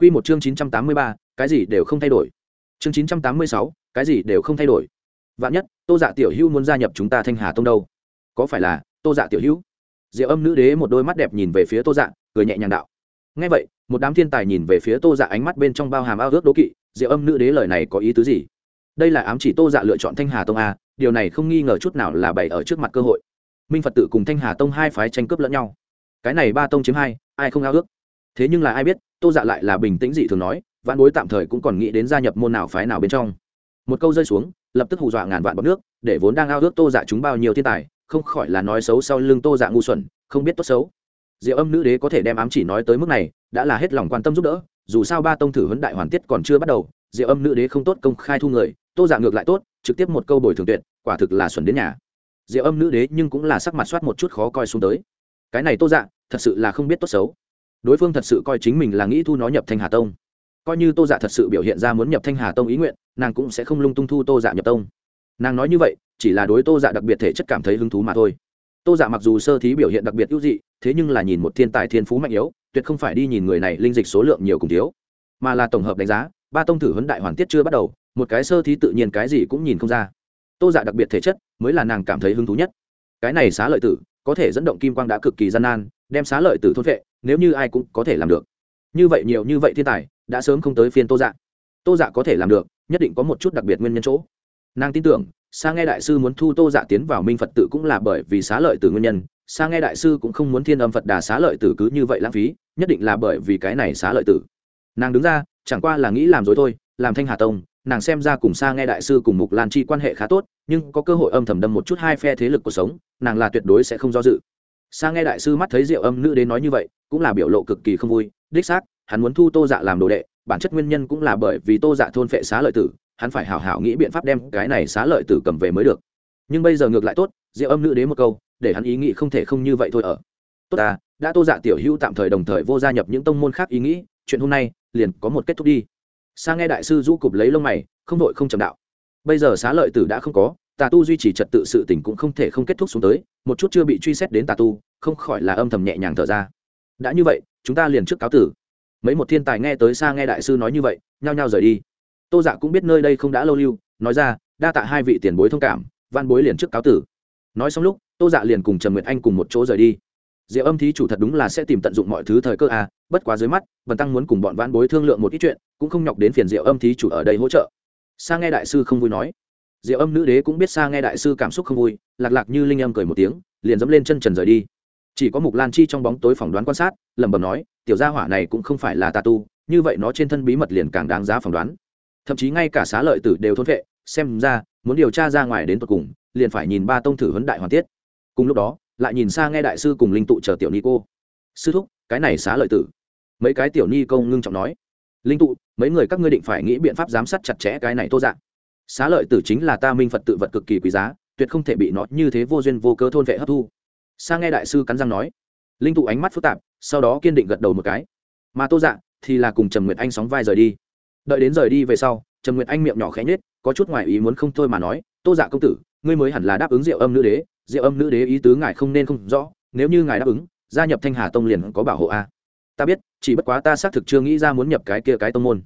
Quy một chương 983, cái gì đều không thay đổi. Chương 986, cái gì đều không thay đổi. Vạn nhất, Tô Dạ tiểu Hữu muốn gia nhập chúng ta Thanh Hà tông đâu? Có phải là Tô Dạ tiểu Hữu? Diệu Âm nữ đế một đôi mắt đẹp nhìn về phía Tô Dạ, cười nhẹ nhàng đạo. Nghe vậy, một đám thiên tài nhìn về phía Tô Dạ ánh mắt bên trong bao hàm ao ước đố kỵ, Diệu Âm nữ đế lời này có ý tứ gì? Đây là ám chỉ Tô Dạ lựa chọn Thanh Hà tông a, điều này không nghi ngờ chút nào là bày ở trước mặt cơ hội. Minh Phật tự cùng Thanh Hà tông hai phái tranh cướp lẫn nhau. Cái này ba tông chiếm hai, ai không ao ước? Thế nhưng là ai biết, Tô Dạ lại là bình tĩnh dị thường nói, vạn bối tạm thời cũng còn nghĩ đến gia nhập môn nào phái nào bên trong. Một câu rơi xuống lập tức hù dọa ngàn vạn bọc nước để vốn đang ao ước tô dạ chúng bao nhiêu thiên tài không khỏi là nói xấu sau lưng tô dạ ngu xuẩn không biết tốt xấu. Diệu âm nữ đế có thể đem ám chỉ nói tới mức này đã là hết lòng quan tâm giúp đỡ dù sao ba tông thử huấn đại hoàn tiết còn chưa bắt đầu diệu âm nữ đế không tốt công khai thu người tô dạ ngược lại tốt trực tiếp một câu bồi thường tuyệt quả thực là xuẩn đến nhà. Diệu âm nữ đế nhưng cũng là sắc mặt soát một chút khó coi xuống tới. Cái này tô dạ thật sự là không biết tốt xấu đối phương thật sự coi chính mình là nghĩ thu nó nhập thanh hà tông. Coi như tô dạ thật sự biểu hiện ra muốn nhập thanh hà tông ý nguyện, nàng cũng sẽ không lung tung thu tô dạ nhập tông. Nàng nói như vậy, chỉ là đối tô dạ đặc biệt thể chất cảm thấy hứng thú mà thôi. Tô dạ mặc dù sơ thí biểu hiện đặc biệt ưu dị, thế nhưng là nhìn một thiên tài thiên phú mạnh yếu, tuyệt không phải đi nhìn người này linh dịch số lượng nhiều cùng thiếu. Mà là tổng hợp đánh giá, ba tông thử huấn đại hoàn tiết chưa bắt đầu, một cái sơ thí tự nhiên cái gì cũng nhìn không ra. Tô dạ đặc biệt thể chất, mới là nàng cảm thấy hứng thú nhất. Cái này xá lợi tử, có thể dẫn động kim quang đã cực kỳ gian nan đem xá lợi tử thôn vệ, nếu như ai cũng có thể làm được. Như vậy nhiều như vậy thiên tài, đã sớm không tới phiên tô dạ. Tô dạ có thể làm được, nhất định có một chút đặc biệt nguyên nhân chỗ. Nàng tin tưởng, sa nghe đại sư muốn thu tô dạ tiến vào minh phật tự cũng là bởi vì xá lợi tử nguyên nhân. Sa nghe đại sư cũng không muốn thiên âm phật đà xá lợi tử cứ như vậy lãng phí, nhất định là bởi vì cái này xá lợi tử nàng đứng ra, chẳng qua là nghĩ làm dối thôi, làm thanh hà tông, nàng xem ra cùng sa nghe đại sư cùng mục lan chi quan hệ khá tốt, nhưng có cơ hội âm thầm đâm một chút hai phe thế lực cuộc sống, nàng là tuyệt đối sẽ không do dự sa nghe đại sư mắt thấy diệu âm nữ đến nói như vậy, cũng là biểu lộ cực kỳ không vui. Đích xác, hắn muốn thu tô dạ làm đồ đệ, bản chất nguyên nhân cũng là bởi vì tô dạ thôn phệ xá lợi tử, hắn phải hảo hảo nghĩ biện pháp đem cái này xá lợi tử cầm về mới được. Nhưng bây giờ ngược lại tốt, diệu âm nữ đế một câu, để hắn ý nghĩ không thể không như vậy thôi ở. Tốt ta, đã tô dạ tiểu hữu tạm thời đồng thời vô gia nhập những tông môn khác ý nghĩ, chuyện hôm nay liền có một kết thúc đi. Sa nghe đại sư rũ cụp lấy lông mày, không đội không trầm đạo. Bây giờ xá lợi tử đã không có tà tu duy trì trật tự sự tình cũng không thể không kết thúc xuống tới, một chút chưa bị truy xét đến tà tu, không khỏi là âm thầm nhẹ nhàng thở ra. Đã như vậy, chúng ta liền trước cáo tử. Mấy một thiên tài nghe tới xa nghe đại sư nói như vậy, nhao nhao rời đi. Tô dạ cũng biết nơi đây không đã lâu lưu, nói ra, đa tạ hai vị tiền bối thông cảm, văn bối liền trước cáo tử. Nói xong lúc, tô dạ liền cùng trần nguyệt anh cùng một chỗ rời đi. Diệu âm thí chủ thật đúng là sẽ tìm tận dụng mọi thứ thời cơ à bất quá dưới mắt vần tăng muốn cùng bọn văn bối thương lượng một ít chuyện, cũng không nhọc đến phiền diệu âm thí chủ ở đây hỗ trợ. Sa nghe đại sư không vui nói diệu âm nữ đế cũng biết xa nghe đại sư cảm xúc không vui, lạc lạc như linh âm cười một tiếng, liền dẫm lên chân trần rời đi. Chỉ có mục lan chi trong bóng tối phỏng đoán quan sát, lẩm bẩm nói, tiểu gia hỏa này cũng không phải là tà tu, như vậy nó trên thân bí mật liền càng đáng giá phỏng đoán. Thậm chí ngay cả xá lợi tử đều thôn vệ, xem ra, muốn điều tra ra ngoài đến tột cùng, liền phải nhìn ba tông thử huấn đại hoàn tiết. Cùng lúc đó, lại nhìn xa nghe đại sư cùng linh tụ chờ tiểu ni cô. Sư thúc, cái này xá lợi tử. Mấy cái tiểu ni công ngưng trọng nói. Linh tụ, mấy người các ngươi định phải nghĩ biện pháp giám sát chặt chẽ cái này tô dạng xá lợi tử chính là ta minh phật tự vật cực kỳ quý giá, tuyệt không thể bị nó như thế vô duyên vô cớ thôn vệ hấp thu. Sa nghe đại sư cắn răng nói. Linh tụ ánh mắt phức tạp, sau đó kiên định gật đầu một cái. Mà tô dạ thì là cùng trầm nguyệt anh sóng vai rời đi. Đợi đến rời đi về sau, trầm nguyệt anh miệng nhỏ khẽ nhết có chút ngoài ý muốn không thôi mà nói, tô dạ công tử, ngươi mới hẳn là đáp ứng diệu âm nữ đế, diệu âm nữ đế ý tứ ngài không nên không rõ, nếu như ngài đáp ứng, gia nhập thanh hà tông liền có bảo hộ a. Ta biết, chỉ bất quá ta xác thực chưa nghĩ ra muốn nhập cái kia cái tông môn.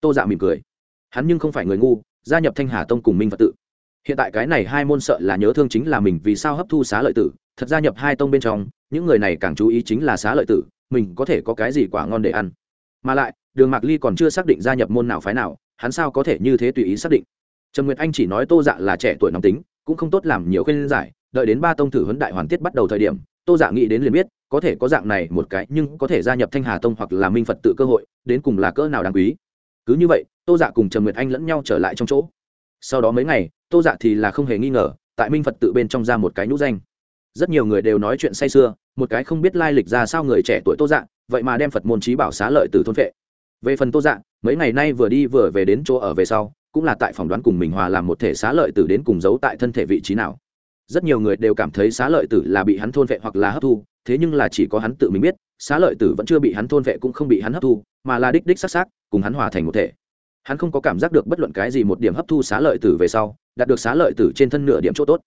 Tô dạ mỉm cười. Hắn nhưng không phải người ngu gia nhập thanh hà tông cùng minh phật tự. Hiện tại cái này hai môn sợ là nhớ thương chính là mình vì sao hấp thu xá lợi tử, thật gia nhập hai tông bên trong, những người này càng chú ý chính là xá lợi tử, mình có thể có cái gì quả ngon để ăn. Mà lại, đường mạc ly còn chưa xác định gia nhập môn nào phái nào, hắn sao có thể như thế tùy ý xác định. Trần nguyệt anh chỉ nói tô dạ là trẻ tuổi nóng tính, cũng không tốt làm nhiều khuyên giải, đợi đến ba tông thử huấn đại hoàn tiết bắt đầu thời điểm, tô dạ nghĩ đến liền biết, có thể có dạng này một cái nhưng có thể gia nhập thanh hà tông hoặc là minh phật tự cơ hội, đến cùng là cỡ nào đáng quý cứ như vậy, tô dạ cùng trần nguyệt anh lẫn nhau trở lại trong chỗ. Sau đó mấy ngày, tô dạ thì là không hề nghi ngờ, tại minh phật tự bên trong ra một cái nhũ danh. Rất nhiều người đều nói chuyện say sưa, một cái không biết lai lịch ra sao người trẻ tuổi tô dạ vậy mà đem phật môn trí bảo xá lợi từ thôn vệ. Về phần tô dạ mấy ngày nay vừa đi vừa về đến chỗ ở về sau, cũng là tại phỏng đoán cùng mình hòa làm một thể xá lợi tử đến cùng giấu tại thân thể vị trí nào. Rất nhiều người đều cảm thấy xá lợi tử là bị hắn thôn vệ hoặc là hấp thu, thế nhưng là chỉ có hắn tự mình biết, xá lợi tử vẫn chưa bị hắn thôn vệ cũng không bị hắn hấp thu, mà là đích đích sắc sắc cùng hắn hòa thành một thể. Hắn không có cảm giác được bất luận cái gì một điểm hấp thu xá lợi tử về sau, đạt được xá lợi tử trên thân nửa điểm chỗ tốt.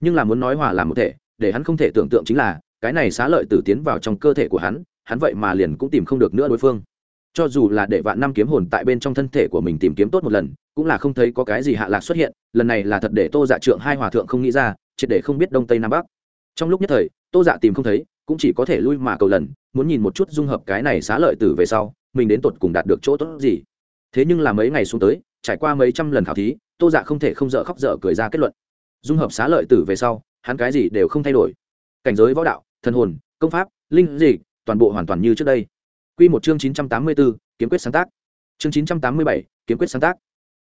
Nhưng là muốn nói hòa làm một thể, để hắn không thể tưởng tượng chính là, cái này xá lợi tử tiến vào trong cơ thể của hắn hắn vậy mà liền cũng tìm không được nữa đối phương. Cho dù là để vạn năm kiếm hồn tại bên trong thân thể của mình tìm kiếm tốt một lần, cũng là không thấy có cái gì hạ lạc xuất hiện, lần này là thật để tô dạ trượng hai hòa thượng không nghĩ ra, triệt để không biết đông tây nam bắc. Trong lúc nhất thời, tô dạ tìm không thấy, cũng chỉ có thể lui mà cầu lần, muốn nhìn một chút dung hợp cái này xá lợi tử về sau mình đến tột cùng đạt được chỗ tốt gì. Thế nhưng là mấy ngày xuống tới, trải qua mấy trăm lần khảo thí, tô dạ không thể không dở khóc dở cười ra kết luận. Dung hợp xá lợi tử về sau, hắn cái gì đều không thay đổi. Cảnh giới võ đạo, thần hồn, công pháp, linh dị, toàn bộ hoàn toàn như trước đây. Q một chương chín trăm tám mươi b ố kiếm quyết sáng tác. Chương chín trăm tám mươi bảy, kiếm quyết sáng tác.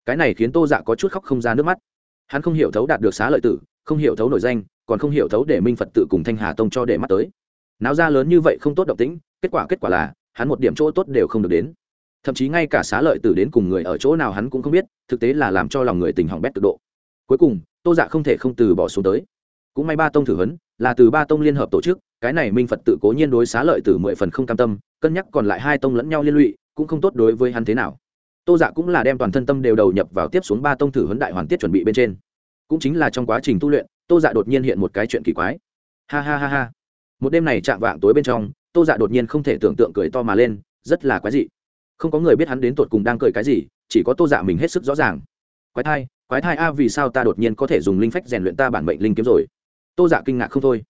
Cái này khiến tô dạ có chút khóc không ra nước mắt. Hắn không hiểu thấu đạt được xá lợi tử, không hiểu thấu nổi danh, còn không hiểu thấu để minh phật tự cùng thanh hà tông cho để mắt tới. Náo ra lớn như vậy không tốt động tĩnh, kết quả kết quả là hắn một điểm chỗ tốt đều không được đến. Thậm chí ngay cả xá lợi tử đến cùng người ở chỗ nào hắn cũng không biết, thực tế là làm cho lòng người tình hỏng bét cực độ. Cuối cùng, tô dạ không thể không từ bỏ xuống tới. Cũng may ba tông thử hấn là từ ba tông liên hợp tổ chức, cái này minh phật tự cố nhiên đối xá lợi tử mười phần không cam tâm, cân nhắc còn lại hai tông lẫn nhau liên lụy, cũng không tốt đối với hắn thế nào. Tô dạ cũng là đem toàn thân tâm đều đầu nhập vào tiếp xuống ba tông thử huấn đại hoàn tiết chuẩn bị bên trên. Cũng chính là trong quá trình tu luyện, tô dạ đột nhiên hiện một cái chuyện kỳ quái. Ha ha ha ha. Một đêm này chạm vạng tối bên trong tô dạ đột nhiên không thể tưởng tượng cười to mà lên, rất là quái dị. Không có người biết hắn đến tột cùng đang cười cái gì, chỉ có tô dạ mình hết sức rõ ràng. Quái thai quái thai a, vì sao ta đột nhiên có thể dùng linh phách rèn luyện ta bản mệnh linh kiếm rồi? Tô dạ kinh ngạc không thôi.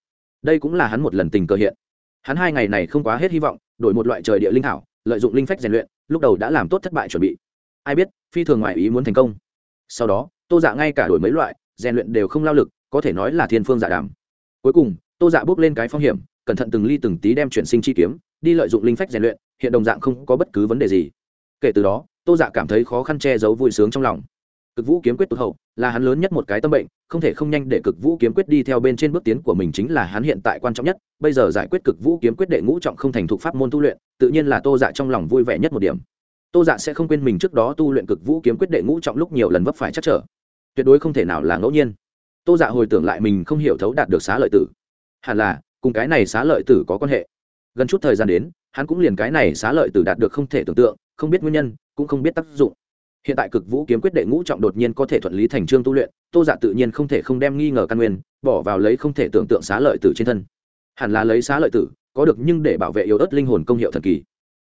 Đây cũng là hắn một lần tình cờ hiện. Hắn hai ngày này không quá hết hy vọng, đổi một loại trời địa linh thảo, lợi dụng linh phách rèn luyện, lúc đầu đã làm tốt thất bại chuẩn bị. Ai biết, phi thường ngoại ý muốn thành công. Sau đó, tô dạ ngay cả đổi mấy loại, rèn luyện đều không lao lực, có thể nói là thiên phương giả dạ đàm. Cuối cùng, tô dạ bước lên cái phong hiểm cẩn thận từng ly từng tí đem chuyển sinh chi kiếm, đi lợi dụng linh phách rèn luyện, hiện đồng dạng không có bất cứ vấn đề gì. Kể từ đó, tô dạ cảm thấy khó khăn che giấu vui sướng trong lòng. Cực vũ kiếm quyết tụt hậu, là hắn lớn nhất một cái tâm bệnh, không thể không nhanh để cực vũ kiếm quyết đi theo bên trên bước tiến của mình chính là hắn hiện tại quan trọng nhất, bây giờ giải quyết cực vũ kiếm quyết đệ ngũ trọng không thành thục pháp môn tu luyện, tự nhiên là tô dạ trong lòng vui vẻ nhất một điểm. Tô dạ sẽ không quên mình trước đó tu luyện cực vũ kiếm quyết đệ ngũ trọng lúc nhiều lần vấp phải chắc trở. Tuyệt đối không thể nào là ngẫu nhiên. Tô dạ hồi tưởng lại mình không hiểu thấu đạt được xá lợi tử. Hẳn là cùng cái này xá lợi tử có quan hệ. Gần chút thời gian đến, hắn cũng liền cái này xá lợi tử đạt được không thể tưởng tượng, không biết nguyên nhân, cũng không biết tác dụng. Hiện tại cực vũ kiếm quyết đệ ngũ trọng đột nhiên có thể thuận lý thành trương tu luyện, tô dạ tự nhiên không thể không đem nghi ngờ căn nguyên, bỏ vào lấy không thể tưởng tượng xá lợi tử trên thân. Hẳn là lấy xá lợi tử, có được nhưng để bảo vệ yếu ớt linh hồn công hiệu thần kỳ.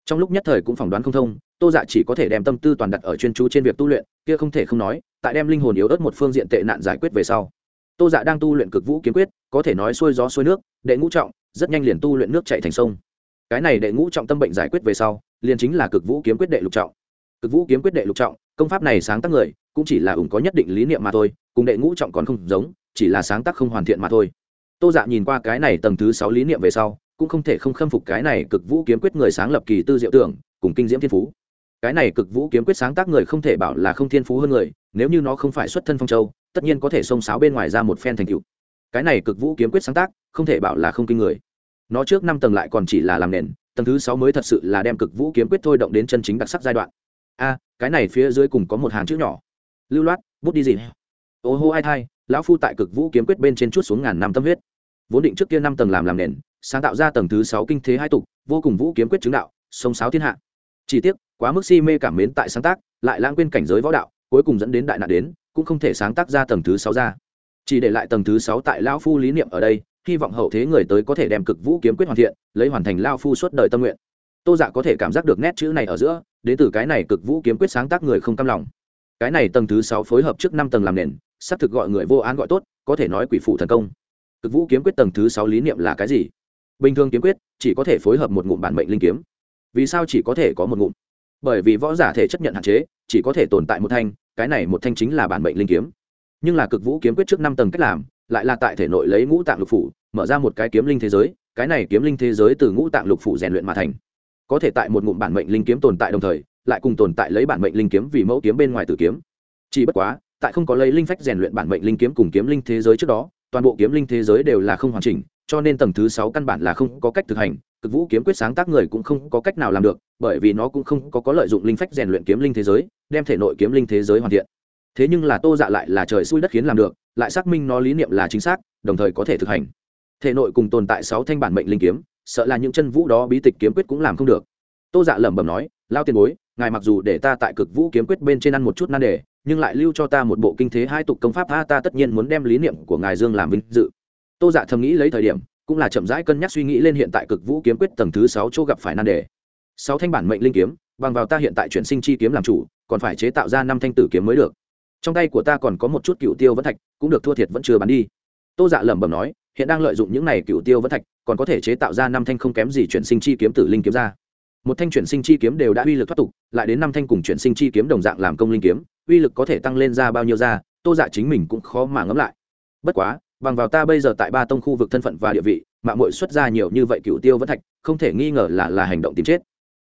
Trong lúc nhất thời cũng phỏng đoán không thông, tô dạ chỉ có thể đem tâm tư toàn đặt ở chuyên chú trên việc tu luyện, kia không thể không nói, tại đem linh hồn yếu ớt một phương diện tệ nạn giải quyết về sau. Tô dạ đang tu luyện cực vũ kiếm quyết có thể nói xuôi gió xuôi nước, đệ ngũ trọng, rất nhanh liền tu luyện nước chạy thành sông. Cái này đệ ngũ trọng tâm bệnh giải quyết về sau, liền chính là cực vũ kiếm quyết đệ lục trọng. Cực vũ kiếm quyết đệ lục trọng, công pháp này sáng tác người, cũng chỉ là ủng có nhất định lý niệm mà thôi, cùng đệ ngũ trọng còn không giống, chỉ là sáng tác không hoàn thiện mà thôi. Tô dạ nhìn qua cái này tầng thứ sáu lý niệm về sau, cũng không thể không khâm phục cái này cực vũ kiếm quyết người sáng lập kỳ tư diệu tưởng, cùng kinh diễm thiên phú. Cái này cực vũ kiếm quyết sáng tác người không thể bảo là không thiên phú hơn người, nếu như nó không phải xuất thân phong châu, tất nhiên có thể xông sáo bên ngoài ra một phen thành cựu cái này cực vũ kiếm quyết sáng tác, không thể bảo là không kinh người. Nó trước năm tầng lại còn chỉ là làm nền, tầng thứ sáu mới thật sự là đem cực vũ kiếm quyết thôi động đến chân chính đặc sắc giai đoạn. A, cái này phía dưới cùng có một hàng chữ nhỏ. Lưu loát, bút đi gì? Ô hô ai thai, lão phu tại cực vũ kiếm quyết bên trên chút xuống ngàn năm tâm huyết. Vốn định trước kia năm tầng làm làm nền, sáng tạo ra tầng thứ sáu kinh thế hai tục, vô cùng vũ kiếm quyết chứng đạo, sông sáo thiên hạ. Chỉ tiếc, quá mức si mê cảm mến tại sáng tác, lại lãng quên cảnh giới võ đạo, cuối cùng dẫn đến đại nạn đến, cũng không thể sáng tác ra tầng thứ sáu ra chỉ để lại tầng thứ sáu tại lão phu lý niệm ở đây, hy vọng hậu thế người tới có thể đem cực vũ kiếm quyết hoàn thiện, lấy hoàn thành lao phu suốt đời tâm nguyện. Tô dạ có thể cảm giác được nét chữ này ở giữa, đến từ cái này cực vũ kiếm quyết sáng tác người không cam lòng. Cái này tầng thứ sáu phối hợp trước năm tầng làm nền, sắp thực gọi người vô án gọi tốt, có thể nói quỷ phụ thần công. Cực vũ kiếm quyết tầng thứ sáu lý niệm là cái gì? Bình thường kiếm quyết, chỉ có thể phối hợp một ngụm bản mệnh linh kiếm. Vì sao chỉ có thể có một ngụm? Bởi vì võ giả thể chấp nhận hạn chế, chỉ có thể tồn tại một thanh, cái này một thanh chính là bản mệnh linh kiếm nhưng là cực vũ kiếm quyết trước năm tầng cách làm, lại là tại thể nội lấy ngũ tạng lục phủ, mở ra một cái kiếm linh thế giới, cái này kiếm linh thế giới từ ngũ tạng lục phủ rèn luyện mà thành. Có thể tại một ngụm bản mệnh linh kiếm tồn tại đồng thời, lại cùng tồn tại lấy bản mệnh linh kiếm vì mẫu kiếm bên ngoài tử kiếm. Chỉ bất quá, tại không có lấy linh phách rèn luyện bản mệnh linh kiếm cùng kiếm linh thế giới trước đó, toàn bộ kiếm linh thế giới đều là không hoàn chỉnh, cho nên tầng thứ sáu căn bản là không có cách thực hành, cực vũ kiếm quyết sáng tác người cũng không có cách nào làm được, bởi vì nó cũng không có có lợi dụng linh phách rèn luyện kiếm linh thế giới, đem thể nội kiếm linh thế giới hoàn thiện thế nhưng là tô dạ lại là trời xui đất khiến làm được, lại xác minh nó lý niệm là chính xác, đồng thời có thể thực hành. Thể nội cùng tồn tại sáu thanh bản mệnh linh kiếm, sợ là những chân vũ đó bí tịch kiếm quyết cũng làm không được. Tô dạ lẩm bẩm nói, lao tiền bối, ngài mặc dù để ta tại cực vũ kiếm quyết bên trên ăn một chút nan đề, nhưng lại lưu cho ta một bộ kinh thế hai tục công pháp tha ta tất nhiên muốn đem lý niệm của ngài dương làm vinh dự. Tô dạ thầm nghĩ lấy thời điểm, cũng là chậm rãi cân nhắc suy nghĩ lên hiện tại cực vũ kiếm quyết tầng thứ sáu chỗ gặp phải nan đề. Sáu thanh bản mệnh linh kiếm, bằng vào ta hiện tại chuyển sinh chi kiếm làm chủ, còn phải chế tạo ra năm thanh tử kiếm mới được trong tay của ta còn có một chút cựu tiêu vẫn thạch, cũng được thua thiệt vẫn chưa bán đi. Tô dạ lẩm bẩm nói, hiện đang lợi dụng những này cựu tiêu vẫn thạch, còn có thể chế tạo ra năm thanh không kém gì chuyển sinh chi kiếm tử linh kiếm ra. Một thanh chuyển sinh chi kiếm đều đã uy lực thoát tục, lại đến năm thanh cùng chuyển sinh chi kiếm đồng dạng làm công linh kiếm, uy lực có thể tăng lên ra bao nhiêu ra, tô dạ chính mình cũng khó mà ngẫm lại. Bất quá, bằng vào ta bây giờ tại ba tông khu vực thân phận và địa vị mạng mội xuất ra nhiều như vậy cựu tiêu vẫn thạch, không thể nghi ngờ là là hành động tìm chết.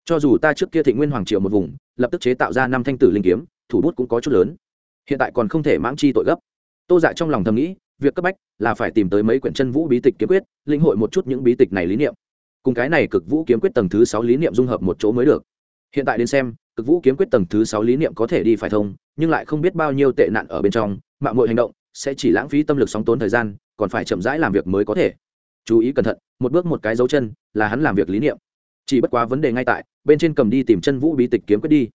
Cho dù ta trước kia thị nguyên hoàng triều một vùng, lập tức chế tạo ra năm thanh tử linh kiếm, thủ bút cũng có chút lớn hiện tại còn không thể mãng chi tội gấp. Tô dạ trong lòng thầm nghĩ, việc cấp bách là phải tìm tới mấy quyển chân vũ bí tịch kiếm quyết, lĩnh hội một chút những bí tịch này lý niệm. Cùng cái này cực vũ kiếm quyết tầng thứ sáu lý niệm dung hợp một chỗ mới được. Hiện tại đến xem, cực vũ kiếm quyết tầng thứ sáu lý niệm có thể đi phải thông, nhưng lại không biết bao nhiêu tệ nạn ở bên trong, mạng mọi hành động sẽ chỉ lãng phí tâm lực sóng tốn thời gian, còn phải chậm rãi làm việc mới có thể. Chú ý cẩn thận, một bước một cái dấu chân là hắn làm việc lý niệm. Chỉ bất quá vấn đề ngay tại, bên trên cầm đi tìm chân vũ bí tịch kiếm quyết đi.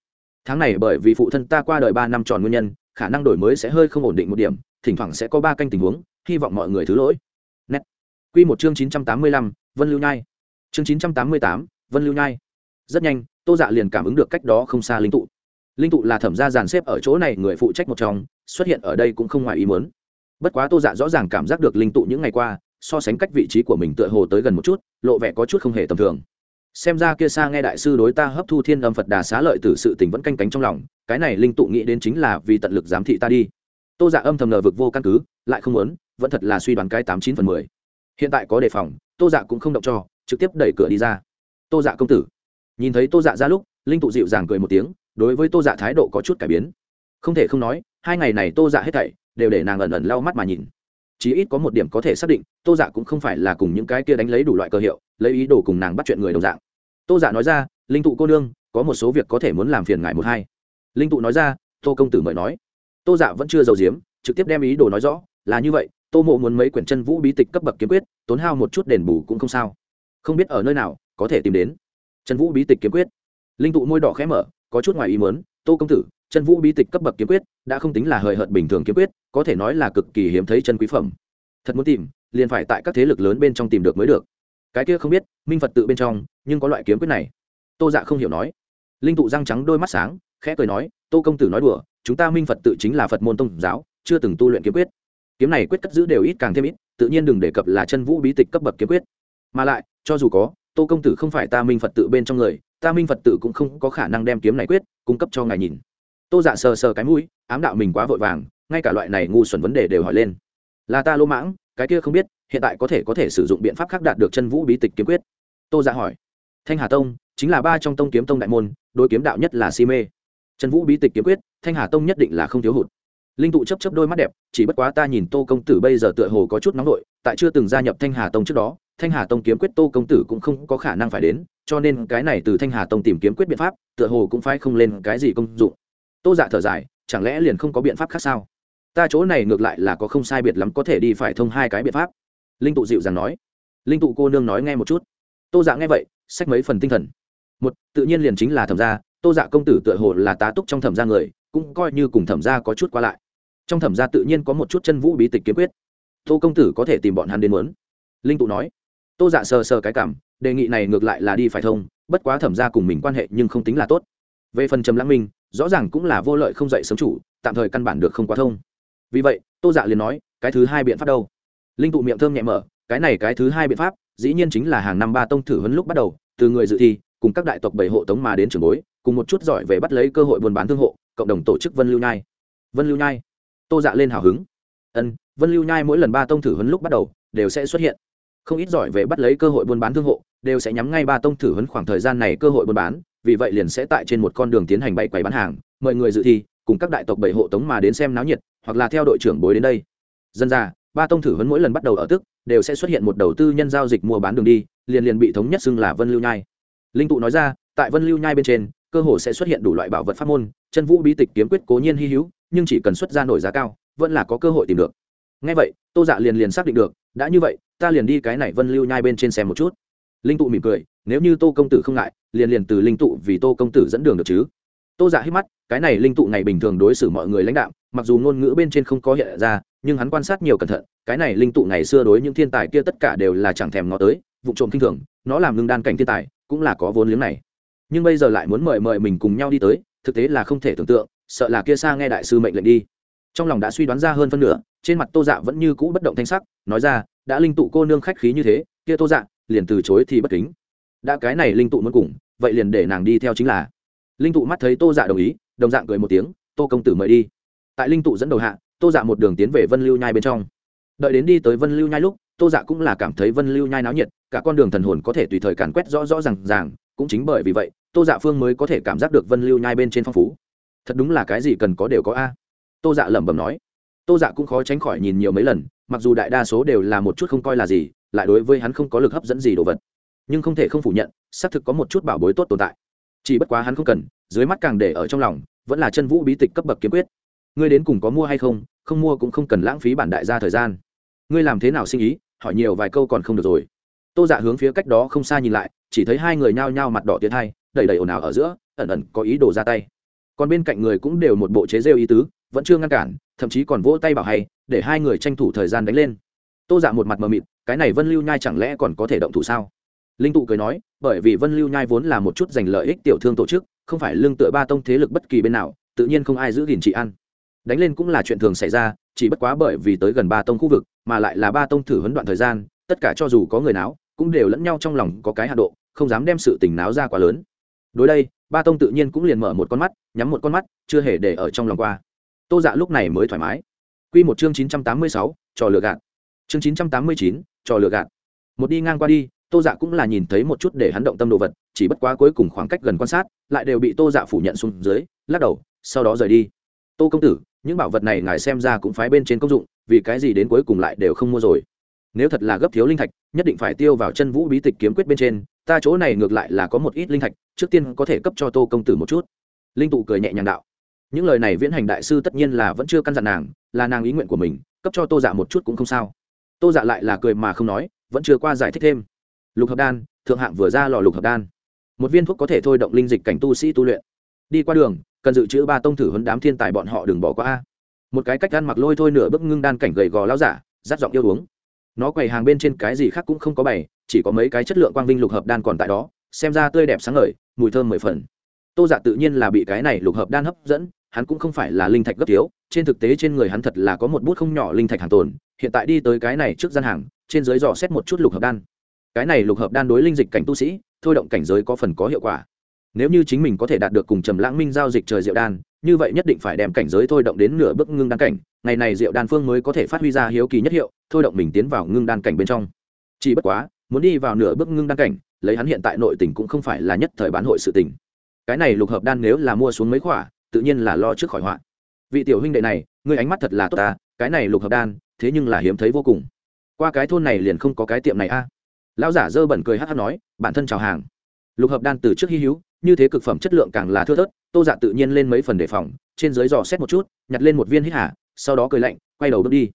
Tháng này bởi vì phụ thân ta qua đời ba năm tròn nguyên nhân khả năng đổi mới sẽ hơi không ổn định một điểm, thỉnh thoảng sẽ có ba canh tình huống, hy vọng mọi người thứ lỗi. Nét. Quy một chương chín trăm tám mươi lăm, vân lưu nhai. Chương chín trăm tám mươi tám, vân lưu nhai. Rất nhanh, tô dạ liền cảm ứng được cách đó không xa linh tụ. Linh tụ là thẩm gia dàn xếp ở chỗ này, người phụ trách một trong, xuất hiện ở đây cũng không ngoài ý muốn. Bất quá tô dạ rõ ràng cảm giác được linh tụ những ngày qua, so sánh cách vị trí của mình tựa hồ tới gần một chút, lộ vẻ có chút không hề tầm thường. Xem ra kia xa nghe đại sư đối ta hấp thu thiên âm phật đà xá lợi từ sự tình vẫn canh cánh trong lòng cái này linh tụ nghĩ đến chính là vì tận lực giám thị ta đi. Tô dạ âm thầm nờ vực vô căn cứ, lại không muốn, vẫn thật là suy đoán cái tám chín phần mười. Hiện tại có đề phòng, tô dạ cũng không động cho, trực tiếp đẩy cửa đi ra. Tô dạ công tử. Nhìn thấy tô dạ ra lúc, linh tụ dịu dàng cười một tiếng, đối với tô dạ thái độ có chút cải biến. Không thể không nói, hai ngày này tô dạ hết thảy, đều để nàng ẩn ẩn lau mắt mà nhìn. Chí ít có một điểm có thể xác định, tô dạ cũng không phải là cùng những cái kia đánh lấy đủ loại cơ hiệu, lấy ý đồ cùng nàng bắt chuyện người đồng dạng. Tô dạ nói ra, linh tụ cô nương, có một số việc có thể muốn làm phiền ngài một hai linh tụ nói ra, tô công tử mời nói. Tô dạ vẫn chưa giàu diếm trực tiếp đem ý đồ nói rõ, là như vậy, tô mộ muốn mấy quyển chân vũ bí tịch cấp bậc kiếm quyết, tốn hao một chút đền bù cũng không sao. Không biết ở nơi nào có thể tìm đến chân vũ bí tịch kiếm quyết. Linh tụ môi đỏ khẽ mở, có chút ngoài ý muốn, tô công tử, chân vũ bí tịch cấp bậc kiếm quyết đã không tính là hời hợt bình thường kiếm quyết, có thể nói là cực kỳ hiếm thấy chân quý phẩm. Thật muốn tìm, liền phải tại các thế lực lớn bên trong tìm được mới được. Cái kia không biết, minh phật tự bên trong, nhưng có loại kiếm quyết này. Tô dạ không hiểu nói. Linh tụ răng trắng đôi mắt sáng khẽ cười nói, tô công tử nói đùa, chúng ta minh phật tự chính là phật môn tông giáo, chưa từng tu luyện kiếm quyết. Kiếm này quyết cất giữ đều ít càng thêm ít, tự nhiên đừng đề cập là chân vũ bí tịch cấp bậc kiếm quyết. Mà lại, cho dù có, tô công tử không phải ta minh phật tự bên trong người, ta minh phật tự cũng không có khả năng đem kiếm này quyết cung cấp cho ngài nhìn. Tô dạ sờ sờ cái mũi, ám đạo mình quá vội vàng, ngay cả loại này ngu xuẩn vấn đề đều hỏi lên. Là ta lỗ mãng, cái kia không biết, hiện tại có thể có thể sử dụng biện pháp khác đạt được chân vũ bí tịch kiếm quyết. Tô dạ hỏi. Thanh hà tông, chính là ba trong tông kiếm tông đại môn, đối kiếm đạo nhất là si mê. Trần vũ bí tịch kiếm quyết, thanh hà tông nhất định là không thiếu hụt. Linh tụ chấp chấp đôi mắt đẹp, chỉ bất quá ta nhìn tô công tử bây giờ tựa hồ có chút nóng nổi tại chưa từng gia nhập thanh hà tông trước đó, thanh hà tông kiếm quyết tô công tử cũng không có khả năng phải đến, cho nên cái này từ thanh hà tông tìm kiếm quyết biện pháp, tựa hồ cũng phải không lên cái gì công dụng. Tô dạ thở dài, chẳng lẽ liền không có biện pháp khác sao? Ta chỗ này ngược lại là có không sai biệt lắm có thể đi phải thông hai cái biện pháp. Linh tụ dịu dàng nói. Linh tụ cô nương nói nghe một chút. Tô dạ nghe vậy sách mấy phần tinh thần. Một, tự nhiên liền chính là thẩm ra tô dạ công tử tựa hồ là tá túc trong thẩm gia người, cũng coi như cùng thẩm gia có chút qua lại. Trong thẩm gia tự nhiên có một chút chân vũ bí tịch kiếm quyết. Tô công tử có thể tìm bọn hắn đến muốn. Linh tụ nói. Tô dạ sờ sờ cái cảm, đề nghị này ngược lại là đi phải thông, bất quá thẩm gia cùng mình quan hệ nhưng không tính là tốt. Về phần trầm lãng minh, rõ ràng cũng là vô lợi không dậy sớm chủ, tạm thời căn bản được không quá thông. Vì vậy, tô dạ liền nói, cái thứ hai biện pháp đâu? Linh tụ miệng thơm nhẹ mở, cái này cái thứ hai biện pháp, dĩ nhiên chính là hàng năm ba tông thử huấn lúc bắt đầu, từ người dự thi, cùng các đại tộc bảy hộ tống mà đến trường bối cùng một chút giỏi về bắt lấy cơ hội buôn bán thương hộ, cộng đồng tổ chức vân lưu nhai. Vân lưu nhai. Tô dạ lên hào hứng. Ân, vân lưu nhai mỗi lần ba tông thử huấn lúc bắt đầu, đều sẽ xuất hiện. Không ít giỏi về bắt lấy cơ hội buôn bán thương hộ, đều sẽ nhắm ngay ba tông thử huấn khoảng thời gian này cơ hội buôn bán, vì vậy liền sẽ tại trên một con đường tiến hành bày quầy bán hàng, mời người dự thi, cùng các đại tộc bảy hộ tống mà đến xem náo nhiệt, hoặc là theo đội trưởng bối đến đây. Dân ra, ba tông thử huấn mỗi lần bắt đầu ở tức, đều sẽ xuất hiện một đầu tư nhân giao dịch mua bán đường đi, liền liền bị thống nhất xưng là vân lưu nhai. Linh tụ nói ra, tại vân lưu nhai bên trên cơ hồ sẽ xuất hiện đủ loại bảo vật pháp môn, chân vũ bí tịch kiếm quyết cố nhiên hy hữu, nhưng chỉ cần xuất ra nổi giá cao, vẫn là có cơ hội tìm được. Ngay vậy, tô dạ liền liền xác định được, đã như vậy, ta liền đi cái này vân lưu nhai bên trên xem một chút. Linh tụ mỉm cười, nếu như tô công tử không ngại, liền liền từ linh tụ vì tô công tử dẫn đường được chứ. Tô dạ hít mắt, cái này linh tụ ngày bình thường đối xử mọi người lãnh đạo mặc dù ngôn ngữ bên trên không có hiện ra, nhưng hắn quan sát nhiều cẩn thận, cái này linh tụ ngày xưa đối những thiên tài kia tất cả đều là chẳng thèm ngó tới vụ trộm kinh thường, nó làm ngưng đan cảnh thiên tài, cũng là có vốn liếng này nhưng bây giờ lại muốn mời mời mình cùng nhau đi tới, thực tế là không thể tưởng tượng, sợ là kia xa nghe đại sư mệnh lệnh đi. Trong lòng đã suy đoán ra hơn phân nửa, trên mặt tô dạ vẫn như cũ bất động thanh sắc, nói ra, đã linh tụ cô nương khách khí như thế, kia tô dạ liền từ chối thì bất kính. Đã cái này linh tụ muốn cùng, vậy liền để nàng đi theo chính là. Linh tụ mắt thấy tô dạ đồng ý, đồng dạng cười một tiếng, tô công tử mời đi. Tại linh tụ dẫn đầu hạ, tô dạ một đường tiến về vân lưu nhai bên trong. Đợi đến đi tới vân lưu nhai lúc, tô dạ cũng là cảm thấy vân lưu nhai náo nhiệt, cả con đường thần hồn có thể tùy thời càn quét rõ rõ r à n g ràng, cũng chính bởi vì vậy tô dạ phương mới có thể cảm giác được vân lưu nhai bên trên phong phú. Thật đúng là cái gì cần có đều có a. Tô dạ lẩm bẩm nói. Tô dạ cũng khó tránh khỏi nhìn nhiều mấy lần, mặc dù đại đa số đều là một chút không coi là gì, lại đối với hắn không có lực hấp dẫn gì đồ vật. Nhưng không thể không phủ nhận, xác thực có một chút bảo bối tốt tồn tại. Chỉ bất quá hắn không cần, dưới mắt càng để ở trong lòng, vẫn là chân vũ bí tịch cấp bậc kiếm quyết. Ngươi đến cùng có mua hay không không mua cũng không cần lãng phí bản đại gia thời gian. Ngươi làm thế nào sinh ý hỏi nhiều vài câu còn không được rồi. Tô dạ hướng phía cách đó không xa nhìn lại, chỉ thấy hai người nhao nhao mặt đỏ tiến hai đầy đầy ồn ào ở giữa ẩn ẩn có ý đồ ra tay. Còn bên cạnh người cũng đều một bộ chế rêu ý tứ vẫn chưa ngăn cản thậm chí còn vỗ tay bảo hay để hai người tranh thủ thời gian đánh lên. Tô dạ một mặt mờ mịt cái này vân lưu nhai chẳng lẽ còn có thể động thủ sao? Linh tụ cười nói bởi vì vân lưu nhai vốn là một chút giành lợi ích tiểu thương tổ chức không phải lương tựa ba tông thế lực bất kỳ bên nào tự nhiên không ai giữ gìn trị ăn đánh lên cũng là chuyện thường xảy ra chỉ bất quá bởi vì tới gần ba tông khu vực mà lại là ba tông thử huấn đoạn thời gian tất cả cho dù có người nào, cũng đều lẫn nhau trong lòng có cái hạ độ không dám đem sự tình náo ra quá lớn đối đây, ba tông tự nhiên cũng liền mở một con mắt, nhắm một con mắt, chưa hề để ở trong lòng qua. Tô dạ lúc này mới thoải mái. Q một chương chín trăm tám mươi sáu, trò lừa gạt. Chương chín trăm tám mươi chín, trò lừa gạt. Một đi ngang qua đi, tô dạ cũng là nhìn thấy một chút để hắn động tâm đồ vật, chỉ bất quá cuối cùng khoảng cách gần quan sát, lại đều bị tô dạ phủ nhận xuống dưới, lắc đầu, sau đó rời đi. Tô công tử, những bảo vật này ngài xem ra cũng phái bên trên công dụng, vì cái gì đến cuối cùng lại đều không mua rồi? Nếu thật là gấp thiếu linh thạch, nhất định phải tiêu vào chân vũ bí tịch kiếm quyết bên trên ta chỗ này ngược lại là có một ít linh thạch, trước tiên có thể cấp cho tô công tử một chút. Linh tụ cười nhẹ nhàng đạo. Những lời này viễn hành đại sư tất nhiên là vẫn chưa căn dặn nàng, là nàng ý nguyện của mình, cấp cho tô dạ một chút cũng không sao. Tô dạ lại là cười mà không nói, vẫn chưa qua giải thích thêm. Lục hợp đan, thượng hạng vừa ra lò lục hợp đan. Một viên thuốc có thể thôi động linh dịch cảnh tu sĩ tu luyện. Đi qua đường, cần dự trữ ba tông thử huấn đám thiên tài bọn họ đừng bỏ qua một cái cách ăn mặc lôi thôi nửa bức ngưng đan cảnh gầy gò lao giả rát giọng yêu uống nó quầy hàng bên trên cái gì khác cũng không có bày, chỉ có mấy cái chất lượng quang vinh lục hợp đan còn tại đó, xem ra tươi đẹp sáng ngời, mùi thơm mười phần. Tô dạ tự nhiên là bị cái này lục hợp đan hấp dẫn, hắn cũng không phải là linh thạch gấp thiếu, trên thực tế trên người hắn thật là có một bút không nhỏ linh thạch hàng tồn, hiện tại đi tới cái này trước gian hàng, trên dưới dò xét một chút lục hợp đan. Cái này lục hợp đan đối linh dịch cảnh tu sĩ, thôi động cảnh giới có phần có hiệu quả. Nếu như chính mình có thể đạt được cùng trầm lãng minh giao dịch trời diệu đan như vậy nhất định phải đem cảnh giới thôi động đến nửa bước ngưng đan cảnh, ngày này diệu đan phương mới có thể phát huy ra hiếu kỳ nhất hiệu, thôi động mình tiến vào ngưng đan cảnh bên trong. Chỉ bất quá, muốn đi vào nửa bước ngưng đan cảnh, lấy hắn hiện tại nội tình cũng không phải là nhất thời bán hội sự tình. Cái này lục hợp đan nếu là mua xuống mấy khỏa, tự nhiên là lo trước khỏi họa. Vị tiểu huynh đệ này, ngươi ánh mắt thật là tốt ta, cái này lục hợp đan, thế nhưng là hiếm thấy vô cùng. Qua cái thôn này liền không có cái tiệm này a. Lão giả dơ bẩn cười hát hát nói, bản thân chào hàng. Lục hợp đan từ trước hy hữu, như thế cực phẩm chất lượng càng là thưa thớt tô dạ tự nhiên lên mấy phần đề phòng, trên dưới dò xét một chút, nhặt lên một viên hít hả sau đó cười lạnh, quay đầu bước đi.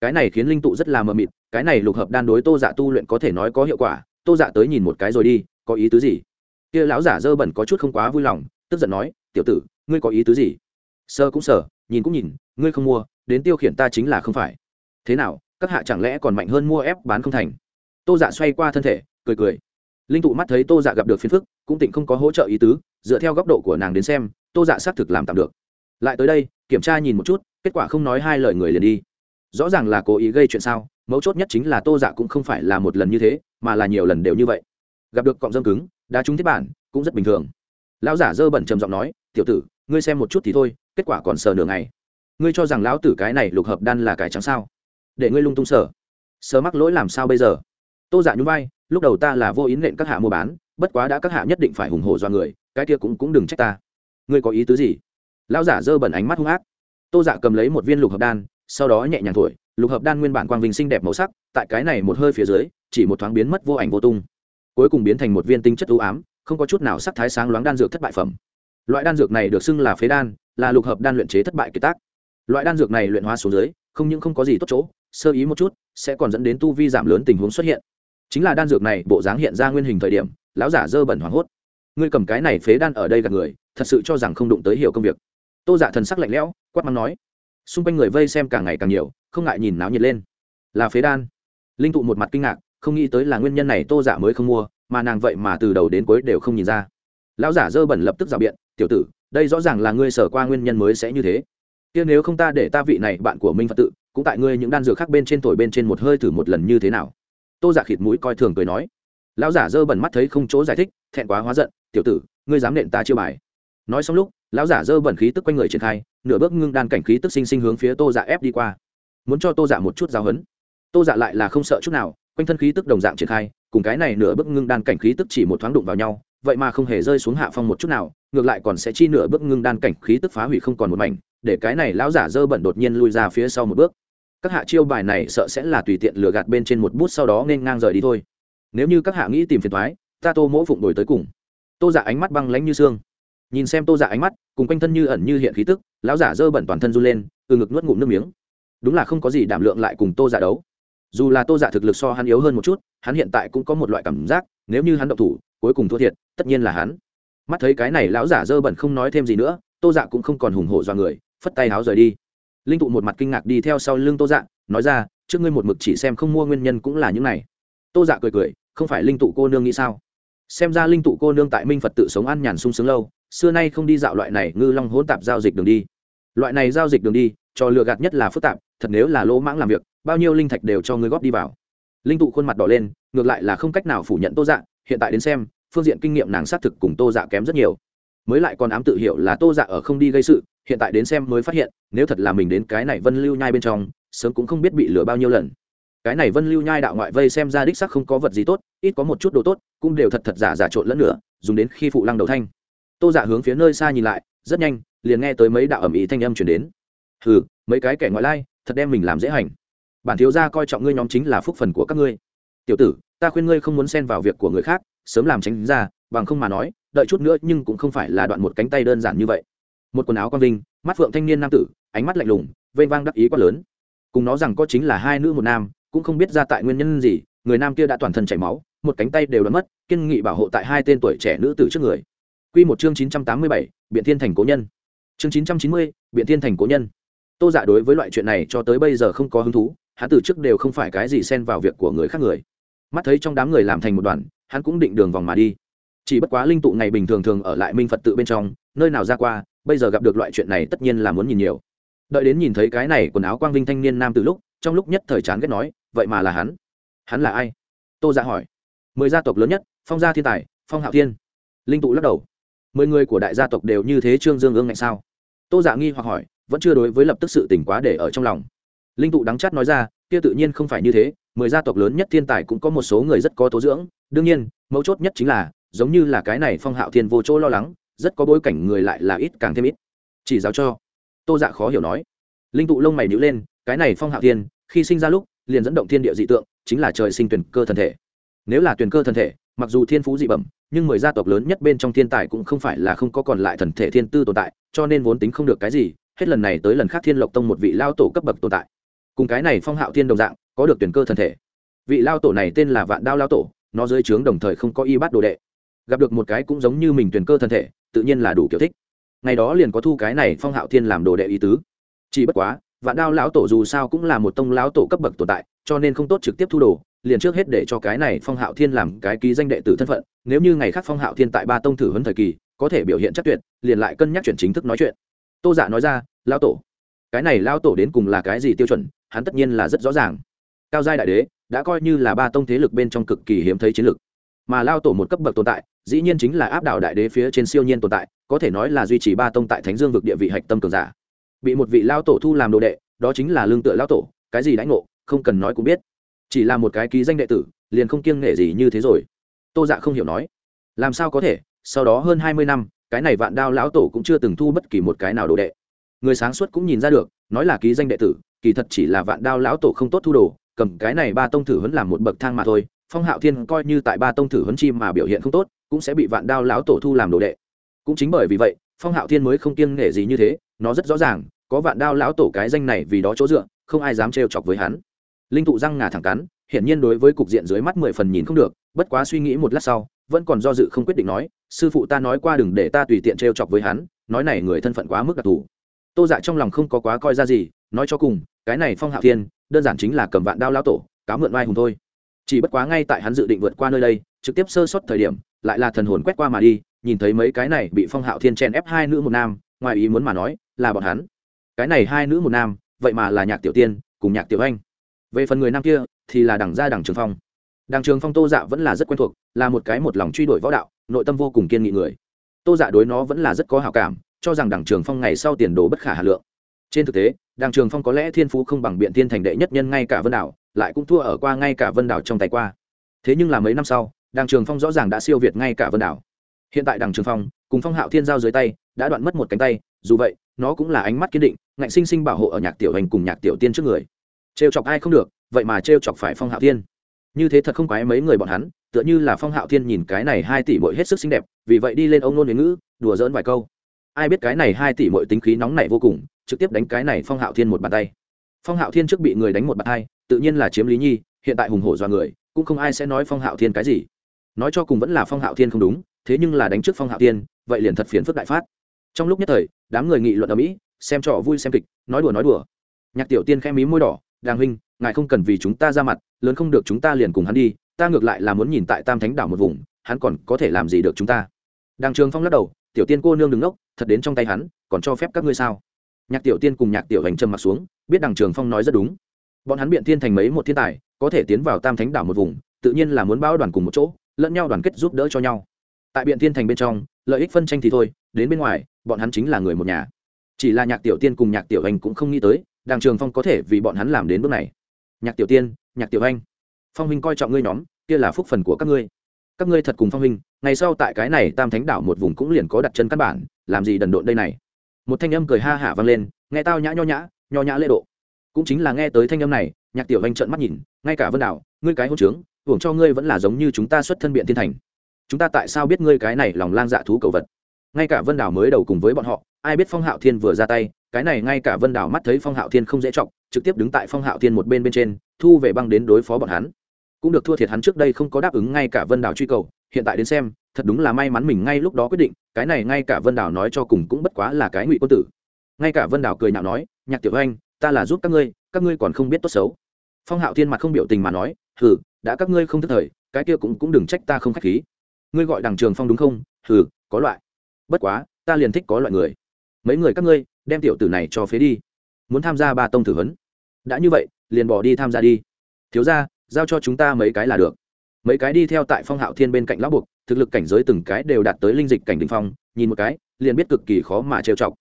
Cái này khiến linh tụ rất là mờ mịt, cái này lục hợp đan đối tô dạ tu luyện có thể nói có hiệu quả, tô dạ tới nhìn một cái rồi đi, có ý tứ gì? Kia lão giả dơ bẩn có chút không quá vui lòng, tức giận nói, tiểu tử, ngươi có ý tứ gì? Sơ cũng sở nhìn cũng nhìn, ngươi không mua, đến tiêu khiển ta chính là không phải. Thế nào, các hạ chẳng lẽ còn mạnh hơn mua ép bán không thành? Tô dạ xoay qua thân thể, cười cười linh tụ mắt thấy tô dạ gặp được phiền phức cũng tỉnh không có hỗ trợ ý tứ dựa theo góc độ của nàng đến xem tô dạ xác thực làm tạm được. Lại tới đây kiểm tra nhìn một chút kết quả không nói hai lời người liền đi. Rõ ràng là cố ý gây chuyện sao mấu chốt nhất chính là tô dạ cũng không phải là một lần như thế mà là nhiều lần đều như vậy. Gặp được cọng dâm cứng đá trúng thiết bản cũng rất bình thường. Lão giả dơ bẩn trầm giọng nói tiểu tử ngươi xem một chút thì thôi kết quả còn sờ nửa ngày. Ngươi cho rằng lão tử cái này lục hợp đan là cái trắng sao? Để ngươi lung tung sờ, sờ mắc lỗi làm sao bây giờ? Tô dạ nhún vai lúc đầu ta là vô ý nện các hạ mua bán, bất quá đã các hạ nhất định phải hùng hổ do người, cái kia cũng cũng đừng trách ta. Ngươi có ý tứ gì? Lão giả dơ bẩn ánh mắt hung ác. Tô giả cầm lấy một viên lục hợp đan, sau đó nhẹ nhàng thổi, lục hợp đan nguyên bản quang vinh xinh đẹp màu sắc, tại cái này một hơi phía dưới, chỉ một thoáng biến mất vô ảnh vô tung. Cuối cùng biến thành một viên tinh chất ưu ám, không có chút nào sắc thái sáng loáng đan dược thất bại phẩm. Loại đan dược này được xưng là phế đan, là lục hợp đan luyện chế thất bại kiệt tác. Loại đan dược này luyện hóa xuống dưới, không những không có gì tốt chỗ, sơ ý một chút, sẽ còn dẫn đến tu vi giảm lớn tình huống xuất hiện chính là đan dược này, bộ dáng hiện ra nguyên hình thời điểm, lão giả dơ bẩn hoảng hốt. Ngươi cầm cái này phế đan ở đây gặp người, thật sự cho rằng không đụng tới hiểu công việc. Tô giả thần sắc lạnh lẽo, quát mắng nói. Xung quanh người vây xem càng ngày càng nhiều, không ngại nhìn náo nhiệt lên. Là phế đan. Linh tụ một mặt kinh ngạc, không nghĩ tới là nguyên nhân này tô giả mới không mua, mà nàng vậy mà từ đầu đến cuối đều không nhìn ra. Lão giả dơ bẩn lập tức rào biện, tiểu tử, đây rõ ràng là ngươi sở qua nguyên nhân mới sẽ như thế. Kia nếu không ta để ta vị này bạn của minh phật tự, cũng tại ngươi những đan dược khác bên trên thổi bên trên một hơi thử một lần như thế nào? Tô giả khịt mũi coi thường cười nói, lão giả dơ bẩn mắt thấy không chỗ giải thích, thẹn quá hóa giận, tiểu tử, ngươi dám nện ta chiêu bài. Nói xong lúc, lão giả dơ bẩn khí tức quanh người triển khai, nửa bước ngưng đan cảnh khí tức sinh sinh hướng phía tô dạ ép đi qua. Muốn cho tô dạ một chút giáo hấn tô dạ lại là không sợ chút nào, quanh thân khí tức đồng dạng triển khai, cùng cái này nửa bước ngưng đan cảnh khí tức chỉ một thoáng đụng vào nhau, vậy mà không hề rơi xuống hạ phong một chút nào, ngược lại còn sẽ chi nửa bước ngưng đan cảnh khí tức phá hủy không còn một mảnh, để cái này lão giả dơ bẩn đột nhiên lui ra phía sau một bước các hạ chiêu bài này sợ sẽ là tùy tiện lừa gạt bên trên một bút sau đó nên ngang rời đi thôi. Nếu như các hạ nghĩ tìm phiền thoái ta tô mỗ phụng đổi tới cùng. Tô giả ánh mắt băng lánh như xương. Nhìn xem tô giả ánh mắt, cùng quanh thân như ẩn như hiện khí tức, lão giả dơ bẩn toàn thân run lên, từ ngực nuốt ngụm nước miếng. Đúng là không có gì đảm lượng lại cùng tô giả đấu. Dù là tô giả thực lực so hắn yếu hơn một chút, hắn hiện tại cũng có một loại cảm giác, nếu như hắn động thủ, cuối cùng thua thiệt, tất nhiên là hắn. Mắt thấy cái này lão giả dơ bẩn không nói thêm gì nữa, tô dạ cũng không còn hùng hổ do người, phất tay háo rời đi linh tụ một mặt kinh ngạc đi theo sau lưng tô dạ nói ra, trước ngươi một mực chỉ xem không mua nguyên nhân cũng là những này. Tô dạ cười cười, không phải linh tụ cô nương nghĩ sao? Xem ra linh tụ cô nương tại minh phật tự sống ăn nhàn sung sướng lâu, xưa nay không đi dạo loại này ngư long hỗn tạp giao dịch đường đi. Loại này giao dịch đường đi, cho lừa gạt nhất là phức tạp, thật nếu là lỗ mãng làm việc, bao nhiêu linh thạch đều cho ngươi góp đi vào. Linh tụ khuôn mặt đỏ lên, ngược lại là không cách nào phủ nhận tô dạ hiện tại đến xem, phương diện kinh nghiệm nàng xác thực cùng tô dạ kém rất nhiều. Mới lại còn ám tự hiểu là tô dạ ở không đi gây sự hiện tại đến xem mới phát hiện, nếu thật là mình đến cái này vân lưu nhai bên trong, sớm cũng không biết bị lừa bao nhiêu lần. Cái này vân lưu nhai đạo ngoại vây xem ra đích sắc không có vật gì tốt, ít có một chút đồ tốt, cũng đều thật thật giả giả trộn lẫn nữa dùng đến khi phụ lăng đầu thanh. Tô giả hướng phía nơi xa nhìn lại, rất nhanh, liền nghe tới mấy đạo ẩm ý thanh âm chuyển đến. Hừ, mấy cái kẻ ngoại lai, thật đem mình làm dễ hành. Bản thiếu gia coi trọng ngươi nhóm chính là phúc phần của các ngươi. Tiểu tử, ta khuyên ngươi không muốn xen vào việc của người khác, sớm làm tránh ra, bằng không mà nói, đợi chút nữa nhưng cũng không phải là đoạn một cánh tay đơn giản như vậy một quần áo quang vinh mắt phượng thanh niên nam tử ánh mắt lạnh lùng vênh vang đắc ý quá lớn cùng nó rằng có chính là hai nữ một nam cũng không biết ra tại nguyên nhân gì người nam kia đã toàn thân chảy máu một cánh tay đều đã mất kiên nghị bảo hộ tại hai tên tuổi trẻ nữ tử trước người Quy một chương 987, Biện Thiên thành cố nhân. Chương 990, Biện Thiên thành cố nhân. Tô Dạ đối với loại chuyện này cho tới bây giờ không có hứng thú, hắn từ trước đều không phải cái gì xen vào việc của người khác người. Mắt thấy trong đám người làm thành một đoàn, hắn cũng định đường vòng mà đi. Chỉ bất quá linh tụ ngày bình thường thường ở lại Minh Phật tự bên trong, nơi nào ra qua, bây giờ gặp được loại chuyện này tất nhiên là muốn nhìn nhiều. Đợi đến nhìn thấy cái này quần áo quang vinh thanh niên nam từ lúc, trong lúc nhất thời chán ghét nói, vậy mà là hắn. Hắn là ai? Tô Dạ hỏi. Mười gia tộc lớn nhất, Phong gia thiên tài, Phong Hạo Thiên. Linh tụ lắc đầu mười người của đại gia tộc đều như thế trương dương ương ngạnh sao tô dạ nghi hoặc hỏi vẫn chưa đối với lập tức sự tỉnh quá để ở trong lòng linh tụ đắng chát nói ra kia tự nhiên không phải như thế mười gia tộc lớn nhất thiên tài cũng có một số người rất có tố dưỡng đương nhiên mấu chốt nhất chính là giống như là cái này phong hạo thiên vô chỗ lo lắng, rất có bối cảnh người lại là ít càng thêm ít. Chỉ giáo cho. Tô dạ khó hiểu nói. Linh tụ lông mày nhữ lên, cái này phong hạo thiên, khi sinh ra lúc, liền dẫn động thiên địa dị tượng, chính là trời sinh tuyển cơ thân thể. Nếu là tuyển cơ thân thể, mặc dù thiên phú dị bẩm, nhưng mười gia tộc lớn nhất bên trong thiên tài cũng không phải là không có còn lại thần thể thiên tư tồn tại, cho nên vốn tính không được cái gì, hết lần này tới lần khác thiên lộc tông một vị lao tổ cấp bậc tồn tại. Cùng cái này phong hạo thiên đồng dạng, có được tuyển cơ thần thể. Vị lao tổ này tên là vạn đao lao tổ, nó dưới trướng đồng thời không có y bát đồ đệ gặp được một cái cũng giống như mình tuyển cơ thân thể, tự nhiên là đủ kiểu thích. Ngày đó liền có thu cái này phong hạo thiên làm đồ đệ ý tứ. Chỉ bất quá, vạn đao lão tổ dù sao cũng là một tông lão tổ cấp bậc tồn tại, cho nên không tốt trực tiếp thu đồ, liền trước hết để cho cái này phong hạo thiên làm cái ký danh đệ tử thân phận, nếu như ngày khác phong hạo thiên tại ba tông thử huấn thời kỳ, có thể biểu hiện chắc tuyệt, liền lại cân nhắc chuyển chính thức nói chuyện. Tô giả dạ nói ra, lão tổ, cái này lão tổ đến cùng là cái gì tiêu chuẩn, hắn tất nhiên là rất rõ ràng. Cao giai đại đế, đã coi như là ba tông thế lực bên trong cực kỳ hiếm thấy chiến lực mà lao tổ một cấp bậc tồn tại dĩ nhiên chính là áp đảo đại đế phía trên siêu nhiên tồn tại, có thể nói là duy trì ba tông tại thánh dương vực địa vị hạch tâm cường giả. Bị một vị lao tổ thu làm đồ đệ, đó chính là lương tựa lao tổ, cái gì đãi ngộ, không cần nói cũng biết. Chỉ là một cái ký danh đệ tử, liền không kiêng nghệ gì như thế rồi. Tô dạ không hiểu nói, làm sao có thể, sau đó hơn hai mươi năm, cái này vạn đao lão tổ cũng chưa từng thu bất kỳ một cái nào đồ đệ. Người sáng suốt cũng nhìn ra được, nói là ký danh đệ tử, kỳ thật chỉ là vạn đao lão tổ không tốt thu đồ, cầm cái này ba tông thử huấn làm một bậc thang mà thôi, phong hạo thiên coi như tại ba tông thử huấn chi mà biểu hiện không tốt cũng sẽ bị vạn đao lão tổ thu làm đồ đệ. Cũng chính bởi vì vậy, phong hạo thiên mới không kiêng nghệ gì như thế, nó rất rõ ràng, có vạn đao lão tổ cái danh này vì đó chỗ dựa, không ai dám trêu chọc với hắn. Linh tụ răng ngà thẳng cắn, hiển nhiên đối với cục diện dưới mắt mười phần nhìn không được, bất quá suy nghĩ một lát sau, vẫn còn do dự không quyết định nói, sư phụ ta nói qua đừng để ta tùy tiện trêu chọc với hắn, nói này người thân phận quá mức đặc thù. Tô dạ trong lòng không có quá coi ra gì, nói cho cùng, cái này phong hạo thiên, đơn giản chính là cầm vạn đao lão tổ, cáo mượn vai hùng thôi. Chỉ bất quá ngay tại hắn dự định vượt qua nơi đây, trực tiếp sơ suất thời điểm lại là thần hồn quét qua mà đi, nhìn thấy mấy cái này bị phong hạo thiên chen ép hai nữ một nam, ngoài ý muốn mà nói, là bọn hắn. Cái này hai nữ một nam, vậy mà là nhạc tiểu tiên, cùng nhạc tiểu anh. Về phần người nam kia, thì là đằng gia đằng trường phong. Đằng trường phong tô dạ vẫn là rất quen thuộc, là một cái một lòng truy đuổi võ đạo, nội tâm vô cùng kiên nghị người. Tô dạ đối nó vẫn là rất có hào cảm, cho rằng đằng trường phong ngày sau tiền đồ bất khả hà lượng. Trên thực tế, đằng trường phong có lẽ thiên phú không bằng biện thiên thành đệ nhất nhân ngay cả vân đảo, lại cũng thua ở qua ngay cả vân đảo trong tay qua. Thế nhưng là mấy năm sau đàng trường phong rõ ràng đã siêu việt ngay cả vân đảo. Hiện tại đàng trường phong, cùng phong hạo thiên giao dưới tay, đã đoạn mất một cánh tay, dù vậy, nó cũng là ánh mắt kiên định, ngạnh sinh sinh bảo hộ ở nhạc tiểu hành cùng nhạc tiểu tiên trước người. Trêu chọc ai không được, vậy mà trêu chọc phải phong hạo thiên. Như thế thật không quái mấy người bọn hắn, tựa như là phong hạo thiên nhìn cái này hai tỷ bội hết sức xinh đẹp, vì vậy đi lên ông nôn ngữ, đùa dỡn vài câu. Ai biết cái này hai tỷ bội tính khí nóng này vô cùng, trực tiếp đánh cái này phong hạo thiên một bàn tay. Phong hạo thiên trước bị người đánh một bàn tay, tự nhiên là chiếm lý nhi, hiện tại hùng hổ do người, cũng không ai sẽ nói phong hạo thiên cái gì nói cho cùng vẫn là phong hạo thiên không đúng, thế nhưng là đánh trước phong hạo thiên, vậy liền thật phiền phức đại phát. Trong lúc nhất thời, đám người nghị luận ở mỹ, xem trò vui xem kịch, nói đùa nói đùa. Nhạc tiểu tiên khẽ mí môi đỏ, đàng huynh, ngài không cần vì chúng ta ra mặt, lớn không được chúng ta liền cùng hắn đi, ta ngược lại là muốn nhìn tại tam thánh đảo một vùng, hắn còn có thể làm gì được chúng ta? Đàng trường phong lắc đầu, tiểu tiên cô nương đứng ngốc thật đến trong tay hắn, còn cho phép các ngươi sao? Nhạc tiểu tiên cùng nhạc tiểu hành trầm mặt xuống, biết đàng trường phong nói rất đúng. Bọn hắn biện thiên thành mấy một thiên tài, có thể tiến vào tam thánh đảo một vùng, tự nhiên là muốn bao đoàn cùng một chỗ lẫn nhau đoàn kết giúp đỡ cho nhau. Tại biện thiên thành bên trong, lợi ích phân tranh thì thôi, đến bên ngoài, bọn hắn chính là người một nhà. Chỉ là nhạc tiểu tiên cùng nhạc tiểu anh cũng không nghĩ tới đàng trường phong có thể vì bọn hắn làm đến bước này. Nhạc tiểu tiên, nhạc tiểu anh, phong huynh coi trọng ngươi nhóm, kia là phúc phần của các ngươi. Các ngươi thật cùng phong huynh, ngày sau tại cái này tam thánh đảo một vùng cũng liền có đặt chân căn bản, làm gì đần độn đây này? Một thanh âm cười ha hả vang lên, nghe tao nhã nho nhã nho nhã lễ độ. Cũng chính là nghe tới thanh âm này, nhạc tiểu anh trợn mắt nhìn, ngay cả vân đảo, ngươi cái hôn trướng hưởng cho ngươi vẫn là giống như chúng ta xuất thân biện thiên thành. Chúng ta tại sao biết ngươi cái này lòng lang dạ thú cầu vật? Ngay cả vân đảo mới đầu cùng với bọn họ, ai biết phong hạo thiên vừa ra tay, cái này ngay cả vân đảo mắt thấy phong hạo thiên không dễ trọng trực tiếp đứng tại phong hạo thiên một bên bên trên, thu về băng đến đối phó bọn hắn. Cũng được thua thiệt hắn trước đây không có đáp ứng ngay cả vân đảo truy cầu, hiện tại đến xem, thật đúng là may mắn mình ngay lúc đó quyết định, cái này ngay cả vân đảo nói cho cùng cũng bất quá là cái ngụy quân tử. Ngay cả vân đảo cười nhạo nói, nhạc tiểu anh, ta là giúp các ngươi các ngươi còn không biết tốt xấu. Phong hạo thiên mặt không biểu tình mà nói, hừ đã các ngươi không thức thời, cái kia cũng cũng đừng trách ta không k h á c h khí. Ngươi gọi đằng trường phong đúng không? Hừ, có loại. Bất quá, ta liền thích có loại người. Mấy người các ngươi, đem tiểu tử này cho phế đi. Muốn tham gia ba tông thử huấn. Đã như vậy, liền bỏ đi tham gia đi. Thiếu ra giao cho chúng ta mấy cái là được. Mấy cái đi theo tại phong hạo thiên bên cạnh lão buộc, thực lực cảnh giới từng cái đều đạt tới linh dịch cảnh đình phong, nhìn một cái, liền biết cực kỳ khó mà trêu chọc.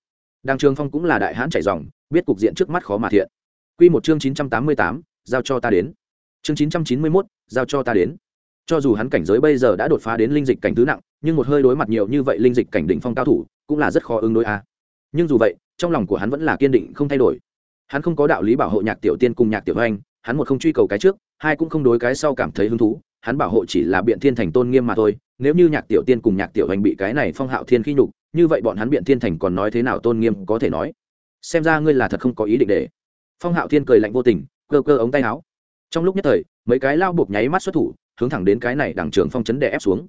Đàng trường phong cũng là đại hãn chạy dòng, biết cục diện trước mắt khó mà thiện. Q một chương chín trăm tám mươi tám, giao cho ta đến chương chín trăm chín mươi mốt, giao cho ta đến. Cho dù hắn cảnh giới bây giờ đã đột phá đến linh dịch cảnh thứ nặng, nhưng một hơi đối mặt nhiều như vậy linh dịch cảnh đỉnh phong cao thủ, cũng là rất khó ứng đối a. Nhưng dù vậy, trong lòng của hắn vẫn là kiên định không thay đổi. Hắn không có đạo lý bảo hộ nhạc tiểu tiên cùng nhạc tiểu anh hắn một không truy cầu cái trước, hai cũng không đối cái sau cảm thấy hứng thú, hắn bảo hộ chỉ là biện thiên thành tôn nghiêm mà thôi, nếu như nhạc tiểu tiên cùng nhạc tiểu anh bị cái này phong hạo thiên khi nhục, như vậy bọn hắn biện thiên thành còn nói thế nào tôn nghiêm có thể nói. Xem ra ngươi là thật không có ý định để. Phong hạo thiên cười lạnh vô tình, cơ cơ ống tay áo trong lúc nhất thời, mấy cái lao buộc nháy mắt xuất thủ, hướng thẳng đến cái này đằng trường phong chấn đè ép xuống.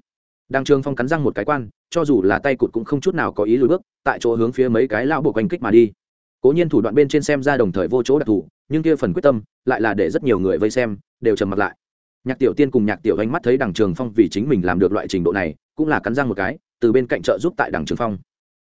Đằng trường phong cắn răng một cái quan, cho dù là tay cụt cũng không chút nào có ý lùi bước, tại chỗ hướng phía mấy cái lao buộc oanh kích mà đi. Cố nhiên thủ đoạn bên trên xem ra đồng thời vô chỗ đặc thù, nhưng kia phần quyết tâm, lại là để rất nhiều người vây xem, đều trầm mặt lại. Nhạc tiểu tiên cùng nhạc tiểu anh mắt thấy đằng trường phong vì chính mình làm được loại trình độ này, cũng là cắn răng một cái, từ bên cạnh trợ giúp tại đằng trường phong.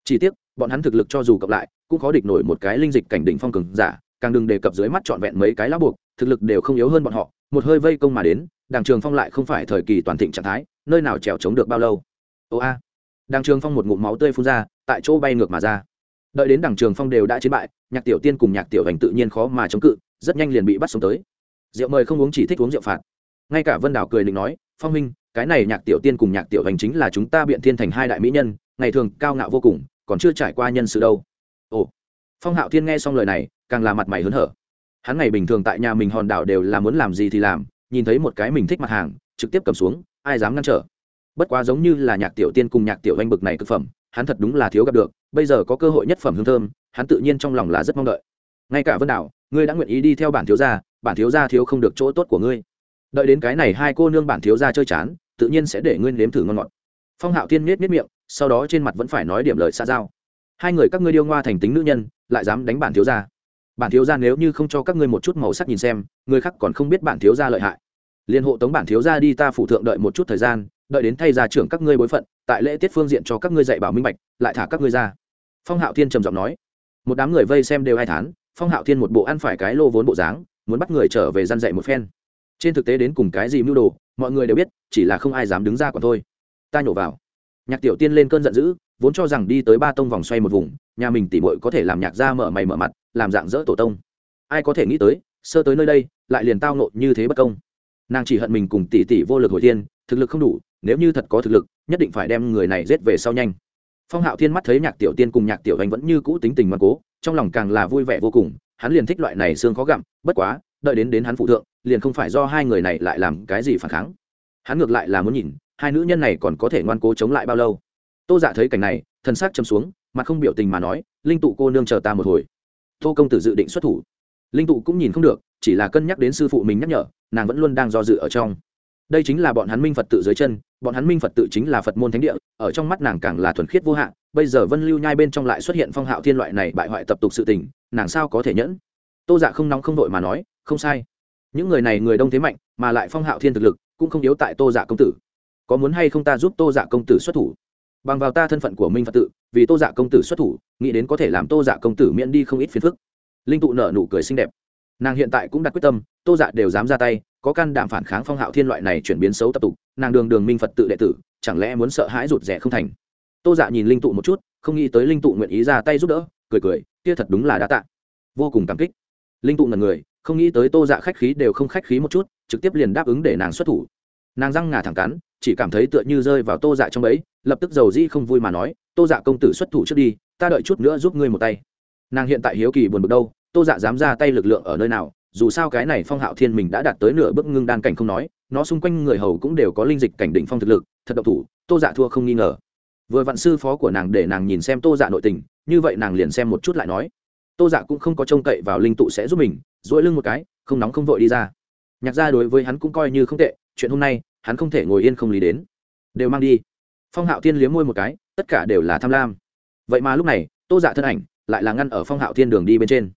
Chỉ tiếc, bọn hắn thực lực cho dù cộng lại, cũng khó địch nổi một cái linh dịch cảnh đỉnh phong cường giả, càng đừng đề cập dưới mắt trọn vẹn mấy cái lá buộc thực lực đều không yếu hơn bọn họ, một hơi vây công mà đến, đằng trường phong lại không phải thời kỳ toàn thịnh trạng thái, nơi nào trèo chống được bao lâu. Ô a. Đằng trường phong một ngụm máu tươi phun ra, tại chỗ bay ngược mà ra. Đợi đến đằng trường phong đều đã chiến bại, nhạc tiểu tiên cùng nhạc tiểu hành tự nhiên khó mà chống cự, rất nhanh liền bị bắt sống tới. Rượu mời không uống chỉ thích uống rượu phạt. Ngay cả vân đảo cười định nói, phong minh cái này nhạc tiểu tiên cùng nhạc tiểu hành chính là chúng ta biện thiên thành hai đại mỹ nhân, ngày thường cao ngạo vô cùng, còn chưa trải qua nhân sự đâu. Ồ. Phong hạo thiên nghe xong lời này, càng là mặt mày hớn hở hắn ngày bình thường tại nhà mình hòn đảo đều là muốn làm gì thì làm, nhìn thấy một cái mình thích mặt hàng, trực tiếp cầm xuống, ai dám ngăn trở. Bất quá giống như là nhạc tiểu tiên cùng nhạc tiểu anh bực này c ự c phẩm, hắn thật đúng là thiếu gặp được, bây giờ có cơ hội nhất phẩm hương thơm, hắn tự nhiên trong lòng là rất mong đợi. Ngay cả vân đảo, ngươi đã nguyện ý đi theo bản thiếu gia, bản thiếu gia thiếu không được chỗ tốt của ngươi. Đợi đến cái này hai cô nương bản thiếu gia chơi chán, tự nhiên sẽ để ngươi nếm thử ngon ngọt. Phong hạo thiên miết miết miệng, sau đó trên mặt vẫn phải nói điểm lời xa giao. Hai người các ngươi điêu ngoa thành tính nữ nhân, lại dám đánh bản thiếu gia bản thiếu gia nếu như không cho các ngươi một chút màu sắc nhìn xem, người khác còn không biết bản thiếu gia lợi hại. Liên hộ tống bản thiếu gia đi ta phủ thượng đợi một chút thời gian, đợi đến thay gia trưởng các ngươi bối phận, tại lễ tiết phương diện cho các ngươi dạy bảo minh bạch, lại thả các ngươi ra. Phong hạo thiên trầm giọng nói. Một đám người vây xem đều hai thán, phong hạo thiên một bộ ăn phải cái lô vốn bộ dáng, muốn bắt người trở về gian dạy một phen. Trên thực tế đến cùng cái gì mưu đồ, mọi người đều biết, chỉ là không ai dám đứng ra còn thôi. Ta nhổ vào. Nhạc tiểu tiên lên cơn giận dữ, vốn cho rằng đi tới ba tông vòng xoay một vùng nhà mình tỉ mội có thể làm nhạc ra mở mày mở mặt, làm dạng dỡ tổ tông. Ai có thể nghĩ tới, sơ tới nơi đây, lại liền tao nộ như thế bất công. Nàng chỉ hận mình cùng tỷ tỷ vô lực hồi tiên thực lực không đủ, nếu như thật có thực lực, nhất định phải đem người này giết về sau nhanh. Phong hạo thiên mắt thấy nhạc tiểu tiên cùng nhạc tiểu anh vẫn như cũ tính tình ngoan cố, trong lòng càng là vui vẻ vô cùng, hắn liền thích loại này xương khó gặm, bất quá, đợi đến đến hắn phụ thượng, liền không phải do hai người này lại làm cái gì phản kháng. Hắn ngược lại là muốn nhìn, hai nữ nhân này còn có thể ngoan cố chống lại bao lâu. Tô dạ thấy cảnh này thân xác châm xuống mặt không biểu tình mà nói, linh tụ cô nương chờ ta một hồi. Tô công tử dự định xuất thủ. Linh tụ cũng nhìn không được, chỉ là cân nhắc đến sư phụ mình nhắc nhở, nàng vẫn luôn đang do dự ở trong. Đây chính là bọn hắn minh phật tự dưới chân, bọn hắn minh phật tự chính là phật môn thánh địa, ở trong mắt nàng càng là thuần khiết vô hạn, bây giờ vân lưu nhai bên trong lại xuất hiện phong hạo thiên loại này bại hoại tập tục sự tình, nàng sao có thể nhẫn? Tô dạ không nóng không đội mà nói, không sai. Những người này người đông thế mạnh, mà lại phong hạo thiên thực lực, cũng không yếu tại tô dạ công tử. Có muốn hay không ta giúp tô dạ công tử xuất thủ? Bằng vào ta thân phận của minh phật tự vì tô dạ công tử xuất thủ nghĩ đến có thể làm tô dạ công tử miễn đi không ít phiền phức linh tụ nở nụ cười xinh đẹp nàng hiện tại cũng đặt quyết tâm tô dạ đều dám ra tay có can đảm phản kháng phong hạo thiên loại này chuyển biến xấu tập tục nàng đường đường minh phật tự đệ tử chẳng lẽ muốn sợ hãi rụt rẻ không thành tô dạ nhìn linh tụ một chút không nghĩ tới linh tụ nguyện ý ra tay giúp đỡ cười cười kia thật đúng là đã tạ vô cùng cảm kích linh tụ ngần người không nghĩ tới tô dạ khách khí đều không khách khí một chút trực tiếp liền đáp ứng để nàng xuất thủ nàng răng ngà thẳng cắn chỉ cảm thấy tựa như rơi vào tô dạ trong ấy lập tức dầu dĩ không vui mà nói, tô dạ công tử xuất thủ trước đi, ta đợi chút nữa giúp ngươi một tay. Nàng hiện tại hiếu kỳ buồn bực đâu, tô dạ dám ra tay lực lượng ở nơi nào, dù sao cái này phong hạo thiên mình đã đạt tới nửa bước ngưng đan cảnh không nói, nó xung quanh người hầu cũng đều có linh dịch cảnh đỉnh phong thực lực, thật độc thủ, tô dạ thua không nghi ngờ. Vừa vạn sư phó của nàng để nàng nhìn xem tô dạ nội tình, như vậy nàng liền xem một chút lại nói, tô dạ cũng không có trông cậy vào linh tụ sẽ giúp mình dỗi lưng một cái, không nóng không vội đi ra. Nhạc ra đối với hắn cũng coi như không tệ, chuyện hôm nay hắn không thể ngồi yên không lý đến. Đều mang đi. Phong hạo thiên liếm môi một cái, tất cả đều là tham lam. Vậy mà lúc này, tô dạ thân ảnh lại là ngăn ở phong hạo thiên đường đi bên trên.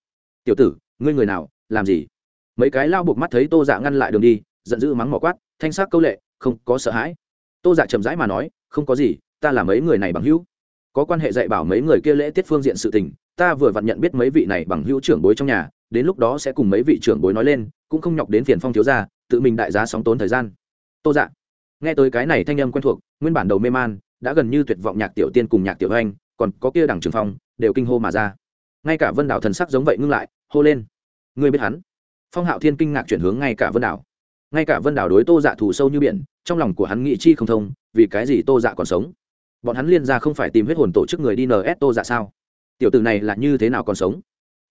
Tiểu tử, ngươi người nào, làm gì? Mấy cái lao buộc mắt thấy tô dạ ngăn lại đường đi, giận dữ mắng mỏ quát, thanh sắc câu lệ, không có sợ hãi. Tô dạ chậm rãi mà nói, không có gì, ta là mấy người này bằng hữu. Có quan hệ dạy bảo mấy người kia lễ tiết phương diện sự tình, ta vừa vặn nhận biết mấy vị này bằng hữu trưởng bối trong nhà, đến lúc đó sẽ cùng mấy vị trưởng bối nói lên, cũng không nhọc đến phiền phong thiếu gia, tự mình đại giá sóng tốn thời gian tô dạ. Nghe tới cái này thanh âm quen thuộc, nguyên bản đầu mê man, đã gần như tuyệt vọng nhạc tiểu tiên cùng nhạc tiểu anh, còn có kia đẳng trường phong, đều kinh hô mà ra. Ngay cả vân đảo thần sắc giống vậy ngưng lại, hô lên. Ngươi biết hắn? Phong hạo thiên kinh ngạc chuyển hướng ngay cả vân đảo. Ngay cả vân đảo đối tô dạ thù sâu như biển, trong lòng của hắn nghị chi không thông, vì cái gì tô dạ còn sống? Bọn hắn liên ra không phải tìm huyết hồn tổ chức người đi ns tô dạ sao? Tiểu tử này là như thế nào còn sống?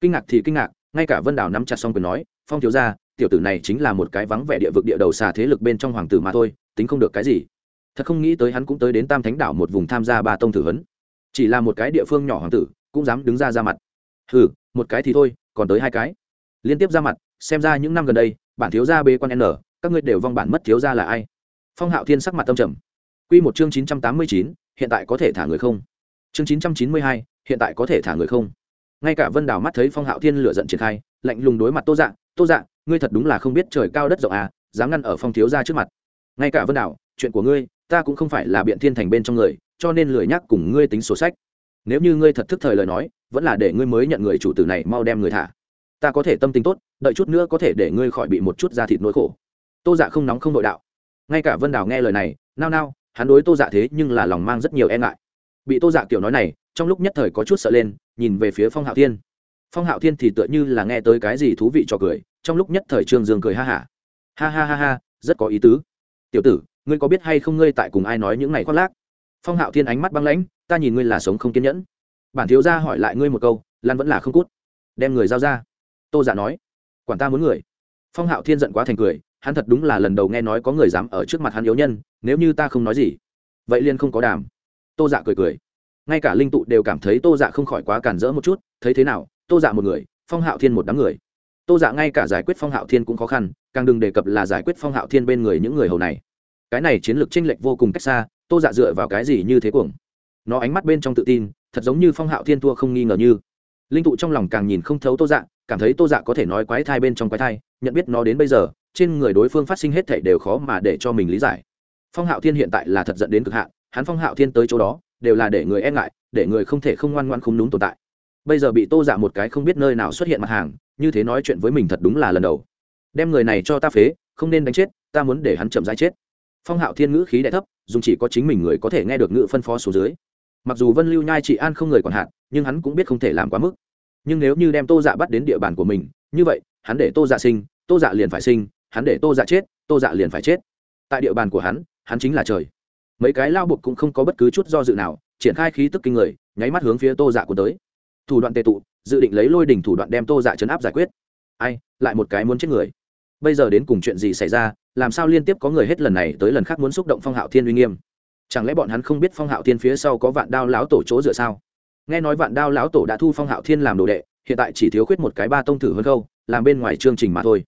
Kinh ngạc thì kinh ngạc, ngay cả vân đảo nắm chặt xong quyền nói, phong thiếu ra tiểu tử này chính là một cái vắng vẻ địa vực địa đầu xà thế lực bên trong hoàng tử mà thôi, tính không được cái gì. Thật không nghĩ tới hắn cũng tới đến tam thánh đảo một vùng tham gia ba tông thử vấn chỉ là một cái địa phương nhỏ hoàng tử, cũng dám đứng ra ra mặt. Ừ một cái thì thôi, còn tới hai cái. Liên tiếp ra mặt, xem ra những năm gần đây, bản thiếu gia bê quan n, các ngươi đều vong bản mất thiếu gia là ai? Phong hạo thiên sắc mặt tâm trầm. Quy một chương chín trăm tám mươi chín, hiện tại có thể thả người không? Chương chín trăm chín mươi hai, hiện tại có thể thả người không? Ngay cả vân đào mắt thấy phong hạo thiên lửa giận triển khai, lạnh lùng đối mặt tô dạng tô Dạ, ngươi thật đúng là không biết trời cao đất rộng à dám ngăn ở phong thiếu gia trước mặt. Ngay cả vân đào chuyện của ngươi ta cũng không phải là biện thiên thành bên trong người cho nên lười nhắc cùng ngươi tính sổ sách. Nếu như ngươi thật thức thời lời nói vẫn là để ngươi mới nhận người chủ tử này mau đem người thả. Ta có thể tâm tính tốt đợi chút nữa có thể để ngươi khỏi bị một chút da thịt nỗi khổ. Tô dạ không nóng không nội đạo. Ngay cả vân đào nghe lời này nao nao hắn đối tô dạ thế nhưng là lòng mang rất nhiều e ngại. Bị tô dạ kiểu nói này trong lúc nhất thời có chút sợ lên nhìn về phía phong hạo thiên phong hạo thiên thì tựa như là nghe tới cái gì thú vị cho cười, trong lúc nhất thời trương dương cười ha hả. Ha. ha ha ha ha rất có ý tứ. Tiểu tử, ngươi có biết hay không ngươi tại cùng ai nói những ngày khoác lác? Phong hạo thiên ánh mắt băng lãnh, ta nhìn ngươi là sống không kiên nhẫn. Bản thiếu gia hỏi lại ngươi một câu, lan vẫn là không cút. Đem người giao ra. Tô giả dạ nói, quản ta muốn người. Phong hạo thiên giận quá thành cười, hắn thật đúng là lần đầu nghe nói có người dám ở trước mặt hắn yếu nhân, nếu như ta không nói gì, vậy liên không có đàm. Tô dạ cười cười. Ngay cả linh tụ đều cảm thấy tô dạ không khỏi quá cản rỡ một chút, thấy thế nào tô dạ một người, phong hạo thiên một đám người. Tô dạ ngay cả giải quyết phong hạo thiên cũng khó khăn, càng đừng đề cập là giải quyết phong hạo thiên bên người những người hầu này. Cái này chiến lược tranh lệch vô cùng cách xa, tô dạ dựa vào cái gì như thế cuồng? Nó ánh mắt bên trong tự tin, thật giống như phong hạo thiên thua không nghi ngờ như. Linh tụ trong lòng càng nhìn không thấu tô dạ cảm thấy tô dạ có thể nói quái thai bên trong quái thai, nhận biết nó đến bây giờ, trên người đối phương phát sinh hết thảy đều khó mà để cho mình lý giải. Phong hạo thiên hiện tại là thật dẫn đến cực hạn, hắn phong hạo thiên tới chỗ đó, đều là để người e ngại, để người không thể không ngoan ngoan không đúng tồn tại bây giờ bị tô dạ một cái không biết nơi nào xuất hiện mặt hàng, như thế nói chuyện với mình thật đúng là lần đầu. Đem người này cho ta phế, không nên đánh chết, ta muốn để hắn chậm rãi chết. Phong hạo thiên ngữ khí đ thấp, dùng chỉ có chính mình người có thể nghe được ngữ phân phó số dưới. Mặc dù vân lưu nhai trị an không người còn hạn, nhưng hắn cũng biết không thể làm quá mức. Nhưng nếu như đem tô dạ bắt đến địa bàn của mình, như vậy, hắn để tô dạ sinh, tô dạ liền phải sinh, hắn để tô dạ chết, tô dạ liền phải chết. Tại địa bàn của hắn hắn chính là trời. Mấy cái lao buộc cũng không có bất cứ chút do dự nào, triển khai khí tức kinh người, nháy mắt hướng phía tô dạ của tới thủ đoạn tệ tụ, dự định lấy lôi đỉnh thủ đoạn đem tô dạ chấn áp giải quyết. Ai, lại một cái muốn chết người. Bây giờ đến cùng chuyện gì xảy ra, làm sao liên tiếp có người hết lần này tới lần khác muốn xúc động phong hạo thiên uy nghiêm? Chẳng lẽ bọn hắn không biết phong hạo thiên phía sau có vạn đao lão tổ chỗ dựa sao? Nghe nói vạn đao lão tổ đã thu phong hạo thiên làm đồ đệ, hiện tại chỉ thiếu khuyết một cái ba tông thử hơn câu, làm bên ngoài chương trình mà thôi.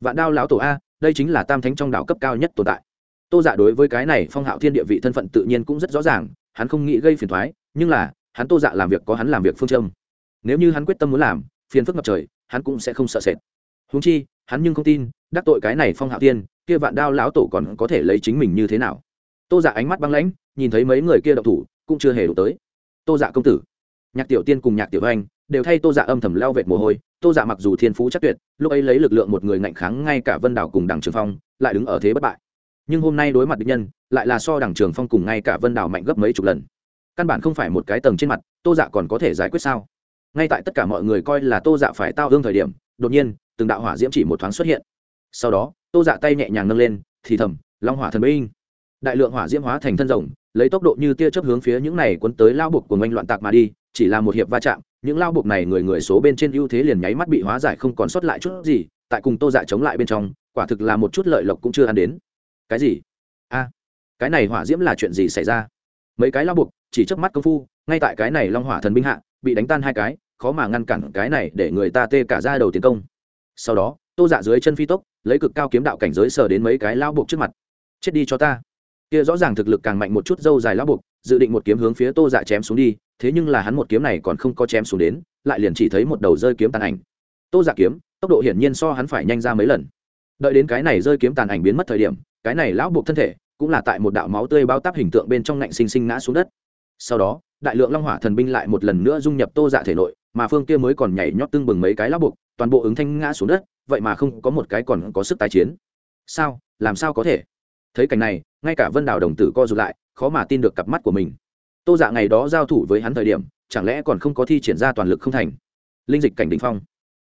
Vạn đao lão tổ a, đây chính là tam thánh trong đảo cấp cao nhất tồn tại. Tô giả dạ đối với cái này phong hạo thiên địa vị thân phận tự nhiên cũng rất rõ ràng, hắn không nghĩ gây phiền thoái nhưng là hắn tô dạ làm việc có hắn làm việc phương châm. Nếu như hắn quyết tâm muốn làm, phiền phức ngập trời, hắn cũng sẽ không sợ sệt. Húng chi, hắn nhưng không tin, đắc tội cái này phong hạo tiên kia vạn đao lão tổ còn có thể lấy chính mình như thế nào? Tô dạ ánh mắt băng lãnh, nhìn thấy mấy người kia động thủ, cũng chưa hề đủ tới. Tô dạ công tử. Nhạc tiểu tiên cùng nhạc tiểu anh đều thay tô dạ âm thầm leo vệt mồ hôi, tô dạ mặc dù thiên phú chắc tuyệt, lúc ấy lấy lực lượng một người ngạnh kháng ngay cả vân đảo cùng đảng trường phong, lại đứng ở thế bất bại. Nhưng hôm nay đối mặt địch nhân, lại là so đảng trường phong cùng ngay cả vân đảo mạnh gấp mấy chục lần căn bản không phải một cái tầng trên mặt, tô dạ còn có thể giải quyết sao? Ngay tại tất cả mọi người coi là tô dạ phải tao hương thời điểm, đột nhiên, từng đạo hỏa diễm chỉ một thoáng xuất hiện. Sau đó, tô dạ tay nhẹ nhàng nâng lên, thì thầm, long hỏa thần binh. Đại lượng hỏa diễm hóa thành thân rồng, lấy tốc độ như tia chớp hướng phía những này cuốn tới lao buộc của ngành loạn tạc mà đi, chỉ là một hiệp va chạm, những lao buộc này người người số bên trên ưu thế liền nháy mắt bị hóa giải không còn sót lại chút gì, tại cùng tô dạ chống lại bên trong, quả thực là một chút lợi lộc cũng chưa ăn đến. Cái gì? A, cái này hỏa diễm là chuyện gì xảy ra? Mấy cái lao buộc chỉ trước mắt công phu, ngay tại cái này long hỏa thần binh hạ, bị đánh tan hai cái, khó mà ngăn cản cái này để người ta tê cả ra đầu tiến công. Sau đó, tô dạ dưới chân phi tốc, lấy cực cao kiếm đạo cảnh giới sờ đến mấy cái lao buộc trước mặt. Chết đi cho ta. Kia rõ ràng thực lực càng mạnh một chút dâu dài lao buộc, dự định một kiếm hướng phía tô dạ chém xuống đi, thế nhưng là hắn một kiếm này còn không có chém xuống đến, lại liền chỉ thấy một đầu rơi kiếm tàn ảnh. Tô dạ kiếm, tốc độ hiển nhiên so hắn phải nhanh ra mấy lần. Đợi đến cái này rơi kiếm tàn ảnh biến mất thời điểm, cái này lão buộc thân thể cũng là tại một đạo máu tươi bao táp hình tượng bên trong ngạnh sinh sinh ngã xuống đất sau đó, đại lượng long hỏa thần binh lại một lần nữa dung nhập tô dạ thể nội, mà phương kia mới còn nhảy nhót tương bừng mấy cái lá buộc toàn bộ ứng thanh ngã xuống đất, vậy mà không có một cái còn có sức tái chiến. Sao? Làm sao có thể? Thấy cảnh này, ngay cả vân đào đồng tử co rụt lại, khó mà tin được cặp mắt của mình. Tô dạ ngày đó giao thủ với hắn thời điểm, chẳng lẽ còn không có thi triển ra toàn lực không thành? Linh dịch cảnh đ ỉ n h phong.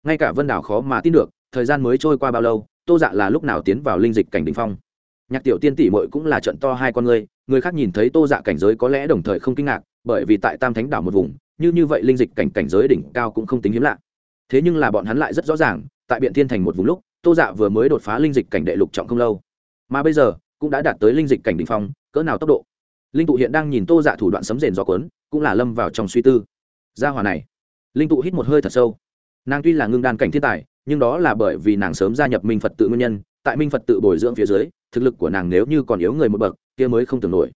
Ngay cả vân đảo khó mà tin được, thời gian mới trôi qua bao lâu, tô dạ là lúc nào tiến vào linh dịch cảnh đ ỉ n h phong? Nhạc tiểu tiên tỷ mội cũng là trận to hai con người người khác nhìn thấy tô dạ cảnh giới có lẽ đồng thời không kinh ngạc, bởi vì tại tam thánh đảo một vùng, như như vậy linh dịch cảnh cảnh giới đỉnh cao cũng không tính hiếm lạ. Thế nhưng là bọn hắn lại rất rõ ràng, tại biện thiên thành một vùng lúc, tô dạ vừa mới đột phá linh dịch cảnh đệ lục trọng không lâu. Mà bây giờ, cũng đã đạt tới linh dịch cảnh đ ỉ n h phong, cỡ nào tốc độ? Linh tụ hiện đang nhìn tô dạ thủ đoạn sấm rền gió cuốn, cũng là lâm vào trong suy tư. Gia hòa này, linh tụ hít một hơi thật sâu. Nàng tuy là ngưng đan cảnh thiên tài, nhưng đó là bởi vì nàng sớm gia nhập minh phật tự nguyên nhân tại minh phật tự bồi dưỡng phía dưới thực lực của nàng nếu như còn yếu người một bậc kia mới không tưởng nổi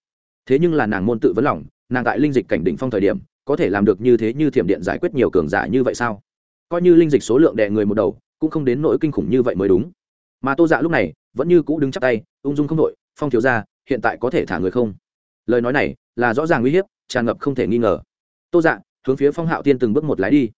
thế nhưng là nàng môn tự vấn lòng nàng tại linh dịch cảnh đỉnh phong thời điểm có thể làm được như thế như thiểm điện giải quyết nhiều cường giả như vậy sao coi như linh dịch số lượng đè người một đầu cũng không đến nỗi kinh khủng như vậy mới đúng mà tô dạ lúc này vẫn như cũ đứng chắp tay ung dung không đội phong thiếu ra hiện tại có thể thả người không lời nói này là rõ ràng uy hiếp tràn ngập không thể nghi ngờ tô dạ hướng phía phong hạo thiên từng bước một lái đi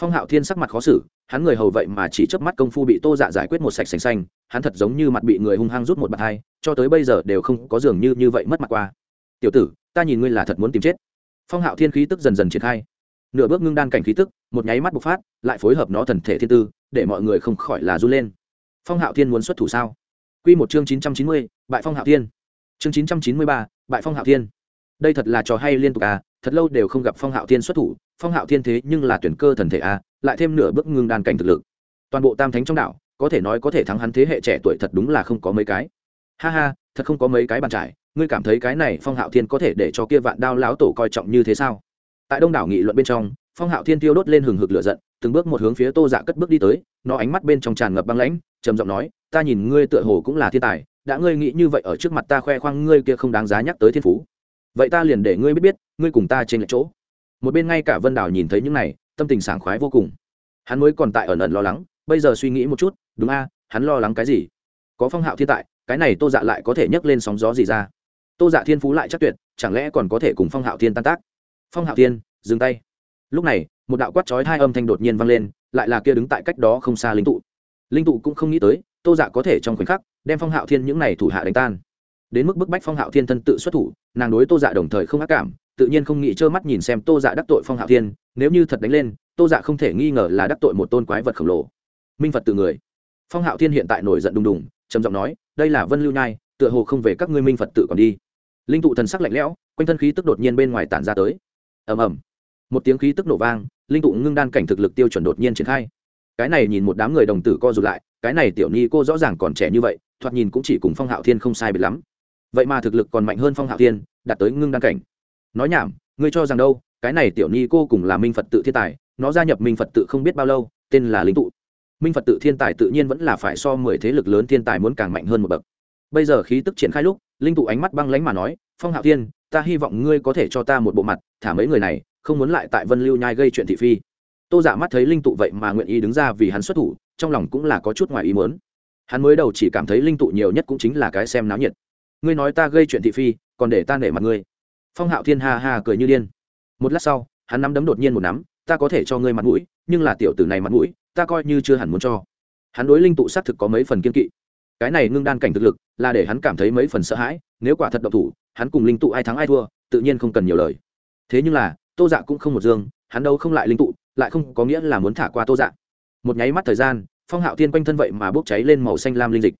phong hạo thiên sắc mặt khó xử hắn người hầu vậy mà chỉ chớp mắt công phu bị tô dạ giải quyết một sạch sành xanh, hắn thật giống như mặt bị người hung hăng rút một bạt hai, cho tới bây giờ đều không có dường như như vậy mất mặt qua. Tiểu tử, ta nhìn ngươi là thật muốn tìm chết. Phong hạo thiên khí tức dần dần triển khai. Nửa bước ngưng đan cảnh khí tức, một nháy mắt bộc phát, lại phối hợp nó thần thể thiên tư, để mọi người không khỏi là run lên. Phong hạo thiên muốn xuất thủ sao? Q một chương chín trăm chín mươi, bại phong hạo thiên. Chương chín trăm chín mươi ba, bại phong hạo thiên. Đây thật là trò hay liên tục à thật lâu đều không gặp phong hạo thiên xuất thủ phong hạo thiên thế nhưng là tuyển cơ thần thể a, lại thêm nửa bước ngưng đan cảnh thực lực. Toàn bộ tam thánh trong đảo có thể nói có thể thắng hắn thế hệ trẻ tuổi thật đúng là không có mấy cái. Ha ha thật không có mấy cái bàn trải ngươi cảm thấy cái này phong hạo thiên có thể để cho kia vạn đao láo tổ coi trọng như thế sao? Tại đông đảo nghị luận bên trong phong hạo thiên tiêu đốt lên hừng hực lửa giận từng bước một hướng phía tô dạ cất bước đi tới nó ánh mắt bên trong tràn ngập băng lãnh trầm giọng nói ta nhìn ngươi tựa hồ cũng là thiên tài đã ngươi nghĩ như vậy ở trước mặt ta khoe khoang ngươi kia không đáng giá nhắc tới thiên phú. Vậy ta liền để ngươi biết biết ngươi cùng ta trên lệch chỗ một bên ngay cả vân đào nhìn thấy những này, tâm tình sảng khoái vô cùng. Hắn mới còn tại ẩn ẩn lo lắng, bây giờ suy nghĩ một chút, đúng a à, hắn lo lắng cái gì? Có phong hạo thiên tại, cái này tô dạ lại có thể nhấc lên sóng gió gì ra? Tô dạ thiên phú lại chắc tuyệt, chẳng lẽ còn có thể cùng phong hạo thiên tan tác? Phong hạo thiên, dừng tay. Lúc này, một đạo quát chói hai âm thanh đột nhiên vang lên, lại là kia đứng tại cách đó không xa linh tụ. Linh tụ cũng không nghĩ tới, tô dạ có thể trong khoảnh khắc, đem phong hạo thiên những này thủ hạ đánh tan. Đến mức bức bách phong hạo thiên thân tự xuất thủ, nàng đối tô dạ đồng thời không ác cảm tự nhiên không nghĩ trơ mắt nhìn xem tô dạ đắc tội phong hạo thiên, nếu như thật đánh lên, tô dạ không thể nghi ngờ là đắc tội một tôn quái vật khổng lồ. Minh phật tự người. Phong hạo thiên hiện tại nổi giận đùng đùng, trầm giọng nói, đây là vân lưu nhai, tựa hồ không về các ngươi minh phật tự còn đi. Linh tụ thần sắc lạnh lẽo, quanh thân khí tức đột nhiên bên ngoài tản ra tới. Ầm ầm. Một tiếng khí tức nổ vang, linh tụ ngưng đan cảnh thực lực tiêu chuẩn đột nhiên triển khai. Cái này nhìn một đám người đồng tử co rụt lại, cái này tiểu ni cô rõ ràng còn trẻ như vậy, thoạt nhìn cũng chỉ cùng phong hạo thiên không sai biệt lắm. Vậy mà thực lực còn mạnh hơn phong hạo thiên, đạt tới ngưng đan cảnh nói nhảm, ngươi cho rằng đâu, cái này tiểu ni cô cùng là minh phật tự thiên tài, nó gia nhập minh phật tự không biết bao lâu, tên là linh tụ. Minh phật tự thiên tài tự nhiên vẫn là phải so mười thế lực lớn thiên tài muốn càng mạnh hơn một bậc. Bây giờ khí tức triển khai lúc, linh tụ ánh mắt băng lánh mà nói, phong hạo thiên, ta hy vọng ngươi có thể cho ta một bộ mặt, thả mấy người này, không muốn lại tại vân lưu nhai gây chuyện thị phi. Tô giả mắt thấy linh tụ vậy mà nguyện ý đứng ra vì hắn xuất thủ, trong lòng cũng là có chút ngoài ý muốn. Hắn mới đầu chỉ cảm thấy linh tụ nhiều nhất cũng chính là cái xem náo nhiệt. Ngươi nói ta gây chuyện thị phi, còn để ta nể mặt ngươi phong hạo thiên ha ha cười như điên. Một lát sau, hắn nắm đấm đột nhiên một nắm, ta có thể cho ngươi mặt mũi, nhưng là tiểu tử này mặt mũi, ta coi như chưa hẳn muốn cho. Hắn đối linh tụ xác thực có mấy phần kiên kỵ. Cái này ngưng đan cảnh thực lực, là để hắn cảm thấy mấy phần sợ hãi, nếu quả thật độc thủ, hắn cùng linh tụ ai thắng ai thua, tự nhiên không cần nhiều lời. Thế nhưng là, tô dạ cũng không một dương, hắn đâu không lại linh tụ, lại không có nghĩa là muốn thả qua tô dạ. Một nháy mắt thời gian, phong hạo thiên quanh thân vậy mà bốc cháy lên màu xanh lam linh dịch.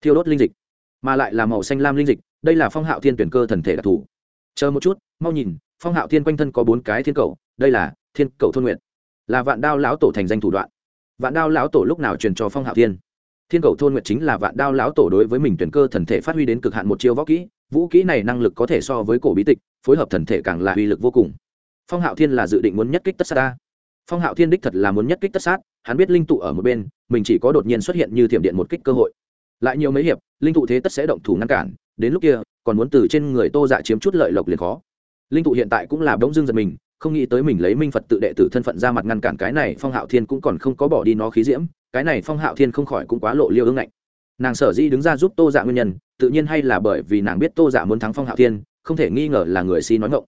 Thiêu đốt linh dịch. Mà lại là màu xanh lam linh dịch, đây là phong hạo thiên tuyển cơ thần thể đặc thù chờ một chút, mau nhìn, phong hạo thiên quanh thân có bốn cái thiên cầu, đây là thiên cầu thôn nguyện là vạn đao lão tổ thành danh thủ đoạn. Vạn đao lão tổ lúc nào truyền cho phong hạo thiên? Thiên cầu thôn nguyện chính là vạn đao lão tổ đối với mình tuyển cơ thần thể phát huy đến cực hạn một chiêu võ kỹ, vũ kỹ này năng lực có thể so với cổ bí tịch, phối hợp thần thể càng là uy lực vô cùng. Phong hạo thiên là dự định muốn nhất kích tất sát ta. Phong hạo thiên đích thật là muốn nhất kích tất sát, hắn biết linh tụ ở một bên, mình chỉ có đột nhiên xuất hiện như thiểm điện một kích cơ hội. Lại nhiều mấy hiệp, linh tụ thế tất sẽ động thủ ngăn cản, đến lúc kia còn muốn từ trên người tô dạ chiếm chút lợi lộc liền khó. Linh tụ hiện tại cũng là bỗng dưng giật mình, không nghĩ tới mình lấy minh phật tự đệ tử thân phận ra mặt ngăn cản cái này phong hạo thiên cũng còn không có bỏ đi nó khí diễm, cái này phong hạo thiên không khỏi cũng quá lộ liêu ương ngạnh. Nàng sở dĩ đứng ra giúp tô dạ nguyên nhân, tự nhiên hay là bởi vì nàng biết tô dạ muốn thắng phong hạo thiên, không thể nghi ngờ là người si nói ngộng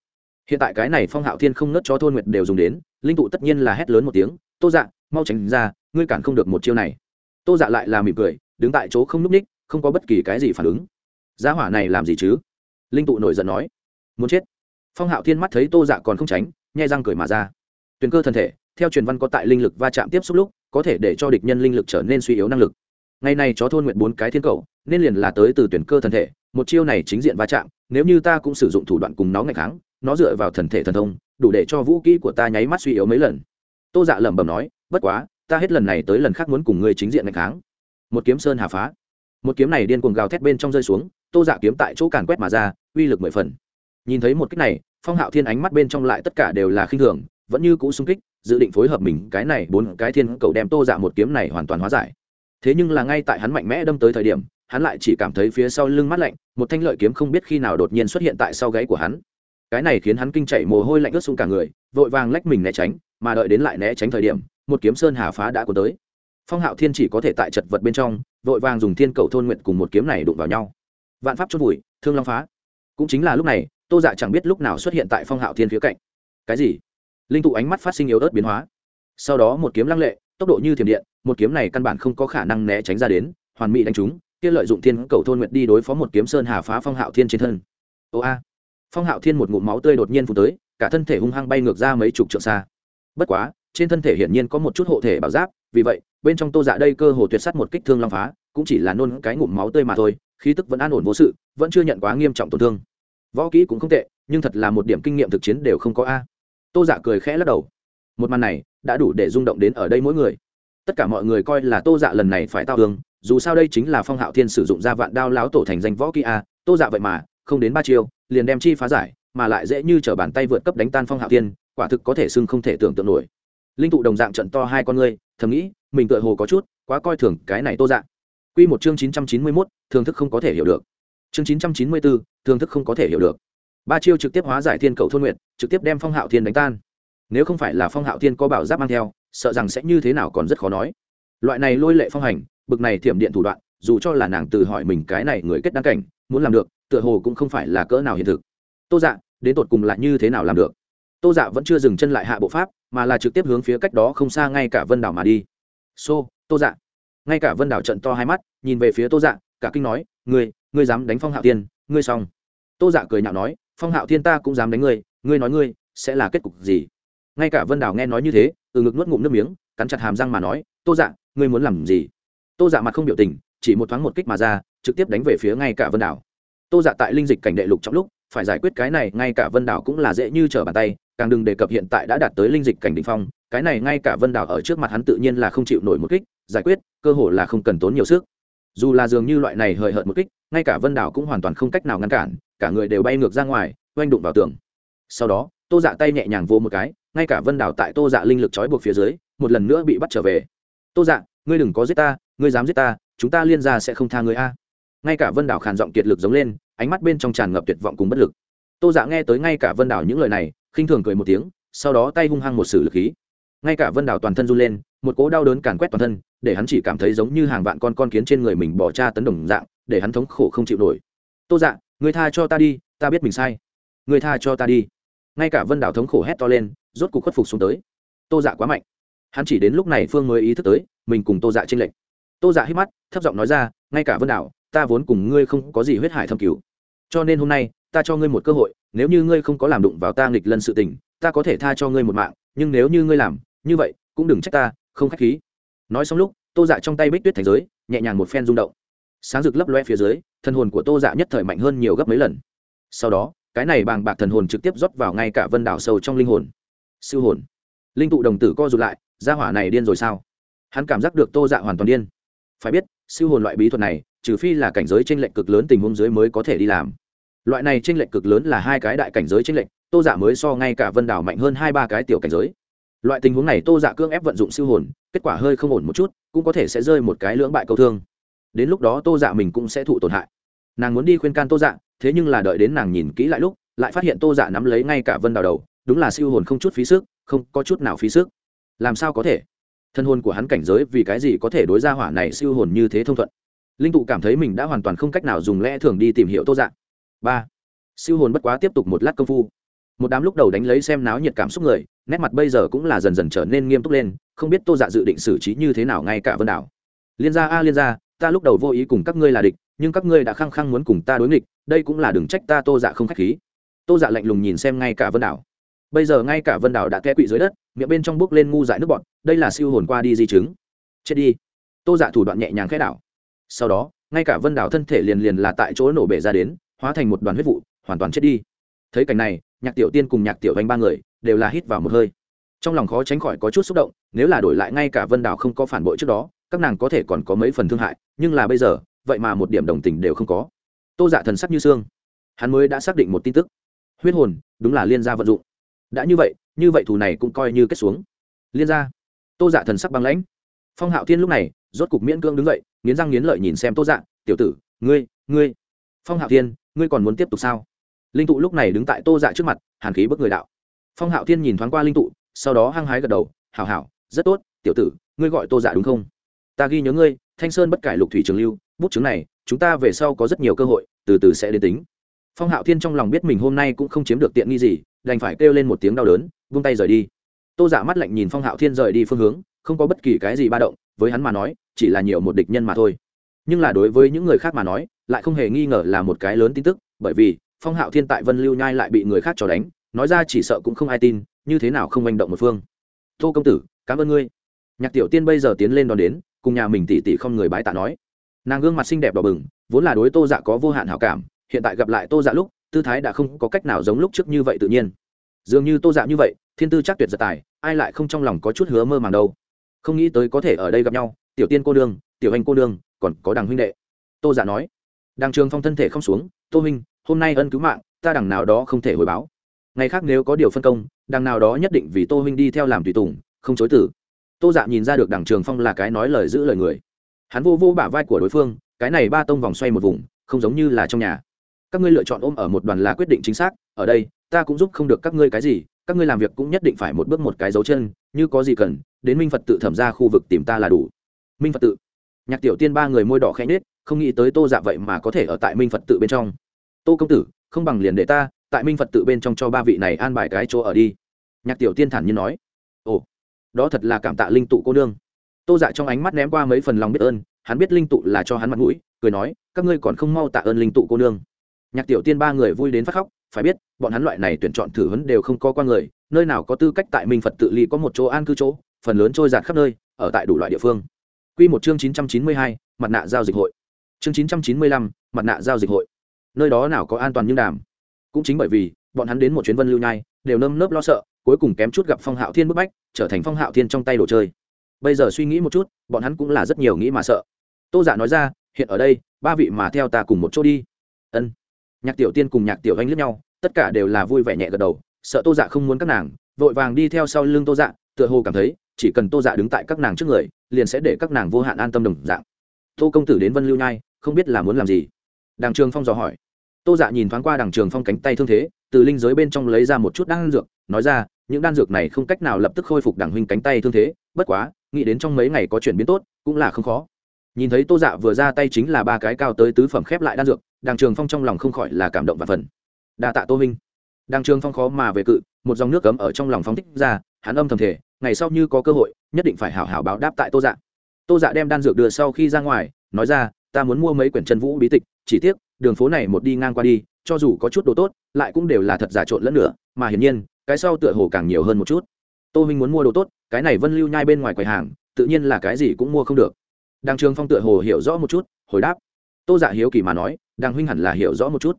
hiện tại cái này phong hạo thiên không nớt cho thôn nguyệt đều dùng đến, linh tụ tất nhiên là hét lớn một tiếng, tô dạ mau tránh ra, ngươi cản không được một chiêu này. Tô dạ lại là mỉm cười, đứng tại chỗ không n ú c ních, không có bất kỳ cái gì phản ứng giá hỏa này làm gì chứ? Linh tụ nổi giận nói. Muốn chết. Phong hạo thiên mắt thấy tô dạ còn không tránh, nhai răng cười mà ra. Tuyền cơ thân thể, theo truyền văn có tại linh lực va chạm tiếp xúc lúc, có thể để cho địch nhân linh lực trở nên suy yếu năng lực. Ngày nay chó thôn nguyện bốn cái thiên cầu, nên liền là tới từ tuyển cơ thân thể, một chiêu này chính diện va chạm, nếu như ta cũng sử dụng thủ đoạn cùng nó ngày kháng, nó dựa vào thần thể thần thông, đủ để cho vũ kỹ của ta nháy mắt suy yếu mấy lần. Tô dạ lẩm bẩm nói, bất quá, ta hết lần này tới lần khác muốn cùng ngươi chính diện ngày kháng. Một kiếm sơn hà phá. Một kiếm này điên cuồng gào thét bên trong rơi xuống tô dạ kiếm tại chỗ càn quét mà ra, uy lực mười phần. Nhìn thấy một cách này, phong hạo thiên ánh mắt bên trong lại tất cả đều là khinh thường, vẫn như cũ xung kích, dự định phối hợp mình, cái này bốn cái thiên cầu đem tô dạ một kiếm này hoàn toàn hóa giải. Thế nhưng là ngay tại hắn mạnh mẽ đâm tới thời điểm, hắn lại chỉ cảm thấy phía sau lưng mắt lạnh, một thanh lợi kiếm không biết khi nào đột nhiên xuất hiện tại sau gáy của hắn. Cái này khiến hắn kinh chạy mồ hôi lạnh ướt xuống cả người, vội vàng lách mình né tránh, mà đợi đến lại né tránh thời điểm, một kiếm sơn hà phá đã có tới. Phong hạo thiên chỉ có thể tại chật vật bên trong, vội vàng dùng thiên cầu thôn nguyện cùng một kiếm này đụng vào nhau vạn pháp chốt vùi, thương long phá. Cũng chính là lúc này, tô dạ chẳng biết lúc nào xuất hiện tại phong hạo thiên phía cạnh. Cái gì? Linh tụ ánh mắt phát sinh yếu ớt biến hóa. Sau đó một kiếm lăng lệ, tốc độ như thiểm điện, một kiếm này căn bản không có khả năng né tránh ra đến, hoàn mỹ đánh trúng, kia lợi dụng thiên cầu thôn nguyện đi đối phó một kiếm sơn hà phá phong hạo thiên trên thân. Ô a. Phong hạo thiên một ngụm máu tươi đột nhiên phụ tới, cả thân thể hung hăng bay ngược ra mấy chục trượng xa. Bất quá, trên thân thể hiển nhiên có một chút hộ thể bảo giáp, vì vậy, bên trong tô dạ đây cơ hồ tuyệt sắt một kích thương long phá, cũng chỉ là nôn cái ngụm máu tươi mà thôi khí tức vẫn an ổn vô sự, vẫn chưa nhận quá nghiêm trọng tổn thương. Võ kỹ cũng không tệ, nhưng thật là một điểm kinh nghiệm thực chiến đều không có a. Tô dạ cười khẽ lắc đầu. Một màn này đã đủ để rung động đến ở đây mỗi người. Tất cả mọi người coi là tô dạ lần này phải tao tường dù sao đây chính là phong hạo thiên sử dụng ra vạn đao láo tổ thành danh võ kỹ a, tô dạ vậy mà, không đến ba chiêu, liền đem chi phá giải, mà lại dễ như t r ở bàn tay vượt cấp đánh tan phong hạo thiên, quả thực có thể xưng không thể tưởng tượng nổi. Linh tụ đồng dạng trận to hai con ngươi thầm nghĩ, mình tựa hồ có chút, quá coi thường cái này tô dạ. Quy một chương chín trăm chín mươi mốt thường thức không có thể hiểu được. Chương chín trăm chín mươi bốn thường thức không có thể hiểu được. Ba chiêu trực tiếp hóa giải thiên cầu thôn nguyện trực tiếp đem phong hạo thiên đánh tan. Nếu không phải là phong hạo thiên có bảo giáp mang theo, sợ rằng sẽ như thế nào còn rất khó nói. Loại này lôi lệ phong hành, bực này thiểm điện thủ đoạn, dù cho là nàng từ hỏi mình cái này người kết đăng cảnh, muốn làm được, tựa hồ cũng không phải là cỡ nào hiện thực. Tô dạ đến tột cùng lại như thế nào làm được? Tô dạ vẫn chưa dừng chân lại hạ bộ pháp, mà là trực tiếp hướng phía cách đó không xa ngay cả vân đảo mà đi. Xô, tô dạ ngay cả vân đảo trận to hai mắt, nhìn về phía tô dạ cả kinh nói, ngươi ngươi dám đánh phong hạo tiên ngươi xong. Tô dạ cười nhạo nói, phong hạo thiên ta cũng dám đánh ngươi ngươi nói ngươi, sẽ là kết cục gì? Ngay cả vân đảo nghe nói như thế, từ ngực nuốt ngụm nước miếng, cắn chặt hàm răng mà nói, tô dạ ngươi muốn làm gì? Tô dạ mặt không biểu tình, chỉ một thoáng một kích mà ra, trực tiếp đánh về phía ngay cả vân đảo. Tô dạ tại linh dịch cảnh đệ lục trong lúc, phải giải quyết cái này, ngay cả vân đảo cũng là dễ như trở bàn tay, càng đừng đề cập hiện tại đã đạt tới linh dịch cảnh đ ỉ n h phong cái này ngay cả vân đảo ở trước mặt hắn tự nhiên là không chịu nổi một kích, giải quyết, cơ hội là không cần tốn nhiều sức. Dù là dường như loại này hời hợt một kích, ngay cả vân đảo cũng hoàn toàn không cách nào ngăn cản, cả người đều bay ngược ra ngoài, oanh đụng vào tường. Sau đó, tô dạ tay nhẹ nhàng vô một cái, ngay cả vân đảo tại tô dạ linh lực trói buộc phía dưới, một lần nữa bị bắt trở về. Tô dạ ngươi đừng có giết ta, ngươi dám giết ta, chúng ta liên ra sẽ không tha ngươi a. Ngay cả vân đảo khàn giọng kiệt lực giống lên, ánh mắt bên trong tràn ngập tuyệt vọng cùng bất lực. Tô dạ nghe tới ngay cả vân đảo những lời này, khinh thường cười một tiếng, sau đó tay hung hăng một sử lực khí ngay cả vân đảo toàn thân run lên, một cố đau đớn càn quét toàn thân, để hắn chỉ cảm thấy giống như hàng vạn con con kiến trên người mình bỏ tra tấn đồng dạng, để hắn thống khổ không chịu nổi. Tô dạ người tha cho ta đi, ta biết mình sai. Người tha cho ta đi. Ngay cả vân đảo thống khổ hét to lên, rốt cuộc khuất phục xuống tới. Tô dạ quá mạnh. Hắn chỉ đến lúc này phương mới ý thức tới, mình cùng tô dạ tranh lệch. Tô dạ hít mắt, thấp giọng nói ra, ngay cả vân đảo ta vốn cùng ngươi không có gì huyết hải thâm cứu cho nên hôm nay, ta cho ngươi một cơ hội, nếu như ngươi không có làm đụng vào ta nghịch lân sự tình, ta có thể tha cho ngươi một mạng, nhưng nếu như ngươi làm như vậy, cũng đừng trách ta, không khách khí. Nói xong lúc, tô dạ trong tay bích tuyết thành giới, nhẹ nhàng một phen rung động. Sáng rực lấp loe phía dưới, thần hồn của tô dạ nhất thời mạnh hơn nhiều gấp mấy lần. Sau đó, cái này bàng bạc thần hồn trực tiếp rót vào ngay cả vân đảo sâu trong linh hồn. Siêu hồn. Linh tụ đồng tử co rụt lại ra hỏa này điên rồi sao? Hắn cảm giác được tô dạ hoàn toàn điên. Phải biết siêu hồn loại bí thuật này, trừ phi là cảnh giới t r ê n lệch cực lớn tình huống dưới mới có thể đi làm. Loại này t r ê n lệch cực lớn là hai cái đại cảnh giới t r ê n lệch, tô dạ mới so ngay cả vân đảo mạnh hơn hai ba cái tiểu cảnh giới loại tình huống này tô dạ cương ép vận dụng siêu hồn, kết quả hơi không ổn một chút, cũng có thể sẽ rơi một cái lưỡng bại câu thương. Đến lúc đó tô dạ mình cũng sẽ thụ tổn hại. Nàng muốn đi khuyên can tô dạ thế nhưng là đợi đến nàng nhìn kỹ lại lúc, lại phát hiện tô dạ nắm lấy ngay cả vân đào đầu, đúng là siêu hồn không chút phí sức, không có chút nào phí sức. Làm sao có thể? Thân hồn của hắn cảnh giới vì cái gì có thể đối ra hỏa này siêu hồn như thế thông thuận? Linh tụ cảm thấy mình đã hoàn toàn không cách nào dùng lẽ thường đi tìm hiểu tô dạ. ba. Siêu hồn bất quá tiếp tục một lát công phu một đám lúc đầu đánh lấy xem náo nhiệt cảm xúc người, nét mặt bây giờ cũng là dần dần trở nên nghiêm túc lên, không biết tô dạ dự định xử trí như thế nào ngay cả vân đảo. Liên gia a, liên gia, ta lúc đầu vô ý cùng các ngươi là địch, nhưng các ngươi đã khăng khăng muốn cùng ta đối nghịch, đây cũng là đừng trách ta, tô dạ không k h á c h khí. Tô dạ lạnh lùng nhìn xem ngay cả vân đảo. Bây giờ ngay cả vân đảo đã kẽ quỵ dưới đất, miệng bên trong bước lên ngu dại nước bọn đây là siêu hồn qua đi di chứng. Chết đi. Tô dạ thủ đoạn nhẹ nhàng khẽ đảo. Sau đó, ngay cả vân đảo thân thể liền liền là tại chỗ nổ bể ra đến, hóa thành một đoàn huyết vụ, hoàn toàn chết đi. Thấy cảnh này nhạc tiểu tiên cùng nhạc tiểu anh ba người đều là hít vào một hơi. Trong lòng khó tránh khỏi có chút xúc động, nếu là đổi lại ngay cả vân Đào không có phản bội trước đó, các nàng có thể còn có mấy phần thương hại, nhưng là bây giờ, vậy mà một điểm đồng tình đều không có. Tô dạ thần sắc như xương. Hắn mới đã xác định một tin tức. Huyết hồn, đúng là liên gia vận dụng. Đã như vậy như vậy thù này cũng coi như kết xuống. Liên gia. Tô dạ thần sắc băng lãnh. Phong hạo thiên lúc này, rốt cục miễn cương đứng dậy, nghiến răng nghiến lợi nhìn xem tô dạ tiểu tử, ngươi ngươi, phong hạo thiên, ngươi còn muốn tiếp tục sao? Linh tụ lúc này đứng tại tô dạ trước mặt, hàn khí bức người đạo. Phong hạo thiên nhìn thoáng qua linh tụ, sau đó hăng hái gật đầu, hảo hảo, rất tốt, tiểu tử, ngươi gọi tô dạ đúng không? Ta ghi nhớ ngươi, thanh sơn bất cải lục thủy trường lưu, bút chứng này, chúng ta về sau có rất nhiều cơ hội, từ từ sẽ đến tính. Phong hạo thiên trong lòng biết mình hôm nay cũng không chiếm được tiện nghi gì, đành phải kêu lên một tiếng đau đớn, vung tay rời đi. Tô giả dạ mắt lạnh nhìn phong hạo thiên rời đi phương hướng, không có bất kỳ cái gì ba động, với hắn mà nói, chỉ là nhiều một địch nhân mà thôi. Nhưng là đối với những người khác mà nói, lại không hề nghi ngờ là một cái lớn tin tức, bởi vì phong hạo thiên tại vân lưu nhai lại bị người khác trò đánh, nói ra chỉ sợ cũng không ai tin, như thế nào không manh động một phương. Tô công tử, cảm ơn ngươi. Nhạc tiểu tiên bây giờ tiến lên đón đến, cùng nhà mình tỉ tỉ không người bái tạ nói. Nàng gương mặt xinh đẹp đỏ bừng, vốn là đối tô dạ có vô hạn hảo cảm, hiện tại gặp lại tô dạ lúc, tư thái đã không có cách nào giống lúc trước như vậy tự nhiên. Dường như tô dạ như vậy, thiên tư chắc tuyệt giật tài, ai lại không trong lòng có chút hứa mơ màng đâu. Không nghĩ tới có thể ở đây gặp nhau, tiểu tiên cô đương tiểu anh cô đương còn có đằng huynh đệ. Tô dạ nói. Đằng trường phong thân thể không xuống, tô huynh hôm nay ân cứu mạng, ta đằng nào đó không thể hồi báo. Ngày khác nếu có điều phân công, đằng nào đó nhất định vì tô huynh đi theo làm tùy tùng, không chối tử. Tô dạ nhìn ra được đảng trường phong là cái nói lời giữ lời người. Hắn vô vô bả vai của đối phương, cái này ba tông vòng xoay một vùng, không giống như là trong nhà. Các ngươi lựa chọn ôm ở một đoàn là quyết định chính xác, ở đây, ta cũng giúp không được các ngươi cái gì, các ngươi làm việc cũng nhất định phải một bước một cái dấu chân, như có gì cần, đến minh phật tự thẩm ra khu vực tìm ta là đủ. Minh phật tự. Nhạc tiểu tiên ba người môi đỏ khẽ nết không nghĩ tới tô dạ vậy mà có thể ở tại minh phật tự bên trong tô công tử, không bằng liền để ta, tại minh phật tự bên trong cho ba vị này an bài cái chỗ ở đi. Nhạc tiểu tiên thản nhiên nói. Ồ, đó thật là cảm tạ linh tụ cô nương. Tô dạ trong ánh mắt ném qua mấy phần lòng biết ơn, hắn biết linh tụ là cho hắn mặt mũi, cười nói, các ngươi còn không mau tạ ơn linh tụ cô nương. Nhạc tiểu tiên ba người vui đến phát khóc, phải biết, bọn hắn loại này tuyển chọn thử hấn đều không có qua người, nơi nào có tư cách tại minh phật tự ly có một chỗ an cư chỗ, phần lớn trôi giạt khắp nơi, ở tại đủ loại địa phương. Q một chương chín trăm chín mươi hai, mặt nạ giao dịch hội. Chương chín trăm chín mươi lăm, mặt nạ giao dịch hội nơi đó nào có an toàn như đàm. Cũng chính bởi vì, bọn hắn đến một chuyến vân lưu nhai, đều nơm nớp lo sợ, cuối cùng kém chút gặp phong hạo thiên bức bách, trở thành phong hạo thiên trong tay đồ chơi. Bây giờ suy nghĩ một chút, bọn hắn cũng là rất nhiều nghĩ mà sợ. Tô giả nói ra, hiện ở đây, ba vị mà theo ta cùng một chỗ đi. Ân. Nhạc tiểu tiên cùng nhạc tiểu anh lướt nhau, tất cả đều là vui vẻ nhẹ gật đầu, sợ tô dạ không muốn các nàng, vội vàng đi theo sau lưng tô dạ tựa hồ cảm thấy, chỉ cần tô dạ đứng tại các nàng trước người, liền sẽ để các nàng vô hạn an tâm đồng dạng. Tô công tử đến vân lưu nhai, không biết là muốn làm gì? Đàng trường phong dò hỏi tô dạ nhìn thoáng qua Đằng trường phong cánh tay thương thế, từ linh giới bên trong lấy ra một chút đan dược, nói ra, những đan dược này không cách nào lập tức khôi phục đàng huynh cánh tay thương thế, bất quá, nghĩ đến trong mấy ngày có chuyển biến tốt, cũng là không khó. Nhìn thấy tô dạ vừa ra tay chính là ba cái cao tới tứ phẩm khép lại đan dược đàng trường phong trong lòng không khỏi là cảm động và phần. Đa tạ tô minh đàng trường phong khó mà về cự, một dòng nước cấm ở trong lòng phong thích ra, hắn âm thầm thể ngày sau như có cơ hội, nhất định phải hảo hảo báo đáp tại tô dạ. Tô dạ đem đan dược đưa sau khi ra ngoài, nói ra, ta muốn mua mấy quyển chân vũ bí tịch, chỉ tiếc đường phố này một đi ngang qua đi, cho dù có chút đồ tốt, lại cũng đều là thật giả trộn lẫn nữa, mà hiển nhiên, cái sau tựa hồ càng nhiều hơn một chút. Tô minh muốn mua đồ tốt, cái này vân lưu nhai bên ngoài quầy hàng, tự nhiên là cái gì cũng mua không được. Đàng trường phong tựa hồ hiểu rõ một chút, hồi đáp. Tô dạ hiếu kỳ mà nói đàng huynh hẳn là hiểu rõ một chút.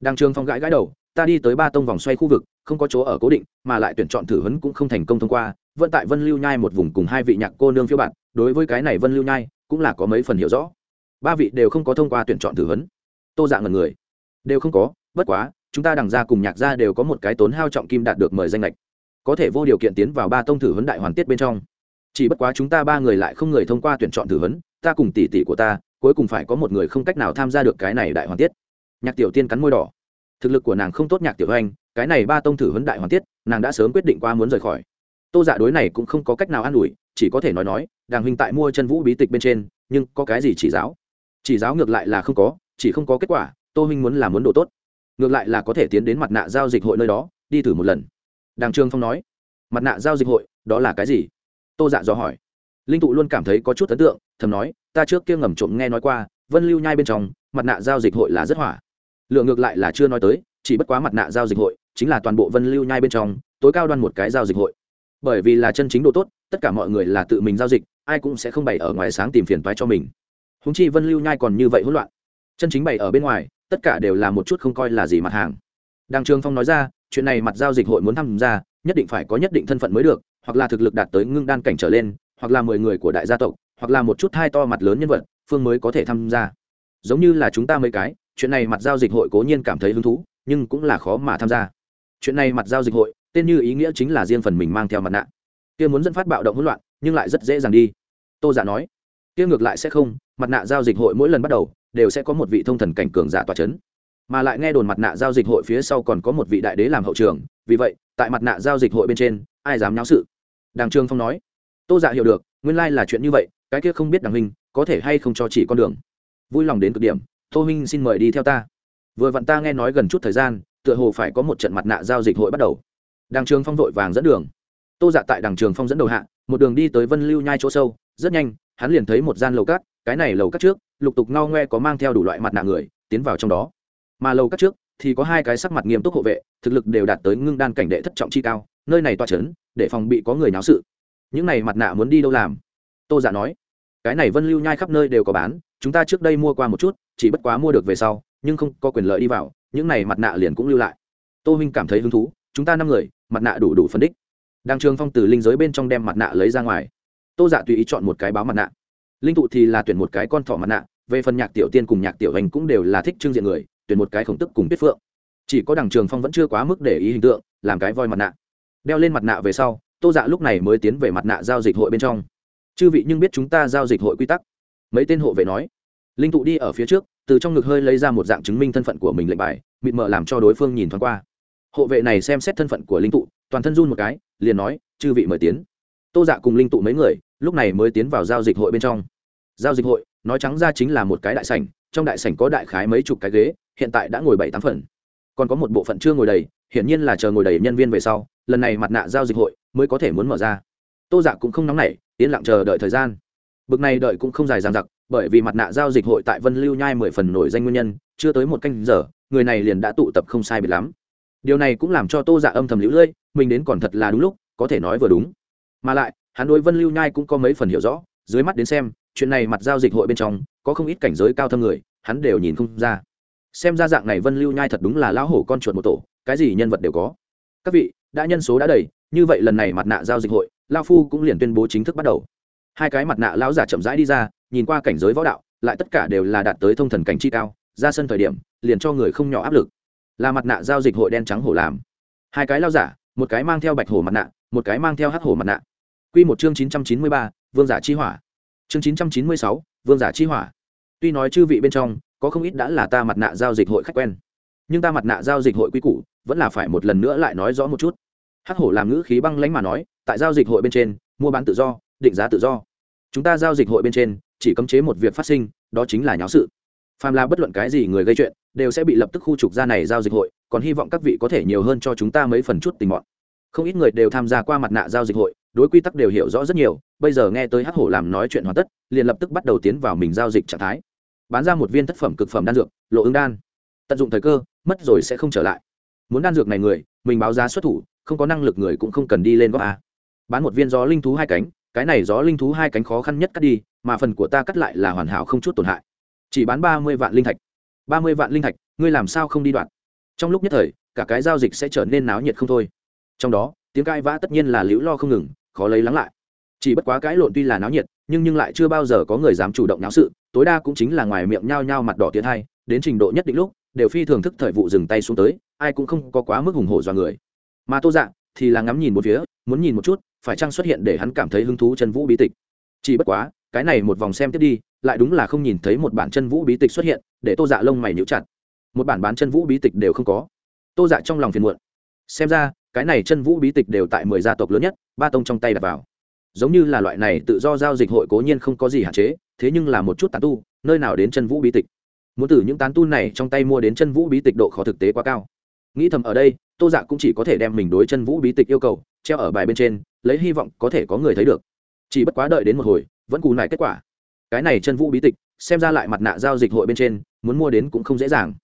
Đàng trường phong gãi gãi đầu, ta đi tới ba tông vòng xoay khu vực, không có chỗ ở cố định, mà lại tuyển chọn thử hấn cũng không thành công thông qua vận tại vân lưu nhai một vùng cùng hai vị nhạc cô nương phiêu bạn đối với cái này vân lưu nhai cũng là có mấy phần hiểu rõ. Ba vị đều không có thông qua tuyển chọn thử hấn tô dạ ngần người. Đều không có, bất quá, chúng ta đằng ra cùng nhạc ra đều có một cái tốn hao trọng kim đạt được mời danh lệch có thể vô điều kiện tiến vào ba tông thử huấn đại hoàn tiết bên trong. Chỉ bất quá chúng ta ba người lại không người thông qua tuyển chọn thử huấn, ta cùng tỷ tỷ của ta, cuối cùng phải có một người không cách nào tham gia được cái này đại hoàn tiết. Nhạc tiểu tiên cắn môi đỏ. Thực lực của nàng không tốt nhạc tiểu anh cái này ba tông thử huấn đại hoàn tiết, nàng đã sớm quyết định qua muốn rời khỏi. Tô dạ đối này cũng không có cách nào an ủi, chỉ có thể nói nói, đàng huynh tại mua chân vũ bí tịch bên trên, nhưng có cái gì chỉ giáo? Chỉ giáo ngược lại là không có chỉ không có kết quả, tô huynh muốn làm muốn độ tốt. Ngược lại là có thể tiến đến mặt nạ giao dịch hội nơi đó, đi thử một lần. Đàng trương phong nói, mặt nạ giao dịch hội, đó là cái gì? Tô dạ dò hỏi. Linh tụ luôn cảm thấy có chút ấn tượng, thầm nói, ta trước kia ngầm trộm nghe nói qua, vân lưu nhai bên trong, mặt nạ giao dịch hội là rất hỏa. Lượng ngược lại là chưa nói tới, chỉ bất quá mặt nạ giao dịch hội, chính là toàn bộ vân lưu nhai bên trong, tối cao đoan một cái giao dịch hội. Bởi vì là chân chính độ tốt, tất cả mọi người là tự mình giao dịch, ai cũng sẽ không bày ở ngoài sáng tìm phiền toái cho mình. Húng chi vân lưu nhai còn như vậy hỗn loạn chân chính bày ở bên ngoài, tất cả đều là một chút không coi là gì mặt hàng. Đàng trường phong nói ra, chuyện này mặt giao dịch hội muốn tham gia, nhất định phải có nhất định thân phận mới được, hoặc là thực lực đạt tới ngưng đan cảnh trở lên, hoặc là mười người của đại gia tộc, hoặc là một chút hai to mặt lớn nhân vật, phương mới có thể tham gia. Giống như là chúng ta mấy cái, chuyện này mặt giao dịch hội cố nhiên cảm thấy hứng thú, nhưng cũng là khó mà tham gia. Chuyện này mặt giao dịch hội, tên như ý nghĩa chính là riêng phần mình mang theo mặt nạ. Kia muốn dẫn phát bạo động hỗn loạn, nhưng lại rất dễ dàng đi. Tô giả nói, kia ngược lại sẽ không, mặt nạ giao dịch hội mỗi lần bắt đầu đều sẽ có một vị thông thần cảnh cường giả tòa chấn, mà lại nghe đồn mặt nạ giao dịch hội phía sau còn có một vị đại đế làm hậu trường vì vậy tại mặt nạ giao dịch hội bên trên ai dám nháo sự? Đàng trương phong nói tô dạ hiểu được nguyên lai là chuyện như vậy cái kia không biết đàng huynh có thể hay không cho chỉ con đường. Vui lòng đến cực điểm tô huynh xin mời đi theo ta. Vừa vặn ta nghe nói gần chút thời gian tựa hồ phải có một trận mặt nạ giao dịch hội bắt đầu. Đàng trường phong vội vàng dẫn đường. Tô dạ tại đàng trường phong dẫn đầu hạ một đường đi tới vân lưu nhai chỗ sâu rất nhanh hắn liền thấy một gian lầu cát cái này lầu các trước, lục tục ngao ngoe có mang theo đủ loại mặt nạ người, tiến vào trong đó. Mà lầu các trước thì có hai cái sắc mặt nghiêm túc hộ vệ, thực lực đều đạt tới ngưng đan cảnh đệ thất trọng chi cao, nơi này toa c h ấ n để phòng bị có người náo sự. Những này mặt nạ muốn đi đâu làm? Tô giả nói. Cái này vân lưu nhai khắp nơi đều có bán, chúng ta trước đây mua qua một chút, chỉ bất quá mua được về sau, nhưng không có quyền lợi đi vào, những này mặt nạ liền cũng lưu lại. Tô minh cảm thấy hứng thú, chúng ta năm người, mặt nạ đủ đủ phân đích. Đang trường phong từ linh giới bên trong đem mặt nạ lấy ra ngoài. Tô dạ tùy ý chọn một cái báo mặt nạ linh tụ thì là tuyển một cái con thỏ mặt nạ, về phần nhạc tiểu tiên cùng nhạc tiểu hành cũng đều là thích trưng diện người, tuyển một cái khổng tức cùng biết phượng. Chỉ có đằng trường phong vẫn chưa quá mức để ý hình tượng, làm cái voi mặt nạ. Đeo lên mặt nạ về sau, tô dạ lúc này mới tiến về mặt nạ giao dịch hội bên trong. Chư vị nhưng biết chúng ta giao dịch hội quy tắc. Mấy tên hộ vệ nói. Linh tụ đi ở phía trước, từ trong ngực hơi lấy ra một dạng chứng minh thân phận của mình lệnh bài, mịt mờ làm cho đối phương nhìn thoáng qua. Hộ vệ này xem xét thân phận của linh tụ, toàn thân run một cái, liền nói, chư vị mời tiến. Tô dạ cùng linh tụ mấy người lúc này mới tiến vào giao dịch hội bên trong. Giao dịch hội, nói trắng ra chính là một cái đại sảnh, trong đại sảnh có đại khái mấy chục cái ghế, hiện tại đã ngồi bảy tám phần. Còn có một bộ phận chưa ngồi đầy, hiển nhiên là chờ ngồi đầy nhân viên về sau, lần này mặt nạ giao dịch hội mới có thể muốn mở ra. Tô dạ cũng không nóng nảy, yên lặng chờ đợi thời gian. Bực này đợi cũng không dài dằng dặc, bởi vì mặt nạ giao dịch hội tại vân lưu nhai mười phần nổi danh nguyên nhân, chưa tới một canh giờ, người này liền đã tụ tập không sai biệt lắm. Điều này cũng làm cho tô dạ âm thầm lũ lưỡi mình đến còn thật là đúng lúc, có thể nói vừa đúng. Mà lại hắn đối vân lưu nhai cũng có mấy phần hiểu rõ, dưới mắt đến xem, chuyện này mặt giao dịch hội bên trong, có không ít cảnh giới cao thâm người, hắn đều nhìn không ra. Xem ra dạng này vân lưu nhai thật đúng là lão hổ con chuột một tổ, cái gì nhân vật đều có. Các vị, đã nhân số đã đầy, như vậy lần này mặt nạ giao dịch hội, lao phu cũng liền tuyên bố chính thức bắt đầu. Hai cái mặt nạ lão giả chậm rãi đi ra, nhìn qua cảnh giới võ đạo, lại tất cả đều là đạt tới thông thần cảnh chi cao, ra sân thời điểm, liền cho người không nhỏ áp lực. Là mặt nạ giao dịch hội đen trắng hổ làm. Hai cái lao giả, một cái mang theo bạch hổ mặt nạ, một cái mang theo hắc hổ mặt nạ. Quy một chương chín trăm chín mươi ba vương giả chi hỏa. Chương chín trăm chín mươi sáu vương giả chi hỏa. Tuy nói chư vị bên trong có không ít đã là ta mặt nạ giao dịch hội khách quen nhưng ta mặt nạ giao dịch hội quý cũ, vẫn là phải một lần nữa lại nói rõ một chút. Hắc hổ làm ngữ khí băng lãnh mà nói tại giao dịch hội bên trên mua bán tự do định giá tự do. Chúng ta giao dịch hội bên trên chỉ cấm chế một việc phát sinh đó chính là nháo sự. Phàm là bất luận cái gì người gây chuyện đều sẽ bị lập tức khu trục ra này giao dịch hội còn hy vọng các vị có thể nhiều hơn cho chúng ta mấy phần chút tình mọn. Không ít người đều tham gia qua mặt nạ giao dịch hội đối quy tắc đều hiểu rõ rất nhiều, bây giờ nghe tới hắc hổ làm nói chuyện hoàn tất, liền lập tức bắt đầu tiến vào mình giao dịch trạng thái. Bán ra một viên thất phẩm cực phẩm đan dược, lộ ứng đan. Tận dụng thời cơ, mất rồi sẽ không trở lại. Muốn đan dược này người, mình báo giá xuất thủ, không có năng lực người cũng không cần đi lên góp a. Bán một viên gió linh thú hai cánh, cái này gió linh thú hai cánh khó khăn nhất cắt đi, mà phần của ta cắt lại là hoàn hảo không chút tổn hại. Chỉ bán ba mươi vạn linh thạch. Ba mươi vạn linh thạch, ngươi làm sao không đi đoạn? Trong lúc nhất thời, cả cái giao dịch sẽ trở nên náo nhiệt không thôi. Trong đó, tiếng cãi vã tất nhiên là liễu lo không ngừng khó lấy lắng lại. Chỉ bất quá cãi lộn tuy là náo nhiệt, nhưng nhưng lại chưa bao giờ có người dám chủ động náo sự, tối đa cũng chính là ngoài miệng nhao nhao mặt đỏ tiến hai, đến trình độ nhất định lúc, đều phi thường thức thời vụ dừng tay xuống tới, ai cũng không có quá mức hùng hổ do người. Mà tô dạ thì là ngắm nhìn một phía, muốn nhìn một chút, phải chăng xuất hiện để hắn cảm thấy hứng thú chân vũ bí tịch. Chỉ bất quá, cái này một vòng xem tiếp đi, lại đúng là không nhìn thấy một bản chân vũ bí tịch xuất hiện, để tô dạ lông mày níu chặt. Một bản bán chân vũ bí tịch đều không có. Tô dạ trong lòng phiền muộn. Xem ra cái này chân vũ bí tịch đều tại mười gia tộc lớn nhất, ba tông trong tay đặt vào. Giống như là loại này tự do giao dịch hội cố nhiên không có gì hạn chế, thế nhưng là một chút tán tu, nơi nào đến chân vũ bí tịch. Muốn từ những tán tu này trong tay mua đến chân vũ bí tịch độ khó thực tế quá cao. Nghĩ thầm ở đây, tô dạ cũng chỉ có thể đem mình đối chân vũ bí tịch yêu cầu, treo ở bài bên trên, lấy hy vọng có thể có người thấy được. Chỉ bất quá đợi đến một hồi, vẫn cù lại kết quả. Cái này chân vũ bí tịch, xem ra lại mặt nạ giao dịch hội bên trên, muốn mua đến cũng không dễ dàng.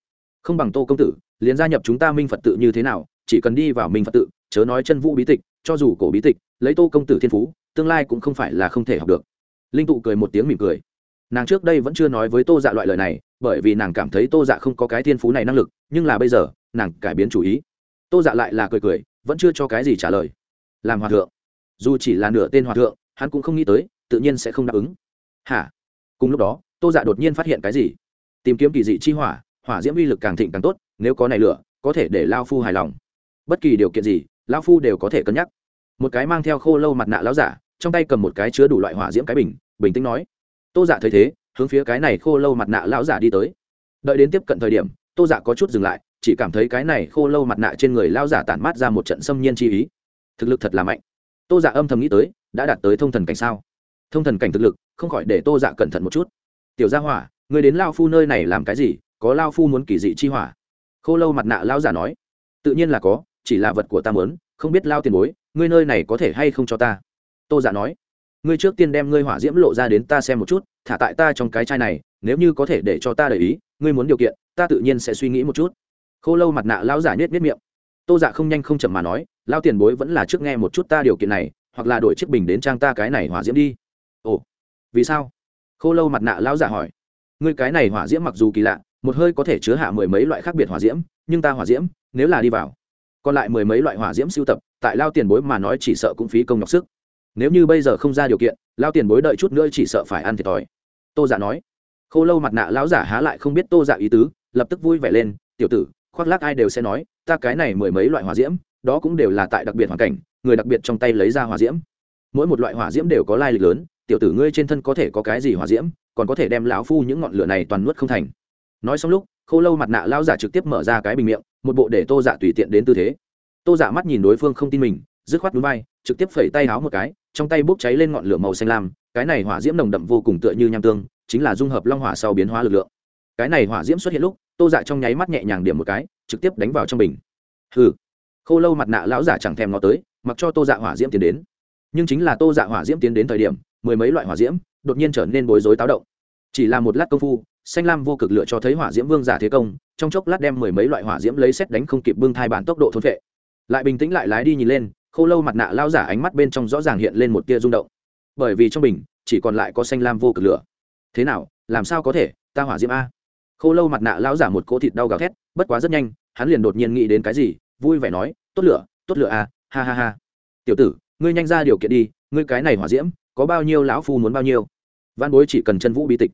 Không bằng tô công tử, liền gia nhập chúng ta minh phật tự như thế nào chỉ cần đi vào minh phật tự, chớ nói chân vũ bí tịch, cho dù cổ bí tịch, lấy tô công tử thiên phú, tương lai cũng không phải là không thể học được. Linh tụ cười một tiếng mỉm cười. Nàng trước đây vẫn chưa nói với tô dạ loại lời này, bởi vì nàng cảm thấy tô dạ không có cái thiên phú này năng lực, nhưng là bây giờ, nàng cải biến chủ ý. Tô dạ lại là cười cười, vẫn chưa cho cái gì trả lời. Làm hòa thượng. Dù chỉ là nửa tên hòa thượng, hắn cũng không nghĩ tới, tự nhiên sẽ không đáp ứng. Hả? Cùng lúc đó, tô dạ đột nhiên phát hiện cái gì? Tìm kiếm kỳ dị chi hỏa hỏa diễm uy lực càng thịnh càng tốt, nếu có này lửa, có thể để lao phu hài lòng bất kỳ điều kiện gì, lão phu đều có thể cân nhắc. Một cái mang theo khô lâu mặt nạ lão giả, trong tay cầm một cái chứa đủ loại hỏa diễm cái bình bình tĩnh nói, tô dạ thấy thế, hướng phía cái này khô lâu mặt nạ lão giả đi tới. Đợi đến tiếp cận thời điểm, tô dạ có chút dừng lại, chỉ cảm thấy cái này khô lâu mặt nạ trên người lão giả tản mát ra một trận xâm nhiên chi ý. Thực lực thật là mạnh. Tô dạ âm thầm nghĩ tới, đã đạt tới thông thần cảnh sao? Thông thần cảnh thực lực, không khỏi để tô dạ cẩn thận một chút. Tiểu gia hỏa người đến lao phu nơi này làm cái gì? Có lao phu muốn kỳ dị chi hỏa? Khô lâu mặt nạ lao giả nói. Tự nhiên là có chỉ là vật của ta muốn, không biết lao tiền bối, ngươi nơi này có thể hay không cho ta? Tô giả dạ nói. Ngươi trước tiên đem ngươi hỏa diễm lộ ra đến ta xem một chút, thả tại ta trong cái chai này, nếu như có thể để cho ta để ý, ngươi muốn điều kiện, ta tự nhiên sẽ suy nghĩ một chút. Khô lâu mặt nạ lão giả nhét nhét miệng. Tô dạ không nhanh không chậm mà nói, lao tiền bối vẫn là trước nghe một chút ta điều kiện này, hoặc là đổi chiếc bình đến trang ta cái này hỏa diễm đi. Ồ, vì sao? Khô lâu mặt nạ lão giả hỏi. Ngươi cái này hỏa diễm mặc dù kỳ lạ, một hơi có thể chứa hạ mười mấy loại khác biệt hỏa diễm, nhưng ta hỏa diễm, nếu là đi vào còn lại mười mấy loại hỏa diễm sưu tập, tại lao tiền bối mà nói chỉ sợ cũng phí công nhọc sức. Nếu như bây giờ không ra điều kiện, lao tiền bối đợi chút nữa chỉ sợ phải ăn thiệt thòi. Tô giả dạ nói. Khô lâu mặt nạ lão giả há lại không biết tô giả dạ ý tứ, lập tức vui vẻ lên, tiểu tử, khoác lác ai đều sẽ nói, ta cái này mười mấy loại hỏa diễm, đó cũng đều là tại đặc biệt hoàn cảnh, người đặc biệt trong tay lấy ra hỏa diễm. Mỗi một loại hỏa diễm đều có lai lịch lớn, tiểu tử ngươi trên thân có thể có cái gì hỏa diễm, còn có thể đem lão phu những ngọn lửa này toàn nuốt không thành. Nói xong lúc khô lâu mặt nạ lão giả trực tiếp mở ra cái bình miệng, một bộ để tô giả tùy tiện đến tư thế. Tô giả mắt nhìn đối phương không tin mình, dứt khoát núi bay, trực tiếp phẩy tay háo một cái, trong tay bốc cháy lên ngọn lửa màu xanh lam, cái này hỏa diễm nồng đậm vô cùng tựa như nham tương, chính là dung hợp long hỏa sau biến hóa lực lượng. Cái này hỏa diễm xuất hiện lúc, tô dạ trong nháy mắt nhẹ nhàng điểm một cái, trực tiếp đánh vào trong bình. Hừ. Khô lâu mặt nạ lão giả chẳng thèm ngó tới, mặc cho tô dạ hỏa diễm tiến đến. Nhưng chính là tô dạ hỏa diễm tiến đến thời điểm, mười mấy loại hỏa diễm đột nhiên trở nên bối rối táo động. Chỉ là một lát công phu xanh lam vô cực lựa cho thấy hỏa diễm vương giả thế công, trong chốc lát đem mười mấy loại hỏa diễm lấy xét đánh không kịp bưng thai bản tốc độ thôn vệ. Lại bình tĩnh lại lái đi nhìn lên, khô lâu mặt nạ lao giả ánh mắt bên trong rõ ràng hiện lên một tia rung động. Bởi vì trong bình, chỉ còn lại có xanh lam vô cực lửa. Thế nào, làm sao có thể, ta hỏa diễm a. Khô lâu mặt nạ lao giả một cỗ thịt đau gào thét, bất quá rất nhanh, hắn liền đột nhiên nghĩ đến cái gì, vui vẻ nói, tốt lửa tốt lửa a, ha ha ha. Tiểu tử, ngươi nhanh ra điều kiện đi, ngươi cái này hỏa diễm, có bao nhiêu lão phu muốn bao nhiêu? Văn bối chỉ cần chân vũ bí tịch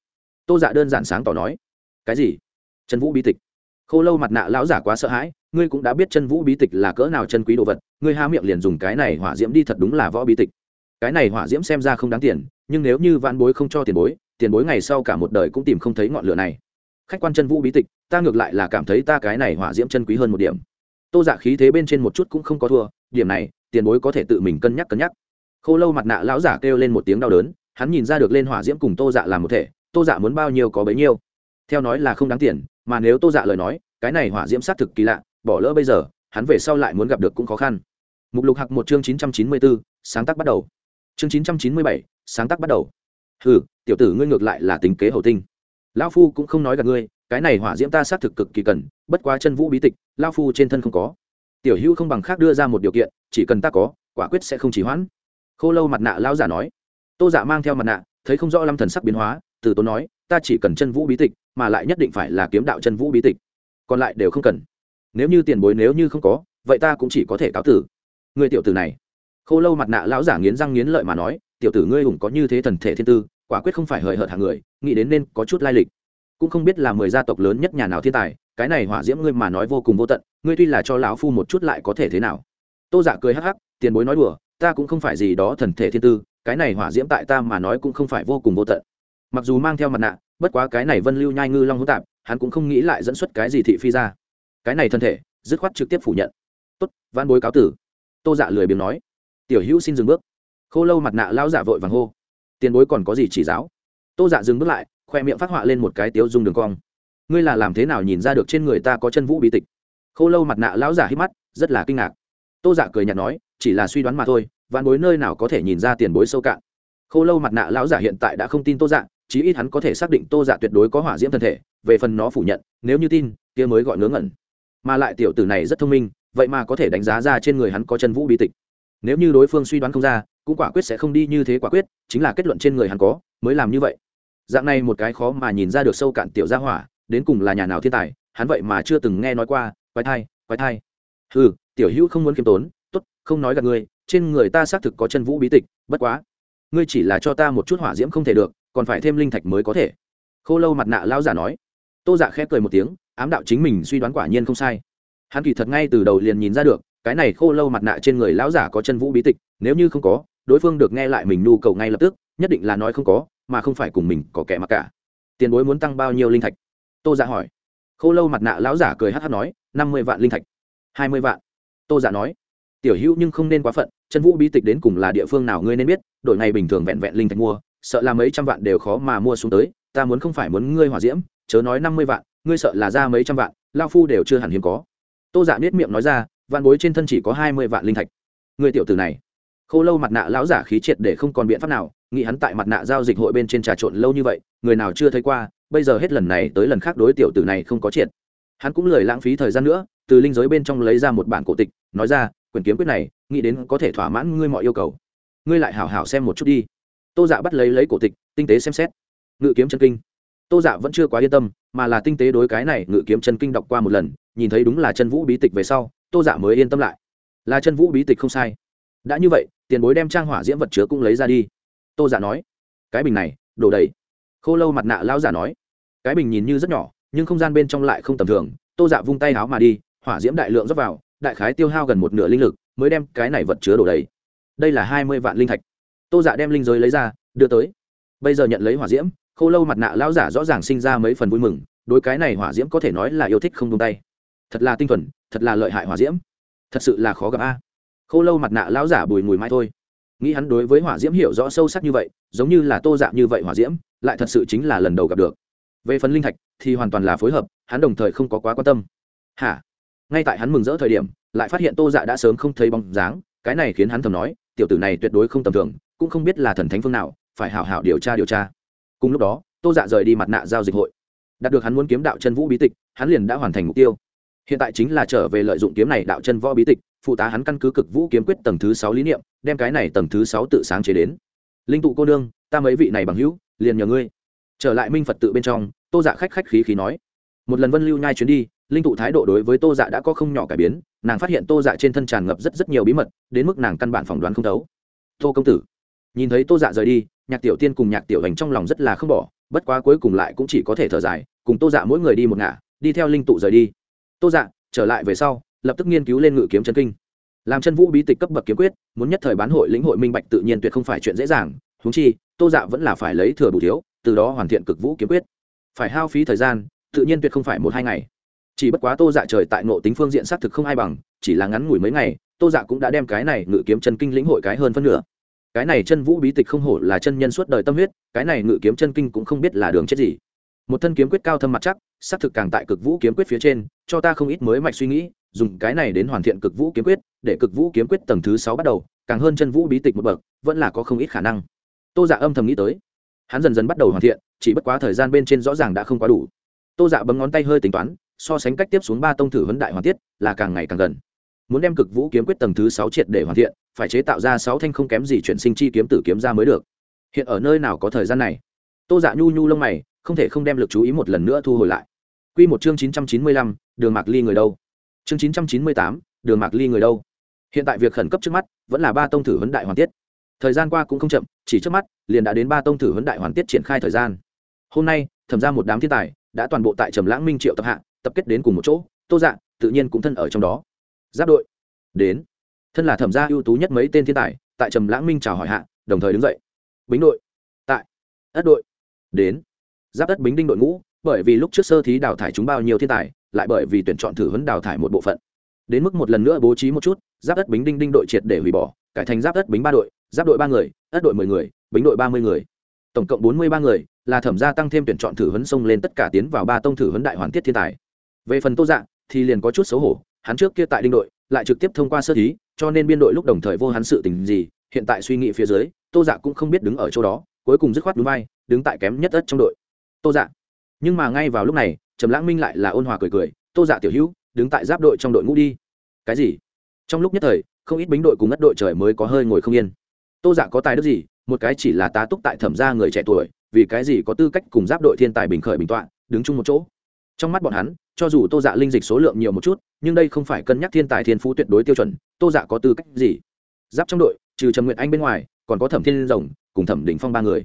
tô dạ đơn giản sáng tỏ nói, cái gì? Chân vũ bí tịch? Khô lâu mặt nạ lão giả quá sợ hãi, ngươi cũng đã biết chân vũ bí tịch là cỡ nào chân quý đồ vật, ngươi há miệng liền dùng cái này hỏa diễm đi thật đúng là võ bí tịch. Cái này hỏa diễm xem ra không đáng tiền, nhưng nếu như văn bối không cho tiền bối tiền bối ngày sau cả một đời cũng tìm không thấy ngọn lửa này. Khách quan chân vũ bí tịch, ta ngược lại là cảm thấy ta cái này hỏa diễm chân quý hơn một điểm. Tô dạ khí thế bên trên một chút cũng không có thua, điểm này, tiền bối có thể tự mình cân nhắc cân nhắc. Khô lâu mặt nạ lão giả kêu lên một tiếng đau đớn, hắn nhìn ra được lên hỏa diễm cùng tô dạ làm một thể tô dạ muốn bao nhiêu có bấy nhiêu. Theo nói là không đáng tiền, mà nếu tô dạ lời nói, cái này hỏa diễm xác thực kỳ lạ, bỏ lỡ bây giờ, hắn về sau lại muốn gặp được cũng khó khăn. Mục lục hặc một chương chín trăm chín mươi bốn sáng tác bắt đầu. Chương chín trăm chín mươi bảy, sáng tác bắt đầu. Ừ tiểu tử ngươi ngược lại là tính kế hậu tinh. Lão phu cũng không nói gặp ngươi, cái này hỏa diễm ta xác thực cực kỳ cần, bất quá chân vũ bí tịch, lão phu trên thân không có. Tiểu hữu không bằng khác đưa ra một điều kiện, chỉ cần ta có, quả quyết sẽ không chỉ hoãn. Khô lâu mặt nạ lão giả nói. Tô giả dạ mang theo mặt nạ, thấy không rõ lâm thần sắc biến hóa từ tốn nói, ta chỉ cần chân vũ bí tịch, mà lại nhất định phải là kiếm đạo chân vũ bí tịch. Còn lại đều không cần. Nếu như tiền bối nếu như không có, vậy ta cũng chỉ có thể cáo tử. Người tiểu tử này. Khô lâu mặt nạ lão giả nghiến răng nghiến lợi mà nói, tiểu tử ngươi hùng có như thế thần thể thiên tư, quả quyết không phải hời hợt hàng người, nghĩ đến nên có chút lai lịch. Cũng không biết là mười gia tộc lớn nhất nhà nào thiên tài, cái này hỏa diễm ngươi mà nói vô cùng vô tận, ngươi tuy là cho lão phu một chút lại có thể thế nào? Tô giả dạ cười hắc hắc, tiền bối nói đùa, ta cũng không phải gì đó thần thể thiên tư, cái này hỏa diễm tại ta mà nói cũng không phải vô cùng vô tận mặc dù mang theo mặt nạ, bất quá cái này vân lưu nhai ngư long hữu tạp, hắn cũng không nghĩ lại dẫn xuất cái gì thị phi ra. Cái này thân thể, dứt khoát trực tiếp phủ nhận. Tốt, văn bối cáo tử. Tô dạ lười biếng nói. Tiểu hữu xin dừng bước. Khô lâu mặt nạ lao giả vội vàng hô. Tiền bối còn có gì chỉ giáo? Tô dạ dừng bước lại, khoe miệng phát họa lên một cái tiếu dung đường cong. Ngươi là làm thế nào nhìn ra được trên người ta có chân vũ bí tịch? Khô lâu mặt nạ lão giả hít mắt, rất là kinh ngạc. Tô dạ cười nhạt nói, chỉ là suy đoán mà thôi, văn bối nơi nào có thể nhìn ra tiền bối sâu cạn? Khô lâu mặt nạ lão giả hiện tại đã không tin tô dạ chí ít hắn có thể xác định tô dạ tuyệt đối có hỏa diễm thân thể, về phần nó phủ nhận, nếu như tin, kia mới gọi ngớ ngẩn. Mà lại tiểu tử này rất thông minh, vậy mà có thể đánh giá ra trên người hắn có chân vũ bi tịch. Nếu như đối phương suy đoán không ra, cũng quả quyết sẽ không đi như thế quả quyết, chính là kết luận trên người hắn có, mới làm như vậy. Dạng này một cái khó mà nhìn ra được sâu cạn tiểu gia hỏa, đến cùng là nhà nào thiên tài, hắn vậy mà chưa từng nghe nói qua, quái thai quái thai. Ừ tiểu hữu không muốn kiêm tốn, tốt, không nói gặp ngươi, trên người ta xác thực có chân vũ bí tịch, bất quá, ngươi chỉ là cho ta một chút hỏa diễm không thể được còn phải thêm linh thạch mới có thể. Khô lâu mặt nạ lao giả nói. Tô dạ khép cười một tiếng, ám đạo chính mình suy đoán quả nhiên không sai. Hắn kỳ thật ngay từ đầu liền nhìn ra được, cái này khô lâu mặt nạ trên người lão giả có chân vũ bí tịch, nếu như không có, đối phương được nghe lại mình nhu cầu ngay lập tức, nhất định là nói không có, mà không phải cùng mình có kẻ mặc cả. Tiền bối muốn tăng bao nhiêu linh thạch? Tô dạ hỏi. Khô lâu mặt nạ lão giả cười hát hát nói, năm mươi vạn linh thạch. hai mươi vạn. Tô dạ nói. Tiểu hữu nhưng không nên quá phận, chân vũ bí tịch đến cùng là địa phương nào ngươi nên biết đội ngày bình thường vẹn vẹn linh thạch mua sợ là mấy trăm vạn đều khó mà mua xuống tới, ta muốn không phải muốn ngươi hòa diễm, chớ nói năm mươi vạn, ngươi sợ là ra mấy trăm vạn, lao phu đều chưa hẳn hiếm có. Tô giả dạ biết miệng nói ra, vạn bối trên thân chỉ có hai mươi vạn linh thạch. Người tiểu tử này, khô lâu mặt nạ lão giả khí triệt để không còn biện pháp nào, nghĩ hắn tại mặt nạ giao dịch hội bên trên trà trộn lâu như vậy, người nào chưa thấy qua, bây giờ hết lần này tới lần khác đối tiểu tử này không có triệt. Hắn cũng lười lãng phí thời gian nữa, từ linh giới bên trong lấy ra một bản cổ tịch, nói ra, quyền kiếm quyết này, nghĩ đến có thể thỏa mãn ngươi mọi yêu cầu. Ngươi lại hảo hảo xem một chút đi tô dạ bắt lấy lấy cổ tịch, tinh tế xem xét. Ngự kiếm chân kinh. Tô dạ vẫn chưa quá yên tâm, mà là tinh tế đối cái này ngự kiếm chân kinh đọc qua một lần, nhìn thấy đúng là chân vũ bí tịch về sau, tô dạ mới yên tâm lại. Là chân vũ bí tịch không sai. Đã như vậy, tiền bối đem trang hỏa diễm vật chứa cũng lấy ra đi. Tô dạ nói. Cái bình này, đổ đầy. Khô lâu mặt nạ lao giả nói. Cái bình nhìn như rất nhỏ, nhưng không gian bên trong lại không tầm thường. Tô dạ vung tay áo mà đi, hỏa diễm đại lượng dốc vào, đại khái tiêu hao gần một nửa linh lực, mới đem cái này vật chứa đổ đầy. Đây là hai mươi vạn linh thạch tô dạ đem linh giới lấy ra, đưa tới. Bây giờ nhận lấy hỏa diễm, khô lâu mặt nạ lão giả rõ ràng sinh ra mấy phần vui mừng, đối cái này hỏa diễm có thể nói là yêu thích không tung tay. Thật là tinh thuần, thật là lợi hại hỏa diễm. Thật sự là khó gặp a. Khô lâu mặt nạ lão giả bùi mùi mai thôi. Nghĩ hắn đối với hỏa diễm hiểu rõ sâu sắc như vậy, giống như là tô dạ như vậy hỏa diễm, lại thật sự chính là lần đầu gặp được. Về phần linh thạch thì hoàn toàn là phối hợp, hắn đồng thời không có quá quan tâm. Hả? Ngay tại hắn mừng rỡ thời điểm, lại phát hiện tô dạ đã sớm không thấy bóng dáng, cái này khiến hắn thầm nói, tiểu tử này tuyệt đối không tầm thường cũng không biết là thần thánh phương nào, phải hảo hảo điều tra điều tra. Cùng lúc đó, tô dạ rời đi mặt nạ giao dịch hội. Đạt được hắn muốn kiếm đạo chân vũ bí tịch, hắn liền đã hoàn thành mục tiêu. Hiện tại chính là trở về lợi dụng kiếm này đạo chân võ bí tịch, phụ tá hắn căn cứ cực vũ kiếm quyết tầng thứ sáu lý niệm, đem cái này tầng thứ sáu tự sáng chế đến. Linh tụ cô nương, ta mấy vị này bằng hữu, liền nhờ ngươi. Trở lại minh phật tự bên trong, tô dạ khách khách khí khí nói. Một lần vân lưu nhai chuyến đi, linh tụ thái độ đối với tô dạ đã có không nhỏ cải biến, nàng phát hiện tô dạ trên thân tràn ngập rất rất nhiều bí mật, đến mức nàng căn bản phỏng đoán không thấu. Tô công tử nhìn thấy tô dạ rời đi, nhạc tiểu tiên cùng nhạc tiểu hành trong lòng rất là không bỏ, bất quá cuối cùng lại cũng chỉ có thể thở dài, cùng tô dạ mỗi người đi một ngả, đi theo linh tụ rời đi. Tô dạ trở lại về sau, lập tức nghiên cứu lên ngự kiếm chân kinh. Làm chân vũ bí tịch cấp bậc kiếm quyết, muốn nhất thời bán hội lĩnh hội minh bạch tự nhiên tuyệt không phải chuyện dễ dàng húng chi, tô dạ vẫn là phải lấy thừa bù thiếu, từ đó hoàn thiện cực vũ kiếm quyết. Phải hao phí thời gian, tự nhiên tuyệt không phải một hai ngày. Chỉ bất quá tô dạ trời tại nộ tính phương diện xác thực không ai bằng, chỉ là ngắn ngủi mấy ngày, tô dạ cũng đã đem cái này ngự kiếm chân kinh lĩnh hội cái hơn phân nửa cái này chân vũ bí tịch không hổ là chân nhân suốt đời tâm huyết, cái này ngự kiếm chân kinh cũng không biết là đường chết gì. Một thân kiếm quyết cao thâm mặt chắc xác thực càng tại cực vũ kiếm quyết phía trên, cho ta không ít mới mạch suy nghĩ, dùng cái này đến hoàn thiện cực vũ kiếm quyết, để cực vũ kiếm quyết tầng thứ sáu bắt đầu, càng hơn chân vũ bí tịch một bậc, vẫn là có không ít khả năng. Tô dạ âm thầm nghĩ tới. Hắn dần dần bắt đầu hoàn thiện, chỉ bất quá thời gian bên trên rõ ràng đã không quá đủ. Tô dạ bấm ngón tay hơi tính toán, so sánh cách tiếp xuống ba tông thử vấn đại hoàn tiết, là càng ngày càng gần muốn đem cực vũ kiếm quyết tầng thứ sáu triệt để hoàn thiện, phải chế tạo ra sáu thanh không kém gì chuyển sinh chi kiếm tử kiếm ra mới được. Hiện ở nơi nào có thời gian này? Tô dạ nhu nhu lông mày, không thể không đem lực chú ý một lần nữa thu hồi lại. Q một chương chín trăm chín mươi lăm, đường mạc ly người đâu? Chương chín trăm chín mươi tám, đường mạc ly người đâu? Hiện tại việc khẩn cấp trước mắt, vẫn là ba tông thử huấn đại hoàn tiết. Thời gian qua cũng không chậm, chỉ trước mắt, liền đã đến ba tông thử huấn đại hoàn tiết triển khai thời gian. Hôm nay, thẩm ra một đám thiên tài, đã toàn bộ tại trầm lãng minh triệu tập hạ, tập kết đến cùng một chỗ, tô dạ tự nhiên cũng thân ở trong đó giáp đội. Đến. Thân là thẩm gia ưu tú nhất mấy tên thiên tài, tại trầm lãng minh chào hỏi hạ, đồng thời đứng dậy. Bính đội. Tại. Ất đội. Đến. Giáp đất bính đinh đội ngũ, bởi vì lúc trước sơ thí đào thải chúng bao nhiêu thiên tài, lại bởi vì tuyển chọn thử huấn đào thải một bộ phận. Đến mức một lần nữa bố trí một chút, giáp đất bính đinh đinh đội triệt để hủy bỏ, cải thành giáp đất bính ba đội, giáp đội ba người, ất đội mười người, bính đội ba mươi người. Tổng cộng bốn mươi ba người, là thẩm gia tăng thêm tuyển chọn thử huấn xông lên tất cả tiến vào ba tông thử huấn đại hoàn tiết thiên tài. Về phần tô dạng thì liền có chút xấu hổ hắn trước kia tại đinh đội, lại trực tiếp thông qua sơ thí, cho nên biên đội lúc đồng thời vô hắn sự tình gì, hiện tại suy nghĩ phía dưới, tô dạ cũng không biết đứng ở chỗ đó, cuối cùng dứt khoát đúng vai, đứng tại kém nhất ất trong đội. Tô dạ. Nhưng mà ngay vào lúc này, trầm lãng minh lại là ôn hòa cười cười, tô dạ tiểu hữu, đứng tại giáp đội trong đội ngũ đi. Cái gì? Trong lúc nhất thời, không ít bính đội cùng ất đội trời mới có hơi ngồi không yên. Tô dạ có tài đức gì? Một cái chỉ là tá túc tại thẩm gia người trẻ tuổi, vì cái gì có tư cách cùng giáp đội thiên tài bình khởi bình tọa, đứng chung một chỗ? Trong mắt bọn hắn cho dù tô dạ linh dịch số lượng nhiều một chút, nhưng đây không phải cân nhắc thiên tài thiên phú tuyệt đối tiêu chuẩn, tô dạ có tư cách gì? Giáp trong đội, trừ trần nguyện anh bên ngoài, còn có thẩm thiên rồng, cùng thẩm đình phong ba người.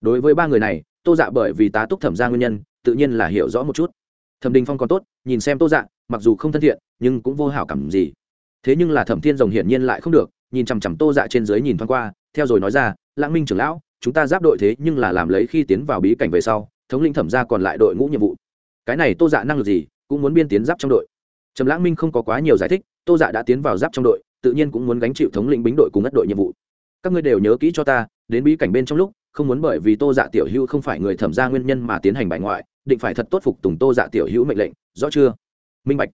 Đối với ba người này, tô dạ bởi vì tá túc thẩm ra nguyên nhân, tự nhiên là hiểu rõ một chút. Thẩm đình phong còn tốt, nhìn xem tô dạ mặc dù không thân thiện, nhưng cũng vô hảo cảm gì. Thế nhưng là thẩm thiên rồng hiển nhiên lại không được, nhìn chằm chằm tô dạ trên dưới nhìn thoáng qua, theo rồi nói ra, lãng minh trưởng lão, chúng ta giáp đội thế nhưng là làm lấy khi tiến vào bí cảnh về sau, thống linh thẩm ra còn lại đội ngũ nhiệm vụ cái này tô dạ năng lực gì, cũng muốn biên tiến giáp trong đội. Trầm lãng minh không có quá nhiều giải thích, tô dạ đã tiến vào giáp trong đội, tự nhiên cũng muốn gánh chịu thống lĩnh bính đội cùng ất đội nhiệm vụ. Các ngươi đều nhớ kỹ cho ta, đến bí cảnh bên trong lúc, không muốn bởi vì tô dạ tiểu hữu không phải người thẩm ra nguyên nhân mà tiến hành bài ngoại, định phải thật tốt phục tùng tô dạ tiểu hữu mệnh lệnh, rõ chưa? Minh bạch.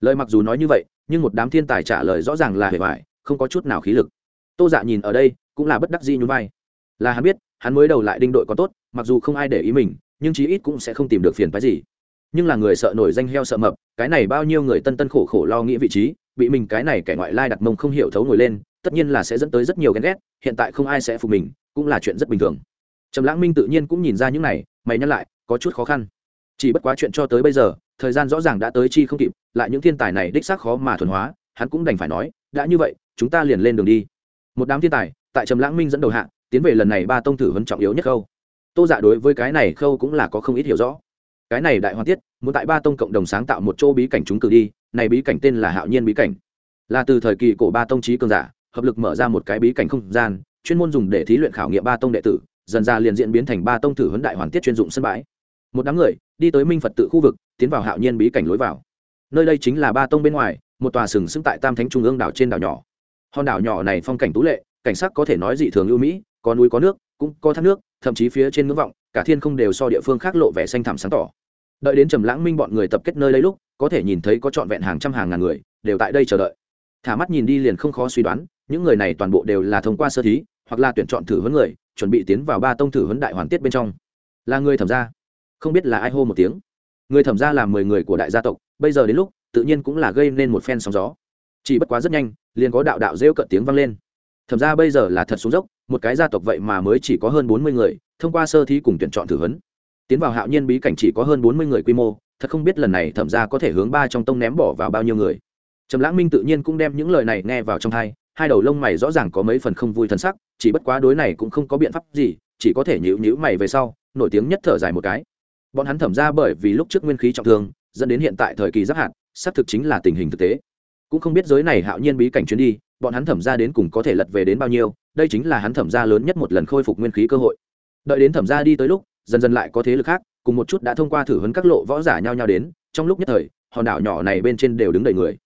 Lời mặc dù nói như vậy, nhưng một đám thiên tài trả lời rõ ràng là hề hoài, không có chút nào khí lực. Tô dạ nhìn ở đây, cũng là bất đắc dĩ nhún vai. Là hắn biết, hắn mới đầu lại đinh đội có tốt, mặc dù không ai để ý mình, nhưng chí ít cũng sẽ không tìm được phiền phái gì nhưng là người sợ nổi danh heo sợ mập, cái này bao nhiêu người tân tân khổ khổ lo nghĩ vị trí, bị mình cái này kẻ ngoại lai đặt mông không hiểu thấu nổi lên, tất nhiên là sẽ dẫn tới rất nhiều ghen ghét, hiện tại không ai sẽ phục mình, cũng là chuyện rất bình thường. Trầm lãng minh tự nhiên cũng nhìn ra những này, mày nhắc lại, có chút khó khăn. Chỉ bất quá chuyện cho tới bây giờ, thời gian rõ ràng đã tới chi không kịp, lại những thiên tài này đích xác khó mà thuần hóa, hắn cũng đành phải nói, đã như vậy, chúng ta liền lên đường đi. Một đám thiên tài, tại trầm lãng minh dẫn đầu hạ, tiến về lần này ba tông thử vấn trọng yếu nhất khâu. Tô dạ đối với cái này khâu cũng là có không ít hiểu rõ cái này đại hoàn tiết, muốn tại ba tông cộng đồng sáng tạo một chỗ bí cảnh chúng cử đi, này bí cảnh tên là hạo nhiên bí cảnh. Là từ thời kỳ cổ ba tông trí cường giả, hợp lực mở ra một cái bí cảnh không gian, chuyên môn dùng để thí luyện khảo nghiệm ba tông đệ tử, dần ra liền diễn biến thành ba tông thử huấn đại hoàn tiết chuyên dụng sân bãi. Một đám người, đi tới minh phật tự khu vực, tiến vào hạo nhiên bí cảnh lối vào. Nơi đây chính là ba tông bên ngoài, một tòa sừng sững tại tam thánh trung ương đảo trên đảo nhỏ. Hòn đảo nhỏ này phong cảnh tú lệ, cảnh sắc có thể nói dị thường ưu mỹ, có núi có nước, cũng có thác nước, thậm chí phía trên ngưỡng vọng cả thiên không đều so địa phương khác lộ vẻ xanh thẳm sáng tỏ. Đợi đến trầm lãng minh bọn người tập kết nơi lấy lúc, có thể nhìn thấy có trọn vẹn hàng trăm hàng ngàn người, đều tại đây chờ đợi. Thả mắt nhìn đi liền không khó suy đoán, những người này toàn bộ đều là thông qua sơ thí, hoặc là tuyển chọn thử huấn người, chuẩn bị tiến vào ba tông thử huấn đại hoàn tiết bên trong. Là người thẩm gia. Không biết là ai hô một tiếng. Người thẩm gia là mười người của đại gia tộc, bây giờ đến lúc, tự nhiên cũng là gây nên một phen sóng gió. Chỉ bất quá rất nhanh, liền có đạo đạo rêu cợt tiếng vang lên. Thẩm gia bây giờ là thật xuống dốc, một cái gia tộc vậy mà mới chỉ có hơn bốn mươi người thông qua sơ thí cùng tuyển chọn thử huấn. Tiến vào hạo nhiên bí cảnh chỉ có hơn bốn mươi người quy mô, thật không biết lần này thẩm gia có thể hướng ba trong tông ném bỏ vào bao nhiêu người. Trầm lãng minh tự nhiên cũng đem những lời này nghe vào trong tai hai đầu lông mày rõ ràng có mấy phần không vui thân sắc, chỉ bất quá đối này cũng không có biện pháp gì, chỉ có thể nhữ nhữ mày về sau, nổi tiếng nhất thở dài một cái. Bọn hắn thẩm ra bởi vì lúc trước nguyên khí trọng thương, dẫn đến hiện tại thời kỳ giáp hạn xác thực chính là tình hình thực tế. Cũng không biết giới này hạo nhiên bí cảnh chuyến đi, bọn hắn thẩm ra đến cùng có thể lật về đến bao nhiêu, đây chính là hắn thẩm ra lớn nhất một lần khôi phục nguyên khí cơ hội đợi đến thẩm ra đi tới lúc, dần dần lại có thế lực khác, cùng một chút đã thông qua thử hấn các lộ võ giả nhau nhau đến, trong lúc nhất thời, hòn đảo nhỏ này bên trên đều đứng đầy người.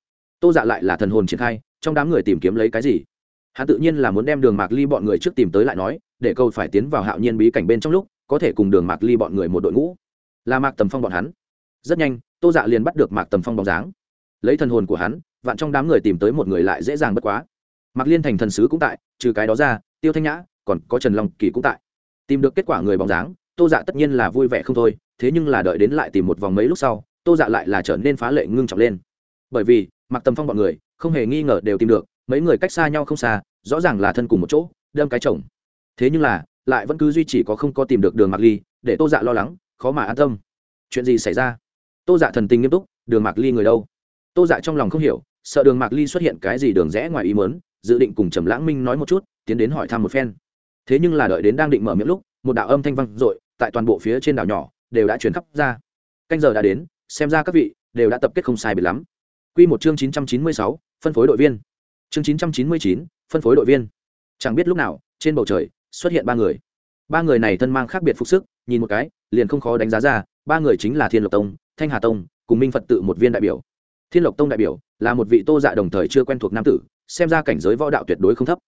Tô dạ lại là thần hồn triển khai, trong đám người tìm kiếm lấy cái gì? Hắn tự nhiên là muốn đem đường mạc ly bọn người trước tìm tới lại nói, để câu phải tiến vào hạo nhiên bí cảnh bên trong lúc, có thể cùng đường mạc ly bọn người một đội ngũ. Là mạc tầm phong bọn hắn. Rất nhanh, tô dạ liền bắt được mạc tầm phong bóng dáng. Lấy thần hồn của hắn, vạn trong đám người tìm tới một người lại dễ dàng bất quá. Mạc liên thành thần sứ cũng tại, trừ cái đó ra, tiêu thanh nhã, còn có trần long kỳ cũng tại tìm được kết quả người bóng dáng, tô dạ tất nhiên là vui vẻ không thôi, thế nhưng là đợi đến lại tìm một vòng mấy lúc sau, tô dạ lại là trở nên phá lệ ngưng trọng lên. Bởi vì mặc tầm phong bọn người, không hề nghi ngờ đều tìm được, mấy người cách xa nhau không xa, rõ ràng là thân cùng một chỗ, đâm cái chồng. Thế nhưng là, lại vẫn cứ duy trì có không có tìm được đường mạc ly, để tô dạ lo lắng, khó mà an tâm. Chuyện gì xảy ra? Tô dạ thần tình nghiêm túc, đường mạc ly người đâu? Tô dạ trong lòng không hiểu, sợ đường mạc ly xuất hiện cái gì đường rẽ ngoài ý mớn dự định cùng trầm lãng minh nói một chút, tiến đến hỏi thăm một phen thế nhưng là đợi đến đang định mở miệng lúc một đạo âm thanh vang dội tại toàn bộ phía trên đảo nhỏ đều đã chuyển khắp ra canh giờ đã đến xem ra các vị đều đã tập kết không sai biệt lắm Quy một chương 996, phân phối đội viên. Chương 999, phân phối đội viên. Chẳng biết lúc nào, trên bầu trời xuất hiện ba người. Ba người này thân mang khác biệt phục sức, nhìn một cái, liền không khó đánh giá ra, ba người chính là Thiên Lộc Tông, Thanh Hà Tông, cùng Minh Phật tự một viên đại biểu. Thiên Lộc Tông đại biểu là một vị Tô Dạ đồng thời chưa quen thuộc nam tử, xem ra cảnh giới võ đạo tuyệt đối không thấp.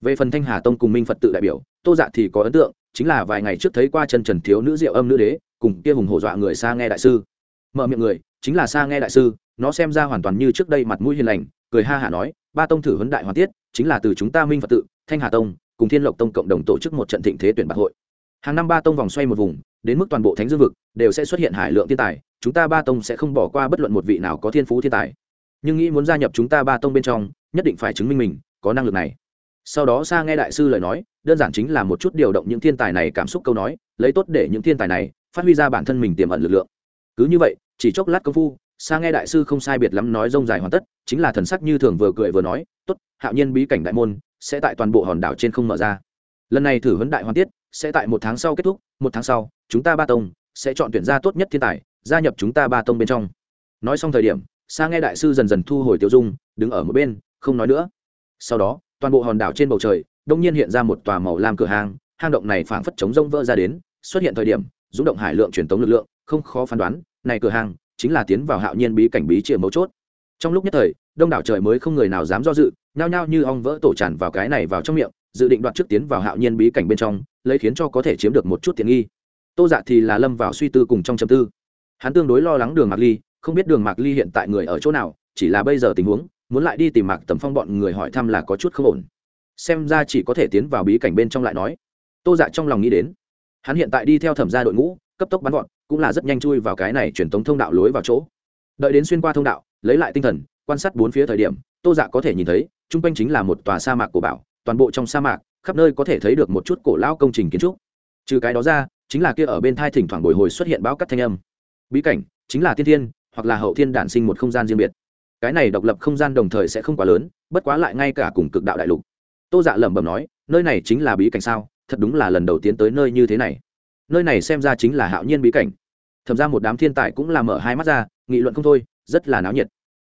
Về phần Thanh Hà Tông cùng Minh Phật tự đại biểu, Tô Dạ thì có ấn tượng, chính là vài ngày trước thấy qua chân trần thiếu nữ Diệu Âm nữ đế, cùng kia hùng hổ dọa người xa nghe đại sư. Mở miệng người, chính là xa nghe đại sư, nó xem ra hoàn toàn như trước đây mặt mũi hiền lành cười ha hả nói ba tông thử huấn đại hoàn tiết chính là từ chúng ta minh phật tự thanh hà tông cùng thiên lộc tông cộng đồng tổ chức một trận thịnh thế tuyển bạc hội. Hàng năm ba tông vòng xoay một vùng đến mức toàn bộ thánh dương vực đều sẽ xuất hiện hải lượng thiên tài chúng ta ba tông sẽ không bỏ qua bất luận một vị nào có thiên phú thiên tài. Nhưng nghĩ muốn gia nhập chúng ta ba tông bên trong nhất định phải chứng minh mình có năng lực này sau đó xa nghe đại sư lời nói, đơn giản chính là một chút điều động những thiên tài này cảm xúc câu nói, lấy tốt để những thiên tài này phát huy ra bản thân mình tiềm ẩn lực lượng. Cứ như vậy, chỉ chốc lát công phu xa nghe đại sư không sai biệt lắm nói rông dài hoàn tất, chính là thần sắc như thường vừa cười vừa nói, tốt, hạo nhiên bí cảnh đại môn sẽ tại toàn bộ hòn đảo trên không mở ra. Lần này thử huấn đại hoàn tiết sẽ tại một tháng sau kết thúc, một tháng sau, chúng ta ba tông sẽ chọn tuyển ra tốt nhất thiên tài, gia nhập chúng ta ba tông bên trong. Nói xong thời điểm xa nghe đại sư dần dần thu hồi tiêu dung, đứng ở một bên, không nói nữa. Sau đó toàn bộ hòn đảo trên bầu trời đông nhiên hiện ra một tòa màu lam cửa hàng, hang động này phảng phất chống rông vỡ ra đến xuất hiện thời điểm rung động hải lượng truyền tống lực lượng không khó phán đoán này cửa hàng chính là tiến vào hạo nhiên bí cảnh bí chìa mấu chốt. Trong lúc nhất thời đông đảo trời mới không người nào dám do dự nhao nhao như ong vỡ tổ tràn vào cái này vào trong miệng dự định đoạt trước tiến vào hạo nhiên bí cảnh bên trong lấy khiến cho có thể chiếm được một chút tiện nghi. Tô dạ thì là lâm vào suy tư cùng trong châm tư. Hắn tương đối lo lắng đường mạc ly không biết đường mạc ly hiện tại người ở chỗ nào chỉ là bây giờ tình huống muốn lại đi tìm mạc tầm phong bọn người hỏi thăm là có chút không ổn. Xem ra chỉ có thể tiến vào bí cảnh bên trong lại nói. Tô dạ trong lòng nghĩ đến. Hắn hiện tại đi theo thẩm gia đội ngũ, cấp tốc bắn gọn cũng là rất nhanh chui vào cái này truyền tống thông đạo lối vào chỗ. Đợi đến xuyên qua thông đạo, lấy lại tinh thần, quan sát bốn phía thời điểm, tô dạ có thể nhìn thấy, chung quanh chính là một tòa sa mạc của bảo, toàn bộ trong sa mạc, khắp nơi có thể thấy được một chút cổ lao công trình kiến trúc. Trừ cái đó ra, chính là kia ở bên thai thỉnh thoảng bồi hồi xuất hiện bão cắt thanh âm. Bí cảnh, chính là tiên thiên, hoặc là hậu thiên đản sinh một không gian riêng biệt cái này độc lập không gian đồng thời sẽ không quá lớn, bất quá lại ngay cả cùng cực đạo đại lục. Tô dạ lẩm bẩm nói, nơi này chính là bí cảnh sao? Thật đúng là lần đầu tiến tới nơi như thế này. Nơi này xem ra chính là hạo nhiên bí cảnh. Thầm ra một đám thiên tài cũng là mở hai mắt ra, nghị luận không thôi, rất là náo nhiệt.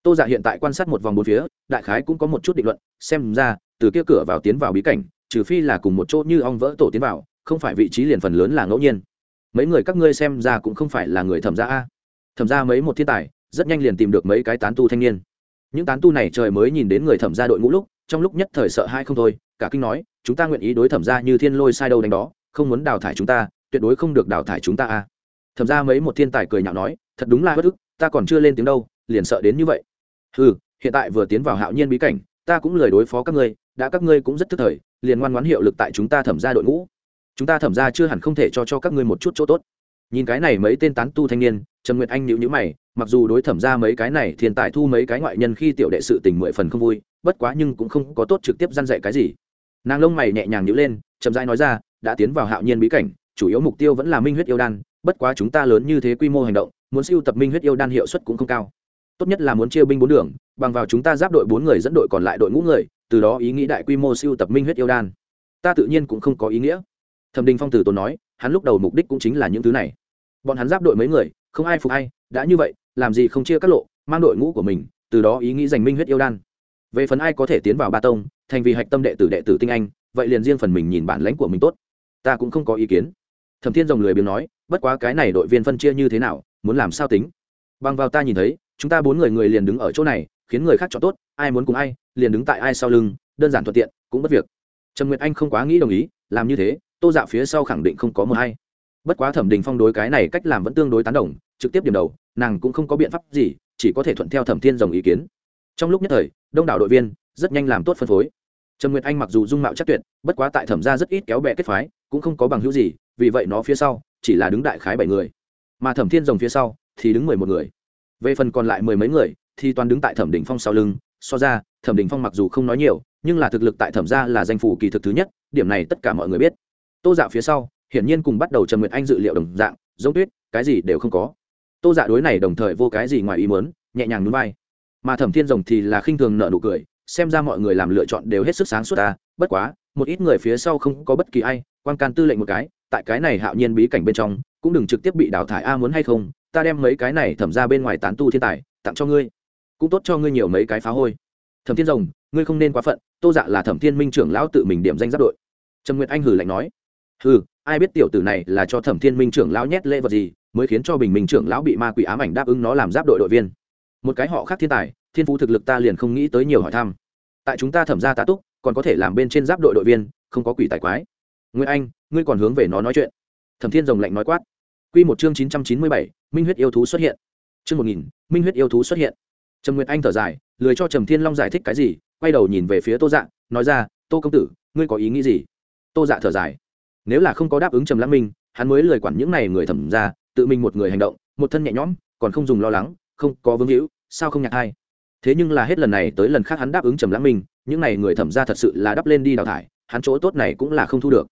Tô dạ hiện tại quan sát một vòng bốn phía, đại khái cũng có một chút định luận, xem ra, từ kia cửa vào tiến vào bí cảnh, trừ phi là cùng một chỗ như ong vỡ tổ tiến vào, không phải vị trí liền phần lớn là ngẫu nhiên. Mấy người các ngươi xem ra cũng không phải là người thẩm gia a. Thẩm gia mấy một thiên tài rất nhanh liền tìm được mấy cái tán tu thanh niên. Những tán tu này trời mới nhìn đến người thẩm gia đội ngũ lúc, trong lúc nhất thời sợ hai không thôi, cả kinh nói, chúng ta nguyện ý đối thẩm ra như thiên lôi sai đâu đánh đó, không muốn đào thải chúng ta, tuyệt đối không được đào thải chúng ta a thẩm ra mấy một thiên tài cười nhạo nói, thật đúng là bất ức, ta còn chưa lên tiếng đâu, liền sợ đến như vậy. Ừ hiện tại vừa tiến vào hạo nhiên bí cảnh, ta cũng lời đối phó các ngươi, đã các ngươi cũng rất thức thời, liền ngoan ngoãn hiệu lực tại chúng ta thẩm ra đội ngũ. Chúng ta thẩm ra chưa hẳn không thể cho cho các ngươi một chút chỗ tốt. Nhìn cái này mấy tên tán tu thanh niên trần nguyệt anh nhịu nhữ mày mặc dù đối thẩm ra mấy cái này thiên tài thu mấy cái ngoại nhân khi tiểu đệ sự tình mười phần không vui, bất quá nhưng cũng không có tốt trực tiếp dăn dạy cái gì. Nàng lông mày nhẹ nhàng nhữ lên, chậm rãi nói ra, đã tiến vào hạo nhiên bí cảnh, chủ yếu mục tiêu vẫn là minh huyết yêu đan, bất quá chúng ta lớn như thế quy mô hành động, muốn siêu tập minh huyết yêu đan hiệu suất cũng không cao. Tốt nhất là muốn chia binh bốn đường, bằng vào chúng ta giáp đội bốn người dẫn đội còn lại đội ngũ người, từ đó ý nghĩ đại quy mô siêu tập minh huyết yêu đan. Ta tự nhiên cũng không có ý nghĩa. Thẩm đình phong tử tốn nói, hắn lúc đầu mục đích cũng chính là những thứ này. Bọn hắn giáp đội mấy người, không ai phục ai, đã như vậy làm gì không chia các lộ, mang đội ngũ của mình, từ đó ý nghĩ giành minh huyết yêu đan. Về phần ai có thể tiến vào ba tông, thành vì hạch tâm đệ tử đệ tử tinh anh, vậy liền riêng phần mình nhìn bản lãnh của mình tốt. Ta cũng không có ý kiến. Thẩm thiên rồng lười biếng nói, bất quá cái này đội viên phân chia như thế nào, muốn làm sao tính? Bằng vào ta nhìn thấy, chúng ta bốn người người liền đứng ở chỗ này, khiến người khác chọn tốt, ai muốn cùng ai, liền đứng tại ai sau lưng, đơn giản thuận tiện, cũng bất việc. Trần nguyệt anh không quá nghĩ đồng ý, làm như thế, tô dạ phía sau khẳng định không có một hay. Bất quá thẩm đình phong đối cái này cách làm vẫn tương đối tán đồng, trực tiếp điểm đầu nàng cũng không có biện pháp gì, chỉ có thể thuận theo thẩm thiên rồng ý kiến. Trong lúc nhất thời, đông đảo đội viên rất nhanh làm tốt phân phối. Trần nguyệt anh mặc dù dung mạo chắc tuyệt, bất quá tại thẩm ra rất ít kéo bẹ kết phái, cũng không có bằng hữu gì, vì vậy nó phía sau chỉ là đứng đại khái bảy người. Mà thẩm thiên rồng phía sau thì đứng mười một người. Về phần còn lại mười mấy người thì toàn đứng tại thẩm đình phong sau lưng, so ra, thẩm đình phong mặc dù không nói nhiều, nhưng là thực lực tại thẩm gia là danh phủ kỳ thực thứ nhất, điểm này tất cả mọi người biết. Tô Dạo phía sau, hiển nhiên cùng bắt đầu trần nguyệt anh dự liệu đồng dạng, giống tuyết, cái gì đều không có tô dạ đối này đồng thời vô cái gì ngoài ý mớn nhẹ nhàng núi vai. Mà thẩm thiên rồng thì là khinh thường nợ nụ cười, xem ra mọi người làm lựa chọn đều hết sức sáng suốt ta, bất quá, một ít người phía sau không có bất kỳ ai, quan can tư lệnh một cái, tại cái này hạo nhiên bí cảnh bên trong, cũng đừng trực tiếp bị đào thải a muốn hay không, ta đem mấy cái này thẩm ra bên ngoài tán tu thiên tài, tặng cho ngươi. Cũng tốt cho ngươi nhiều mấy cái phá hôi. Thẩm thiên rồng, ngươi không nên quá phận, tô dạ là thẩm thiên minh trưởng lão tự mình điểm danh giáp đội. Trầm nguyệt anh hử lạnh nói, hừ, ai biết tiểu tử này là cho thẩm thiên minh trưởng lão nhét lễ vật gì mới khiến cho bình minh trưởng lão bị ma quỷ ám ảnh đáp ứng nó làm giáp đội đội viên. Một cái họ khác thiên tài, thiên phú thực lực ta liền không nghĩ tới nhiều hỏi thăm. Tại chúng ta thẩm ra tá túc, còn có thể làm bên trên giáp đội đội viên, không có quỷ tài quái. Nguyên anh, ngươi còn hướng về nó nói chuyện. Thẩm thiên rồng lạnh nói quát. Q một chương chín trăm chín mươi bảy, minh huyết yêu thú xuất hiện. Chương một nghìn, minh huyết yêu thú xuất hiện. Trầm nguyệt anh thở dài, lười cho trầm thiên long giải thích cái gì, quay đầu nhìn về phía tô dạ nói ra, tô công tử, ngươi có ý nghĩ gì? Tô dạ thở dài. Nếu là không có đáp ứng trầm lãng minh, hắn mới lời quản những này người thẩm ra tự mình một người hành động, một thân nhẹ nhõm, còn không dùng lo lắng, không có vương hữu, sao không nhạc ai? thế nhưng là hết lần này tới lần khác hắn đáp ứng trầm lãng minh, những này người thẩm ra thật sự là đắp lên đi đào thải, hắn chỗ tốt này cũng là không thu được.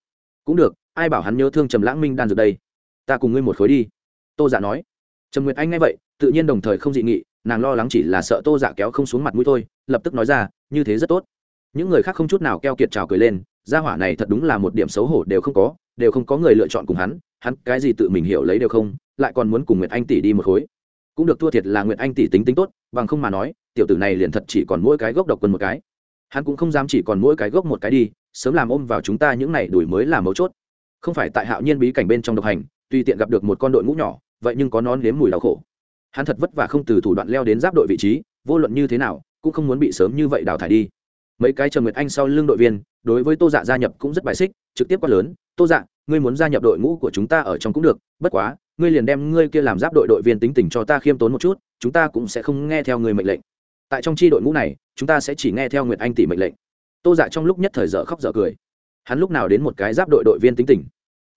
Cũng được, ai bảo hắn nhớ thương trầm lãng minh đan dược đây? Ta cùng ngươi một khối đi. Tô giả nói. Trầm nguyệt anh nghe vậy, tự nhiên đồng thời không dị nghị, nàng lo lắng chỉ là sợ tô giả kéo không xuống mặt mũi thôi, lập tức nói ra, như thế rất tốt. Những người khác không chút nào keo kiệt trào cười lên, gia hỏa này thật đúng là một điểm xấu hổ đều không có đều không có người lựa chọn cùng hắn hắn cái gì tự mình hiểu lấy đều không, lại còn muốn cùng nguyệt anh tỷ đi một khối. Cũng được thua thiệt là nguyệt anh tỷ tính tính tốt, bằng không mà nói, tiểu tử này liền thật chỉ còn mỗi cái gốc độc quân một cái. Hắn cũng không dám chỉ còn mỗi cái gốc một cái đi, sớm làm ôm vào chúng ta những này đuổi mới là mấu chốt. Không phải tại hạo nhiên bí cảnh bên trong độc hành tuy tiện gặp được một con đội ngũ nhỏ, vậy nhưng có nón nếm mùi đau khổ. Hắn thật vất vả không từ thủ đoạn leo đến giáp đội vị trí, vô luận như thế nào, cũng không muốn bị sớm như vậy đào thải đi mấy cái chờ nguyệt anh sau lưng đội viên, đối với tô dạ gia nhập cũng rất bài xích, trực tiếp quát lớn, tô dạ ngươi muốn gia nhập đội ngũ của chúng ta ở trong cũng được, bất quá, ngươi liền đem ngươi kia làm giáp đội đội viên tính tình cho ta khiêm tốn một chút, chúng ta cũng sẽ không nghe theo người mệnh lệnh. Tại trong chi đội ngũ này, chúng ta sẽ chỉ nghe theo nguyệt anh tỷ mệnh lệnh. Tô dạ trong lúc nhất thời dở khóc dở cười. Hắn lúc nào đến một cái giáp đội đội viên tính tình?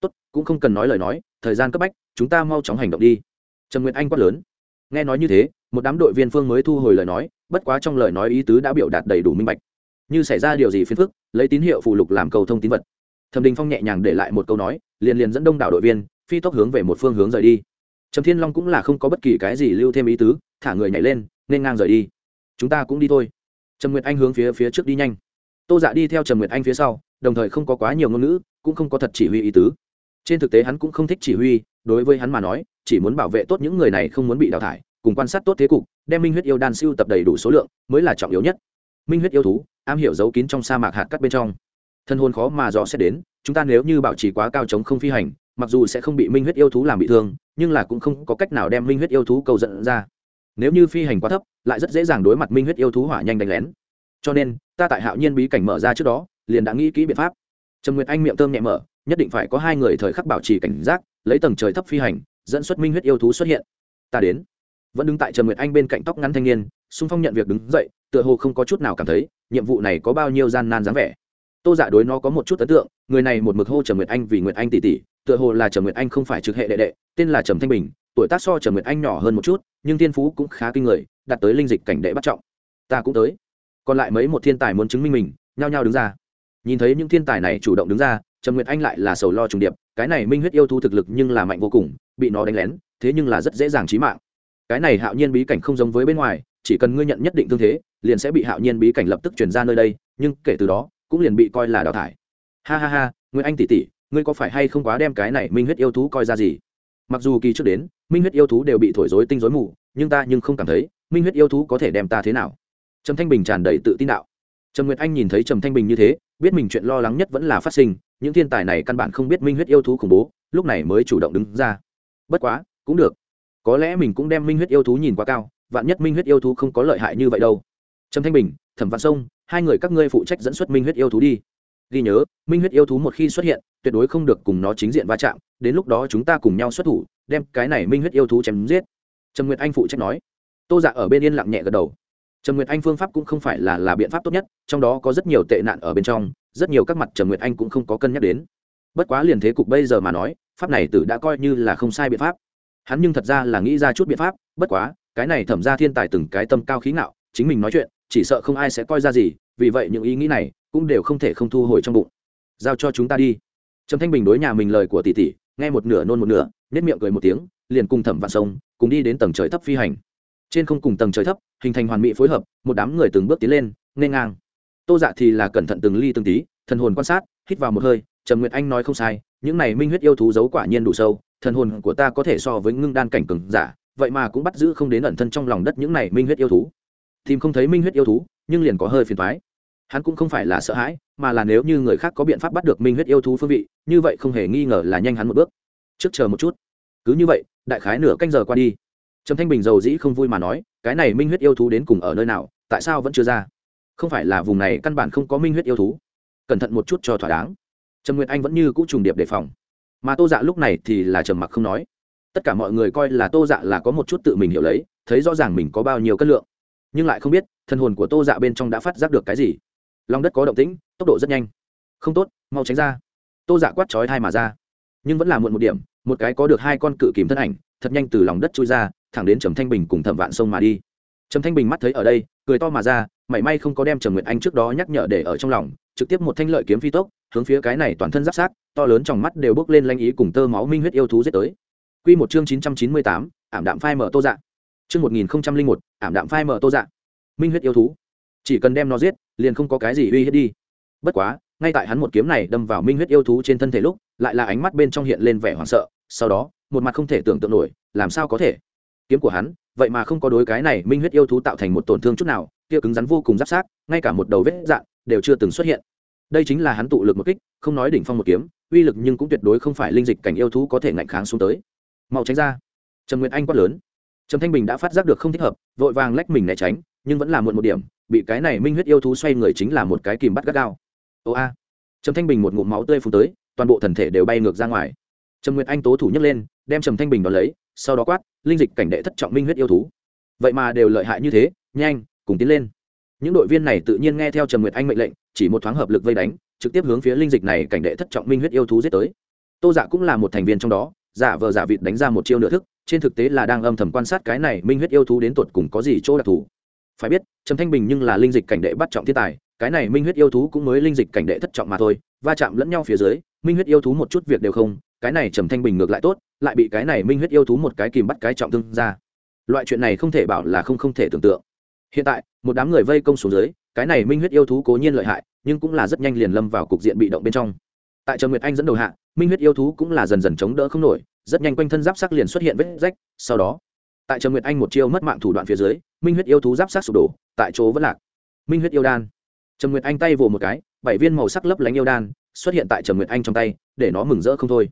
Tốt, cũng không cần nói lời nói, thời gian cấp bách, chúng ta mau chóng hành động đi. Trần nguyệt anh quát lớn. Nghe nói như thế, một đám đội viên phương mới thu hồi lời nói, bất quá trong lời nói ý tứ đã biểu đạt đầy đủ minh bạch như xảy ra điều gì phiền phức, lấy tín hiệu phụ lục làm cầu thông tín vật. Thẩm đình phong nhẹ nhàng để lại một câu nói, liền liền dẫn đông đảo đội viên, phi tốc hướng về một phương hướng rời đi. Trầm thiên long cũng là không có bất kỳ cái gì lưu thêm ý tứ, thả người nhảy lên, nên ngang rời đi. Chúng ta cũng đi thôi. Trầm nguyệt anh hướng phía phía trước đi nhanh. Tô dạ đi theo trầm nguyệt anh phía sau, đồng thời không có quá nhiều ngôn ngữ, cũng không có thật chỉ huy ý tứ. Trên thực tế hắn cũng không thích chỉ huy, đối với hắn mà nói, chỉ muốn bảo vệ tốt những người này không muốn bị đào thải, cùng quan sát tốt thế cục, đem minh huyết yêu đan siêu tập đầy đủ số lượng, mới là trọng yếu nhất. Minh huyết yêu thú am hiểu giấu kín trong sa mạc hạt cắt bên trong. Thân hồn khó mà dò xét đến, chúng ta nếu như bảo trì quá cao chống không phi hành, mặc dù sẽ không bị minh huyết yêu thú làm bị thương, nhưng là cũng không có cách nào đem minh huyết yêu thú cầu dẫn ra. Nếu như phi hành quá thấp, lại rất dễ dàng đối mặt minh huyết yêu thú hỏa nhanh đánh lén. Cho nên, ta tại hạo nhiên bí cảnh mở ra trước đó, liền đã nghĩ kỹ biện pháp. Trần nguyệt anh miệng thơm nhẹ mở, nhất định phải có hai người thời khắc bảo trì cảnh giác, lấy tầng trời thấp phi hành, dẫn xuất minh huyết yêu thú xuất hiện. Ta đến. Vẫn đứng tại Trần nguyệt anh bên cạnh tóc ngắn thanh niên xung phong nhận việc đứng dậy, tựa hồ không có chút nào cảm thấy nhiệm vụ này có bao nhiêu gian nan dáng vẻ. Tô giả dạ đối nó có một chút ấn tượng, người này một mực hô trầm nguyệt anh vì nguyệt anh tỷ tỷ, tựa hồ là trầm nguyệt anh không phải trực hệ đệ đệ, tên là trầm thanh bình, tuổi tác so trầm nguyệt anh nhỏ hơn một chút, nhưng thiên phú cũng khá kinh người, đạt tới linh dịch cảnh đệ bắt trọng. Ta cũng tới. Còn lại mấy một thiên tài muốn chứng minh mình, nhao nhao đứng ra. Nhìn thấy những thiên tài này chủ động đứng ra, trầm nguyệt anh lại là sầu lo trùng điệp, cái này minh huyết yêu thu thực lực nhưng là mạnh vô cùng, bị nó đánh lén, thế nhưng là rất dễ dàng trí mạng. Cái này hạo nhiên bí cảnh không giống với bên ngoài, chỉ cần ngươi nhận nhất định thương thế liền sẽ bị hạo nhiên bí cảnh lập tức chuyển ra nơi đây, nhưng kể từ đó, cũng liền bị coi là đào thải. Ha ha ha nguyễn anh tỷ tỷ, ngươi có phải hay không quá đem cái này minh huyết yêu thú coi ra gì? Mặc dù kỳ trước đến, minh huyết yêu thú đều bị thổi dối tinh dối mù, nhưng ta nhưng không cảm thấy, minh huyết yêu thú có thể đem ta thế nào? Trầm thanh bình tràn đầy tự tin đạo. Trầm nguyệt anh nhìn thấy trầm thanh bình như thế, biết mình chuyện lo lắng nhất vẫn là phát sinh, những thiên tài này căn bản không biết minh huyết yêu thú khủng bố, lúc này mới chủ động đứng ra. Bất quá, cũng được. Có lẽ mình cũng đem minh huyết yêu thú nhìn quá cao, vạn nhất minh huyết yêu thú không có lợi hại như vậy đâu trầm thanh bình, thẩm văn sông, hai người các ngươi phụ trách dẫn xuất minh huyết yêu thú đi. Ghi nhớ, minh huyết yêu thú một khi xuất hiện, tuyệt đối không được cùng nó chính diện va chạm, đến lúc đó chúng ta cùng nhau xuất thủ, đem cái này minh huyết yêu thú chém giết. Trầm nguyệt anh phụ trách nói. Tô dạ ở bên yên lặng nhẹ gật đầu. Trầm nguyệt anh phương pháp cũng không phải là là biện pháp tốt nhất, trong đó có rất nhiều tệ nạn ở bên trong, rất nhiều các mặt trầm nguyệt anh cũng không có cân nhắc đến. Bất quá liền thế cục bây giờ mà nói, pháp này tử đã coi như là không sai biện pháp. Hắn nhưng thật ra là nghĩ ra chút biện pháp, bất quá, cái này thẩm ra thiên tài từng cái tâm cao khí ngạo, chính mình nói chuyện chỉ sợ không ai sẽ coi ra gì, vì vậy những ý nghĩ này cũng đều không thể không thu hồi trong bụng. Giao cho chúng ta đi. Trầm thanh bình đối nhà mình lời của tỷ tỷ, nghe một nửa nôn một nửa nếp miệng cười một tiếng, liền cùng thẩm vạn sông, cùng đi đến tầng trời thấp phi hành. Trên không cùng tầng trời thấp, hình thành hoàn mỹ phối hợp, một đám người từng bước tiến lên nên ngang. Tô dạ thì là cẩn thận từng ly từng tí, thần hồn quan sát, hít vào một hơi, trầm nguyệt anh nói không sai, những này minh huyết yêu thú giấu quả nhiên đủ sâu, thần hồn của ta có thể so với ngưng đan cảnh cường giả, vậy mà cũng bắt giữ không đến ẩn thân trong lòng đất những này minh huyết yêu thú tìm không thấy minh huyết yêu thú, nhưng liền có hơi phiền thoái hắn cũng không phải là sợ hãi, mà là nếu như người khác có biện pháp bắt được minh huyết yêu thú phương vị, như vậy không hề nghi ngờ là nhanh hắn một bước. Trước chờ một chút. Cứ như vậy, đại khái nửa canh giờ qua đi. Trầm thanh bình giàu dĩ không vui mà nói, cái này minh huyết yêu thú đến cùng ở nơi nào, tại sao vẫn chưa ra? Không phải là vùng này căn bản không có minh huyết yêu thú. Cẩn thận một chút cho thỏa đáng. Trầm nguyệt anh vẫn như cũ trùng điệp đề phòng. Mà tô dạ lúc này thì là trầm mặc không nói. Tất cả mọi người coi là tô dạ là có một chút tự mình hiểu lấy, thấy rõ ràng mình có bao nhiêu cân lượng nhưng lại không biết thân hồn của tô dạ bên trong đã phát giác được cái gì. Lòng đất có động tĩnh, tốc độ rất nhanh. Không tốt, mau tránh ra. Tô dạ quát trói thai mà ra. Nhưng vẫn là muộn một điểm, một cái có được hai con cự kìm thân ảnh, thật nhanh từ lòng đất trôi ra, thẳng đến trầm thanh bình cùng thẩm vạn sông mà đi. Trầm thanh bình mắt thấy ở đây, cười to mà ra, mảy may không có đem trầm nguyệt anh trước đó nhắc nhở để ở trong lòng, trực tiếp một thanh lợi kiếm phi tốc, hướng phía cái này toàn thân giáp sát, to lớn trong mắt đều bước lên lanh ý cùng tơ máu minh huyết yêu thú giết tới. Quy một chương chín trăm chín mươi tám, ảm đạm phai mở tô dạ chương một nghìn một, ảm đạm phai mở tô dạ. Minh huyết yêu thú. Chỉ cần đem nó giết, liền không có cái gì uy hiếp đi. Bất quá, ngay tại hắn một kiếm này đâm vào minh huyết yêu thú trên thân thể lúc, lại là ánh mắt bên trong hiện lên vẻ hoảng sợ, sau đó, một mặt không thể tưởng tượng nổi, làm sao có thể? Kiếm của hắn, vậy mà không có đối cái này minh huyết yêu thú tạo thành một tổn thương chút nào, kia cứng rắn vô cùng giáp sát, ngay cả một đầu vết dạn đều chưa từng xuất hiện. Đây chính là hắn tụ lực một kích, không nói đỉnh phong một kiếm, uy lực nhưng cũng tuyệt đối không phải linh dịch cảnh yêu thú có thể ngạnh kháng xuống tới. Mau tránh ra. Trầm nguyệt anh quát lớn trầm thanh bình đã phát giác được không thích hợp, vội vàng lách mình né tránh, nhưng vẫn là muộn một điểm, bị cái này minh huyết yêu thú xoay người chính là một cái kìm bắt gắt gao. Ô a. Trầm thanh bình một ngụm máu tươi phun tới, toàn bộ thần thể đều bay ngược ra ngoài. Trầm nguyệt anh tố thủ nhấc lên, đem trầm thanh bình đón lấy, sau đó quát, linh dịch cảnh đệ thất trọng minh huyết yêu thú. Vậy mà đều lợi hại như thế, nhanh, cùng tiến lên. Những đội viên này tự nhiên nghe theo trầm nguyệt anh mệnh lệnh, chỉ một thoáng hợp lực vây đánh, trực tiếp hướng phía linh dịch này cảnh đệ thất trọng minh huyết yêu thú giết tới. Tô dạ cũng là một thành viên trong đó, giả vờ giả vịt đánh ra một chiêu nửa thức trên thực tế là đang âm thầm quan sát cái này minh huyết yêu thú đến tột cùng có gì chỗ đặc thù. Phải biết, trầm thanh bình nhưng là linh dịch cảnh đệ bắt trọng thiên tài, cái này minh huyết yêu thú cũng mới linh dịch cảnh đệ thất trọng mà thôi, va chạm lẫn nhau phía dưới, minh huyết yêu thú một chút việc đều không, cái này trầm thanh bình ngược lại tốt, lại bị cái này minh huyết yêu thú một cái kìm bắt cái trọng thương ra. Loại chuyện này không thể bảo là không không thể tưởng tượng. Hiện tại, một đám người vây công xuống dưới, cái này minh huyết yêu thú cố nhiên lợi hại, nhưng cũng là rất nhanh liền lâm vào cục diện bị động bên trong. Tại trần nguyệt anh dẫn đầu hạ, minh huyết yêu thú cũng là dần dần chống đỡ không nổi rất nhanh quanh thân giáp sắc liền xuất hiện vết rách, sau đó, tại trần nguyệt anh một chiêu mất mạng thủ đoạn phía dưới, minh huyết yêu thú giáp sắc sụp đổ, tại chỗ vẫn lạc. Minh huyết yêu đan. Trần nguyệt anh tay vồ một cái, bảy viên màu sắc lấp lánh yêu đan xuất hiện tại trần nguyệt anh trong tay, để nó mừng rỡ không thôi.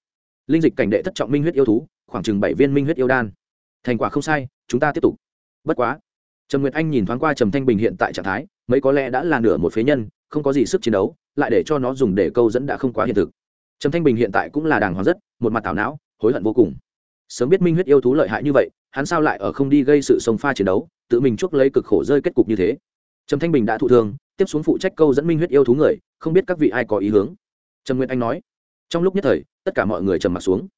Linh dịch cảnh đệ thất trọng minh huyết yêu thú, khoảng chừng bảy viên minh huyết yêu đan. Thành quả không sai, chúng ta tiếp tục. Bất quá, trầm nguyệt anh nhìn thoáng qua trầm thanh bình hiện tại trạng thái, mấy có lẽ đã là nửa một phế nhân, không có gì sức chiến đấu, lại để cho nó dùng để câu dẫn đã không quá hiện thực. Trầm thanh bình hiện tại cũng là đàng hoàng rất, một mặt tảo não hối hận vô cùng. Sớm biết minh huyết yêu thú lợi hại như vậy, hắn sao lại ở không đi gây sự sông pha chiến đấu, tự mình chuốc lấy cực khổ rơi kết cục như thế? Trầm thanh bình đã thụ thương, tiếp xuống phụ trách câu dẫn minh huyết yêu thú người, không biết các vị ai có ý hướng? Trầm nguyệt anh nói. Trong lúc nhất thời, tất cả mọi người trầm mặt xuống.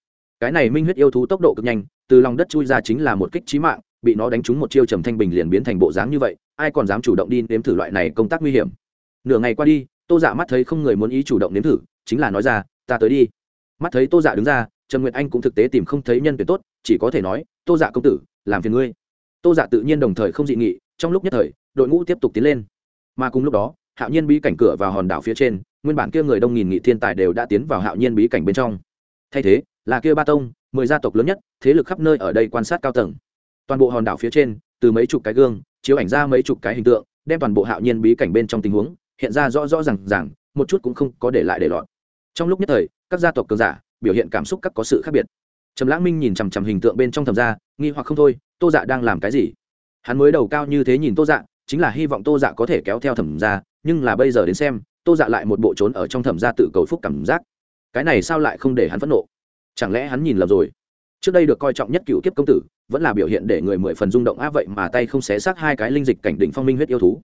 Cái này minh huyết yêu thú tốc độ cực nhanh, từ lòng đất chui ra chính là một kích trí mạng, bị nó đánh trúng một chiêu trầm thanh bình liền biến thành bộ dáng như vậy, ai còn dám chủ động đi nếm thử loại này công tác nguy hiểm? Nửa ngày qua đi, tô dạ mắt thấy không người muốn ý chủ động nếm thử, chính là nói ra, ta tới đi. Mắt thấy tô dạ đứng ra trần nguyệt anh cũng thực tế tìm không thấy nhân tuyển tốt, chỉ có thể nói, tô dạ công tử, làm phiền ngươi. Tô dạ tự nhiên đồng thời không dị nghị, trong lúc nhất thời, đội ngũ tiếp tục tiến lên. Mà cùng lúc đó, hạo nhiên bí cảnh cửa vào hòn đảo phía trên, nguyên bản kia người đông nghìn nghị thiên tài đều đã tiến vào hạo nhiên bí cảnh bên trong. Thay thế, là kia ba tông, mười gia tộc lớn nhất, thế lực khắp nơi ở đây quan sát cao tầng. Toàn bộ hòn đảo phía trên, từ mấy chục cái gương, chiếu ảnh ra mấy chục cái hình tượng, đem toàn bộ hạo nhiên bí cảnh bên trong tình huống, hiện ra rõ rõ r à n g rằng một chút cũng không có để lại để lọt. Trong lúc nhất thời, các gia tộc cường giả biểu hiện cảm xúc các có sự khác biệt. Trầm lãng minh nhìn chằm chằm hình tượng bên trong thầm gia, nghi hoặc không thôi, tô dạ đang làm cái gì? Hắn mới đầu cao như thế nhìn tô dạ chính là hy vọng tô dạ có thể kéo theo thẩm gia, nhưng là bây giờ đến xem, tô dạ lại một bộ trốn ở trong thẩm gia tự cầu phúc cảm giác. Cái này sao lại không để hắn phẫn nộ? Chẳng lẽ hắn nhìn lầm rồi? Trước đây được coi trọng nhất cựu kiếp công tử, vẫn là biểu hiện để người mười phần rung động á, vậy mà tay không xé xác hai cái linh dịch cảnh đỉnh phong minh huyết yêu thú.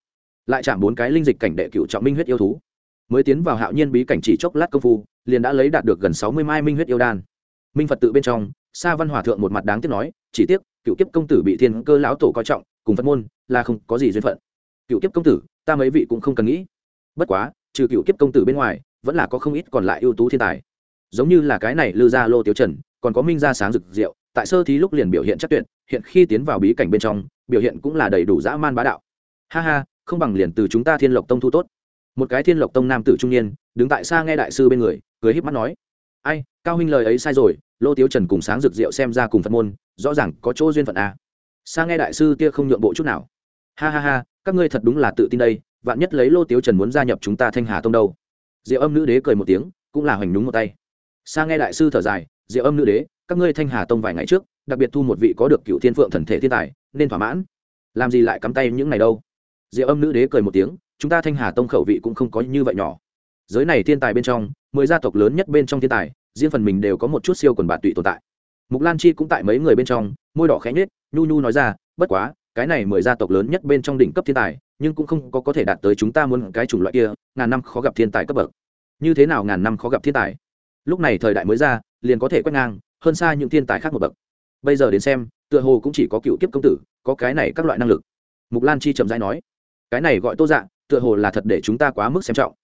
Lại chạm bốn cái linh dịch cảnh đệ cựu trọng minh huyết yêu thú mới tiến vào hạo nhiên bí cảnh chỉ chốc lát công phu, liền đã lấy đạt được gần sáu mươi mai minh huyết yêu đan. Minh phật tự bên trong, sa văn hòa thượng một mặt đáng tiếc nói, chỉ tiếc, cựu kiếp công tử bị thiên cơ lão tổ coi trọng, cùng phật môn là không có gì duyên phận. Cựu kiếp công tử, ta mấy vị cũng không cần nghĩ. Bất quá, trừ cựu kiếp công tử bên ngoài, vẫn là có không ít còn lại ưu tú thiên tài. Giống như là cái này lư gia lô tiếu trần, còn có minh gia sáng rực diệu, tại sơ thí lúc liền biểu hiện chắc tuyệt, hiện khi tiến vào bí cảnh bên trong, biểu hiện cũng là đầy đủ dã man bá đạo. Ha ha, không bằng liền từ chúng ta thiên lộc tông thu tốt một cái thiên lộc tông nam tử trung niên, đứng tại xa nghe đại sư bên người, cười híp mắt nói, ai, cao huynh lời ấy sai rồi, lô tiếu trần cùng sáng rực rượu xem ra cùng phật môn, rõ ràng có chỗ duyên phận a xa nghe đại sư kia không nhượng bộ chút nào. Ha ha ha, các ngươi thật đúng là tự tin đây, vạn nhất lấy lô tiếu trần muốn gia nhập chúng ta thanh hà tông đâu. Diệu âm nữ đế cười một tiếng, cũng là hoành đúng một tay. Xa nghe đại sư thở dài, diệu âm nữ đế, các ngươi thanh hà tông vài ngày trước, đặc biệt thu một vị có được cựu thiên phượng thần thể thiên tài, nên thỏa mãn. Làm gì lại cắm tay những ngày đâu? Diệu âm nữ đế cười một tiếng chúng ta thanh hà tông khẩu vị cũng không có như vậy nhỏ. Giới này thiên tài bên trong, mười gia tộc lớn nhất bên trong thiên tài, riêng phần mình đều có một chút siêu quần bạn tụy tồn tại. Mục lan chi cũng tại mấy người bên trong, môi đỏ khẽ nhết nhu nhu nói ra, bất quá, cái này mười gia tộc lớn nhất bên trong đỉnh cấp thiên tài, nhưng cũng không có có thể đạt tới chúng ta muốn cái chủng loại kia, ngàn năm khó gặp thiên tài cấp bậc. Như thế nào ngàn năm khó gặp thiên tài? Lúc này thời đại mới ra, liền có thể quét ngang, hơn xa những thiên tài khác một bậc. Bây giờ đến xem, tựa hồ cũng chỉ có cựu kiếp công tử, có cái này các loại năng lực. Mục lan chi chậm rãi nói, cái này gọi tô dạng tựa hồ là thật để chúng ta quá mức xem trọng.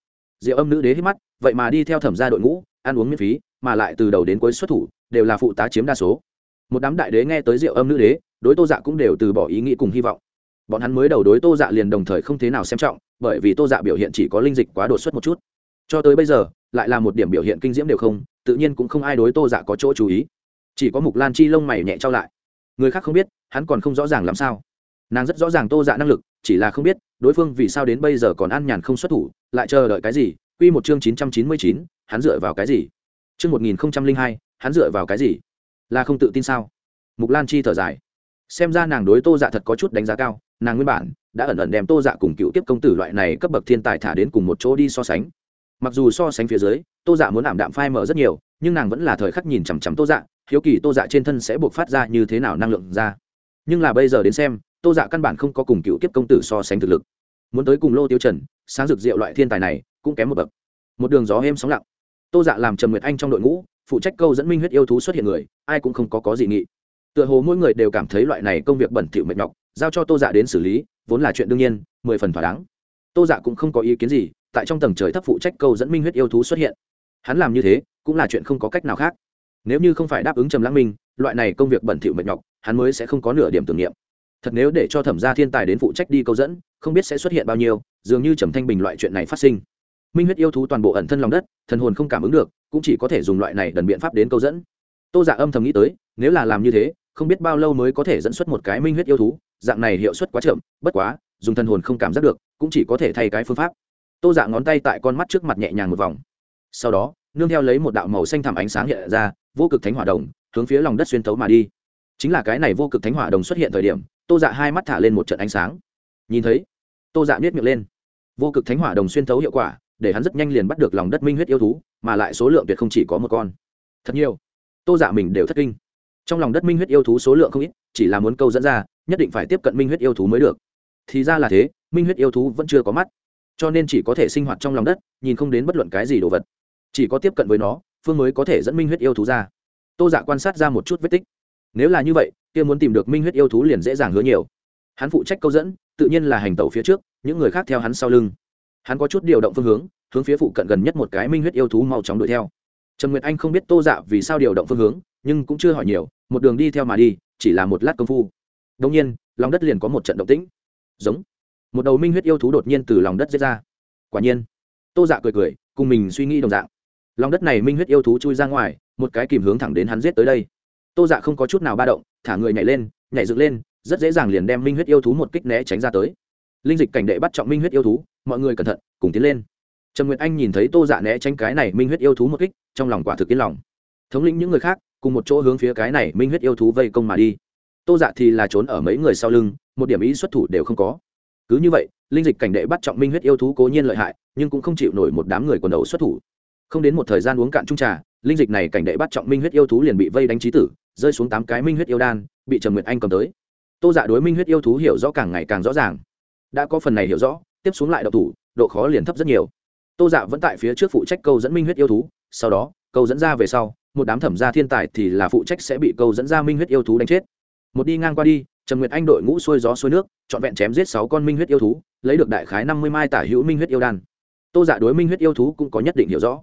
Diệu âm nữ đế hít mắt, vậy mà đi theo thẩm gia đội ngũ, ăn uống miễn phí, mà lại từ đầu đến cuối xuất thủ, đều là phụ tá chiếm đa số. Một đám đại đế nghe tới diệu âm nữ đế, đối tô dạ cũng đều từ bỏ ý nghĩ cùng hy vọng. Bọn hắn mới đầu đối tô dạ liền đồng thời không thế nào xem trọng, bởi vì tô dạ biểu hiện chỉ có linh dịch quá đột xuất một chút. Cho tới bây giờ, lại là một điểm biểu hiện kinh diễm đều không, tự nhiên cũng không ai đối tô dạ có chỗ chú ý. Chỉ có mục lan chi lông mày nhẹ trao lại. Người khác không biết, hắn còn không rõ ràng làm sao nàng rất rõ ràng tô dạ năng lực, chỉ là không biết đối phương vì sao đến bây giờ còn ăn nhàn không xuất thủ, lại chờ đợi cái gì? Quy một chương chín trăm chín mươi chín, hắn dựa vào cái gì? Chương một nghìn hai, hắn dựa vào cái gì? Là không tự tin sao? Mục lan chi thở dài. Xem ra nàng đối tô dạ thật có chút đánh giá cao, nàng nguyên bản đã ẩn ẩn đem tô dạ cùng cựu tiếp công tử loại này cấp bậc thiên tài thả đến cùng một chỗ đi so sánh. Mặc dù so sánh phía dưới, tô dạ muốn ảm đạm phai mở rất nhiều, nhưng nàng vẫn là thời khắc nhìn chằm chằm tô dạ hiếu kỳ tô dạ trên thân sẽ buộc phát ra như thế nào năng lượng ra. Nhưng là bây giờ đến xem tô dạ căn bản không có cùng cựu kiếp công tử so sánh thực lực. Muốn tới cùng lô tiêu trần, sáng rực rượu loại thiên tài này, cũng kém một bậc. Một đường gió êm sóng lặng. Tô dạ làm trầm nguyệt anh trong đội ngũ, phụ trách câu dẫn minh huyết yêu thú xuất hiện người, ai cũng không có có gì nghị. Tựa hồ mỗi người đều cảm thấy loại này công việc bẩn thỉu mệt nhọc, giao cho tô dạ đến xử lý, vốn là chuyện đương nhiên, mười phần thỏa đáng. Tô dạ cũng không có ý kiến gì, tại trong tầng trời thấp phụ trách câu dẫn minh huyết yêu thú xuất hiện. Hắn làm như thế, cũng là chuyện không có cách nào khác. Nếu như không phải đáp ứng trầm lãng minh, loại này công việc bẩn thỉu mệt nhọc, hắn mới sẽ không có nửa điểm tưởng niệm thật nếu để cho thẩm gia thiên tài đến phụ trách đi câu dẫn, không biết sẽ xuất hiện bao nhiêu, dường như trầm thanh bình loại chuyện này phát sinh. Minh huyết yêu thú toàn bộ ẩn thân lòng đất, thần hồn không cảm ứng được, cũng chỉ có thể dùng loại này đần biện pháp đến câu dẫn. Tô giả dạ âm thầm nghĩ tới, nếu là làm như thế, không biết bao lâu mới có thể dẫn xuất một cái minh huyết yêu thú, dạng này hiệu suất quá chậm, bất quá, dùng thần hồn không cảm giác được, cũng chỉ có thể thay cái phương pháp. Tô dạ ngón tay tại con mắt trước mặt nhẹ nhàng một vòng. Sau đó, nương theo lấy một đạo màu xanh thảm ánh sáng hiện ra, vô cực thánh hỏa đồng, hướng phía lòng đất xuyên thấu mà đi. Chính là cái này vô cực thánh hỏa đồng xuất hiện thời điểm tô dạ hai mắt thả lên một trận ánh sáng. Nhìn thấy, tô dạ biết miệng lên. Vô cực thánh hỏa đồng xuyên tấu hiệu quả, để hắn rất nhanh liền bắt được lòng đất minh huyết yêu thú, mà lại số lượng tuyệt không chỉ có một con. Thật nhiều. Tô dạ mình đều thất kinh. Trong lòng đất minh huyết yêu thú số lượng không ít, chỉ là muốn câu dẫn ra, nhất định phải tiếp cận minh huyết yêu thú mới được. Thì ra là thế, minh huyết yêu thú vẫn chưa có mắt. Cho nên chỉ có thể sinh hoạt trong lòng đất, nhìn không đến bất luận cái gì đồ vật. Chỉ có tiếp cận với nó, phương mới có thể dẫn minh huyết yêu thú ra. Tô dạ quan sát ra một chút vết tích nếu là như vậy, kia muốn tìm được minh huyết yêu thú liền dễ dàng hứa nhiều. Hắn phụ trách câu dẫn, tự nhiên là hành tẩu phía trước, những người khác theo hắn sau lưng. Hắn có chút điều động phương hướng hướng phía phụ cận gần nhất một cái minh huyết yêu thú mau chóng đuổi theo. Trần nguyệt anh không biết tô dạ vì sao điều động phương hướng, nhưng cũng chưa hỏi nhiều, một đường đi theo mà đi, chỉ là một lát công phu. Đông nhiên, lòng đất liền có một trận động tĩnh. Giống. Một đầu minh huyết yêu thú đột nhiên từ lòng đất dễ ra. Quả nhiên. Tô dạ cười cười, cùng mình suy nghĩ đồng dạng. Lòng đất này minh huyết yêu thú chui ra ngoài, một cái kìm hướng thẳng đến hắn giết tới đây tô dạ không có chút nào ba động, thả người nhảy lên, nhảy dựng lên, rất dễ dàng liền đem minh huyết yêu thú một kích né tránh ra tới. Linh dịch cảnh đệ bắt trọng minh huyết yêu thú, mọi người cẩn thận, cùng tiến lên. Trần nguyệt anh nhìn thấy tô dạ né tránh cái này minh huyết yêu thú một kích, trong lòng quả thực yên lòng. Thống lĩnh những người khác, cùng một chỗ hướng phía cái này minh huyết yêu thú vây công mà đi. Tô dạ thì là trốn ở mấy người sau lưng, một điểm ý xuất thủ đều không có. Cứ như vậy, linh dịch cảnh đệ bắt trọng minh huyết yêu thú cố nhiên lợi hại, nhưng cũng không chịu nổi một đám người quần đầu xuất thủ. Không đến một thời gian uống cạn trung trà, linh dịch này cảnh đệ bắt trọng minh huyết yêu thú liền bị vây đánh trí tử rơi xuống tám cái minh huyết yêu đan, bị trần nguyệt anh cầm tới. Tô dạ đối minh huyết yêu thú hiểu rõ càng ngày càng rõ ràng. Đã có phần này hiểu rõ, tiếp xuống lại đậu thủ, độ khó liền thấp rất nhiều. Tô dạ vẫn tại phía trước phụ trách câu dẫn minh huyết yêu thú, sau đó, câu dẫn ra về sau, một đám thẩm gia thiên tài thì là phụ trách sẽ bị câu dẫn ra minh huyết yêu thú đánh chết. Một đi ngang qua đi trần nguyệt anh đội ngũ xuôi gió xuôi nước, trọn vẹn chém giết sáu con minh huyết yêu thú, lấy được đại khái năm mươi mai tả hữu minh huyết yêu đan. Tô dạ đối minh huyết yêu thú cũng có nhất định hiểu rõ.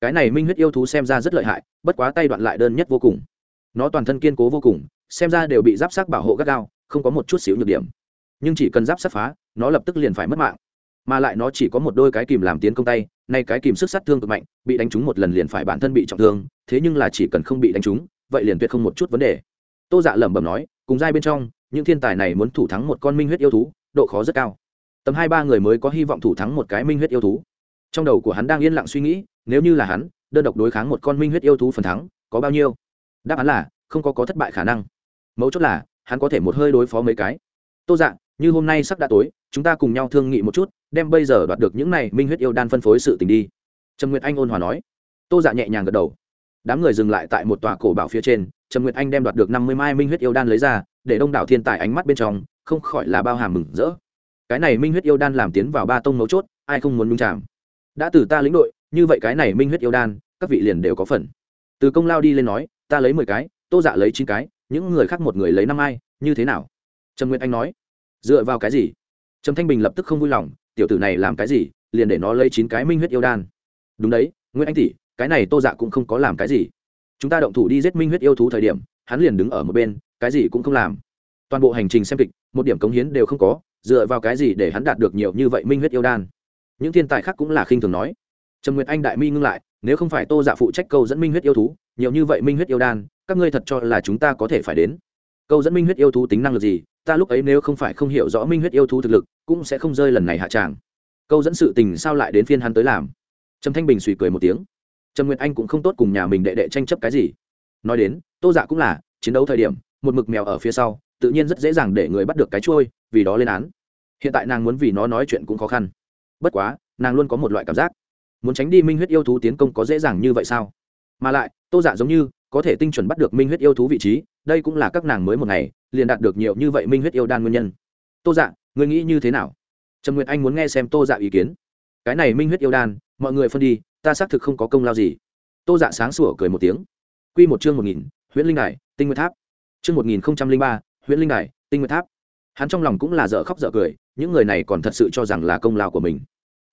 Cái này minh huyết yêu thú xem ra rất lợi hại, bất quá tay đoạn lại đơn nhất vô cùng nó toàn thân kiên cố vô cùng, xem ra đều bị giáp sắc bảo hộ gắt gao, không có một chút xíu nhược điểm. Nhưng chỉ cần giáp sắc phá, nó lập tức liền phải mất mạng. Mà lại nó chỉ có một đôi cái kìm làm tiến công tay, nay cái kìm sức sát thương cực mạnh, bị đánh trúng một lần liền phải bản thân bị trọng thương, thế nhưng là chỉ cần không bị đánh trúng, vậy liền tuyệt không một chút vấn đề. Tô dạ lẩm bẩm nói, cùng giai bên trong, những thiên tài này muốn thủ thắng một con minh huyết yêu thú, độ khó rất cao. Tầm hai ba người mới có hy vọng thủ thắng một cái minh huyết yêu thú. Trong đầu của hắn đang yên lặng suy nghĩ, nếu như là hắn, đơn độc đối kháng một con minh huyết yêu thú phần thắng, có bao nhiêu? Đáp án là, không có có thất bại khả năng. Mấu chốt là, hắn có thể một hơi đối phó mấy cái. Tô dạng như hôm nay sắp đã tối, chúng ta cùng nhau thương nghị một chút, đem bây giờ đoạt được những này minh huyết yêu đan phân phối sự tình đi. Trầm nguyệt anh ôn hòa nói. Tô dạ nhẹ nhàng gật đầu. Đám người dừng lại tại một tòa cổ bảo phía trên, trầm nguyệt anh đem đoạt được năm mươi mai minh huyết yêu đan lấy ra, để đông đảo thiên tài ánh mắt bên trong, không khỏi là bao hàm mừng rỡ. Cái này minh huyết yêu đan làm tiến vào ba tông mấu chốt, ai không muốn nhung chạm đã từ ta lĩnh đội, như vậy cái này minh huyết yêu đan, các vị liền đều có phần. Từ công lao đi lên nói ta lấy mười cái, tô dạ lấy chín cái, những người khác một người lấy năm ai, như thế nào? Trần nguyệt anh nói. Dựa vào cái gì? Trần thanh bình lập tức không vui lòng, tiểu tử này làm cái gì, liền để nó lấy chín cái minh huyết yêu đan. Đúng đấy nguyễn anh tỷ, cái này tô dạ cũng không có làm cái gì. Chúng ta động thủ đi giết minh huyết yêu thú thời điểm, hắn liền đứng ở một bên, cái gì cũng không làm. Toàn bộ hành trình xem kịch, một điểm cống hiến đều không có, dựa vào cái gì để hắn đạt được nhiều như vậy minh huyết yêu đan? Những thiên tài khác cũng là khinh thường nói. Trần nguyệt anh đại mi ngưng lại nếu không phải tô dạ phụ trách câu dẫn minh huyết yêu thú, nhiều như vậy minh huyết yêu đan, các ngươi thật cho là chúng ta có thể phải đến. Câu dẫn minh huyết yêu thú tính năng lực gì, ta lúc ấy nếu không phải không hiểu rõ minh huyết yêu thú thực lực, cũng sẽ không rơi lần này hạ tràng. Câu dẫn sự tình sao lại đến phiên hắn tới làm? Trầm thanh bình suy cười một tiếng. Trầm nguyệt anh cũng không tốt cùng nhà mình đệ đệ tranh chấp cái gì. Nói đến, tô dạ cũng là, chiến đấu thời điểm, một mực mèo ở phía sau, tự nhiên rất dễ dàng để người bắt được cái trôi vì đó lên án. Hiện tại nàng muốn vì nó nói chuyện cũng khó khăn. Bất quá, nàng luôn có một loại cảm giác muốn tránh đi minh huyết yêu thú tiến công có dễ dàng như vậy sao? Mà lại, tô dạ giống như có thể tinh chuẩn bắt được minh huyết yêu thú vị trí, đây cũng là các nàng mới một ngày, liền đạt được nhiều như vậy minh huyết yêu đan nguyên nhân. Tô dạ người nghĩ như thế nào? Trầm nguyệt anh muốn nghe xem tô dạ ý kiến. Cái này minh huyết yêu đan, mọi người phân đi, ta xác thực không có công lao gì. Tô dạ sáng sủa cười một tiếng. Q một chương một nghìn huyện linh đài, tinh nguyệt tháp. Chương một nghìn ba huyện linh đài, tinh nguyệt tháp. Hắn trong lòng cũng là dở khóc dở cười, những người này còn thật sự cho rằng là công lao của mình.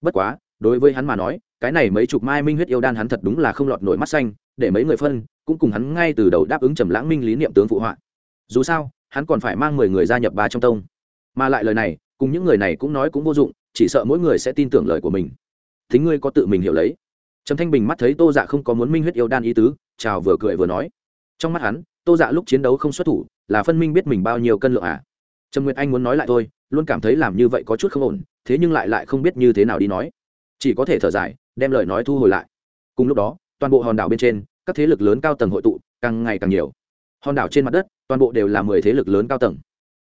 Bất quá, đối với hắn mà nói cái này mấy chục mai minh huyết yêu đan hắn thật đúng là không lọt nổi mắt xanh, để mấy người phân, cũng cùng hắn ngay từ đầu đáp ứng trầm lãng minh lý niệm tướng phụ họa. Dù sao, hắn còn phải mang mười người gia nhập ba trong tông. Mà lại lời này, cùng những người này cũng nói cũng vô dụng, chỉ sợ mỗi người sẽ tin tưởng lời của mình. Thính ngươi có tự mình hiểu lấy. Trầm thanh bình mắt thấy tô dạ không có muốn minh huyết yêu đan ý tứ, chào vừa cười vừa nói. Trong mắt hắn, tô dạ lúc chiến đấu không xuất thủ, là phân minh biết mình bao nhiêu cân lượng à. Trầm nguyệt anh muốn nói lại thôi, luôn cảm thấy làm như vậy có chút không ổn, thế nhưng lại lại không biết như thế nào đi nói. Chỉ có thể thở dài đem lời nói thu hồi lại. Cùng lúc đó, toàn bộ hòn đảo bên trên, các thế lực lớn cao tầng hội tụ, càng ngày càng nhiều. Hòn đảo trên mặt đất, toàn bộ đều là mười thế lực lớn cao tầng.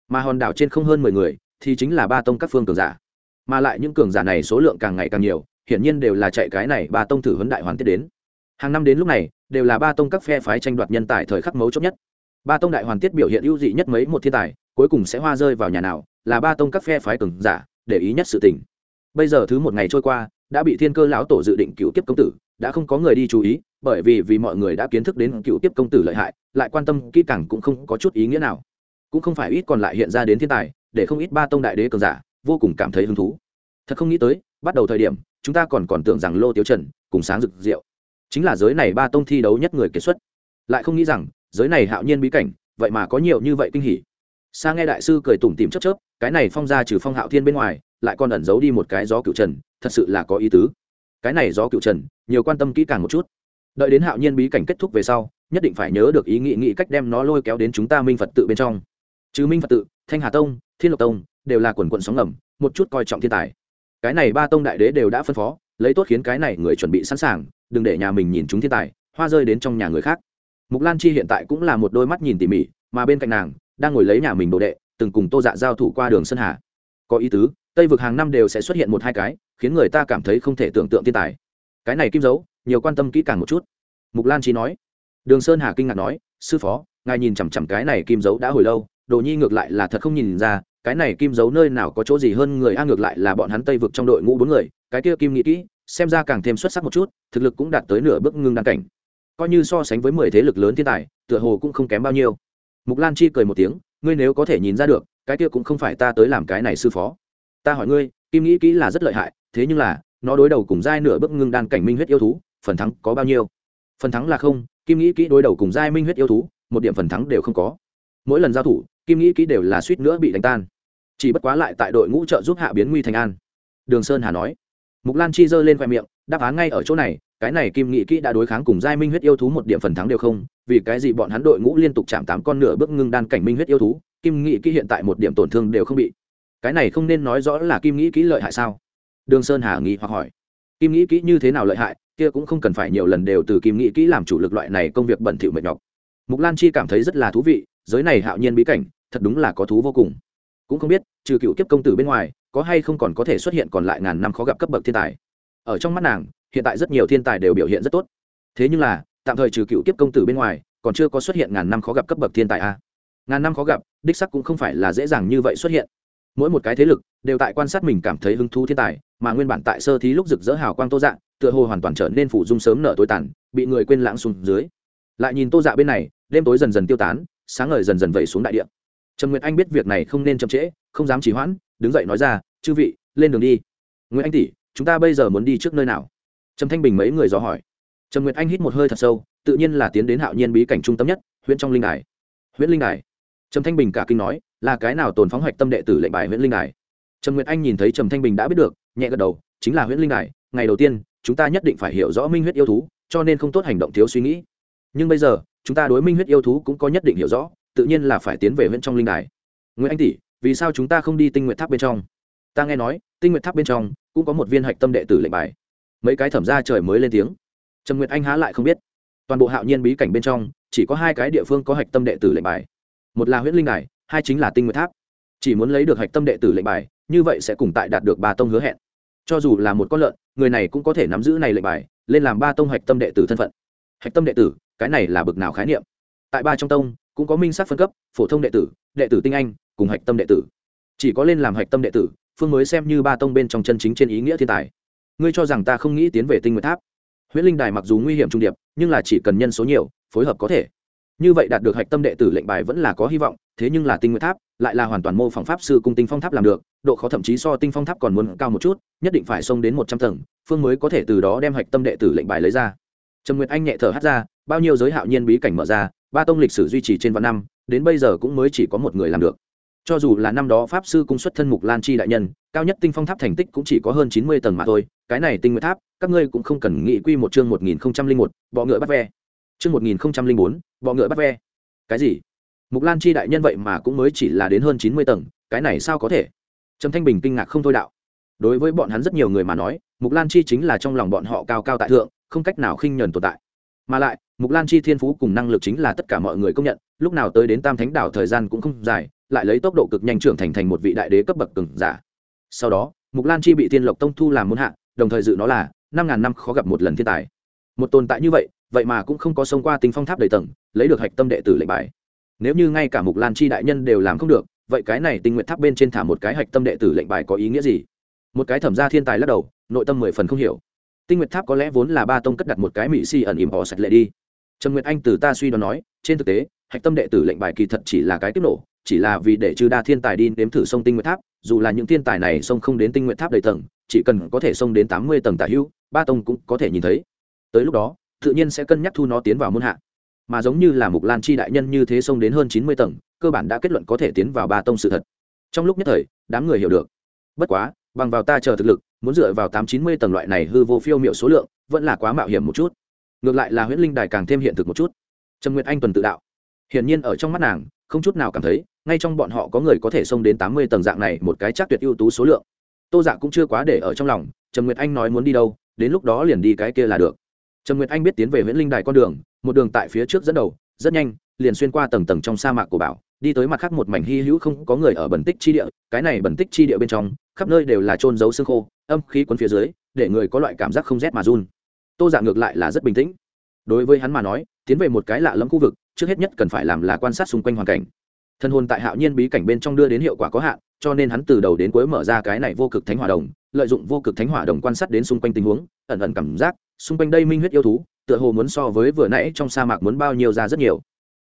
Mà hòn đảo trên không hơn mười người, thì chính là ba tông các phương cường giả. Mà lại những cường giả này số lượng càng ngày càng nhiều, hiển nhiên đều là chạy cái này ba tông thử huấn đại hoàn tiết đến. Hàng năm đến lúc này, đều là ba tông các phe phái tranh đoạt nhân tài thời khắc mấu chốt nhất. Ba tông đại hoàn tiết biểu hiện ưu dị nhất mấy một thiên tài, cuối cùng sẽ hoa rơi vào nhà nào, là ba tông các phe phái cường giả, để ý nhất sự tình. Bây giờ thứ một ngày trôi qua đã bị thiên cơ lão tổ dự định cựu kiếp công tử, đã không có người đi chú ý, bởi vì vì mọi người đã kiến thức đến cựu kiếp công tử lợi hại, lại quan tâm kỹ càng cũng không có chút ý nghĩa nào. Cũng không phải ít còn lại hiện ra đến thiên tài, để không ít ba tông đại đế cường giả vô cùng cảm thấy hứng thú. Thật không nghĩ tới, bắt đầu thời điểm, chúng ta còn còn tưởng rằng lô tiếu trần cùng sáng rực rượu chính là giới này ba tông thi đấu nhất người kiệt xuất. Lại không nghĩ rằng, giới này hạo nhiên bí cảnh, vậy mà có nhiều như vậy kinh hỉ. Sa nghe đại sư cười tủm tìm chớp chớp, cái này phong ra trừ phong hạo thiên bên ngoài lại còn ẩn giấu đi một cái gió cựu trần, thật sự là có ý tứ. Cái này gió cựu trần, nhiều quan tâm kỹ càng một chút. Đợi đến hạo nhiên bí cảnh kết thúc về sau, nhất định phải nhớ được ý nghĩ nghĩ cách đem nó lôi kéo đến chúng ta minh phật tự bên trong. Chứ minh phật tự, thanh hà tông, thiên lộc tông, đều là quần quận sóng ngầm, một chút coi trọng thiên tài. Cái này ba tông đại đế đều đã phân phó, lấy tốt khiến cái này người chuẩn bị sẵn sàng, đừng để nhà mình nhìn chúng thiên tài, hoa rơi đến trong nhà người khác. Mục lan chi hiện tại cũng là một đôi mắt nhìn tỉ mỉ, mà bên cạnh nàng, đang ngồi lấy nhà mình đồ đệ, từng cùng tô dạ giao thủ qua đường sơn hà. Có ý tứ tây vực hàng năm đều sẽ xuất hiện một hai cái, khiến người ta cảm thấy không thể tưởng tượng thiên tài. Cái này kim dấu, nhiều quan tâm kỹ càng một chút. Mục lan chi nói. Đường sơn hà kinh ngạc nói, sư phó, ngài nhìn chằm chằm cái này kim dấu đã hồi lâu, đồ nhi ngược lại là thật không nhìn ra, cái này kim dấu nơi nào có chỗ gì hơn người a, ngược lại là bọn hắn tây vực trong đội ngũ bốn người, cái kia kim nghĩ kỹ, xem ra càng thêm xuất sắc một chút, thực lực cũng đạt tới nửa bước ngưng đan cảnh. Coi như so sánh với mười thế lực lớn thiên tài, tựa hồ cũng không kém bao nhiêu. Mục lan chi cười một tiếng, ngươi nếu có thể nhìn ra được, cái kia cũng không phải ta tới làm cái này sư phó ta hỏi ngươi, kim nghĩ kỹ là rất lợi hại, thế nhưng là, nó đối đầu cùng giai nửa bước ngưng đan cảnh minh huyết yêu thú, phần thắng có bao nhiêu? Phần thắng là không, kim nghĩ kỹ đối đầu cùng giai minh huyết yêu thú, một điểm phần thắng đều không có. Mỗi lần giao thủ, kim nghĩ kỹ đều là suýt nữa bị đánh tan. Chỉ bất quá lại tại đội ngũ trợ giúp hạ biến nguy thành an. Đường sơn hà nói. Mục lan chi giơ lên khoe miệng, đáp án ngay ở chỗ này, cái này kim nghị kỹ đã đối kháng cùng giai minh huyết yêu thú một điểm phần thắng đều không, vì cái gì bọn hắn đội ngũ liên tục chạm tám con nửa bước ngưng đan cảnh minh huyết yêu thú, kim nghị kỹ hiện tại một điểm tổn thương đều không bị cái này không nên nói rõ là kim nghĩ kỹ lợi hại sao? Đường sơn hà nghĩ hoặc hỏi. Kim nghĩ kỹ như thế nào lợi hại, kia cũng không cần phải nhiều lần đều từ kim nghĩ kỹ làm chủ lực loại này công việc bẩn thỉu mệt nhọc. Mục lan chi cảm thấy rất là thú vị, giới này hạo nhiên bí cảnh, thật đúng là có thú vô cùng. Cũng không biết, trừ cựu kiếp công tử bên ngoài, có hay không còn có thể xuất hiện còn lại ngàn năm khó gặp cấp bậc thiên tài. Ở trong mắt nàng, hiện tại rất nhiều thiên tài đều biểu hiện rất tốt. Thế nhưng là, tạm thời trừ cựu kiếp công tử bên ngoài, còn chưa có xuất hiện ngàn năm khó gặp cấp bậc thiên tài a. Ngàn năm khó gặp, đích sắc cũng không phải là dễ dàng như vậy xuất hiện mỗi một cái thế lực đều tại quan sát mình cảm thấy hứng thú thiên tài, mà nguyên bản tại sơ thí lúc rực rỡ hào quang tô dạng tựa hồ hoàn toàn trở nên phủ dung sớm nở tối tàn, bị người quên lãng xuống dưới. Lại nhìn tô dạ bên này, đêm tối dần dần tiêu tán, sáng ngời dần dần vẩy xuống đại địa. Trần nguyệt anh biết việc này không nên chậm trễ, không dám trì hoãn, đứng dậy nói ra, chư vị, lên đường đi. Nguyễn anh tỷ, chúng ta bây giờ muốn đi trước nơi nào? Trầm thanh bình mấy người dò hỏi. Trần nguyệt anh hít một hơi thật sâu, tự nhiên là tiến đến hạo nhiên bí cảnh trung tâm nhất, huyện trong linh đài. Huyện linh đài? Trầm thanh bình cả kinh nói là cái nào tồn phóng hoạch tâm đệ tử lệnh bài huyện linh đài? Trầm nguyệt anh nhìn thấy trầm thanh bình đã biết được, nhẹ gật đầu, chính là huyện linh đài, ngày đầu tiên, chúng ta nhất định phải hiểu rõ minh huyết yêu thú, cho nên không tốt hành động thiếu suy nghĩ. Nhưng bây giờ, chúng ta đối minh huyết yêu thú cũng có nhất định hiểu rõ, tự nhiên là phải tiến về huyện trong linh đài. Nguyễn anh tỷ, vì sao chúng ta không đi tinh nguyện tháp bên trong? Ta nghe nói, tinh nguyện tháp bên trong cũng có một viên hạch tâm đệ tử lệnh bài. Mấy cái thẩm ra trời mới lên tiếng. Trầm nguyệt anh há lại không biết. Toàn bộ hạo nhiên bí cảnh bên trong, chỉ có hai cái địa phương có hạch tâm đệ tử lệnh bài. Một là huyện linh đài hai chính là tinh nguyệt tháp. Chỉ muốn lấy được hạch tâm đệ tử lệnh bài, như vậy sẽ cùng tại đạt được ba tông hứa hẹn. Cho dù là một con lợn, người này cũng có thể nắm giữ này lệnh bài, lên làm ba tông hạch tâm đệ tử thân phận. Hạch tâm đệ tử, cái này là bực nào khái niệm? Tại ba trong tông, cũng có minh sát phân cấp, phổ thông đệ tử đệ tử tinh anh, cùng hạch tâm đệ tử. Chỉ có lên làm hạch tâm đệ tử, phương mới xem như ba tông bên trong chân chính trên ý nghĩa thiên tài. Ngươi cho rằng ta không nghĩ tiến về tinh nguyệt tháp? Huyễn linh đài mặc dù nguy hiểm trung điệp, nhưng là chỉ cần nhân số nhiều, phối hợp có thể như vậy đạt được hạch tâm đệ tử lệnh bài vẫn là có hy vọng, thế nhưng là tinh nguyệt tháp, lại là hoàn toàn mô phỏng pháp sư cung tinh phong tháp làm được, độ khó thậm chí so tinh phong tháp còn muốn cao một chút, nhất định phải xông đến một trăm tầng, phương mới có thể từ đó đem hạch tâm đệ tử lệnh bài lấy ra. Trần nguyệt anh nhẹ thở hát ra, bao nhiêu giới hạo nhiên bí cảnh mở ra, ba tông lịch sử duy trì trên vạn năm, đến bây giờ cũng mới chỉ có một người làm được. Cho dù là năm đó pháp sư cung xuất thân mục lan chi đại nhân, cao nhất tinh phong tháp thành tích cũng chỉ có hơn chín mươi tầng mà thôi, cái này tinh nguyệt tháp, các ngươi cũng không cần nghĩ quy một chương một nghìn một, bọ ngựa bắt ve. Chương một nghìn bốn bọ ngựa bắt ve. Cái gì? Mục lan chi đại nhân vậy mà cũng mới chỉ là đến hơn chín mươi tầng, cái này sao có thể? Trầm thanh bình kinh ngạc không thôi đạo. Đối với bọn hắn rất nhiều người mà nói, mục lan chi chính là trong lòng bọn họ cao cao tại thượng, không cách nào khinh nhẫn tồn tại. Mà lại, mục lan chi thiên phú cùng năng lực chính là tất cả mọi người công nhận, lúc nào tới đến tam thánh đảo thời gian cũng không dài, lại lấy tốc độ cực nhanh trưởng thành thành một vị đại đế cấp bậc cường giả. Sau đó, mục lan chi bị thiên lộc tông thu làm muôn hạ, đồng thời dự nó là năm ngàn năm khó gặp một lần thiên tài một tồn tại như vậy vậy mà cũng không có xông qua tinh phong tháp đầy tầng, lấy được hạch tâm đệ tử lệnh bài. Nếu như ngay cả mục lan chi đại nhân đều làm không được, vậy cái này tinh nguyện tháp bên trên thả một cái hạch tâm đệ tử lệnh bài có ý nghĩa gì? Một cái thẩm gia thiên tài lắc đầu, nội tâm mười phần không hiểu. Tinh nguyện tháp có lẽ vốn là ba tông cất đặt một cái mỹ si ẩn ìm họ sạch lệ đi. Trần nguyệt anh từ ta suy đoán nói, trên thực tế, hạch tâm đệ tử lệnh bài kỳ thật chỉ là cái tiếp nổ, chỉ là vì để trừ đa thiên tài đi nếm thử sông tinh nguyện tháp, dù là những thiên tài này sông không đến tinh nguyện tháp đầy tầng, chỉ cần có thể sông đến tám mươi tầng tả hữu, ba tông cũng có thể nhìn thấy tới lúc đó, tự nhiên sẽ cân nhắc thu nó tiến vào môn hạ. Mà giống như là mục lan chi đại nhân như thế xông đến hơn chín mươi tầng, cơ bản đã kết luận có thể tiến vào ba tông sự thật. Trong lúc nhất thời, đám người hiểu được. Bất quá, bằng vào ta chờ thực lực, muốn dựa vào tám chín mươi tầng loại này hư vô phiêu m i ệ u số lượng, vẫn là quá mạo hiểm một chút. Ngược lại là huyễn linh đài càng thêm hiện thực một chút. Trần nguyệt anh tuần tự đạo. Hiển nhiên ở trong mắt nàng, không chút nào cảm thấy, ngay trong bọn họ có người có thể xông đến tám mươi tầng dạng này một cái chắc tuyệt ưu tú số lượng. Tô dạ cũng chưa quá để ở trong lòng trần nguyệt anh nói muốn đi đâu, đến lúc đó liền đi cái kia là được trần nguyệt anh biết tiến về huyện linh đài con đường, một đường tại phía trước dẫn đầu, rất nhanh, liền xuyên qua tầng tầng trong sa mạc của bảo, đi tới mặt khác một mảnh hy hữu không có người ở bẩn tích chi địa, cái này bẩn tích chi địa bên trong, khắp nơi đều là trôn giấu xương khô, âm khí quấn phía dưới, để người có loại cảm giác không rét mà run. Tô giả ngược lại là rất bình tĩnh. Đối với hắn mà nói, tiến về một cái lạ lẫm khu vực, trước hết nhất cần phải làm là quan sát xung quanh hoàn cảnh. Thân hồn tại hạo nhiên bí cảnh bên trong đưa đến hiệu quả có hạn cho nên hắn từ đầu đến cuối mở ra cái này vô cực thánh hỏa đồng, lợi dụng vô cực thánh hỏa đồng quan sát đến xung quanh tình huống, ẩn ẩn cảm giác, xung quanh đây minh huyết yêu thú, tựa hồ muốn so với vừa nãy trong sa mạc muốn bao nhiêu ra rất nhiều.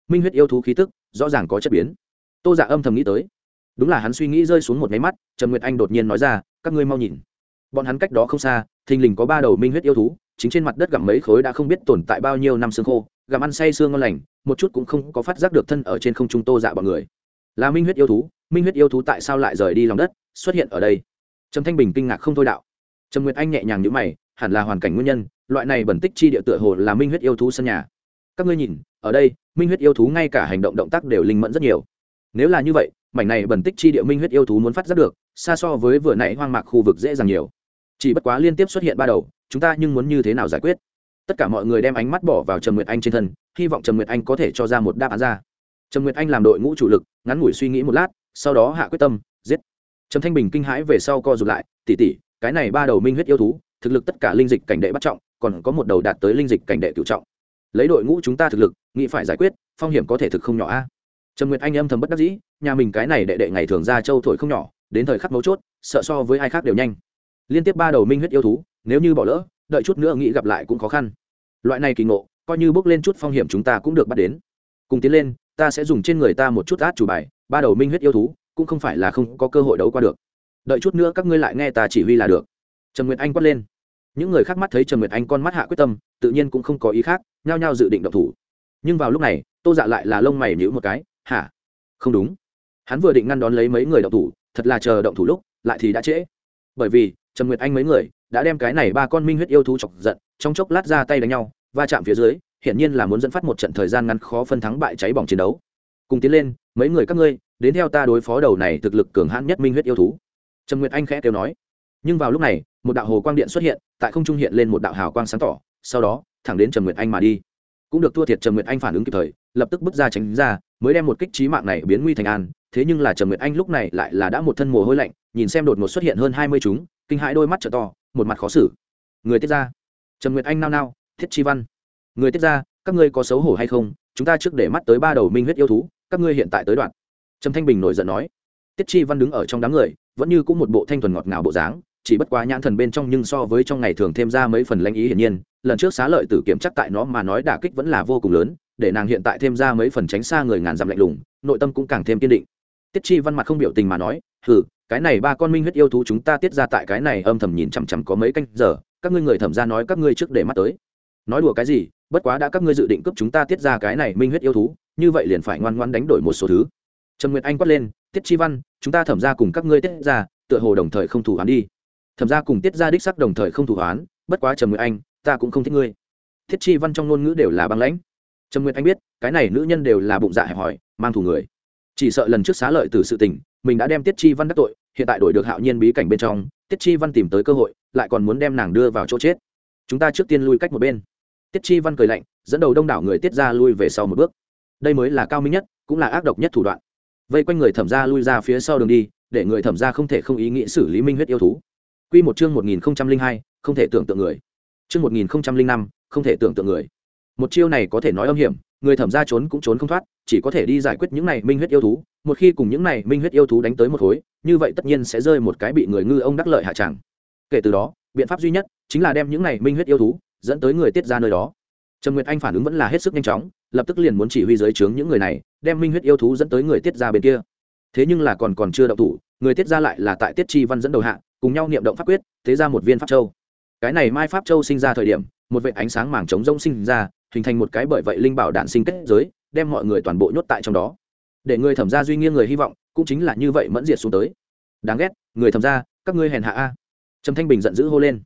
Minh huyết yêu thú khí tức, rõ ràng có chất biến. Tô giả dạ âm thầm nghĩ tới. Đúng là hắn suy nghĩ rơi xuống một máy mắt trần nguyệt anh đột nhiên nói ra, các ngươi mau nhìn. Bọn hắn cách đó không xa, thình lình có ba đầu minh huyết yêu thú, chính trên mặt đất gặm mấy khối đã không biết tồn tại bao nhiêu năm xương khô, gặm ăn say xương ngon lành, một chút cũng không có phát giác được thân ở trên không trung tô dạ bọn người là minh huyết yêu thú, minh huyết yêu thú tại sao lại rời đi lòng đất, xuất hiện ở đây? Trầm thanh bình kinh ngạc không thôi đạo. Trầm nguyệt anh nhẹ nhàng nhữ mày, hẳn là hoàn cảnh nguyên nhân, loại này bẩn tích chi địa tựa hồ là minh huyết yêu thú sân nhà. Các ngươi nhìn, ở đây, minh huyết yêu thú ngay cả hành động động tác đều linh mẫn rất nhiều. Nếu là như vậy, mảnh này bẩn tích chi địa minh huyết yêu thú muốn phát giác được, xa so với vừa nãy hoang mạc khu vực dễ dàng nhiều. Chỉ bất quá liên tiếp xuất hiện ba đầu, chúng ta nhưng muốn như thế nào giải quyết? Tất cả mọi người đem ánh mắt bỏ vào trầm nguyệt anh trên thân, hy vọng trầm nguyệt anh có thể cho ra một đáp án ra. Trầm nguyệt anh làm đội ngũ chủ lực ngắn ngủi suy nghĩ một lát, sau đó hạ quyết tâm, giết. Trầm thanh bình kinh hãi về sau co rụt lại tỉ tỉ cái này ba đầu minh huyết yêu thú, thực lực tất cả linh dịch cảnh đệ bắt trọng, còn có một đầu đạt tới linh dịch cảnh đệ cửu trọng. Lấy đội ngũ chúng ta thực lực, nghĩ phải giải quyết, phong hiểm có thể thực không nhỏ a. Trầm nguyệt anh âm thầm bất đắc dĩ, nhà mình cái này đệ đệ ngày thường ra châu thổi không nhỏ, đến thời khắc mấu chốt, sợ so với ai khác đều nhanh. Liên tiếp ba đầu minh huyết yêu thú, nếu như bỏ lỡ, đợi chút nữa nghĩ gặp lại cũng khó khăn. Loại này kỳ ngộ, coi như bước lên chút phong hiểm chúng ta cũng được bắt đến. Cùng tiến lên ta sẽ dùng trên người ta một chút át chủ bài, ba đầu minh huyết yêu thú, cũng không phải là không có cơ hội đấu qua được. Đợi chút nữa các ngươi lại nghe ta chỉ huy là được. Trần nguyệt anh quát lên. Những người khác mắt thấy trần nguyệt anh con mắt hạ quyết tâm, tự nhiên cũng không có ý khác, nhao nhao dự định động thủ. Nhưng vào lúc này, tô dạ lại là lông mày nhữ một cái, hả? Không đúng. Hắn vừa định ngăn đón lấy mấy người động thủ, thật là chờ động thủ lúc, lại thì đã trễ. Bởi vì trần nguyệt anh mấy người, đã đem cái này ba con minh huyết yêu thú chọc giận, trong chốc lát ra tay đánh nhau, va chạm phía dưới hiển nhiên là muốn dẫn phát một trận thời gian ngắn khó phân thắng bại cháy bỏng chiến đấu. Cùng tiến lên, mấy người các ngươi, đến theo ta đối phó đầu này thực lực cường hãn nhất minh huyết yêu thú. Trần nguyệt anh khẽ kêu nói. Nhưng vào lúc này, một đạo hồ quang điện xuất hiện, tại không trung hiện lên một đạo hào quang sáng tỏ, sau đó, thẳng đến trần nguyệt anh mà đi. Cũng được thua thiệt trần nguyệt anh phản ứng kịp thời, lập tức bước ra tránh ra, mới đem một kích trí mạng này biến nguy thành an. Thế nhưng là trần nguyệt anh lúc này lại là đã một thân mồ hôi lạnh, nhìn xem đột ngột xuất hiện hơn hai mươi chúng, kinh hãi đôi mắt trợ to, một mặt khó xử. Người tiết ra. Trần nguyệt anh nao nao, thiết chi văn người tiết ra, các ngươi có xấu hổ hay không? Chúng ta trước để mắt tới ba đầu minh huyết yêu thú, các ngươi hiện tại tới đoạn. Trầm thanh bình nổi giận nói. Tiết chi văn đứng ở trong đám người, vẫn như cũng một bộ thanh thuần ngọt ngào bộ dáng, chỉ bất quá nhãn thần bên trong nhưng so với trong ngày thường thêm ra mấy phần lãnh ý hiển nhiên, lần trước xá lợi tử kiểm chắc tại nó mà nói đả kích vẫn là vô cùng lớn, để nàng hiện tại thêm ra mấy phần tránh xa người ngàn dặm lạnh lùng, nội tâm cũng càng thêm kiên định. Tiết chi văn mặt không biểu tình mà nói, hừ, cái này ba con minh huyết yêu thú chúng ta tiết ra tại cái này âm thầm nhìn chằm chằm có mấy canh giờ, các ngươi người thẩm ra nói các ngươi trước để mắt tới. Nói đùa cái gì? Bất quá đã các ngươi dự định cướp chúng ta tiết ra cái này minh huyết yêu thú, như vậy liền phải ngoan ngoan đánh đổi một số thứ. Trần nguyệt anh quát lên, tiết chi văn, chúng ta thẩm ra cùng các ngươi tiết ra, tựa hồ đồng thời không thủ hoán đi. Thẩm ra cùng tiết ra đích sắc đồng thời không thủ hoán, bất quá trần nguyệt anh, ta cũng không thích ngươi. Thiết chi văn trong ngôn ngữ đều là băng lãnh. Trần nguyệt anh biết, cái này nữ nhân đều là bụng dạ hẹp hòi, mang thù người. Chỉ sợ lần trước xá lợi từ sự tình, mình đã đem tiết chi văn đắc tội, hiện tại đổi được hạo nhiên bí cảnh bên trong, tiết chi văn tìm tới cơ hội, lại còn muốn đem nàng đưa vào chỗ chết. Chúng ta trước tiên lui cách một bên tiết chi văn cười lạnh dẫn đầu đông đảo người tiết ra lui về sau một bước đây mới là cao minh nhất cũng là ác độc nhất thủ đoạn vây quanh người thẩm ra lui ra phía sau đường đi để người thẩm ra không thể không ý nghĩ xử lý minh huyết yêu thú q một chương một nghìn hai không thể tưởng tượng người Chương một nghìn không thể tưởng tượng người. Một chiêu này có thể nói âm hiểm, người thẩm gia trốn cũng trốn không thoát, chỉ có thể đi giải quyết những này minh huyết yêu thú. Một khi cùng những này minh huyết yêu thú đánh tới một khối, như vậy tất nhiên sẽ rơi một cái bị người ngư ông đắc lợi hạ chẳng. Kể từ đó, biện pháp duy nhất chính là đem những này minh huyết yêu thú dẫn tới người tiết ra nơi đó. trần Nguyệt Anh phản ứng vẫn là hết sức nhanh chóng, lập tức liền muốn chỉ huy dưới trướng những người này, đem minh huyết yêu thú dẫn tới người tiết ra bên kia. Thế nhưng là còn còn chưa động thủ, người tiết ra lại là tại tiết chi văn dẫn đầu hạ, cùng nhau niệm động pháp quyết, thế ra một viên pháp châu. Cái này mai pháp châu sinh ra thời điểm một vệ ánh sáng màng trống rông sinh ra hình thành một cái bởi vậy linh bảo đạn sinh kết giới đem mọi người toàn bộ nhốt tại trong đó. Để người thẩm ra duy nghiêng người hy vọng cũng chính là như vậy mẫn diệt xuống tới. Đáng ghét người thẩm ra các ngươi hèn hạ a. Trầm thanh bình giận dữ hô lên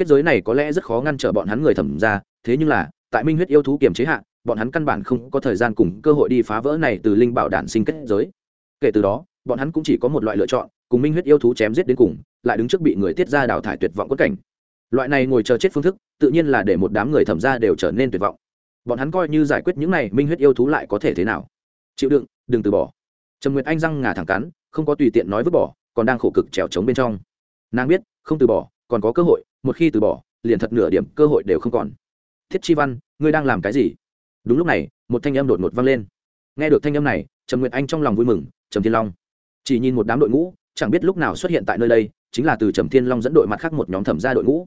kết giới này có lẽ rất khó ngăn trở bọn hắn người thẩm ra thế nhưng là tại minh huyết yêu thú kiềm chế hạn, bọn hắn căn bản không có thời gian cùng cơ hội đi phá vỡ này từ linh bảo đản sinh kết giới. Kể từ đó bọn hắn cũng chỉ có một loại lựa chọn cùng minh huyết yêu thú chém giết đến cùng lại đứng trước bị người tiết ra đào thải tuyệt vọng quất cảnh. Loại này ngồi chờ chết phương thức tự nhiên là để một đám người thẩm ra đều trở nên tuyệt vọng. Bọn hắn coi như giải quyết những này minh huyết yêu thú lại có thể thế nào? Chịu đựng đừng từ bỏ. Trầm nguyệt anh răng ngà thẳng cắn không có tùy tiện nói vứt bỏ còn đang khổ cực trèo trống bên trong. Nàng biết không từ bỏ còn có cơ hội một khi từ bỏ, liền thật nửa điểm cơ hội đều không còn. Thiết chi văn, ngươi đang làm cái gì? Đúng lúc này, một thanh âm đột ngột vang lên. Nghe được thanh âm này, trầm nguyệt anh trong lòng vui mừng, trầm thiên long. Chỉ nhìn một đám đội ngũ, chẳng biết lúc nào xuất hiện tại nơi đây, chính là từ trầm thiên long dẫn đội mặt khác một nhóm thẩm gia đội ngũ.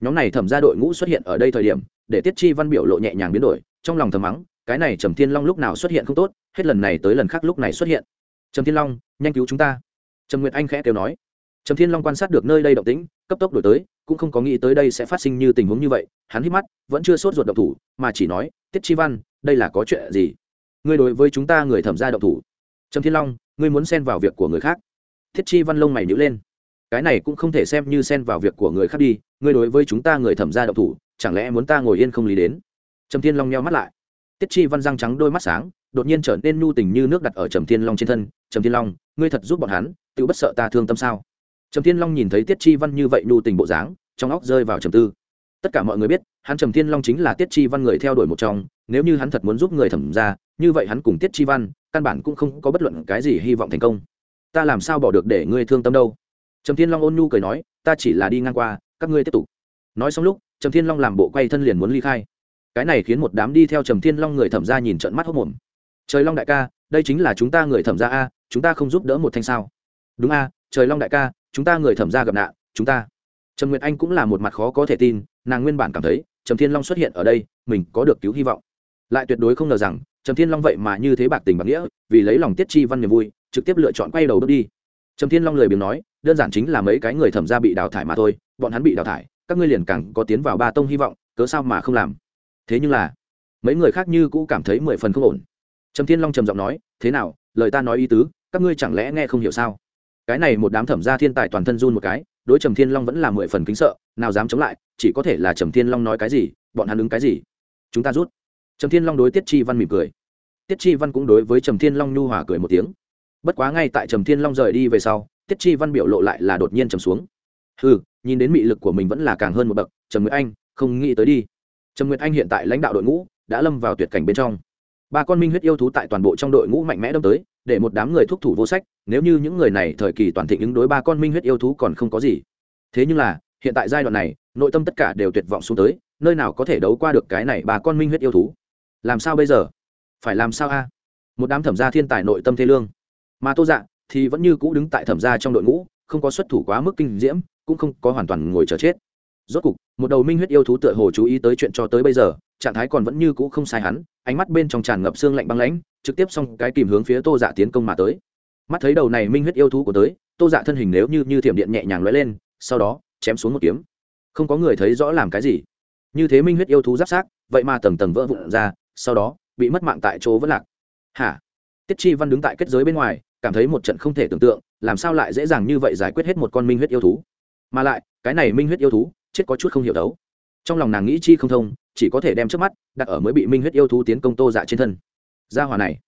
Nhóm này thẩm gia đội ngũ xuất hiện ở đây thời điểm, để tiết chi văn biểu lộ nhẹ nhàng biến đổi, trong lòng thầm mắng, cái này trầm thiên long lúc nào xuất hiện không tốt, hết lần này tới lần khác lúc này xuất hiện. Trầm thiên long, nhanh cứu chúng ta. Trầm nguyệt anh khẽ kêu nói trầm thiên long quan sát được nơi đây động tĩnh, cấp tốc đổi tới, cũng không có nghĩ tới đây sẽ phát sinh như tình huống như vậy, hắn hít mắt, vẫn chưa sốt ruột động thủ, mà chỉ nói, tiết chi văn, đây là có chuyện gì? Ngươi đối với chúng ta người thẩm gia động thủ. Trầm thiên long, ngươi muốn xen vào việc của người khác. Thiết chi văn lông mày nhữ lên. Cái này cũng không thể xem như xen vào việc của người khác đi, ngươi đối với chúng ta người thẩm gia động thủ, chẳng lẽ muốn ta ngồi yên không lý đến? Trầm thiên long nheo mắt lại. Tiết chi văn răng trắng đôi mắt sáng, đột nhiên trở nên nhu tình như nước đặt ở trầm thiên long trên thân. Trầm thiên long, ngươi thật giúp bọn hắn, tự bất sợ ta thương tâm sao? Trầm thiên long nhìn thấy tiết chi văn như vậy nhu tình bộ dáng, trong óc rơi vào trầm tư. Tất cả mọi người biết, hắn trầm thiên long chính là tiết chi văn người theo đuổi một trong, nếu như hắn thật muốn giúp người thẩm ra, như vậy hắn cùng tiết chi văn, căn bản cũng không có bất luận cái gì hy vọng thành công. Ta làm sao bỏ được để ngươi thương tâm đâu? Trầm thiên long ôn nhu cười nói, ta chỉ là đi ngang qua, các ngươi tiếp tục. Nói xong lúc, trầm thiên long làm bộ quay thân liền muốn ly khai. Cái này khiến một đám đi theo trầm thiên long người thẩm ra nhìn trận mắt hốc mồm trời long đại ca, đây chính là chúng ta người thẩm ra a, chúng ta không giúp đỡ một thanh sao? Đúng a trời long đại ca, chúng ta người thẩm ra gặp nạn, chúng ta. Trầm nguyệt anh cũng là một mặt khó có thể tin, nàng nguyên bản cảm thấy, trầm thiên long xuất hiện ở đây, mình có được cứu hy vọng. Lại tuyệt đối không ngờ rằng, trầm thiên long vậy mà như thế bạc tình bạc nghĩa, vì lấy lòng tiết chi văn niềm vui, trực tiếp lựa chọn quay đầu bước đi. Trầm thiên long lời biếng nói, đơn giản chính là mấy cái người thẩm ra bị đào thải mà thôi, bọn hắn bị đào thải, các ngươi liền càng có tiến vào ba tông hy vọng, cớ sao mà không làm? Thế nhưng là, mấy người khác như cũ cảm thấy mười phần không ổn. Trầm thiên long trầm giọng nói, thế nào, lời ta nói ý tứ, các ngươi chẳng lẽ nghe không hiểu sao? Cái này một đám thẩm gia thiên tài toàn thân run một cái, đối trầm thiên long vẫn là mười phần kính sợ, nào dám chống lại, chỉ có thể là trầm thiên long nói cái gì, bọn hắn ứng cái gì? Chúng ta rút. Trầm thiên long đối tiết chi văn mỉm cười. Tiết chi văn cũng đối với trầm thiên long nhu hòa cười một tiếng. Bất quá ngay tại trầm thiên long rời đi về sau, tiết chi văn biểu lộ lại là đột nhiên trầm xuống. Ừ nhìn đến mị lực của mình vẫn là càng hơn một bậc, trầm nguyệt anh, không nghĩ tới đi. Trầm nguyệt anh hiện tại lãnh đạo đội ngũ đã lâm vào tuyệt cảnh bên trong. Ba con minh huyết yêu thú tại toàn bộ trong đội ngũ mạnh mẽ đâm tới để một đám người thúc thủ vô sách, nếu như những người này thời kỳ toàn thịnh ứng đối ba con minh huyết yêu thú còn không có gì. Thế nhưng là, hiện tại giai đoạn này, nội tâm tất cả đều tuyệt vọng xuống tới, nơi nào có thể đấu qua được cái này ba con minh huyết yêu thú? Làm sao bây giờ? Phải làm sao a? Một đám thẩm gia thiên tài nội tâm thế lương. Mà tô dạ thì vẫn như cũ đứng tại thẩm gia trong đội ngũ, không có xuất thủ quá mức kinh diễm, cũng không có hoàn toàn ngồi chờ chết. Rốt cục, một đầu minh huyết yêu thú tựa hồ chú ý tới chuyện cho tới bây giờ trạng thái còn vẫn như cũ không sai hắn, ánh mắt bên trong tràn ngập xương lạnh băng lãnh, trực tiếp xong cái kìm hướng phía tô dạ tiến công mà tới. Mắt thấy đầu này minh huyết yêu thú của tới, tô dạ thân hình nếu như như thiểm điện nhẹ nhàng lóe lên, sau đó, chém xuống một kiếm. Không có người thấy rõ làm cái gì. Như thế minh huyết yêu thú giáp sát vậy mà tầng tầng vỡ vụn ra, sau đó, bị mất mạng tại chỗ vẫn lạc. Hả? Tiết chi văn đứng tại kết giới bên ngoài, cảm thấy một trận không thể tưởng tượng, làm sao lại dễ dàng như vậy giải quyết hết một con minh huyết yêu thú? Mà lại, cái này minh huyết yêu thú, chết có chút không hiểu đấu trong lòng nàng nghĩ chi không thông, chỉ có thể đem trước mắt, đặt ở mới bị minh huyết yêu thú tiến công tô dạ trên thân. Gia hòa này,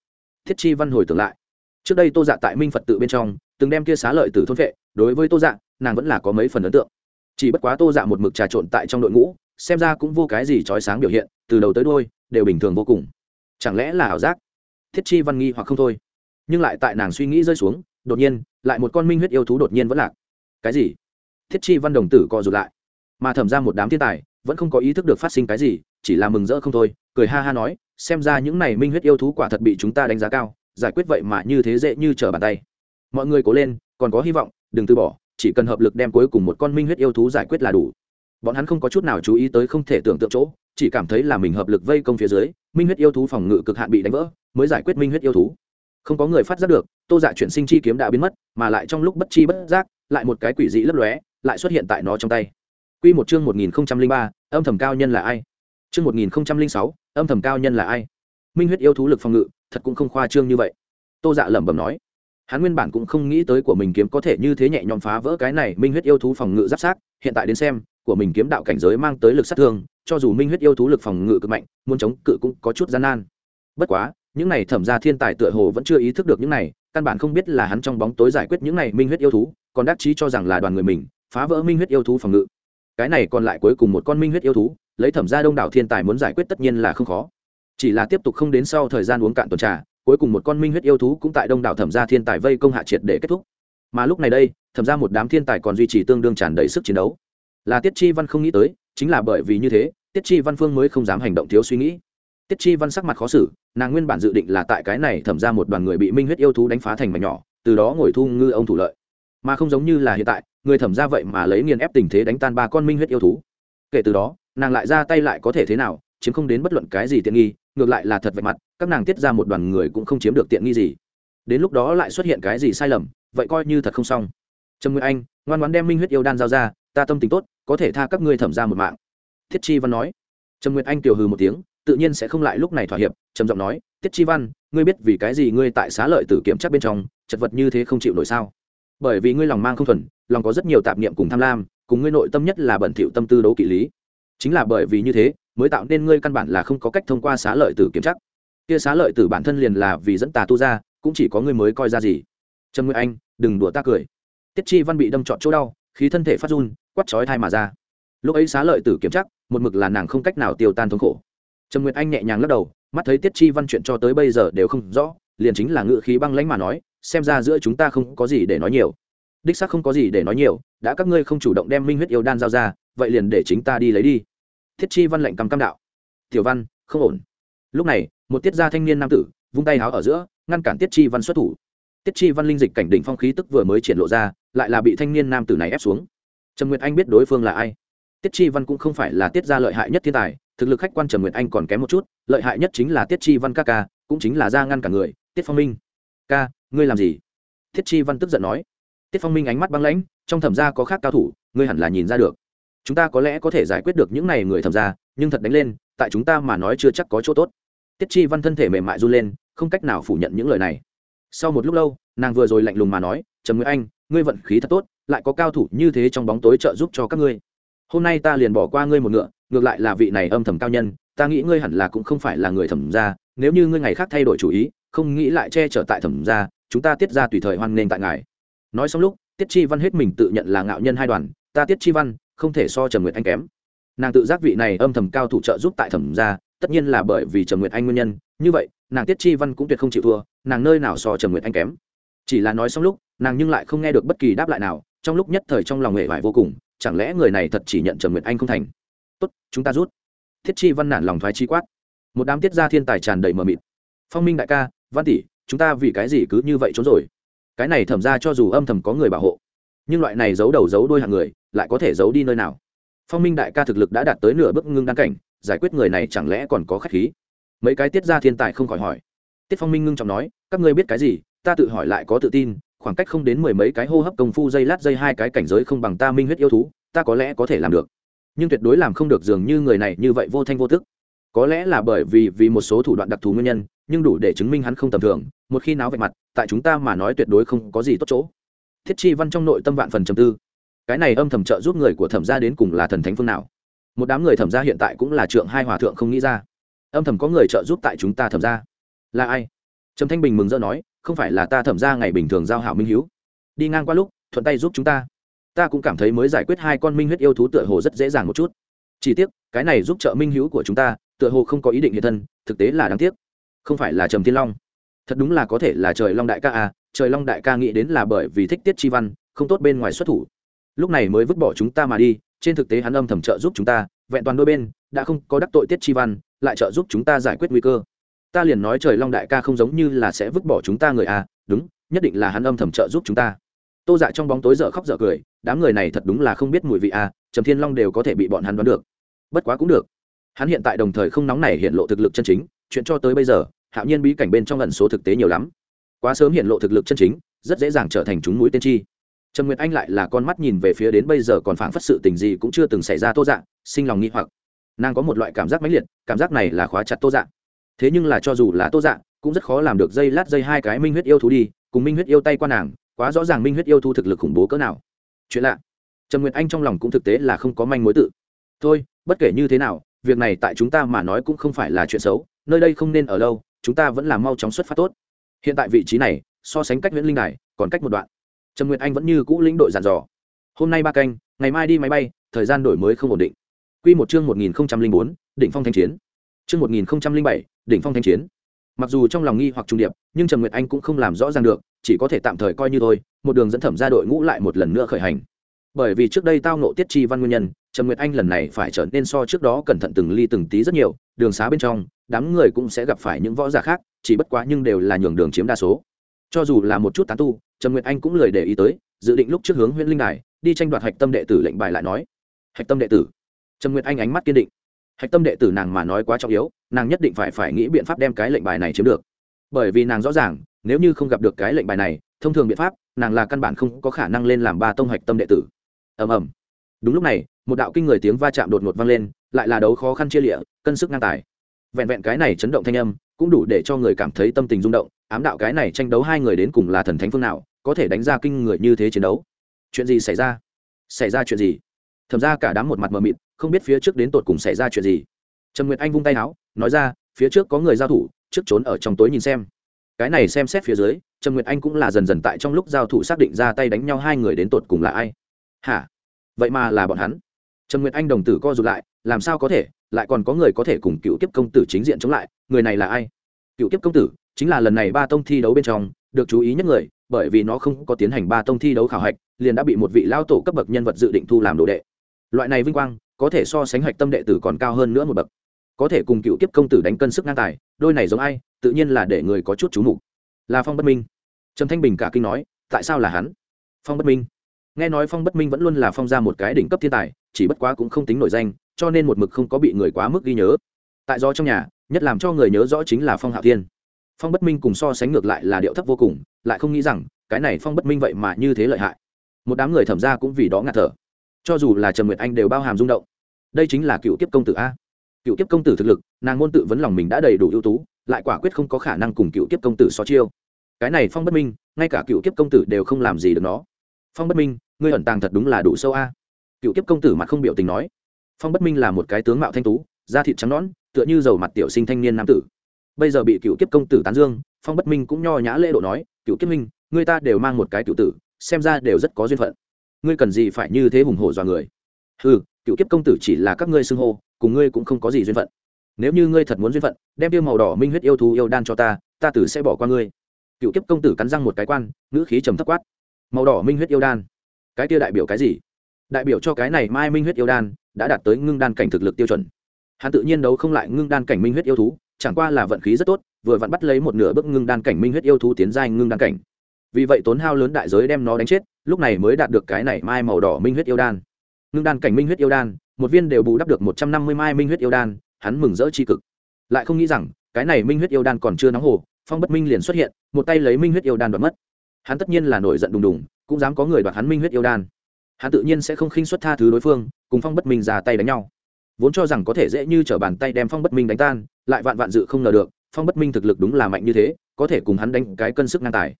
thiết chi văn hồi tưởng lại. Trước đây tô dạ tại minh phật tự bên trong, từng đem kia xá lợi từ thôn vệ, đối với tô dạ nàng vẫn là có mấy phần ấn tượng. Chỉ bất quá tô dạ một mực trà trộn tại trong đội ngũ, xem ra cũng vô cái gì trói sáng biểu hiện, từ đầu tới đôi đều bình thường vô cùng. Chẳng lẽ là ảo giác? Thiết chi văn nghi hoặc không thôi. Nhưng lại tại nàng suy nghĩ rơi xuống, đột nhiên, lại một con minh huyết yêu thú đột nhiên vẫn lạc. Cái gì? Thiết chi văn đồng tử co rụt lại, mà thẩm ra một đám thiên tài vẫn không có ý thức được phát sinh cái gì, chỉ là mừng rỡ không thôi, cười ha ha nói, xem ra những này minh huyết yêu thú quả thật bị chúng ta đánh giá cao, giải quyết vậy mà như thế dễ như trở bàn tay. Mọi người cố lên, còn có hy vọng, đừng từ bỏ, chỉ cần hợp lực đem cuối cùng một con minh huyết yêu thú giải quyết là đủ. Bọn hắn không có chút nào chú ý tới không thể tưởng tượng chỗ, chỉ cảm thấy là mình hợp lực vây công phía dưới, minh huyết yêu thú phòng ngự cực hạn bị đánh vỡ, mới giải quyết minh huyết yêu thú. Không có người phát giác được, tô dạ chuyển sinh chi kiếm đã biến mất, mà lại trong lúc bất chi bất giác, lại một cái quỷ dị lấp lóe, lại xuất hiện tại nó trong tay. Quy một chương một nghìn ba âm thầm cao nhân là ai? Chương một nghìn sáu, âm thầm cao nhân là ai? Minh huyết yêu thú lực phòng ngự, thật cũng không khoa trương như vậy. Tô dạ lẩm bẩm nói. Hắn nguyên bản cũng không nghĩ tới của mình kiếm có thể như thế nhẹ nhõm phá vỡ cái này minh huyết yêu thú phòng ngự giáp sát. Hiện tại đến xem, của mình kiếm đạo cảnh giới mang tới lực sát thương, cho dù minh huyết yêu thú lực phòng ngự cực mạnh, muốn chống cự cũng có chút gian nan. Bất quá, những này thẩm ra thiên tài tựa hồ vẫn chưa ý thức được những này, căn bản không biết là hắn trong bóng tối giải quyết những này minh huyết yêu thú, còn đắc chí cho rằng là đoàn người mình, phá vỡ minh huyết yêu thú phòng ngự cái này còn lại cuối cùng một con minh huyết yêu thú, lấy thẩm ra đông đảo thiên tài muốn giải quyết tất nhiên là không khó. Chỉ là tiếp tục không đến sau thời gian uống cạn tuần trà, cuối cùng một con minh huyết yêu thú cũng tại đông đảo thẩm gia thiên tài vây công hạ triệt để kết thúc. Mà lúc này đây, thẩm ra một đám thiên tài còn duy trì tương đương tràn đầy sức chiến đấu. Là tiết chi văn không nghĩ tới, chính là bởi vì như thế, tiết chi văn phương mới không dám hành động thiếu suy nghĩ. Tiết chi văn sắc mặt khó xử, nàng nguyên bản dự định là tại cái này thẩm ra một đoàn người bị minh huyết yêu thú đánh phá thành mảnh nhỏ, từ đó ngồi thu ngư ông thủ lợi. Mà không giống như là hiện tại người thẩm ra vậy mà lấy nghiền ép tình thế đánh tan ba con minh huyết yêu thú. Kể từ đó, nàng lại ra tay lại có thể thế nào, chiếm không đến bất luận cái gì tiện nghi, ngược lại là thật vạch mặt, các nàng tiết ra một đoàn người cũng không chiếm được tiện nghi gì. Đến lúc đó lại xuất hiện cái gì sai lầm, vậy coi như thật không xong. Trâm nguyệt anh, ngoan ngoan đem minh huyết yêu đan giao ra, ta tâm tình tốt, có thể tha các ngươi thẩm ra một mạng. Thiết chi văn nói. Trâm nguyệt anh tiểu hừ một tiếng, tự nhiên sẽ không lại lúc này thỏa hiệp, trầm giọng nói, tiết chi văn, ngươi biết vì cái gì ngươi tại xá lợi tử kiểm chắc bên trong, chật vật như thế không chịu nổi sao? Bởi vì ngươi lòng mang không thuần, lòng có rất nhiều tạp niệm cùng tham lam, cùng ngươi nội tâm nhất là bẩn thỉu tâm tư đấu kỵ lý. Chính là bởi vì như thế, mới tạo nên ngươi căn bản là không có cách thông qua xá lợi tử kiểm chắc kia xá lợi tử bản thân liền là vì dẫn tà tu ra, cũng chỉ có ngươi mới coi ra gì. Trần nguyệt anh, đừng đùa ta cười. Tiết chi văn bị đâm trọn chỗ đau, khí thân thể phát run quắt chói thai mà ra. Lúc ấy xá lợi tử kiểm chắc một mực là nàng không cách nào tiêu tan thống khổ. Trần nguyệt anh nhẹ nhàng lắc đầu, mắt thấy tiết chi văn chuyện cho tới bây giờ đều không rõ, liền chính là ngự khí băng lãnh mà nói xem ra giữa chúng ta không có gì để nói nhiều. Đích xác không có gì để nói nhiều, đã các ngươi không chủ động đem minh huyết yêu đan giao ra, vậy liền để chính ta đi lấy đi. Thiết chi văn lệnh cầm cam đạo. Tiểu văn, không ổn. Lúc này, một tiết gia thanh niên nam tử, vung tay háo ở giữa, ngăn cản tiết chi văn xuất thủ. Tiết chi văn linh dịch cảnh đỉnh phong khí tức vừa mới triển lộ ra, lại là bị thanh niên nam tử này ép xuống. Trầm nguyệt anh biết đối phương là ai. Tiết chi văn cũng không phải là tiết gia lợi hại nhất thiên tài, thực lực khách quan trầm nguyệt anh còn kém một chút, lợi hại nhất chính là tiết chi văn ca ca, cũng chính là ra ngăn cả người, tiết phong minh ca, ngươi làm gì? Tiết chi văn tức giận nói. Tiết phong minh ánh mắt băng lãnh, trong thẩm gia có khác cao thủ, ngươi hẳn là nhìn ra được. Chúng ta có lẽ có thể giải quyết được những này người thẩm gia, nhưng thật đánh lên, tại chúng ta mà nói chưa chắc có chỗ tốt. Tiết chi văn thân thể mềm mại run lên, không cách nào phủ nhận những lời này. Sau một lúc lâu, nàng vừa rồi lạnh lùng mà nói, trầm nguyễn anh, ngươi vận khí thật tốt, lại có cao thủ như thế trong bóng tối trợ giúp cho các ngươi. Hôm nay ta liền bỏ qua ngươi một ngựa, ngược lại là vị này âm thầm cao nhân, ta nghĩ ngươi hẳn là cũng không phải là người thẩm gia, nếu như ngươi ngày khác thay đổi chủ ý không nghĩ lại che chở tại thẩm gia, chúng ta tiết ra tùy thời hoan nghênh tại ngài. Nói xong lúc, tiết chi văn hết mình tự nhận là ngạo nhân hai đoàn, ta tiết chi văn, không thể so trần nguyệt anh kém. Nàng tự giác vị này âm thầm cao thủ trợ giúp tại thẩm gia, tất nhiên là bởi vì trần nguyệt anh nguyên nhân. Như vậy, nàng tiết chi văn cũng tuyệt không chịu thua, nàng nơi nào so trần nguyệt anh kém. Chỉ là nói xong lúc, nàng nhưng lại không nghe được bất kỳ đáp lại nào, trong lúc nhất thời trong lòng hệ vải vô cùng, chẳng lẽ người này thật chỉ nhận trần nguyệt anh không thành? Tốt, chúng ta rút. Thiết chi văn nản lòng thoái chi quát. Một đám tiết gia thiên tài tràn đầy mờ mịt. Phong minh đại ca văn tỷ, chúng ta vì cái gì cứ như vậy trốn rồi? Cái này thẩm ra cho dù âm thầm có người bảo hộ, nhưng loại này giấu đầu giấu đôi hàng người, lại có thể giấu đi nơi nào? Phong minh đại ca thực lực đã đạt tới nửa bước ngưng đăng cảnh, giải quyết người này chẳng lẽ còn có khách khí? Mấy cái tiết ra thiên tài không khỏi hỏi. Tiết phong minh ngưng trọng nói, các ngươi biết cái gì? Ta tự hỏi lại có tự tin, khoảng cách không đến mười mấy cái hô hấp công phu dây lát dây hai cái cảnh giới không bằng ta minh huyết yêu thú, ta có lẽ có thể làm được. Nhưng tuyệt đối làm không được dường như người này như vậy vô thanh vô tức có lẽ là bởi vì vì một số thủ đoạn đặc thù nguyên nhân, nhưng đủ để chứng minh hắn không tầm thường, một khi náo vạch mặt, tại chúng ta mà nói tuyệt đối không có gì tốt chỗ. Thiết chi văn trong nội tâm vạn phần trầm tư. Cái này âm thầm trợ giúp người của thẩm gia đến cùng là thần thánh phương nào? Một đám người thẩm gia hiện tại cũng là trượng hai hòa thượng không nghĩ ra. Âm thầm có người trợ giúp tại chúng ta thẩm gia. Là ai? Trầm thanh bình mừng rỡ nói, không phải là ta thẩm gia ngày bình thường giao hảo minh hiếu. Đi ngang qua lúc, thuận tay giúp chúng ta. Ta cũng cảm thấy mới giải quyết hai con minh huyết yêu thú tựa hồ rất dễ dàng một chút. Chỉ tiếc, cái này giúp trợ minh hữu của chúng ta tựa hồ không có ý định hiện thân, thực tế là đáng tiếc. Không phải là trầm thiên long. Thật đúng là có thể là trời long đại ca à trời long đại ca nghĩ đến là bởi vì thích tiết chi văn, không tốt bên ngoài xuất thủ. Lúc này mới vứt bỏ chúng ta mà đi, trên thực tế hắn âm thầm trợ giúp chúng ta, vẹn toàn đôi bên, đã không có đắc tội tiết chi văn, lại trợ giúp chúng ta giải quyết nguy cơ. Ta liền nói trời long đại ca không giống như là sẽ vứt bỏ chúng ta người à đúng, nhất định là hắn âm thầm trợ giúp chúng ta. Tô dạ trong bóng tối dở khóc dở cười, đám người này thật đúng là không biết mùi vị à trầm thiên long đều có thể bị bọn hắn đoán được. Bất quá cũng được hắn hiện tại đồng thời không nóng này hiện lộ thực lực chân chính, chuyện cho tới bây giờ, hạo nhiên bí cảnh bên trong lần số thực tế nhiều lắm. Quá sớm hiện lộ thực lực chân chính, rất dễ dàng trở thành chúng mũi tiên tri. Trầm nguyệt anh lại là con mắt nhìn về phía đến bây giờ còn phảng phất sự tình gì cũng chưa từng xảy ra tô dạng, sinh lòng nghi hoặc. Nàng có một loại cảm giác mãnh liệt, cảm giác này là khóa chặt tô dạng. Thế nhưng là cho dù là tô dạng, cũng rất khó làm được dây lát dây hai cái minh huyết yêu thú đi, cùng minh huyết yêu tay qua nàng, quá rõ ràng minh huyết yêu thú thực lực khủng bố cỡ nào. Chuyện lạ. Trầm nguyệt anh trong lòng cũng thực tế là không có manh mối tự. Thôi, bất kể như thế nào việc này tại chúng ta mà nói cũng không phải là chuyện xấu, nơi đây không nên ở lâu, chúng ta vẫn là mau chóng xuất phát tốt. Hiện tại vị trí này, so sánh cách nguyễn linh này còn cách một đoạn. Trầm nguyệt anh vẫn như cũ lĩnh đội giàn dò. Hôm nay ba canh, ngày mai đi máy bay, thời gian đổi mới không ổn định. Q một chương một nghìn bốn, đỉnh phong thanh chiến. Chương một nghìn bảy, đỉnh phong thanh chiến. Mặc dù trong lòng nghi hoặc trung điệp, nhưng trầm nguyệt anh cũng không làm rõ ràng được, chỉ có thể tạm thời coi như thôi, một đường dẫn thẩm ra đội ngũ lại một lần nữa khởi hành bởi vì trước đây tao nộ tiết chi văn nguyên nhân trần nguyệt anh lần này phải trở nên so trước đó cẩn thận từng ly từng tí rất nhiều, đường xá bên trong, đám người cũng sẽ gặp phải những võ giả khác, chỉ bất quá nhưng đều là nhường đường chiếm đa số. Cho dù là một chút tán tu trần nguyệt anh cũng lười để ý tới, dự định lúc trước hướng huyện linh đài, đi tranh đoạt hạch tâm đệ tử lệnh bài lại nói, hạch tâm đệ tử. Trần nguyệt anh ánh mắt kiên định. Hạch tâm đệ tử nàng mà nói quá trọng yếu, nàng nhất định phải phải nghĩ biện pháp đem cái lệnh bài này chiếm được. Bởi vì nàng rõ ràng, nếu như không gặp được cái lệnh bài này, thông thường biện pháp, nàng là căn bản không có khả năng lên làm ba tông hạch tâm đệ tử ầm ầm. Đúng lúc này, một đạo kinh người tiếng va chạm đột ngột vang lên, lại là đấu khó khăn chia lịa, cân sức ngang tài. Vẹn vẹn cái này chấn động thanh âm, cũng đủ để cho người cảm thấy tâm tình rung động, ám đạo cái này tranh đấu hai người đến cùng là thần thánh phương nào, có thể đánh ra kinh người như thế chiến đấu. Chuyện gì xảy ra? Xảy ra chuyện gì? Thẩm ra cả đám một mặt mờ mịt, không biết phía trước đến tột cùng xảy ra chuyện gì. Trần nguyệt anh vung tay áo, nói ra, phía trước có người giao thủ, trước trốn ở trong tối nhìn xem. Cái này xem xét phía dưới trần nguyệt anh cũng là dần dần tại trong lúc giao thủ xác định ra tay đánh nhau hai người đến tột cùng là ai hả? Vậy mà là bọn hắn. Trần nguyệt anh đồng tử co rụt lại, làm sao có thể? Lại còn có người có thể cùng cựu kiếp công tử chính diện chống lại. Người này là ai? Cựu kiếp công tử chính là lần này ba tông thi đấu bên trong được chú ý nhất người, bởi vì nó không có tiến hành ba tông thi đấu khảo hạch, liền đã bị một vị lao tổ cấp bậc nhân vật dự định thu làm đồ đệ. Loại này vinh quang, có thể so sánh hạch tâm đệ tử còn cao hơn nữa một bậc. Có thể cùng cựu kiếp công tử đánh cân sức ngang tài, đôi này giống ai, tự nhiên là để người có chút chú mục. Là phong bất minh. Trầm thanh bình cả kinh nói, tại sao là hắn? Phong bất minh nghe nói phong bất minh vẫn luôn là phong ra một cái đỉnh cấp thiên tài, chỉ bất quá cũng không tính nổi danh, cho nên một mực không có bị người quá mức ghi nhớ. Tại do trong nhà, nhất làm cho người nhớ rõ chính là phong hạo thiên. Phong bất minh cùng so sánh ngược lại là điệu thấp vô cùng, lại không nghĩ rằng, cái này phong bất minh vậy mà như thế lợi hại. Một đám người thẩm ra cũng vì đó ngạt thở. Cho dù là trần nguyệt anh đều bao hàm rung động. Đây chính là cựu kiếp công tử a. Cựu kiếp công tử thực lực, nàng ngôn tự vấn lòng mình đã đầy đủ ưu tú, lại quả quyết không có khả năng cùng cựu kiếp công tử so chiêu. Cái này phong bất minh, ngay cả cựu kiếp công tử đều không làm gì được nó phong bất minh, ngươi ẩn tàng thật đúng là đủ sâu a. Cựu kiếp công tử mặt không biểu tình nói. Phong bất minh là một cái tướng mạo thanh tú, da thịt trắng nõn, tựa như dầu mặt tiểu sinh thanh niên nam tử. Bây giờ bị cựu kiếp công tử tán dương, phong bất minh cũng nho nhã lễ độ nói, cựu kiếp minh, người ta đều mang một cái cựu tử, xem ra đều rất có duyên phận. Ngươi cần gì phải như thế hùng hổ dọa người? Ừ cựu kiếp công tử chỉ là các ngươi xưng hô, cùng ngươi cũng không có gì duyên phận. Nếu như ngươi thật muốn duyên phận, đem tiêu màu đỏ minh huyết yêu thú yêu đan cho ta ta tử sẽ bỏ qua ngươi. Cựu kiếp công tử cắn răng một cái quan, ngữ khí trầm thấp quát màu đỏ minh huyết yêu đan. Cái kia đại biểu cái gì? Đại biểu cho cái này mai minh huyết yêu đan đã đạt tới ngưng đan cảnh thực lực tiêu chuẩn. Hắn tự nhiên đấu không lại ngưng đan cảnh minh huyết yêu thú, chẳng qua là vận khí rất tốt, vừa vặn bắt lấy một nửa bước ngưng đan cảnh minh huyết yêu thú tiến giai ngưng đan cảnh. Vì vậy tốn hao lớn đại giới đem nó đánh chết, lúc này mới đạt được cái này mai màu đỏ minh huyết yêu đan. Ngưng đan cảnh minh huyết yêu đan, một viên đều bù đắp được một trăm năm mươi mai minh huyết yêu đan, hắn mừng rỡ tri cực. Lại không nghĩ rằng, cái này minh huyết yêu đan còn chưa nóng hồ, phong bất minh liền xuất hiện, một tay lấy minh huyết yêu đan đoạt mất hắn tất nhiên là nổi giận đùng đùng, cũng dám có người đoạt hắn minh huyết yêu đan. Hắn tự nhiên sẽ không khinh xuất tha thứ đối phương, cùng phong bất minh ra tay đánh nhau. Vốn cho rằng có thể dễ như t r ở bàn tay đem phong bất minh đánh tan, lại vạn vạn dự không ngờ được, phong bất minh thực lực đúng là mạnh như thế, có thể cùng hắn đánh cái cân sức ngang tài.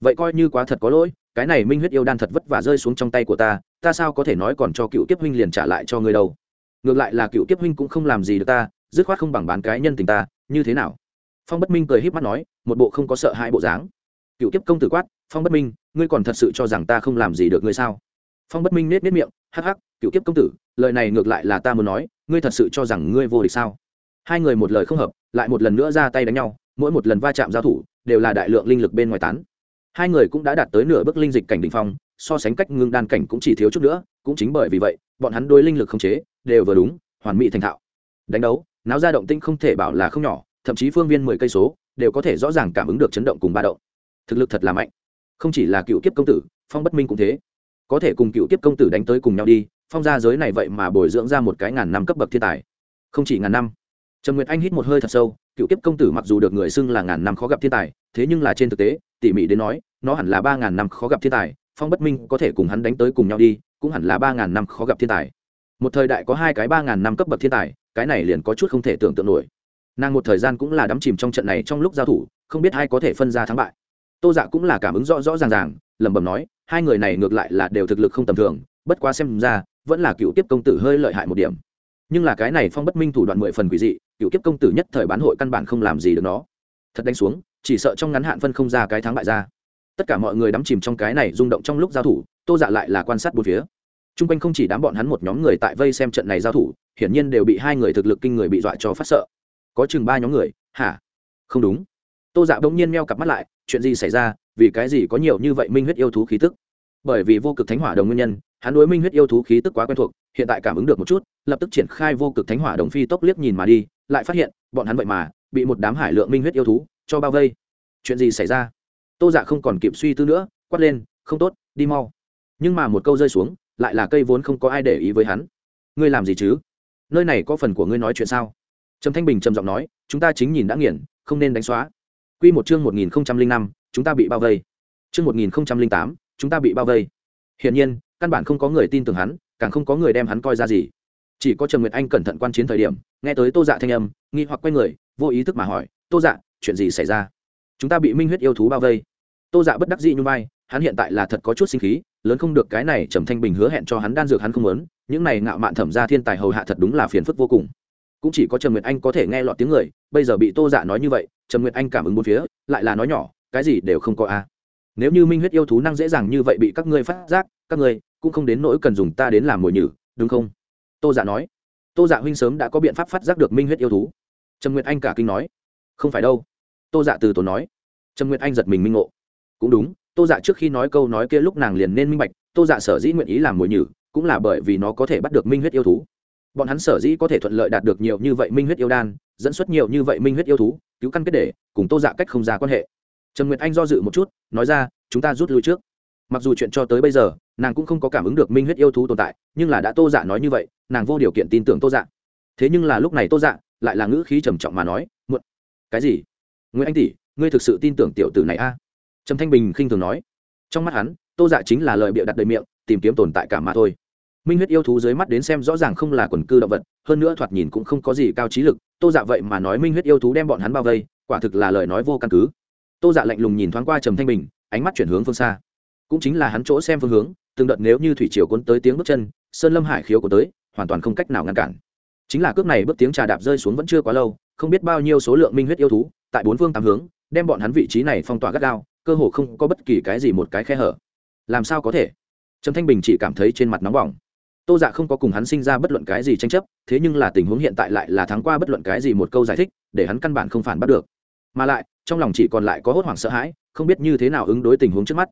Vậy coi như quá thật có lỗi, cái này minh huyết yêu đan thật vất vả rơi xuống trong tay của ta ta sao có thể nói còn cho cựu kiếp huynh liền trả lại cho ngươi đâu? Ngược lại là cựu kiếp huynh cũng không làm gì được ta, dứt khoát không bằng bán cái nhân tình ta, như thế nào? Phong bất minh cười h í p mắt nói, một bộ không có sợ hai bộ dáng. Cựu kiếp công tử quát phong bất minh, ngươi còn thật sự cho rằng ta không làm gì được ngươi sao? Phong bất minh nết nết miệng, hắc hắc, cựu kiếp công tử, lời này ngược lại là ta muốn nói, ngươi thật sự cho rằng ngươi vô địch sao? Hai người một lời không hợp, lại một lần nữa ra tay đánh nhau, mỗi một lần va chạm giao thủ, đều là đại lượng linh lực bên ngoài tán. Hai người cũng đã đạt tới nửa bước linh dịch cảnh đ ỉ n h phong, so sánh cách ngưng đan cảnh cũng chỉ thiếu chút nữa, cũng chính bởi vì vậy, bọn hắn đôi linh lực không chế, đều vừa đúng, hoàn mỹ thành thạo. Đánh đấu, náo ra động tinh không thể bảo là không nhỏ, thậm chí phương viên mười cây số, đều có thể rõ ràng cảm ứng được chấn động cùng ba động. Thực lực thật là mạnh không chỉ là cựu kiếp công tử, phong bất minh cũng thế. Có thể cùng cựu kiếp công tử đánh tới cùng nhau đi, phong gia giới này vậy mà bồi dưỡng ra một cái ngàn năm cấp bậc thiên tài. Không chỉ ngàn năm. Trầm nguyệt anh hít một hơi thật sâu, cựu kiếp công tử mặc dù được người xưng là ngàn năm khó gặp thiên tài, thế nhưng là trên thực tế, tỉ mỉ đến nói, nó hẳn là ba ngàn năm khó gặp thiên tài, phong bất minh có thể cùng hắn đánh tới cùng nhau đi, cũng hẳn là ba ngàn năm khó gặp thiên tài. Một thời đại có hai cái ba ngàn năm cấp bậc thiên tài, cái này liền có chút không thể tưởng tượng nổi. Nàng một thời gian cũng là đắm chìm trong trận này trong lúc giao thủ, không biết ai có thể phân ra thắng bại tô dạ cũng là cảm ứng rõ rõ ràng ràng, lẩm bẩm nói, hai người này ngược lại là đều thực lực không tầm thường, bất quá xem ra, vẫn là cựu tiếp công tử hơi lợi hại một điểm. Nhưng là cái này phong bất minh thủ đoạn mười phần quỷ dị, cựu kiếp công tử nhất thời bán hội căn bản không làm gì được nó. Thật đánh xuống, chỉ sợ trong ngắn hạn phân không ra cái thắng bại ra. Tất cả mọi người đắm chìm trong cái này rung động trong lúc giao thủ, tô dạ lại là quan sát bốn phía. T r u n g quanh không chỉ đám bọn hắn một nhóm người tại vây xem trận này giao thủ, hiển nhiên đều bị hai người thực lực kinh người bị dọa cho phát sợ. Có chừng ba nhóm người, hả? Không đúng tô dạ bỗng nhiên meo cặp mắt lại, chuyện gì xảy ra? Vì cái gì có nhiều như vậy minh huyết yêu thú khí tức? Bởi vì vô cực thánh hỏa đồng nguyên nhân, hắn đối minh huyết yêu thú khí tức quá quen thuộc, hiện tại cảm ứng được một chút, lập tức triển khai vô cực thánh hỏa đồng phi tốc liếc nhìn mà đi, lại phát hiện, bọn hắn vậy mà, bị một đám hải lượng minh huyết yêu thú cho bao vây. Chuyện gì xảy ra? Tô dạ không còn kịp suy tư nữa, quát lên, không tốt, đi mau. Nhưng mà một câu rơi xuống, lại là cây vốn không có ai để ý với hắn. Ngươi làm gì chứ? Nơi này có phần của ngươi nói chuyện sao? Trầm thanh bình trầm giọng nói, chúng ta chính nhìn đã nghiền, không nên đánh xóa. Quy một chương một nghìn năm, chúng ta bị bao vây. Chương một nghìn tám, chúng ta bị bao vây. Hiển nhiên, căn bản không có người tin tưởng hắn, càng không có người đem hắn coi ra gì. Chỉ có trầm nguyệt anh cẩn thận quan chiến thời điểm, nghe tới tô dạ thanh âm, nghi hoặc quay người, vô ý thức mà hỏi, tô dạ chuyện gì xảy ra? Chúng ta bị minh huyết yêu thú bao vây. Tô dạ bất đắc dĩ nhún vai, hắn hiện tại là thật có chút sinh khí, lớn không được cái này trầm thanh bình hứa hẹn cho hắn đan dược hắn không muốn, những này ngạo mạn thẩm ra thiên tài hầu hạ thật đúng là phiền phức vô cùng cũng chỉ có trầm nguyệt anh có thể nghe lọt tiếng người, bây giờ bị tô dạ nói như vậy, trầm nguyệt anh cảm ứng bốn phía, lại là nói nhỏ, cái gì đều không có a nếu như minh huyết yêu thú năng dễ dàng như vậy bị các ngươi phát giác, các ngươi cũng không đến nỗi cần dùng ta đến làm mồi nhử, đúng không? Tô dạ nói. Tô dạ huynh sớm đã có biện pháp phát giác được minh huyết yêu thú. Trầm nguyệt anh cả kinh nói. Không phải đâu. Tô dạ từ tốn nói. Trầm nguyệt anh giật mình minh ngộ. Cũng đúng, tô dạ trước khi nói câu nói kia lúc nàng liền nên minh bạch, tô dạ sở dĩ nguyện ý làm mồi nhử, cũng là bởi vì nó có thể bắt được minh huyết yêu thú bọn hắn sở dĩ có thể thuận lợi đạt được nhiều như vậy minh huyết yêu đan, dẫn xuất nhiều như vậy minh huyết yêu thú, cứu căn kết để, cùng tô dạ cách không ra quan hệ. Trầm nguyệt anh do dự một chút, nói ra, chúng ta rút lui trước. Mặc dù chuyện cho tới bây giờ, nàng cũng không có cảm ứng được minh huyết yêu thú tồn tại, nhưng là đã tô dạ nói như vậy, nàng vô điều kiện tin tưởng tô dạ. Thế nhưng là lúc này tô dạ lại là ngữ khí trầm trọng mà nói, muộn. Cái gì? Nguyễn anh tỷ, ngươi thực sự tin tưởng tiểu tử này a? À? trầm thanh bình khinh thường nói. Trong mắt hắn, tô dạ chính là lời bịa đặt đầy miệng, tìm kiếm tồn tại cả mà thôi minh huyết yêu thú dưới mắt đến xem rõ ràng không là quần cư động vật, hơn nữa thoạt nhìn cũng không có gì cao trí lực, tô dạ vậy mà nói minh huyết yêu thú đem bọn hắn bao vây, quả thực là lời nói vô căn cứ. Tô dạ lạnh lùng nhìn thoáng qua trầm thanh bình, ánh mắt chuyển hướng phương xa. Cũng chính là hắn chỗ xem phương hướng, từng đợt nếu như thủy triều cuốn tới tiếng bước chân, sơn lâm hải khiếu của tới, hoàn toàn không cách nào ngăn cản. Chính là cước này bước tiếng trà đạp rơi xuống vẫn chưa quá lâu, không biết bao nhiêu số lượng minh huyết yêu thú, tại bốn phương tám hướng, đem bọn hắn vị trí này phong tỏa gắt gao, cơ hồ không có bất kỳ cái gì một cái khe hở. Làm sao có thể? Trầm thanh bình chỉ cảm thấy trên mặt nóng bỏng tô dạ không có cùng hắn sinh ra bất luận cái gì tranh chấp, thế nhưng là tình huống hiện tại lại là thắng qua bất luận cái gì một câu giải thích, để hắn căn bản không phản bắt được. Mà lại, trong lòng chỉ còn lại có hốt hoảng sợ hãi, không biết như thế nào ứng đối tình huống trước mắt.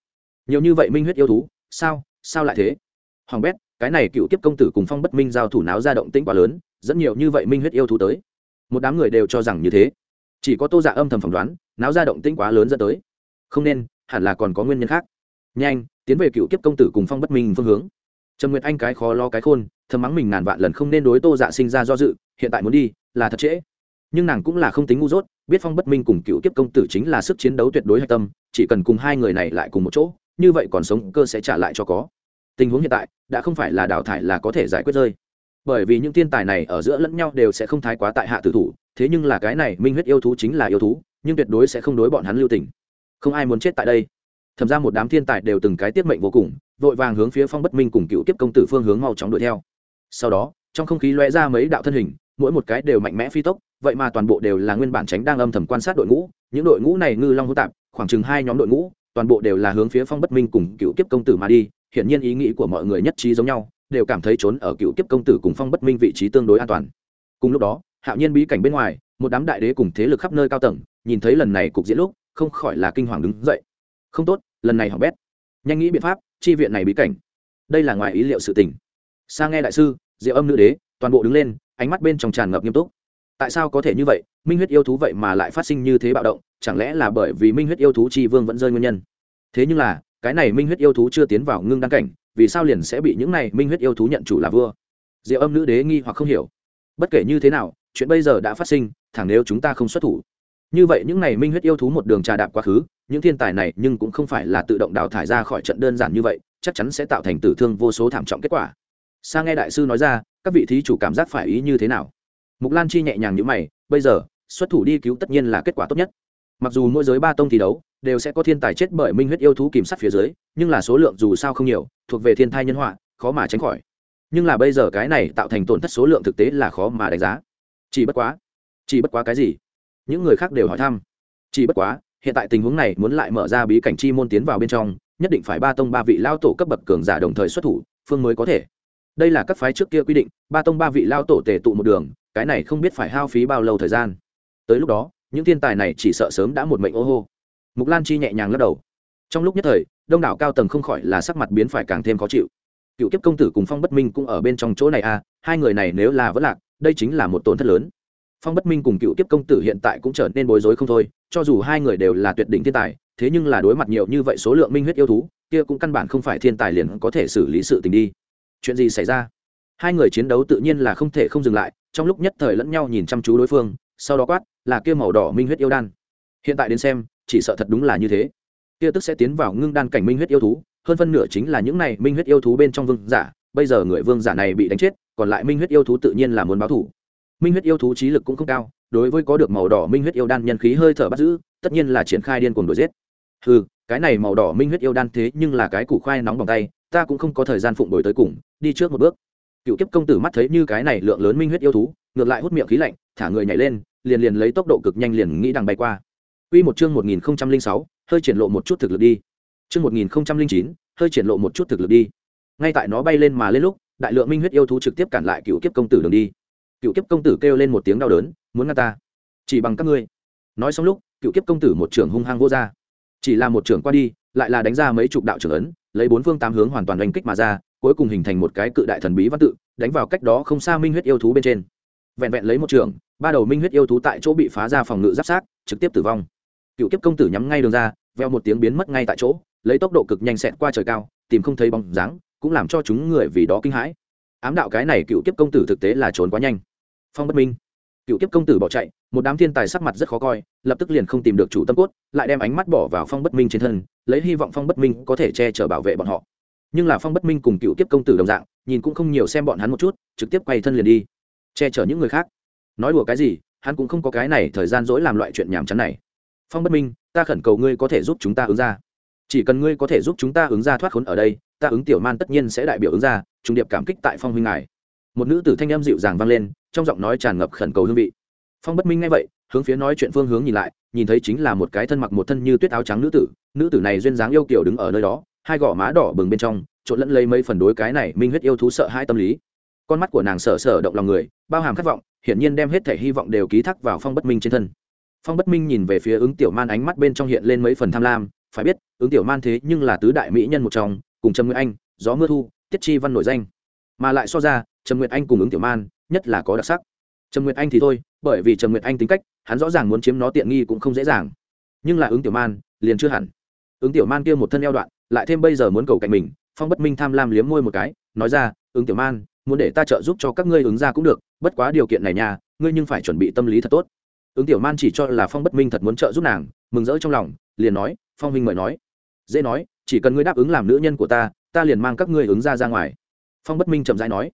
Nhiều như vậy minh huyết yêu thú, sao sao lại thế? Hoàng bét, cái này cựu tiếp công tử cùng phong bất minh giao thủ náo ra động tĩnh quá lớn, dẫn nhiều như vậy minh huyết yêu thú tới. Một đám người đều cho rằng như thế. Chỉ có tô dạ âm thầm phỏng đoán, náo ra động tĩnh quá lớn dẫn tới. Không nên, hẳn là còn có nguyên nhân khác. Nhanh, tiến về cựu kiếp công tử cùng phong bất minh phương hướng trần nguyệt anh cái khó lo cái khôn, thầm mắng mình ngàn vạn lần không nên đối tô dạ sinh ra do dự, hiện tại muốn đi, là thật trễ. Nhưng nàng cũng là không tính ngu dốt, biết phong bất minh cùng cựu kiếp công tử chính là sức chiến đấu tuyệt đối hạch tâm, chỉ cần cùng hai người này lại cùng một chỗ, như vậy còn sống cơ sẽ trả lại cho có. Tình huống hiện tại, đã không phải là đào thải là có thể giải quyết rơi. Bởi vì những thiên tài này ở giữa lẫn nhau đều sẽ không thái quá tại hạ tử thủ, thế nhưng là cái này minh huyết yêu thú chính là yêu thú, nhưng tuyệt đối sẽ không đối bọn hắn lưu tình. Không ai muốn chết tại đây. Thậm ra một đám thiên tài đều từng cái tiết mệnh vô cùng vội vàng hướng phía phong bất minh cùng cựu tiếp công tử phương hướng mau chóng đuổi theo. Sau đó, trong không khí lóe ra mấy đạo thân hình, mỗi một cái đều mạnh mẽ phi tốc, vậy mà toàn bộ đều là nguyên bản tránh đang âm thầm quan sát đội ngũ. Những đội ngũ này ngư long hữu tạp, khoảng chừng hai nhóm đội ngũ, toàn bộ đều là hướng phía phong bất minh cùng cựu kiếp công tử mà đi. Hiển nhiên ý nghĩ của mọi người nhất trí giống nhau, đều cảm thấy trốn ở cựu kiếp công tử cùng phong bất minh vị trí tương đối an toàn. Cùng lúc đó, hạo nhiên bí cảnh bên ngoài, một đám đại đế cùng thế lực khắp nơi cao tầng, nhìn thấy lần này cục diễn lúc, không khỏi là kinh hoàng đứng dậy. Không tốt, lần này hỏng bét. Nhanh nghĩ biện pháp chi viện này bí cảnh. Đây là ngoài ý liệu sự tình. Sa nghe đại sư, diệu âm nữ đế, toàn bộ đứng lên, ánh mắt bên trong tràn ngập nghiêm túc. Tại sao có thể như vậy? Minh huyết yêu thú vậy mà lại phát sinh như thế bạo động, chẳng lẽ là bởi vì minh huyết yêu thú tri vương vẫn rơi nguyên nhân? Thế nhưng là, cái này minh huyết yêu thú chưa tiến vào ngưng đăng cảnh, vì sao liền sẽ bị những này minh huyết yêu thú nhận chủ là vua? Diệu âm nữ đế nghi hoặc không hiểu. Bất kể như thế nào, chuyện bây giờ đã phát sinh, thẳng nếu chúng ta không xuất thủ. Như vậy những này minh huyết yêu thú một đường trà đạp quá khứ những thiên tài này nhưng cũng không phải là tự động đào thải ra khỏi trận đơn giản như vậy, chắc chắn sẽ tạo thành tử thương vô số thảm trọng kết quả. Sang nghe đại sư nói ra, các vị thí chủ cảm giác phải ý như thế nào? Mục lan chi nhẹ nhàng như mày, bây giờ, xuất thủ đi cứu tất nhiên là kết quả tốt nhất. Mặc dù mỗi giới ba tông thi đấu, đều sẽ có thiên tài chết bởi minh huyết yêu thú kìm sát phía dưới, nhưng là số lượng dù sao không nhiều, thuộc về thiên thai nhân họa, khó mà tránh khỏi. Nhưng là bây giờ cái này tạo thành tổn thất số lượng thực tế là khó mà đánh giá. Chỉ bất quá, chỉ bất quá cái gì? Những người khác đều hỏi thăm. Chỉ bất quá hiện tại tình huống này muốn lại mở ra bí cảnh chi môn tiến vào bên trong, nhất định phải ba tông ba vị lao tổ cấp bậc cường giả đồng thời xuất thủ, phương mới có thể. Đây là các phái trước kia quy định, ba tông ba vị lao tổ tề tụ một đường, cái này không biết phải hao phí bao lâu thời gian. Tới lúc đó, những thiên tài này chỉ sợ sớm đã một mệnh ô hô. Mục lan chi nhẹ nhàng lắc đầu. Trong lúc nhất thời, đông đảo cao tầng không khỏi là sắc mặt biến phải càng thêm khó chịu. Cựu kiếp công tử cùng phong bất minh cũng ở bên trong chỗ này à hai người này nếu là vẫn lạc, đây chính là một tổn thất lớn phong bất minh cùng cựu kiếp công tử hiện tại cũng trở nên bối rối không thôi, cho dù hai người đều là tuyệt đỉnh thiên tài, thế nhưng là đối mặt nhiều như vậy số lượng minh huyết yêu thú, kia cũng căn bản không phải thiên tài liền có thể xử lý sự tình đi. Chuyện gì xảy ra? Hai người chiến đấu tự nhiên là không thể không dừng lại, trong lúc nhất thời lẫn nhau nhìn chăm chú đối phương, sau đó quát, là kia màu đỏ minh huyết yêu đan. Hiện tại đến xem, chỉ sợ thật đúng là như thế. Kia tức sẽ tiến vào ngưng đan cảnh minh huyết yêu thú, hơn phân nửa chính là những này minh huyết yêu thú bên trong vương giả, bây giờ người vương giả này bị đánh chết, còn lại minh huyết yêu thú tự nhiên là muốn báo thủ minh huyết yêu thú trí lực cũng không cao đối với có được màu đỏ minh huyết yêu đan nhân khí hơi thở bắt giữ tất nhiên là triển khai điên cuồng đuổi giết ừ cái này màu đỏ minh huyết yêu đan thế nhưng là cái củ khoai nóng bằng tay ta cũng không có thời gian phụng đổi tới cùng đi trước một bước cựu kiếp công tử mắt thấy như cái này lượng lớn minh huyết yêu thú ngược lại hút miệng khí lạnh thả người nhảy lên liền liền lấy tốc độ cực nhanh liền nghĩ đằng bay qua Quy một chương 1006, hơi triển lộ một chút thực lực đi. Chương 1009, hơi triển lộ một chút thực lực đi. Ngay tại nó bay lên mà lên lúc, đại lượng minh huyết yêu thú trực tiếp cản lại cựu kiếp công tử đường đi. Cựu kiếp công tử kêu lên một tiếng đau đớn, muốn ngăn ta. Chỉ bằng các ngươi. Nói xong lúc, cựu kiếp công tử một trưởng hung hăng vô ra. Chỉ là một trưởng qua đi, lại là đánh ra mấy chục đạo trưởng ấn, lấy bốn phương tám hướng hoàn toàn đánh kích mà ra, cuối cùng hình thành một cái cự đại thần bí văn tự, đánh vào cách đó không xa minh huyết yêu thú bên trên. Vẹn vẹn lấy một trưởng, ba đầu minh huyết yêu thú tại chỗ bị phá ra phòng ngự giáp sát, trực tiếp tử vong cựu kiếp công tử nhắm ngay đường ra veo một tiếng biến mất ngay tại chỗ lấy tốc độ cực nhanh xẹt qua trời cao tìm không thấy bóng dáng cũng làm cho chúng người vì đó kinh hãi ám đạo cái này cựu kiếp công tử thực tế là trốn quá nhanh phong bất minh. Cựu kiếp công tử bỏ chạy, một đám thiên tài sắc mặt rất khó coi, lập tức liền không tìm được chủ tâm cốt, lại đem ánh mắt bỏ vào phong bất minh trên thân, lấy hy vọng phong bất minh có thể che chở bảo vệ bọn họ. Nhưng là phong bất minh cùng cựu kiếp công tử đồng dạng, nhìn cũng không nhiều xem bọn hắn một chút, trực tiếp quay thân liền đi, che chở những người khác. Nói đùa cái gì, hắn cũng không có cái này thời gian dỗi làm loại chuyện nhàm chán này. Phong bất minh, ta khẩn cầu ngươi có thể giúp chúng ta ứng ra. Chỉ cần ngươi có thể giúp chúng ta ứng ra thoát khốn ở đây, ta ứng tiểu man tất nhiên sẽ đại biểu ứng ra, trung điệp cảm kích tại phong huynh ngài một nữ tử thanh em dịu dàng vang lên, trong giọng nói tràn ngập khẩn cầu hương vị. Phong bất minh nghe vậy, hướng phía nói chuyện phương hướng nhìn lại, nhìn thấy chính là một cái thân mặc một thân như tuyết áo trắng nữ tử nữ tử này duyên dáng yêu kiểu đứng ở nơi đó, hai gò má đỏ bừng bên trong, trộn lẫn lấy mấy phần đối cái này minh huyết yêu thú sợ hai tâm lý. Con mắt của nàng sợ sợ động lòng người, bao hàm khát vọng, hiển nhiên đem hết thể hy vọng đều ký thác vào phong bất minh trên thân. Phong bất minh nhìn về phía ứng tiểu man ánh mắt bên trong hiện lên mấy phần tham lam, phải biết, ứng tiểu man thế nhưng là tứ đại mỹ nhân một trong, cùng trầm ngữ anh, gió mưa thu, tiết chi văn nổi danh. Mà lại so ra Trần nguyệt anh cùng ứng tiểu man, nhất là có đặc sắc. Trần nguyệt anh thì thôi, bởi vì Trần nguyệt anh tính cách, hắn rõ ràng muốn chiếm nó tiện nghi cũng không dễ dàng. Nhưng là ứng tiểu man, liền chưa hẳn. Ứng tiểu man kia một thân eo đoạn, lại thêm bây giờ muốn cầu cạnh mình, phong bất minh tham lam liếm môi một cái, nói ra, ứng tiểu man, muốn để ta trợ giúp cho các ngươi ứng ra cũng được, bất quá điều kiện này nha, ngươi nhưng phải chuẩn bị tâm lý thật tốt. Ứng tiểu man chỉ cho là phong bất minh thật muốn trợ giúp nàng, mừng rỡ trong lòng, liền nói, phong minh mời nói. Dễ nói, chỉ cần ngươi đáp ứng làm nữ nhân của ta ta liền mang các ngươi ứng ra ra ngoài. Phong bất minh chậm rãi nói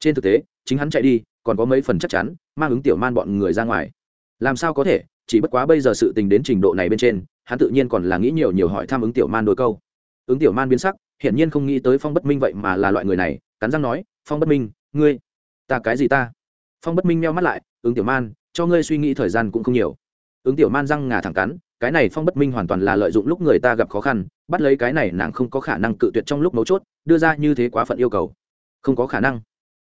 trên thực tế, chính hắn chạy đi, còn có mấy phần chắc chắn, mang ứng tiểu man bọn người ra ngoài. Làm sao có thể? Chỉ bất quá bây giờ sự tình đến trình độ này bên trên, hắn tự nhiên còn là nghĩ nhiều nhiều hỏi thăm ứng tiểu man đôi câu. Ứng tiểu man biến sắc, hiển nhiên không nghĩ tới phong bất minh vậy mà là loại người này, cắn răng nói, phong bất minh, ngươi, ta cái gì ta? Phong bất minh meo mắt lại, ứng tiểu man, cho ngươi suy nghĩ thời gian cũng không nhiều. Ứng tiểu man răng ngà thẳng cắn, cái này phong bất minh hoàn toàn là lợi dụng lúc người ta gặp khó khăn, bắt lấy cái này nàng không có khả năng cự tuyệt trong lúc mấu chốt, đưa ra như thế quá phận yêu cầu. Không có khả năng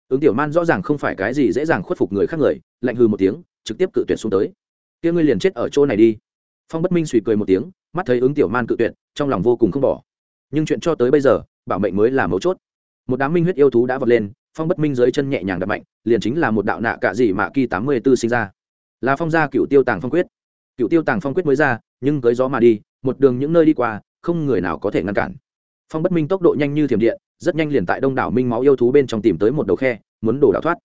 ứng tiểu man rõ ràng không phải cái gì dễ dàng khuất phục người khác người, lạnh hư một tiếng, trực tiếp cự tuyệt xuống tới. Kia ngươi liền chết ở chỗ này đi. Phong bất minh suy cười một tiếng, mắt thấy ứng tiểu man cự tuyệt, trong lòng vô cùng không bỏ. Nhưng chuyện cho tới bây giờ, bảo mệnh mới là mấu chốt. Một đám minh huyết yêu thú đã vọt lên, phong bất minh dưới chân nhẹ nhàng đập mạnh, liền chính là một đạo nạ cạ dị mạ kỳ tám mươi b ố sinh ra. Là phong gia cựu tiêu tàng phong quyết. Cựu tiêu tàng phong quyết mới ra, nhưng cưới gió mà đi, một đường những nơi đi qua, không người nào có thể ngăn cản. Phong bất minh tốc độ nhanh như thiểm điện rất nhanh liền tại đông đảo minh máu yêu thú bên trong tìm tới một đầu khe, muốn đổ đảo thoát.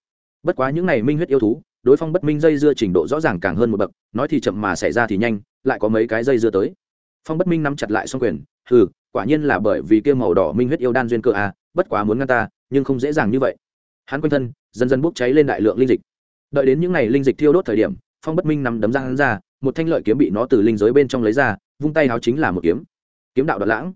Bất quá những n à y minh huyết yêu thú, đối phong bất minh dây dưa trình độ rõ ràng càng hơn một bậc, nói thì chậm mà xảy ra thì nhanh, lại có mấy cái dây dưa tới. Phong bất minh nắm chặt lại xong quyền ừ quả nhiên là bởi vì kia màu đỏ minh huyết yêu đan duyên cơ à bất quá muốn ngăn ta, nhưng không dễ dàng như vậy. Hắn quanh thân, dần dần bốc cháy lên đại lượng linh dịch. Đợi đến những ngày linh dịch thiêu đốt thời điểm, phong bất minh nắm đấm ra hắn ra, một thanh lợi kiếm bị nó từ linh giới bên trong lấy ra, vung tay háo chính là một kiếm. Kiếm đạo đoạn lãng.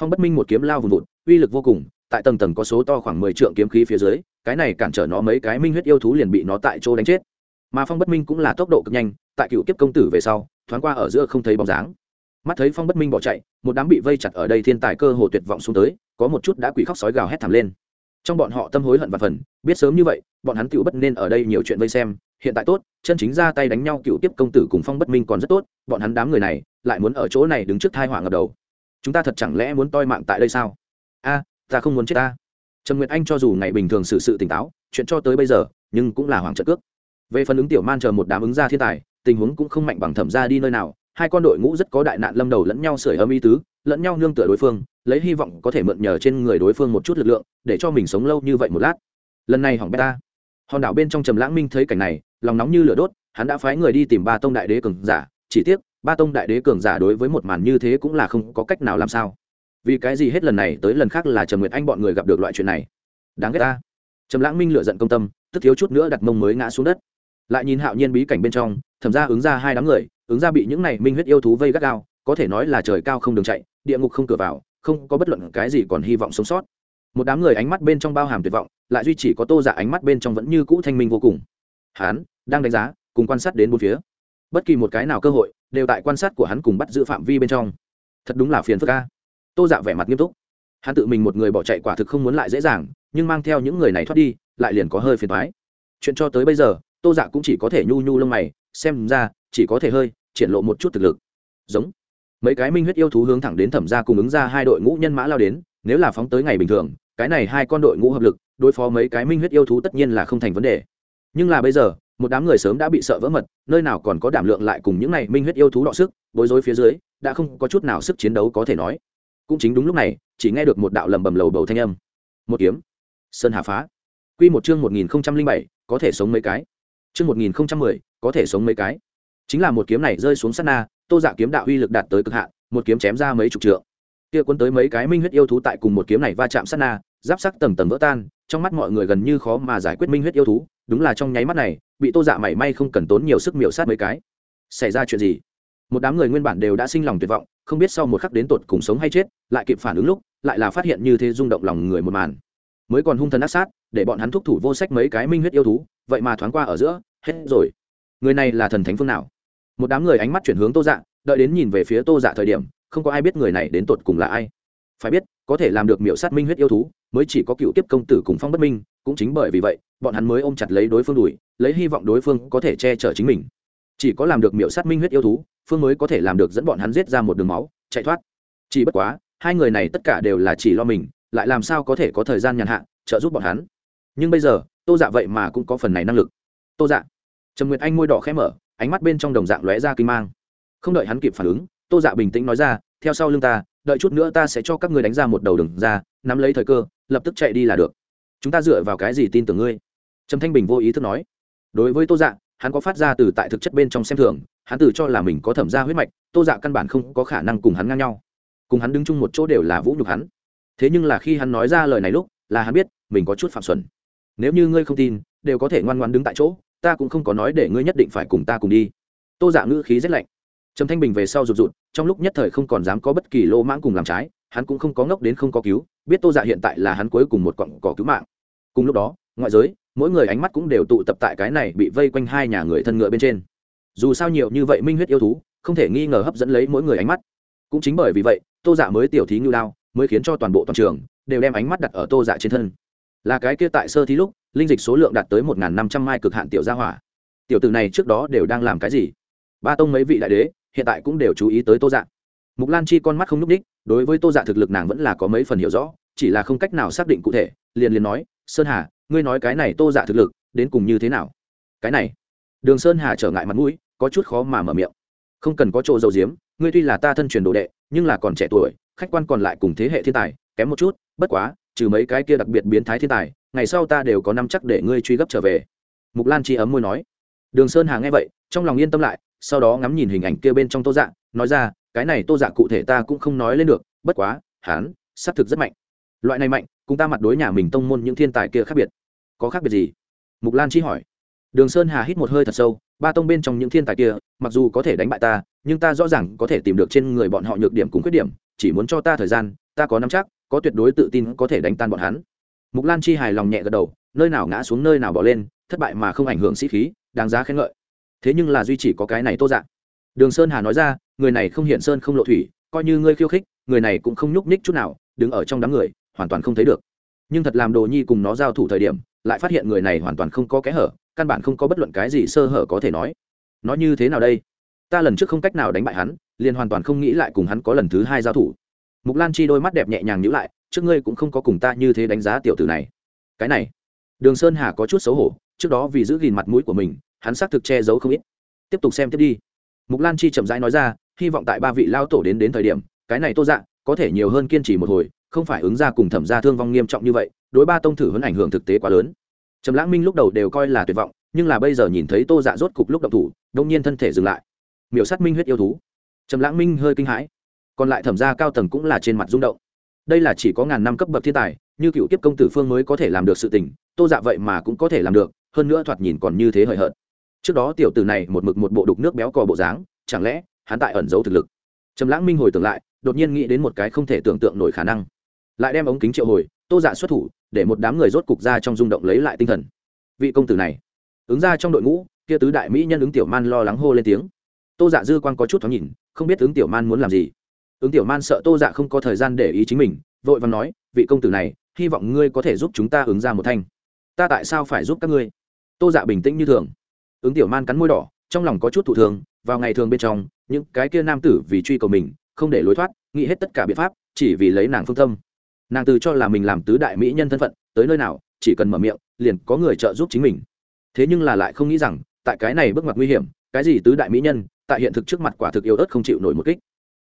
Phong bất minh một kiếm lao vùng vụt, uy lực vô cùng tại tầng tầng có số to khoảng mười trượng kiếm khí phía dưới, cái này cản trở nó mấy cái minh huyết yêu thú liền bị nó tại chỗ đánh chết. Mà phong bất minh cũng là tốc độ cực nhanh, tại cựu kiếp công tử về sau, thoáng qua ở giữa không thấy bóng dáng. Mắt thấy phong bất minh bỏ chạy, một đám bị vây chặt ở đây thiên tài cơ hồ tuyệt vọng xuống tới, có một chút đã quỷ khóc sói gào hét thảm lên. Trong bọn họ tâm hối hận và phần biết sớm như vậy, bọn hắn tựu bất nên ở đây nhiều chuyện vây xem, hiện tại tốt, chân chính ra tay đánh nhau cựu tiếp công tử cùng phong bất minh còn rất tốt, bọn hắn đám người này, lại muốn ở chỗ này đứng trước thai họa ngập đầu. Chúng ta thật chẳng lẽ muốn toi mạng tại đây sao? A ta không muốn chết ta. Trần nguyệt anh cho dù ngày bình thường xử sự tỉnh táo, chuyện cho tới bây giờ, nhưng cũng là hoàng trận cước. Về phần ứng tiểu man chờ một đám ứng gia thiên tài, tình huống cũng không mạnh bằng thẩm ra đi nơi nào, hai con đội ngũ rất có đại nạn lâm đầu lẫn nhau sưởi ấm y tứ, lẫn nhau nương tựa đối phương, lấy hy vọng có thể mượn nhờ trên người đối phương một chút lực lượng, để cho mình sống lâu như vậy một lát. Lần này hỏng beta hòn đảo bên trong trầm lãng minh thấy cảnh này, lòng nóng như lửa đốt, hắn đã phái người đi tìm ba tông đại đế cường giả, chỉ tiếc, ba tông đại đế cường giả đối với một màn như thế cũng là không có cách nào làm sao vì cái gì hết lần này tới lần khác là trầm nguyệt anh bọn người gặp được loại chuyện này? Đáng ghét ta. Trầm lãng minh lựa giận công tâm, tức thiếu chút nữa đặt mông mới ngã xuống đất. Lại nhìn hạo nhiên bí cảnh bên trong, thẩm ra ứng ra hai đám người, ứng ra bị những này minh huyết yêu thú vây gắt gao, có thể nói là trời cao không đường chạy, địa ngục không cửa vào, không có bất luận cái gì còn hy vọng sống sót. Một đám người ánh mắt bên trong bao hàm tuyệt vọng, lại duy chỉ có tô giả ánh mắt bên trong vẫn như cũ thanh minh vô cùng. Hán, đang đánh giá, cùng quan sát đến bốn phía. Bất kỳ một cái nào cơ hội, đều tại quan sát của hắn cùng bắt giữ phạm vi bên trong. Thật đúng là phiền phức ca tô dạ vẻ mặt nghiêm túc. Hắn tự mình một người bỏ chạy quả thực không muốn lại dễ dàng, nhưng mang theo những người này thoát đi, lại liền có hơi phiền thoái chuyện cho tới bây giờ, tô dạ cũng chỉ có thể nhu nhu lông mày, xem ra, chỉ có thể hơi, triển lộ một chút thực lực. Giống. Mấy cái minh huyết yêu thú hướng thẳng đến thẩm ra cùng ứng ra hai đội ngũ nhân mã lao đến, nếu là phóng tới ngày bình thường, cái này hai con đội ngũ hợp lực, đối phó mấy cái minh huyết yêu thú tất nhiên là không thành vấn đề. Nhưng là bây giờ, một đám người sớm đã bị sợ vỡ mật, nơi nào còn có đảm lượng lại cùng những này minh huyết yêu thú đọ sức, bối rối phía dưới, đã không có chút nào sức chiến đấu có thể nói cũng chính đúng lúc này, chỉ nghe được một đạo lầm bầm lầu bầu thanh âm. Một kiếm. Sơn hà phá. Q một chương một nghìn bảy, có thể sống mấy cái. Chương một nghìn mười, có thể sống mấy cái. Chính là một kiếm này rơi xuống sát na, tô dạ kiếm đạo uy lực đạt tới cực hạn, một kiếm chém ra mấy chục trượng. Kia quân tới mấy cái minh huyết yêu thú tại cùng một kiếm này va chạm sát na, giáp sắc tầng tầng vỡ tan, trong mắt mọi người gần như khó mà giải quyết minh huyết yêu thú. Đúng là trong nháy mắt này, bị tô dạ mảy may không cần tốn nhiều sức miểu sát mấy cái. Xảy ra chuyện gì? Một đám người nguyên bản đều đã sinh lòng tuyệt vọng, không biết sau một khắc đến tột cùng sống hay chết, lại kịp phản ứng lúc, lại là phát hiện như thế rung động lòng người một màn. Mới còn hung thần ác sát, để bọn hắn thúc thủ vô sách mấy cái minh huyết yêu thú, vậy mà thoáng qua ở giữa, hết rồi. Người này là thần thánh phương nào? Một đám người ánh mắt chuyển hướng tô dạ đợi đến nhìn về phía tô dạ thời điểm, không có ai biết người này đến tột cùng là ai. Phải biết, có thể làm được miểu sát minh huyết yêu thú, mới chỉ có cựu tiếp công tử cùng phong bất minh, cũng chính bởi vì vậy, bọn hắn mới ôm chặt lấy đối phương đùi lấy hy vọng đối phương có thể che chở chính mình. Chỉ có làm được miểu sát minh huyết yêu thú phương mới có thể làm được dẫn bọn hắn giết ra một đường máu, chạy thoát. Chỉ bất quá, hai người này tất cả đều là chỉ lo mình, lại làm sao có thể có thời gian nhàn hạ, trợ giúp bọn hắn. Nhưng bây giờ, tô dạ vậy mà cũng có phần này năng lực. Tô dạ. Trầm nguyệt anh môi đỏ khẽ mở, ánh mắt bên trong đồng dạng lóe ra kinh mang. Không đợi hắn kịp phản ứng, tô dạ bình tĩnh nói ra, theo sau lưng ta, đợi chút nữa ta sẽ cho các ngươi đánh ra một đầu đường ra, nắm lấy thời cơ, lập tức chạy đi là được. Chúng ta dựa vào cái gì tin tưởng ngươi? Trầm thanh bình vô ý thức nói. Đối với tô dạ hắn có phát ra từ tại thực chất bên trong xem thường hắn tự cho là mình có thẩm gia huyết mạch, tô dạ căn bản không có khả năng cùng hắn ngang nhau. Cùng hắn đứng chung một chỗ đều là vũ nhục hắn. Thế nhưng là khi hắn nói ra lời này lúc, là hắn biết, mình có chút phạm xuẩn. Nếu như ngươi không tin, đều có thể ngoan ngoan đứng tại chỗ, ta cũng không có nói để ngươi nhất định phải cùng ta cùng đi. Tô dạ ngữ khí rất lạnh. Trầm thanh bình về sau rụt rụt, trong lúc nhất thời không còn dám có bất kỳ lô mãng cùng làm trái, hắn cũng không có ngốc đến không có cứu, biết tô dạ hiện tại là hắn cuối cùng một cọng cỏ cứu mạng. Cùng lúc đó, ngoại giới, mỗi người ánh mắt cũng đều tụ tập tại cái này bị vây quanh hai nhà người thân ngựa bên trên dù sao nhiều như vậy minh huyết yêu thú, không thể nghi ngờ hấp dẫn lấy mỗi người ánh mắt. Cũng chính bởi vì vậy, tô dạ mới tiểu thí ngưu đao, mới khiến cho toàn bộ toàn trường đều đem ánh mắt đặt ở tô dạ trên thân. Là cái kia tại sơ thí lúc, linh dịch số lượng đạt tới một năm trăm mai cực hạn tiểu gia hỏa. Tiểu từ này trước đó đều đang làm cái gì? Ba tông mấy vị đại đế, hiện tại cũng đều chú ý tới tô dạ. Mục lan chi con mắt không n ú c đích đối với tô dạ thực lực nàng vẫn là có mấy phần hiểu rõ, chỉ là không cách nào xác định cụ thể, liền liền nói, sơn hà, ngươi nói cái này tô dạ thực lực đến cùng như thế nào? Cái này, đường sơn hà trở ngại mặt mũi có chút khó mà mở miệng. Không cần có chỗ dầu diếm ngươi tuy là ta thân truyền đồ đệ, nhưng là còn trẻ tuổi, khách quan còn lại cùng thế hệ thiên tài, kém một chút, bất quá, trừ mấy cái kia đặc biệt biến thái thiên tài, ngày sau ta đều có năm chắc để ngươi truy gấp trở về. Mục lan chi ấm môi nói. Đường sơn hà nghe vậy, trong lòng yên tâm lại, sau đó ngắm nhìn hình ảnh kia bên trong tô dạ nói ra, cái này tô dạ cụ thể ta cũng không nói lên được, bất quá hán xác thực rất mạnh. Loại này mạnh, cùng ta mặt đối nhà mình tông môn những thiên tài kia khác biệt. Có khác biệt gì? Mục lan chi hỏi. Đường sơn hà hít một hơi thật sâu ba tông bên trong những thiên tài kia, mặc dù có thể đánh bại ta, nhưng ta rõ ràng có thể tìm được trên người bọn họ nhược điểm cùng khuyết điểm, chỉ muốn cho ta thời gian, ta có nắm chắc, có tuyệt đối tự tin có thể đánh tan bọn hắn. Mục lan chi hài lòng nhẹ gật đầu, nơi nào ngã xuống nơi nào bỏ lên, thất bại mà không ảnh hưởng sĩ khí, đáng giá khen ngợi. Thế nhưng là duy chỉ có cái này tô dạng. Đường sơn hà nói ra, người này không hiện sơn không lộ thủy, coi như ngươi khiêu khích, người này cũng không nhúc nhích chút nào, đứng ở trong đám người, hoàn toàn không thấy được. Nhưng thật làm đồ nhi cùng nó giao thủ thời điểm, lại phát hiện người này hoàn toàn không có kẽ hở căn bản không có bất luận cái gì sơ hở có thể nói. Nó như thế nào đây? Ta lần trước không cách nào đánh bại hắn, liền hoàn toàn không nghĩ lại cùng hắn có lần thứ hai giao thủ. Mục lan chi đôi mắt đẹp nhẹ nhàng nhữ lại, trước ngươi cũng không có cùng ta như thế đánh giá tiểu tử này. Cái này, đường sơn hà có chút xấu hổ, trước đó vì giữ gìn mặt mũi của mình, hắn xác thực che giấu không ít. Tiếp tục xem tiếp đi. Mục lan chi chậm rãi nói ra, hy vọng tại ba vị lao tổ đến đến thời điểm, cái này tô dạ có thể nhiều hơn kiên trì một hồi, không phải ứng ra cùng thẩm ra thương vong nghiêm trọng như vậy, đối ba tông thử vẫn ảnh hưởng thực tế quá lớn trầm lãng minh lúc đầu đều coi là tuyệt vọng, nhưng là bây giờ nhìn thấy tô dạ rốt cục lúc động thủ, đông nhiên thân thể dừng lại. Miểu sát minh huyết yêu thú. Trầm lãng minh hơi kinh hãi. Còn lại thẩm gia cao tầng cũng là trên mặt rung động. Đây là chỉ có ngàn năm cấp bậc thiên tài, như cựu kiếp công tử phương mới có thể làm được sự tình, tô dạ vậy mà cũng có thể làm được, hơn nữa thoạt nhìn còn như thế hời hợt. Trước đó tiểu tử này một mực một bộ đục nước béo cò bộ dáng, chẳng lẽ hắn tại ẩn giấu thực lực? Trầm lãng minh hồi tưởng lại, đột nhiên nghĩ đến một cái không thể tưởng tượng nổi khả năng. Lại đem ống kính triệu hồi tô dạ xuất thủ, để một đám người rốt cục ra trong rung động lấy lại tinh thần. Vị công tử này, ứng ra trong đội ngũ, kia tứ đại mỹ nhân ứng tiểu man lo lắng hô lên tiếng. Tô dạ dư quan có chút thoáng nhìn, không biết ứng tiểu man muốn làm gì. Ứng tiểu man sợ tô dạ không có thời gian để ý chính mình, vội vàng nói, vị công tử này, hy vọng ngươi có thể giúp chúng ta ứng ra một thanh. Ta tại sao phải giúp các ngươi? Tô dạ bình tĩnh như thường. Ứng tiểu man cắn môi đỏ, trong lòng có chút thụ thường, vào ngày thường bên trong, những cái kia nam tử vì truy cầu mình, không để lối thoát, nghĩ hết tất cả biện pháp, chỉ vì lấy nàng phương tâm nàng từ cho là mình làm tứ đại mỹ nhân thân phận, tới nơi nào, chỉ cần mở miệng, liền có người trợ giúp chính mình. Thế nhưng là lại không nghĩ rằng, tại cái này bước ngoặt nguy hiểm, cái gì tứ đại mỹ nhân, tại hiện thực trước mặt quả thực yếu ớt không chịu nổi một kích.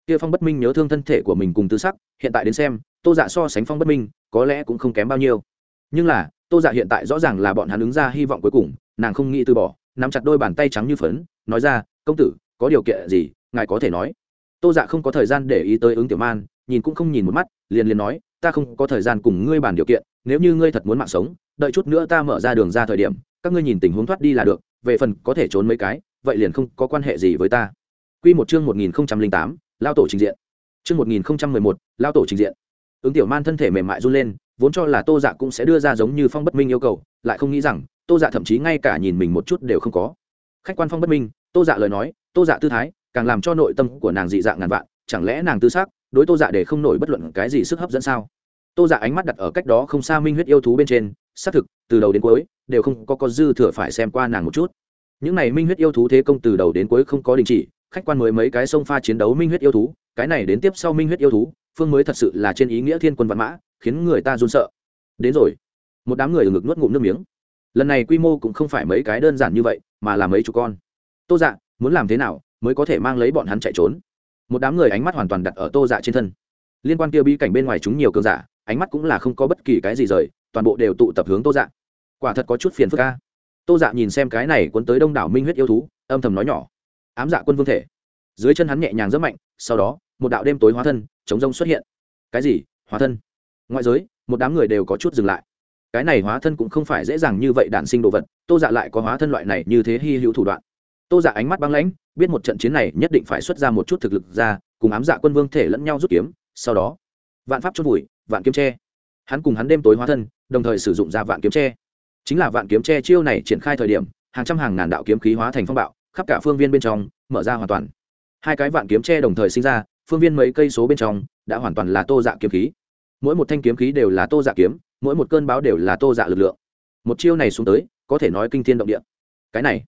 Kia phong bất minh nhớ thương thân thể của mình cùng tư sắc, hiện tại đến xem, tô dạ so sánh phong bất minh, có lẽ cũng không kém bao nhiêu. Nhưng là, tô dạ hiện tại rõ ràng là bọn hắn ứng ra hy vọng cuối cùng, nàng không nghĩ từ bỏ, nắm chặt đôi bàn tay trắng như phấn, nói ra, công tử, có điều kiện gì, ngài có thể nói. Tô dạ không có thời gian để ý tới ứng tiểu man, nhìn cũng không nhìn một mắt, liền liền nói ta không có thời gian cùng ngươi bàn điều kiện nếu như ngươi thật muốn mạng sống đợi chút nữa ta mở ra đường ra thời điểm các ngươi nhìn tình huống thoát đi là được về phần có thể trốn mấy cái vậy liền không có quan hệ gì với ta Quy một chương 1008, lao tổ trình diện. Chương 1011, lao tổ trình diện. Ứng Tiểu Man thân thể mềm mại run lên, vốn cho là Tô Dạ cũng sẽ đưa ra giống như Phong Bất Minh yêu cầu, lại không nghĩ rằng, Tô Dạ thậm chí ngay cả nhìn mình một chút đều không có. Khách quan Phong Bất Minh, Tô Dạ lời nói, Tô Dạ tư thái, càng làm cho nội tâm của nàng dị dạng ngàn vạn, chẳng lẽ nàng tư xác, đối Tô Dạ để không nổi bất luận cái gì sức hấp dẫn sao? Tô Dạ ánh mắt đặt ở cách đó không xa Minh huyết yêu thú bên trên, xác thực, từ đầu đến cuối đều không có có dư thừa phải xem qua nàng một chút. Những này minh huyết yêu thú thế công từ đầu đến cuối không có đình chỉ khách quan mới mấy cái sông pha chiến đấu minh huyết yêu thú cái này đến tiếp sau minh huyết yêu thú phương mới thật sự là trên ý nghĩa thiên quân văn mã khiến người ta run sợ. Đến rồi. Một đám người ở ngực nuốt ngụm nước miếng. Lần này quy mô cũng không phải mấy cái đơn giản như vậy mà là mấy chục con. Tô dạ muốn làm thế nào mới có thể mang lấy bọn hắn chạy trốn? Một đám người ánh mắt hoàn toàn đặt ở tô dạ trên thân. Liên quan kia bi cảnh bên ngoài chúng nhiều cường giả, ánh mắt cũng là không có bất kỳ cái gì rời, toàn bộ đều tụ tập hướng tô dạ. Quả thật có chút phiền phức ca tô dạ nhìn xem cái này cuốn tới đông đảo minh huyết yêu thú, âm thầm nói nhỏ. Ám dạ quân vương thể. Dưới chân hắn nhẹ nhàng rất mạnh, sau đó, một đạo đêm tối hóa thân, chống rông xuất hiện. Cái gì? Hóa thân. Ngoại giới, một đám người đều có chút dừng lại. Cái này hóa thân cũng không phải dễ dàng như vậy đản sinh đồ vật, tô dạ lại có hóa thân loại này như thế hy hữu thủ đoạn tô dạ ánh mắt băng lãnh, biết một trận chiến này nhất định phải xuất ra một chút thực lực ra, cùng ám dạ quân vương thể lẫn nhau rút kiếm, sau đó, vạn pháp chốt vùi, vạn kiếm tre. Hắn cùng hắn đêm tối hóa thân, đồng thời sử dụng ra vạn kiếm tre. Chính là vạn kiếm tre chiêu này triển khai thời điểm, hàng trăm hàng ngàn đạo kiếm khí hóa thành phong bạo, khắp cả phương viên bên trong, mở ra hoàn toàn. Hai cái vạn kiếm tre đồng thời sinh ra, phương viên mấy cây số bên trong, đã hoàn toàn là tô dạ kiếm khí. Mỗi một thanh kiếm khí đều là tô dạ kiếm, mỗi một cơn báo đều là tô dạ lực lượng. Một chiêu này xuống tới, có thể nói kinh thiên động địa. Cái này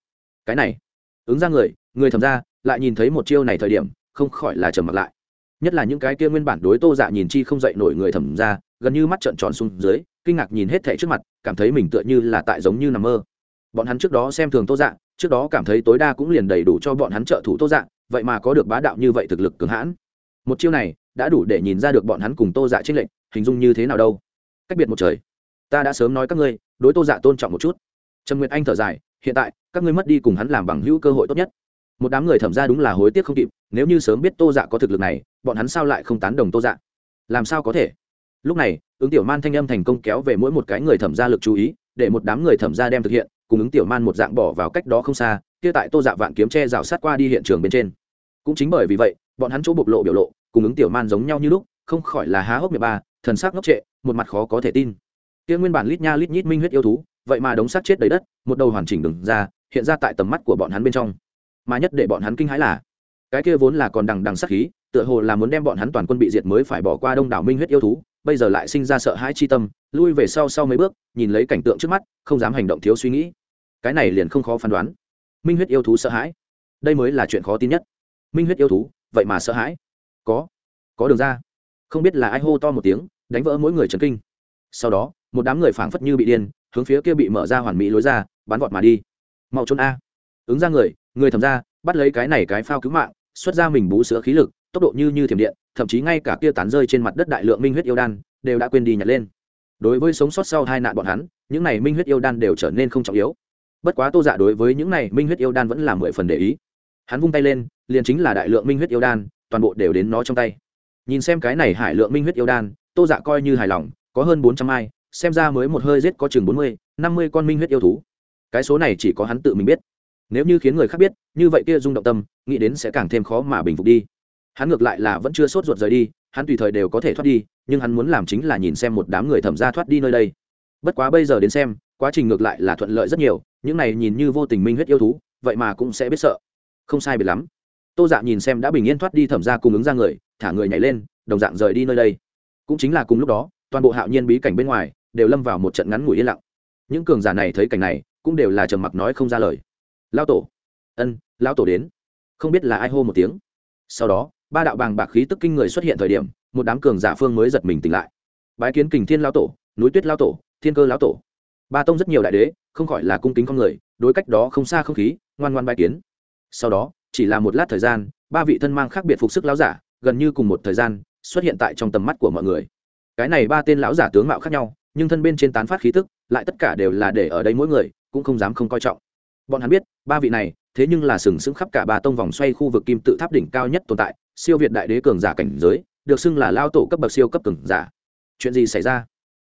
cái này ứng ra người người thầm ra, lại nhìn thấy một chiêu này thời điểm, không khỏi là trầm mặc lại. Nhất là những cái kia nguyên bản đối tô dạ nhìn chi không dậy nổi người thẩm ra, gần như mắt trợn tròn xuống dưới, kinh ngạc nhìn hết thẻ trước mặt, cảm thấy mình tựa như là tại giống như nằm mơ. Bọn hắn trước đó xem thường tô dạ trước đó cảm thấy tối đa cũng liền đầy đủ cho bọn hắn trợ thủ tô dạ vậy mà có được bá đạo như vậy thực lực cường hãn. Một chiêu này, đã đủ để nhìn ra được bọn hắn cùng tô dạ trinh lệnh hình dung như thế nào đâu. Cách biệt một trời, ta đã sớm nói các ngươi, đối tô dạ tôn trọng một chút. Trần nguyệt anh thở dài hiện tại, các ngươi mất đi cùng hắn làm bằng hữu cơ hội tốt nhất. Một đám người thẩm ra đúng là hối tiếc không kịp, nếu như sớm biết tô dạ có thực lực này, bọn hắn sao lại không tán đồng tô dạ? Làm sao có thể? Lúc này, ứng tiểu man thanh âm thành công kéo về mỗi một cái người thẩm ra lực chú ý, để một đám người thẩm ra đem thực hiện, cùng ứng tiểu man một dạng bỏ vào cách đó không xa, kia tại tô dạ vạn kiếm tre rào sát qua đi hiện trường bên trên. Cũng chính bởi vì vậy, bọn hắn chỗ bộc lộ biểu lộ, cùng ứng tiểu man giống nhau như lúc, không khỏi là há hốc miệng ba, thần sắc ngốc trệ, một mặt khó có thể tin. Kia nguyên bản lít nha lít nhít minh huyết yêu thú vậy mà đống xác chết đầy đất, một đầu hoàn chỉnh đừng ra, hiện ra tại tầm mắt của bọn hắn bên trong. Mà nhất để bọn hắn kinh hãi là, cái kia vốn là còn đằng đằng sát khí, tựa hồ là muốn đem bọn hắn toàn quân bị diệt mới phải bỏ qua đông đảo minh huyết yêu thú, bây giờ lại sinh ra sợ hãi chi tâm, lui về sau sau mấy bước, nhìn lấy cảnh tượng trước mắt, không dám hành động thiếu suy nghĩ. Cái này liền không khó phán đoán. Minh huyết yêu thú sợ hãi. Đây mới là chuyện khó tin nhất. Minh huyết yêu thú, vậy mà sợ hãi. Có. Có đường ra. Không biết là ai hô to một tiếng, đánh vỡ mỗi người trần kinh. Sau đó, một đám người phảng phất như bị điên hướng phía kia bị mở ra hoàn mỹ lối ra, bắn vọt mà đi. Mau trốn a. Ứng ra người người thầm ra, bắt lấy cái này cái phao cứu mạng, xuất ra mình bú sữa khí lực, tốc độ như như thiểm điện, thậm chí ngay cả kia tán rơi trên mặt đất đại lượng minh huyết yêu đan, đều đã quên đi nhặt lên. Đối với sống sót sau hai nạn bọn hắn, những này minh huyết yêu đan đều trở nên không trọng yếu. Bất quá tô dạ đối với những này minh huyết yêu đan vẫn là mười phần để ý. Hắn vung tay lên, liền chính là đại lượng minh huyết yêu đan, toàn bộ đều đến nó trong tay. Nhìn xem cái này hải lượng minh huyết yêu đan, tô dạ coi như hài lòng, có hơn bốn trăm ai xem ra mới một hơi giết có chừng bốn mươi, năm mươi con minh huyết yêu thú. Cái số này chỉ có hắn tự mình biết. Nếu như khiến người khác biết, như vậy kia rung động tâm, nghĩ đến sẽ càng thêm khó mà bình phục đi. Hắn ngược lại là vẫn chưa sốt ruột rời đi, hắn tùy thời đều có thể thoát đi, nhưng hắn muốn làm chính là nhìn xem một đám người thẩm ra thoát đi nơi đây. Bất quá bây giờ đến xem, quá trình ngược lại là thuận lợi rất nhiều, những này nhìn như vô tình minh huyết yêu thú, vậy mà cũng sẽ biết sợ. Không sai biệt lắm. Tô dạ nhìn xem đã bình yên thoát đi thẩm ra cùng ứng ra người, thả người nhảy lên, đồng dạng rời đi nơi đây. Cũng chính là cùng lúc đó, toàn bộ hạo nhiên bí cảnh bên ngoài đều lâm vào một trận ngắn ngủi yên lặng. Những cường giả này thấy cảnh này, cũng đều là trầm mặc nói không ra lời. Lao tổ. Ân lao tổ đến. Không biết là ai hô một tiếng. Sau đó, ba đạo bàng bạc khí tức kinh người xuất hiện thời điểm, một đám cường giả phương mới giật mình tỉnh lại. Bái kiến kình thiên lao tổ, núi tuyết lao tổ, thiên cơ lao tổ. Ba tông rất nhiều đại đế, không khỏi là cung kính con người, đối cách đó không xa không khí, ngoan ngoan bái kiến. Sau đó, chỉ là một lát thời gian, ba vị thân mang khác biệt phục sức lão giả, gần như cùng một thời gian, xuất hiện tại trong tầm mắt của mọi người. Cái này ba tên lão giả tướng mạo khác nhau nhưng thân bên trên tán phát khí tức, lại tất cả đều là để ở đây mỗi người, cũng không dám không coi trọng. Bọn hắn biết, ba vị này, thế nhưng là sừng sững khắp cả ba tông vòng xoay khu vực kim tự tháp đỉnh cao nhất tồn tại, siêu việt đại đế cường giả cảnh giới, được xưng là lao tổ cấp bậc siêu cấp cường giả. Chuyện gì xảy ra?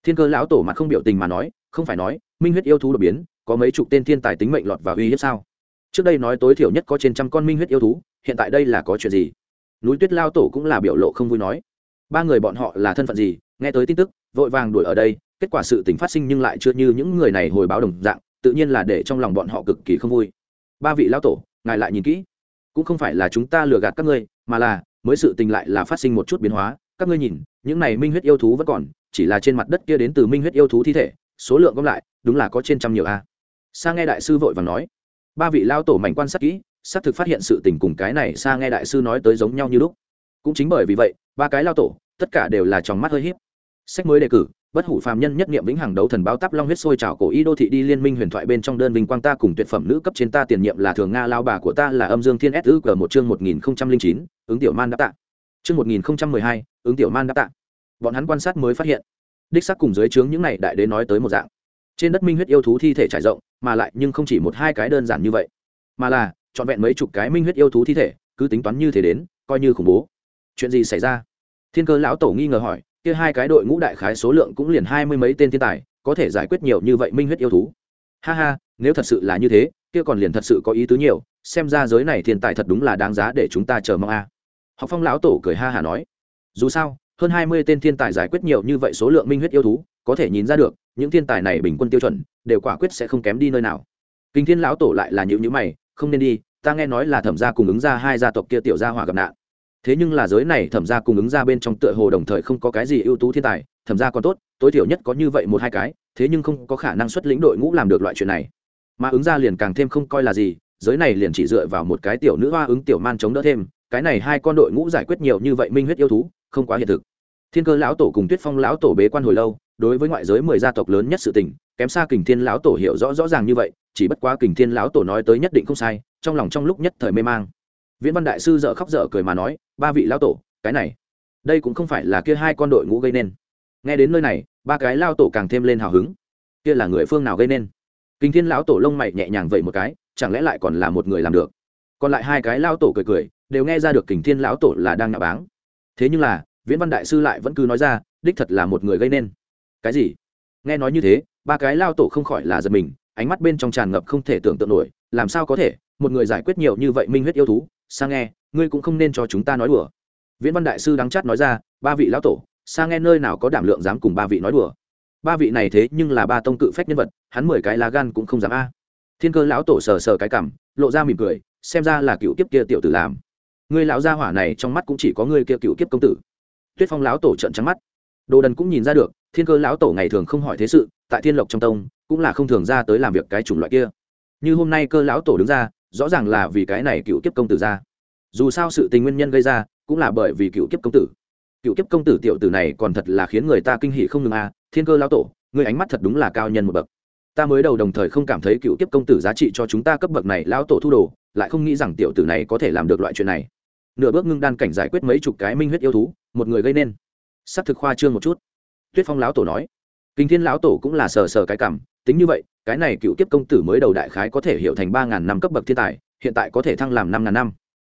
Thiên cơ lão tổ mặt không biểu tình mà nói, không phải nói, minh huyết yêu thú đột biến, có mấy chục tên thiên tài tính mệnh lọt và uy hiếp sao? Trước đây nói tối thiểu nhất có trên trăm con minh huyết yêu thú, hiện tại đây là có chuyện gì? Núi tuyết lao tổ cũng là biểu lộ không vui nói. Ba người bọn họ là thân phận gì? Nghe tới tin tức, vội vàng đuổi ở đây kết quả sự tình phát sinh nhưng lại chưa như những người này hồi báo đồng dạng, tự nhiên là để trong lòng bọn họ cực kỳ không vui. Ba vị lão tổ, ngài lại nhìn kỹ. Cũng không phải là chúng ta lừa gạt các ngươi, mà là, mới sự tình lại là phát sinh một chút biến hóa. Các ngươi nhìn, những này minh huyết yêu thú vẫn còn, chỉ là trên mặt đất kia đến từ minh huyết yêu thú thi thể, số lượng gom lại, đúng là có trên trăm nhiều a. Sa nghe đại sư vội vàng nói. Ba vị lao tổ mảnh quan sát kỹ, xác thực phát hiện sự tình cùng cái này sa nghe đại sư nói tới giống nhau như lúc. Cũng chính bởi vì vậy, ba cái lao tổ, tất cả đều là trong mắt hơi híp. sách mới đề cử bất hủ phàm nhân nhất niệm vĩnh hằng đấu thần báo táp long huyết sôi trào cổ y đô thị đi liên minh huyền thoại bên trong đơn vinh quang ta cùng tuyệt phẩm nữ cấp trên ta tiền nhiệm là thường nga lao bà của ta là âm dương thiên s ư cờ một chương một nghìn không trăm linh chín, ứng tiểu man đáp tạ. Chương một nghìn không trăm mười hai, ứng tiểu man đáp tạ. Bọn hắn quan sát mới phát hiện, đích xác cùng dưới trướng những này đại đế nói tới một dạng. Trên đất minh huyết yêu thú thi thể trải rộng, mà lại nhưng không chỉ một hai cái đơn giản như vậy. Mà là, trọn vẹn mấy chục cái minh huyết yêu thú thi thể, cứ tính toán như thế đến, coi như khủng bố. Chuyện gì xảy ra? Thiên cơ lão tổ nghi ngờ hỏi kia hai cái đội ngũ đại khái số lượng cũng liền hai mươi mấy tên thiên tài, có thể giải quyết nhiều như vậy minh huyết yêu thú. Ha ha, nếu thật sự là như thế, kia còn liền thật sự có ý tứ nhiều, xem ra giới này thiên tài thật đúng là đáng giá để chúng ta chờ mong a. Học phong lão tổ cười ha hả nói. Dù sao, hơn hai mươi tên thiên tài giải quyết nhiều như vậy số lượng minh huyết yêu thú, có thể nhìn ra được, những thiên tài này bình quân tiêu chuẩn, đều quả quyết sẽ không kém đi nơi nào. Kinh thiên lão tổ lại là nhữ nhữ mày, không nên đi, ta nghe nói là thẩm gia cùng ứng ra hai gia tộc kia tiểu gia hỏa gặp nạn thế nhưng là giới này thẩm ra cùng ứng ra bên trong tựa hồ đồng thời không có cái gì ưu tú thiên tài, thẩm ra còn tốt, tối thiểu nhất có như vậy một hai cái, thế nhưng không có khả năng xuất lĩnh đội ngũ làm được loại chuyện này. Mà ứng ra liền càng thêm không coi là gì, giới này liền chỉ dựa vào một cái tiểu nữ hoa ứng tiểu man chống đỡ thêm, cái này hai con đội ngũ giải quyết nhiều như vậy minh huyết yêu thú, không quá hiện thực. Thiên cơ lão tổ cùng tuyết phong lão tổ bế quan hồi lâu, đối với ngoại giới mười gia tộc lớn nhất sự tình, kém xa kình thiên lão tổ hiểu rõ rõ ràng như vậy, chỉ bất quá kình thiên lão tổ nói tới nhất định không sai, trong lòng trong lúc nhất thời mê mang viễn văn đại sư dợ khóc dở cười mà nói, ba vị lão tổ, cái này, đây cũng không phải là kia hai con đội ngũ gây nên. Nghe đến nơi này, ba cái lao tổ càng thêm lên hào hứng. Kia là người phương nào gây nên? Kinh thiên lão tổ lông mày nhẹ nhàng vậy một cái, chẳng lẽ lại còn là một người làm được? Còn lại hai cái lao tổ cười cười, đều nghe ra được kình thiên lão tổ là đang nhạo báng. Thế nhưng là, viễn văn đại sư lại vẫn cứ nói ra, đích thật là một người gây nên. Cái gì? Nghe nói như thế, ba cái lao tổ không khỏi là giật mình, ánh mắt bên trong tràn ngập không thể tưởng tượng nổi, làm sao có thể? Một người giải quyết nhiều như vậy minh huyết yêu thú sang nghe, ngươi cũng không nên cho chúng ta nói đùa. Viễn văn đại sư đắng chát nói ra, ba vị lão tổ sang nghe nơi nào có đảm lượng dám cùng ba vị nói đùa? Ba vị này thế nhưng là ba tông cự phách nhân vật, hắn mười cái lá gan cũng không dám a. Thiên cơ lão tổ sờ sờ cái cảm, lộ ra mỉm cười, xem ra là cựu kiếp kia tiểu tử làm. Người lão gia hỏa này trong mắt cũng chỉ có người kia cựu kiếp công tử. Tuyết phong lão tổ trận trắng mắt. Đồ đần cũng nhìn ra được, thiên cơ lão tổ ngày thường không hỏi thế sự, tại thiên lộc trong tông, cũng là không thường ra tới làm việc cái chủng loại kia. Như hôm nay cơ lão tổ đứng ra rõ ràng là vì cái này cựu kiếp công tử ra. Dù sao sự tình nguyên nhân gây ra, cũng là bởi vì cựu kiếp công tử. Cựu kiếp công tử tiểu tử này còn thật là khiến người ta kinh hỉ không ngừng à thiên cơ lão tổ người ánh mắt thật đúng là cao nhân một bậc. Ta mới đầu đồng thời không cảm thấy cựu kiếp công tử giá trị cho chúng ta cấp bậc này lão tổ thu đồ, lại không nghĩ rằng tiểu tử này có thể làm được loại chuyện này. Nửa bước ngưng đan cảnh giải quyết mấy chục cái minh huyết yêu thú, một người gây nên. S ắ c thực khoa trương một chút. Tuyết phong lão tổ nói kinh thiên lão tổ cũng là sờ sờ cái cảm, tính như vậy, cái này cựu kiếp công tử mới đầu đại khái có thể hiểu thành ba ngàn năm cấp bậc thiên tài, hiện tại có thể thăng làm năm ngàn năm.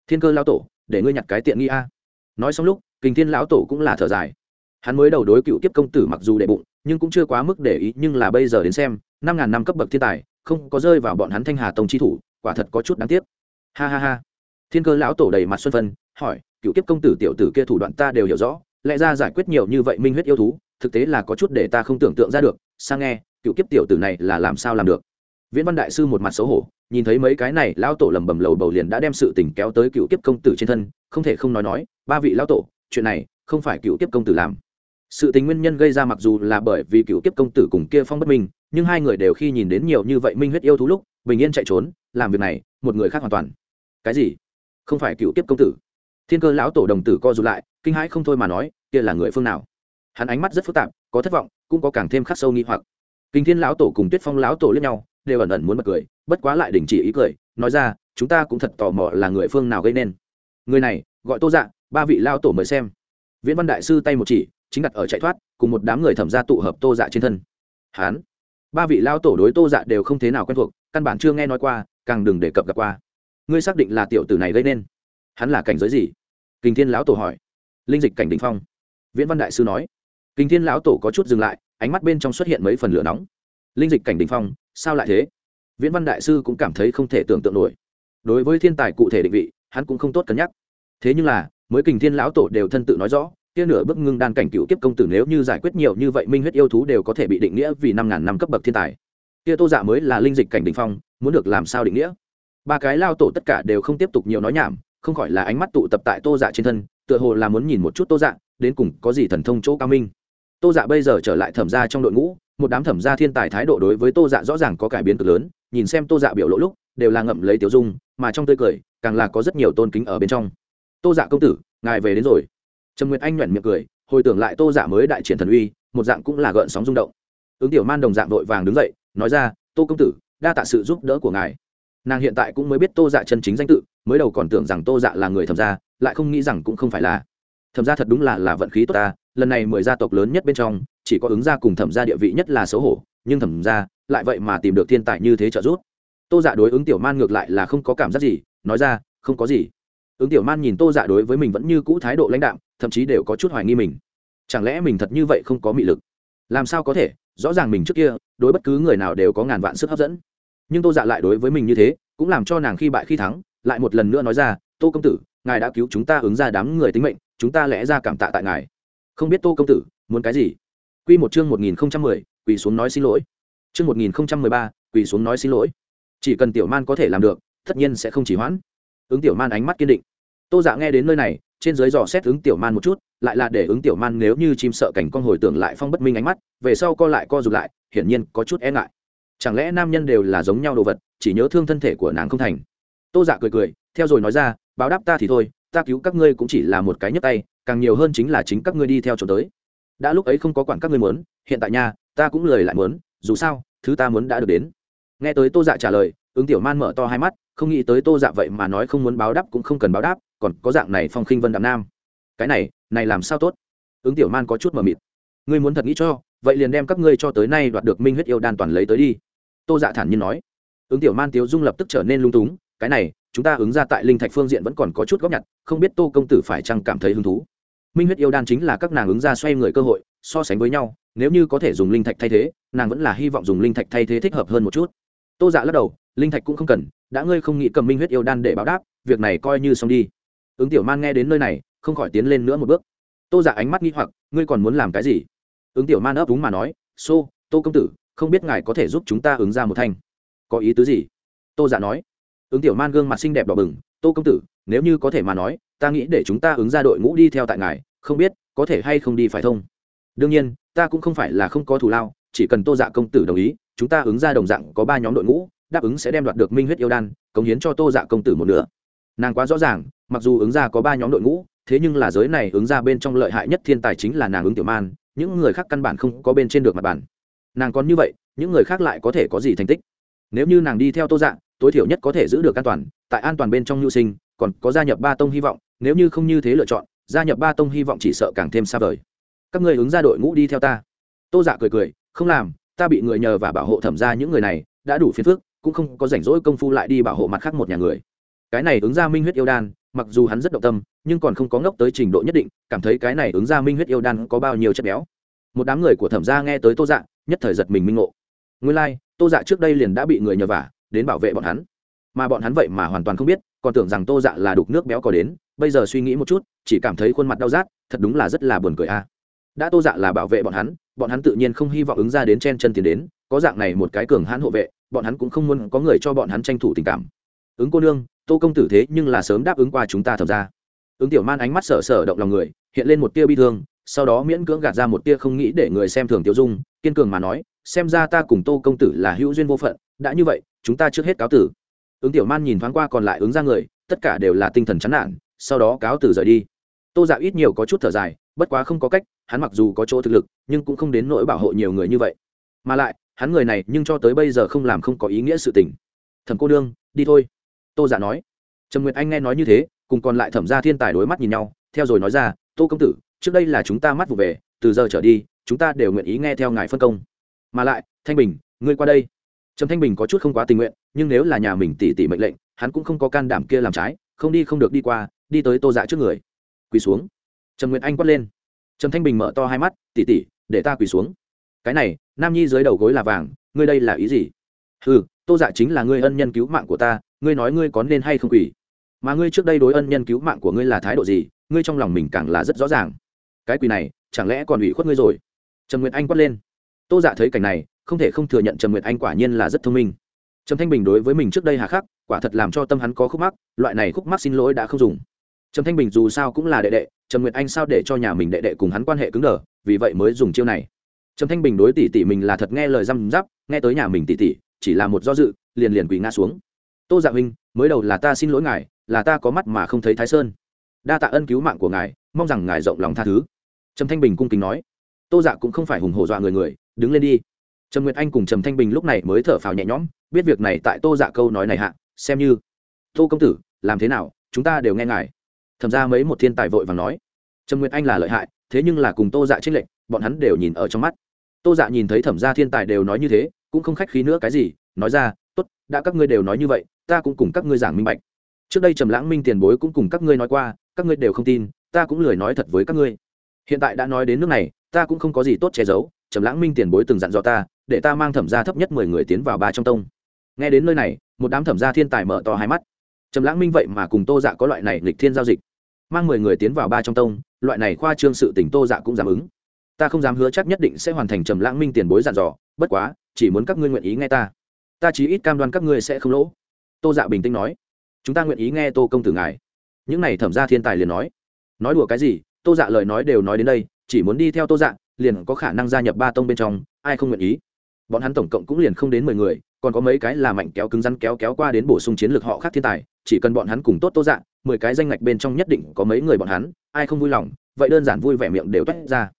Thiên cơ lão tổ, để ngươi nhặt cái tiện nghi a. Nói xong lúc, kinh thiên lão tổ cũng là thở dài. Hắn mới đầu đối cựu kiếp công tử mặc dù đệ bụng, nhưng cũng chưa quá mức để ý, nhưng là bây giờ đến xem, năm ngàn năm cấp bậc thiên tài, không có rơi vào bọn hắn thanh hà tông chi thủ, quả thật có chút đáng tiếc. Ha ha ha. Thiên cơ lão tổ đầy mặt xuân phân, hỏi, cựu kiếp công tử tiểu tử kia thủ đoạn ta đều hiểu rõ, lẽ ra giải quyết nhiều như vậy minh huyết yêu thú thực tế là có chút để ta không tưởng tượng ra được, sang nghe, cựu kiếp tiểu tử này là làm sao làm được? Viễn văn đại sư một mặt xấu hổ, nhìn thấy mấy cái này, lão tổ lầm bầm lầu bầu liền đã đem sự tình kéo tới cựu kiếp công tử trên thân, không thể không nói nói, ba vị lão tổ, chuyện này không phải cựu kiếp công tử làm. Sự tình nguyên nhân gây ra mặc dù là bởi vì cựu kiếp công tử cùng kia phong bất minh, nhưng hai người đều khi nhìn đến nhiều như vậy minh huyết yêu thú lúc, bình yên chạy trốn, làm việc này, một người khác hoàn toàn. Cái gì? Không phải cựu kiếp công tử. Thiên cơ lão tổ đồng tử co rụt lại, kinh hãi không thôi mà nói, kia là người phương nào? Hắn ánh mắt rất phức tạp, có thất vọng, cũng có càng thêm khắc sâu nghi hoặc. Kinh thiên lão tổ cùng tuyết phong lão tổ lẫn nhau, đều ẩn ẩn muốn bật cười, bất quá lại đình chỉ ý cười, nói ra, chúng ta cũng thật tò mò là người phương nào gây nên. Người này, gọi tô dạ ba vị lao tổ mời xem. Viễn văn đại sư tay một chỉ, chính đặt ở chạy thoát, cùng một đám người thẩm ra tụ hợp tô dạ trên thân. Hán ba vị lao tổ đối tô dạ đều không thế nào quen thuộc, căn bản chưa nghe nói qua, càng đừng đề cập gặp qua. Ngươi xác định là tiểu tử này gây nên? Hắn là cảnh giới gì? Kinh thiên lão tổ hỏi. Linh dịch cảnh đình phong. Viễn văn đại sư nói kinh thiên lão tổ có chút dừng lại, ánh mắt bên trong xuất hiện mấy phần lửa nóng. Linh dịch cảnh đình phong, sao lại thế? Viễn văn đại sư cũng cảm thấy không thể tưởng tượng nổi. Đối với thiên tài cụ thể định vị, hắn cũng không tốt cân nhắc. Thế nhưng là, mới kình thiên lão tổ đều thân tự nói rõ, kia nửa bước ngưng đan cảnh cựu kiếp công tử nếu như giải quyết nhiều như vậy minh huyết yêu thú đều có thể bị định nghĩa vì năm ngàn năm cấp bậc thiên tài. Kia tô dạ mới là linh dịch cảnh đình phong, muốn được làm sao định nghĩa? Ba cái lao tổ tất cả đều không tiếp tục nhiều nói nhảm, không khỏi là ánh mắt tụ tập tại tô dạ trên thân, tựa hồ là muốn nhìn một chút tô dạ đến cùng có gì thần thông chỗ cao minh tô dạ bây giờ trở lại thẩm gia trong đội ngũ, một đám thẩm gia thiên tài thái độ đối với tô dạ rõ ràng có cải biến cực lớn, nhìn xem tô dạ biểu lộ lúc, đều là ngậm lấy tiểu dung, mà trong tươi cười, càng là có rất nhiều tôn kính ở bên trong. Tô dạ công tử, ngài về đến rồi. Trần nguyệt anh nhuận miệng cười, hồi tưởng lại tô dạ mới đại triển thần uy, một dạng cũng là gợn sóng rung động. Ứng tiểu man đồng dạng vội vàng đứng dậy, nói ra, tô công tử, đa tạ sự giúp đỡ của ngài. Nàng hiện tại cũng mới biết tô dạ chân chính danh tự, mới đầu còn tưởng rằng tô dạ là người thẩm gia, lại không nghĩ rằng cũng không phải là. Thẩm gia thật đúng là là vận khí tốt ta lần này mười gia tộc lớn nhất bên trong, chỉ có ứng gia cùng thẩm gia địa vị nhất là xấu hổ, nhưng thẩm gia lại vậy mà tìm được thiên tài như thế trợ giúp. Tô dạ đối ứng tiểu man ngược lại là không có cảm giác gì, nói ra, không có gì. Ứng tiểu man nhìn tô dạ đối với mình vẫn như cũ thái độ lãnh đạm, thậm chí đều có chút hoài nghi mình. Chẳng lẽ mình thật như vậy không có mị lực? Làm sao có thể? Rõ ràng mình trước kia, đối bất cứ người nào đều có ngàn vạn sức hấp dẫn. Nhưng tô dạ lại đối với mình như thế, cũng làm cho nàng khi bại khi thắng, lại một lần nữa nói ra, tô công tử, ngài đã cứu chúng ta ứng ra đám người tính mệnh, chúng ta lẽ ra cảm tạ tại ngài không biết tô công tử muốn cái gì? Q một chương một nghìn không trăm mười, quỳ xuống nói xin lỗi. Chương một nghìn không trăm mười ba, quỳ xuống nói xin lỗi. Chỉ cần tiểu man có thể làm được, tất nhiên sẽ không chỉ hoãn. Ứng tiểu man ánh mắt kiên định. Tô dạ nghe đến nơi này, trên dưới dò xét ứng tiểu man một chút, lại là để ứng tiểu man nếu như chim sợ cảnh con hồi tưởng lại phong bất minh ánh mắt, về sau co lại co rụt lại, hiển nhiên có chút e ngại. Chẳng lẽ nam nhân đều là giống nhau đồ vật, chỉ nhớ thương thân thể của nàng không thành? Tô dạ cười cười, theo rồi nói ra, báo đáp ta thì thôi ta cứu các ngươi cũng chỉ là một cái nhấp tay, càng nhiều hơn chính là chính các ngươi đi theo chỗ tới. Đã lúc ấy không có quản các ngươi muốn, hiện tại nha, ta cũng lời lại muốn, dù sao, thứ ta muốn đã được đến. Nghe tới tô dạ trả lời, ứng tiểu man mở to hai mắt, không nghĩ tới tô dạ vậy mà nói không muốn báo đáp cũng không cần báo đáp, còn có dạng này phong khinh vân đạm nam. Cái này này làm sao tốt? Ứng tiểu man có chút mờ mịt. Ngươi muốn thật nghĩ cho, vậy liền đem các ngươi cho tới nay đoạt được minh huyết yêu đan toàn lấy tới đi. Tô dạ thản nhiên nói. Ứng tiểu man tiếu dung lập tức trở nên lung túng, cái này chúng ta ứng ra tại linh thạch phương diện vẫn còn có chút góp nhặt không biết tô công tử phải chăng cảm thấy hứng thú. Minh huyết yêu đan chính là các nàng ứng ra xoay người cơ hội so sánh với nhau nếu như có thể dùng linh thạch thay thế nàng vẫn là hy vọng dùng linh thạch thay thế thích hợp hơn một chút. Tô dạ lắc đầu linh thạch cũng không cần đã ngươi không nghĩ cầm minh huyết yêu đan để báo đáp việc này coi như xong đi. Ứng tiểu man nghe đến nơi này không khỏi tiến lên nữa một bước. Tô dạ ánh mắt nghi hoặc ngươi còn muốn làm cái gì? Ứng tiểu man ấp úng mà nói xô、so, tô công tử không biết ngài có thể giúp chúng ta ứng ra một thanh. Có ý tứ gì? Tô dạ nói ứng tiểu man gương mặt xinh đẹp đỏ bừng, tô công tử, nếu như có thể mà nói, ta nghĩ để chúng ta ứng ra đội ngũ đi theo tại ngài, không biết có thể hay không đi phải thông đương nhiên, ta cũng không phải là không có thù lao, chỉ cần tô dạ công tử đồng ý, chúng ta ứng ra đồng dạng có ba nhóm đội ngũ, đáp ứng sẽ đem đoạt được minh huyết yêu đan, cống hiến cho tô dạ công tử một nửa. Nàng quá rõ ràng, mặc dù ứng ra có ba nhóm đội ngũ, thế nhưng là giới này ứng ra bên trong lợi hại nhất thiên tài chính là nàng ứng tiểu man, những người khác căn bản không có bên trên được mặt bản nàng còn như vậy, những người khác lại có thể có gì thành tích? Nếu như nàng đi theo tô dạng tối thiểu nhất có thể giữ được an toàn tại an toàn bên trong nhu sinh còn có gia nhập ba tông hy vọng nếu như không như thế lựa chọn gia nhập ba tông hy vọng chỉ sợ càng thêm xa vời. Các người ứng ra đội ngũ đi theo ta. Tô dạ cười cười không làm ta bị người nhờ và bảo hộ thẩm ra những người này đã đủ phiền phức cũng không có rảnh rỗi công phu lại đi bảo hộ mặt khác một nhà người. Cái này ứng ra minh huyết yêu đan mặc dù hắn rất động tâm nhưng còn không có ngốc tới trình độ nhất định cảm thấy cái này ứng ra minh huyết yêu đan có bao nhiêu chất béo. Một đám người của thẩm gia nghe tới tô dạ nhất thời giật mình minh ngộ. Nguyên lai、like, tô dạ trước đây liền đã bị người nhờ vả đến bảo vệ bọn hắn. Mà bọn hắn vậy mà hoàn toàn không biết, còn tưởng rằng tô dạ là đục nước béo có đến, bây giờ suy nghĩ một chút, chỉ cảm thấy khuôn mặt đau rát, thật đúng là rất là buồn cười a. Đã tô dạ là bảo vệ bọn hắn bọn hắn tự nhiên không hy vọng ứng ra đến chen chân tiền đến, có dạng này một cái cường hãn hộ vệ, bọn hắn cũng không muốn có người cho bọn hắn tranh thủ tình cảm. Ứng cô nương, tô công tử thế nhưng là sớm đáp ứng qua chúng ta thầm ra ứng tiểu man ánh mắt sở sở động lòng người, hiện lên một tia bi thương, sau đó miễn cưỡng gạt ra một tia không nghĩ để người xem thường tiêu dung, kiên cường mà nói, xem ra ta cùng tô công tử là hữu duyên vô phận, đã như vậy chúng ta trước hết cáo tử. Ứng tiểu man nhìn thoáng qua còn lại ứng ra người, tất cả đều là tinh thần chán nản, sau đó cáo tử rời đi. Tô dạo ít nhiều có chút thở dài, bất quá không có cách, hắn mặc dù có chỗ thực lực, nhưng cũng không đến nỗi bảo hộ nhiều người như vậy. Mà lại, hắn người này nhưng cho tới bây giờ không làm không có ý nghĩa sự tình. Thẩm cô đương đi thôi. Tô giả dạ nói. Trần nguyệt anh nghe nói như thế, cùng còn lại thẩm ra thiên tài đối mắt nhìn nhau, theo rồi nói ra, tô công tử, trước đây là chúng ta mắt vụ về, từ giờ trở đi, chúng ta đều nguyện ý nghe theo ngài phân công. Mà lại, thanh bình, ngươi qua đây trầm thanh bình có chút không quá tình nguyện, nhưng nếu là nhà mình tỉ tỉ mệnh lệnh, hắn cũng không có can đảm kia làm trái, không đi không được đi qua, đi tới tô dạ trước người. Quỳ xuống. Trầm nguyệt anh quát lên. Trầm thanh bình mở to hai mắt, tỉ tỉ, để ta quỳ xuống. Cái này, nam nhi dưới đầu gối là vàng, ngươi đây là ý gì? Ừ tô dạ chính là ngươi ân nhân cứu mạng của ta, ngươi nói ngươi có nên hay không quỳ? Mà ngươi trước đây đối ân nhân cứu mạng của ngươi là thái độ gì, ngươi trong lòng mình càng là rất rõ ràng. Cái quỳ này, chẳng lẽ còn ủy khuất ngươi rồi? Trầm nguyệt anh quát lên. Tô dạ thấy cảnh này không thể không thừa nhận trầm nguyệt anh quả nhiên là rất thông minh. Trầm thanh bình đối với mình trước đây hà khắc, quả thật làm cho tâm hắn có khúc mắc, loại này khúc mắc xin lỗi đã không dùng. Trầm thanh bình dù sao cũng là đệ đệ, trầm nguyệt anh sao để cho nhà mình đệ đệ cùng hắn quan hệ cứng đờ, vì vậy mới dùng chiêu này. Trầm thanh bình đối tỷ tỷ mình là thật nghe lời răm giáp nghe tới nhà mình tỷ tỷ, chỉ là một do dự, liền liền quỳ ngã xuống. Tô dạ huynh, mới đầu là ta xin lỗi ngài, là ta có mắt mà không thấy thái sơn. Đa tạ ân cứu mạng của ngài, mong rằng ngài rộng lòng tha thứ. Trầm thanh bình cung kính nói. Tô dạ cũng không phải hùng hổ dọa người người, đứng lên đi trầm nguyệt anh cùng trầm thanh bình lúc này mới thở phào nhẹ nhõm, biết việc này tại tô dạ câu nói này hạ, xem như, tô công tử, làm thế nào, chúng ta đều nghe ngài. Thầm ra mấy một thiên tài vội và nói, trầm nguyệt anh là lợi hại, thế nhưng là cùng tô dạ trích lệnh bọn hắn đều nhìn ở trong mắt. Tô dạ nhìn thấy thẩm gia thiên tài đều nói như thế, cũng không khách khí nữa cái gì, nói ra, tốt, đã các ngươi đều nói như vậy, ta cũng cùng các ngươi giảng minh bạch. Trước đây trầm lãng minh tiền bối cũng cùng các ngươi nói qua, các ngươi đều không tin, ta cũng lười nói thật với các ngươi. Hiện tại đã nói đến nước này, ta cũng không có gì tốt che giấu, trầm lãng minh tiền bối từng dặn dò ta để ta mang thẩm gia thấp nhất mười người tiến vào ba trong tông. Nghe đến nơi này, một đám thẩm gia thiên tài mở to hai mắt. Trầm lãng minh vậy mà cùng tô dạ có loại này lịch thiên giao dịch. Mang mười người tiến vào ba trong tông, loại này khoa trương sự tình tô dạ cũng dám ứng. Ta không dám hứa chắc nhất định sẽ hoàn thành trầm lãng minh tiền bối dặn dò, bất quá, chỉ muốn các ngươi nguyện ý nghe ta. Ta chỉ ít cam đoan các ngươi sẽ không lỗ. Tô dạ bình tĩnh nói. Chúng ta nguyện ý nghe tô công tử ngài. Những này thẩm ra thiên tài liền nói. Nói đùa cái gì, tô dạ lời nói đều nói đến đây, chỉ muốn đi theo tô dạ liền có khả năng gia nhập ba tông bên trong, ai không nguyện ý? Bọn hắn tổng cộng cũng liền không đến mười người, còn có mấy cái là mạnh kéo cứng rắn kéo kéo qua đến bổ sung chiến lược họ khác thiên tài, chỉ cần bọn hắn cùng tốt tô dạ mười cái danh ngạch bên trong nhất định có mấy người bọn hắn, ai không vui lòng, vậy đơn giản vui vẻ miệng đều toát ra.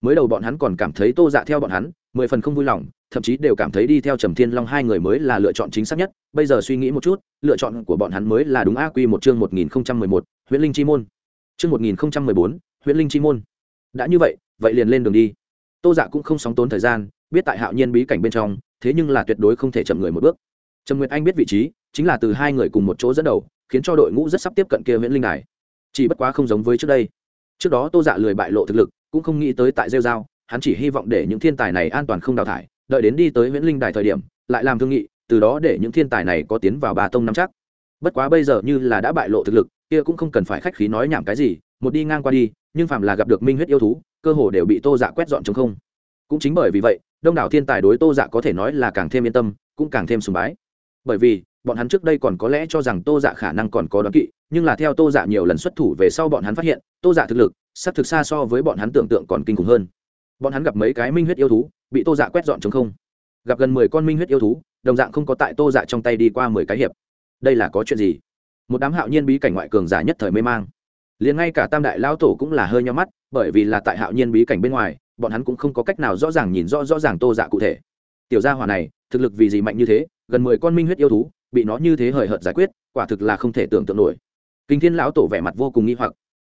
Mới đầu bọn hắn còn cảm thấy tô dạ theo bọn hắn, mười phần không vui lòng, thậm chí đều cảm thấy đi theo trầm thiên long hai người mới là lựa chọn chính xác nhất, bây giờ suy nghĩ một chút, lựa chọn của bọn hắn mới là đúng a quy một chương một nghìn không trăm mười một huyện linh chi môn. Chương một nghìn không trăm mười bốn huyện linh chi môn. Đã như vậy vậy liền lên đường đi tô dạ cũng không sóng tốn thời gian, biết tại hạo nhiên bí cảnh bên trong, thế nhưng là tuyệt đối không thể chậm người một bước. Trần nguyệt anh biết vị trí, chính là từ hai người cùng một chỗ dẫn đầu, khiến cho đội ngũ rất sắp tiếp cận kia nguyễn linh đài. Chỉ bất quá không giống với trước đây. Trước đó tô dạ lười bại lộ thực lực, cũng không nghĩ tới tại rêu dao hắn chỉ hy vọng để những thiên tài này an toàn không đào thải, đợi đến đi tới nguyễn linh đài thời điểm, lại làm thương nghị, từ đó để những thiên tài này có tiến vào bà tông nắm chắc. Bất quá bây giờ như là đã bại lộ thực lực, kia cũng không cần phải khách khí nói nhảm cái gì, một đi ngang qua đi, nhưng phạm là gặp được minh huyết yêu thú cơ hồ đều bị tô dạ quét dọn chống không. Cũng chính bởi vì vậy, đông đảo thiên tài đối tô dạ có thể nói là càng thêm yên tâm, cũng càng thêm sùng bái. Bởi vì, bọn hắn trước đây còn có lẽ cho rằng tô dạ khả năng còn có đoán kỵ, nhưng là theo tô dạ nhiều lần xuất thủ về sau bọn hắn phát hiện, tô dạ thực lực sắp thực xa so với bọn hắn tưởng tượng còn kinh khủng hơn. Bọn hắn gặp mấy cái minh huyết yêu thú, bị tô dạ quét dọn chống không. Gặp gần mười con minh huyết yêu thú, đồng dạng không có tại tô dạ trong tay đi qua mười cái hiệp. Đây là có chuyện gì? Một đám hạo nhiên bí cảnh ngoại cường giả nhất thời mê mang. Liền ngay cả tam đại lão tổ cũng là hơi nhau mắt bởi vì là tại hạo nhiên bí cảnh bên ngoài, bọn hắn cũng không có cách nào rõ ràng nhìn rõ rõ ràng tô dạ cụ thể. Tiểu gia hỏa này, thực lực vì gì mạnh như thế, gần mười con minh huyết yêu thú, bị nó như thế hời hợt giải quyết, quả thực là không thể tưởng tượng nổi. Kinh thiên lão tổ vẻ mặt vô cùng nghi hoặc.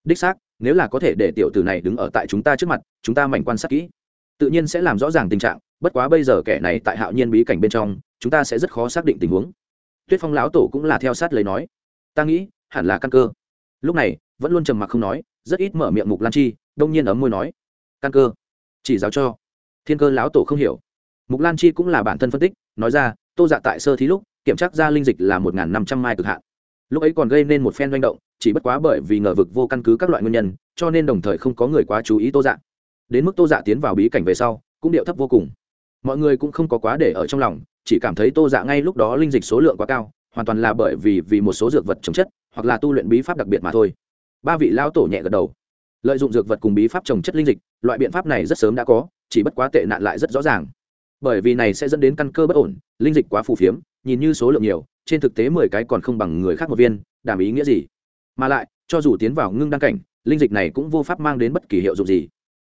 Đích xác, nếu là có thể để tiểu tử này đứng ở tại chúng ta trước mặt, chúng ta mảnh quan sát kỹ. Tự nhiên sẽ làm rõ ràng tình trạng, bất quá bây giờ kẻ này tại hạo nhiên bí cảnh bên trong, chúng ta sẽ rất khó xác định tình huống. Tuyết phong lão tổ cũng là theo sát lấy nói. Ta nghĩ, hẳn là căn cơ. Lúc này, vẫn luôn trầm mặc không nói rất ít mở miệng mục lan chi, đông nhiên ấm môi nói, căn cơ, chỉ giáo cho. Thiên cơ lão tổ không hiểu. Mục lan chi cũng là bản thân phân tích, nói ra, tô dạ tại sơ thí lúc, kiểm tra ra linh dịch là một năm trăm mai cực hạn. Lúc ấy còn gây nên một phen manh động, chỉ bất quá bởi vì ngờ vực vô căn cứ các loại nguyên nhân, cho nên đồng thời không có người quá chú ý tô dạ. Đến mức tô dạ tiến vào bí cảnh về sau, cũng điệu thấp vô cùng. Mọi người cũng không có quá để ở trong lòng, chỉ cảm thấy tô dạ ngay lúc đó linh dịch số lượng quá cao, hoàn toàn là bởi vì vì một số dược vật chống chất, hoặc là tu luyện bí pháp đặc biệt mà thôi ba vị lao tổ nhẹ gật đầu. Lợi dụng dược vật cùng bí pháp trồng chất linh dịch, loại biện pháp này rất sớm đã có, chỉ bất quá tệ nạn lại rất rõ ràng. Bởi vì này sẽ dẫn đến căn cơ bất ổn, linh dịch quá phù phiếm, nhìn như số lượng nhiều, trên thực tế mười cái còn không bằng người khác một viên, đảm ý nghĩa gì? Mà lại, cho dù tiến vào ngưng đăng cảnh, linh dịch này cũng vô pháp mang đến bất kỳ hiệu dụng gì.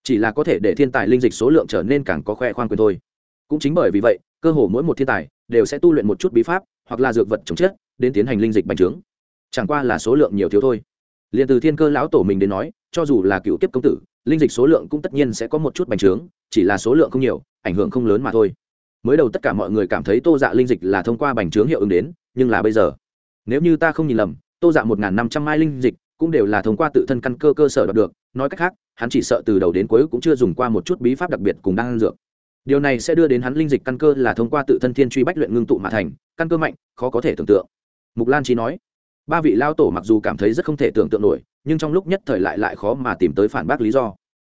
Chỉ là có thể để thiên tài linh dịch số lượng trở nên càng có khoe khoang quyền thôi. Cũng chính bởi vì vậy, cơ hồ mỗi một thiên tài đều sẽ tu luyện một chút bí pháp, hoặc là dược vật chống chết đến tiến hành linh dịch bành trướng. Chẳng qua là số lượng nhiều thiếu thôi liền từ thiên cơ lão tổ mình đến nói, cho dù là cựu kiếp công tử, linh dịch số lượng cũng tất nhiên sẽ có một chút bành trướng, chỉ là số lượng không nhiều, ảnh hưởng không lớn mà thôi. Mới đầu tất cả mọi người cảm thấy tô dạ linh dịch là thông qua bành trướng hiệu ứng đến, nhưng là bây giờ, nếu như ta không nhìn lầm, tô dạ một n g h n năm trăm mai linh dịch cũng đều là thông qua tự thân căn cơ cơ sở đạt được, nói cách khác, hắn chỉ sợ từ đầu đến cuối cũng chưa dùng qua một chút bí pháp đặc biệt cùng đang ăn dược. Điều này sẽ đưa đến hắn linh dịch căn cơ là thông qua tự thân thiên truy bách luyện ngưng tụ mà thành, căn cơ mạnh, khó có thể tưởng tượng. Mục lan trí nói ba vị lao tổ mặc dù cảm thấy rất không thể tưởng tượng nổi, nhưng trong lúc nhất thời lại lại khó mà tìm tới phản bác lý do.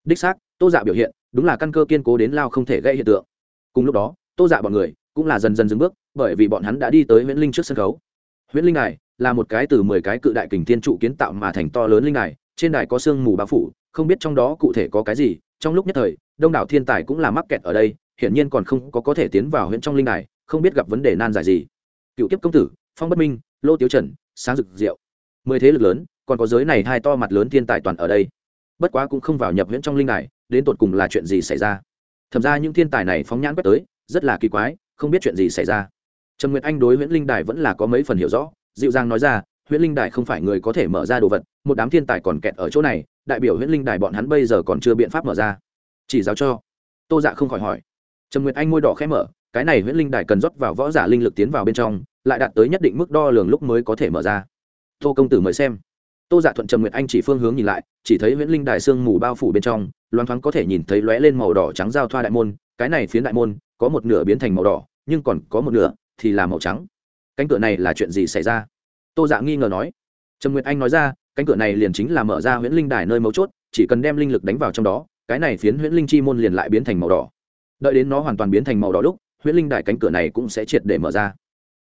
Đích xác, tô dạ biểu hiện, đúng là căn cơ kiên cố đến lao không thể gây hiện tượng. Cùng lúc đó, tô dạ bọn người cũng là dần dần dừng bước, bởi vì bọn hắn đã đi tới nguyễn linh trước sân khấu. Nguyễn linh này là một cái từ mười cái cự đại kình thiên trụ kiến tạo mà thành to lớn linh đài trên đài có sương mù bao phủ, không biết trong đó cụ thể có cái gì, trong lúc nhất thời, đông đảo thiên tài cũng là mắc kẹt ở đây, hiển nhiên còn không có có thể tiến vào huyện trong linh đài không biết gặp vấn đề nan giải gì. Cựu tiếp công tử, phong bất minh, lô tiếu trần sáng rực rượu mười thế lực lớn, còn có giới này hai to mặt lớn thiên tài toàn ở đây. Bất quá cũng không vào nhập huyện trong linh đài, đến tột cùng là chuyện gì xảy ra? Thậm ra những thiên tài này phóng nhãn quét tới, rất là kỳ quái, không biết chuyện gì xảy ra. Trần nguyệt anh đối nguyễn linh đài vẫn là có mấy phần hiểu rõ, dịu dàng nói ra nguyễn linh đài không phải người có thể mở ra đồ vật, một đám thiên tài còn kẹt ở chỗ này, đại biểu nguyễn linh đài bọn hắn bây giờ còn chưa biện pháp mở ra. Chỉ giáo cho. Tô dạ không khỏi hỏi. Trần nguyệt anh môi đỏ khẽ mở, cái này nguyễn linh đài cần rót vào võ giả linh lực tiến vào bên trong lại đạt tới nhất định mức đo lường lúc mới có thể mở ra. Tô công tử mời xem. Tô dạ thuận trầm nguyệt anh chỉ phương hướng nhìn lại, chỉ thấy nguyễn linh đài sương mù bao phủ bên trong, loáng thoáng có thể nhìn thấy lóe lên màu đỏ trắng giao thoa đại môn, cái này phiến đại môn, có một nửa biến thành màu đỏ, nhưng còn có một nửa thì là màu trắng. Cánh cửa này là chuyện gì xảy ra? Tô dạ nghi ngờ nói. Trầm nguyệt anh nói ra, cánh cửa này liền chính là mở ra huyễn linh đài nơi mấu chốt, chỉ cần đem linh lực đánh vào trong đó, cái này phiến huyễn linh chi môn liền lại biến thành màu đỏ. Đợi đến nó hoàn toàn biến thành màu đỏ lúc huyễn linh đài cánh cửa này cũng sẽ triệt để mở ra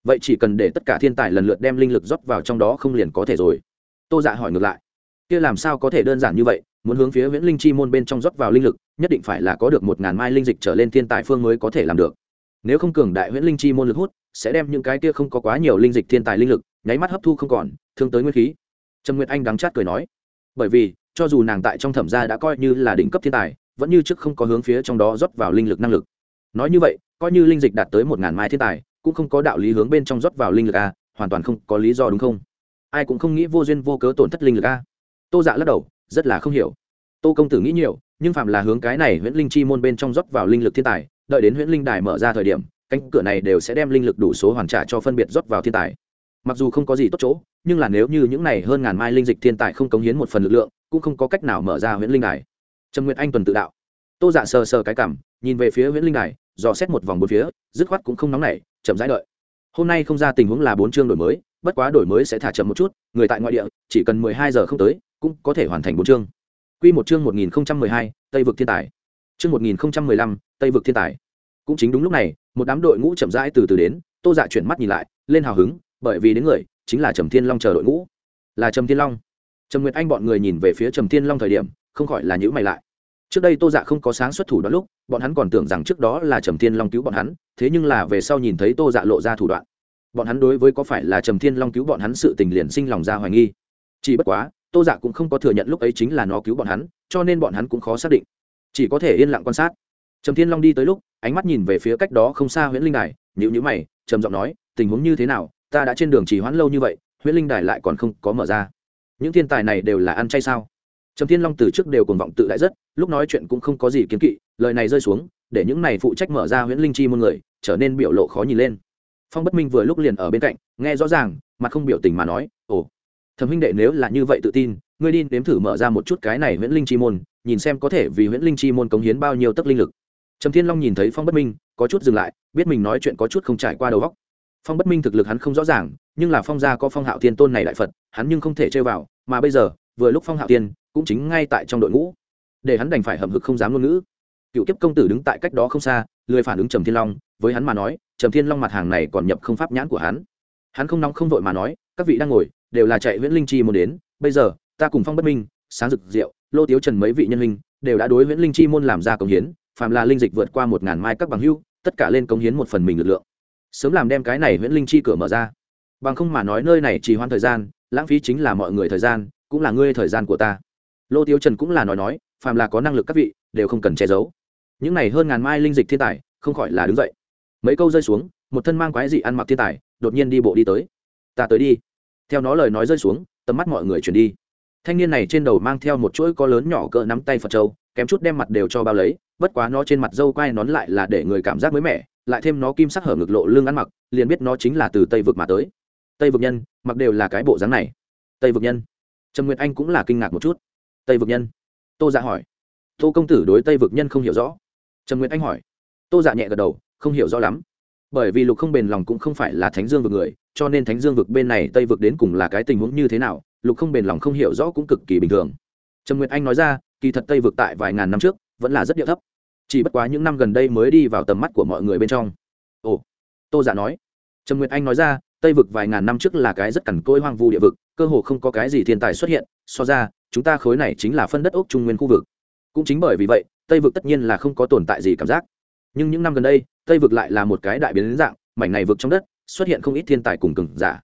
vậy chỉ cần để tất cả thiên tài lần lượt đem linh lực rót vào trong đó không liền có thể rồi. Tô dạ hỏi ngược lại. Kia làm sao có thể đơn giản như vậy, muốn hướng phía viễn linh chi môn bên trong rót vào linh lực, nhất định phải là có được một ngàn mai linh dịch trở lên thiên tài phương mới có thể làm được. Nếu không cường đại viễn linh chi môn lực hút, sẽ đem những cái kia không có quá nhiều linh dịch thiên tài linh lực, nháy mắt hấp thu không còn, thương tới nguyên khí. Trầm nguyệt anh đắng chát cười nói. Bởi vì, cho dù nàng tại trong thẩm gia đã coi như là đỉnh cấp thiên tài, vẫn như trước không có hướng phía trong đó rót vào linh lực năng lực. Nói như vậy, coi như linh dịch đạt tới một ngàn mai thiên tài cũng không có đạo lý hướng bên trong rót vào linh lực a hoàn toàn không có lý do đúng không? Ai cũng không nghĩ vô duyên vô cớ tổn thất linh lực a tô dạ lắc đầu, rất là không hiểu. Tô công tử nghĩ nhiều, nhưng phạm là hướng cái này huyễn linh chi môn bên trong rót vào linh lực thiên tài, đợi đến huyễn linh đài mở ra thời điểm, cánh cửa này đều sẽ đem linh lực đủ số hoàn trả cho phân biệt rót vào thiên tài. Mặc dù không có gì tốt chỗ, nhưng là nếu như những này hơn ngàn mai linh dịch thiên tài không cống hiến một phần lực lượng, cũng không có cách nào mở ra huyễn linh đài. Trần nguyệt anh tuần tự đạo. Tô dạ sờ sờ cái cảm, nhìn về phía huyễn linh đài, dò xét một vòng bốn phía, dứt khoát cũng không nóng nảy chậm rãi đợi. Hôm nay không ra tình huống là bốn chương đổi mới, bất quá đổi mới sẽ thả chậm một chút, người tại ngoại địa, chỉ cần mười hai giờ không tới, cũng có thể hoàn thành bốn chương. Q một chương một nghìn mười hai, tây vực thiên tài. Chương một nghìn mười lăm, tây vực thiên tài. Cũng chính đúng lúc này, một đám đội ngũ chậm rãi từ từ đến, tô dạ chuyển mắt nhìn lại, lên hào hứng, bởi vì đến người, chính là trầm thiên long chờ đội ngũ. Là trầm thiên long. Trầm nguyệt anh bọn người nhìn về phía trầm thiên long thời điểm, không khỏi là nhữ mày lại. Trước đây tô dạ không có sáng xuất thủ đó lúc, bọn hắn còn tưởng rằng trước đó là trầm thiên long cứu bọn hắn thế nhưng là về sau nhìn thấy tô dạ lộ ra thủ đoạn, bọn hắn đối với có phải là trầm thiên long cứu bọn hắn sự tình liền sinh lòng ra hoài nghi. Chỉ bất quá, tô dạ cũng không có thừa nhận lúc ấy chính là nó cứu bọn hắn, cho nên bọn hắn cũng khó xác định. Chỉ có thể yên lặng quan sát. Trầm thiên long đi tới lúc, ánh mắt nhìn về phía cách đó không xa huyện linh đài nhữ nhữ mày, trầm giọng nói, tình huống như thế nào? Ta đã trên đường chỉ hoãn lâu như vậy huyện linh đài lại còn không có mở ra. Những thiên tài này đều là ăn chay sao? Trầm thiên long từ trước đều cuồng vọng tự đại rất, lúc nói chuyện cũng không có gì kiến kỵ, lời này rơi xuống để những này phụ trách mở ra huyễn linh chi môn người trở nên biểu lộ khó nhìn lên. Phong bất minh vừa lúc liền ở bên cạnh, nghe rõ ràng mà không biểu tình mà nói, ồ, thẩm huynh đệ nếu là như vậy tự tin, ngươi đi nếm thử mở ra một chút cái này huyễn linh chi môn, nhìn xem có thể vì huyễn linh chi môn cống hiến bao nhiêu tấc linh lực. Trầm thiên long nhìn thấy phong bất minh, có chút dừng lại, biết mình nói chuyện có chút không trải qua đầu óc. Phong bất minh thực lực hắn không rõ ràng, nhưng là phong gia có phong hạo thiên tôn này đại phật, hắn nhưng không thể chơi vào, mà bây giờ, vừa lúc phong hạo tiên cũng chính ngay tại trong đội ngũ, để hắn đành phải hầm hực không dám ngôn ngữ cựu kiếp công tử đứng tại cách đó không xa, lười phản ứng trầm thiên long, với hắn mà nói, trầm thiên long mặt hàng này còn nhập không pháp nhãn của hắn. Hắn không nóng không vội mà nói, các vị đang ngồi, đều là chạy nguyễn linh chi môn đến, bây giờ, ta cùng phong bất minh, sáng rực diệu, lô tiếu trần mấy vị nhân linh đều đã đối nguyễn linh chi môn làm ra công hiến, phàm là linh dịch vượt qua một ngàn mai các bằng hưu tất cả lên công hiến một phần mình lực lượng. Sớm làm đem cái này nguyễn linh chi cửa mở ra. Bằng không mà nói nơi này chỉ hoãn thời gian, lãng phí chính là mọi người thời gian, cũng là ngươi thời gian của ta. Lô tiếu trần cũng là nói nói, phàm là có năng lực các vị, đều không cần che giấu những này hơn ngàn mai linh dịch thiên tài, không khỏi là đứng dậy. Mấy câu rơi xuống, một thân mang quái dị ăn mặc thiên tài, đột nhiên đi bộ đi tới. Ta tới đi. Theo nó lời nói rơi xuống, tầm mắt mọi người chuyển đi. Thanh niên này trên đầu mang theo một chuỗi có lớn nhỏ cỡ nắm tay phật trâu kém chút đem mặt đều cho bao lấy, bất quá nó trên mặt dâu quai nón lại là để người cảm giác mới mẻ, lại thêm nó kim sắc hở ngực lộ lưng ăn mặc, liền biết nó chính là từ tây vực mà tới. Tây vực nhân, mặc đều là cái bộ dáng này. Tây vực nhân. Trầm nguyệt anh cũng là kinh ngạc một chút. Tây vực nhân. Tô dạ hỏi. Tô công tử đối tây vực nhân không hiểu rõ. Trần nguyệt anh hỏi. Tô dạ nhẹ gật đầu, không hiểu rõ lắm. Bởi vì lục không bền lòng cũng không phải là thánh dương vực người, cho nên thánh dương vực bên này tây vực đến cùng là cái tình huống như thế nào, lục không bền lòng không hiểu rõ cũng cực kỳ bình thường. Trần nguyệt anh nói ra, kỳ thật tây vực tại vài ngàn năm trước, vẫn là rất địa thấp. Chỉ bất quá những năm gần đây mới đi vào tầm mắt của mọi người bên trong. Ồ, tô giả dạ nói. Trần nguyệt anh nói ra, tây vực vài ngàn năm trước là cái rất cằn cỗi hoang vu địa vực, cơ hồ không có cái gì thiên tài xuất hiện. So ra, chúng ta khối này chính là phân đất ốc trung nguyên khu vực. Cũng chính bởi vì vậy tây vực tất nhiên là không có tồn tại gì cảm giác. Nhưng những năm gần đây, tây vực lại là một cái đại biến dạng, mảnh này vực trong đất, xuất hiện không ít thiên tài cùng cừng giả.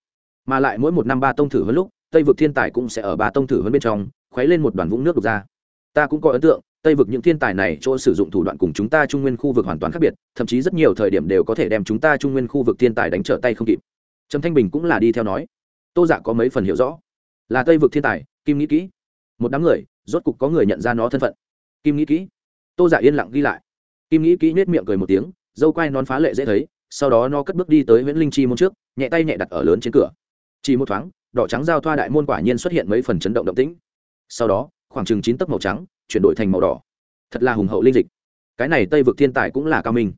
Mà lại mỗi một năm ba tông thử hơn lúc, tây vực thiên tài cũng sẽ ở ba tông thử hơn bên trong, khuấy lên một đoàn vũng nước đục ra. Ta cũng có ấn tượng, tây vực những thiên tài này chỗ sử dụng thủ đoạn cùng chúng ta trung nguyên khu vực hoàn toàn khác biệt, thậm chí rất nhiều thời điểm đều có thể đem chúng ta trung nguyên khu vực thiên tài đánh trở tay không kịp. Trầm thanh bình cũng là đi theo nói. Tô dạ có mấy phần hiểu rõ. Là tây vực thiên tài, kim nghĩ kỹ. Một đám người, rốt cục có người nhận ra nó thân phận. Kim nghĩ kỹ tô giả yên lặng ghi lại. Kim nghĩ kỹ nết miệng cười một tiếng, dâu quai nón phá lệ dễ thấy, sau đó nó cất bước đi tới nguyễn linh chi môn trước, nhẹ tay nhẹ đặt ở lớn trên cửa. Chỉ một thoáng, đỏ trắng giao thoa đại môn quả nhiên xuất hiện mấy phần chấn động động tĩnh. Sau đó, khoảng chừng chín tấc màu trắng, chuyển đổi thành màu đỏ. Thật là hùng hậu linh dịch. Cái này tây vực thiên tài cũng là cao minh.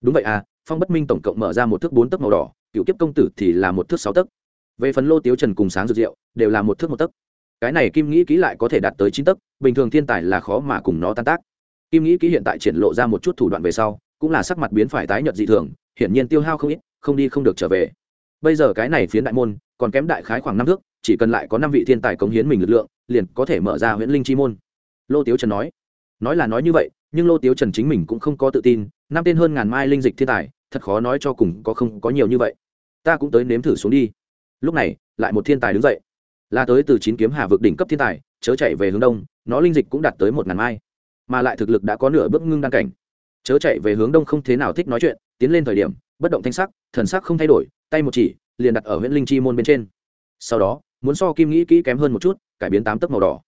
Đúng vậy à phong bất minh tổng cộng mở ra một thước bốn tấc màu đỏ cựu kiếp công tử thì là một thước sáu tấc. Về phần lô tiếu trần cùng sáng dược rượu đều là một thước một tấc. Cái này kim nghĩ kỹ lại có thể đạt tới chín tấc, bình thường thiên tài là khó mà cùng nó tan tác kim nghĩ kỹ hiện tại triển lộ ra một chút thủ đoạn về sau, cũng là sắc mặt biến phải tái nhợt dị thường, hiển nhiên tiêu hao không ít, không đi không được trở về. Bây giờ cái này phiến đại môn, còn kém đại khái khoảng năm thước, chỉ cần lại có năm vị thiên tài cống hiến mình lực lượng, liền có thể mở ra huyễn linh chi môn. Lô tiếu trần nói. Nói là nói như vậy, nhưng lô tiếu trần chính mình cũng không có tự tin, năm tên hơn ngàn mai linh dịch thiên tài, thật khó nói cho cùng có không có nhiều như vậy. Ta cũng tới nếm thử xuống đi. Lúc này, lại một thiên tài đứng dậy. Là tới từ chín kiếm hà vực đỉnh cấp thiên tài, chớ chạy về hướng đông, nó linh dịch cũng đạt tới một ngàn mai mà lại thực lực đã có nửa bước ngưng đan cảnh. Chớ chạy về hướng đông không thế nào thích nói chuyện, tiến lên thời điểm, bất động thanh sắc, thần sắc không thay đổi, tay một chỉ, liền đặt ở huyện linh chi môn bên trên. Sau đó, muốn so kim nghĩ kỹ kém hơn một chút, cải biến tám tấc màu đỏ.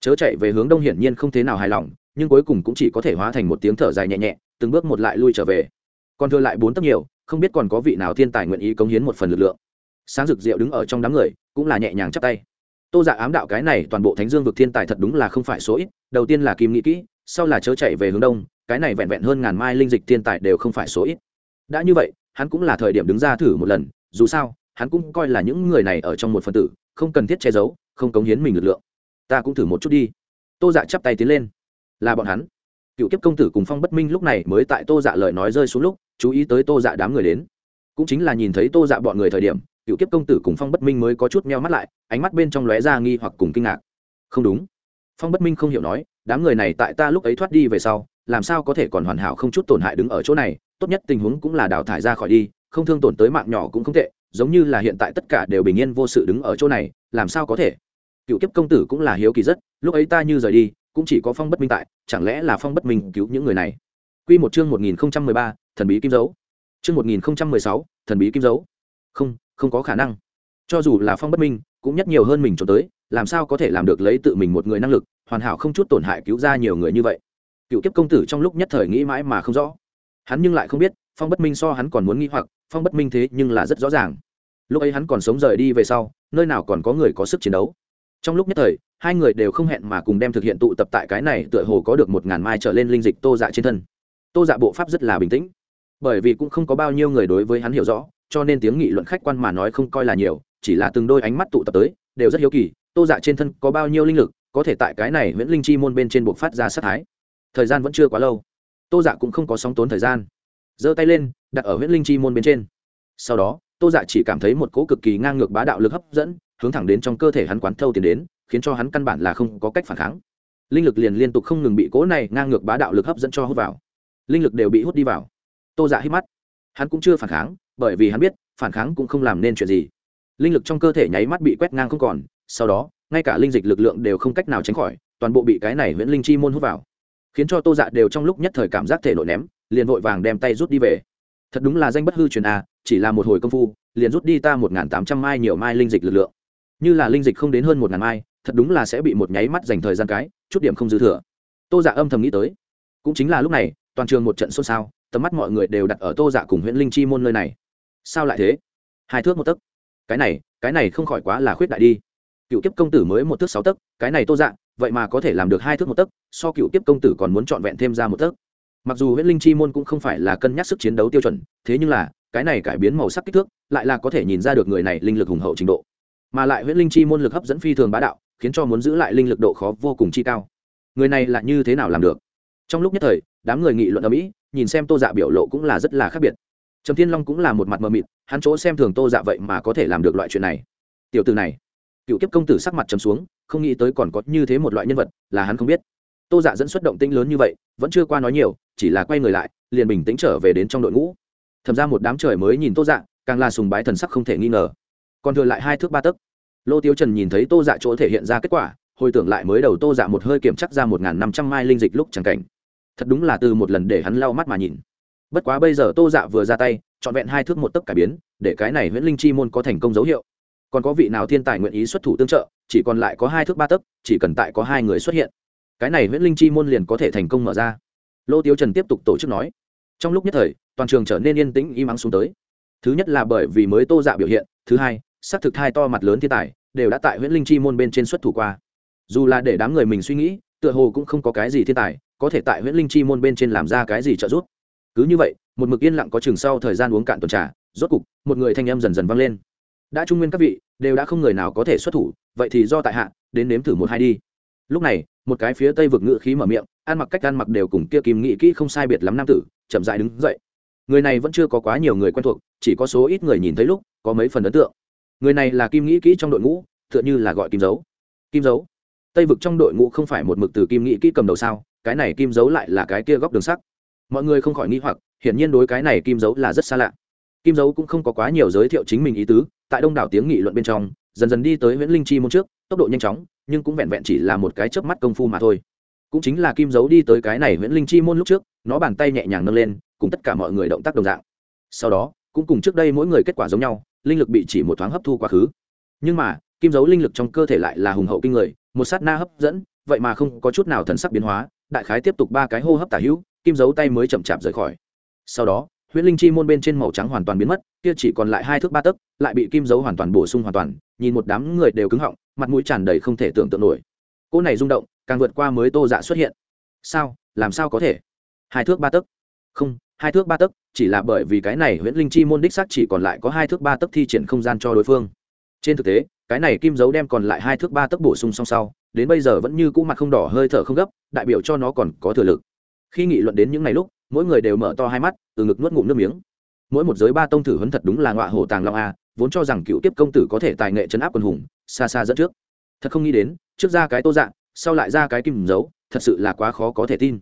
Chớ chạy về hướng đông hiển nhiên không thế nào hài lòng, nhưng cuối cùng cũng chỉ có thể hóa thành một tiếng thở dài nhẹ nhẹ, từng bước một lại lui trở về. Còn thừa lại bốn tấc nhiều, không biết còn có vị nào thiên tài nguyện ý cống hiến một phần lực lượng. Sáng rực diệu đứng ở trong đám người, cũng là nhẹ nhàng chắp tay. Tô giả ám đạo cái này toàn bộ thánh dương vực thiên tài thật đúng là không phải số ít, đầu tiên là kim nghĩ kỹ sau là chớ chạy về hướng đông, cái này vẹn vẹn hơn ngàn mai linh dịch thiên tài đều không phải số ít. Đã như vậy, hắn cũng là thời điểm đứng ra thử một lần, dù sao, hắn cũng coi là những người này ở trong một phần tử, không cần thiết che giấu, không cống hiến mình lực lượng. Ta cũng thử một chút đi. Tô dạ chắp tay tiến lên. Là bọn hắn. Cựu kiếp công tử cùng phong bất minh lúc này mới tại tô dạ lời nói rơi xuống lúc, chú ý tới tô dạ đám người đến. Cũng chính là nhìn thấy tô dạ bọn người thời điểm, cựu kiếp công tử cùng phong bất minh mới có chút meo mắt lại, ánh mắt bên trong lóe ra nghi hoặc cùng kinh ngạc. Không đúng. Phong bất minh không hiểu nói đám người này tại ta lúc ấy thoát đi về sau, làm sao có thể còn hoàn hảo không chút tổn hại đứng ở chỗ này, tốt nhất tình huống cũng là đào thải ra khỏi đi, không thương tổn tới mạng nhỏ cũng không tệ, giống như là hiện tại tất cả đều bình yên vô sự đứng ở chỗ này, làm sao có thể? Cựu kiếp công tử cũng là hiếu kỳ rất, lúc ấy ta như rời đi, cũng chỉ có phong bất minh tại, chẳng lẽ là phong bất minh cứu những người này? Quy một chương một nghìn không trăm mười ba, thần bí kim dấu. Chương một nghìn không trăm mười sáu, thần bí kim dấu. Không không có khả năng. Cho dù là phong bất minh, cũng nhất nhiều hơn mình trốn tới, làm sao có thể làm được lấy tự mình một người năng lực hoàn hảo không chút tổn hại cứu ra nhiều người như vậy. Cựu kiếp công tử trong lúc nhất thời nghĩ mãi mà không rõ. Hắn nhưng lại không biết, phong bất minh so hắn còn muốn nghĩ hoặc, phong bất minh thế nhưng là rất rõ ràng. Lúc ấy hắn còn sống rời đi về sau, nơi nào còn có người có sức chiến đấu. Trong lúc nhất thời, hai người đều không hẹn mà cùng đem thực hiện tụ tập tại cái này tựa hồ có được một ngàn mai trở lên linh dịch tô dạ trên thân. Tô dạ bộ pháp rất là bình tĩnh. Bởi vì cũng không có bao nhiêu người đối với hắn hiểu rõ, cho nên tiếng nghị luận khách quan mà nói không coi là nhiều, chỉ là từng đôi ánh mắt tụ tập tới, đều rất hiếu kỳ, tô dạ trên thân có bao nhiêu linh lực có thể tại cái này nguyễn linh chi môn bên trên buộc phát ra sát thái. Thời gian vẫn chưa quá lâu. Tô dạ cũng không có sóng tốn thời gian. Giơ tay lên, đặt ở nguyễn linh chi môn bên trên. Sau đó, tô dạ chỉ cảm thấy một cỗ cực kỳ ngang ngược bá đạo lực hấp dẫn, hướng thẳng đến trong cơ thể hắn quán thâu tiền đến, khiến cho hắn căn bản là không có cách phản kháng. Linh lực liền liên tục không ngừng bị cỗ này ngang ngược bá đạo lực hấp dẫn cho hút vào. Linh lực đều bị hút đi vào. Tô dạ hít mắt. Hắn cũng chưa phản kháng, bởi vì hắn biết, phản kháng cũng không làm nên chuyện gì. Linh lực trong cơ thể nháy mắt bị quét ngang không còn, sau đó ngay cả linh dịch lực lượng đều không cách nào tránh khỏi, toàn bộ bị cái này huyễn linh chi môn hút vào. Khiến cho tô dạ đều trong lúc nhất thời cảm giác thể nội ném, liền vội vàng đem tay rút đi về. Thật đúng là danh bất hư truyền a chỉ là một hồi công phu, liền rút đi ta một tám trăm mai nhiều mai linh dịch lực lượng. Như là linh dịch không đến hơn một ngàn mai, thật đúng là sẽ bị một nháy mắt dành thời gian cái, chút điểm không dư thừa. Tô dạ âm thầm nghĩ tới. Cũng chính là lúc này, toàn trường một trận xôn xao, tầm mắt mọi người đều đặt ở tô dạ cùng huyện linh chi môn nơi này. Sao lại thế? Hai thước một tấc. Cái này cái này không khỏi quá là khuyết đại đi cựu kiếp công tử mới một thước sáu tấc cái này tô dạng, vậy mà có thể làm được hai thước một tấc so cựu kiếp công tử còn muốn trọn vẹn thêm ra một tấc. Mặc dù huyết linh chi môn cũng không phải là cân nhắc sức chiến đấu tiêu chuẩn thế nhưng là cái này cải biến màu sắc kích thước lại là có thể nhìn ra được người này linh lực hùng hậu trình độ. Mà lại huyết linh chi môn lực hấp dẫn phi thường bá đạo khiến cho muốn giữ lại linh lực độ khó vô cùng chi cao. Người này là như thế nào làm được? Trong lúc nhất thời đám người nghị luận ở mỹ nhìn xem tô dạ biểu lộ cũng là rất là khác biệt. Trầm thiên long cũng là một mặt mờ mịt hắn chỗ xem thường tô dạ vậy mà có thể làm được loại chuyện này. Tiểu từ này cựu kiếp công tử sắc mặt trầm xuống, không nghĩ tới còn có như thế một loại nhân vật, là hắn không biết. Tô dạ dẫn xuất động tĩnh lớn như vậy, vẫn chưa qua nói nhiều, chỉ là quay người lại, liền bình tĩnh trở về đến trong đội ngũ. Thầm ra một đám trời mới nhìn tô dạ càng là sùng bái thần sắc không thể nghi ngờ. Còn thừa lại hai thước ba tấc. Lô tiêu trần nhìn thấy tô dạ chỗ thể hiện ra kết quả, hồi tưởng lại mới đầu tô dạ một hơi kiểm chắc ra một n g h n năm trăm mai linh dịch lúc chẳng cảnh. Thật đúng là từ một lần để hắn lau mắt mà nhìn. Bất quá bây giờ tô dạ vừa ra tay, trọn vẹn hai thước một tấc cải biến, để cái này nguyễn linh chi môn có thành công dấu hiệu còn có vị nào thiên tài nguyện ý xuất thủ tương trợ, chỉ còn lại có hai thước ba tấc, chỉ cần tại có hai người xuất hiện. Cái này nguyễn linh chi môn liền có thể thành công mở ra. Lô tiêu trần tiếp tục tổ chức nói. Trong lúc nhất thời, toàn trường trở nên yên tĩnh, im ắng xuống tới. Thứ nhất là bởi vì mới tô dạ biểu hiện, thứ hai, xác thực hai to mặt lớn thiên tài đều đã tại nguyễn linh chi môn bên trên xuất thủ qua. Dù là để đám người mình suy nghĩ, tựa hồ cũng không có cái gì thiên tài có thể tại nguyễn linh chi môn bên trên làm ra cái gì trợ giúp. Cứ như vậy, một mực yên lặng có chừng sau thời gian uống cạn tuần trà, rốt cục, một người thanh âm dần dần vang lên đã trung nguyên các vị, đều đã không người nào có thể xuất thủ, vậy thì do tại hạ, đến nếm thử một hai đi. Lúc này, một cái phía tây vực ngự khí mở miệng, ăn mặc cách ăn mặc đều cùng kia kim nghị kỹ không sai biệt lắm nam tử, chậm dại đứng dậy. Người này vẫn chưa có quá nhiều người quen thuộc, chỉ có số ít người nhìn thấy lúc, có mấy phần ấn tượng. Người này là kim nghĩ kỹ trong đội ngũ, tựa như là gọi kim dấu. Kim dấu? Tây vực trong đội ngũ không phải một mực từ kim nghĩ kỹ cầm đầu sao? Cái này kim dấu lại là cái kia góc đường sắc. Mọi người không khỏi nghĩ hoặc, hiển nhiên đối cái này kim dấu là rất xa lạ. Kim dấu cũng không có quá nhiều giới thiệu chính mình ý tứ tại đông đảo tiếng nghị luận bên trong, dần dần đi tới huyễn linh chi môn trước, tốc độ nhanh chóng, nhưng cũng vẹn vẹn chỉ là một cái chớp mắt công phu mà thôi. Cũng chính là kim dấu đi tới cái này huyễn linh chi môn lúc trước, nó bàn tay nhẹ nhàng nâng lên, cùng tất cả mọi người động tác đồng dạng. Sau đó, cũng cùng trước đây mỗi người kết quả giống nhau, linh lực bị chỉ một thoáng hấp thu quá khứ. Nhưng mà, kim dấu linh lực trong cơ thể lại là hùng hậu kinh người, một sát na hấp dẫn, vậy mà không có chút nào thần sắc biến hóa, đại khái tiếp tục ba cái hô hấp tả hữu, kim dấu tay mới chậm chạp rời khỏi. Sau đó huyễn linh chi môn bên trên màu trắng hoàn toàn biến mất, kia chỉ còn lại hai thước ba tấc, lại bị kim dấu hoàn toàn bổ sung hoàn toàn, nhìn một đám người đều cứng họng, mặt mũi tràn đầy không thể tưởng tượng nổi. Cỗ này rung động, càng vượt qua mới tô dạ xuất hiện. Sao? Làm sao có thể? Hai thước ba tấc? Không, hai thước ba tấc, chỉ là bởi vì cái này huyễn linh chi môn đích xác chỉ còn lại có hai thước ba tấc thi triển không gian cho đối phương. Trên thực tế, cái này kim dấu đem còn lại hai thước ba tấc bổ sung song sau, đến bây giờ vẫn như cũ mặt không đỏ hơi thở không gấp, đại biểu cho nó còn có thừa lực. Khi nghị luận đến những ngày lúc mỗi người đều mở to hai mắt, từ ngực nuốt ngụm nước miếng. Mỗi một giới ba tông thử huấn thật đúng là ngọa hổ tàng long a, vốn cho rằng cựu tiếp công tử có thể tài nghệ chấn áp quân hùng, xa xa dẫn trước. Thật không nghĩ đến, trước ra cái tô dạ sau lại ra cái kim dấu, thật sự là quá khó có thể tin.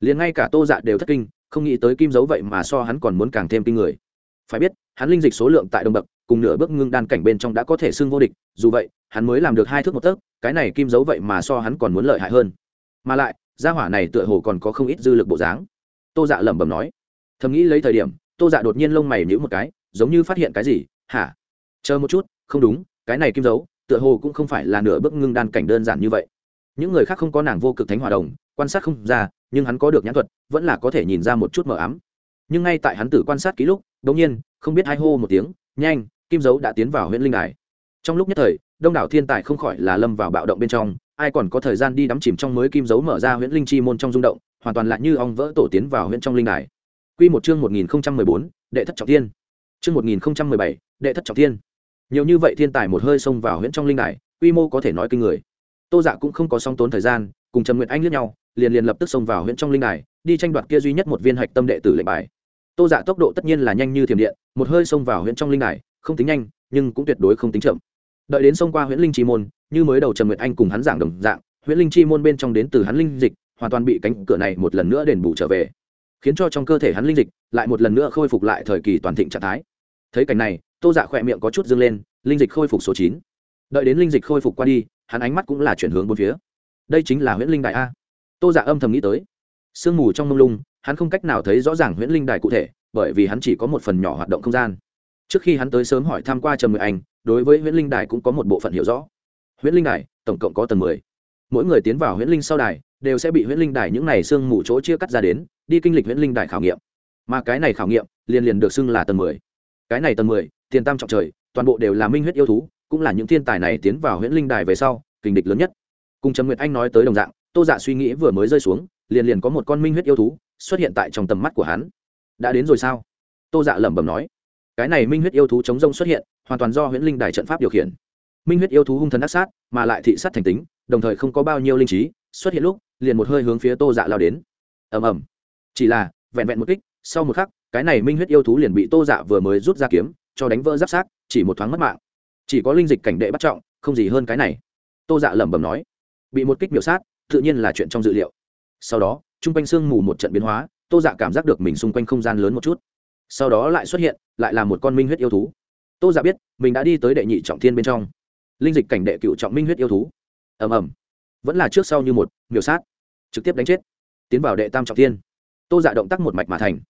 Liền ngay cả tô dạ đều thất kinh, không nghĩ tới kim dấu vậy mà so hắn còn muốn càng thêm kinh người. Phải biết, hắn linh dịch số lượng tại đồng bậc, cùng nửa bước ngưng đan cảnh bên trong đã có thể xưng vô địch, dù vậy, hắn mới làm được hai thước một tấc, cái này kim dấu vậy mà so hắn còn muốn lợi hại hơn. Mà lại, gia hỏa này tựa hồ còn có không ít dư lực bộ dáng tô dạ lẩm bẩm nói. Thầm nghĩ lấy thời điểm, tô dạ đột nhiên lông mày nhữ một cái, giống như phát hiện cái gì. Hả? Chờ một chút, không đúng, cái này kim dấu, tựa hồ cũng không phải là nửa bước ngưng đan cảnh đơn giản như vậy. Những người khác không có nàng vô cực thánh hòa đồng, quan sát không ra, nhưng hắn có được nhãn thuật, vẫn là có thể nhìn ra một chút mờ ám. Nhưng ngay tại hắn tử quan sát ký lúc đ nhiên, không biết hai hô một tiếng, nhanh, kim dấu đã tiến vào huyện linh đài. Trong lúc nhất thời, đông đảo thiên tài không khỏi là lâm vào bạo động bên trong, ai còn có thời gian đi đắm chìm trong mới kim dấu mở ra huyện linh chi môn trong rung động hoàn toàn lại như ong vỡ tổ tiến vào huyện trong linh đài Quy một chương 1014, đệ thất trọng thiên. Chương 1017, đệ thất trọng thiên. Nhiều như vậy thiên tài một hơi xông vào huyện trong linh đài, quy mô có thể nói kinh người. Tô Dạ cũng không có song tốn thời gian, cùng Trầm Nguyệt Anh liếc nhau, liền liền lập tức xông vào huyện trong linh đài, đi tranh đoạt kia duy nhất một viên hạch tâm đệ tử lệnh bài. Tô Dạ tốc độ tất nhiên là nhanh như thiểm điện, một hơi xông vào huyện trong linh đài, không tính nhanh, nhưng cũng tuyệt đối không tính chậm. Đợi đến xông qua huyện linh chi môn, như mới đầu Trầm Nguyệt Anh cùng hắn giảng đồng dạng, huyện linh chi môn bên trong đến từ hắn linh dịch, hoàn toàn bị cánh cửa này một lần nữa đền bù trở về, khiến cho trong cơ thể hắn linh dịch lại một lần nữa khôi phục lại thời kỳ toàn thịnh trạng thái. Thấy cảnh này, tô dạ khỏe miệng có chút dâng lên, linh dịch khôi phục số chín. Đợi đến linh dịch khôi phục qua đi, hắn ánh mắt cũng là chuyển hướng bốn phía. Đây chính là huyễn linh đại a. Tô dạ âm thầm nghĩ tới. Sương mù trong mông lung, hắn không cách nào thấy rõ ràng huyễn linh Đại cụ thể, bởi vì hắn chỉ có một phần nhỏ hoạt động không gian. Trước khi hắn tới sớm hỏi tham q u a trầm mười anh, đối với huyễn linh Đại cũng có một bộ phận hiểu rõ. Huyễn linh đại tổng cộng có tầng mười. Mỗi người tiến vào huyễn linh sau đài đều sẽ bị huyễn linh đài những này xương mù chỗ chia cắt ra đến, đi kinh lịch huyễn linh đài khảo nghiệm. Mà cái này khảo nghiệm, liền liền được xưng là tầng mười. Cái này tầng mười, tiền tam trọng trời, toàn bộ đều là minh huyết yêu thú, cũng là những thiên tài này tiến vào huyễn linh đài về sau kình địch lớn nhất. Cùng trầm nguyệt anh nói tới đồng dạng, tô dạ suy nghĩ vừa mới rơi xuống, liền liền có một con minh huyết yêu thú xuất hiện tại trong tầm mắt của hắn. Đã đến rồi sao? Tô dạ lẩm bẩm nói. Cái này minh huyết yêu thú chống rông xuất hiện, hoàn toàn do huyễn linh đài trận pháp điều khiển. Minh huyết yêu thú hung thần ác sát, mà lại thị sát thành tính, đồng thời không có bao nhiêu linh trí, xuất hiện lúc liền một hơi hướng phía tô dạ lao đến. Ầm ầm. Chỉ là, vẹn vẹn một kích, sau một khắc, cái này minh huyết yêu thú liền bị tô dạ vừa mới rút ra kiếm, cho đánh vỡ giáp sát chỉ một thoáng mất mạng. Chỉ có linh dịch cảnh đệ bắt trọng, không gì hơn cái này. Tô dạ lẩm bẩm nói. Bị một kích biểu sát, tự nhiên là chuyện trong dự liệu. Sau đó t r u n g quanh sương mù một trận biến hóa, tô dạ cảm giác được mình xung quanh không gian lớn một chút. Sau đó lại xuất hiện, lại là một con minh huyết yêu thú. Tô dạ biết, mình đã đi tới đệ nhị trọng thiên bên trong. Linh dịch cảnh đệ cựu trọng minh huyết yêu thú. Ầm ầm. Vẫn là trước sau như một, miểu sát trực tiếp đánh chết, tiến vào đệ tam trọng thiên. Tô dạ động tác một mạch mà thành.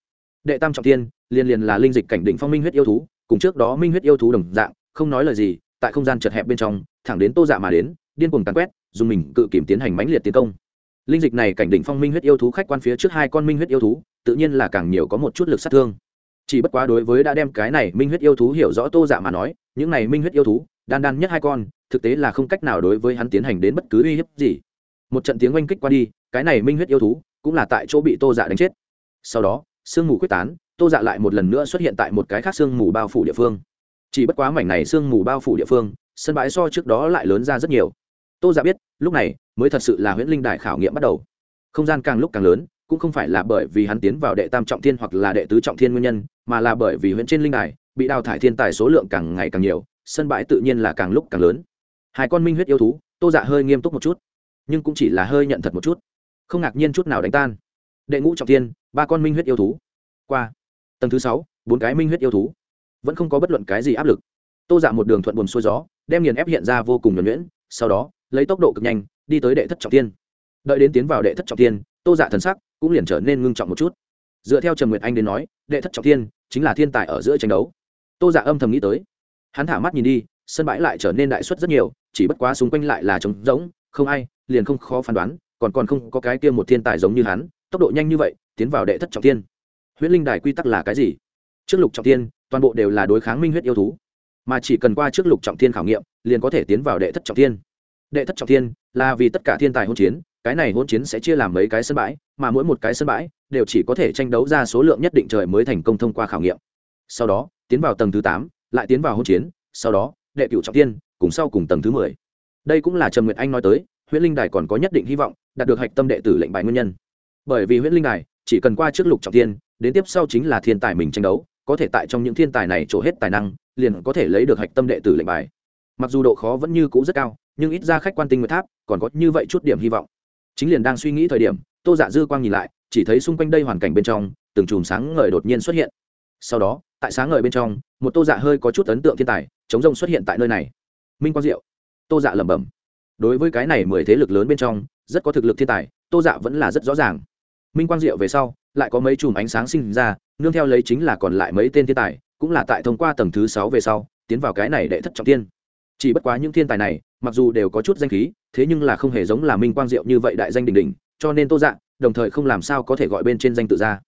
Đệ tam trọng thiên liên liền là linh dịch cảnh đỉnh phong minh huyết yêu thú, cùng trước đó minh huyết yêu thú đồng dạng, không nói lời gì, tại không gian chật hẹp bên trong, thẳng đến tô dạ mà đến, điên cuồng tàn quét, dùng mình cự kìm tiến hành mãnh liệt tiến công. Linh dịch này cảnh đỉnh phong minh huyết yêu thú khách quan phía trước hai con minh huyết yêu thú, tự nhiên là càng nhiều có một chút lực sát thương. Chỉ bất quá đối với đã đem cái này minh huyết yêu thú hiểu rõ tô dạ mà nói, những này minh huyết yêu thú, đan đan nhất hai con, thực tế là không cách nào đối với hắn tiến hành đến bất cứ uy hiếp gì một trận tiếng oanh kích qua đi, cái này minh huyết yêu thú cũng là tại chỗ bị tô dạ đánh chết. Sau đó, sương mù quyết tán, tô dạ lại một lần nữa xuất hiện tại một cái khác sương mù bao phủ địa phương. Chỉ bất quá mảnh này sương mù bao phủ địa phương, sân bãi so trước đó lại lớn ra rất nhiều. Tô dạ biết, lúc này mới thật sự là huyễn linh đại khảo nghiệm bắt đầu. Không gian càng lúc càng lớn, cũng không phải là bởi vì hắn tiến vào đệ tam trọng thiên hoặc là đệ tứ trọng thiên nguyên nhân, mà là bởi vì huyện trên linh đài bị đào thải thiên tài số lượng càng ngày càng nhiều, sân bãi tự nhiên là càng lúc càng lớn. Hai con minh huyết yêu thú, tô dạ hơi nghiêm túc một chút nhưng cũng chỉ là hơi nhận thật một chút. Không ngạc nhiên chút nào đánh tan. Đệ ngũ trọng thiên, ba con minh huyết yêu thú. Qua. Tầng thứ sáu, bốn cái minh huyết yêu thú. Vẫn không có bất luận cái gì áp lực. Tô dạ một đường thuận buồm xuôi gió, đem nghiền ép hiện ra vô cùng nhuẩn nhuyễn, sau đó, lấy tốc độ cực nhanh, đi tới đệ thất trọng tiên đợi đến tiến vào đệ thất trọng tiên tô dạ thần sắc cũng liền trở nên ngưng trọng một chút. Dựa theo trần nguyệt anh đến nói, đệ thất trọng tiên chính là thiên tài ở giữa tranh đấu. Tô dạ âm thầm nghĩ tới. Hắn thả mắt nhìn đi, sân bãi lại trở nên đại suất rất nhiều, chỉ bất quá xung quanh lại là trống rỗng, không ai liền không khó phán đoán, còn còn không có cái kia một thiên tài giống như hắn, tốc độ nhanh như vậy, tiến vào đệ thất trọng tiên huyễn linh đài quy tắc là cái gì? Trước lục trọng tiên toàn bộ đều là đối kháng minh huyết yêu thú. Mà chỉ cần qua trước lục trọng thiên khảo nghiệm, liền có thể tiến vào đệ thất trọng thiên. Đệ thất trọng thiên là vì tất cả thiên tài hôn chiến, cái này hôn chiến sẽ chia làm mấy cái sân bãi, mà mỗi một cái sân bãi đều chỉ có thể tranh đấu ra số lượng nhất định trời mới thành công thông qua khảo nghiệm. Sau đó, tiến vào tầng thứ tám, lại tiến vào hôn chiến, sau đó, đệ cựu trọng thiên, cùng sau cùng tầng thứ mười. Đây cũng là trầm nguyệt anh nói tới huyễn linh đài còn có nhất định hy vọng, đạt được hạch tâm đệ tử lệnh bài nguyên nhân. Bởi vì huyễn linh đài chỉ cần qua trước lục trọng thiên, đến tiếp sau chính là thiên tài mình tranh đấu, có thể tại trong những thiên tài này trổ hết tài năng, liền có thể lấy được hạch tâm đệ tử lệnh bài. Mặc dù độ khó vẫn như cũ rất cao, nhưng ít ra khách quan tinh nguyệt tháp còn có như vậy chút điểm hy vọng. Chính liền đang suy nghĩ thời điểm, tô dạ dư quang nhìn lại, chỉ thấy xung quanh đây hoàn cảnh bên trong, từng chùm sáng ngời đột nhiên xuất hiện. Sau đó, tại sáng ngời bên trong, một tô dạ hơi có chút ấn tượng thiên tài, chống rông xuất hiện tại nơi này. Minh quang diệu. Tô dạ lẩm bẩm đối với cái này mười thế lực lớn bên trong, rất có thực lực thiên tài, tô dạ vẫn là rất rõ ràng. Minh quang diệu về sau, lại có mấy chùm ánh sáng sinh ra, nương theo lấy chính là còn lại mấy tên thiên tài, cũng là tại thông qua tầng thứ sáu về sau, tiến vào cái này đệ thất trọng tiên chỉ bất quá những thiên tài này, mặc dù đều có chút danh khí, thế nhưng là không hề giống là minh quang diệu như vậy đại danh đình đình cho nên tô dạ đồng thời không làm sao có thể gọi bên trên danh tự ra.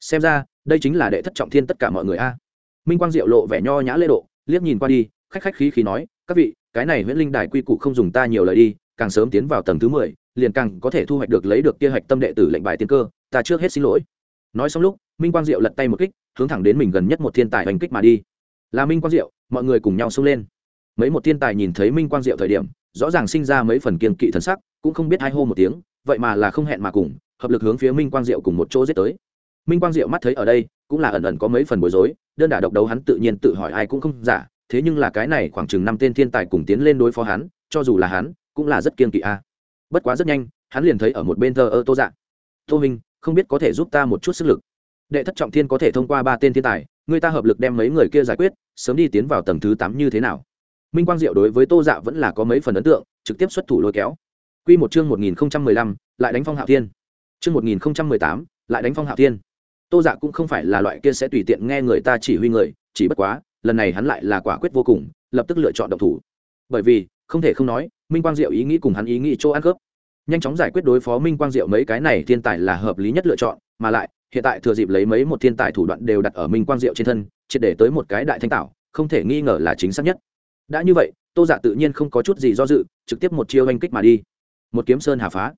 Xem ra, đây chính là đệ thất trọng thiên tất cả mọi người a. Minh quang diệu lộ vẻ nho nhã lễ độ, liếc nhìn qua đi, khách khách khí khí nói, các vị cái này nguyễn linh đài quy củ không dùng ta nhiều lời đi, càng sớm tiến vào tầng thứ mười, liền càng có thể thu hoạch được lấy được kia hạch tâm đệ tử lệnh bài tiên cơ, ta trước hết xin lỗi. Nói xong lúc, minh quang diệu lật tay một kích, hướng thẳng đến mình gần nhất một thiên tài hành kích mà đi. Là minh quang diệu, mọi người cùng nhau xông lên. Mấy một thiên tài nhìn thấy minh quang diệu thời điểm, rõ ràng sinh ra mấy phần kiên kỵ thần sắc, cũng không biết hai hô một tiếng, vậy mà là không hẹn mà cùng, hợp lực hướng phía minh quang diệu cùng một chỗ giết tới. Minh quang diệu mắt thấy ở đây, cũng là ẩn ẩn có mấy phần bối rối, đơn đả độc đấu hắn tự nhiên tự hỏi ai cũng không giả thế nhưng là cái này khoảng chừng năm tên thiên tài cùng tiến lên đối phó hắn, cho dù là hắn, cũng là rất kiên kỵ a. Bất quá rất nhanh, hắn liền thấy ở một bên thờ ơ tô dạng tô minh không biết có thể giúp ta một chút sức lực. Đệ thất trọng thiên có thể thông qua ba tên thiên tài, người ta hợp lực đem mấy người kia giải quyết, sớm đi tiến vào tầng thứ tám như thế nào? Minh quang diệu đối với tô dạ vẫn là có mấy phần ấn tượng, trực tiếp xuất thủ lôi kéo. Q một chương một nghìn không trăm mười lăm, lại đánh phong hạo thiên. Chương một nghìn không trăm mười tám, lại đánh phong hạo thiên. Tô dạ cũng không phải là loại kia sẽ tùy tiện nghe người ta chỉ huy người, chỉ bất quá lần này hắn lại là quả quyết vô cùng, lập tức lựa chọn độc thủ. Bởi vì, không thể không nói, minh quang diệu ý nghĩ cùng hắn ý nghĩ chỗ ăn khớp. Nhanh chóng giải quyết đối phó minh quang diệu mấy cái này thiên tài là hợp lý nhất lựa chọn, mà lại, hiện tại thừa dịp lấy mấy một thiên tài thủ đoạn đều đặt ở minh quang diệu trên thân, triệt để tới một cái đại thanh tảo, không thể nghi ngờ là chính xác nhất. Đã như vậy, tô dạ tự nhiên không có chút gì do dự, trực tiếp một chiêu oanh kích mà đi. Một kiếm sơn hà phá.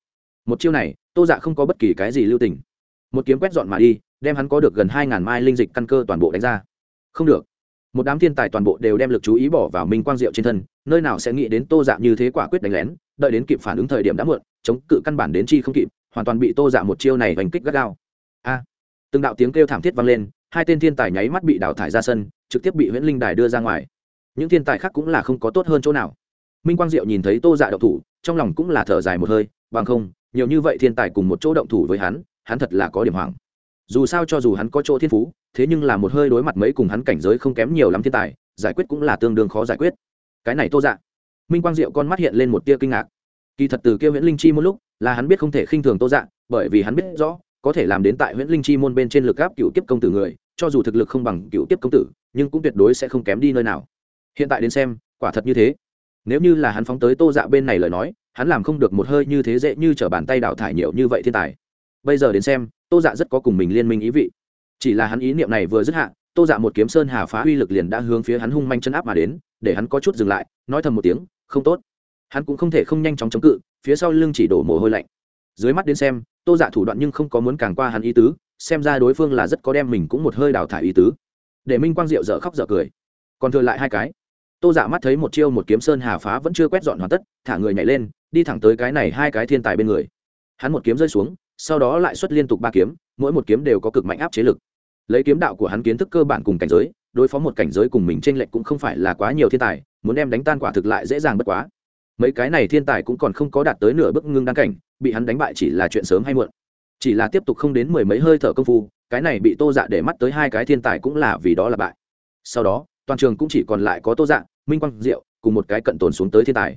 Một chiêu này, tô dạ không có bất kỳ cái gì lưu tình. Một kiếm quét dọn mà đi, đem hắn có được gần hai ngàn mai linh dịch căn cơ toàn bộ đánh ra. Không được một đám thiên tài toàn bộ đều đem lực chú ý bỏ vào minh quang diệu trên thân, nơi nào sẽ nghĩ đến tô dạ như thế quả quyết đánh lén, đợi đến kịp phản ứng thời điểm đã muộn, chống cự căn bản đến chi không kịp, hoàn toàn bị tô dạ một chiêu này hành kích gắt gao. A! Từng đạo tiếng kêu thảm thiết vang lên, hai tên thiên tài nháy mắt bị đào thải ra sân, trực tiếp bị Huyễn linh đài đưa ra ngoài. Những thiên tài khác cũng là không có tốt hơn chỗ nào. Minh quang diệu nhìn thấy tô dạ đậu thủ, trong lòng cũng là thở dài một hơi, bằng không, nhiều như vậy thiên tài cùng một chỗ động thủ với hắn hắn thật là có điểm hoảng. Dù sao cho dù hắn có chỗ thiên phú thế nhưng là một hơi đối mặt mấy cùng hắn cảnh giới không kém nhiều lắm thiên tài, giải quyết cũng là tương đương khó giải quyết. Cái này tô dạ. Minh quang diệu con mắt hiện lên một tia kinh ngạc. Kỳ thật từ kia nguyễn linh chi một lúc, là hắn biết không thể khinh thường tô dạ bởi vì hắn biết rõ, có thể làm đến tại nguyễn linh chi môn bên trên lực gáp cựu tiếp công tử người, cho dù thực lực không bằng cựu tiếp công tử, nhưng cũng tuyệt đối sẽ không kém đi nơi nào. Hiện tại đến xem, quả thật như thế. Nếu như là hắn phóng tới tô dạ bên này lời nói, hắn làm không được một hơi như thế dễ như t r ở bàn tay đào thải nhiều như vậy thiên tài. Bây giờ đến xem, tô dạ rất có cùng mình liên minh ý vị chỉ là hắn ý niệm này vừa dứt hạ, tô dạ một kiếm sơn hà phá uy lực liền đã hướng phía hắn hung manh chân áp mà đến, để hắn có chút dừng lại, nói thầm một tiếng, không tốt. Hắn cũng không thể không nhanh chóng chống cự, phía sau lưng chỉ đổ mồ hôi lạnh. Dưới mắt đến xem, tô dạ thủ đoạn nhưng không có muốn càng qua hắn ý tứ, xem ra đối phương là rất có đem mình cũng một hơi đào thải ý tứ. Để minh quang diệu dở khóc dở cười. Còn thừa lại hai cái. Tô dạ mắt thấy một chiêu một kiếm sơn hà phá vẫn chưa quét dọn hoàn tất, thả người nhảy lên, đi thẳng tới cái này hai cái thiên tài bên người. Hắn một kiếm rơi xuống, sau đó lại xuất liên tục ba kiếm, mỗi một kiếm đều có cực mạnh áp chế lực lấy kiếm đạo của hắn kiến thức cơ bản cùng cảnh giới, đối phó một cảnh giới cùng mình t r ê n lệch cũng không phải là quá nhiều thiên tài, muốn đem đánh tan quả thực lại dễ dàng bất quá. Mấy cái này thiên tài cũng còn không có đạt tới nửa bước ngưng đăng cảnh, bị hắn đánh bại chỉ là chuyện sớm hay muộn. Chỉ là tiếp tục không đến mười mấy hơi thở công phu, cái này bị tô dạ để mắt tới hai cái thiên tài cũng là vì đó là bại. Sau đó, toàn trường cũng chỉ còn lại có tô dạ minh quang diệu cùng một cái cận tồn xuống tới thiên tài.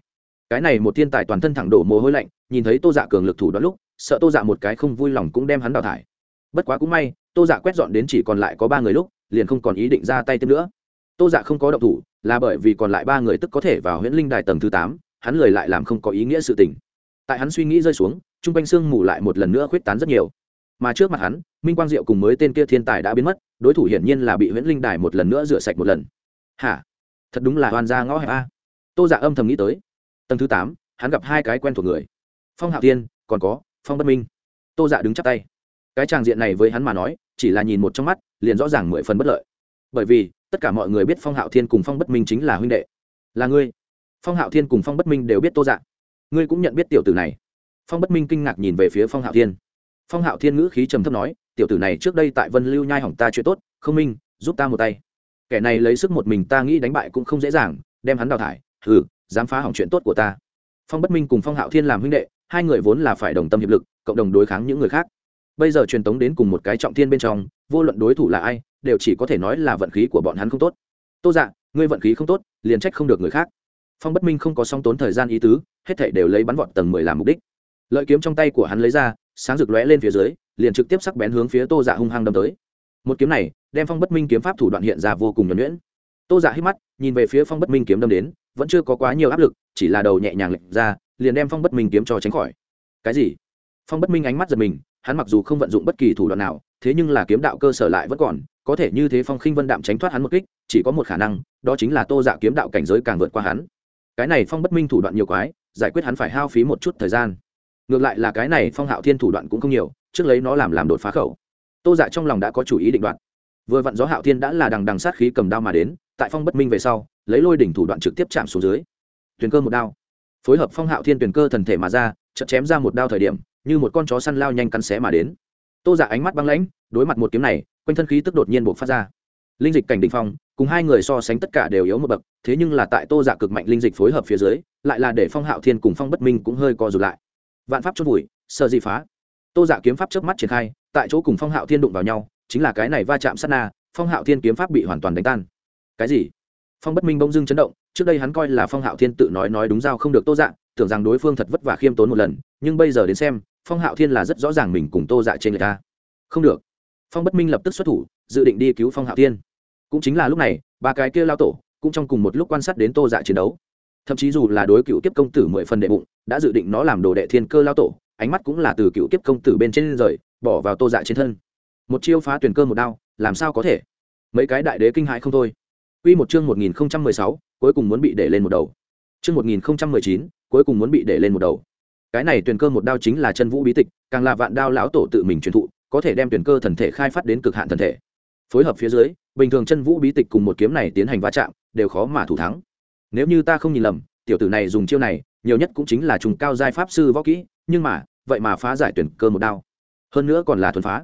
Cái này một thiên tài toàn thân thẳng đổ mồ hôi lạnh, nhìn thấy tô dạ cường lực thủ đoạn lúc, sợ tô dạ một cái không vui lòng cũng đem hắn đào thải. Bất quá cũng may tô dạ quét dọn đến chỉ còn lại có ba người lúc, liền không còn ý định ra tay tiếp nữa. Tô dạ không có động thủ, là bởi vì còn lại ba người tức có thể vào huyễn linh đài tầng thứ tám, hắn lời lại làm không có ý nghĩa sự tình. Tại hắn suy nghĩ rơi xuống t r u n g quanh sương mù lại một lần nữa khuyết tán rất nhiều. Mà trước mặt hắn, minh quang diệu cùng mới tên kia thiên tài đã biến mất, đối thủ hiển nhiên là bị huyễn linh đài một lần nữa rửa sạch một lần. Hả? Thật đúng là hoàn gia ngõ hẹp a. Tô dạ âm thầm nghĩ tới. Tầng thứ tám, hắn gặp hai cái quen thuộc người. Phong hạo tiên còn có phong bất minh. Tô dạ đứng chắp tay cái tràng diện này với hắn mà nói, chỉ là nhìn một trong mắt, liền rõ ràng mười phần bất lợi. Bởi vì, tất cả mọi người biết phong hạo thiên cùng phong bất minh chính là huynh đệ. Là ngươi. Phong hạo thiên cùng phong bất minh đều biết tô dạng ngươi cũng nhận biết tiểu tử này. Phong bất minh kinh ngạc nhìn về phía phong hạo thiên. Phong hạo thiên ngữ khí trầm thấp nói, tiểu tử này trước đây tại vân lưu nhai hỏng ta chuyện tốt, không minh, giúp ta một tay. Kẻ này lấy sức một mình ta nghĩ đánh bại cũng không dễ dàng, đem hắn đào thải, hừ, dám phá hỏng chuyện tốt của ta. Phong bất minh cùng phong hạo thiên làm huynh đệ, hai người vốn là phải đồng tâm hiệp lực, cộng đồng đối kháng những người khác bây giờ truyền tống đến cùng một cái trọng thiên bên trong, vô luận đối thủ là ai, đều chỉ có thể nói là vận khí của bọn hắn không tốt. Tô dạ ngươi vận khí không tốt, liền trách không được người khác. Phong bất minh không có song tốn thời gian ý tứ, hết thảy đều lấy bắn vọt tầng mười làm mục đích. Lợi kiếm trong tay của hắn lấy ra, sáng rực lóe lên phía dưới, liền trực tiếp sắc bén hướng phía tô dạ hung hăng đâm tới. Một kiếm này, đem phong bất minh kiếm pháp thủ đoạn hiện ra vô cùng nhuẩn nhuyễn. Tô dạ hít mắt, nhìn về phía phong bất minh kiếm đâm đến, vẫn chưa có quá nhiều áp lực, chỉ là đầu nhẹ nhàng lệch ra, liền đem phong bất minh kiếm cho tránh khỏi. Cái gì? Phong bất minh ánh mắt giật mình hắn mặc dù không vận dụng bất kỳ thủ đoạn nào, thế nhưng là kiếm đạo cơ sở lại vẫn còn, có thể như thế phong khinh vân đạm tránh thoát hắn một kích, chỉ có một khả năng, đó chính là tô dạ kiếm đạo cảnh giới càng vượt qua hắn. Cái này phong bất minh thủ đoạn nhiều quái, giải quyết hắn phải hao phí một chút thời gian. Ngược lại là cái này phong hạo thiên thủ đoạn cũng không nhiều, trước lấy nó làm làm đột phá khẩu. Tô dạ trong lòng đã có chủ ý định đoạn. Vừa vặn gió hạo thiên đã là đằng đằng sát khí cầm đao mà đến, tại phong bất minh về sau, lấy lôi đỉnh thủ đoạn trực tiếp chạm xuống dưới. Tuyền cơ một đao. Phối hợp phong hạo thiên tuyền cơ thần thể mà ra, chợt chém ra một đao thời điểm như một con chó săn lao nhanh cắn xé mà đến. Tô dạ ánh mắt băng lãnh, đối mặt một kiếm này, quanh thân khí tức đột nhiên buộc phát ra. Linh dịch cảnh đ ỉ n h phong, cùng hai người so sánh tất cả đều yếu một bậc, thế nhưng là tại tô dạ cực mạnh linh dịch phối hợp phía dưới, lại là để phong hạo thiên cùng phong bất minh cũng hơi co rụt lại. Vạn pháp chốt vùi, sợ gì phá. Tô dạ kiếm pháp trước mắt triển khai, tại chỗ cùng phong hạo thiên đụng vào nhau, chính là cái này va chạm sát na, phong hạo thiên kiếm pháp bị hoàn toàn đánh tan. Cái gì? Phong bất minh bỗng dưng chấn động, trước đây hắn coi là phong hạo thiên tự nói nói đúng giao không được tô dạ tưởng rằng đối phương thật vất vả khiêm tốn một lần, nhưng bây giờ đến xem phong hạo thiên là rất rõ ràng mình cùng tô dạ trên người ta. Không được. Phong bất minh lập tức xuất thủ dự định đi cứu phong hạo thiên. Cũng chính là lúc này ba cái kia lao tổ cũng trong cùng một lúc quan sát đến tô dạ chiến đấu. Thậm chí dù là đối cựu kiếp công tử mười phần đệ bụng đã dự định nó làm đồ đệ thiên cơ lao tổ ánh mắt cũng là từ cựu kiếp công tử bên trên rời bỏ vào tô dạ trên thân. Một chiêu phá tuyển cơ một đao làm sao có thể? Mấy cái đại đế kinh hại không thôi. Quy một chương một nghìn sáu, cuối cùng muốn bị để lên một đầu. Chương một nghìn chín, cuối cùng muốn bị để lên một đầu. Cái này tuyển cơ một đao chính là chân vũ bí tịch, càng là vạn đao lão tổ tự mình truyền thụ, có thể đem tuyển cơ thần thể khai phát đến cực hạn thần thể. Phối hợp phía dưới bình thường chân vũ bí tịch cùng một kiếm này tiến hành va chạm đều khó mà thủ thắng. Nếu như ta không nhìn lầm tiểu tử này dùng chiêu này nhiều nhất cũng chính là trùng cao giai pháp sư võ kỹ nhưng mà vậy mà phá giải tuyển cơ một đao. Hơn nữa còn là thuần phá.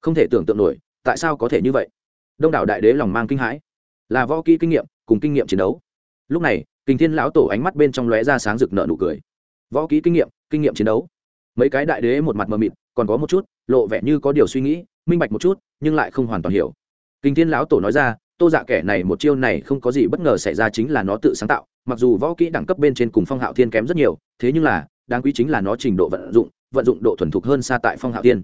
Không thể tưởng tượng nổi tại sao có thể như vậy? Đông đảo đại đế lòng mang kinh hãi. Là võ kỹ kinh nghiệm cùng kinh nghiệm chiến đấu. Lúc này kinh thiên lão tổ ánh mắt bên trong lóe ra sáng rực nợ nụ cười võ kỹ kinh nghiệm kinh nghiệm chiến đấu. Mấy cái đại đế một mặt mờ mịt, còn có một chút, lộ vẻ như có điều suy nghĩ, minh bạch một chút, nhưng lại không hoàn toàn hiểu. Kinh thiên lão tổ nói ra, tô dạ kẻ này một chiêu này không có gì bất ngờ xảy ra chính là nó tự sáng tạo, mặc dù võ kỹ đẳng cấp bên trên cùng phong hạo thiên kém rất nhiều, thế nhưng là, đáng quý chính là nó trình độ vận dụng vận dụng độ thuần thục hơn xa tại phong hạo thiên.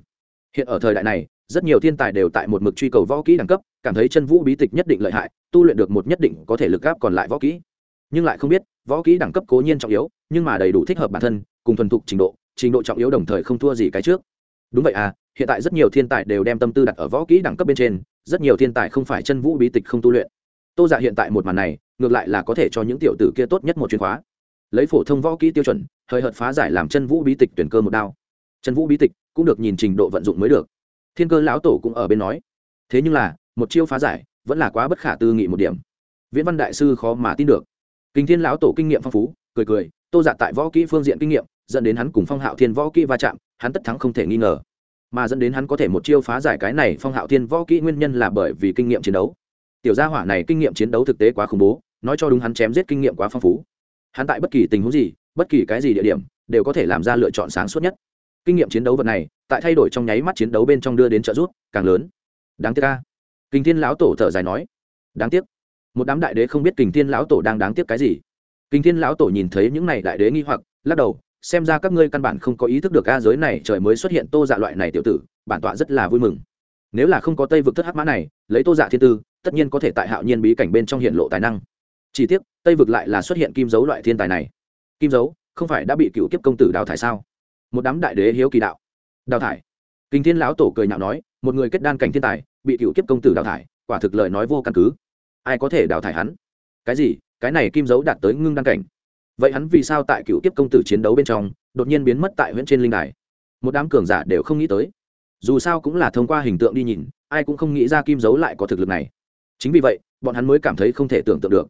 Hiện ở thời đại này, rất nhiều thiên tài đều tại một mực truy cầu võ kỹ đẳng cấp, cảm thấy chân vũ bí tịch nhất định lợi hại, tu luyện được một nhất định có thể lực gáp còn lại võ kỹ. Nhưng lại không biết, võ kỹ đẳng cấp cố nhiên trọng yếu nhưng mà đầy đủ thích hợp bản thân, cùng thuần thục trình độ trình độ trọng yếu đồng thời không thua gì cái trước. Đúng vậy à hiện tại rất nhiều thiên tài đều đem tâm tư đặt ở võ kỹ đẳng cấp bên trên, rất nhiều thiên tài không phải chân vũ bí tịch không tu luyện. Tô dạ hiện tại một màn này, ngược lại là có thể cho những tiểu tử kia tốt nhất một chuyên khóa. Lấy phổ thông võ kỹ tiêu chuẩn, hơi hợt phá giải làm chân vũ bí tịch tuyển cơ một đao. Chân vũ bí tịch cũng được nhìn trình độ vận dụng mới được. Thiên cơ lão tổ cũng ở bên nói. Thế nhưng là, một chiêu phá giải vẫn là quá bất khả tư nghị một điểm. Viễn văn đại sư khó mà tin được. Kinh thiên lão tổ kinh nghiệm phong phú cười cười, tô giả tại võ kỹ phương diện kinh nghiệm, dẫn đến hắn cùng phong hạo thiên võ kỹ va chạm, hắn tất thắng không thể nghi ngờ. Mà dẫn đến hắn có thể một chiêu phá giải cái này phong hạo thiên võ kỹ nguyên nhân là bởi vì kinh nghiệm chiến đấu. Tiểu gia hỏa này kinh nghiệm chiến đấu thực tế quá khủng bố, nói cho đúng hắn chém giết kinh nghiệm quá phong phú. Hắn tại bất kỳ tình huống gì, bất kỳ cái gì địa điểm, đều có thể làm ra lựa chọn sáng suốt nhất. Kinh nghiệm chiến đấu vật này, tại thay đổi trong nháy mắt chiến đấu bên trong đưa đến trợ giúp, càng lớn. Đáng tiếc ca kinh thiên lão tổ thở dài nói. Đáng tiếc. Một đám đại đế không biết kình thiên lão tổ đang đáng tiếc cái gì kinh thiên lão tổ nhìn thấy những này đại đế nghi hoặc, lắc đầu, xem ra các ngươi căn bản không có ý thức được ca giới này trời mới xuất hiện tô dạ loại này tiểu tử, bản tọa rất là vui mừng. Nếu là không có tây vực thất hắc mã này, lấy tô dạ thiên tư, tất nhiên có thể tại hạo nhiên bí cảnh bên trong hiện lộ tài năng. Chỉ tiếc, tây vực lại là xuất hiện kim dấu loại thiên tài này. Kim dấu, không phải đã bị cựu kiếp công tử đào thải sao? Một đám đại đế hiếu kỳ đạo. Đào thải. Kinh thiên lão tổ cười nhạo nói, một người kết đan cảnh thiên tài, bị cựu kiếp công tử đào thải, quả thực lời nói vô căn cứ. Ai có thể đào thải hắn? Cái gì? Cái này kim dấu đạt tới ngưng đan cảnh. Vậy hắn vì sao tại cựu tiếp công tử chiến đấu bên trong, đột nhiên biến mất tại huyện trên linh đài? Một đám cường giả đều không nghĩ tới. Dù sao cũng là thông qua hình tượng đi nhìn, ai cũng không nghĩ ra kim dấu lại có thực lực này. Chính vì vậy, bọn hắn mới cảm thấy không thể tưởng tượng được.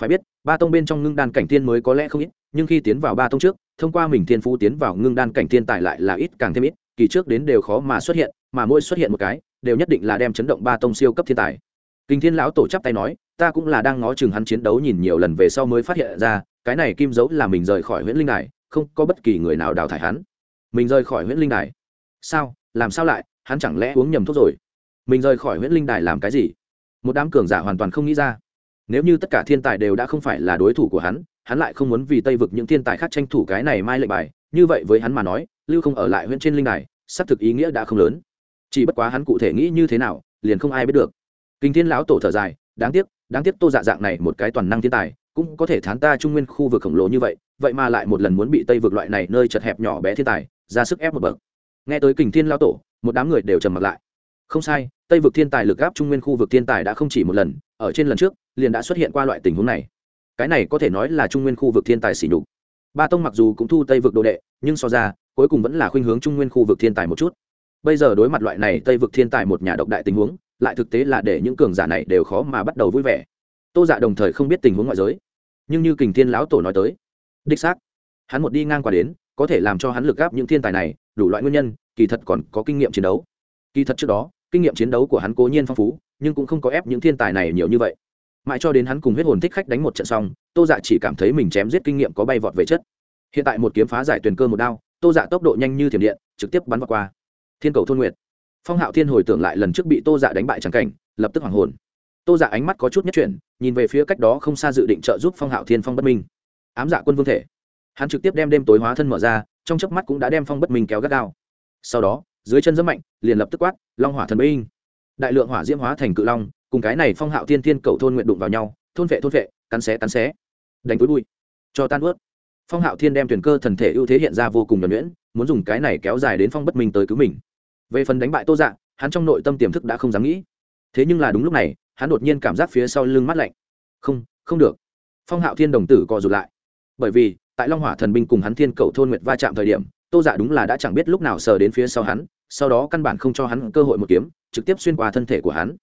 Phải biết, ba tông bên trong ngưng đan cảnh tiên mới có lẽ không ít, nhưng khi tiến vào ba tông trước, thông qua mình thiên phú tiến vào ngưng đan cảnh tiên tài lại là ít càng thêm ít, kỳ trước đến đều khó mà xuất hiện, mà mỗi xuất hiện một cái, đều nhất định là đem chấn động ba tông siêu cấp thiên tài. Kinh thiên lão tổ chắp tay nói ta cũng là đang ngó chừng hắn chiến đấu nhìn nhiều lần về sau mới phát hiện ra, cái này kim dấu là mình rời khỏi huyện linh đài, không có bất kỳ người nào đào thải hắn. Mình rời khỏi huyện linh đài. Sao? Làm sao lại? Hắn chẳng lẽ uống nhầm thuốc rồi? Mình rời khỏi huyện linh đài làm cái gì? Một đám cường giả hoàn toàn không nghĩ ra. Nếu như tất cả thiên tài đều đã không phải là đối thủ của hắn hắn lại không muốn vì tây vực những thiên tài khác tranh thủ cái này mai lệnh bài. Như vậy với hắn mà nói, lưu không ở lại huyện trên linh đài, xác thực ý nghĩa đã không lớn. Chỉ bất quá hắn cụ thể nghĩ như thế nào, liền không ai biết được. Kinh thiên lão tổ thở dài, đáng tiếc đáng tiếc tô dạ dạng này một cái toàn năng thiên tài, cũng có thể thán ta trung nguyên khu vực khổng lồ như vậy vậy mà lại một lần muốn bị tây vực loại này nơi chật hẹp nhỏ bé thiên tài, ra sức ép một bậc. Nghe tới kình thiên lão tổ, một đám người đều trầm mặt lại. Không sai, tây vực thiên tài lực gáp trung nguyên khu vực thiên tài đã không chỉ một lần, ở trên lần trước, liền đã xuất hiện qua loại tình huống này. Cái này có thể nói là trung nguyên khu vực thiên tài xỉ nhục. Ba tông mặc dù cũng thu tây vực đồ đệ, nhưng so ra, cuối cùng vẫn là khuynh hướng trung nguyên khu vực thiên tài một chút. Bây giờ đối mặt loại này tây vực thiên tài một nhà độc đại tình huống lại thực tế là để những cường giả này đều khó mà bắt đầu vui vẻ. Tô dạ đồng thời không biết tình huống ngoại giới. Nhưng như kình thiên lão tổ nói tới, đích xác, hắn một đi ngang qua đến, có thể làm cho hắn lực gáp những thiên tài này, đủ loại nguyên nhân, kỳ thật còn có kinh nghiệm chiến đấu. Kỳ thật trước đó, kinh nghiệm chiến đấu của hắn cố nhiên phong phú, nhưng cũng không có ép những thiên tài này nhiều như vậy. Mãi cho đến hắn cùng huyết hồn thích khách đánh một trận xong, tô dạ chỉ cảm thấy mình chém giết kinh nghiệm có bay vọt về chất. Hiện tại một kiếm phá giải tuyền cơ một đao, tô dạ tốc độ nhanh như thiểm điện, trực tiếp bắn vào qua. Thiên cầu thôn nguyệt phong hạo thiên hồi tưởng lại lần trước bị tô dạ đánh bại trắng cảnh, lập tức hoàng hồn. Tô dạ ánh mắt có chút nhất chuyển, nhìn về phía cách đó không xa dự định trợ giúp phong hạo thiên phong bất minh. Ám dạ quân vương thể. Hắn trực tiếp đem đêm tối hóa thân mở ra, trong chớp mắt cũng đã đem phong bất minh kéo gắt gao. Sau đó, dưới chân rất mạnh, liền lập tức quát, long hỏa thần binh đại lượng hỏa diễm hóa thành cự long, cùng cái này phong hạo thiên thiên cầu thôn nguyện đụng vào nhau, thôn vệ thôn vệ, cắn xé cắn xé. Đánh túi bụi. Cho tan ướt. Phong hạo thiên đem tuyển cơ thần thể ưu thế hiện ra vô cùng nhuẩn nhuyễn, muốn dùng cái này kéo dài đến phong bất minh tới cứu mình về phần đánh bại tô dạ hắn trong nội tâm tiềm thức đã không dám nghĩ. Thế nhưng là đúng lúc này, hắn đột nhiên cảm giác phía sau lưng mắt lạnh. Không không được. Phong hạo thiên đồng tử co rụt lại. Bởi vì, tại long hỏa thần binh cùng hắn thiên cầu thôn nguyệt va chạm thời điểm, tô dạ đúng là đã chẳng biết lúc nào sờ đến phía sau hắn, sau đó căn bản không cho hắn cơ hội một kiếm, trực tiếp xuyên qua thân thể của hắn.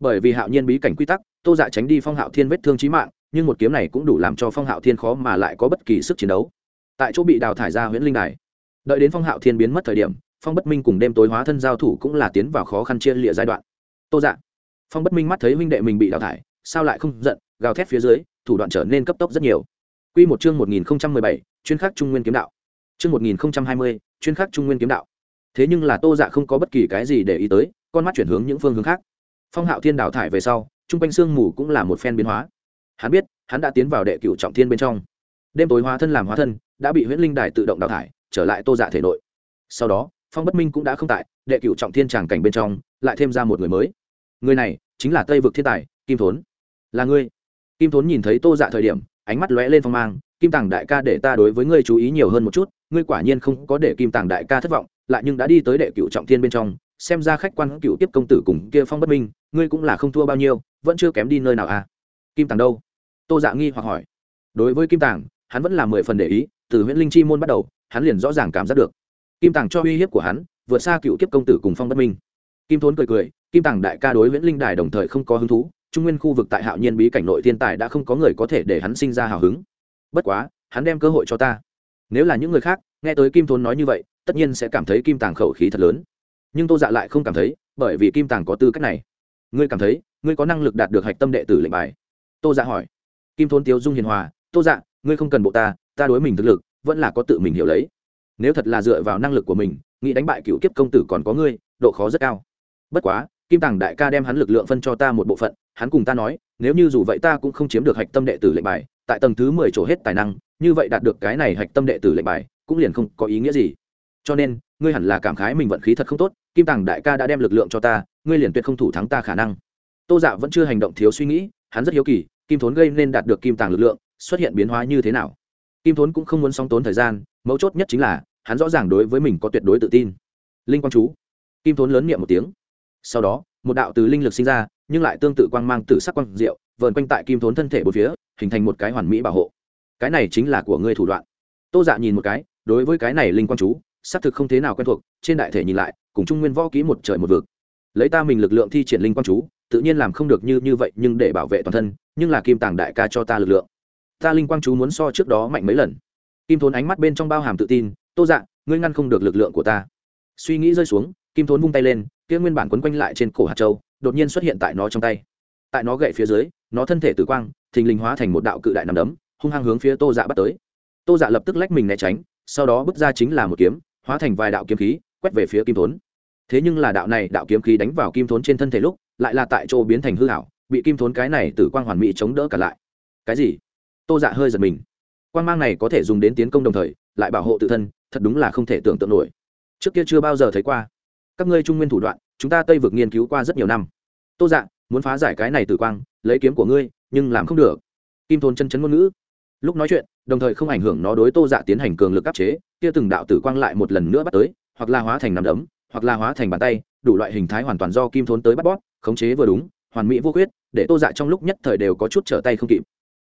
Bởi vì hạo nhiên bí cảnh quy tắc, tô dạ tránh đi phong hạo thiên vết thương trí mạng, nhưng một kiếm này cũng đủ làm cho phong hạo thiên khó mà lại có bất kỳ sức chiến đấu. Tại chỗ bị đào thải ra huyện linh đài. Đợi đến phong hạo thiên biến mất thời điểm phong bất minh cùng đêm tối hóa thân giao thủ cũng là tiến vào khó khăn chia lịa giai đoạn tô dạ phong bất minh mắt thấy huynh đệ mình bị đào thải sao lại không giận gào thét phía dưới thủ đoạn trở nên cấp tốc rất nhiều Quy một chương 1017, chuyên khắc trung nguyên kiếm đạo. Chương 1020, chuyên khắc trung nguyên kiếm đạo. Thế nhưng là Tô Dạ không có bất kỳ cái gì để ý tới, con mắt chuyển hướng những phương hướng khác. Phong Hạo Thiên đào thải về sau, trung quanh Sương mù cũng là một phen biến hóa. Hắn biết, hắn đã tiến vào đệ cửu trọng thiên bên trong. Đêm tối hóa thân làm hóa thân, đã bị Huyễn Linh Đài tự động đào thải, trở lại Tô Dạ thể nội. Sau đó, Phong Bất Minh cũng đã không tại, đệ cửu trọng thiên tràng cảnh bên trong, lại thêm ra một người mới. Người này chính là Tây vực thiên tài, Kim Thốn. Là ngươi? Kim Thốn nhìn thấy Tô Dạ thời điểm, ánh mắt lóe lên phong mang kim tàng đại ca để ta đối với ngươi chú ý nhiều hơn một chút ngươi quả nhiên không có để kim tàng đại ca thất vọng lại nhưng đã đi tới đệ cựu trọng thiên bên trong xem ra khách quan cựu tiếp công tử cùng kia phong bất minh ngươi cũng là không thua bao nhiêu vẫn chưa kém đi nơi nào à kim tàng đâu tô dạ nghi hoặc hỏi đối với kim tàng hắn vẫn là mười phần để ý từ huyện linh chi môn bắt đầu hắn liền rõ ràng cảm giác được kim tàng cho uy hiếp của hắn, vượt xa cựu kiếp công tử cùng phong bất minh. Kim thốn cười cười, kim tàng đại ca đối nguyễn linh đài đồng thời không có hứng thú, trung nguyên khu vực tại hạo nhiên bí cảnh nội thiên tài đã không có người có thể để hắn sinh ra hào hứng. Bất quá, hắn đem cơ hội cho ta. Nếu là những người khác, nghe tới kim thốn nói như vậy, tất nhiên sẽ cảm thấy kim tàng khẩu khí thật lớn. Nhưng tô dạ lại không cảm thấy, bởi vì kim tàng có tư cách này. Ngươi cảm thấy, ngươi có năng lực đạt được hạch tâm đệ tử lệnh bài? Tô dạ hỏi. Kim thốn tiếu dung hiền hòa, tô dạ ngươi không cần bộ ta ta đối mình thực lực, vẫn là có tự mình hiểu lấy nếu thật là dựa vào năng lực của mình, nghĩ đánh bại cựu kiếp công tử còn có ngươi, độ khó rất cao. Bất quá, kim tàng đại ca đem hắn lực lượng phân cho ta một bộ phận, hắn cùng ta nói, nếu như dù vậy ta cũng không chiếm được hạch tâm đệ tử lệnh bài, tại tầng thứ mười chỗ hết tài năng, như vậy đạt được cái này hạch tâm đệ tử lệnh bài, cũng liền không có ý nghĩa gì. Cho nên, ngươi hẳn là cảm khái mình vận khí thật không tốt, kim tàng đại ca đã đem lực lượng cho ta, ngươi liền tuyệt không thủ thắng ta khả năng. Tô dạ vẫn chưa hành động thiếu suy nghĩ, hắn rất hiếu kỳ, kim thốn gây nên đạt được kim tàng lực lượng, xuất hiện biến hóa như thế nào? Kim thốn cũng không muốn song tốn thời gian, mấu chốt nhất chính là hắn rõ ràng đối với mình có tuyệt đối tự tin. Linh quang chú. Kim thốn lớn niệm một tiếng. Sau đó, một đạo từ linh lực sinh ra, nhưng lại tương tự quang mang từ sắc quang diệu, vờn quanh tại kim thốn thân thể bốn phía, hình thành một cái hoàn mỹ bảo hộ. Cái này chính là của ngươi thủ đoạn. Tô dạ nhìn một cái, đối với cái này linh quang chú, xác thực không thế nào quen thuộc, trên đại thể nhìn lại, cùng trung nguyên võ ký một trời một vực. Lấy ta mình lực lượng thi triển linh quang chú, tự nhiên làm không được như như vậy, nhưng để bảo vệ toàn thân, nhưng là kim tàng đại ca cho ta lực lượng. Ta linh quang chú muốn so trước đó mạnh mấy lần. Kim thốn ánh mắt bên trong bao hàm tự tin tô dạ ngươi ngăn không được lực lượng của ta. Suy nghĩ rơi xuống, kim thốn vung tay lên, kia nguyên bản quấn quanh lại trên cổ hạt châu, đột nhiên xuất hiện tại nó trong tay. Tại nó gậy phía dưới, nó thân thể tử quang, thình lình hóa thành một đạo cự đại nằm đấm, hung hăng hướng phía tô dạ bắt tới. Tô dạ lập tức lách mình né tránh, sau đó bước ra chính là một kiếm, hóa thành vài đạo kiếm khí, quét về phía kim thốn. Thế nhưng là đạo này đạo kiếm khí đánh vào kim thốn trên thân thể lúc, lại là tại chỗ biến thành hư hảo bị kim thốn cái này tử quang hoàn mỹ chống đỡ cả lại. Cái gì? Tô dạ hơi giật mình. Quan mang này có thể dùng đến tiến công đồng thời, lại bảo hộ tự thân thật đúng là không thể tưởng tượng nổi. Trước kia chưa bao giờ thấy qua. Các ngươi trung nguyên thủ đoạn chúng ta tây vực nghiên cứu qua rất nhiều năm. Tô dạ muốn phá giải cái này tử quang lấy kiếm của ngươi nhưng làm không được. Kim thôn chân chấn ngôn ngữ. Lúc nói chuyện đồng thời không ảnh hưởng nó đối tô dạ tiến hành cường lực áp chế kia từng đạo tử quang lại một lần nữa bắt tới hoặc là hóa thành nằm đấm hoặc là hóa thành bàn tay đủ loại hình thái hoàn toàn do kim thốn tới bắt bót, khống chế vừa đúng hoàn mỹ vô khuyết, để tô dạ trong lúc nhất thời đều có chút trở tay không kịp.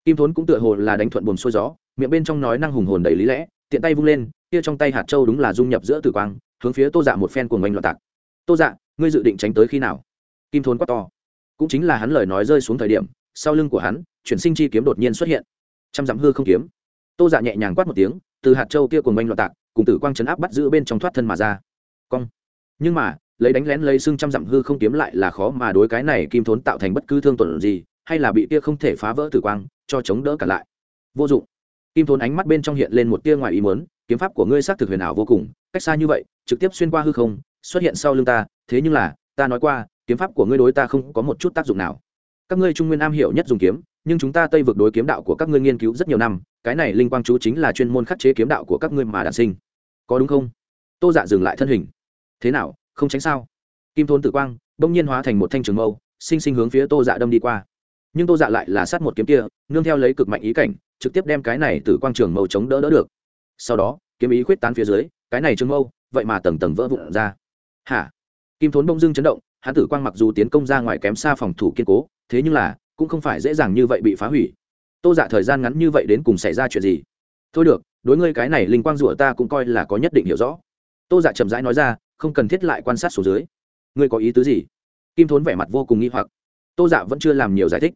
Kim thốn cũng tựa hồ là đánh thuận buồn xuôi gió miệng bên trong nói năng hùng hồn đầy lý lẽ tiện tay vung lên, kia trong tay hạt châu đúng là dung nhập giữa tử quang, hướng phía tô dạ một phen cuồng oanh loạn tạc. Tô dạ ngươi dự định tránh tới khi nào? Kim thốn quát to. Cũng chính là hắn lời nói rơi xuống thời điểm, sau lưng của hắn, chuyển sinh chi kiếm đột nhiên xuất hiện. Trăm dặm hư không kiếm. Tô dạ nhẹ nhàng quát một tiếng, từ hạt châu kia cùng oanh loạn tạc, cùng tử quang chấn áp bắt giữ bên trong thoát thân mà ra. Cong. Nhưng mà, lấy đánh lén lấy xương trăm dặm hư không kiếm lại là khó mà đối cái này kim thốn tạo thành bất cứ thương tổn gì, hay là bị kia không thể phá vỡ tử quang, cho chống đỡ cả lại. Vô dụng kim thốn ánh mắt bên trong hiện lên một tia ngoài ý muốn, kiếm pháp của ngươi xác thực huyền ảo vô cùng, cách xa như vậy, trực tiếp xuyên qua hư không, xuất hiện sau lưng ta, thế nhưng là, ta nói qua, kiếm pháp của ngươi đối ta không có một chút tác dụng nào. Các ngươi trung nguyên am hiểu nhất dùng kiếm, nhưng chúng ta tây vực đối kiếm đạo của các ngươi nghiên cứu rất nhiều năm, cái này linh quang chú chính là chuyên môn khắc chế kiếm đạo của các ngươi mà đản sinh. Có đúng không? Tô dạ dừng lại thân hình. Thế nào, không tránh sao? Kim thôn tự quang, bỗng nhiên hóa thành một thanh trường mâu, sinh sinh hướng phía tô dạ đâm đi qua nhưng tô dạ lại là sát một kiếm kia, nương theo lấy cực mạnh ý cảnh, trực tiếp đem cái này từ quang trường mâu chống đỡ đỡ được. Sau đó, kiếm ý khuyết tán phía dưới, cái này trương mâu, vậy mà tầng tầng vỡ vụn ra. Hả? Kim thốn bông dưng chấn động hãn tử quang mặc dù tiến công ra ngoài kém xa phòng thủ kiên cố, thế nhưng là, cũng không phải dễ dàng như vậy bị phá hủy. Tô dạ thời gian ngắn như vậy đến cùng xảy ra chuyện gì? Thôi được, đối ngươi cái này linh quang rủa ta cũng coi là có nhất định hiểu rõ. Tô dạ chậm rãi nói ra, không cần thiết lại quan sát số dưới. Ngươi có ý tứ gì? Kim thốn vẻ mặt vô cùng nghi hoặc. Tô dạ vẫn chưa làm nhiều giải thích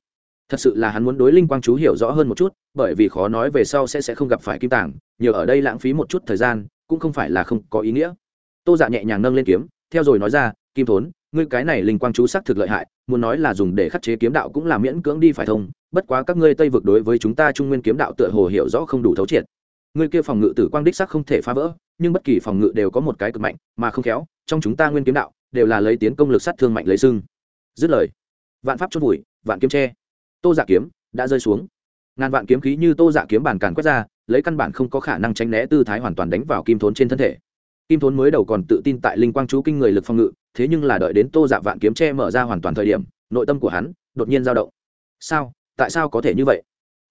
thật sự là hắn muốn đối linh quang chú hiểu rõ hơn một chút, bởi vì khó nói về sau sẽ sẽ không gặp phải kim tàng, nhiều ở đây lãng phí một chút thời gian, cũng không phải là không có ý nghĩa. Tô dạ nhẹ nhàng nâng lên kiếm, theo rồi nói ra, kim thốn, ngươi cái này linh quang chú sắc thực lợi hại, muốn nói là dùng để khắc chế kiếm đạo cũng là miễn cưỡng đi phải thông, bất quá các ngươi tây vực đối với chúng ta trung nguyên kiếm đạo tựa hồ hiểu rõ không đủ thấu triệt. Ngươi kia phòng ngự tử quang đích sắc không thể phá vỡ, nhưng bất kỳ phòng ngự đều có một cái cực mạnh, mà không khéo, trong chúng ta nguyên kiếm đạo đều là lấy tiến công lực sát thương mạnh lấy xưng dứt lời, vạn pháp chốt vùi, vạn kiếm tre tô giả dạ kiếm đã rơi xuống. Ngàn vạn kiếm khí như tô giả dạ kiếm bản càn quét ra, lấy căn bản không có khả năng tránh né tư thái hoàn toàn đánh vào kim thốn trên thân thể. Kim thốn mới đầu còn tự tin tại linh quang chú kinh người lực phòng ngự, thế nhưng là đợi đến tô dạ vạn kiếm tre mở ra hoàn toàn thời điểm, nội tâm của hắn đột nhiên dao động. Sao? Tại sao có thể như vậy?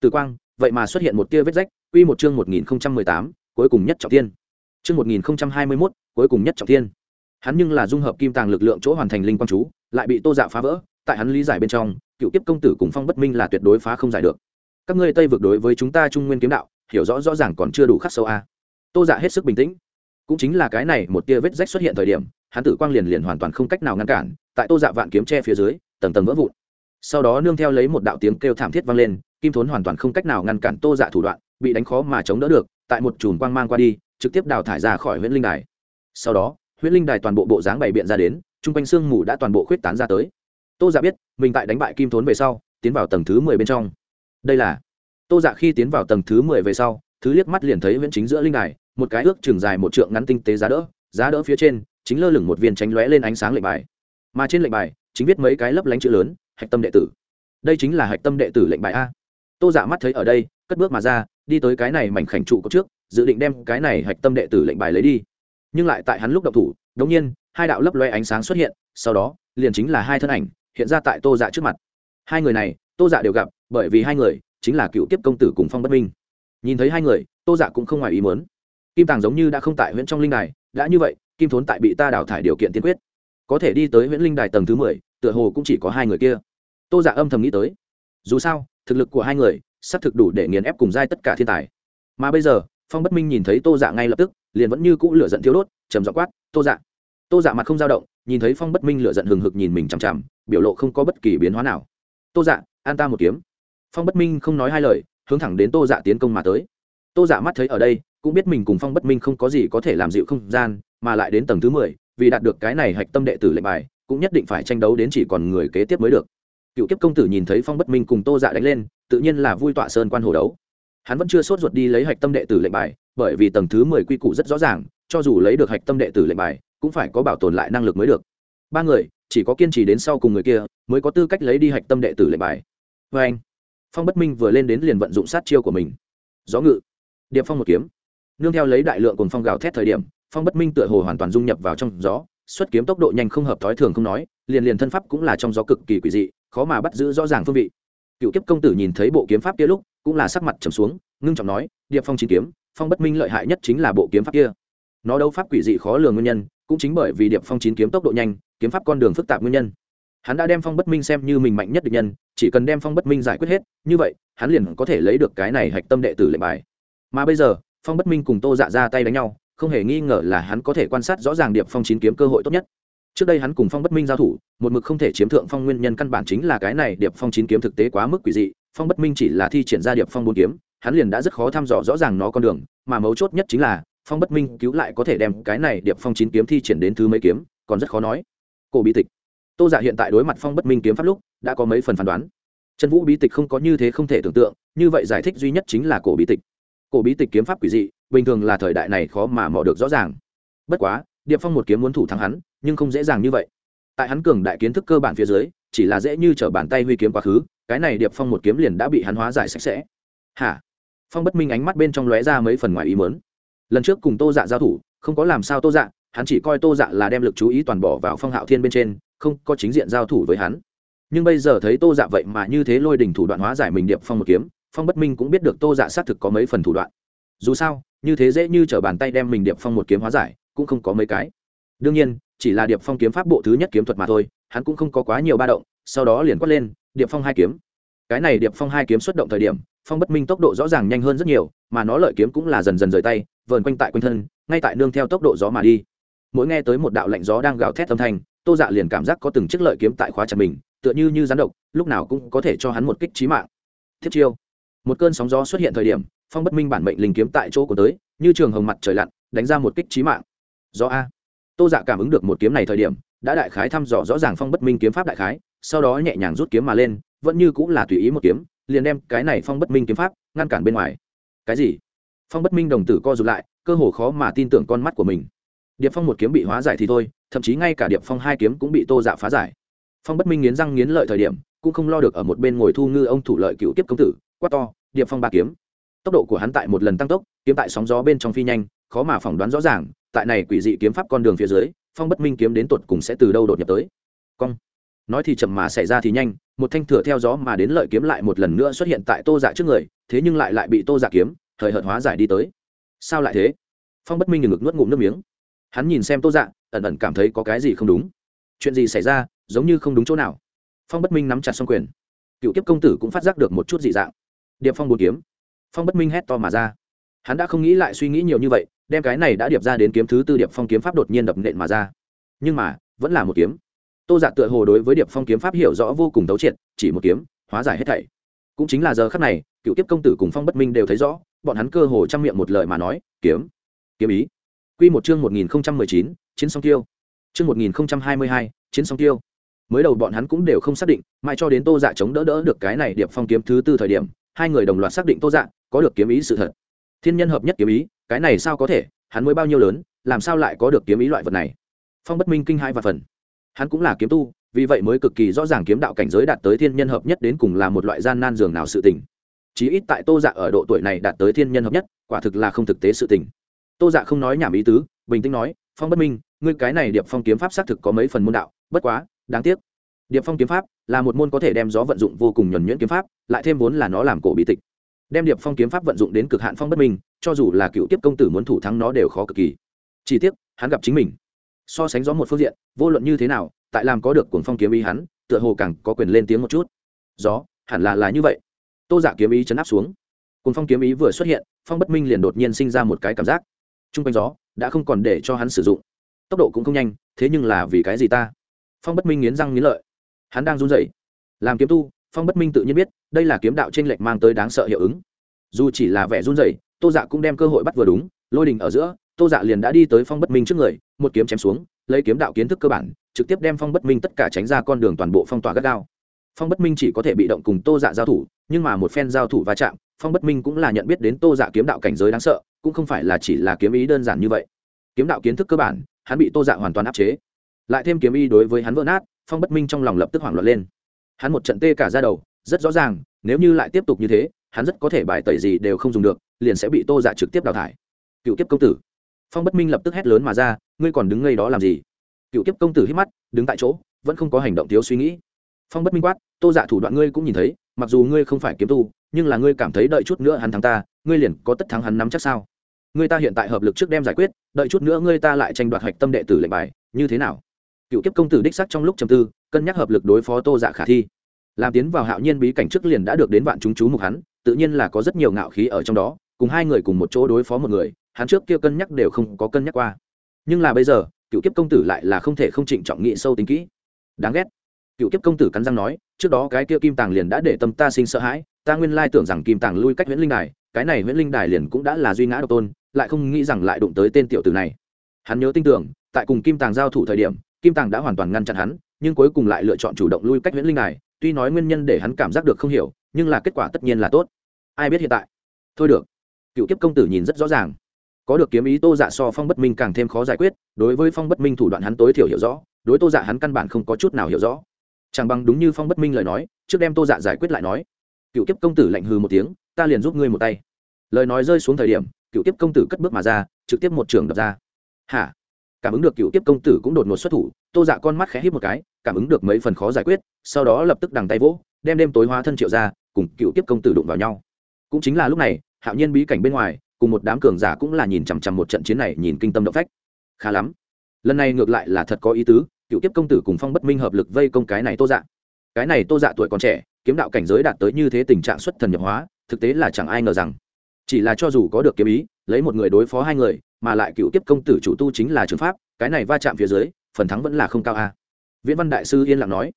Từ quang, vậy mà xuất hiện một tia vết rách, quy một chương một nghìn mười tám, cuối cùng nhất trọng thiên. Chương một nghìn hai mươi mốt, cuối cùng nhất trọng thiên. Hắn nhưng là dung hợp kim tàng lực lượng chỗ hoàn thành linh quang chú, lại bị tô dạ phá vỡ tại hắn lý giải bên trong, cựu kiếp công tử cùng phong bất minh là tuyệt đối phá không giải được. Các ngươi tây vực đối với chúng ta trung nguyên kiếm đạo, hiểu rõ rõ ràng còn chưa đủ khắc sâu a. Tô dạ hết sức bình tĩnh. Cũng chính là cái này một tia vết rách xuất hiện thời điểm, hắn tử quang liền liền hoàn toàn không cách nào ngăn cản, tại tô dạ vạn kiếm tre phía dưới, tầng tầng vỡ vụn. Sau đó nương theo lấy một đạo tiếng kêu thảm thiết vang lên, kim thốn hoàn toàn không cách nào ngăn cản tô dạ thủ đoạn, bị đánh khó mà chống đỡ được, tại một chùm quang mang qua đi, trực tiếp đào thải ra khỏi huyện linh đài. Sau đó huyện linh đài toàn bộ bộ dáng bày biện ra đến, chung quanh sương mù đã toàn bộ khuyết tán ra tới tô dạ biết, mình tại đánh bại kim thốn về sau, tiến vào tầng thứ mười bên trong. Đây là, tô dạ khi tiến vào tầng thứ mười về sau, thứ liếc mắt liền thấy viễn chính giữa linh đài, một cái ước chừng dài một trượng ngắn tinh tế giá đỡ giá đỡ phía trên, chính lơ lửng một viên tránh lóe lên ánh sáng lệnh bài. Mà trên lệnh bài, chính viết mấy cái lấp lánh chữ lớn, hạch tâm đệ tử. Đây chính là hạch tâm đệ tử lệnh bài a. Tô dạ mắt thấy ở đây, cất bước mà ra, đi tới cái này mảnh khảnh trụ có trước, dự định đem cái này hạch tâm đệ tử lệnh bài lấy đi. Nhưng lại tại hắn lúc động thủ đống nhiên, hai đạo lấp loe ánh sáng xuất hiện, sau đó, liền chính là hai thân ảnh hiện ra tại tô dạ trước mặt. Hai người này, tô dạ đều gặp, bởi vì hai người chính là cựu tiếp công tử cùng phong bất minh. Nhìn thấy hai người, tô dạ cũng không ngoài ý muốn. Kim tàng giống như đã không tại huyện trong linh đài, đã như vậy, kim thốn tại bị ta đào thải điều kiện tiên quyết. Có thể đi tới huyện linh đài tầng thứ mười, tựa hồ cũng chỉ có hai người kia. Tô dạ âm thầm nghĩ tới. Dù sao, thực lực của hai người sắp thực đủ để nghiền ép cùng giai tất cả thiên tài. Mà bây giờ, phong bất minh nhìn thấy tô dạ ngay lập tức, liền vẫn như cũ lửa giận thiếu đốt, trầm dọ quát, tô dạ. Tô dạ mặt không dao động, nhìn thấy phong bất minh lửa giận hừng hực nhìn mình chằm chằm biểu lộ không có bất kỳ biến hóa nào. Tô dạ an ta một kiếm. Phong bất minh không nói hai lời, hướng thẳng đến tô dạ tiến công mà tới. Tô dạ mắt thấy ở đây, cũng biết mình cùng phong bất minh không có gì có thể làm dịu không gian, mà lại đến tầng thứ mười, vì đạt được cái này hạch tâm đệ tử lệnh bài, cũng nhất định phải tranh đấu đến chỉ còn người kế tiếp mới được. Cựu kiếp công tử nhìn thấy phong bất minh cùng tô dạ đánh lên, tự nhiên là vui tọa sơn quan hồ đấu. Hắn vẫn chưa sốt ruột đi lấy hạch tâm đệ tử lệnh bài, bởi vì tầng thứ mười quy củ rất rõ ràng, cho dù lấy được hạch tâm đệ tử lệnh bài, cũng phải có bảo tồn lại năng lực mới được. Ba người chỉ có kiên trì đến sau cùng người kia mới có tư cách lấy đi hạch tâm đệ tử lệnh bài. Vê anh, phong bất minh vừa lên đến liền vận dụng sát chiêu của mình. Gió ngự, điệp phong một kiếm. Nương theo lấy đại lượng cùng phong gào thét thời điểm, phong bất minh tựa hồ hoàn toàn dung nhập vào trong gió, xuất kiếm tốc độ nhanh không hợp thói thường không nói, liền liền thân pháp cũng là trong gió cực kỳ quỷ dị, khó mà bắt giữ rõ ràng phương vị. Cựu kiếp công tử nhìn thấy bộ kiếm pháp kia lúc, cũng là sắc mặt trầm xuống, ngưng trọng nói, điệp phong chín kiếm, phong bất minh lợi hại nhất chính là bộ kiếm pháp kia. Nó đâu pháp quỷ dị khó lường nguyên nhân, cũng chính bởi vì điệp phong chín kiếm tốc độ nhanh kiếm pháp con đường phức tạp nguyên nhân. Hắn đã đem phong bất minh xem như mình mạnh nhất địch nhân, chỉ cần đem phong bất minh giải quyết hết, như vậy, hắn liền có thể lấy được cái này hạch tâm đệ tử lệnh bài. Mà bây giờ, phong bất minh cùng tô dạ ra tay đánh nhau, không hề nghi ngờ là hắn có thể quan sát rõ ràng điệp phong chín kiếm cơ hội tốt nhất. Trước đây hắn cùng phong bất minh giao thủ, một mực không thể chiếm thượng phong nguyên nhân căn bản chính là cái này điệp phong chín kiếm thực tế quá mức quỷ dị, phong bất minh chỉ là thi triển ra điệp phong bốn kiếm, hắn liền đã rất khó thăm dò rõ ràng nó con đường, mà mấu chốt nhất chính là, phong bất minh cứu lại có thể đem cái này điệp phong chín kiếm thi triển đến thứ mấy kiếm, còn rất khó nói cổ bí tịch. Tô giả hiện tại đối mặt phong bất minh kiếm pháp lúc, đã có mấy phần phán đoán. Trần vũ bí tịch không có như thế không thể tưởng tượng, như vậy giải thích duy nhất chính là cổ bí tịch. Cổ bí tịch kiếm pháp quỷ dị, bình thường là thời đại này khó mà mò được rõ ràng. Bất quá, điệp phong một kiếm muốn thủ thắng hắn, nhưng không dễ dàng như vậy. Tại hắn cường đại kiến thức cơ bản phía dưới, chỉ là dễ như t r ở bàn tay huy kiếm quá khứ, cái này điệp phong một kiếm liền đã bị hắn hóa giải sạch sẽ. Hả? Phong bất minh ánh mắt bên trong lóe ra mấy phần ngoài ý mớn lần trước cùng tô dạ giao thủ, không có làm sao tô dạ hắn chỉ coi tô dạ là đem lực chú ý toàn bỏ vào phong hạo thiên bên trên, không có chính diện giao thủ với hắn. Nhưng bây giờ thấy tô dạ vậy mà như thế lôi đình thủ đoạn hóa giải mình điệp phong một kiếm, phong bất minh cũng biết được tô dạ xác thực có mấy phần thủ đoạn. Dù sao, như thế dễ như t r ở bàn tay đem mình điệp phong một kiếm hóa giải, cũng không có mấy cái. Đương nhiên, chỉ là điệp phong kiếm pháp bộ thứ nhất kiếm thuật mà thôi, hắn cũng không có quá nhiều ba động, sau đó liền quát lên, điệp phong hai kiếm. Cái này điệp phong hai kiếm xuất động thời điểm, phong bất minh tốc độ rõ ràng nhanh hơn rất nhiều, mà nó lợi kiếm cũng là dần dần rời tay, vờn quanh tại quanh thân, ngay tại nương theo tốc độ gió mà đi mỗi nghe tới một đạo lạnh gió đang gào thét âm thanh, tô dạ liền cảm giác có từng chiếc lợi kiếm tại khóa chặt mình, tựa như như rắn độc, lúc nào cũng có thể cho hắn một kích trí mạng. Thiết chiêu. Một cơn sóng gió xuất hiện thời điểm, phong bất minh bản mệnh linh kiếm tại chỗ của tới, như trường hồng mặt trời lặn, đánh ra một kích trí mạng. Do a. Tô dạ cảm ứng được một kiếm này thời điểm, đã đại khái thăm dò rõ ràng phong bất minh kiếm pháp đại khái, sau đó nhẹ nhàng rút kiếm mà lên, vẫn như cũng là tùy ý một kiếm, liền đem cái này phong bất minh kiếm pháp ngăn cản bên ngoài. Cái gì? Phong bất minh đồng tử co rụt lại, cơ hồ khó mà tin tưởng con mắt của mình điệp phong một kiếm bị hóa giải thì thôi, thậm chí ngay cả điệp phong hai kiếm cũng bị tô dạ phá giải. Phong bất minh nghiến răng nghiến lợi thời điểm, cũng không lo được ở một bên ngồi thu ngư ông thủ lợi cựu tiếp công tử, quát to, điệp phong ba kiếm. Tốc độ của hắn tại một lần tăng tốc, kiếm tại sóng gió bên trong phi nhanh, khó mà phỏng đoán rõ ràng, tại này quỷ dị kiếm pháp con đường phía dưới, phong bất minh kiếm đến tột cùng sẽ từ đâu đột nhập tới. Cong. Nói thì chậm mà xảy ra thì nhanh, một thanh thừa theo gió mà đến lợi kiếm lại một lần nữa xuất hiện tại tô dạ trước người, thế nhưng lại lại bị tô dạ kiếm thời hợt hóa giải đi tới. Sao lại thế? Phong bất minh ngừng ngực nuốt ngụm nước miếng hắn nhìn xem tô dạ ẩn ẩn cảm thấy có cái gì không đúng. Chuyện gì xảy ra, giống như không đúng chỗ nào. Phong bất minh nắm chặt xong quyền. Cựu kiếp công tử cũng phát giác được một chút dị dạng. Điệp phong bốn kiếm. Phong bất minh hét to mà ra. Hắn đã không nghĩ lại suy nghĩ nhiều như vậy, đem cái này đã điệp ra đến kiếm thứ tư điệp phong kiếm pháp đột nhiên đập nện mà ra. Nhưng mà, vẫn là một kiếm. Tô dạ tựa hồ đối với điệp phong kiếm pháp hiểu rõ vô cùng tấu triệt, chỉ một kiếm, hóa giải hết thảy. Cũng chính là giờ khắc này, cựu tiếp công tử cùng phong bất minh đều thấy rõ, bọn hắn cơ hồ chăm miệng một lời mà nói, kiếm kiếm ý. Quy một chương một nghìn chín, chiến song tiêu. Chương một nghìn hai mươi hai, chiến song tiêu. Mới đầu bọn hắn cũng đều không xác định, mãi cho đến tô dạ chống đỡ đỡ được cái này điệp phong kiếm thứ tư thời điểm, hai người đồng loạt xác định tô dạ có được kiếm ý sự thật. Thiên nhân hợp nhất kiếm ý, cái này sao có thể, hắn mới bao nhiêu lớn, làm sao lại có được kiếm ý loại vật này? Phong bất minh kinh hai và phần. Hắn cũng là kiếm tu, vì vậy mới cực kỳ rõ ràng kiếm đạo cảnh giới đạt tới thiên nhân hợp nhất đến cùng là một loại gian nan dường nào sự tình. Chí ít tại tô dạ ở độ tuổi này đạt tới thiên nhân hợp nhất, quả thực là không thực tế sự tình tô dạ không nói nhảm ý tứ, bình tĩnh nói, phong bất minh, ngươi cái này điệp phong kiếm pháp xác thực có mấy phần môn đạo, bất quá, đáng tiếc. Điệp phong kiếm pháp là một môn có thể đem gió vận dụng vô cùng nhuẩn nhuyễn kiếm pháp, lại thêm vốn là nó làm cổ bí tịch. Đem điệp phong kiếm pháp vận dụng đến cực hạn phong bất minh, cho dù là cựu tiếp công tử muốn thủ thắng nó đều khó cực kỳ. Chỉ tiếc, hắn gặp chính mình. So sánh gió một phương diện, vô luận như thế nào, tại làm có được cuồng phong kiếm ý hắn, tựa hồ càng có quyền lên tiếng một chút. Gió, hẳn là là như vậy. Tô giả dạ kiếm ý chấn áp xuống. Cuồng phong kiếm ý vừa xuất hiện, phong bất minh liền đột nhiên sinh ra một cái cảm giác t r u n g quanh gió, đã không còn để cho hắn sử dụng. Tốc độ cũng không nhanh, thế nhưng là vì cái gì ta? Phong bất minh nghiến răng nghiến lợi. Hắn đang run rẩy. Làm kiếm tu, phong bất minh tự nhiên biết, đây là kiếm đạo t r ê n lệch mang tới đáng sợ hiệu ứng. Dù chỉ là vẻ run rẩy, tô dạ cũng đem cơ hội bắt vừa đúng, lôi đình ở giữa, tô dạ liền đã đi tới phong bất minh trước người, một kiếm chém xuống, lấy kiếm đạo kiến thức cơ bản, trực tiếp đem phong bất minh tất cả tránh ra con đường toàn bộ phong tỏa gắt gao. Phong bất minh chỉ có thể bị động cùng tô dạ giao thủ, nhưng mà một phen giao thủ va chạm phong bất minh cũng là nhận biết đến tô dạ kiếm đạo cảnh giới đáng sợ, cũng không phải là chỉ là kiếm ý đơn giản như vậy. Kiếm đạo kiến thức cơ bản, hắn bị tô dạ hoàn toàn áp chế. Lại thêm kiếm ý đối với hắn vỡ nát, phong bất minh trong lòng lập tức hoảng loạn lên. Hắn một trận tê cả ra đầu, rất rõ ràng, nếu như lại tiếp tục như thế, hắn rất có thể bài tẩy gì đều không dùng được, liền sẽ bị tô dạ trực tiếp đào thải. Cựu kiếp công tử. Phong bất minh lập tức hét lớn mà ra, ngươi còn đứng ngây đó làm gì? Cựu kiếp công tử hít mắt, đứng tại chỗ, vẫn không có hành động thiếu suy nghĩ. Phong bất minh quát, tô dạ thủ đoạn ngươi cũng nhìn thấy mặc dù ngươi không phải kiếm tu, nhưng là ngươi cảm thấy đợi chút nữa hắn thắng ta, ngươi liền có tất thắng hắn nắm chắc sao? Ngươi ta hiện tại hợp lực trước đem giải quyết, đợi chút nữa ngươi ta lại tranh đoạt hạch tâm đệ tử lệnh bài, như thế nào? Cựu kiếp công tử đích sắc trong lúc trầm tư, cân nhắc hợp lực đối phó tô dạ khả thi. Làm tiến vào hạo nhiên bí cảnh trước liền đã được đến vạn chúng chú mục hắn, tự nhiên là có rất nhiều ngạo khí ở trong đó, cùng hai người cùng một chỗ đối phó một người, hắn trước kia cân nhắc đều không có cân nhắc qua. Nhưng là bây giờ, cựu kiếp công tử lại là không thể không trịnh trọng nghị sâu tính kỹ. Đáng ghét cựu kiếp công tử cắn răng nói, trước đó cái kia kim tàng liền đã để tâm ta sinh sợ hãi, ta nguyên lai tưởng rằng kim tàng lui cách nguyễn linh đài, cái này nguyễn linh đài liền cũng đã là duy ngã độc tôn, lại không nghĩ rằng lại đụng tới tên tiểu tử này. Hắn nhớ tin tưởng, tại cùng kim tàng giao thủ thời điểm, kim tàng đã hoàn toàn ngăn chặn hắn, nhưng cuối cùng lại lựa chọn chủ động lui cách nguyễn linh đài, tuy nói nguyên nhân để hắn cảm giác được không hiểu, nhưng là kết quả tất nhiên là tốt. Ai biết hiện tại? Thôi được. Cựu kiếp công tử nhìn rất rõ ràng. Có được kiếm ý tô dạ so phong bất minh càng thêm khó giải quyết, đối với phong bất minh thủ đoạn hắn tối thiểu hiểu rõ, đối tô dạ hắn căn bản không có chút nào hiểu rõ chẳng bằng đúng như phong bất minh lời nói, trước đem tô dạ giải quyết lại nói. Cựu kiếp công tử lạnh hừ một tiếng, ta liền giúp ngươi một tay. Lời nói rơi xuống thời điểm, cựu kiếp công tử cất bước mà ra, trực tiếp một trường đập ra. Hả? Cảm ứng được cựu kiếp công tử cũng đột ngột xuất thủ, tô dạ con mắt khẽ hít một cái, cảm ứng được mấy phần khó giải quyết, sau đó lập tức đằng tay vỗ, đem đêm tối hóa thân triệu ra, cùng cựu kiếp công tử đụng vào nhau. Cũng chính là lúc này, hạo nhiên bí cảnh bên ngoài, cùng một đám cường giả cũng là nhìn chằm chằm một trận chiến này, nhìn kinh tâm động phách. Khá lắm. Lần này ngược lại là thật có ý tứ cựu kiếp công tử cùng phong bất minh hợp lực vây công cái này tô dạ. Cái này tô dạ tuổi còn trẻ, kiếm đạo cảnh giới đạt tới như thế tình trạng xuất thần nhập hóa, thực tế là chẳng ai ngờ rằng. Chỉ là cho dù có được kiếm ý, lấy một người đối phó hai người, mà lại cựu kiếp công tử chủ tu chính là trường pháp, cái này va chạm phía dưới, phần thắng vẫn là không cao a. Viễn văn đại sư yên lặng nói,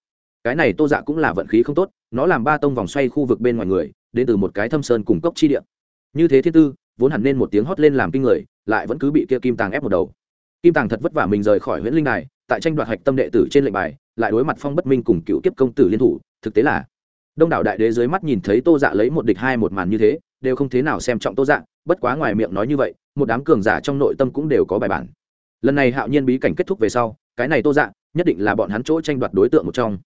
cái này tô dạ cũng là vận khí không tốt, nó làm ba tông vòng xoay khu vực bên ngoài người, đến từ một cái thâm sơn cùng cốc chi địa. Như thế thiên tư, vốn hẳn nên một tiếng hót lên làm kinh người, lại vẫn cứ bị kia kim tàng ép một đầu. Kim tàng thật vất vả mình rời khỏi huyện linh đài tại tranh đoạt hạch tâm đệ tử trên lệnh bài, lại đối mặt phong bất minh cùng cựu kiếp công tử liên thủ, thực tế là, đông đảo đại đế dưới mắt nhìn thấy tô dạ lấy một địch hai một màn như thế, đều không thế nào xem trọng tô dạ bất quá ngoài miệng nói như vậy, một đám cường giả trong nội tâm cũng đều có bài bản. Lần này hạo nhiên bí cảnh kết thúc về sau, cái này tô dạ nhất định là bọn hắn chỗ tranh đoạt đối tượng một trong.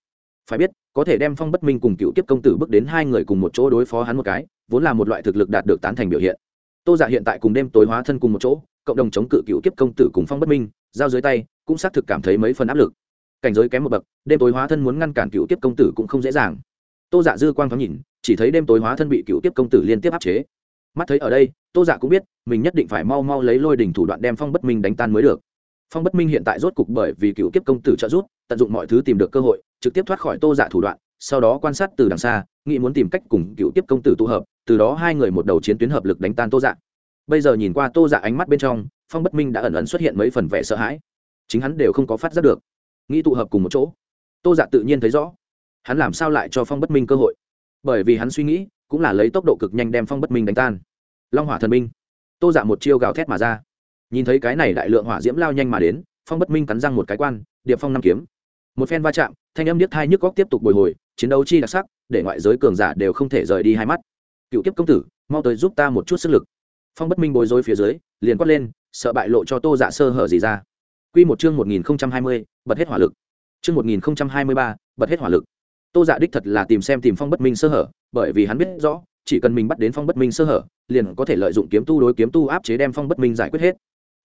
Phải biết, có thể đem phong bất minh cùng cựu kiếp công tử bước đến hai người cùng một chỗ đối phó hắn một cái, vốn là một loại thực lực đạt được tán thành biểu hiện. Tô dạ hiện tại cùng đêm tối hóa thân cùng một chỗ, cộng đồng chống cự cựu kiếp công tử cùng phong bất minh, giao dưới tay cũng xác thực cảm thấy mấy phần áp lực. Cảnh giới kém một bậc, đêm tối hóa thân muốn ngăn cản cựu tiếp công tử cũng không dễ dàng. Tô dạ dư quang thoáng nhìn, chỉ thấy đêm tối hóa thân bị cựu tiếp công tử liên tiếp áp chế. Mắt thấy ở đây, tô dạ cũng biết, mình nhất định phải mau mau lấy lôi đỉnh thủ đoạn đem phong bất minh đánh tan mới được. Phong bất minh hiện tại rốt cục bởi vì cựu kiếp công tử trợ giúp, tận dụng mọi thứ tìm được cơ hội, trực tiếp thoát khỏi tô dạ thủ đoạn, sau đó quan sát từ đằng xa, nghĩ muốn tìm cách cùng cựu kiếp công tử tụ hợp, từ đó hai người một đầu chiến tuyến hợp lực đánh tan tô dạ. Bây giờ nhìn qua tô dạ ánh mắt bên trong, phong bất minh đã ẩn ẩn xuất hiện mấy phần vẻ sợ hãi chính hắn đều không có phát giác được. Nghĩ tụ hợp cùng một chỗ, tô dạ tự nhiên thấy rõ, hắn làm sao lại cho phong bất minh cơ hội? Bởi vì hắn suy nghĩ, cũng là lấy tốc độ cực nhanh đem phong bất minh đánh tan. Long hỏa thần minh. Tô dạ một chiêu gào thét mà ra. Nhìn thấy cái này đại lượng hỏa diễm lao nhanh mà đến, phong bất minh cắn răng một cái quan, điệp phong năm kiếm. Một phen va chạm, thanh âm điếc thai nhức góc tiếp tục bồi hồi, chiến đấu chi đặc sắc, để ngoại giới cường giả đều không thể rời đi hai mắt. Cựu kiếp công tử, mau tới giúp ta một chút sức lực. Phong bất minh bối rối phía dưới, liền quát lên, sợ bại lộ cho tô dạ sơ hở gì ra. Quy một chương một nghìn hai mươi, bật hết hỏa lực. Chương một nghìn hai mươi ba, bật hết hỏa lực. Tô dạ đích thật là tìm xem tìm phong bất minh sơ hở, bởi vì hắn biết rõ, chỉ cần mình bắt đến phong bất minh sơ hở, liền có thể lợi dụng kiếm tu đối kiếm tu áp chế đem phong bất minh giải quyết hết.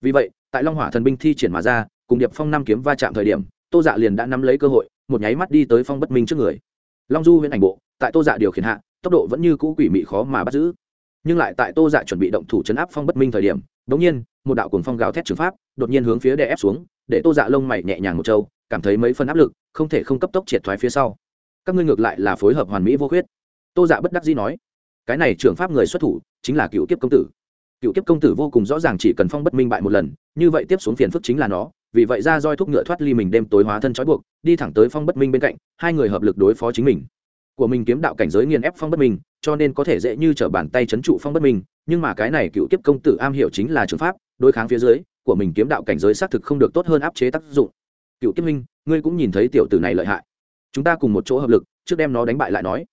Vì vậy, tại long hỏa thần binh thi triển mà ra, cùng điệp phong năm kiếm va chạm thời điểm, tô dạ liền đã nắm lấy cơ hội, một nháy mắt đi tới phong bất minh trước người. Long du huyễn ảnh bộ, tại tô dạ điều khiển hạ, tốc độ vẫn như cũ quỷ mị khó mà bắt giữ. Nhưng lại tại tô dạ chuẩn bị động thủ trấn áp phong bất minh thời điểm Đống nhiên, một đạo cuồng phong gào thét trường pháp đột nhiên hướng phía đè ép xuống, để tô dạ lông mày nhẹ nhàng một trâu, cảm thấy mấy phần áp lực, không thể không cấp tốc triệt thoái phía sau. Các ngươi ngược lại là phối hợp hoàn mỹ vô khuyết. Tô dạ bất đắc dĩ nói, cái này trường pháp người xuất thủ chính là cựu kiếp công tử. Cựu kiếp công tử vô cùng rõ ràng chỉ cần phong bất minh bại một lần, như vậy tiếp xuống phiền phức chính là nó, vì vậy ra roi thúc ngựa thoát ly mình đêm tối hóa thân trói buộc, đi thẳng tới phong bất minh bên cạnh, hai người hợp lực đối phó chính mình. Của mình kiếm đạo cảnh giới nghiền ép phong bất minh, cho nên có thể dễ như trở bàn tay trấn trụ phong bất minh nhưng mà cái này cựu kiếp công tử am hiểu chính là trường pháp, đối kháng phía dưới, của mình kiếm đạo cảnh giới xác thực không được tốt hơn áp chế tác dụng. Cựu kiếp minh ngươi cũng nhìn thấy tiểu tử này lợi hại. Chúng ta cùng một chỗ hợp lực, trước đem nó đánh bại lại nói.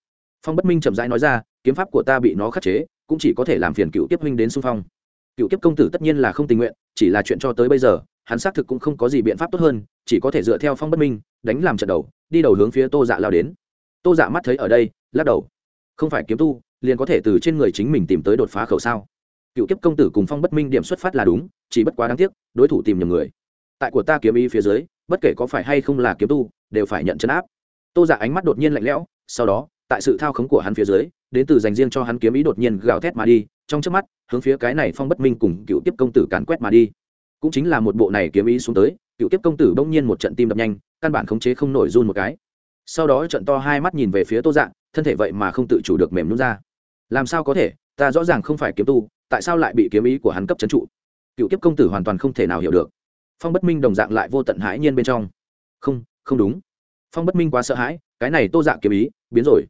Phong bất minh chậm rãi nói ra, kiếm pháp của ta bị nó khắc chế, cũng chỉ có thể làm phiền cựu kiếp minh đến xung phong. Cựu kiếp công tử tất nhiên là không tình nguyện, chỉ là chuyện cho tới bây giờ, hắn xác thực cũng không có gì biện pháp tốt hơn, chỉ có thể dựa theo phong bất minh, đánh làm trận đầu, đi đầu hướng phía tô dạ lao đến. Tô dạ mắt thấy ở đây, lắc đầu. Không phải kiếm tu liền có thể từ trên người chính mình tìm tới đột phá khẩu sao? Cựu kiếp công tử cùng phong bất minh điểm xuất phát là đúng, chỉ bất quá đáng tiếc, đối thủ tìm nhầm người. Tại của ta kiếm ý phía dưới, bất kể có phải hay không là kiếm tu, đều phải nhận chân áp. Tô giả ánh mắt đột nhiên lạnh lẽo, sau đó, tại sự thao khống của hắn phía dưới, đến từ dành riêng cho hắn kiếm ý đột nhiên gào thét mà đi, trong trước mắt, hướng phía cái này phong bất minh cùng cựu tiếp công tử càn quét mà đi. Cũng chính là một bộ này kiếm ý xuống tới, cựu tiếp công tử bỗng nhiên một trận tim đập nhanh, căn bản khống chế không nổi run một cái. Sau đó trận to hai mắt nhìn về phía tô dạng thân thể vậy mà không tự chủ được mềm nhún ra. Làm sao có thể? Ta rõ ràng không phải kiếm tu, tại sao lại bị kiếm ý của hắn cấp trấn trụ? Cựu kiếp công tử hoàn toàn không thể nào hiểu được. Phong bất minh đồng dạng lại vô tận hãi nhiên bên trong. Không không đúng. Phong bất minh quá sợ hãi, cái này tô dạ kiếm ý, biến rồi.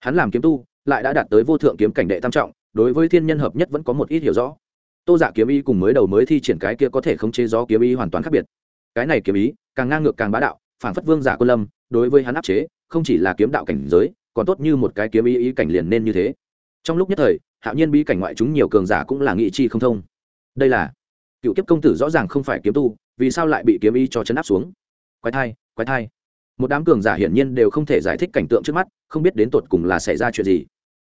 Hắn làm kiếm tu, lại đã đạt tới vô thượng kiếm cảnh đệ tam trọng, đối với thiên nhân hợp nhất vẫn có một ít hiểu rõ. Tô dạ kiếm ý cùng mới đầu mới thi triển cái kia có thể khống chế gió kiếm ý hoàn toàn khác biệt. Cái này kiếm ý, càng ngang ngược càng bá đạo phản phất vương giả quân lâm, đối với hắn áp chế, không chỉ là kiếm đạo cảnh giới còn tốt như một cái kiếm ý ý cảnh liền nên như thế. Trong lúc nhất thời, hạo nhiên bí cảnh ngoại chúng nhiều cường giả cũng là nghị chi không thông. Đây là, cựu kiếp công tử rõ ràng không phải kiếm tu, vì sao lại bị kiếm ý cho chấn áp xuống? Quái thai quái thai. Một đám cường giả hiển nhiên đều không thể giải thích cảnh tượng trước mắt, không biết đến tột cùng là xảy ra chuyện gì.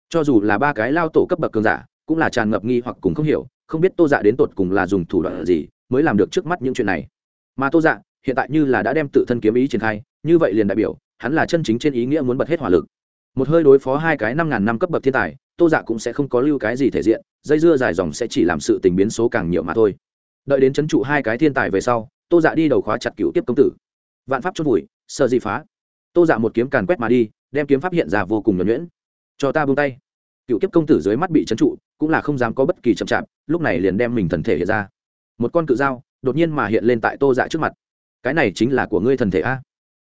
Cho dù là ba cái lao tổ cấp bậc cường giả, cũng là tràn ngập nghi hoặc cùng không hiểu, không biết tô dạ đến tột cùng là dùng thủ đoạn gì mới làm được trước mắt những chuyện này. Mà tô dạ hiện tại như là đã đem tự thân kiếm ý triển khai, như vậy liền đại biểu, hắn là chân chính trên ý nghĩa muốn bật hết hỏa lực một hơi đối phó hai cái năm ngàn năm cấp bậc thiên tài, tô dạ cũng sẽ không có lưu cái gì thể diện, dây dưa dài dòng sẽ chỉ làm sự tình biến số càng nhiều mà thôi. Đợi đến c h ấ n trụ hai cái thiên tài về sau, tô dạ đi đầu khóa chặt cựu tiếp công tử. Vạn pháp chốt vùi, sợ gì phá. Tô dạ một kiếm càn quét mà đi, đem kiếm pháp hiện ra vô cùng nhuẩn nhuyễn. Cho ta buông tay. Cựu tiếp công tử dưới mắt bị c h ấ n trụ, cũng là không dám có bất kỳ chậm chạp, lúc này liền đem mình thần thể hiện ra. Một con cự dao, đột nhiên mà hiện lên tại tô dạ trước mặt. Cái này chính là của ngươi thần thể a.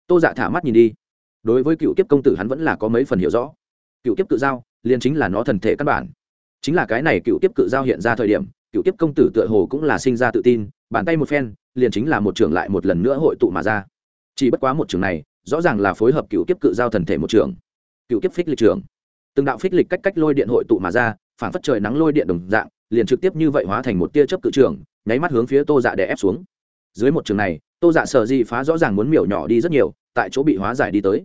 Tô dạ thả mắt nhìn đi đối với cựu kiếp công tử hắn vẫn là có mấy phần hiểu rõ. Cựu kiếp cự giao, liền chính là nó thần thể căn bản. Chính là cái này cựu kiếp cự giao hiện ra thời điểm, cựu kiếp công tử tựa hồ cũng là sinh ra tự tin, bàn tay một phen, liền chính là một trường lại một lần nữa hội tụ mà ra. Chỉ bất quá một trường này, rõ ràng là phối hợp cựu kiếp cự giao thần thể một trường cựu kiếp phích lịch trường từng đạo phích lịch cách cách lôi điện hội tụ mà ra phản phất trời nắng lôi điện đồng dạng, liền trực tiếp như vậy hóa thành một tia chớp cự trường nháy mắt hướng phía tô dạ để ép xuống. Dưới một trường này, tô dạ sở di phá rõ ràng muốn miểu nhỏ đi rất nhiều, tại chỗ bị hóa giải đi tới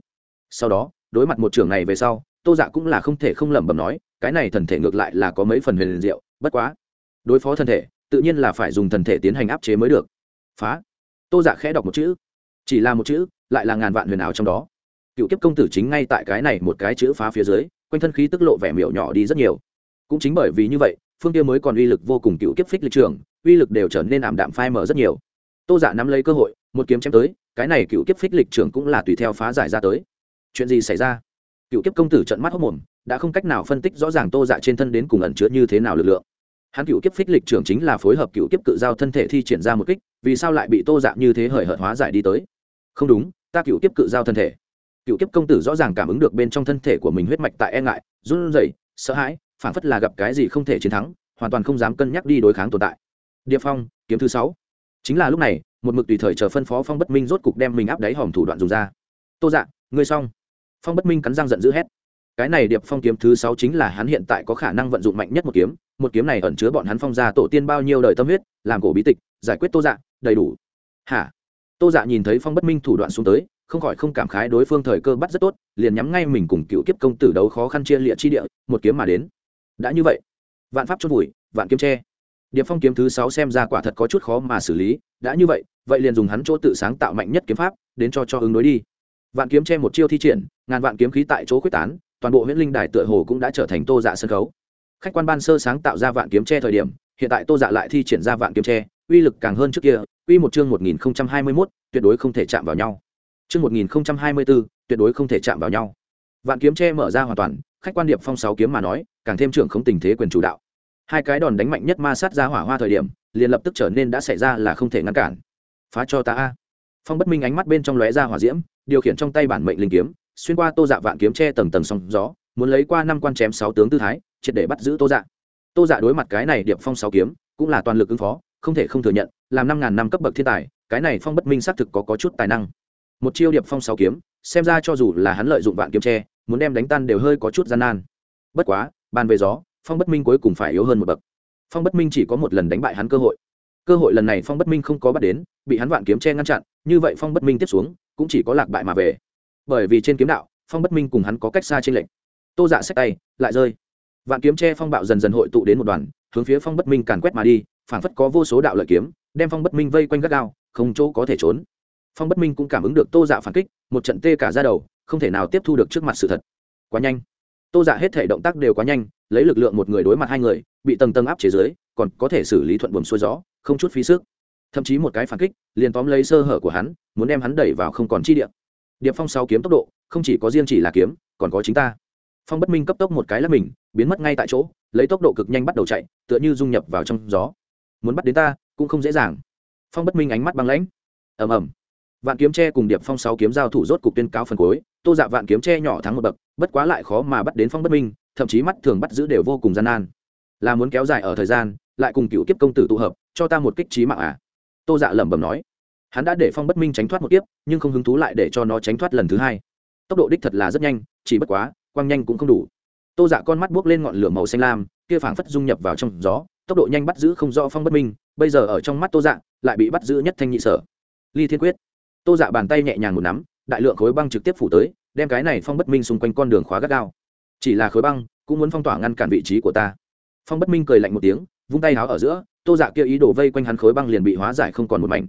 sau đó, đối mặt một trưởng này về sau, tô dạ cũng là không thể không lẩm bẩm nói, cái này thần thể ngược lại là có mấy phần huyền diệu, bất quá, đối phó thần thể, tự nhiên là phải dùng thần thể tiến hành áp chế mới được. Phá. Tô dạ khẽ đọc một chữ. Chỉ là một chữ, lại là ngàn vạn huyền ảo trong đó. Cựu kiếp công tử chính ngay tại cái này một cái chữ phá phía dưới, quanh thân khí tức lộ vẻ miểu nhỏ đi rất nhiều. Cũng chính bởi vì như vậy, phương tiêu mới còn uy lực vô cùng cựu kiếp phích lịch trường, uy lực đều trở nên ảm đạm phai mở rất nhiều. Tô dạ nắm lấy cơ hội, một kiếm chém tới, cái này cựu kiếp phích lịch trường cũng là tùy theo phá giải ra tới chuyện gì xảy ra? Cựu kiếp công tử trận mắt hốc mồm, đã không cách nào phân tích rõ ràng tô dạ trên thân đến cùng ẩn chứa như thế nào lực lượng. Hắn cựu kiếp phích lịch trưởng chính là phối hợp cựu kiếp cự giao thân thể thi triển ra một kích, vì sao lại bị tô dạ như thế hời hợt hóa giải đi tới? Không đúng, ta cựu kiếp cự giao thân thể. Cựu kiếp công tử rõ ràng cảm ứng được bên trong thân thể của mình huyết mạch tại e ngại, run rẩy, sợ hãi phản phất là gặp cái gì không thể chiến thắng, hoàn toàn không dám cân nhắc đi đối kháng tồn tại. Địa phong, kiếm thứ sáu. Chính là lúc này, một mực tùy thời chờ phân phó phong bất minh rốt cục đem mình áp đáy hòm thủ đoạn dùng ra. Tô dạ ngươi xong phong bất minh cắn răng giận dữ hét. Cái này điệp phong kiếm thứ sáu chính là hắn hiện tại có khả năng vận dụng mạnh nhất một kiếm. Một kiếm này ẩn chứa bọn hắn phong ra tổ tiên bao nhiêu đời tâm huyết, làm cổ bí tịch, giải quyết tô dạ đầy đủ. Hả? Tô dạ nhìn thấy phong bất minh thủ đoạn xuống tới, không khỏi không cảm khái đối phương thời cơ bắt rất tốt, liền nhắm ngay mình cùng cựu kiếp công tử đấu khó khăn chia lịa chi địa, một kiếm mà đến. Đã như vậy, vạn pháp chốt vùi, vạn kiếm tre điệp phong kiếm thứ sáu xem ra quả thật có chút khó mà xử lý. Đã như vậy vậy liền dùng hắn chỗ tự sáng tạo mạnh nhất kiếm pháp, đến cho cho ứng đối đi vạn kiếm che một chiêu thi triển, ngàn vạn kiếm khí tại chỗ quyết tán, toàn bộ huyễn linh đài tựa hồ cũng đã trở thành tô dạ sân khấu. Khách quan ban sơ sáng tạo ra vạn kiếm che thời điểm, hiện tại tô dạ lại thi triển ra vạn kiếm tre uy lực càng hơn trước kia uy một chương một nghìn hai mươi mốt, tuyệt đối không thể chạm vào nhau. Chương một nghìn hai mươi bốn tuyệt đối không thể chạm vào nhau. Vạn kiếm tre mở ra hoàn toàn, khách quan điệp phong sáu kiếm mà nói, càng thêm trưởng không tình thế quyền chủ đạo. Hai cái đòn đánh mạnh nhất ma sát ra hỏa hoa thời điểm, liền lập tức trở nên đã xảy ra là không thể ngăn cản. Phá cho ta a. Phong bất minh ánh mắt bên trong lóe ra hỏa diễm điều khiển trong tay bản mệnh linh kiếm xuyên qua tô dạ vạn kiếm che tầng tầng sóng gió muốn lấy qua năm quan chém sáu tướng tư thái triệt để bắt giữ tô dạ. Tô dạ đối mặt cái này điệp phong sáu kiếm cũng là toàn lực ứng phó không thể không thừa nhận làm năm ngàn năm cấp bậc thiên tài cái này phong bất minh xác thực có, có chút tài năng. Một chiêu điệp phong sáu kiếm xem ra cho dù là hắn lợi dụng vạn kiếm tre muốn đem đánh tan đều hơi có chút gian nan. Bất quá bàn về gió phong bất minh cuối cùng phải yếu hơn một bậc. Phong bất minh chỉ có một lần đánh bại hắn cơ hội. Cơ hội lần này phong bất minh không có bắt đến bị hắn vạn kiếm che ngăn chặn như vậy phong bất minh tiếp xuống cũng chỉ có lạc bại mà về. Bởi vì trên kiếm đạo, phong bất minh cùng hắn có cách xa trên lệnh tô dạ xách tay, lại rơi. Vạn kiếm che phong bạo dần dần hội tụ đến một đoàn, hướng phía phong bất minh càn quét mà đi phản phất có vô số đạo lợi kiếm, đem phong bất minh vây quanh gắt gao, không chỗ có thể trốn. Phong bất minh cũng cảm ứng được tô dạ phản kích, một trận tê cả ra đầu, không thể nào tiếp thu được trước mặt sự thật. Quá nhanh. Tô dạ hết thể động tác đều quá nhanh, lấy lực lượng một người đối mặt hai người, bị tầng tầng áp chế dưới, còn có thể xử lý thuận buồm xuôi gió, không chút phí sức thậm chí một cái phản kích, liền tóm lấy sơ hở của hắn, muốn đem hắn đẩy vào không còn chi điện điệp phong sáu kiếm tốc độ, không chỉ có riêng chỉ là kiếm, còn có chính ta. Phong bất minh cấp tốc một cái là mình, biến mất ngay tại chỗ, lấy tốc độ cực nhanh bắt đầu chạy, tựa như dung nhập vào trong gió. Muốn bắt đến ta, cũng không dễ dàng. Phong bất minh ánh mắt băng lãnh. Ầm ầm. Vạn kiếm tre cùng điệp phong sáu kiếm giao thủ rốt cục tuyên cáo phần cuối, tô dạ vạn kiếm tre nhỏ thắng một bậc, bất quá lại khó mà bắt đến phong bất minh, thậm chí mắt thường bắt giữ đều vô cùng gian nan. Là muốn kéo dài ở thời gian, lại cùng cựu kiếp công tử tụ hợp, cho ta một kích trí mạng à? Tô dạ lẩm bẩm nói. Hắn đã để phong bất minh tránh thoát một kiếp, nhưng không hứng thú lại để cho nó tránh thoát lần thứ hai. Tốc độ đích thật là rất nhanh, chỉ bất quá, quang nhanh cũng không đủ. Tô dạ con mắt buốc lên ngọn lửa màu xanh lam, kia phảng phất dung nhập vào trong gió, tốc độ nhanh bắt giữ không rõ phong bất minh, bây giờ ở trong mắt tô dạ lại bị bắt giữ nhất thanh nhị sở. Ly thiên quyết. Tô dạ bàn tay nhẹ nhàng một nắm, đại lượng khối băng trực tiếp phủ tới, đem cái này phong bất minh xung quanh con đường khóa gắt gao. Chỉ là khối băng, cũng muốn phong tỏa ngăn cản vị trí của ta. Phong bất minh cười lạnh một tiếng, vung tay háo ở giữa tô dạ kia ý đồ vây quanh hắn khối băng liền bị hóa giải không còn một mảnh.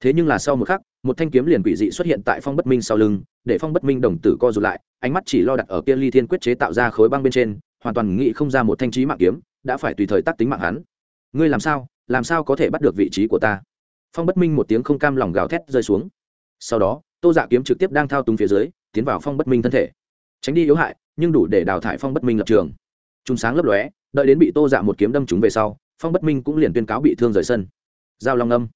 Thế nhưng là sau một khắc, một thanh kiếm liền quỷ dị xuất hiện tại phong bất minh sau lưng, để phong bất minh đồng tử co rụt lại, ánh mắt chỉ lo đặt ở kia ly thiên quyết chế tạo ra khối băng bên trên, hoàn toàn nghĩ không ra một thanh trí mạng kiếm đã phải tùy thời tác tính mạng hắn. Ngươi làm sao làm sao có thể bắt được vị trí của ta? Phong bất minh một tiếng không cam lòng gào thét rơi xuống. Sau đó, tô dạ kiếm trực tiếp đang thao túng phía dưới, tiến vào phong bất minh thân thể. Tránh đi yếu hại, nhưng đủ để đào thải phong bất minh lập trường. Chúng sáng lấp lóe, đợi đến bị tô dạ một kiếm đâm trúng về sau phong bất minh cũng liền tuyên cáo bị thương rời sân giao long âm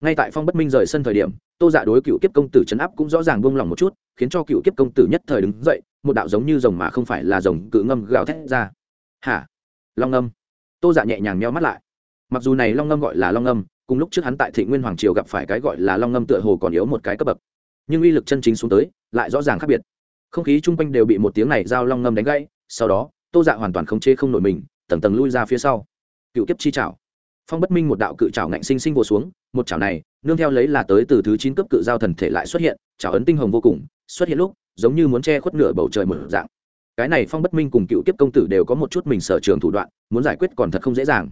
ngay tại phong bất minh rời sân thời điểm tô dạ đối cựu kiếp công tử chấn áp cũng rõ ràng buông lỏng một chút khiến cho cựu kiếp công tử nhất thời đứng dậy một đạo giống như rồng mà không phải là rồng cự ngâm gào thét ra hả long ngâm tô dạ nhẹ nhàng meo mắt lại mặc dù này long ngâm gọi là long ngâm cùng lúc trước hắn tại thị nguyên hoàng triều gặp phải cái gọi là long ngâm tựa hồ còn yếu một cái cấp bậc nhưng uy lực chân chính xuống tới lại rõ ràng khác biệt không khí chung quanh đều bị một tiếng này giao long ngâm đánh gãy sau đó tô dạ hoàn toàn không chế không nổi mình tầng tầng lui ra phía sau cựu kiếp chi trảo. Phong bất minh một đạo cự trảo ngạnh sinh sinh vô xuống, một chảo này, nương theo lấy là tới từ thứ chín cấp cự giao thần thể lại xuất hiện chảo ấn tinh hồng vô cùng, xuất hiện lúc, giống như muốn che khuất nửa bầu trời mở dạng. Cái này phong bất minh cùng cựu kiếp công tử đều có một chút mình sở trường thủ đoạn, muốn giải quyết còn thật không dễ dàng.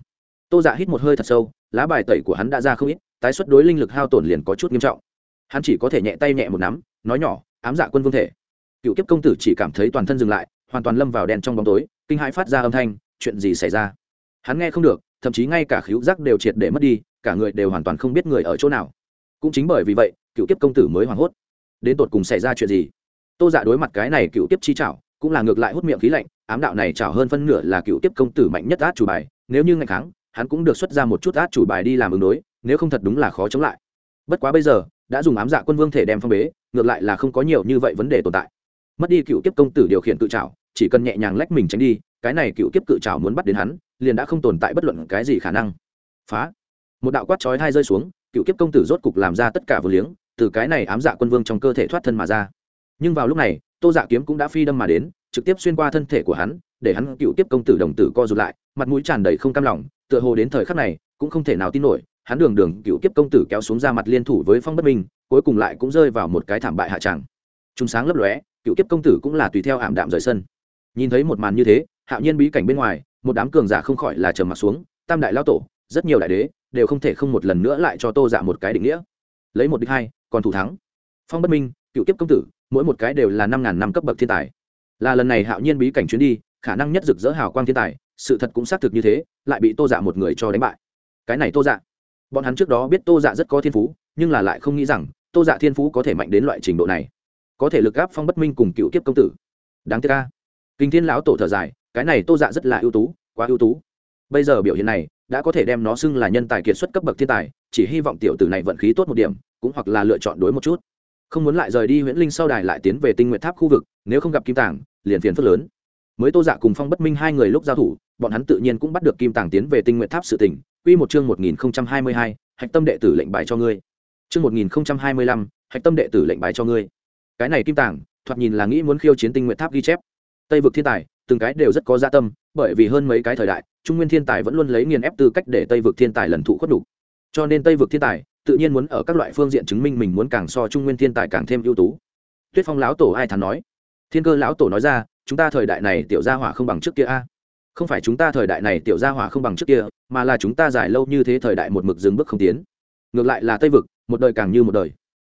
Tô dạ hít một hơi thật sâu, lá bài tẩy của hắn đã ra không ít, tái xuất đối linh lực hao tổn liền có chút nghiêm trọng. Hắn chỉ có thể nhẹ tay nhẹ một nắm, nói nhỏ, ám dạ quân vương thể. Cựu kiếp công tử chỉ cảm thấy toàn thân dừng lại, hoàn toàn lâm vào đèn trong bóng tối, kinh hãi phát ra âm thanh, chuyện gì xảy ra? Hắn nghe không được, thậm chí ngay cả khíu giác đều triệt để mất đi, cả người đều hoàn toàn không biết người ở chỗ nào. Cũng chính bởi vì vậy, cựu kiếp công tử mới hoảng hốt. Đến tột cùng xảy ra chuyện gì? Tô dạ đối mặt cái này cựu kiếp chi chảo cũng là ngược lại hút miệng khí lạnh, ám đạo này chảo hơn phân nửa là cựu kiếp công tử mạnh nhất át chủ bài, nếu như ngày tháng hắn cũng được xuất ra một chút át chủ bài đi làm ứng đối, nếu không thật đúng là khó chống lại. Bất quá bây giờ, đã dùng ám dạ quân vương thể đem phong bế, ngược lại là không có nhiều như vậy vấn đề tồn tại. Mất đi cựu kiếp công tử điều khiển cự trảo, chỉ cần nhẹ nhàng lách mình tránh đi, cái này cựu kiếp cự trảo muốn bắt đến hắn liền đã không tồn tại bất luận cái gì khả năng. Phá. Một đạo quát chói hai rơi xuống, cựu kiếp công tử rốt cục làm ra tất cả vừa liếng, từ cái này ám dạ quân vương trong cơ thể thoát thân mà ra. Nhưng vào lúc này, tô dạ kiếm cũng đã phi đâm mà đến, trực tiếp xuyên qua thân thể của hắn, để hắn cựu kiếp công tử đồng tử co rụt lại, mặt mũi tràn đầy không cam lòng, tựa hồ đến thời khắc này, cũng không thể nào tin nổi, hắn đường đường cựu kiếp công tử kéo xuống ra mặt liên thủ với phong bất minh, cuối cùng lại cũng rơi vào một cái thảm bại hạ tràng chúng sáng lấp lóe, cựu kiếp công tử cũng là tùy theo ảm đạm rời sân. Nhìn thấy một màn như thế hạo nhiên bí cảnh bên ngoài, một đám cường giả không khỏi là trầm mặt xuống, tam đại lao tổ, rất nhiều đại đế, đều không thể không một lần nữa lại cho tô dạ một cái định nghĩa. Lấy một đích hai, còn thủ thắng. Phong bất minh, cựu kiếp công tử, mỗi một cái đều là năm ngàn năm cấp bậc thiên tài. Là lần này hạo nhiên bí cảnh chuyến đi, khả năng nhất rực rỡ hào quang thiên tài, sự thật cũng xác thực như thế, lại bị tô dạ một người cho đánh bại. Cái này tô dạ bọn hắn trước đó biết tô dạ rất có thiên phú, nhưng là lại không nghĩ rằng, tô dạ thiên phú có thể mạnh đến loại trình độ này. Có thể lực gáp phong bất minh cùng cựu kiếp công tử. Đáng tiếc ca kinh thiên lão tổ thở dài cái này tô dạ rất là ưu tú, quá ưu tú. Bây giờ biểu hiện này đã có thể đem nó xưng là nhân tài kiệt xuất cấp bậc thiên tài, chỉ hy vọng tiểu tử này vận khí tốt một điểm, cũng hoặc là lựa chọn đối một chút. Không muốn lại rời đi huyễn linh sau đài lại tiến về tinh nguyện tháp khu vực, nếu không gặp kim tàng, liền phiền phức lớn. Mới tô dạ cùng phong bất minh hai người lúc giao thủ, bọn hắn tự nhiên cũng bắt được kim tàng tiến về tinh nguyện tháp sự tỉnh quy một chương một nghìn hai mươi hai, hạch tâm đệ tử lệnh bài cho ngươi. Chương một nghìn hai mươi lăm, hạch tâm đệ tử lệnh bài cho ngươi. Cái này kim tàng, thoạt nhìn là nghĩ muốn khiêu chiến tinh nguyện tháp ghi chép. Tây vực thiên tài từng cái đều rất có gia tâm, bởi vì hơn mấy cái thời đại, trung nguyên thiên tài vẫn luôn lấy nghiền ép tư cách để tây vực thiên tài lần thụ khuất đủ. Cho nên tây vực thiên tài tự nhiên muốn ở các loại phương diện chứng minh mình muốn càng so trung nguyên thiên tài càng thêm ưu tú. Tuyết phong lão tổ ai thắn nói? Thiên cơ lão tổ nói ra, chúng ta thời đại này tiểu gia hỏa không bằng trước kia a. Không phải chúng ta thời đại này tiểu gia hỏa không bằng trước kia, mà là chúng ta dài lâu như thế thời đại một mực dừng bước không tiến. Ngược lại là tây vực, một đời càng như một đời.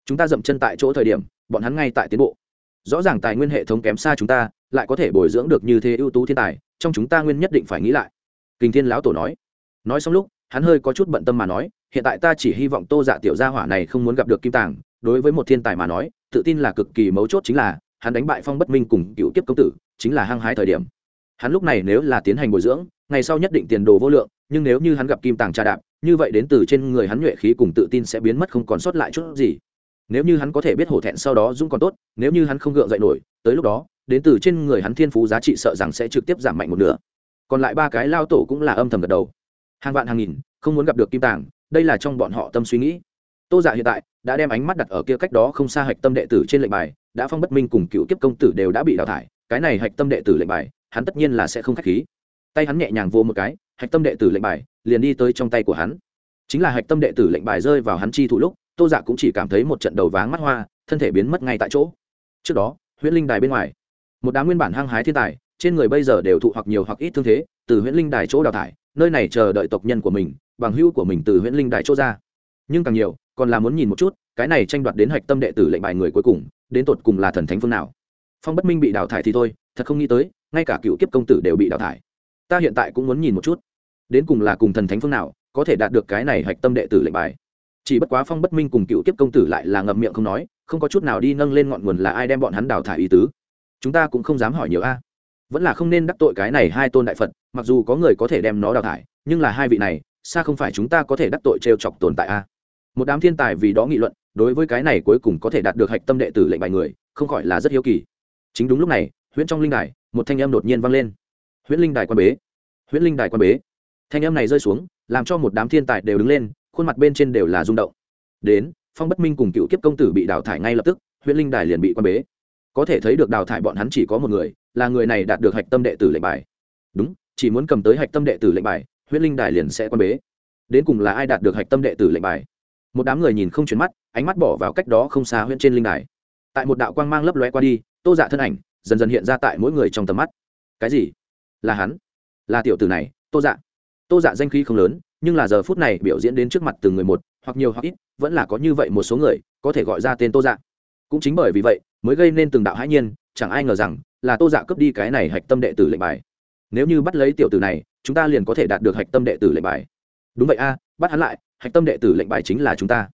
Chúng ta dậm chân tại chỗ thời điểm, bọn hắn ngay tại tiến bộ. Rõ ràng tài nguyên hệ thống kém xa chúng ta lại có thể bồi dưỡng được như thế ưu tú thiên tài, trong chúng ta nguyên nhất định phải nghĩ lại. Kinh thiên lão tổ nói. Nói xong lúc, hắn hơi có chút bận tâm mà nói, hiện tại ta chỉ hy vọng tô dạ tiểu gia hỏa này không muốn gặp được kim tàng, đối với một thiên tài mà nói, tự tin là cực kỳ mấu chốt chính là, hắn đánh bại phong bất minh cùng cựu kiếp công tử, chính là hăng hái thời điểm. Hắn lúc này nếu là tiến hành bồi dưỡng, ngày sau nhất định tiền đồ vô lượng, nhưng nếu như hắn gặp kim tàng trà đạp, như vậy đến từ trên người hắn nhuệ khí cùng tự tin sẽ biến mất không còn sót lại chút gì. Nếu như hắn có thể biết hổ thẹn sau đó dũng còn tốt, nếu như hắn không gượng dậy nổi, tới lúc đó đến từ trên người hắn thiên phú giá trị sợ rằng sẽ trực tiếp giảm mạnh một nửa. Còn lại ba cái lao tổ cũng là âm thầm gật đầu. Hàng vạn hàng nghìn, không muốn gặp được kim tàng, đây là trong bọn họ tâm suy nghĩ. Tô giả hiện tại đã đem ánh mắt đặt ở kia cách đó không xa hạch tâm đệ tử trên lệnh bài, đã phong bất minh cùng cựu kiếp công tử đều đã bị đào thải, cái này hạch tâm đệ tử lệnh bài, hắn tất nhiên là sẽ không k h á c h khí. Tay hắn nhẹ nhàng vô một cái, hạch tâm đệ tử lệnh bài, liền đi tới trong tay của hắn. Chính là hạch tâm đệ tử lệnh bài rơi vào hắn chi thủ lúc, tô giả cũng chỉ cảm thấy một trận đầu váng mắt hoa, thân thể biến mất ngay tại chỗ. Trước đó, huyễn linh đài bên ngoài một đám nguyên bản hăng hái thiên tài, trên người bây giờ đều thụ hoặc nhiều hoặc ít thương thế, từ huyễn linh đài chỗ đào thải, nơi này chờ đợi tộc nhân của mình, bằng hữu của mình từ huyễn linh đài chỗ ra. Nhưng càng nhiều, còn là muốn nhìn một chút, cái này tranh đoạt đến hạch tâm đệ tử lệnh bài người cuối cùng, đến tột cùng là thần thánh phương nào. Phong bất minh bị đào thải thì thôi, thật không nghĩ tới, ngay cả cựu kiếp công tử đều bị đào thải. Ta hiện tại cũng muốn nhìn một chút, đến cùng là cùng thần thánh phương nào, có thể đạt được cái này hạch tâm đệ tử lệnh bài. Chỉ bất quá phong bất minh cùng cựu kiếp công tử lại là ngậm miệng không nói, không có chút nào đi nâng lên ngọn nguồn là ai đem bọn hắn đào thải ý tứ chúng ta cũng không dám hỏi nhiều a. Vẫn là không nên đắc tội cái này hai tôn đại phật, mặc dù có người có thể đem nó đào thải, nhưng là hai vị này, xa không phải chúng ta có thể đắc tội t chọc tồn tại a. Một đám thiên tài vì đó nghị luận, đối với cái này cuối cùng có thể đạt được hạch tâm đệ tử lệnh bài người, không khỏi là rất hiếu kỳ. Chính đúng lúc này, huyễn trong linh đài, một thanh âm đột nhiên vang lên. Huyễn linh đài quan bế. Huyễn linh đài quan bế. Thanh âm này rơi xuống, làm cho một đám thiên tài đều đứng lên, khuôn mặt bên trên đều là rung động. Đến, phong bất minh cùng cựu kiếp công tử bị đào thải ngay lập tức, huyễn linh đài liền bị quan bế có thể thấy được đào thải bọn hắn chỉ có một người, là người này đạt được hạch tâm đệ tử lệnh bài. Đúng, chỉ muốn cầm tới hạch tâm đệ tử lệnh bài huyễn linh đài liền sẽ quan bế. Đến cùng là ai đạt được hạch tâm đệ tử lệnh bài? Một đám người nhìn không chuyển mắt, ánh mắt bỏ vào cách đó không xa huyễn trên linh đài. Tại một đạo quang mang lấp lóe qua đi, tô dạ thân ảnh dần dần hiện ra tại mỗi người trong tầm mắt. Cái gì? Là hắn? Là tiểu tử này, tô dạ. Tô dạ danh khí không lớn, nhưng là giờ phút này biểu diễn đến trước mặt từng người một, hoặc nhiều hoặc ít, vẫn là có như vậy một số người có thể gọi ra tên tô dạ. Cũng chính bởi vì vậy mới gây nên từng đạo hãi nhiên, chẳng ai ngờ rằng là tô dạ cướp đi cái này hạch tâm đệ tử lệnh bài. Nếu như bắt lấy tiểu tử này, chúng ta liền có thể đạt được hạch tâm đệ tử lệnh bài. Đúng vậy a, bắt hắn lại, hạch tâm đệ tử lệnh bài chính là chúng ta.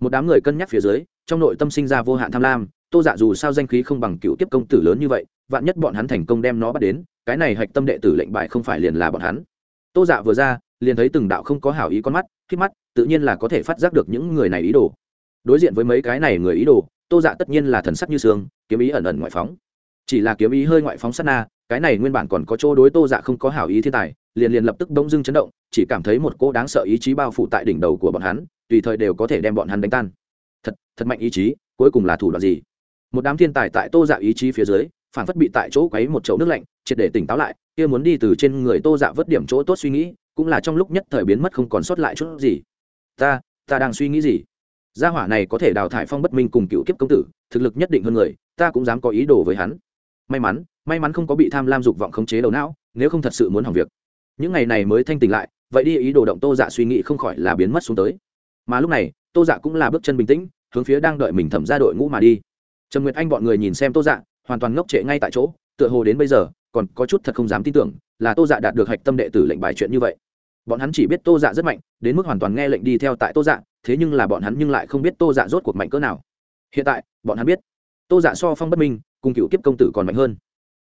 Một đám người cân nhắc phía dưới, trong nội tâm sinh ra vô hạn tham lam, tô dạ dù sao danh khí không bằng cựu tiếp công tử lớn như vậy, vạn nhất bọn hắn thành công đem nó bắt đến, cái này hạch tâm đệ tử lệnh bài không phải liền là bọn hắn. Tô dạ vừa ra, liền thấy từng đạo không có hảo ý con mắt khi mắt, tự nhiên là có thể phát giác được những người này ý đồ. Đối diện với mấy cái này người ý đồ tô dạ tất nhiên là thần sắc như sương, kiếm ý ẩn ẩn ngoại phóng. Chỉ là kiếm ý hơi ngoại phóng sát na cái này nguyên bản còn có chỗ đối tô dạ không có hảo ý thiên tài liền liền lập tức đông dưng chấn động chỉ cảm thấy một cô đáng sợ ý chí bao phủ tại đỉnh đầu của bọn hắn tùy thời đều có thể đem bọn hắn đánh tan. Thật thật mạnh ý chí cuối cùng là thủ đoạn gì? Một đám thiên tài tại tô dạ ý chí phía dưới phản phất bị tại chỗ quấy một chậu nước lạnh triệt để tỉnh táo lại kia muốn đi từ trên người tô dạ vớt điểm chỗ tốt suy nghĩ cũng là trong lúc nhất thời biến mất không còn sót lại chút gì. Ta ta đang suy nghĩ gì? Gia hỏa này có thể đào thải phong bất minh cùng cựu kiếp công tử, thực lực nhất định hơn người, ta cũng dám có ý đồ với hắn. May mắn may mắn không có bị tham lam dục vọng khống chế đầu não, nếu không thật sự muốn hỏng việc. Những ngày này mới thanh tỉnh lại, vậy đi, ý đồ động tô dạ suy nghĩ không khỏi là biến mất xuống tới. Mà lúc này, tô dạ cũng là bước chân bình tĩnh, hướng phía đang đợi mình thẩm ra đội ngũ mà đi. Trần nguyệt anh bọn người nhìn xem tô dạ hoàn toàn ngốc trệ ngay tại chỗ, tựa hồ đến bây giờ, còn có chút thật không dám tin tưởng là tô dạ đạt được hạch tâm đệ tử lệnh bài chuyện như vậy bọn hắn chỉ biết tô dạ rất mạnh, đến mức hoàn toàn nghe lệnh đi theo tại tô dạ thế nhưng là bọn hắn nhưng lại không biết tô dạ rốt cuộc mạnh cỡ nào. Hiện tại, bọn hắn biết, tô dạ so phong bất minh, cùng cựu kiếp công tử còn mạnh hơn.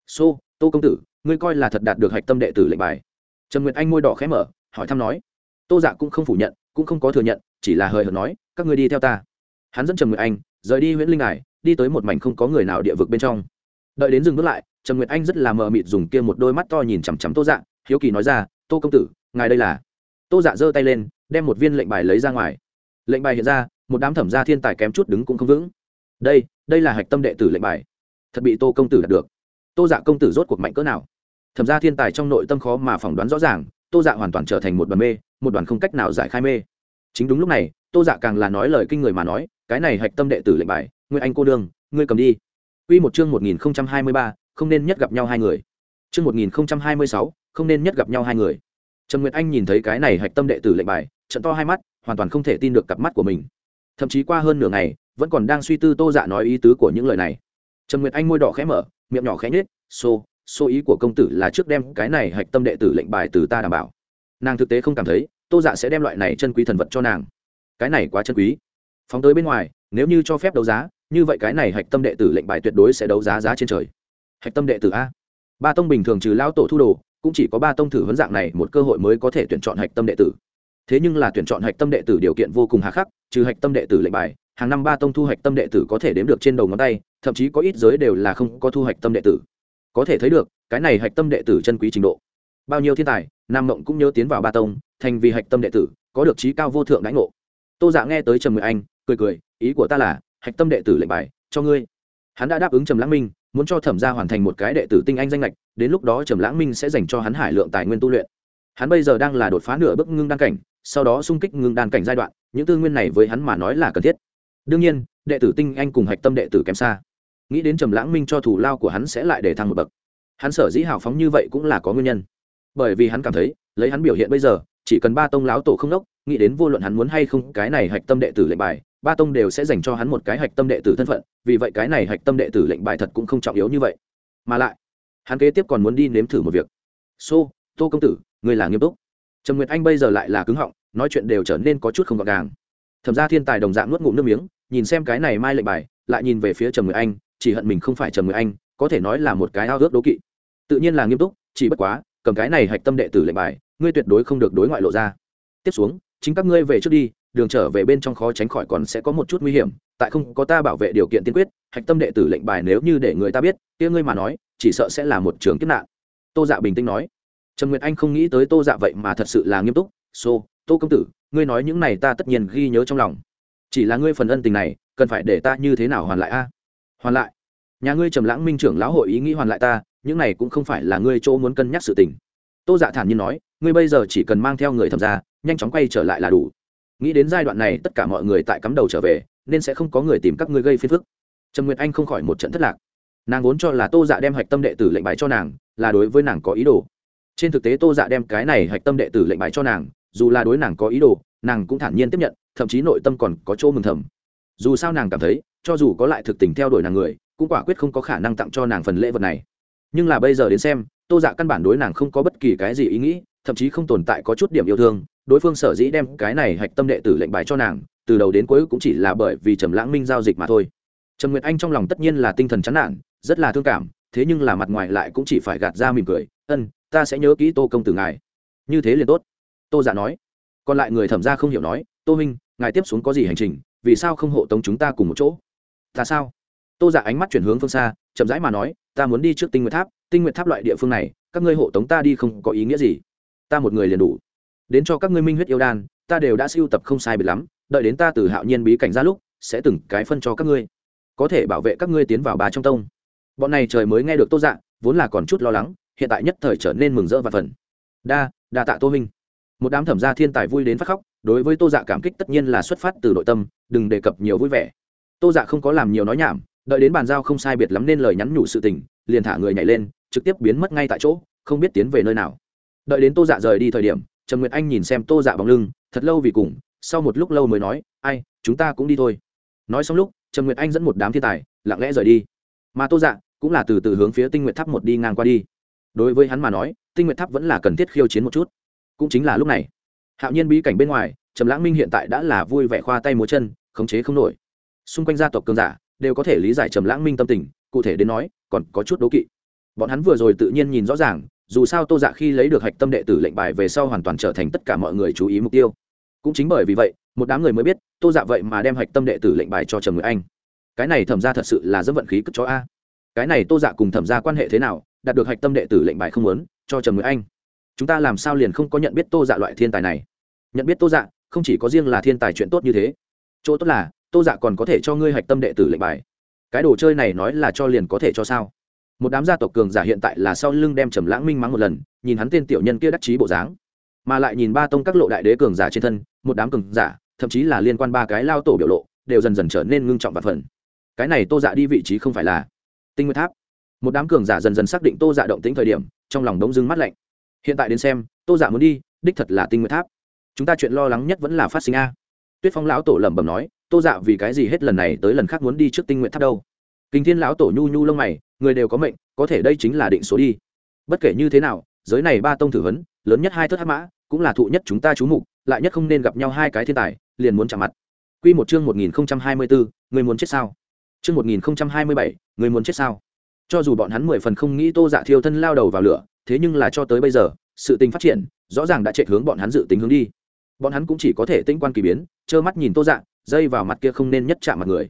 So, tô công tử, ngươi coi là thật đạt được hạch tâm đệ tử lệnh bài. Trần nguyệt anh môi đỏ khẽ mở, hỏi thăm nói. Tô dạ cũng không phủ nhận, cũng không có thừa nhận, chỉ là hời hợt nói, các ngươi đi theo ta. Hắn dẫn trần nguyệt anh, rời đi huyện linh hải đi tới một mảnh không có người nào địa vực bên trong. Đợi đến dừng bước lại, trần nguyệt anh rất là mờ mịt dùng kia một đôi mắt to nhìn chằm chằm tô dạ hiếu kỳ nói ra, tô công tử ngài đây là? Tô dạ giơ tay lên đem một viên lệnh bài lấy ra ngoài. Lệnh bài hiện ra một đám thẩm gia thiên tài kém chút đứng cũng không vững. Đây đây là hạch tâm đệ tử lệnh bài. Thật bị tô công tử đạt được. Tô dạ công tử rốt cuộc mạnh cỡ nào? Thẩm gia thiên tài trong nội tâm khó mà phỏng đoán rõ ràng tô dạ hoàn toàn trở thành một đoàn mê một đoàn không cách nào giải khai mê. Chính đúng lúc này tô dạ càng là nói lời kinh người mà nói cái này hạch tâm đệ tử lệnh bài nguyên anh cô đương ngươi cầm đi. Quy một chương 1023, không nên nhất gặp nhau hai người. Chương 1026, không nên nhất gặp nhau hai người. Trần Nguyệt Anh nhìn thấy cái này hạch tâm đệ tử lệnh bài, trợn to hai mắt, hoàn toàn không thể tin được cặp mắt của mình. Thậm chí qua hơn nửa ngày, vẫn còn đang suy tư Tô Dạ nói ý tứ của những lời này. Trần Nguyệt Anh môi đỏ khẽ mở, miệng nhỏ khẽ nhếch, "Xô, xô ý của công tử là trước đem cái này hạch tâm đệ tử lệnh bài từ ta đảm bảo." Nàng thực tế không cảm thấy, Tô Dạ sẽ đem loại này chân quý thần vật cho nàng. Cái này quá chân quý. Phóng tới bên ngoài, nếu như cho phép đấu giá, như vậy cái này hạch tâm đệ tử lệnh bài tuyệt đối sẽ đấu giá giá trên trời hạch tâm đệ tử a ba tông bình thường trừ lao tổ thu đồ cũng chỉ có ba tông thử huấn dạng này một cơ hội mới có thể tuyển chọn hạch tâm đệ tử. Thế nhưng là tuyển chọn hạch tâm đệ tử điều kiện vô cùng hà khắc, trừ hạch tâm đệ tử lệnh bài, hàng năm ba tông thu hạch tâm đệ tử có thể đếm được trên đầu ngón tay, thậm chí có ít giới đều là không có thu hạch tâm đệ tử. Có thể thấy được, cái này hạch tâm đệ tử chân quý trình độ. Bao nhiêu thiên tài, nam mộng cũng nhớ tiến vào ba tông, thành vì hạch tâm đệ tử, có được trí cao vô thượng đãi ngộ. Tô dạ nghe tới trầm người anh, cười cười, ý của ta là, hạch tâm đệ tử lệnh bài, cho ngươi. Hắn đã đáp ứng trầm lãng minh muốn cho thẩm gia hoàn thành một cái đệ tử tinh anh danh lệch đến lúc đó trầm lãng minh sẽ dành cho hắn hải lượng tài nguyên tu luyện. Hắn bây giờ đang là đột phá nửa bước ngưng đan cảnh, sau đó xung kích ngưng đan cảnh giai đoạn, những tư nguyên này với hắn mà nói là cần thiết. Đương nhiên, đệ tử tinh anh cùng hạch tâm đệ tử kém xa. Nghĩ đến trầm lãng minh cho thủ lao của hắn sẽ lại để thăng một bậc. Hắn sở dĩ hào phóng như vậy cũng là có nguyên nhân. Bởi vì hắn cảm thấy, lấy hắn biểu hiện bây giờ, chỉ cần ba tông láo tổ không đốc, nghĩ đến vô luận hắn muốn hay không, cái này hạch tâm đệ tử lệnh bài ba tông đều sẽ dành cho hắn một cái hạch tâm đệ tử thân phận vì vậy cái này hạch tâm đệ tử lệnh bài thật cũng không trọng yếu như vậy. Mà lại hắn kế tiếp còn muốn đi nếm thử một việc. Xô、so, tô công tử người là nghiêm túc. Trầm nguyệt anh bây giờ lại là cứng họng nói chuyện đều trở nên có chút không gọn gàng. Thẩm ra thiên tài đồng dạng nuốt ngụm nước miếng nhìn xem cái này mai lệnh bài lại nhìn về phía trầm nguyệt anh chỉ hận mình không phải trầm nguyệt anh có thể nói là một cái ao ước đố kỵ. Tự nhiên là nghiêm túc chỉ bất quá cầm cái này hạch tâm đệ tử lệnh bài ngươi tuyệt đối không được đối ngoại lộ ra. Tiếp xuống chính các ngươi về trước đi đường trở về bên trong khó tránh khỏi còn sẽ có một chút nguy hiểm tại không có ta bảo vệ điều kiện tiên quyết hạch tâm đệ tử lệnh bài nếu như để người ta biết kia ngươi mà nói chỉ sợ sẽ là một trường kiếp nạn. Tô dạ bình tĩnh nói. Trần nguyệt anh không nghĩ tới tô dạ vậy mà thật sự là nghiêm túc. Xô、so, tô công tử ngươi nói những này ta tất nhiên ghi nhớ trong lòng. Chỉ là ngươi phần ân tình này cần phải để ta như thế nào hoàn lại a? Hoàn lại? Nhà ngươi trầm lãng minh trưởng lão hội ý nghĩ hoàn lại ta những này cũng không phải là ngươi chỗ muốn cân nhắc sự tình. Tô dạ thản nhiên nói. Ngươi bây giờ chỉ cần mang theo người thẩm ra nhanh chóng quay trở lại là đủ nghĩ đến giai đoạn này tất cả mọi người tại cắm đầu trở về, nên sẽ không có người tìm các ngươi gây phiền phức. Trầm nguyệt anh không khỏi một trận thất lạc. Nàng vốn cho là tô dạ đem hạch tâm đệ tử lệnh bài cho nàng, là đối với nàng có ý đồ. Trên thực tế tô dạ đem cái này hạch tâm đệ tử lệnh bài cho nàng, dù là đối nàng có ý đồ, nàng cũng thản nhiên tiếp nhận, thậm chí nội tâm còn có chỗ mừng thầm. Dù sao nàng cảm thấy, cho dù có lại thực tình theo đuổi nàng người, cũng quả quyết không có khả năng tặng cho nàng phần lễ vật này. Nhưng là bây giờ đến xem, tô dạ căn bản đối nàng không có bất kỳ cái gì ý nghĩ, thậm chí không tồn tại có chút điểm yêu thương đối phương sở dĩ đem cái này hạch tâm đệ tử lệnh bài cho nàng, từ đầu đến cuối cũng chỉ là bởi vì trầm lãng minh giao dịch mà thôi. Trầm nguyệt anh trong lòng tất nhiên là tinh thần chán nản, rất là thương cảm, thế nhưng là mặt ngoài lại cũng chỉ phải gạt ra mỉm cười, ân, ta sẽ nhớ kỹ tô công tử ngài. Như thế liền tốt. Tô giả dạ nói. Còn lại người thẩm ra không hiểu nói, tô minh ngài tiếp xuống có gì hành trình, vì sao không hộ tống chúng ta cùng một chỗ? Ta sao? Tô giả dạ ánh mắt chuyển hướng phương xa, chậm rãi mà nói, ta muốn đi trước tinh nguyệt tháp, tinh nguyệt tháp loại địa phương này, các ngươi hộ tống ta đi không có ý nghĩa gì. Ta một người liền đủ đến cho các ngươi minh huyết yêu đan, ta đều đã siêu tập không sai biệt lắm, đợi đến ta từ hạo nhiên bí cảnh ra lúc, sẽ từng cái phân cho các ngươi. Có thể bảo vệ các ngươi tiến vào bà trong tông. Bọn này trời mới nghe được tô dạ vốn là còn chút lo lắng, hiện tại nhất thời trở nên mừng rỡ và phần đa đa tạ tô minh. Một đám thẩm gia thiên tài vui đến phát khóc, đối với tô dạ cảm kích tất nhiên là xuất phát từ nội tâm, đừng đề cập nhiều vui vẻ. Tô dạ không có làm nhiều nói nhảm, đợi đến bàn giao không sai biệt lắm nên lời nhắn nhủ sự tình, liền thả người nhảy lên, trực tiếp biến mất ngay tại chỗ, không biết tiến về nơi nào. Đợi đến tô dạ rời đi thời điểm trần nguyệt anh nhìn xem tô dạ bóng lưng, thật lâu vì cùng, sau một lúc lâu mới nói, ai, chúng ta cũng đi thôi. Nói xong lúc trần nguyệt anh dẫn một đám thiên tài, lặng lẽ rời đi. Mà tô dạ cũng là từ từ hướng phía tinh nguyệt tháp một đi ngang qua đi. Đối với hắn mà nói, tinh nguyệt tháp vẫn là cần thiết khiêu chiến một chút. Cũng chính là lúc này, hạo nhiên bí cảnh bên ngoài, trầm lãng minh hiện tại đã là vui vẻ khoa tay múa chân, khống chế không nổi. Xung quanh gia tộc cường giả đều có thể lý giải trầm lãng minh tâm tình, cụ thể đến nói, còn có chút đố kỵ. Bọn hắn vừa rồi tự nhiên nhìn rõ ràng dù sao tô dạ khi lấy được hạch tâm đệ tử lệnh bài về sau hoàn toàn trở thành tất cả mọi người chú ý mục tiêu. Cũng chính bởi vì vậy, một đám người mới biết, tô dạ vậy mà đem hạch tâm đệ tử lệnh bài cho trầm người anh. Cái này thẩm ra thật sự là dẫm vận khí cất cho a. Cái này tô dạ cùng thẩm ra quan hệ thế nào, đạt được hạch tâm đệ tử lệnh bài không muốn, cho trầm người anh. Chúng ta làm sao liền không có nhận biết tô dạ loại thiên tài này? Nhận biết tô dạ không chỉ có riêng là thiên tài chuyện tốt như thế. Chỗ tốt là, tô dạ còn có thể cho ngươi hạch tâm đệ tử lệnh bài. Cái đồ chơi này nói là cho liền có thể cho sao? Một đám gia tộc cường giả hiện tại là sau lưng đem trầm lãng minh mắng một lần, nhìn hắn tên tiểu nhân kia đắc chí bộ dáng, mà lại nhìn ba tông các lộ đại đế cường giả trên thân, một đám cường giả, thậm chí là liên quan ba cái lao tổ biểu lộ, đều dần dần trở nên ngưng trọng và phần. Cái này tô dạ đi vị trí không phải là tinh nguyên tháp. Một đám cường giả dần dần xác định tô dạ động tính thời điểm, trong lòng đống dưng mắt lạnh. Hiện tại đến xem, tô dạ muốn đi, đích thật là tinh nguyên tháp. Chúng ta chuyện lo lắng nhất vẫn là phát sinh a. Tuyết phong lão tổ lẩm bẩm nói, tô dạ vì cái gì hết lần này tới lần khác muốn đi trước tinh nguyện tháp đâu? Kinh thiên lão tổ nhu nhu lông mày người đều có mệnh, có thể đây chính là định số đi. Bất kể như thế nào, giới này ba tông thử vấn lớn nhất hai thất hát mã, cũng là thụ nhất chúng ta chú mục, lại nhất không nên gặp nhau hai cái thiên tài, liền muốn chạm mặt. Q một chương một nghìn hai mươi bốn người muốn chết sao? Chương một nghìn hai mươi bảy, người muốn chết sao? Cho dù bọn hắn mười phần không nghĩ tô dạ thiêu thân lao đầu vào lửa, thế nhưng là cho tới bây giờ, sự tình phát triển, rõ ràng đã chạy hướng bọn hắn dự tính hướng đi. Bọn hắn cũng chỉ có thể tinh quan kỳ biến, trơ mắt nhìn tô dạ dây vào mặt kia không nên nhất chạm mặt người.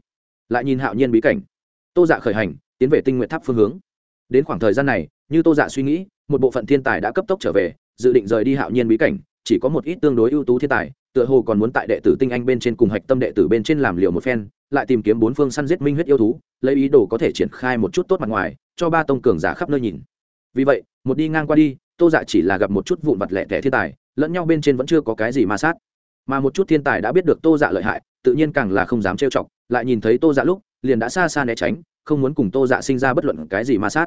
Lại nhìn hạo nhiên bí cảnh. Tô dạ khởi hành tiến về tinh nguyện tháp phương hướng. Đến khoảng thời gian này, như tô dạ suy nghĩ, một bộ phận thiên tài đã cấp tốc trở về, dự định rời đi hạo nhiên bí cảnh, chỉ có một ít tương đối ưu tú thiên tài, tựa hồ còn muốn tại đệ tử tinh anh bên trên cùng hạch tâm đệ tử bên trên làm liều một phen, lại tìm kiếm bốn phương săn giết minh huyết yêu thú, lấy ý đồ có thể triển khai một chút tốt mặt ngoài, cho ba tông cường giả khắp nơi nhìn. Vì vậy, một đi ngang qua đi, tô dạ chỉ là gặp một chút vụn vặt lẻ tẻ thiên tài, lẫn nhau bên trên vẫn chưa có cái gì ma sát. Mà một chút thiên tài đã biết được tô dạ lợi hại, tự nhiên càng là không dám trêu chọc, lại nhìn thấy tô dạ lúc, liền đã xa xa né tránh không muốn cùng tô dạ sinh ra bất luận cái gì ma sát.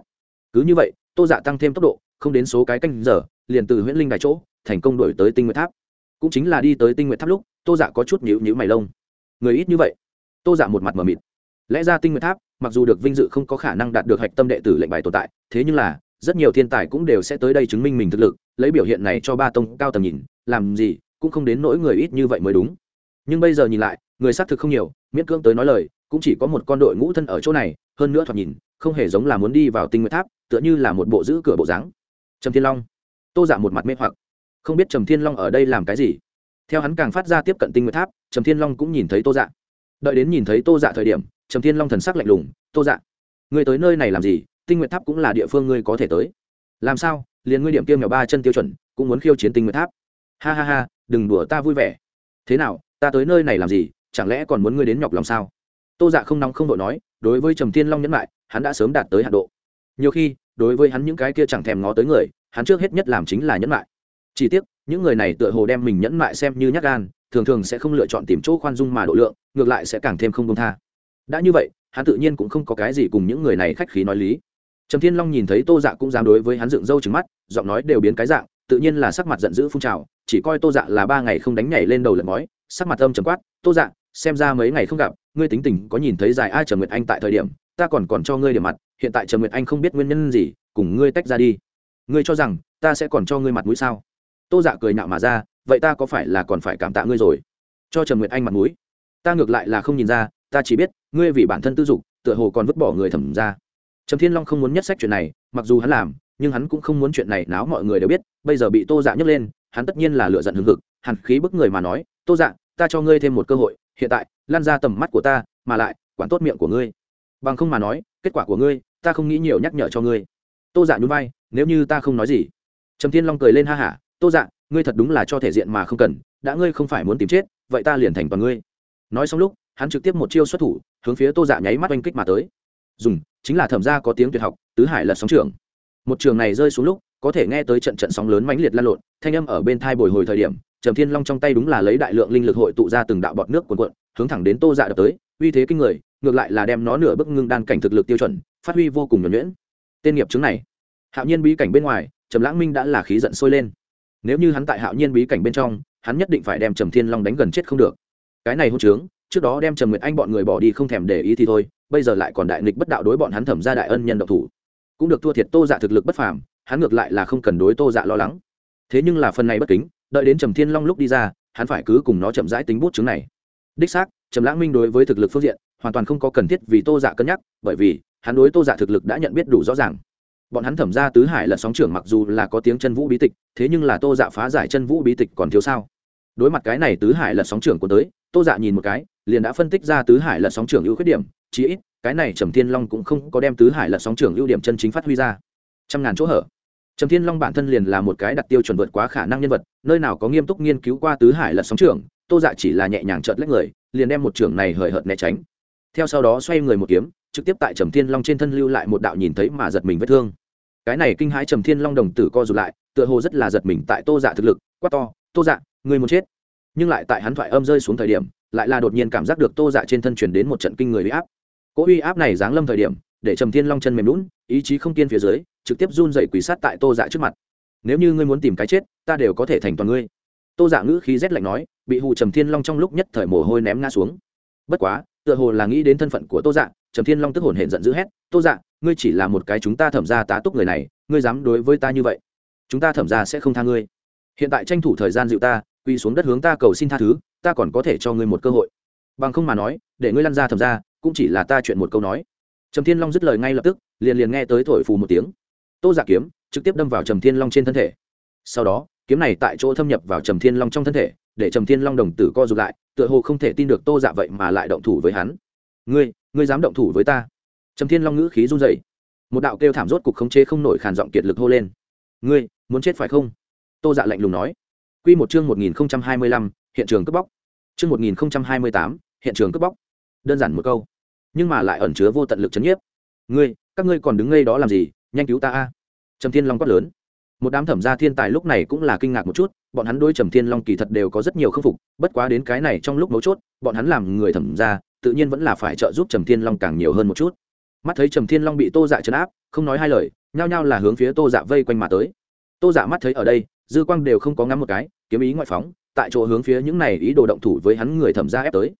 Cứ như vậy, tô dạ tăng thêm tốc độ, không đến số cái canh giờ, liền từ huyễn linh đại chỗ, thành công đổi tới tinh nguyệt tháp. Cũng chính là đi tới tinh nguyệt tháp lúc, tô dạ có chút nhữ nhữ mày lông. Người ít như vậy. Tô dạ một mặt mờ mịt. Lẽ ra tinh nguyệt tháp, mặc dù được vinh dự không có khả năng đạt được hạch tâm đệ tử lệnh bài tồn tại, thế nhưng là, rất nhiều thiên tài cũng đều sẽ tới đây chứng minh mình thực lực, lấy biểu hiện này cho ba tông cao tầm nhìn, làm gì, cũng không đến nỗi người ít như vậy mới đúng. Nhưng bây giờ nhìn lại, người xác thực không nhiều, miễn cưỡng tới nói lời, cũng chỉ có một con đội ngũ thân ở chỗ này hơn nữa thoạt nhìn, không hề giống là muốn đi vào tinh nguyệt tháp, tựa như là một bộ giữ cửa bộ dáng. Trầm thiên long. Tô giả một mặt mê hoặc. Không biết trầm thiên long ở đây làm cái gì. Theo hắn càng phát ra tiếp cận tinh nguyệt tháp, trầm thiên long cũng nhìn thấy tô dạ. Đợi đến nhìn thấy tô dạ thời điểm, trầm thiên long thần sắc lạnh lùng, tô dạ người tới nơi này làm gì? Tinh nguyệt tháp cũng là địa phương ngươi có thể tới. Làm sao? Liền ngươi điểm kiêm nhỏ ba chân tiêu chuẩn, cũng muốn khiêu chiến tinh nguyệt tháp? Ha ha ha, đừng đùa ta vui vẻ. Thế nào? Ta tới nơi này làm gì? Chẳng lẽ còn muốn ngươi đến nhọc lòng sao? Tô dạ không nóng không đội nói đối với trầm thiên long nhẫn lại hắn đã sớm đạt tới hạ độ. Nhiều khi, đối với hắn những cái kia chẳng thèm ngó tới người, hắn trước hết nhất làm chính là nhẫn lại chỉ tiếc, những người này tựa hồ đem mình nhẫn lại xem như nhát gan, thường thường sẽ không lựa chọn tìm chỗ khoan dung mà độ lượng, ngược lại sẽ càng thêm không công tha. Đã như vậy, hắn tự nhiên cũng không có cái gì cùng những người này khách khí nói lý. Trầm thiên long nhìn thấy tô dạ cũng dám đối với hắn dựng râu trứng mắt, giọng nói đều biến cái dạng, tự nhiên là sắc mặt giận dữ phun trào, chỉ coi tô dạ là ba ngày không đánh nhảy lên đầu lợn mói sắc mặt âm trầm quát, tô dạ xem ra mấy ngày không gặp ngươi tính tình có nhìn thấy dài ai Trần nguyệt anh tại thời điểm, ta còn còn cho ngươi điểm mặt, hiện tại Trần nguyệt anh không biết nguyên nhân gì, cùng ngươi tách ra đi. Ngươi cho rằng, ta sẽ còn cho ngươi mặt mũi sao? Tô dạ cười nhạo mà ra, vậy ta có phải là còn phải cảm tạ ngươi rồi? Cho Trần nguyệt anh mặt mũi. Ta ngược lại là không nhìn ra, ta chỉ biết, ngươi vì bản thân tư dục, tựa hồ còn vứt bỏ người thẩm ra. Trầm thiên long không muốn nhất sách chuyện này, mặc dù hắn làm, nhưng hắn cũng không muốn chuyện này náo mọi người đều biết, bây giờ bị tô dạ nhấc lên, hắn tất nhiên là lựa giận hừng hực, hàn khí bức người mà nói, tô dạ ta cho ngươi thêm một cơ hội, hiện tại lan ra tầm mắt của ta, mà lại, quản tốt miệng của ngươi. Bằng không mà nói, kết quả của ngươi, ta không nghĩ nhiều nhắc nhở cho ngươi. Tô dạ nhún vai, nếu như ta không nói gì. Trầm thiên long cười lên ha hả, tô dạ ngươi thật đúng là cho thể diện mà không cần, đã ngươi không phải muốn tìm chết, vậy ta liền thành toàn ngươi. Nói xong lúc, hắn trực tiếp một chiêu xuất thủ, hướng phía tô dạ nháy mắt oanh kích mà tới. Dùng, chính là thẩm gia có tiếng tuyệt học, tứ hải lật sóng trường. Một trường này rơi xuống lúc, có thể nghe tới trận trận sóng lớn mãnh liệt lan lộn, thanh âm ở bên thai bồi hồi thời điểm trầm thiên long trong tay đúng là lấy đại lượng linh lực hội tụ ra từng đạo bọt nước cuồn cuộn, hướng thẳng đến tô dạ đập tới, uy thế kinh người, ngược lại là đem nó nửa bức ngưng đan cảnh thực lực tiêu chuẩn, phát huy vô cùng nhuẩn nhuyễn. Tên nghiệp chứng này, hạo nhiên bí cảnh bên ngoài, trầm lãng minh đã là khí giận sôi lên. Nếu như hắn tại hạo nhiên bí cảnh bên trong, hắn nhất định phải đem trầm thiên long đánh gần chết không được. Cái này hôn trướng, trước đó đem trầm nguyệt anh bọn người bỏ đi không thèm để ý thì thôi, bây giờ lại còn đại nghịch bất đạo đối bọn hắn thẩm ra đại ân nhân độc thủ. Cũng được thua thiệt tô dạ thực lực bất phàm, hắn ngược lại là không cần đối tô dạ lo lắng. Thế nhưng là phần này bất kính đợi đến trầm thiên long lúc đi ra, hắn phải cứ cùng nó chậm rãi tính bút chứng này. Đích xác, trầm lãng minh đối với thực lực phương diện, hoàn toàn không có cần thiết vì tô dạ cân nhắc, bởi vì, hắn đối tô dạ thực lực đã nhận biết đủ rõ ràng. Bọn hắn thẩm ra tứ hải là sóng trưởng mặc dù là có tiếng chân vũ bí tịch, thế nhưng là tô dạ phá giải chân vũ bí tịch còn thiếu sao? Đối mặt cái này tứ hải là sóng trưởng của tới, tô dạ nhìn một cái, liền đã phân tích ra tứ hải là sóng trưởng ưu khuyết điểm, chí ít, cái này trầm thiên long cũng không có đem tứ hải là sóng trưởng ưu điểm chân chính phát huy ra. Trăm ngàn chỗ hở trầm thiên long bản thân liền là một cái đặt tiêu chuẩn vượt quá khả năng nhân vật, nơi nào có nghiêm túc nghiên cứu qua tứ hải lật sóng trưởng, tô dạ chỉ là nhẹ nhàng trợt lách người, liền đem một trưởng này hời hợt né tránh. Theo sau đó xoay người một kiếm, trực tiếp tại trầm thiên long trên thân lưu lại một đạo nhìn thấy mà giật mình vết thương. Cái này kinh hãi trầm thiên long đồng tử co rụt lại, tựa hồ rất là giật mình tại tô dạ thực lực, quát to, tô dạ người muốn chết? Nhưng lại tại hắn thoại âm rơi xuống thời điểm, lại là đột nhiên cảm giác được tô dạ trên thân chuyển đến một trận kinh người uy áp. Cỗ uy áp này giáng lâm thời điểm để trầm thiên long chân mềm lún ý chí không kiên phía dưới, trực tiếp run dậy quỷ sát tại tô dạ trước mặt. Nếu như ngươi muốn tìm cái chết, ta đều có thể thành toàn ngươi. Tô dạ ngữ khí rét lạnh nói, bị hù trầm thiên long trong lúc nhất thời mồ hôi ném ngã xuống. Bất quá, tựa hồ là nghĩ đến thân phận của tô dạ trầm thiên long tức hồn hển giận dữ hét, tô dạ ngươi chỉ là một cái chúng ta thẩm ra tá túc người này, ngươi dám đối với ta như vậy? Chúng ta thẩm ra sẽ không tha ngươi. Hiện tại tranh thủ thời gian dịu ta quy xuống đất hướng ta cầu xin tha thứ, ta còn có thể cho ngươi một cơ hội. Bằng không mà nói, để ngươi lăn ra thẩm ra cũng chỉ là ta chuyện một câu nói trầm thiên long dứt lời ngay lập tức, liền liền nghe tới thổi phù một tiếng. Tô giả dạ kiếm, trực tiếp đâm vào trầm thiên long trên thân thể. Sau đó, kiếm này tại chỗ thâm nhập vào trầm thiên long trong thân thể, để trầm thiên long đồng tử co rụt lại, tựa hồ không thể tin được tô dạ vậy mà lại động thủ với hắn. Ngươi ngươi dám động thủ với ta? Trầm thiên long ngữ khí run dậy một đạo kêu thảm rốt cục khống chế không nổi khàn giọng kiệt lực hô lên. Ngươi, muốn chết phải không? Tô dạ lạnh lùng nói. Q một chương một nghìn hai mươi lăm, hiện trường cướp bóc. Chương một nghìn hai mươi tám, hiện trường cướp bóc. Đơn giản một câu nhưng mà lại ẩn chứa vô tận lực chấn nhiếp. Ngươi, các ngươi còn đứng ngây đó làm gì? Nhanh cứu ta a. Trầm thiên long quát lớn. Một đám thẩm gia thiên tài lúc này cũng là kinh ngạc một chút, bọn hắn đôi trầm thiên long kỳ thật đều có rất nhiều khâm phục, bất quá đến cái này trong lúc mấu chốt, bọn hắn làm người thẩm gia, tự nhiên vẫn là phải trợ giúp trầm thiên long càng nhiều hơn một chút. Mắt thấy trầm thiên long bị tô dạ chấn áp, không nói hai lời, nhao nhao là hướng phía tô dạ vây quanh mà tới. Tô dạ mắt thấy ở đây, dư quang đều không có ngắm một cái, kiếm ý ngoại phóng, tại chỗ hướng phía những này ý đồ động thủ với hắn người thẩm ra ép tới.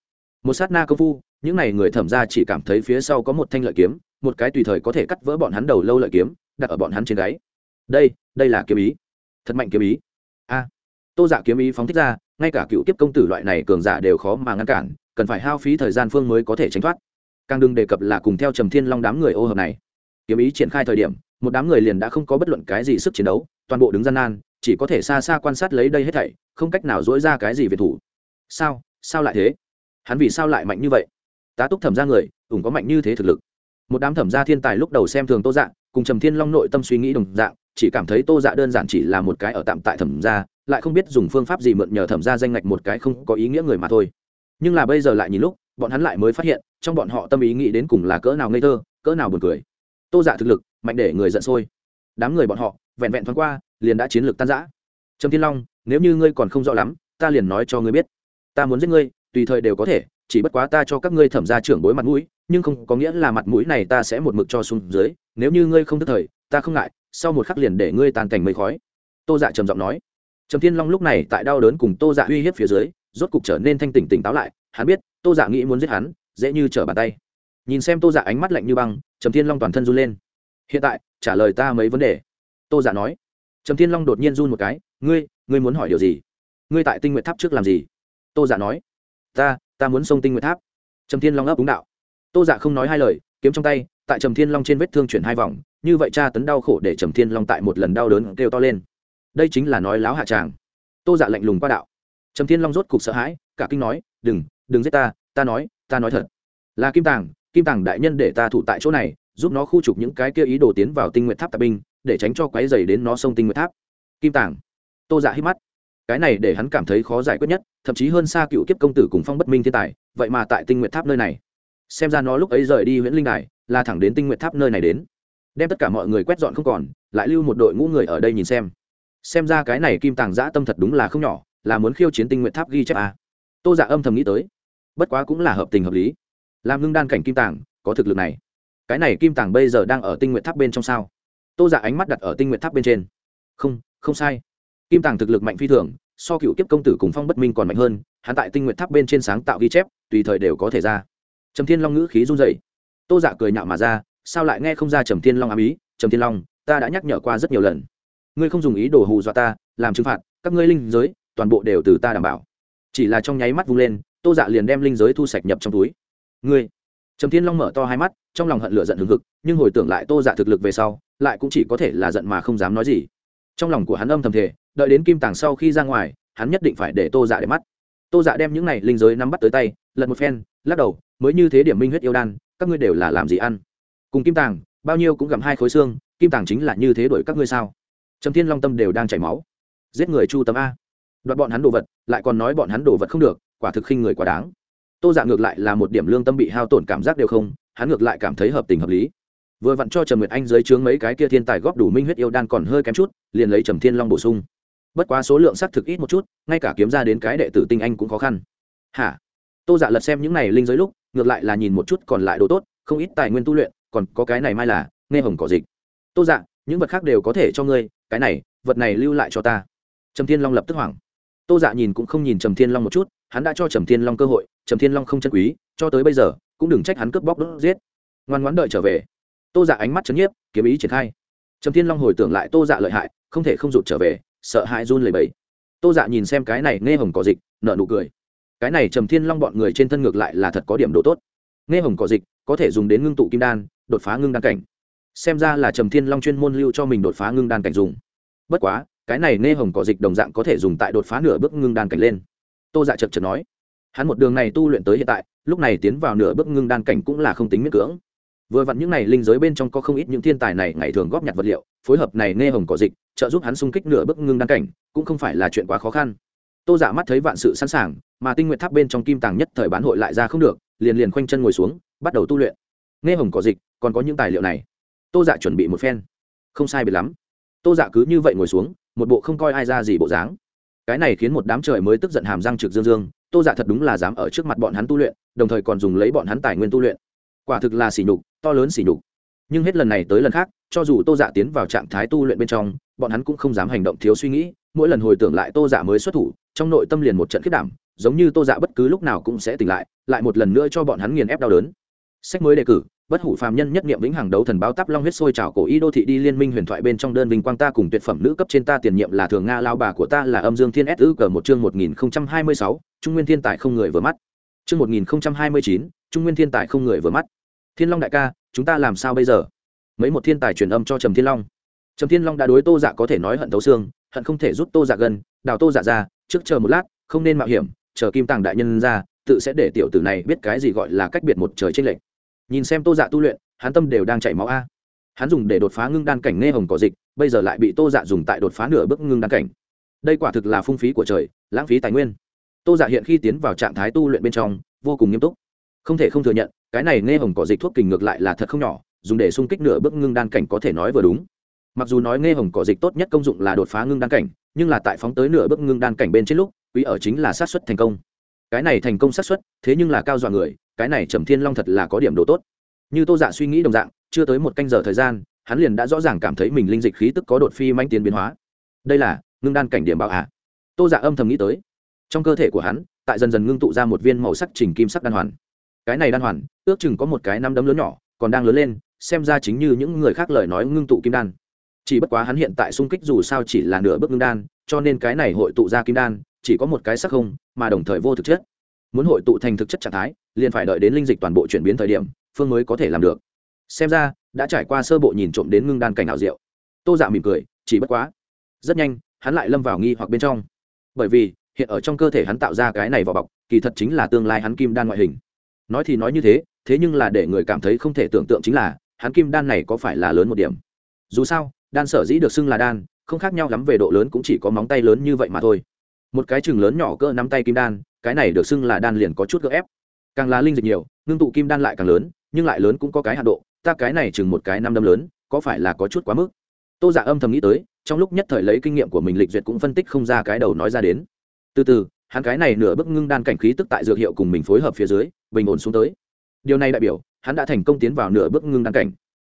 Một sát na công phu những này người thẩm ra chỉ cảm thấy phía sau có một thanh lợi kiếm, một cái tùy thời có thể cắt vỡ bọn hắn đầu lâu lợi kiếm, đặt ở bọn hắn trên gáy. Đây đây là kiếm ý. Thật mạnh kiếm ý. A. Tô giả kiếm ý phóng thích ra, ngay cả cựu tiếp công tử loại này cường giả đều khó mà ngăn cản, cần phải hao phí thời gian phương mới có thể tránh thoát. Càng đừng đề cập là cùng theo trầm thiên long đám người ô hợp này. Kiếm ý triển khai thời điểm, một đám người liền đã không có bất luận cái gì sức chiến đấu, toàn bộ đứng gian nan, chỉ có thể xa xa quan sát lấy đây hết thảy, không cách nào dỗi ra cái gì về thủ. Sao? Sao lại thế? Hắn vì sao lại mạnh như vậy? Tá túc thẩm ra người, ủng có mạnh như thế thực lực. Một đám thẩm gia thiên tài lúc đầu xem thường tô dạ cùng trầm thiên long nội tâm suy nghĩ đồng dạng, chỉ cảm thấy tô dạ đơn giản chỉ là một cái ở tạm tại thẩm gia, lại không biết dùng phương pháp gì mượn nhờ thẩm gia danh ngạch một cái không có ý nghĩa người mà thôi. Nhưng là bây giờ lại nhìn lúc, bọn hắn lại mới phát hiện, trong bọn họ tâm ý nghĩ đến cùng là cỡ nào ngây thơ, cỡ nào buồn cười. Tô dạ thực lực, mạnh để người giận sôi. Đám người bọn họ, vẹn vẹn thoáng qua, liền đã chiến lược tan giã trầm thiên long, nếu như ngươi còn không rõ lắm, ta liền nói cho ngươi biết. Ta muốn giết ngươi, tùy thời đều có thể chỉ bất quá ta cho các ngươi thẩm ra trưởng bối mặt mũi, nhưng không có nghĩa là mặt mũi này ta sẽ một mực cho xuống dưới, nếu như ngươi không thức thời, ta không ngại, sau một khắc liền để ngươi tàn cảnh mây khói. Tô dạ trầm giọng nói. Trầm thiên long lúc này tại đau đớn cùng tô dạ uy hiếp phía dưới, rốt cục trở nên thanh tỉnh tỉnh táo lại, hắn biết, tô dạ nghĩ muốn giết hắn, dễ như trở bàn tay. Nhìn xem tô dạ ánh mắt lạnh như băng, trầm thiên long toàn thân run lên. Hiện tại, trả lời ta mấy vấn đề. Tô dạ nói. Trầm thiên long đột nhiên run một cái. Ngươi ngươi muốn hỏi điều gì? Ngươi tại tinh nguyện tháp trước làm gì? Tô dạ nói. Ta ta muốn xông tinh nguyện tháp. Trầm thiên long ấp đúng đạo. Tô dạ không nói hai lời, kiếm trong tay, tại trầm thiên long trên vết thương chuyển hai vòng, như vậy cha tấn đau khổ để trầm thiên long tại một lần đau đớn kêu to lên. Đây chính là nói láo hạ tràng. Tô dạ lạnh lùng qua đạo. Trầm thiên long rốt cục sợ hãi, cả kinh nói, đừng đừng giết ta ta nói ta nói thật. Là kim tàng kim tàng đại nhân để ta thủ tại chỗ này, giúp nó khu trục những cái kia ý đồ tiến vào tinh nguyện tháp tạp binh, để tránh cho quái dày đến nó sông tinh nguyện tháp. Kim tàng. Tô dạ hít mắt cái này để hắn cảm thấy khó giải quyết nhất, thậm chí hơn xa cựu kiếp công tử cùng phong bất minh thiên tài, vậy mà tại tinh nguyện tháp nơi này. Xem ra nó lúc ấy rời đi huyện linh đài, là thẳng đến tinh nguyện tháp nơi này đến. Đem tất cả mọi người quét dọn không còn, lại lưu một đội ngũ người ở đây nhìn xem. Xem ra cái này kim tàng giã tâm thật đúng là không nhỏ, là muốn khiêu chiến tinh nguyện tháp ghi chép à. tô giả âm thầm nghĩ tới. Bất quá cũng là hợp tình hợp lý. Làm ngưng đan cảnh kim tàng, có thực lực này. Cái này kim tàng bây giờ đang ở tinh nguyện tháp bên trong sao? Tô giả ánh mắt đặt ở tinh nguyện tháp bên trên. Không không sai kim tàng thực lực mạnh phi thường, so cựu kiếp công tử cùng phong bất minh còn mạnh hơn, hắn tại tinh nguyện tháp bên trên sáng tạo ghi chép, tùy thời đều có thể ra. Trầm thiên long ngữ khí run dậy tô dạ cười nhạo mà ra, sao lại nghe không ra trầm thiên long ám ý? Trầm thiên long, ta đã nhắc nhở qua rất nhiều lần. Ngươi không dùng ý đồ hù dọa ta, làm trừng phạt, các ngươi linh giới, toàn bộ đều từ ta đảm bảo. Chỉ là trong nháy mắt vung lên, tô dạ liền đem linh giới thu sạch nhập trong túi. Ngươi. Trầm thiên long mở to hai mắt, trong lòng hận lửa giận hừng hực, nhưng hồi tưởng lại tô dạ thực lực về sau, lại cũng chỉ có thể là giận mà không dám nói gì. Trong lòng của hắn âm thầm thể đợi đến kim tàng sau khi ra ngoài, hắn nhất định phải để tô dạ để mắt. Tô dạ đem những này linh giới nắm bắt tới tay, lật một phen, lắc đầu, mới như thế điểm minh huyết yêu đan, các ngươi đều là làm gì ăn? Cùng kim tàng, bao nhiêu cũng gặm hai khối xương, kim tàng chính là như thế đổi các ngươi sao? Trầm thiên long tâm đều đang chảy máu. Giết người chu tâm a. Đoạt bọn hắn đồ vật, lại còn nói bọn hắn đồ vật không được, quả thực khinh người quá đáng. Tô dạ ngược lại là một điểm lương tâm bị hao tổn cảm giác đều không, hắn ngược lại cảm thấy hợp tình hợp lý. Vừa vặn cho trầm nguyệt anh dưới trướng mấy cái kia thiên tài góp đủ minh huyết yêu đan còn hơi kém chút, liền lấy trầm thiên long bổ sung bất quá số lượng xác thực ít một chút, ngay cả kiếm ra đến cái đệ tử tinh anh cũng khó khăn. Hả? Tô dạ lật xem những này linh giới lúc, ngược lại là nhìn một chút còn lại đồ tốt, không ít tài nguyên tu luyện, còn có cái này mai là, nghe hồng cỏ dịch. Tô dạ những vật khác đều có thể cho ngươi, cái này, vật này lưu lại cho ta. Trầm thiên long lập tức hoảng. Tô dạ nhìn cũng không nhìn trầm thiên long một chút, hắn đã cho trầm thiên long cơ hội, trầm thiên long không chân quý, cho tới bây giờ, cũng đừng trách hắn cướp bóc đốt giết. Ngoan ngoãn đợi trở về. Tô dạ ánh mắt chấn nhiếp, kiếm ý triển khai. Trầm thiên long hồi tưởng lại tô dạ lợi hại, không thể không rụt trở về sợ hãi run lẩy bẩy, tô dạ nhìn xem cái này nghe hồng cỏ dịch nợ nụ cười. Cái này trầm thiên long bọn người trên thân ngược lại là thật có điểm độ tốt. Nghe hồng cỏ dịch có thể dùng đến ngưng tụ kim đan đột phá ngưng đan cảnh. Xem ra là trầm thiên long chuyên môn lưu cho mình đột phá ngưng đan cảnh dùng. Bất quá cái này nghe hồng cỏ dịch đồng dạng có thể dùng tại đột phá nửa bước ngưng đan cảnh lên. Tô dạ chật chật nói hắn một đường này tu luyện tới hiện tại lúc này tiến vào nửa bước ngưng đan cảnh cũng là không tính miễn cưỡng vừa vặn những này linh giới bên trong có không ít những thiên tài này ngày thường góp nhặt vật liệu, phối hợp này nghe hồng cỏ dịch, trợ giúp hắn xung kích nửa bước ngưng đan cảnh, cũng không phải là chuyện quá khó khăn. Tô giả dạ mắt thấy vạn sự sẵn sàng, mà tinh nguyện tháp bên trong kim tàng nhất thời bán hội lại ra không được, liền liền khoanh chân ngồi xuống, bắt đầu tu luyện. Nghe hồng cỏ dịch, còn có những tài liệu này. Tô dạ chuẩn bị một phen. Không sai biệt lắm. Tô dạ cứ như vậy ngồi xuống, một bộ không coi ai ra gì bộ dáng. Cái này khiến một đám trời mới tức giận hàm răng trực dương dương, tô dạ thật đúng là dám ở trước mặt bọn hắn tu luyện, đồng thời còn dùng lấy bọn hắn tài nguyên tu luyện quả thực là sỉ nhục, to lớn sỉ nhục. Nhưng hết lần này tới lần khác, cho dù tô dạ tiến vào trạng thái tu luyện bên trong, bọn hắn cũng không dám hành động thiếu suy nghĩ, mỗi lần hồi tưởng lại tô dạ mới xuất thủ, trong nội tâm liền một trận khiết đảm, giống như tô dạ bất cứ lúc nào cũng sẽ tỉnh lại lại một lần nữa cho bọn hắn nghiền ép đau đớn. Sách mới đề cử, bất hủ phàm nhân nhất nghiệm vĩnh hằng đấu thần báo tắp long huyết sôi trào cổ y đô thị đi liên minh huyền thoại bên trong đơn vinh quang ta cùng tuyệt phẩm nữ cấp trên ta tiền nhiệm là thường nga lao bà của ta là âm dương thiên s ư cờ một chương một nghìn hai mươi sáu, trung nguyên thiên tài không người vừa mắt. Chương một nghìn hai mươi chín, trung nguyên thiên tài không người vừa mắt thiên long đại ca, chúng ta làm sao bây giờ? Mấy một thiên tài truyền âm cho trầm thiên long. Trầm thiên long đã đối tô dạ có thể nói hận thấu xương, hận không thể rút tô dạ gần, đào tô dạ ra, trước chờ một lát, không nên mạo hiểm, chờ kim tàng đại nhân ra, tự sẽ để tiểu tử này biết cái gì gọi là cách biệt một trời tranh lệch. Nhìn xem tô dạ tu luyện, hắn tâm đều đang chảy máu a. Hắn dùng để đột phá ngưng đan cảnh nghe hồng cỏ dịch, bây giờ lại bị tô dạ dùng tại đột phá nửa bước ngưng đan cảnh. Đây quả thực là phung phí của trời, lãng phí tài nguyên. Tô dạ hiện khi tiến vào trạng thái tu luyện bên trong, vô cùng nghiêm túc. Không thể không thừa nhận cái này nghe hồng cỏ dịch thuốc kình ngược lại là thật không nhỏ, dùng để xung kích nửa bước ngưng đan cảnh có thể nói vừa đúng. Mặc dù nói nghe hồng cỏ dịch tốt nhất công dụng là đột phá ngưng đan cảnh, nhưng là tại phóng tới nửa bước ngưng đan cảnh bên trên lúc, quý ở chính là sát xuất thành công. Cái này thành công sát xuất, thế nhưng là cao dọa người, cái này trầm thiên long thật là có điểm độ tốt. Như tô dạ suy nghĩ đồng dạng, chưa tới một canh giờ thời gian, hắn liền đã rõ ràng cảm thấy mình linh dịch khí tức có đột phi manh tiến biến hóa. Đây là ngưng đan cảnh điểm bảo hạ tô dạ âm thầm nghĩ tới. Trong cơ thể của hắn, tại dần dần ngưng tụ ra một viên màu sắc trình kim sắc đan hoàn cái này đan hoàn, ước chừng có một cái năm đấm lớn nhỏ, còn đang lớn lên, xem ra chính như những người khác lời nói ngưng tụ kim đan. Chỉ bất quá hắn hiện tại sung kích dù sao chỉ là nửa bước ngưng đan, cho nên cái này hội tụ ra kim đan, chỉ có một cái sắc không, mà đồng thời vô thực chất. Muốn hội tụ thành thực chất trạng thái, liền phải đợi đến linh dịch toàn bộ chuyển biến thời điểm, phương mới có thể làm được. Xem ra, đã trải qua sơ bộ nhìn trộm đến ngưng đan cảnh ảo diệu. Tô dạ mỉm cười, chỉ bất quá. Rất nhanh, hắn lại lâm vào nghi hoặc bên trong. Bởi vì, hiện ở trong cơ thể hắn tạo ra cái này vỏ bọc, kỳ thật chính là tương lai hắn kim đan ngoại hình nói thì nói như thế thế nhưng là để người cảm thấy không thể tưởng tượng chính là, hắn kim đan này có phải là lớn một điểm. Dù sao, đan sở dĩ được xưng là đan, không khác nhau lắm về độ lớn cũng chỉ có móng tay lớn như vậy mà thôi. Một cái chừng lớn nhỏ cỡ nắm tay kim đan, cái này được xưng là đan liền có chút gỡ ép. Càng là linh dịch nhiều, ngưng tụ kim đan lại càng lớn, nhưng lại lớn cũng có cái hạ độ, ta cái này chừng một cái năm đâm lớn, có phải là có chút quá mức? Tô giả dạ âm thầm nghĩ tới, trong lúc nhất thời lấy kinh nghiệm của mình lịch duyệt cũng phân tích không ra cái đầu nói ra đến. Từ từ hắn cái này nửa bước ngưng đan cảnh khí tức tại dược hiệu cùng mình phối hợp phía dưới, bình ổn xuống tới. Điều này đại biểu, hắn đã thành công tiến vào nửa bước ngưng đan cảnh.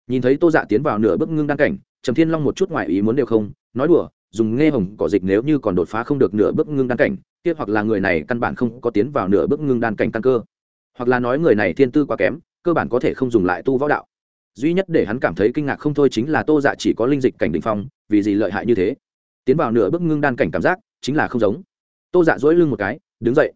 Nhìn thấy tô dạ tiến vào nửa bước ngưng đan cảnh, trầm thiên long một chút ngoại ý muốn đều không, nói đùa, dùng nghe hồng cỏ dịch nếu như còn đột phá không được nửa bước ngưng đan cảnh, kia hoặc là người này căn bản không có tiến vào nửa bước ngưng đan cảnh căn cơ. Hoặc là nói người này thiên tư quá kém, cơ bản có thể không dùng lại tu võ đạo. Duy nhất để hắn cảm thấy kinh ngạc không thôi chính là tô dạ chỉ có linh dịch cảnh đ ỉ n h phong, vì gì lợi hại như thế? Tiến vào nửa bước ngưng đan cảnh cảm giác, chính là không giống tô dạ dỗi lưng một cái, đứng dậy.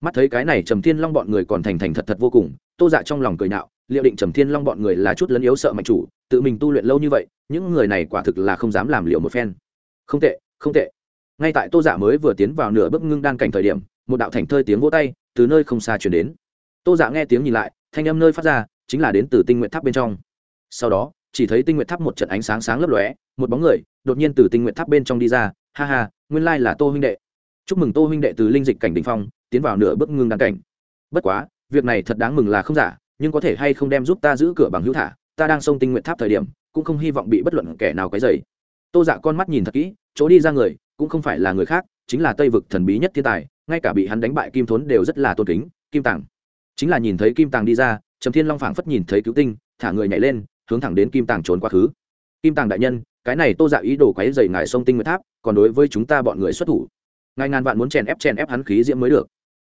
Mắt thấy cái này trầm thiên long bọn người còn thành thành thật thật vô cùng, tô dạ trong lòng cười nạo, liệu định trầm thiên long bọn người là chút lấn yếu sợ mạnh chủ, tự mình tu luyện lâu như vậy, những người này quả thực là không dám làm liệu một phen. Không tệ không tệ. Ngay tại tô dạ mới vừa tiến vào nửa bước ngưng đan cảnh thời điểm, một đạo thành thơi tiếng vỗ tay từ nơi không xa chuyển đến. Tô dạ nghe tiếng nhìn lại, thanh âm nơi phát ra, chính là đến từ tinh nguyện tháp bên trong. Sau đó, chỉ thấy tinh nguyện tháp một trận ánh sáng sáng lấp lóe, một bóng người đột nhiên từ tinh nguyện tháp bên trong đi ra, ha ha, nguyên lai là tô huynh đệ chúc mừng tô huynh đệ từ linh dịch cảnh đ ỉ n h phong, tiến vào nửa bước ngưng đan cảnh. Bất quá, việc này thật đáng mừng là không giả, nhưng có thể hay không đem giúp ta giữ cửa bằng hữu thả, ta đang xông tinh nguyện tháp thời điểm, cũng không hy vọng bị bất luận kẻ nào cái dày tô dạ con mắt nhìn thật kỹ, chỗ đi ra người, cũng không phải là người khác, chính là tây vực thần bí nhất thiên tài, ngay cả bị hắn đánh bại kim thốn đều rất là tôn kính, kim tàng. Chính là nhìn thấy kim tàng đi ra, trầm thiên long phảng phất nhìn thấy cứu tinh, thả người nhảy lên, hướng thẳng đến kim tàng trốn quá khứ. Kim tàng đại nhân, cái này tô dạ ý đồ quáy dày ngài sông tinh nguyệt tháp, còn đối với chúng ta bọn người xuất thủ ngài ngàn vạn muốn chèn ép chèn ép hắn khí diễm mới được.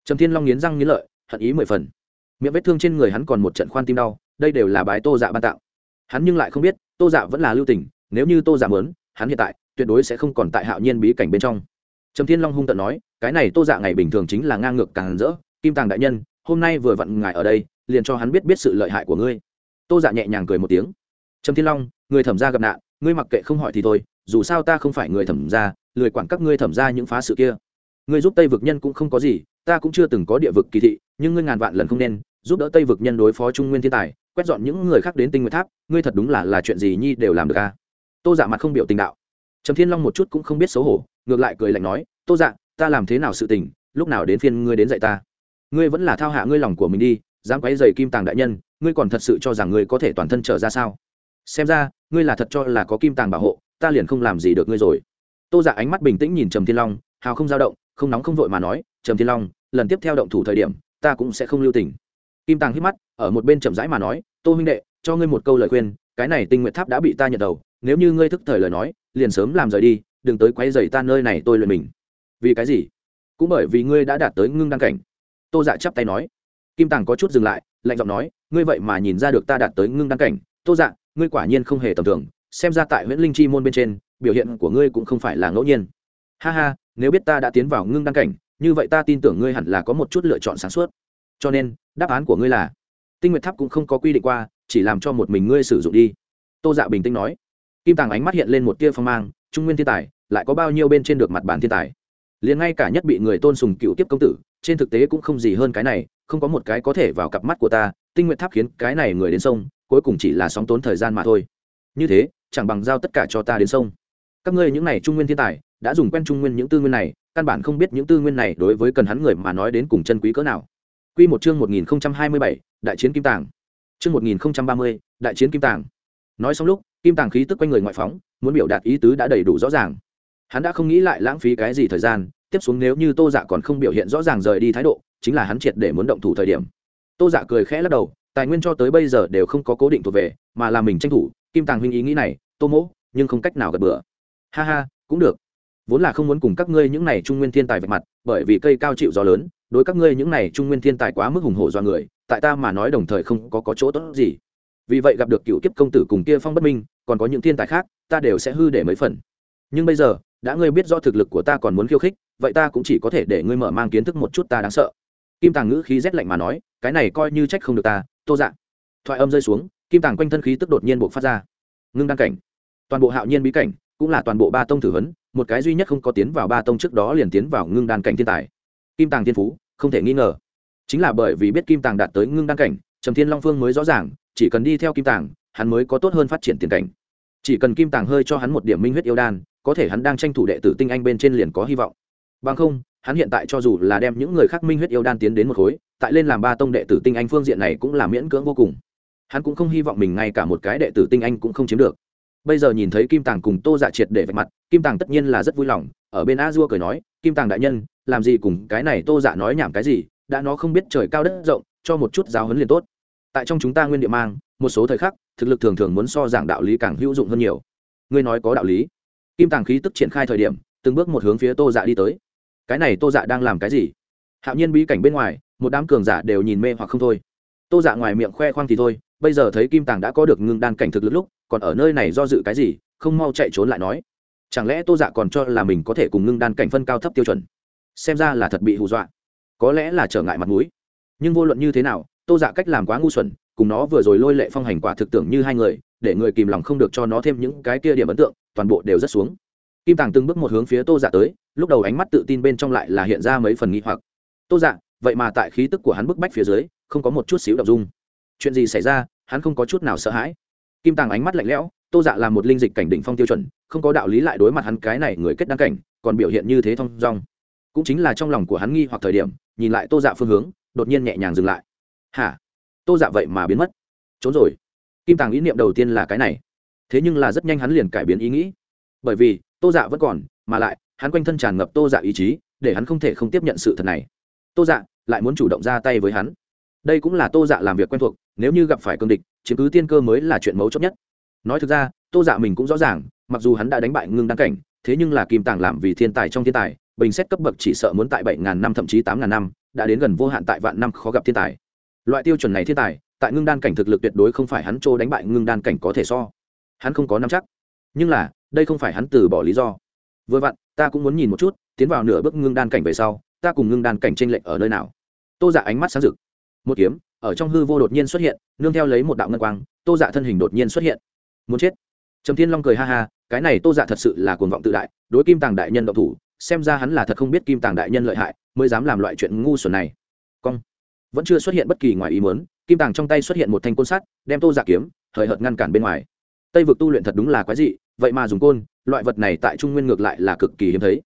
Trầm thiên long nghiến răng nghiến lợi, hận ý mười phần. Miệng vết thương trên người hắn còn một trận khoan tim đau, đây đều là bái tô dạ ban tạo hắn nhưng lại không biết, tô dạ vẫn là lưu tình, nếu như tô dạ mớn hắn hiện tại tuyệt đối sẽ không còn tại hạo nhiên bí cảnh bên trong. Trầm thiên long hung tận nói, cái này tô dạ ngày bình thường chính là ngang ngược càng rỡ, kim tàng đại nhân, hôm nay vừa vặn ngài ở đây, liền cho hắn biết biết sự lợi hại của ngươi. Tô dạ nhẹ nhàng cười một tiếng. Trầm thiên long, người thẩm gia gặp nạn, ngươi mặc kệ không hỏi thì thôi, dù sao ta không phải người thẩm gia lười quản các ngươi thẩm ra những phá sự kia. Ngươi giúp tây vực nhân cũng không có gì, ta cũng chưa từng có địa vực kỳ thị, nhưng ngươi ngàn vạn lần không nên, giúp đỡ tây vực nhân đối phó trung nguyên thiên tài, quét dọn những người khác đến tinh nguyệt tháp, ngươi thật đúng là là chuyện gì nhi đều làm được a tô dạ mặt không biểu tình đạo. Trầm thiên long một chút cũng không biết xấu hổ, ngược lại cười lạnh nói, tô dạ ta làm thế nào sự tình, lúc nào đến phiên ngươi đến dạy ta? Ngươi vẫn là thao hạ ngươi lòng của mình đi, dám quấy dày kim tàng đại nhân, ngươi còn thật sự cho rằng ngươi có thể toàn thân trở ra sao? Xem ra, ngươi là thật cho là có kim tàng bảo hộ, ta liền không làm gì được ngươi rồi tô giả dạ ánh mắt bình tĩnh nhìn trầm thiên long, hào không dao động, không nóng không vội mà nói, trầm thiên long, lần tiếp theo động thủ thời điểm, ta cũng sẽ không lưu tình. Kim tàng hít mắt, ở một bên chậm rãi mà nói, tô huynh đệ, cho ngươi một câu lời khuyên, cái này tinh nguyện tháp đã bị ta nhận đầu, nếu như ngươi thức thời lời nói, liền sớm làm rời đi, đừng tới quấy rầy ta nơi này tôi luyện mình. Vì cái gì? Cũng bởi vì ngươi đã đạt tới ngưng đăng cảnh. Tô dạ chắp tay nói. Kim tàng có chút dừng lại, lạnh giọng nói, ngươi vậy mà nhìn ra được ta đạt tới ngưng đăng cảnh. Tô dạ ngươi quả nhiên không hề tầm thường, xem ra tại huyện linh chi môn bên trên biểu hiện của ngươi cũng không phải là ngẫu nhiên. Ha ha, nếu biết ta đã tiến vào ngưng đăng cảnh, như vậy ta tin tưởng ngươi hẳn là có một chút lựa chọn sáng suốt. Cho nên, đáp án của ngươi là, tinh nguyệt tháp cũng không có quy định qua, chỉ làm cho một mình ngươi sử dụng đi. Tô dạ bình tĩnh nói. Kim tàng ánh mắt hiện lên một tia phong mang, trung nguyên thiên tài, lại có bao nhiêu bên trên được mặt bản thiên tài? Liền ngay cả nhất bị người tôn sùng cựu tiếp công tử, trên thực tế cũng không gì hơn cái này, không có một cái có thể vào cặp mắt của ta, tinh nguyện tháp khiến cái này người đến sông, cuối cùng chỉ là sóng tốn thời gian mà thôi. Như thế, chẳng bằng giao tất cả cho ta đến sông các ngươi những này trung nguyên thiên tài đã dùng quen trung nguyên những tư nguyên này căn bản không biết những tư nguyên này đối với cần hắn người mà nói đến cùng chân quý cỡ nào Quy một chương 1027, đại chiến kim tàng. Chương 1030, đại chiến kim tàng. Nói xong lúc, kim tàng khí tức quanh người ngoại phóng, muốn biểu đạt ý tứ đã đầy đủ rõ ràng. Hắn đã không nghĩ lại lãng phí cái gì thời gian, tiếp xuống nếu như tô dạ còn không biểu hiện rõ ràng rời đi thái độ chính là hắn triệt để muốn động thủ thời điểm tô dạ cười khẽ lắc đầu tài nguyên cho tới bây giờ đều không có cố định thuộc về mà là mình tranh thủ kim tàng huynh ý nghĩ này tô mỗ nhưng không cách nào gật bừa ha ha cũng được. Vốn là không muốn cùng các ngươi những này trung nguyên thiên tài vạch mặt bởi vì cây cao chịu gió lớn đối các ngươi những này trung nguyên thiên tài quá mức hùng hổ do người tại ta mà nói đồng thời không có, có chỗ tốt gì. Vì vậy gặp được cựu kiếp công tử cùng kia phong bất minh còn có những thiên tài khác ta đều sẽ hư để mấy phần. Nhưng bây giờ đã ngươi biết do thực lực của ta còn muốn khiêu khích vậy ta cũng chỉ có thể để ngươi mở mang kiến thức một chút ta đáng sợ. Kim tàng ngữ khí rét lạnh mà nói cái này coi như trách không được ta tô dạ. Thoại âm rơi xuống kim tàng quanh thân khí tức đột nhiên buộc phát ra. Ngưng đăng cảnh. Toàn bộ hạo nhiên bí cảnh cũng là toàn bộ ba tông thử huấn, một cái duy nhất không có tiến vào ba tông trước đó liền tiến vào ngưng đan cảnh thiên tài. Kim tàng thiên phú, không thể nghi ngờ. Chính là bởi vì biết kim tàng đạt tới ngưng đan cảnh, trầm thiên long phương mới rõ ràng, chỉ cần đi theo kim tàng, hắn mới có tốt hơn phát triển tiền cảnh. Chỉ cần kim tàng hơi cho hắn một điểm minh huyết yêu đan, có thể hắn đang tranh thủ đệ tử tinh anh bên trên liền có hy vọng. Bằng không, hắn hiện tại cho dù là đem những người khác minh huyết yêu đan tiến đến một khối, tại lên làm ba tông đệ tử tinh anh phương diện này cũng là miễn cưỡng vô cùng. Hắn cũng không hy vọng mình ngay cả một cái đệ tử tinh anh cũng không chiếm được bây giờ nhìn thấy kim tàng cùng tô dạ triệt để vạch mặt, kim tàng tất nhiên là rất vui lòng. Ở bên a dua cười nói, kim tàng đại nhân, làm gì cùng cái này tô dạ nói nhảm cái gì? Đã nó không biết trời cao đất rộng, cho một chút giáo huấn liền tốt. Tại trong chúng ta nguyên địa mang, một số thời khắc, thực lực thường thường muốn so giảng đạo lý càng hữu dụng hơn nhiều. Ngươi nói có đạo lý. Kim tàng khí tức triển khai thời điểm, từng bước một hướng phía tô dạ đi tới. Cái này tô dạ đang làm cái gì? Hạo nhiên bí cảnh bên ngoài, một đám cường giả đều nhìn mê hoặc không thôi. Tô dạ ngoài miệng khoe khoang thì thôi, bây giờ thấy kim tàng đã có được ngưng đan cảnh thực lực lúc còn ở nơi này do dự cái gì, không mau chạy trốn lại nói. Chẳng lẽ tô dạ còn cho là mình có thể cùng ngưng đan cảnh phân cao thấp tiêu chuẩn? Xem ra là thật bị hù dọa. Có lẽ là trở ngại mặt mũi. Nhưng vô luận như thế nào, tô dạ cách làm quá ngu xuẩn, cùng nó vừa rồi lôi lệ phong hành quả thực tưởng như hai người, để người kìm lòng không được cho nó thêm những cái kia điểm ấn tượng, toàn bộ đều rất xuống. Kim tàng từng bước một hướng phía tô dạ tới, lúc đầu ánh mắt tự tin bên trong lại là hiện ra mấy phần nghi hoặc. Tô dạ vậy mà tại khí tức của hắn bức bách phía dưới, không có một chút xíu đ ộ n g dung. Chuyện gì xảy ra, hắn không có chút nào sợ hãi kim tàng ánh mắt lạnh lẽo, tô dạ là một linh dịch cảnh đỉnh phong tiêu chuẩn, không có đạo lý lại đối mặt hắn cái này người kết đăng cảnh, còn biểu hiện như thế thong dong. Cũng chính là trong lòng của hắn nghi hoặc thời điểm, nhìn lại tô dạ phương hướng, đột nhiên nhẹ nhàng dừng lại. Hả? Tô dạ vậy mà biến mất. Trốn rồi. Kim tàng ý niệm đầu tiên là cái này. Thế nhưng là rất nhanh hắn liền cải biến ý nghĩ. Bởi vì, tô dạ vẫn còn, mà lại, hắn quanh thân tràn ngập tô dạ ý chí, để hắn không thể không tiếp nhận sự thật này. Tô dạ lại muốn chủ động ra tay với hắn. Đây cũng là tô dạ làm việc quen thuộc, nếu như gặp phải cương địch chiếm cứ tiên cơ mới là chuyện mấu chốt nhất. Nói thực ra, tô dạ mình cũng rõ ràng, mặc dù hắn đã đánh bại ngưng đăng cảnh, thế nhưng là kim tàng làm vì thiên tài trong thiên tài, bình xét cấp bậc chỉ sợ muốn tại bảy ngàn năm thậm chí tám ngàn năm, đã đến gần vô hạn tại vạn năm khó gặp thiên tài. Loại tiêu chuẩn này thiên tài, tại ngưng đan cảnh thực lực tuyệt đối không phải hắn trô đánh bại ngưng đan cảnh có thể so. Hắn không có năm chắc. Nhưng là, đây không phải hắn từ bỏ lý do. Vừa vặn, ta cũng muốn nhìn một chút, tiến vào nửa bước ngưng đan cảnh về sau, ta cùng ngưng đan cảnh tranh lệch ở nơi nào. Tô dạ ánh mắt sáng rực. Một kiếm ở trong hư vô đột nhiên xuất hiện, nương theo lấy một đạo ngân quang, tô dạ thân hình đột nhiên xuất hiện. Muốn chết? Trầm thiên long cười ha ha, cái này tô dạ thật sự là cuồng vọng tự đại, đối kim tàng đại nhân độc thủ, xem ra hắn là thật không biết kim tàng đại nhân lợi hại, mới dám làm loại chuyện ngu xuẩn này. Cong. Vẫn chưa xuất hiện bất kỳ ngoài ý muốn, kim tàng trong tay xuất hiện một thanh côn sắt, đem tô dạ kiếm, hời hợt ngăn cản bên ngoài. Tây vực tu luyện thật đúng là quái dị, vậy mà dùng côn, loại vật này tại trung nguyên ngược lại là cực kỳ hiếm thấy.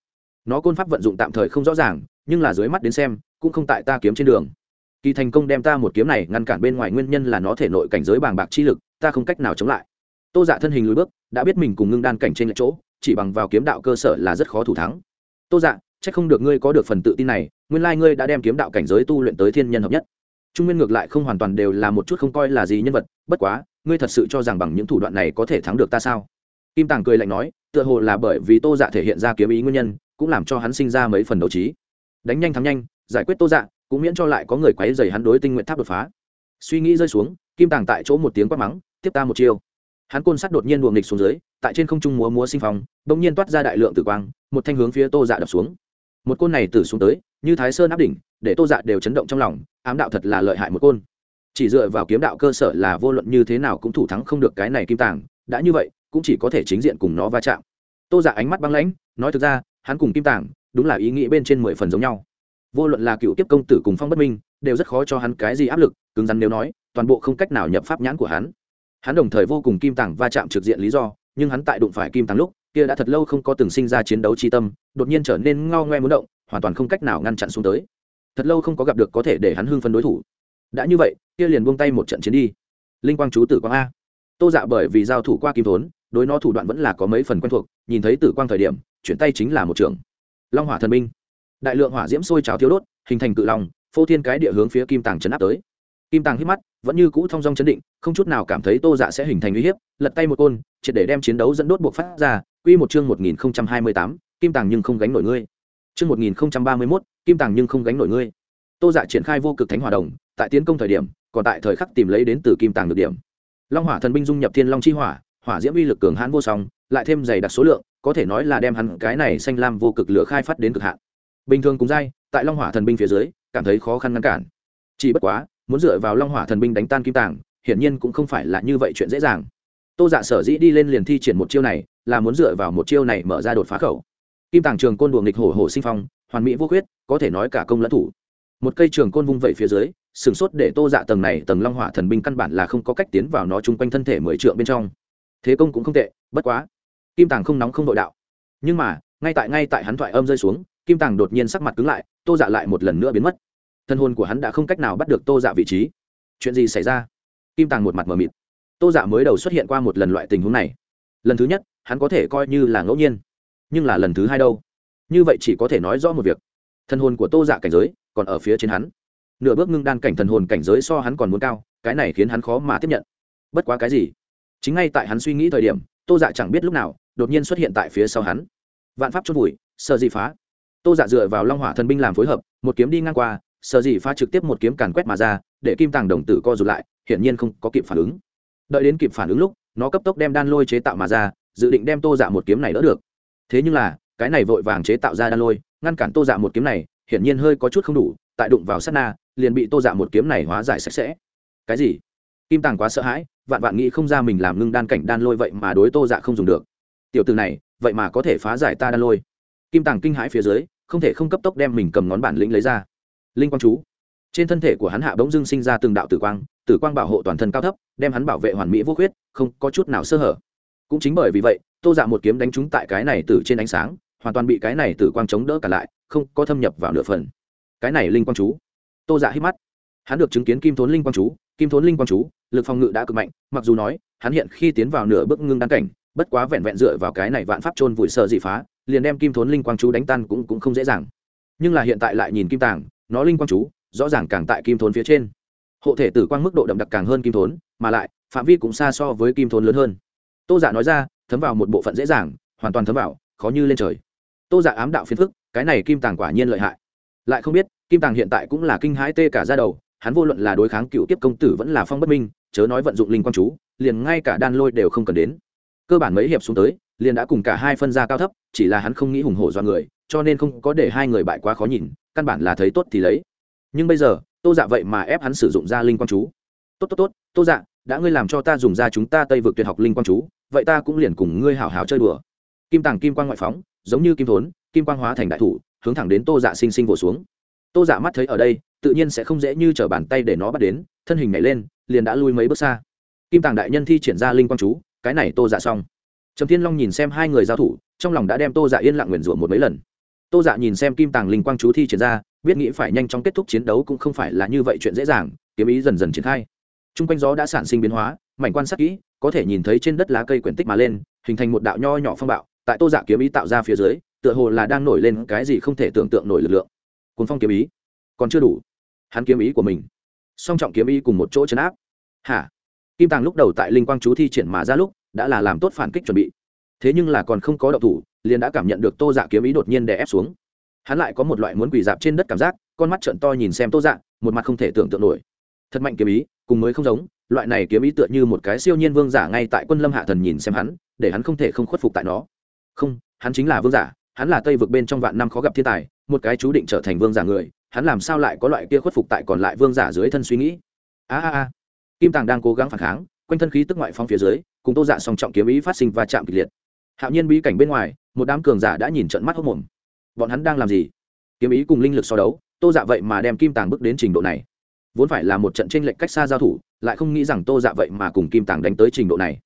Nó côn pháp vận dụng tạm thời không rõ ràng, nhưng là dưới mắt đến xem, cũng không tại ta kiếm trên đường kỳ thành công đem ta một kiếm này ngăn cản bên ngoài nguyên nhân là nó thể nội cảnh giới bàng bạc chi lực, ta không cách nào chống lại. Tô dạ thân hình lùi bước, đã biết mình cùng ngưng đan cảnh trên lệch chỗ, chỉ bằng vào kiếm đạo cơ sở là rất khó thủ thắng. Tô dạ c h ắ c không được ngươi có được phần tự tin này, nguyên lai ngươi đã đem kiếm đạo cảnh giới tu luyện tới thiên nhân hợp nhất. Trung nguyên ngược lại không hoàn toàn đều là một chút không coi là gì nhân vật, bất quá, ngươi thật sự cho rằng bằng những thủ đoạn này có thể thắng được ta sao? Kim tàng cười lạnh nói, tựa hồ là bởi vì tô dạ thể hiện ra kiếm ý nguyên nhân, cũng làm cho hắn sinh ra mấy phần đấu trí. Đánh nhanh thắng nhanh, giải quyết tô dạ cũng miễn cho lại có người quấy dày hắn đối tinh nguyện tháp đột phá. Suy nghĩ rơi xuống, kim tàng tại chỗ một tiếng quát mắng, tiếp ta một chiêu. Hắn côn sắt đột nhiên buồng nghịch xuống dưới, tại trên không trung múa múa sinh phong, bỗng nhiên toát ra đại lượng tử quang, một thanh hướng phía tô dạ đập xuống. Một côn này tử xuống tới, như thái sơn áp đỉnh, để tô dạ đều chấn động trong lòng, ám đạo thật là lợi hại một côn. Chỉ dựa vào kiếm đạo cơ sở là vô luận như thế nào cũng thủ thắng không được cái này kim tàng, đã như vậy, cũng chỉ có thể chính diện cùng nó va chạm. Tô dạ ánh mắt băng lãnh, nói thực ra, hắn cùng kim tàng, đúng là ý nghĩ bên trên mười phần giống nhau vô luận là cựu tiếp công tử cùng phong bất minh, đều rất khó cho hắn cái gì áp lực, cứng rắn nếu nói, toàn bộ không cách nào nhập pháp nhãn của hắn. Hắn đồng thời vô cùng kim tàng va chạm trực diện lý do, nhưng hắn tại đụng phải kim tàng lúc, kia đã thật lâu không có từng sinh ra chiến đấu tri tâm, đột nhiên trở nên ngao ngoe muốn động, hoàn toàn không cách nào ngăn chặn xuống tới. Thật lâu không có gặp được có thể để hắn hưng phân đối thủ. Đã như vậy, kia liền buông tay một trận chiến đi. Linh quang chú tử quang a. Tô dạ bởi vì giao thủ qua kim thốn, đối nó thủ đoạn vẫn là có mấy phần quen thuộc, nhìn thấy tử quang thời điểm, chuyển tay chính là một trường long hỏa thần binh đại lượng hỏa diễm sôi trào thiếu đốt, hình thành cự lòng phô thiên cái địa hướng phía kim tàng chấn áp tới. Kim tàng hít mắt, vẫn như cũ thong dong chấn định, không chút nào cảm thấy tô dạ sẽ hình thành uy hiếp, lật tay một côn, triệt để đem chiến đấu dẫn đốt buộc phát ra. Quy một chương một nghìn hai mươi tám, kim tàng nhưng không gánh nổi ngươi. Chương một nghìn ba mươi mốt, kim tàng nhưng không gánh nổi ngươi. Tô dạ triển khai vô cực thánh hòa đồng, tại tiến công thời điểm, còn tại thời khắc tìm lấy đến từ kim tàng được điểm. Long hỏa thần binh dung nhập thiên long chi hỏa hỏa diễm uy lực cường hãn vô song, lại thêm dày đặc số lượng, có thể nói là đem hắn cái này xanh lam vô cực lửa khai phát đến cực hạn bình thường cùng dai tại long hỏa thần binh phía dưới, cảm thấy khó khăn ngăn cản. Chỉ bất quá, muốn dựa vào long hỏa thần binh đánh tan kim tàng, hiển nhiên cũng không phải là như vậy chuyện dễ dàng. Tô dạ sở dĩ đi lên liền thi triển một chiêu này, là muốn dựa vào một chiêu này mở ra đột phá khẩu. Kim tàng trường côn đùa nghịch hổ hổ sinh phong, hoàn mỹ vô khuyết, có thể nói cả công lẫn thủ. Một cây trường côn vung vẩy phía dưới sửng sốt để tô dạ tầng này tầng long hỏa thần binh căn bản là không có cách tiến vào nó chung quanh thân thể mười trượng bên trong. Thế công cũng không tệ, bất quá. Kim tàng không nóng không đội đạo. Nhưng mà, ngay tại ngay tại hắn thoại âm rơi xuống kim tàng đột nhiên sắc mặt cứng lại, tô dạ lại một lần nữa biến mất. Thân hồn của hắn đã không cách nào bắt được tô dạ vị trí. Chuyện gì xảy ra? Kim tàng một mặt mờ mịt. Tô dạ mới đầu xuất hiện qua một lần loại tình huống này. Lần thứ nhất, hắn có thể coi như là ngẫu nhiên. Nhưng là lần thứ hai đâu? Như vậy chỉ có thể nói rõ một việc. Thân hồn của tô dạ cảnh giới còn ở phía trên hắn. Nửa bước ngưng đan cảnh thần hồn cảnh giới so hắn còn muốn cao, cái này khiến hắn khó mà tiếp nhận. Bất quá cái gì? Chính ngay tại hắn suy nghĩ thời điểm, tô dạ chẳng biết lúc nào, đột nhiên xuất hiện tại phía sau hắn. Vạn pháp chốt vùi, sợ gì phá? Tô dạ dựa vào long hỏa thần binh làm phối hợp, một kiếm đi ngang qua, sở dĩ phá trực tiếp một kiếm càn quét mà ra, để kim tàng đồng tử co rụt lại, hiển nhiên không có kịp phản ứng. Đợi đến kịp phản ứng lúc, nó cấp tốc đem đan lôi chế tạo mà ra, dự định đem tô dạ một kiếm này đỡ được. Thế nhưng là, cái này vội vàng chế tạo ra đan lôi, ngăn cản tô dạ một kiếm này, hiển nhiên hơi có chút không đủ, tại đụng vào sát na, liền bị tô dạ một kiếm này hóa giải sạch sẽ. Cái gì? Kim tàng quá sợ hãi, vạn vạn nghĩ không ra mình làm ngưng đan cảnh đan lôi vậy mà đối tô dạ không dùng được. Tiểu từ này, vậy mà có thể phá giải ta đan lôi kim tàng kinh hãi phía dưới, không thể không cấp tốc đem mình cầm ngón bản lĩnh lấy ra. Linh quang chú. Trên thân thể của hắn hạ bỗng dưng sinh ra từng đạo tử quang tử quang bảo hộ toàn thân cao thấp, đem hắn bảo vệ hoàn mỹ vô khuyết, không có chút nào sơ hở. Cũng chính bởi vì vậy, tô dạ một kiếm đánh trúng tại cái này từ trên ánh sáng, hoàn toàn bị cái này tử quang chống đỡ cả lại, không có thâm nhập vào nửa phần. Cái này linh quang chú. Tô dạ hít mắt. Hắn được chứng kiến kim thốn linh quang chú, kim thốn linh quang chú, lực phòng ngự đã cực mạnh, mặc dù nói, hắn hiện khi tiến vào nửa bước ngưng đan cảnh, bất quá vẹn vẹn dựa vào cái này vạn pháp trôn vùi sợ dị phá liền đem kim thốn linh quang chú đánh tan cũng cũng không dễ dàng. Nhưng là hiện tại lại nhìn kim tàng, nó linh quang chú, rõ ràng càng tại kim thốn phía trên. Hộ thể tử quang mức độ đậm đặc càng hơn kim thốn, mà lại, phạm vi cũng xa so với kim thốn lớn hơn. Tô giả nói ra, thấm vào một bộ phận dễ dàng, hoàn toàn thấm vào, khó như lên trời. Tô giả ám đạo phiền phức, cái này kim tàng quả nhiên lợi hại. Lại không biết, kim tàng hiện tại cũng là kinh hãi tê cả ra đầu, hắn vô luận là đối kháng cựu tiếp công tử vẫn là phong bất minh, chớ nói vận dụng linh quang chú, liền ngay cả đan lôi đều không cần đến. Cơ bản mấy hiệp xuống tới liền đã cùng cả hai phân ra cao thấp, chỉ là hắn không nghĩ hùng hổ do người, cho nên không có để hai người bại quá khó nhìn, căn bản là thấy tốt thì lấy. Nhưng bây giờ, tô dạ vậy mà ép hắn sử dụng ra linh quang chú. Tốt tốt tốt, tô dạ đã ngươi làm cho ta dùng ra chúng ta tây vực tuyệt học linh quang chú, vậy ta cũng liền cùng ngươi hảo hảo chơi đùa. Kim tàng kim quang ngoại phóng, giống như kim thốn, kim quang hóa thành đại thủ, hướng thẳng đến tô dạ sinh sinh vỗ xuống. Tô dạ mắt thấy ở đây, tự nhiên sẽ không dễ như t bàn tay để nó bắt đến, thân hình nhảy lên, liền đã lui mấy bước xa. Kim tàng đại nhân thi triển ra linh quang chú, cái này tô dạ xong trầm thiên long nhìn xem hai người giao thủ, trong lòng đã đem tô dạ yên lặng nguyền rủa một mấy lần. Tô dạ nhìn xem kim tàng linh quang chú thi triển ra, biết nghĩ phải nhanh chóng kết thúc chiến đấu cũng không phải là như vậy chuyện dễ dàng, kiếm ý dần dần triển khai. T r u n g quanh gió đã sản sinh biến hóa, mảnh quan sát kỹ, có thể nhìn thấy trên đất lá cây quyển tích mà lên, hình thành một đạo nho nhỏ phong bạo, tại tô dạ kiếm ý tạo ra phía dưới, tựa hồ là đang nổi lên cái gì không thể tưởng tượng nổi lực lượng. Cuốn phong kiếm ý, còn chưa đủ. Hắn kiếm ý của mình. Song trọng kiếm ý cùng một chỗ chấn áp. Hả? Kim tàng lúc đầu tại linh quang chú thi triển mà ra lúc đã là làm tốt phản kích chuẩn bị. Thế nhưng là còn không có động thủ, liền đã cảm nhận được tô dạ kiếm ý đột nhiên đè ép xuống. Hắn lại có một loại muốn quỳ dạp trên đất cảm giác, con mắt trận to nhìn xem tô dạ một mặt không thể tưởng tượng nổi. Thật mạnh kiếm ý, cùng mới không giống, loại này kiếm ý tựa như một cái siêu nhiên vương giả ngay tại quân lâm hạ thần nhìn xem hắn, để hắn không thể không khuất phục tại nó. Không, hắn chính là vương giả, hắn là tây vực bên trong vạn năm khó gặp thiên tài, một cái chú định trở thành vương giả người, hắn làm sao lại có loại kia khuất phục tại còn lại vương giả dưới thân suy nghĩ? A a a. Kim tàng đang cố gắng phản kháng, quanh thân khí tức ngoại phong phía dưới cùng tô dạ song trọng kiếm ý phát sinh và chạm kịch liệt. Hạo nhiên bí cảnh bên ngoài, một đám cường giả đã nhìn trận mắt hốc mồm. Bọn hắn đang làm gì? Kiếm ý cùng linh lực so đấu, tô dạ vậy mà đem kim tàng bước đến trình độ này. Vốn phải là một trận tranh lệch cách xa giao thủ, lại không nghĩ rằng tô dạ vậy mà cùng kim tàng đánh tới trình độ này.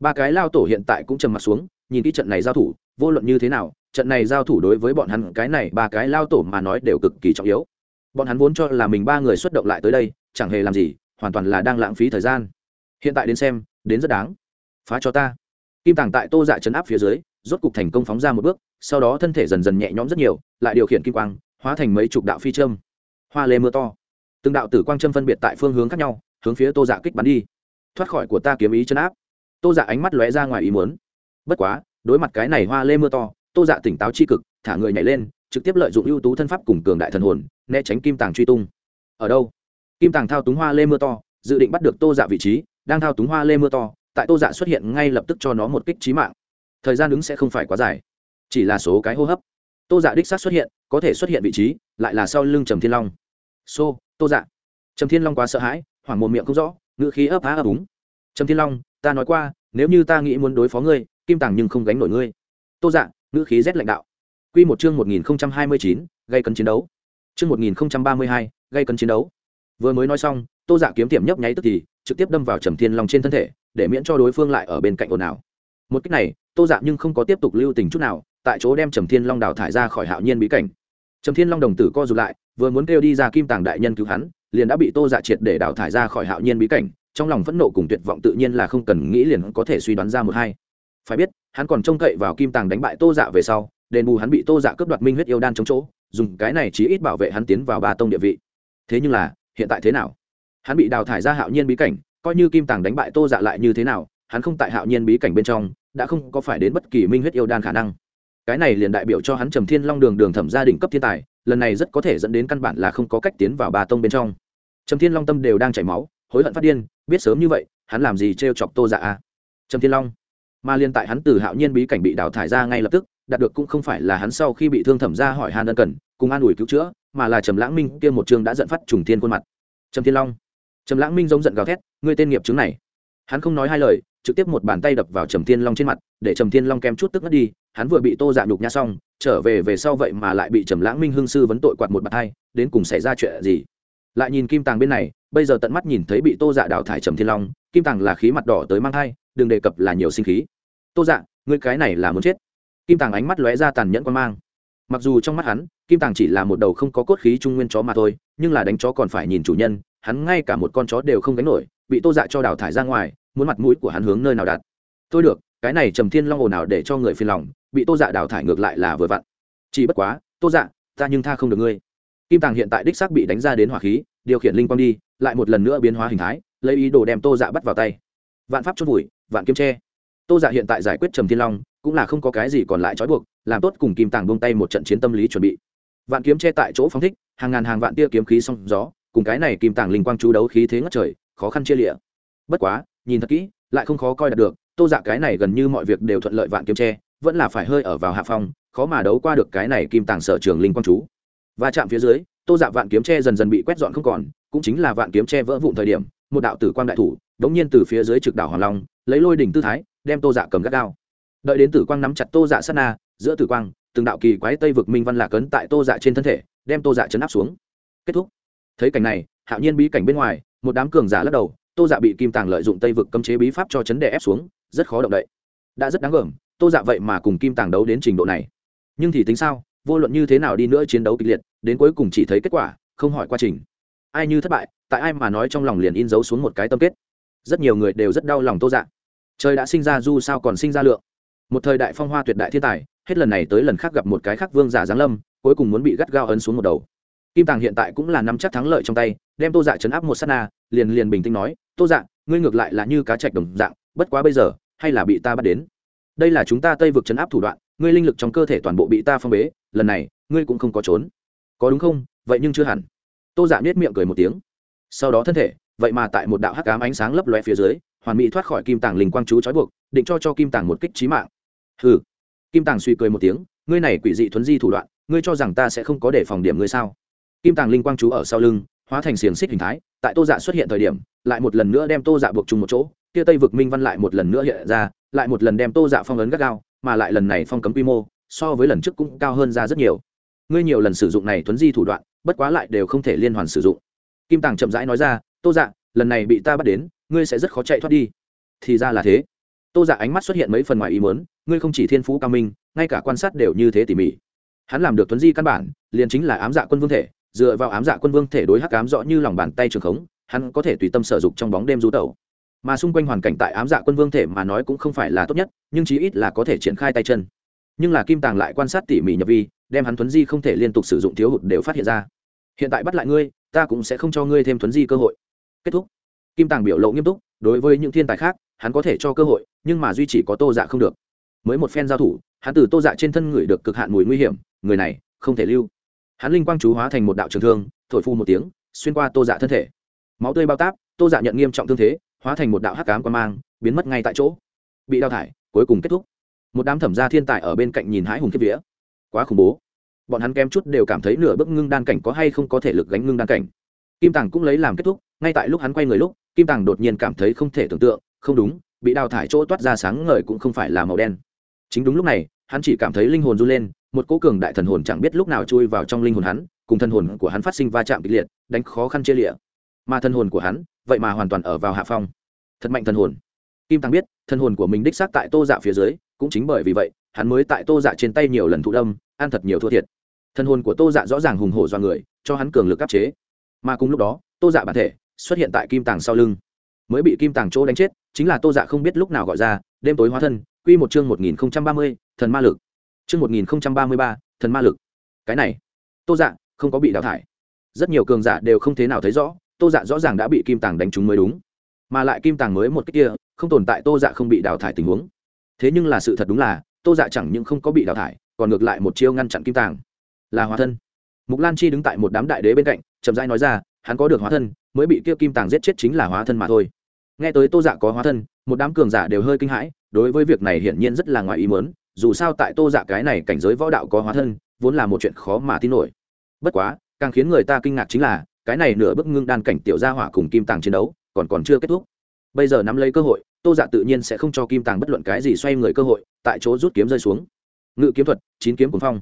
Ba cái lao tổ hiện tại cũng trầm mặt xuống, nhìn kỹ trận này giao thủ, vô luận như thế nào, trận này giao thủ đối với bọn hắn cái này ba cái lao tổ mà nói đều cực kỳ trọng yếu. Bọn hắn vốn cho là mình ba người xuất động lại tới đây, chẳng hề làm gì, hoàn toàn là đang lãng phí thời gian. Hiện tại đến xem, đến rất đáng phá cho ta. Kim tàng tại tô dạ chấn áp phía dưới, rốt cục thành công phóng ra một bước, sau đó thân thể dần dần nhẹ nhõm rất nhiều, lại điều khiển kim quang, hóa thành mấy chục đạo phi châm. Hoa lê mưa to. Từng đạo tử quang châm phân biệt tại phương hướng khác nhau, hướng phía tô dạ kích bắn đi. Thoát khỏi của ta kiếm ý chấn áp. Tô dạ ánh mắt lóe ra ngoài ý muốn. Bất quá, đối mặt cái này hoa lê mưa to, tô dạ tỉnh táo c h i cực, thả người nhảy lên, trực tiếp lợi dụng ưu tú thân pháp cùng cường đại thần hồn, né tránh kim tàng truy tung. Ở đâu? Kim tàng thao túng hoa lê mưa to, dự định bắt được tô dạ vị trí, đang thao túng hoa lê mưa to tại tô dạ xuất hiện ngay lập tức cho nó một kích trí mạng. Thời gian ứng sẽ không phải quá dài chỉ là số cái hô hấp. Tô dạ đích xác xuất hiện có thể xuất hiện vị trí lại là sau lưng trầm thiên long. Xô、so, tô dạ. Trầm thiên long quá sợ hãi hoảng mồm miệng không rõ ngữ khí ấp á ấp úng. Trầm thiên long ta nói qua nếu như ta nghĩ muốn đối phó ngươi kim tàng nhưng không gánh nổi ngươi. Tô dạ ngữ khí rét lãnh đạo. Q một chương một nghìn hai mươi chín gây cấn chiến đấu. Chương một nghìn ba mươi hai gây cấn chiến đấu. Vừa mới nói xong tô dạ kiếm tiệm nhấp nháy tức thì trực tiếp đâm vào trầm thiên long trên thân thể để miễn cho đối phương lại ở bên cạnh ồn ào. Một cách này, tô dạ nhưng không có tiếp tục lưu tình chút nào, tại chỗ đem trầm thiên long đào thải ra khỏi hạo nhiên bí cảnh. Trầm thiên long đồng tử co r ụ t lại, vừa muốn kêu đi ra kim tàng đại nhân cứu hắn, liền đã bị tô dạ triệt để đào thải ra khỏi hạo nhiên bí cảnh, trong lòng phẫn nộ cùng tuyệt vọng tự nhiên là không cần nghĩ liền có thể suy đoán ra một hai. Phải biết, hắn còn trông cậy vào kim tàng đánh bại tô dạ về sau, đền bù hắn bị tô dạ cướp đoạt minh huyết yêu đan chống chỗ, dùng cái này chí ít bảo vệ hắn tiến vào ba tông địa vị. Thế nhưng là, hiện tại thế nào? Hắn bị đào thải ra hạo nhiên bí cảnh coi như kim tàng đánh bại tô dạ lại như thế nào, hắn không tại hạo nhiên bí cảnh bên trong, đã không có phải đến bất kỳ minh huyết yêu đan khả năng. Cái này liền đại biểu cho hắn trầm thiên long đường đường thẩm gia đỉnh cấp thiên tài, lần này rất có thể dẫn đến căn bản là không có cách tiến vào ba tông bên trong. Trầm thiên long tâm đều đang chảy máu, hối hận phát điên, biết sớm như vậy, hắn làm gì t chọc tô dạ a? Trầm thiên long, mà liên tại hắn từ hạo nhiên bí cảnh bị đào thải ra ngay lập tức, đạt được cũng không phải là hắn sau khi bị thương thẩm ra hỏi han ân cần, cùng an ủi cứu chữa, mà là trầm lãng minh kia một chương đã giận phát trùng thiên khuôn mặt. Trầm thiên long trầm lãng minh giống giận gào thét, ngươi tên nghiệp chứng này. Hắn không nói hai lời, trực tiếp một bàn tay đập vào trầm thiên long trên mặt, để trầm thiên long kem chút tức ngất đi, hắn vừa bị tô dạ nhục nhã xong, trở về về sau vậy mà lại bị trầm lãng minh hương sư vấn tội quạt một bàn tay đến cùng xảy ra chuyện gì? Lại nhìn kim tàng bên này, bây giờ tận mắt nhìn thấy bị tô dạ đào thải trầm thiên long, kim tàng là khí mặt đỏ tới mang thai, đừng đề cập là nhiều sinh khí. Tô dạ ngươi cái này là muốn chết. Kim tàng ánh mắt lóe ra tàn nhẫn quan mang. Mặc dù trong mắt hắn, kim tàng chỉ là một đầu không có cốt khí trung nguyên chó mà thôi, nhưng là đánh chó còn phải nhìn chủ nhân hắn ngay cả một con chó đều không đánh nổi, bị tô dạ cho đào thải ra ngoài, muốn mặt mũi của hắn hướng nơi nào đặt? thôi được, cái này trầm thiên long ồn nào để cho người phiền lòng, bị tô dạ đào thải ngược lại là vừa vặn. Chỉ bất quá, tô dạ ta nhưng tha không được ngươi. Kim tàng hiện tại đích xác bị đánh ra đến hỏa khí, điều khiển linh quang đi, lại một lần nữa biến hóa hình thái, lấy ý đồ đem tô dạ bắt vào tay. Vạn pháp chốt vùi, vạn kiếm tre tô dạ hiện tại giải quyết trầm thiên long, cũng là không có cái gì còn lại trói buộc, làm tốt cùng kim tàng bông tay một trận chiến tâm lý chuẩn bị. Vạn kiếm che tại chỗ phóng thích, hàng ngàn hàng vạn tia kiếm khí song gió cùng cái này kim tàng linh quang chú đấu khí thế ngất trời, khó khăn chia lịa bất quá, nhìn thật kỹ, lại không khó coi đạt được, tô dạ cái này gần như mọi việc đều thuận lợi vạn kiếm tre, vẫn là phải hơi ở vào hạ phong, khó mà đấu qua được cái này kim tàng sở trường linh quang chú. Và chạm phía dưới, tô dạ vạn kiếm tre dần dần bị quét dọn không còn, cũng chính là vạn kiếm tre vỡ vụn thời điểm, một đạo tử quang đại thủ, đống nhiên từ phía dưới trực đảo hoàng long, lấy lôi đỉnh tư thái, đem tô dạ cầm gắt gao. Đợi đến tử quang nắm chặt tô dạ sát na, giữa tử quang, từng đạo kỳ quái tây vực minh văn lạc cấn tại tô dạ trên thân thể, đem tô dạ chấn áp xuống. Kết thúc thấy cảnh này, hạo nhiên bí cảnh bên ngoài, một đám cường giả lắc đầu, tô dạ bị kim tàng lợi dụng tây vực cấm chế bí pháp cho chấn đè ép xuống, rất khó động đậy. Đã rất đáng gờm tô dạ vậy mà cùng kim tàng đấu đến trình độ này. Nhưng thì tính sao, vô luận như thế nào đi nữa chiến đấu kịch liệt, đến cuối cùng chỉ thấy kết quả, không hỏi quá trình. Ai như thất bại, tại ai mà nói trong lòng liền in dấu xuống một cái tâm kết. Rất nhiều người đều rất đau lòng tô dạ. Trời đã sinh ra du sao còn sinh ra lượng. Một thời đại phong hoa tuyệt đại thiên tài, hết lần này tới lần khác gặp một cái khác vương giả giáng lâm, cuối cùng muốn bị gắt gao ấn xuống một đầu kim tàng hiện tại cũng là nắm chắc thắng lợi trong tay, đem tô dạ chấn áp một s á t na, liền liền bình tĩnh nói, tô dạ ngươi ngược lại là như cá trạch đồng dạng, bất quá bây giờ, hay là bị ta bắt đến. Đây là chúng ta tây vực chấn áp thủ đoạn, ngươi linh lực trong cơ thể toàn bộ bị ta phong bế, lần này, ngươi cũng không có trốn. Có đúng không? Vậy nhưng chưa hẳn. Tô dạ nết miệng cười một tiếng. Sau đó thân thể, vậy mà tại một đạo hắc cám ánh sáng lấp loe phía dưới, hoàn mỹ thoát khỏi kim tàng linh quang chú trói buộc, định cho cho kim tàng một kích trí mạng. Hừ. Kim tàng suy cười một tiếng, ngươi này quỷ dị thuấn di thủ đoạn, ngươi cho rằng ta sẽ không có để phòng điểm ngươi sao? Kim tàng linh quang chú ở sau lưng, hóa thành xiềng xích hình thái, tại tô dạ xuất hiện thời điểm, lại một lần nữa đem tô dạ buộc chung một chỗ, kia tây vực minh văn lại một lần nữa hiện ra, lại một lần đem tô dạ phong ấn gắt gao, mà lại lần này phong cấm quy mô, so với lần trước cũng cao hơn ra rất nhiều. Ngươi nhiều lần sử dụng này thuấn di thủ đoạn, bất quá lại đều không thể liên hoàn sử dụng. Kim tàng chậm rãi nói ra, tô dạ lần này bị ta bắt đến, ngươi sẽ rất khó chạy thoát đi. Thì ra là thế. Tô dạ ánh mắt xuất hiện mấy phần ngoài ý mớn ngươi không chỉ thiên phú cao minh, ngay cả quan sát đều như thế tỉ mỉ. Hắn làm được tuấn di căn bản, liền chính là ám dạ quân vương thể dựa vào ám dạ quân vương thể đối hắc ám rõ như lòng bàn tay trường khống, hắn có thể tùy tâm sở dụng trong bóng đêm du tẩu. Mà xung quanh hoàn cảnh tại ám dạ quân vương thể mà nói cũng không phải là tốt nhất, nhưng chí ít là có thể triển khai tay chân. Nhưng là kim tàng lại quan sát tỉ mỉ nhập vi, đem hắn thuấn di không thể liên tục sử dụng thiếu hụt đều phát hiện ra. Hiện tại bắt lại ngươi, ta cũng sẽ không cho ngươi thêm thuấn di cơ hội. Kết thúc. Kim tàng biểu lộ nghiêm túc, đối với những thiên tài khác, hắn có thể cho cơ hội, nhưng mà duy chỉ có tô dạ không được. Mới một phen giao thủ, hắn từ tô dạ trên thân người được cực hạn mùi nguy hiểm, người này không thể lưu hắn linh quang chú hóa thành một đạo trường thương, thổi phu một tiếng, xuyên qua tô dạ thân thể. Máu tươi bao táp, tô dạ nhận nghiêm trọng thương thế, hóa thành một đạo hắc cám quan mang, biến mất ngay tại chỗ. Bị đào thải, cuối cùng kết thúc. Một đám thẩm gia thiên tài ở bên cạnh nhìn hãi hùng kiếp vía. Quá khủng bố. Bọn hắn kém chút đều cảm thấy nửa bước ngưng đan cảnh có hay không có thể lực gánh ngưng đan cảnh. Kim tàng cũng lấy làm kết thúc, ngay tại lúc hắn quay người lúc, kim tàng đột nhiên cảm thấy không thể tưởng tượng, không đúng, bị đào thải chỗ toát ra sáng ngời cũng không phải là màu đen. Chính đúng lúc này, hắn chỉ cảm thấy linh hồn run lên một cố cường đại thần hồn chẳng biết lúc nào chui vào trong linh hồn hắn, cùng thần hồn của hắn phát sinh va chạm kịch liệt, đánh khó khăn chia lịa mà thần hồn của hắn, vậy mà hoàn toàn ở vào hạ phong. Thật mạnh thần hồn. Kim tăng biết, thần hồn của mình đích xác tại tô dạ phía dưới, cũng chính bởi vì vậy, hắn mới tại tô dạ trên tay nhiều lần thụ đâm, ăn thật nhiều thua thiệt. Thần hồn của tô dạ rõ ràng hùng hổ do người, cho hắn cường lực áp chế. Mà cùng lúc đó, tô dạ bản thể xuất hiện tại kim tàng sau lưng. Mới bị kim tàng chỗ đánh chết, chính là tô dạ không biết lúc nào gọi ra, đêm tối hóa thân, quy một chương một nghìn ba mươi, thần ma lực chương một nghìn ba mươi ba, thần ma lực. Cái này, tô dạ không có bị đào thải. Rất nhiều cường giả đều không thế nào thấy rõ, tô dạ rõ ràng đã bị kim tàng đánh trúng mới đúng. Mà lại kim tàng mới một cái kia, không tồn tại tô dạ không bị đào thải tình huống. Thế nhưng là sự thật đúng là, tô dạ chẳng những không có bị đào thải, còn ngược lại một chiêu ngăn chặn kim tàng. Là hóa thân. Mục lan chi đứng tại một đám đại đế bên cạnh, chậm rãi nói ra, hắn có được hóa thân, mới bị kia kim tàng giết chết chính là hóa thân mà thôi. Nghe tới tô dạ có hóa thân, một đám cường giả đều hơi kinh hãi, đối với việc này hiển nhiên rất là ngoài ý muốn dù sao tại tô dạ cái này cảnh giới võ đạo có hóa thân, vốn là một chuyện khó mà tin nổi. Bất quá, càng khiến người ta kinh ngạc chính là, cái này nửa bức ngưng đan cảnh tiểu gia hỏa cùng kim tàng chiến đấu, còn còn chưa kết thúc. Bây giờ nắm lấy cơ hội, tô dạ tự nhiên sẽ không cho kim tàng bất luận cái gì xoay người cơ hội, tại chỗ rút kiếm rơi xuống. Ngự kiếm thuật, chín kiếm cuồng phong.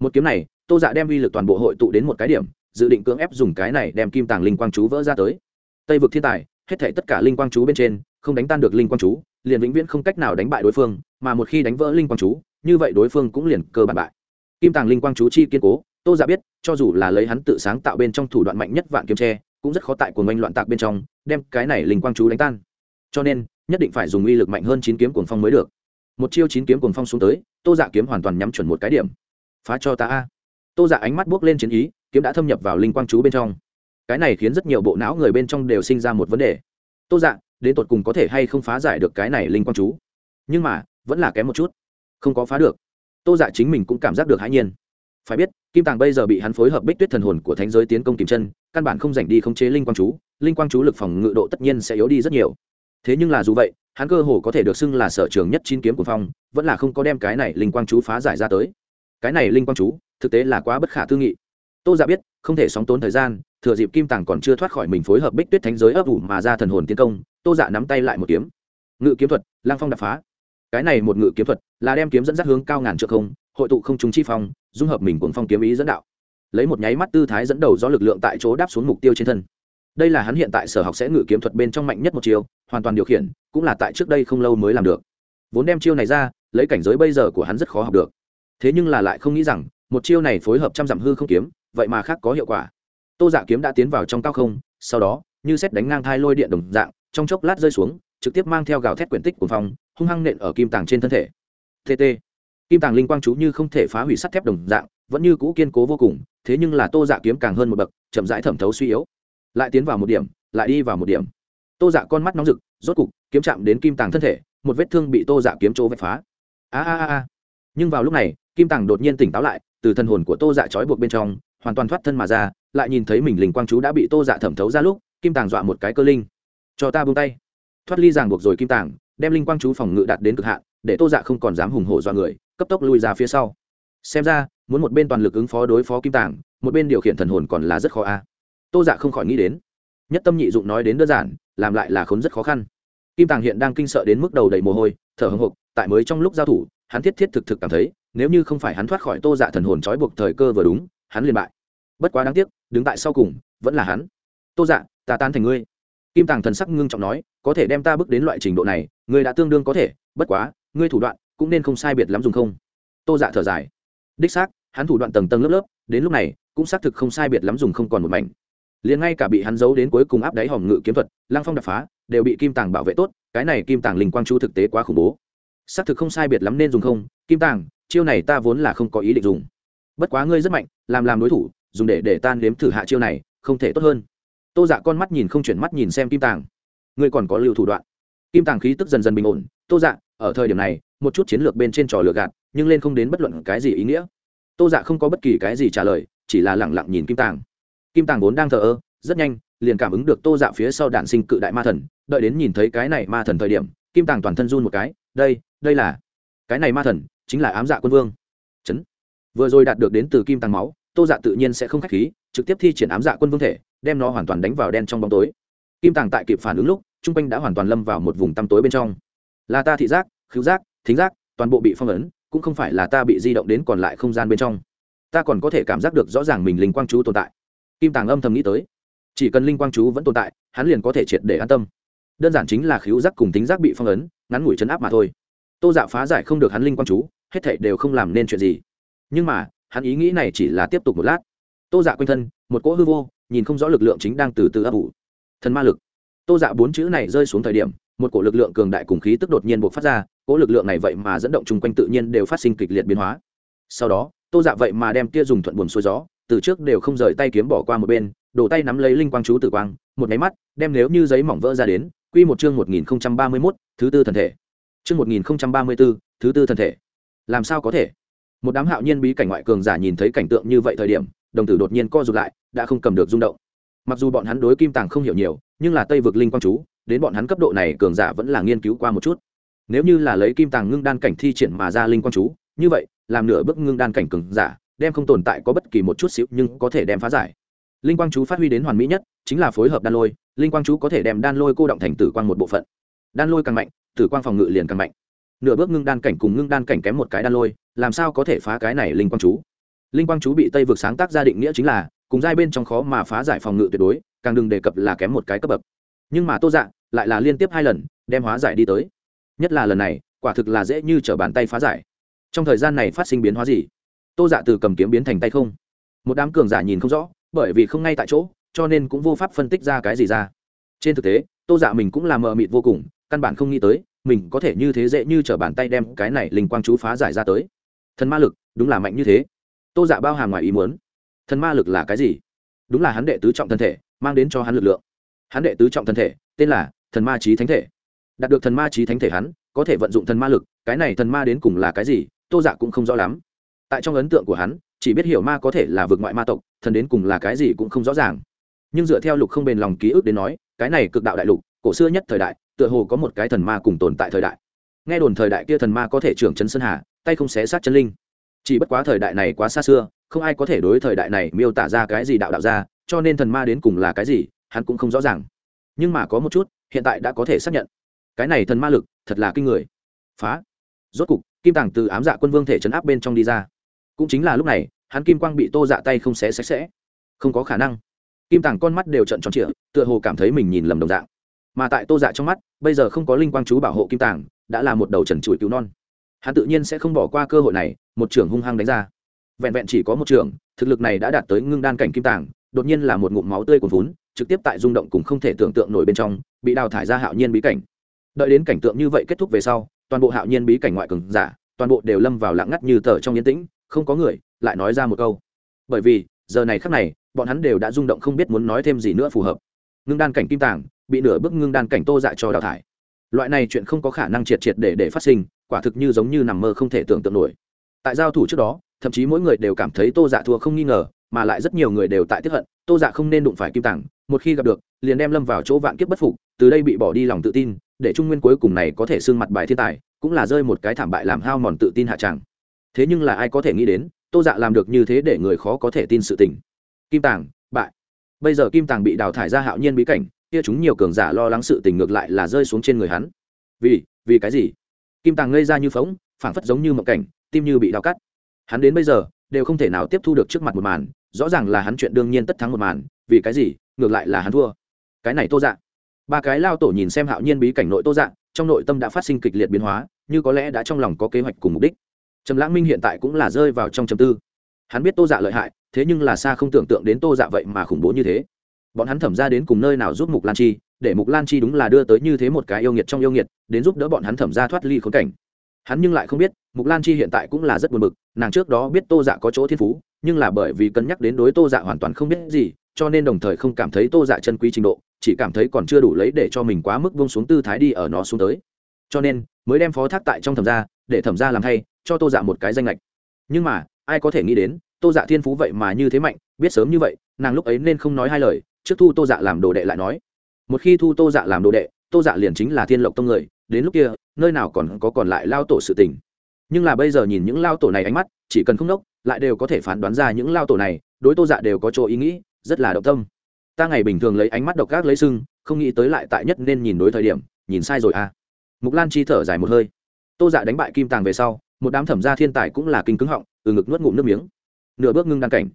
Một kiếm này, tô dạ đem uy lực toàn bộ hội tụ đến một cái điểm, dự định cưỡng ép dùng cái này đem kim tàng linh quang chú vỡ ra tới. Tây vực thiên tài, hết thể tất cả linh quang chú bên trên, không đánh tan được linh quang chú liền vĩnh viễn không cách nào đánh bại đối phương, mà một khi đánh vỡ linh quang chú, như vậy đối phương cũng liền cơ bản bại. Kim tàng linh quang chú chi kiên cố, tô giả biết, cho dù là lấy hắn tự sáng tạo bên trong thủ đoạn mạnh nhất vạn kiếm tre, cũng rất khó tại cuồng oanh loạn tạc bên trong, đem cái này linh quang chú đánh tan. Cho nên, nhất định phải dùng uy lực mạnh hơn chín kiếm cuồng phong mới được. Một chiêu chín kiếm cuồng phong xuống tới, tô dạ kiếm hoàn toàn nhắm chuẩn một cái điểm. Phá cho ta a. Tô dạ ánh mắt buốc lên chiến ý, kiếm đã thâm nhập vào linh quang chú bên trong. Cái này khiến rất nhiều bộ não người bên trong đều sinh ra một vấn đề. Tô dạ đến tột cùng có thể hay không phá giải được cái này linh quang chú. Nhưng mà, vẫn là kém một chút. Không có phá được. Tô dạ chính mình cũng cảm giác được hãi nhiên. Phải biết, kim tàng bây giờ bị hắn phối hợp bích tuyết thần hồn của thánh giới tiến công kìm chân, căn bản không dành đi khống chế linh quang chú, linh quang chú lực phòng ngự độ tất nhiên sẽ yếu đi rất nhiều. Thế nhưng là dù vậy, hắn cơ hồ có thể được xưng là sở trường nhất chín kiếm của phong, vẫn là không có đem cái này linh quang chú phá giải ra tới. Cái này linh quang chú, thực tế là quá bất khả tư nghị. Tô dạ biết, không thể sóng tốn thời gian thừa dịp kim tàng còn chưa thoát khỏi mình phối hợp bích tuyết thánh giới ấp ủ mà ra thần hồn tiến công, tô dạ nắm tay lại một kiếm. Ngự kiếm thuật, lang phong đập phá. Cái này một ngự kiếm thuật là đem kiếm dẫn dắt hướng cao ngàn trượng không, hội tụ không trùng chi phong, dung hợp mình cuồng phong kiếm ý dẫn đạo. Lấy một nháy mắt tư thái dẫn đầu do lực lượng tại chỗ đáp xuống mục tiêu trên thân. Đây là hắn hiện tại sở học sẽ ngự kiếm thuật bên trong mạnh nhất một chiều hoàn toàn điều khiển, cũng là tại trước đây không lâu mới làm được. Vốn đem chiêu này ra, lấy cảnh giới bây giờ của hắn rất khó học được. Thế nhưng là lại không nghĩ rằng, một chiêu này phối hợp trăm dặm hư không kiếm, vậy mà khác có hiệu quả tô dạ kiếm đã tiến vào trong cao không, sau đó, như xét đánh ngang thai lôi điện đồng dạng, trong chốc lát rơi xuống, trực tiếp mang theo gào thét quyển tích của phong hung hăng nện ở kim tàng trên thân thể. Tt kim tàng linh quang chú như không thể phá hủy sắt thép đồng dạng, vẫn như cũ kiên cố vô cùng, thế nhưng là tô dạ kiếm càng hơn một bậc, chậm rãi thẩm thấu suy yếu. Lại tiến vào một điểm, lại đi vào một điểm. Tô dạ con mắt nóng rực, rốt cục, kiếm chạm đến kim tàng thân thể, một vết thương bị tô dạ kiếm chỗ vạch phá. A a a a. Nhưng vào lúc này, kim tàng đột nhiên tỉnh táo lại, từ thân hồn của tô dạ trói buộc bên trong, hoàn toàn thoát thân mà ra lại nhìn thấy mình linh quang chú đã bị tô dạ thẩm thấu ra lúc, kim tàng dọa một cái cơ linh. Cho ta buông tay. Thoát ly ràng buộc rồi kim tàng, đem linh quang chú phòng ngự đạt đến cực hạn, để tô dạ không còn dám hùng hổ dọa người, cấp tốc lui ra phía sau. Xem ra, muốn một bên toàn lực ứng phó đối phó kim tàng, một bên điều khiển thần hồn còn là rất khó a. Tô dạ không khỏi nghĩ đến. Nhất tâm nhị dụng nói đến đơn giản, làm lại là khốn rất khó khăn. Kim tàng hiện đang kinh sợ đến mức đầu đầy mồ hôi, thở hồng hộc, tại mới trong lúc giao thủ, hắn thiết thiết thực thực cảm thấy, nếu như không phải hắn thoát khỏi tô dạ thần hồn trói buộc thời cơ vừa đúng, hắn liền bại. Bất quá đáng tiếc đứng tại sau cùng, vẫn là hắn. Tô dạ ta tan thành ngươi. Kim tàng thần sắc ngưng trọng nói, có thể đem ta bước đến loại trình độ này, ngươi đã tương đương có thể, bất quá, ngươi thủ đoạn cũng nên không sai biệt lắm dùng không. Tô dạ thở dài. Đích xác, hắn thủ đoạn tầng tầng lớp lớp, đến lúc này, cũng xác thực không sai biệt lắm dùng không còn một mảnh. Liền ngay cả bị hắn giấu đến cuối cùng áp đáy hòm ngự kiếm thuật, lăng phong đập phá, đều bị kim tàng bảo vệ tốt, cái này kim tàng linh quang chu thực tế quá khủng bố. Xác thực không sai biệt lắm nên dùng không. Kim tàng, chiêu này ta vốn là không có ý định dùng. Bất quá ngươi rất mạnh, làm làm đối thủ dùng để để tan nếm thử hạ chiêu này, không thể tốt hơn. Tô dạ con mắt nhìn không chuyển mắt nhìn xem kim tàng. Ngươi còn có lưu thủ đoạn. Kim tàng khí tức dần dần bình ổn. Tô dạ ở thời điểm này, một chút chiến lược bên trên trò lừa gạt, nhưng lên không đến bất luận cái gì ý nghĩa. Tô dạ không có bất kỳ cái gì trả lời, chỉ là lẳng lặng nhìn kim tàng. Kim tàng vốn đang thờ ơ, rất nhanh, liền cảm ứng được tô dạ phía sau đạn sinh cự đại ma thần, đợi đến nhìn thấy cái này ma thần thời điểm, kim tàng toàn thân run một cái, đây đây là, cái này ma thần chính là ám dạ quân vương. Chấn. Vừa rồi đạt được đến từ kim tàng máu tô dạ tự nhiên sẽ không k h á c h khí, trực tiếp thi triển ám dạ quân vương thể, đem nó hoàn toàn đánh vào đen trong bóng tối. Kim tàng tại kịp phản ứng lúc t r u n g quanh đã hoàn toàn lâm vào một vùng tăm tối bên trong. Là ta thị giác, khứu giác, thính giác, toàn bộ bị phong ấn, cũng không phải là ta bị di động đến còn lại không gian bên trong. Ta còn có thể cảm giác được rõ ràng mình linh quang chú tồn tại. Kim tàng âm thầm nghĩ tới. Chỉ cần linh quang chú vẫn tồn tại, hắn liền có thể triệt để an tâm. Đơn giản chính là khíu giác cùng tính giác bị phong ấn, ngắn ngủi chấn áp mà thôi. Tô dạ phá giải không được hắn linh quang chú, hết thảy đều không làm nên chuyện gì. Nhưng mà hắn ý nghĩ này chỉ là tiếp tục một lát. Tô dạ quanh thân một cỗ hư vô nhìn không rõ lực lượng chính đang từ từ ấp ủ. Thần ma lực. Tô dạ bốn chữ này rơi xuống thời điểm một cổ lực lượng cường đại cùng khí tức đột nhiên buộc phát ra cỗ lực lượng này vậy mà dẫn động chung quanh tự nhiên đều phát sinh kịch liệt biến hóa. Sau đó tô dạ vậy mà đem tia dùng thuận buồn xuôi gió từ trước đều không rời tay kiếm bỏ qua một bên đổ tay nắm lấy linh quang chú tử quang một máy mắt đem nếu như giấy mỏng vỡ ra đến quy một chương một nghìn ba mươi mốt thứ tư thần thể. Chương một nghìn ba mươi 1034, thứ tư thần thể. Làm sao có thể? Một đám hạo nhiên bí cảnh ngoại cường giả nhìn thấy cảnh tượng như vậy thời điểm, đồng tử đột nhiên co rụt lại, đã không cầm được rung động. Mặc dù bọn hắn đối kim tàng không hiểu nhiều, nhưng là Tây vực linh quang chú, đến bọn hắn cấp độ này cường giả vẫn là nghiên cứu qua một chút. Nếu như là lấy kim tàng ngưng đan cảnh thi triển mà ra linh quang chú, như vậy, làm nửa bước ngưng đan cảnh cường giả, đem không tồn tại có bất kỳ một chút xíu nhưng có thể đem phá giải. Linh quang chú phát huy đến hoàn mỹ nhất, chính là phối hợp đan lôi, linh quang chú có thể đem đan lôi cô động thành tử quang một bộ phận. Đan lôi càng mạnh, tử quang phòng ngự liền càng mạnh nửa bước ngưng đan cảnh cùng ngưng đan cảnh kém một cái đan lôi, làm sao có thể phá cái này linh quang chú? Linh quang chú bị tây vực sáng tác ra định nghĩa chính là, cùng giai bên trong khó mà phá giải phòng ngự tuyệt đối, càng đừng đề cập là kém một cái cấp bậc. Nhưng mà tô dạ lại là liên tiếp hai lần đem hóa giải đi tới. Nhất là lần này, quả thực là dễ như t r ở bàn tay phá giải. Trong thời gian này phát sinh biến hóa gì? Tô dạ từ cầm kiếm biến thành tay không. Một đám cường giả nhìn không rõ, bởi vì không ngay tại chỗ, cho nên cũng vô pháp phân tích ra cái gì ra. Trên thực tế, tô dạ mình cũng là mờ mịt vô cùng, căn bản không nghĩ tới mình có thể như thế dễ như t r ở bàn tay đem cái này linh quang chú phá giải ra tới. Thần ma lực, đúng là mạnh như thế. Tô dạ bao hàm ngoài ý muốn. Thần ma lực là cái gì? Đúng là hắn đệ tứ trọng thân thể, mang đến cho hắn lực lượng. Hắn đệ tứ trọng thân thể, tên là thần ma trí thánh thể. Đạt được thần ma trí thánh thể hắn, có thể vận dụng thần ma lực, cái này thần ma đến cùng là cái gì, tô dạ cũng không rõ lắm. Tại trong ấn tượng của hắn, chỉ biết hiểu ma có thể là vượt ngoại ma tộc, thần đến cùng là cái gì cũng không rõ ràng. Nhưng dựa theo lục không bền lòng ký ức đến nói, cái này cực đạo đại lục, cổ xưa nhất thời đại tựa hồ có một cái thần ma cùng tồn tại thời đại. Nghe đồn thời đại kia thần ma có thể trưởng chân sơn hà, tay không xé sát chân linh. Chỉ bất quá thời đại này quá xa xưa, không ai có thể đối thời đại này miêu tả ra cái gì đạo đạo ra, cho nên thần ma đến cùng là cái gì, hắn cũng không rõ ràng. Nhưng mà có một chút, hiện tại đã có thể xác nhận. Cái này thần ma lực, thật là kinh người. Phá. Rốt cục, kim tàng từ ám dạ quân vương thể chấn áp bên trong đi ra. Cũng chính là lúc này, hắn kim quang bị tô dạ tay không xé sạch sẽ. Không có khả năng. Kim tàng con mắt đều trận tròn trịa, tựa hồ cảm thấy mình nhìn lầm đồng dạng mà tại tô dạ trong mắt, bây giờ không có linh quang chú bảo hộ kim tàng, đã là một đầu trần trụi cứu non. Hắn tự nhiên sẽ không bỏ qua cơ hội này, một trưởng hung hăng đánh ra. Vẹn vẹn chỉ có một trưởng, thực lực này đã đạt tới ngưng đan cảnh kim tàng, đột nhiên là một ngụm máu tươi cuồn vốn trực tiếp tại rung động cùng không thể tưởng tượng nổi bên trong, bị đào thải ra hạo nhiên bí cảnh. Đợi đến cảnh tượng như vậy kết thúc về sau, toàn bộ hạo nhiên bí cảnh ngoại cường giả, toàn bộ đều lâm vào lặng ngắt như tờ trong yên tĩnh, không có người, lại nói ra một câu. Bởi vì, giờ này khắc này, bọn hắn đều đã rung động không biết muốn nói thêm gì nữa phù hợp. Ngưng đan cảnh kim tàng bị nửa bước ngưng đan cảnh tô dạ cho đào thải. Loại này chuyện không có khả năng triệt triệt để để phát sinh, quả thực như giống như nằm mơ không thể tưởng tượng nổi. Tại giao thủ trước đó, thậm chí mỗi người đều cảm thấy tô dạ thua không nghi ngờ, mà lại rất nhiều người đều tại tiếp hận, tô dạ không nên đụng phải kim tàng một khi gặp được, liền đem lâm vào chỗ vạn kiếp bất phục, từ đây bị bỏ đi lòng tự tin, để trung nguyên cuối cùng này có thể xương mặt bài thiên tài, cũng là rơi một cái thảm bại làm hao mòn tự tin hạ tràng. Thế nhưng là ai có thể nghĩ đến, tô dạ làm được như thế để người khó có thể tin sự tình. Kim tàng bại. Bây giờ kim tàng bị đào thải ra hạo nhiên bí cảnh kia chúng nhiều cường giả lo lắng sự tình ngược lại là rơi xuống trên người hắn. Vì vì cái gì? Kim tàng ngây ra như phóng phảng phất giống như mộng cảnh, tim như bị đau cắt. Hắn đến bây giờ, đều không thể nào tiếp thu được trước mặt một màn, rõ ràng là hắn chuyện đương nhiên tất thắng một màn, vì cái gì? Ngược lại là hắn thua. Cái này tô dạ. Ba cái lao tổ nhìn xem hạo nhiên bí cảnh nội tô dạ trong nội tâm đã phát sinh kịch liệt biến hóa, như có lẽ đã trong lòng có kế hoạch cùng mục đích. Trầm lãng minh hiện tại cũng là rơi vào trong trầm tư. Hắn biết tô dạ lợi hại, thế nhưng là xa không tưởng tượng đến tô dạ vậy mà khủng bố như thế bọn hắn thẩm ra đến cùng nơi nào giúp mục lan chi, để mục lan chi đúng là đưa tới như thế một cái yêu nghiệt trong yêu nghiệt, đến giúp đỡ bọn hắn thẩm ra thoát ly khốn cảnh. Hắn nhưng lại không biết, mục lan chi hiện tại cũng là rất buồn bực, nàng trước đó biết tô dạ có chỗ thiên phú, nhưng là bởi vì cân nhắc đến đối tô dạ hoàn toàn không biết gì, cho nên đồng thời không cảm thấy tô dạ chân quý trình độ, chỉ cảm thấy còn chưa đủ lấy để cho mình quá mức vông xuống tư thái đi ở nó xuống tới. Cho nên, mới đem phó thác tại trong thẩm gia để thẩm gia làm thay, cho tô dạ một cái danh lệch nhưng mà, ai có thể nghĩ đến, tô dạ thiên phú vậy mà như thế mạnh, biết sớm như vậy, nàng lúc ấy nên không nói hai lời trước thu tô dạ làm đồ đệ lại nói, một khi thu tô dạ làm đồ đệ, tô dạ liền chính là thiên lộc tông người, đến lúc kia, nơi nào còn có còn lại lao tổ sự tình. Nhưng là bây giờ nhìn những lao tổ này ánh mắt, chỉ cần không nốc, lại đều có thể phán đoán ra những lao tổ này, đối tô dạ đều có chỗ ý nghĩ, rất là động tâm. Ta ngày bình thường lấy ánh mắt độc ác lấy sưng, không nghĩ tới lại tại nhất nên nhìn đối thời điểm, nhìn sai rồi à. Mục lan chi thở dài một hơi. Tô dạ đánh bại kim tàng về sau, một đám thẩm gia thiên tài cũng là kinh cứng họng, từ ngực nuốt ngụm nước miếng. Nửa bước ngưng đan cảnh,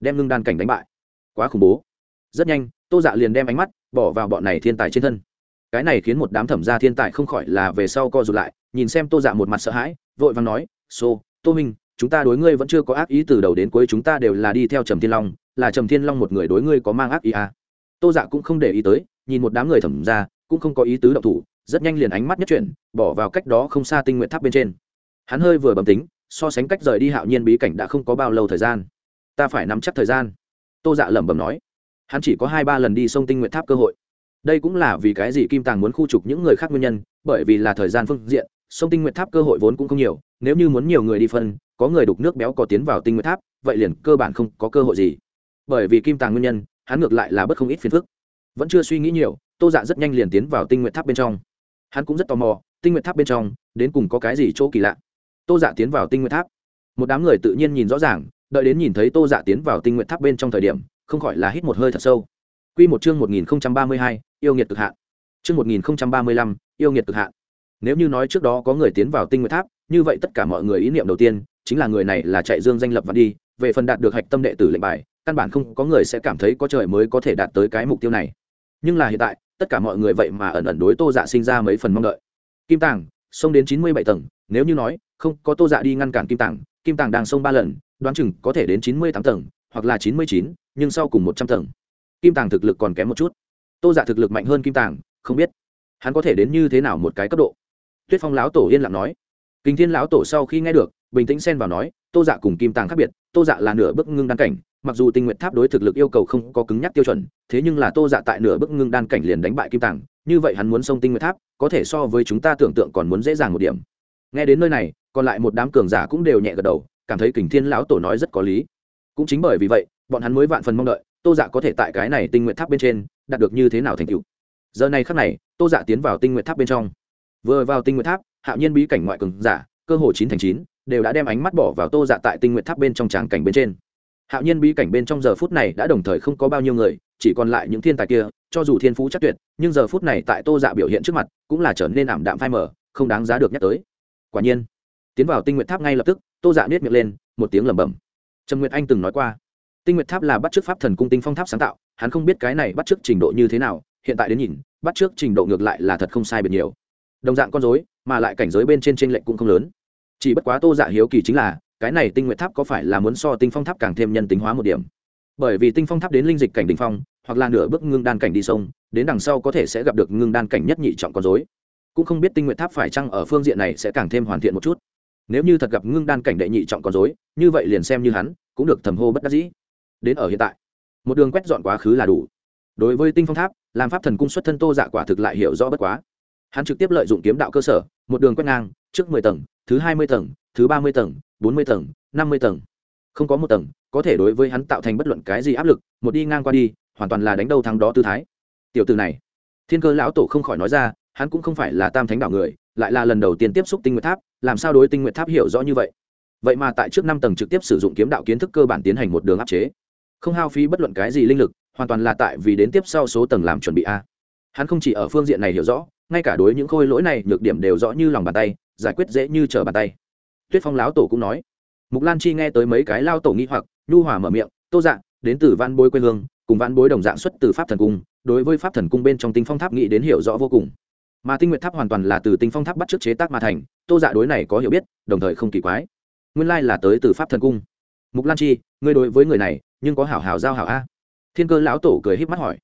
đem ngưng đan cảnh đánh bại. Quá khủng bố rất nhanh tô dạ liền đem ánh mắt bỏ vào bọn này thiên tài trên thân. Cái này khiến một đám thẩm gia thiên tài không khỏi là về sau co rụt lại nhìn xem tô dạ một mặt sợ hãi vội vàng nói xô、so, tô minh chúng ta đối ngươi vẫn chưa có ác ý từ đầu đến cuối chúng ta đều là đi theo trầm thiên long là trầm thiên long một người đối ngươi có mang ác ý à. tô dạ cũng không để ý tới nhìn một đám người thẩm ra cũng không có ý tứ động thủ rất nhanh liền ánh mắt nhất chuyển bỏ vào cách đó không xa tinh nguyện tháp bên trên. Hắn hơi vừa bấm tính so sánh cách rời đi hạo nhiên bí cảnh đã không có bao lâu thời gian. Ta phải nắm chắc thời gian. Tô dạ lẩm bẩm nói hắn chỉ có hai ba lần đi sông tinh nguyện tháp cơ hội. Đây cũng là vì cái gì kim tàng muốn khu trục những người khác nguyên nhân, bởi vì là thời gian phương diện, sông tinh nguyện tháp cơ hội vốn cũng không nhiều, nếu như muốn nhiều người đi phân, có người đục nước béo có tiến vào tinh nguyện tháp, vậy liền cơ bản không có cơ hội gì. Bởi vì kim tàng nguyên nhân, hắn ngược lại là bất không ít phiền phức. Vẫn chưa suy nghĩ nhiều, tô dạ rất nhanh liền tiến vào tinh nguyện tháp bên trong. Hắn cũng rất tò mò, tinh nguyện tháp bên trong, đến cùng có cái gì chỗ kỳ lạ. Tô dạ tiến vào tinh nguyện tháp. Một đám người tự nhiên nhìn rõ ràng, đợi đến nhìn thấy tô dạ tiến vào tinh nguyện tháp bên trong thời điểm không khỏi là hít một hơi thật sâu. Q một chương một nghìn ba mươi hai, yêu nghiệt cực hạn. Chương một nghìn ba mươi lăm, yêu nghiệt cực hạn. Nếu như nói trước đó có người tiến vào tinh nguyệt tháp, như vậy tất cả mọi người ý niệm đầu tiên chính là người này là chạy dương danh lập và đi, về phần đạt được hạch tâm đệ tử lệnh bài, căn bản không có người sẽ cảm thấy có trời mới có thể đạt tới cái mục tiêu này. Nhưng là hiện tại, tất cả mọi người vậy mà ẩn ẩn đối tô dạ sinh ra mấy phần mong đợi. Kim tàng, xông đến chín mươi bảy tầng, nếu như nói, không có tô dạ đi ngăn cản kim tàng kim tàng đang xông ba lần, đoán chừng có thể đến chín mươi tám tầng hoặc là chín mươi chín, nhưng sau cùng một trăm tầng. Kim tàng thực lực còn kém một chút. Tô dạ thực lực mạnh hơn kim tàng, không biết hắn có thể đến như thế nào một cái cấp độ. Tuyết phong lão tổ yên lặng nói. Kinh thiên lão tổ sau khi nghe được, bình tĩnh xen vào nói, tô dạ cùng kim tàng khác biệt, tô dạ là nửa bước ngưng đan cảnh, mặc dù tinh nguyện tháp đối thực lực yêu cầu không có cứng nhắc tiêu chuẩn, thế nhưng là tô dạ tại nửa bước ngưng đan cảnh liền đánh bại kim tàng, như vậy hắn muốn xông tinh nguyện tháp, có thể so với chúng ta tưởng tượng còn muốn dễ dàng một điểm. Nghe đến nơi này, còn lại một đám cường giả cũng đều nhẹ gật đầu, cảm thấy kình thiên lão tổ nói rất có lý cũng chính bởi vì vậy, bọn hắn mới vạn phần mong đợi, tô dạ có thể tại cái này tinh nguyện tháp bên trên, đạt được như thế nào thành tựu. Giờ này khắc này, tô dạ tiến vào tinh nguyện tháp bên trong. Vừa vào tinh nguyện tháp, hạo nhiên bí cảnh ngoại cường giả, cơ hồ chín thành chín, đều đã đem ánh mắt bỏ vào tô dạ tại tinh nguyện tháp bên trong tràng cảnh bên trên. Hạo nhiên bí cảnh bên trong giờ phút này đã đồng thời không có bao nhiêu người, chỉ còn lại những thiên tài kia, cho dù thiên phú chắc tuyệt, nhưng giờ phút này tại tô dạ biểu hiện trước mặt, cũng là trở nên ảm đạm phai mờ, không đáng giá được nhắc tới. Quả nhiên, tiến vào tinh nguyện tháp ngay lập tức, tô dạ nết miệng lên, một tiếng lẩm bẩm trần nguyệt anh từng nói qua, tinh nguyệt tháp là bắt chước pháp thần cung tinh phong tháp sáng tạo, hắn không biết cái này bắt chước trình độ như thế nào, hiện tại đến nhìn, bắt chước trình độ ngược lại là thật không sai biệt nhiều. Đồng dạng con dối mà lại cảnh giới bên trên t r ê n lệch cũng không lớn. Chỉ bất quá tô dạ hiếu kỳ chính là, cái này tinh nguyệt tháp có phải là muốn so tinh phong tháp càng thêm nhân tính hóa một điểm? Bởi vì tinh phong tháp đến linh dịch cảnh đình phong, hoặc là nửa bước ngưng đan cảnh đi sông, đến đằng sau có thể sẽ gặp được ngưng đan cảnh nhất nhị trọng con dối cũng không biết tinh nguyệt tháp phải chăng ở phương diện này sẽ càng thêm hoàn thiện một chút nếu như thật gặp ngưng đan cảnh đệ nhị trọng con dối như vậy liền xem như hắn cũng được thầm hô bất đắc dĩ. Đến ở hiện tại, một đường quét dọn quá khứ là đủ. Đối với tinh phong tháp, làm pháp thần cung xuất thân tô dạ quả thực lại hiểu rõ bất quá. Hắn trực tiếp lợi dụng kiếm đạo cơ sở, một đường quét ngang, trước mười tầng, thứ hai mươi tầng, thứ ba mươi tầng, bốn mươi tầng, năm mươi tầng. Không có một tầng, có thể đối với hắn tạo thành bất luận cái gì áp lực, một đi ngang qua đi, hoàn toàn là đánh đầu thắng đó tư thái. Tiểu từ này, thiên cơ lão tổ không khỏi nói ra, hắn cũng không phải là tam thánh đạo người lại là lần đầu tiên tiếp xúc tinh nguyệt tháp, làm sao đối tinh nguyệt tháp hiểu rõ như vậy? Vậy mà tại trước năm tầng trực tiếp sử dụng kiếm đạo kiến thức cơ bản tiến hành một đường áp chế. Không hao phí bất luận cái gì linh lực, hoàn toàn là tại vì đến tiếp sau số tầng làm chuẩn bị a. Hắn không chỉ ở phương diện này hiểu rõ, ngay cả đối những khôi lỗi này nhược điểm đều rõ như lòng bàn tay, giải quyết dễ như trở bàn tay. Tuyết phong láo tổ cũng nói. Mục lan chi nghe tới mấy cái lao tổ nghi hoặc, nhu hòa mở miệng, tô dạng đến từ văn bối quê hương, cùng văn bối đồng dạng xuất từ pháp thần cung, đối với pháp thần cung bên trong tinh phong tháp nghĩ đến hiểu rõ vô cùng mà tinh nguyện tháp hoàn toàn là từ tinh phong tháp bắt trước chế tác mà thành, tô dạ đối này có hiểu biết, đồng thời không kỳ quái. Nguyên lai là tới từ pháp thần cung. Mục lan chi, ngươi đối với người này, nhưng có hảo hảo giao hảo a? Thiên cơ lão tổ cười híp mắt hỏi.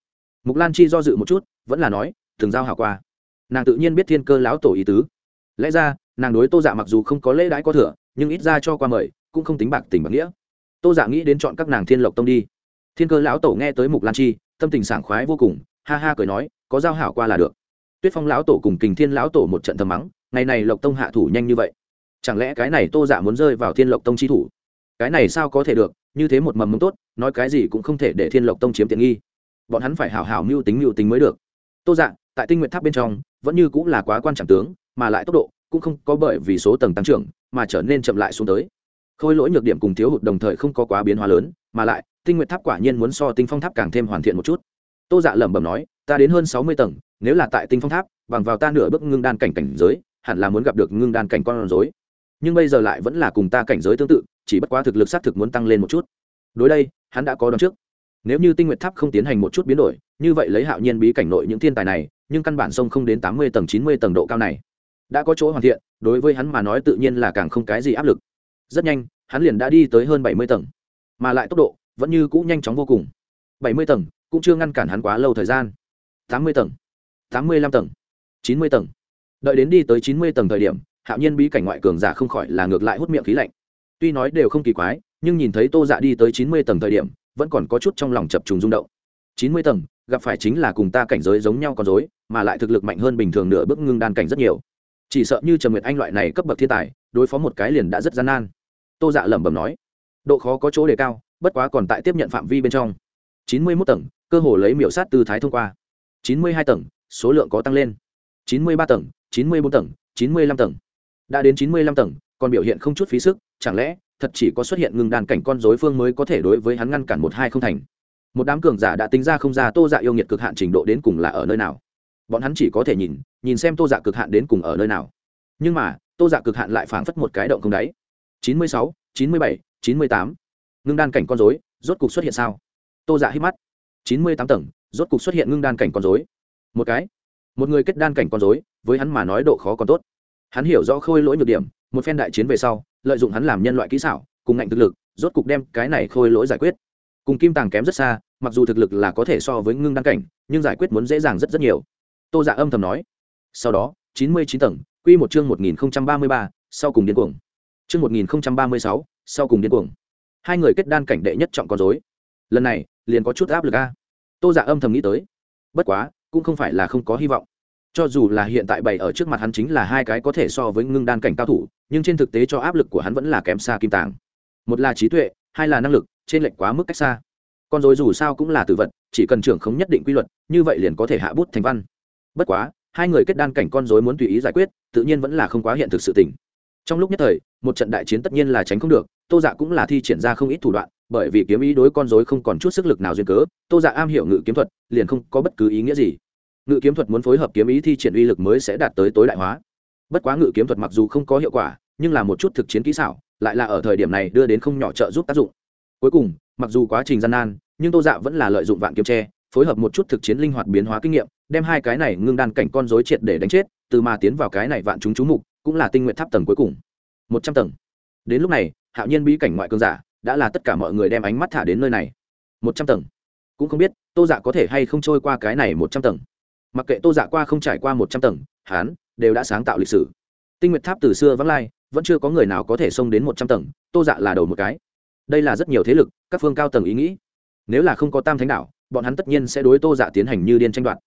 Mục lan chi do dự một chút, vẫn là nói, thường giao hảo qua. Nàng tự nhiên biết thiên cơ lão tổ ý tứ. Lẽ ra, nàng đối tô dạ mặc dù không có lễ đãi có thừa, nhưng ít ra cho qua mời, cũng không tính bạc tình bạc nghĩa. Tô dạ nghĩ đến chọn các nàng thiên lộc tông đi. Thiên cơ lão tổ nghe tới mục lan chi, tâm tình sảng khoái vô cùng, ha ha cười nói, có giao hảo qua là được tuyết phong lão tổ cùng kình thiên lão tổ một trận thầm mắng, ngày này lộc tông hạ thủ nhanh như vậy, chẳng lẽ cái này tô giả muốn rơi vào thiên lộc tông chi thủ? Cái này sao có thể được, như thế một mầm mống tốt, nói cái gì cũng không thể để thiên lộc tông chiếm tiện nghi. Bọn hắn phải hảo hảo mưu tính mưu tính mới được. Tô dạ tại tinh nguyện tháp bên trong, vẫn như cũng là quá quan trọng tướng, mà lại tốc độ cũng không có bởi vì số tầng tăng trưởng mà trở nên chậm lại xuống tới. Khôi lỗi nhược điểm cùng thiếu hụt đồng thời không có quá biến hóa lớn, mà lại tinh nguyện tháp quả nhiên muốn so tinh phong tháp càng thêm hoàn thiện một chút. Tô dạ lẩm bẩm nói ta đến hơn sáu mươi tầng, nếu là tại tinh phong tháp, bằng vào ta nửa bước ngưng đan cảnh cảnh giới, hẳn là muốn gặp được ngưng đan cảnh con rối. Nhưng bây giờ lại vẫn là cùng ta cảnh giới tương tự, chỉ bất quá thực lực xác thực muốn tăng lên một chút. Đối đây, hắn đã có đón trước. Nếu như tinh nguyệt tháp không tiến hành một chút biến đổi, như vậy lấy hạo nhiên bí cảnh nội những thiên tài này, nhưng căn bản sông không đến tám mươi tầng, chín mươi tầng độ cao này. Đã có chỗ hoàn thiện, đối với hắn mà nói tự nhiên là càng không cái gì áp lực. Rất nhanh, hắn liền đã đi tới hơn bảy mươi tầng. Mà lại tốc độ vẫn như cũ nhanh chóng vô cùng. Bảy mươi tầng cũng chưa ngăn cản hắn quá lâu thời gian tám mươi tầng, tám mươi lăm tầng, chín mươi tầng. Đợi đến đi tới chín mươi tầng thời điểm, hạo nhiên bí cảnh ngoại cường giả không khỏi là ngược lại hút miệng khí lạnh. Tuy nói đều không kỳ quái, nhưng nhìn thấy tô dạ đi tới chín mươi tầng thời điểm, vẫn còn có chút trong lòng chập trùng rung động. chín mươi tầng, gặp phải chính là cùng ta cảnh giới giống nhau con dối mà lại thực lực mạnh hơn bình thường nửa bước ngưng đan cảnh rất nhiều. Chỉ sợ như trầm nguyệt anh loại này cấp bậc thiên tài, đối phó một cái liền đã rất gian nan. Tô dạ lẩm bẩm nói. Độ khó có chỗ đề cao, bất quá còn tại tiếp nhận phạm vi bên trong. chín mươi mốt tầng, cơ hồ lấy miểu sát tư thái thông qua chín mươi hai tầng, số lượng có tăng lên. chín mươi ba tầng, chín mươi bốn tầng, chín mươi lăm tầng. Đã đến chín mươi lăm tầng, còn biểu hiện không chút phí sức, chẳng lẽ, thật chỉ có xuất hiện ngừng đàn cảnh con dối phương mới có thể đối với hắn ngăn cản một hai không thành? Một đám cường giả đã tính ra không ra tô dạ yêu nghiệt cực hạn trình độ đến cùng là ở nơi nào. Bọn hắn chỉ có thể nhìn nhìn xem tô dạ cực hạn đến cùng ở nơi nào. Nhưng mà, tô dạ cực hạn lại phảng phất một cái động không đáy. chín mươi sáu, chín mươi bảy, chín mươi tám. Ngưng đan cảnh con dối rốt cục xuất hiện sao? Tô dạ hít mắt. chín mươi tám tầng rốt cục xuất hiện ngưng đan cảnh con dối một cái, một người kết đan cảnh con dối với hắn mà nói độ khó còn tốt. Hắn hiểu rõ khôi lỗi nhược điểm, một phen đại chiến về sau, lợi dụng hắn làm nhân loại kỹ xảo, cùng ngạnh thực lực, rốt cục đem cái này khôi lỗi giải quyết. Cùng kim tàng kém rất xa, mặc dù thực lực là có thể so với ngưng đan cảnh, nhưng giải quyết muốn dễ dàng rất rất nhiều. Tô dạ âm thầm nói. Sau đó, chín mươi chín tầng q một chương một nghìn ba mươi ba, sau cùng điên cuồng. Chương một nghìn ba mươi sáu, sau cùng điên cuồng. Hai người kết đan cảnh đệ nhất trọng con dối lần này, liền có chút áp lực a tô dạ âm thầm nghĩ tới. Bất quá, cũng không phải là không có hy vọng. Cho dù là hiện tại bày ở trước mặt hắn chính là hai cái có thể so với ngưng đan cảnh cao thủ, nhưng trên thực tế cho áp lực của hắn vẫn là kém xa kim tàng. Một là trí tuệ, hai là năng lực, trên lệnh quá mức cách xa. Con dối dù sao cũng là tử vật, chỉ cần trưởng không nhất định quy luật, như vậy liền có thể hạ bút thành văn. Bất quá, hai người kết đan cảnh con dối muốn tùy ý giải quyết, tự nhiên vẫn là không quá hiện thực sự tình. Trong lúc nhất thời, một trận đại chiến tất nhiên là tránh không được, tô dạ cũng là thi triển ra không ít thủ đoạn bởi vì kiếm ý đối con rối không còn chút sức lực nào duyên cớ, tô dạ am hiểu ngự kiếm thuật, liền không có bất cứ ý nghĩa gì. Ngự kiếm thuật muốn phối hợp kiếm ý thi triển uy lực mới sẽ đạt tới tối đại hóa. Bất quá ngự kiếm thuật mặc dù không có hiệu quả, nhưng là một chút thực chiến kỹ xảo, lại là ở thời điểm này đưa đến không nhỏ trợ giúp tác dụng. Cuối cùng, mặc dù quá trình gian nan, nhưng tô dạ vẫn là lợi dụng vạn kiếm tre, phối hợp một chút thực chiến linh hoạt biến hóa kinh nghiệm, đem hai cái này ngưng đan cảnh con rối triệt để đánh chết, từ mà tiến vào cái này vạn chúng chú mục, cũng là tinh nguyện tháp tầng cuối cùng. Một trăm tầng. Đến lúc này, hạo nhiên bí cảnh ngoại cơn giả đã là tất cả mọi người đem ánh mắt thả đến nơi này. Một trăm tầng. Cũng không biết, tô dạ có thể hay không trôi qua cái này một trăm tầng. Mặc kệ tô dạ qua không trải qua một trăm tầng hán đều đã sáng tạo lịch sử. Tinh nguyệt tháp từ xưa vắng lai, vẫn chưa có người nào có thể xông đến một trăm tầng, tô dạ là đầu một cái. Đây là rất nhiều thế lực, các phương cao tầng ý nghĩ. Nếu là không có tam thánh đạo, bọn hắn tất nhiên sẽ đối tô dạ tiến hành như điên tranh đoạt.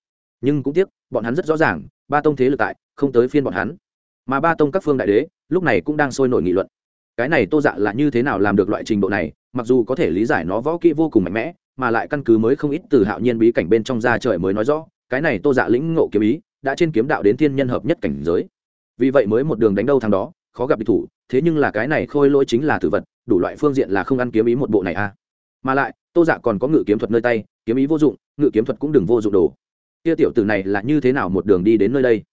Nhưng cũng tiếc, bọn hắn rất rõ ràng, ba tông thế lực tại, không tới phiên bọn hắn. Mà ba tông các phương đại đế, lúc này cũng đang sôi nổi nghị luận cái này tô dạ là như thế nào làm được loại trình độ này, mặc dù có thể lý giải nó võ kỹ vô cùng mạnh mẽ, mà lại căn cứ mới không ít từ hạo nhiên bí cảnh bên trong ra trời mới nói rõ, cái này tô dạ lĩnh ngộ kiếm ý, đã trên kiếm đạo đến thiên nhân hợp nhất cảnh giới. Vì vậy mới một đường đánh đâu thằng đó, khó gặp địch thủ, thế nhưng là cái này khôi lỗi chính là tử vật, đủ loại phương diện là không ăn kiếm ý một bộ này a à. mà lại, tô dạ còn có ngự kiếm thuật nơi tay, kiếm ý vô dụng, ngự kiếm thuật cũng đừng vô dụng đồ. Kia tiểu tử này là như thế nào một đường đi đến nơi đây?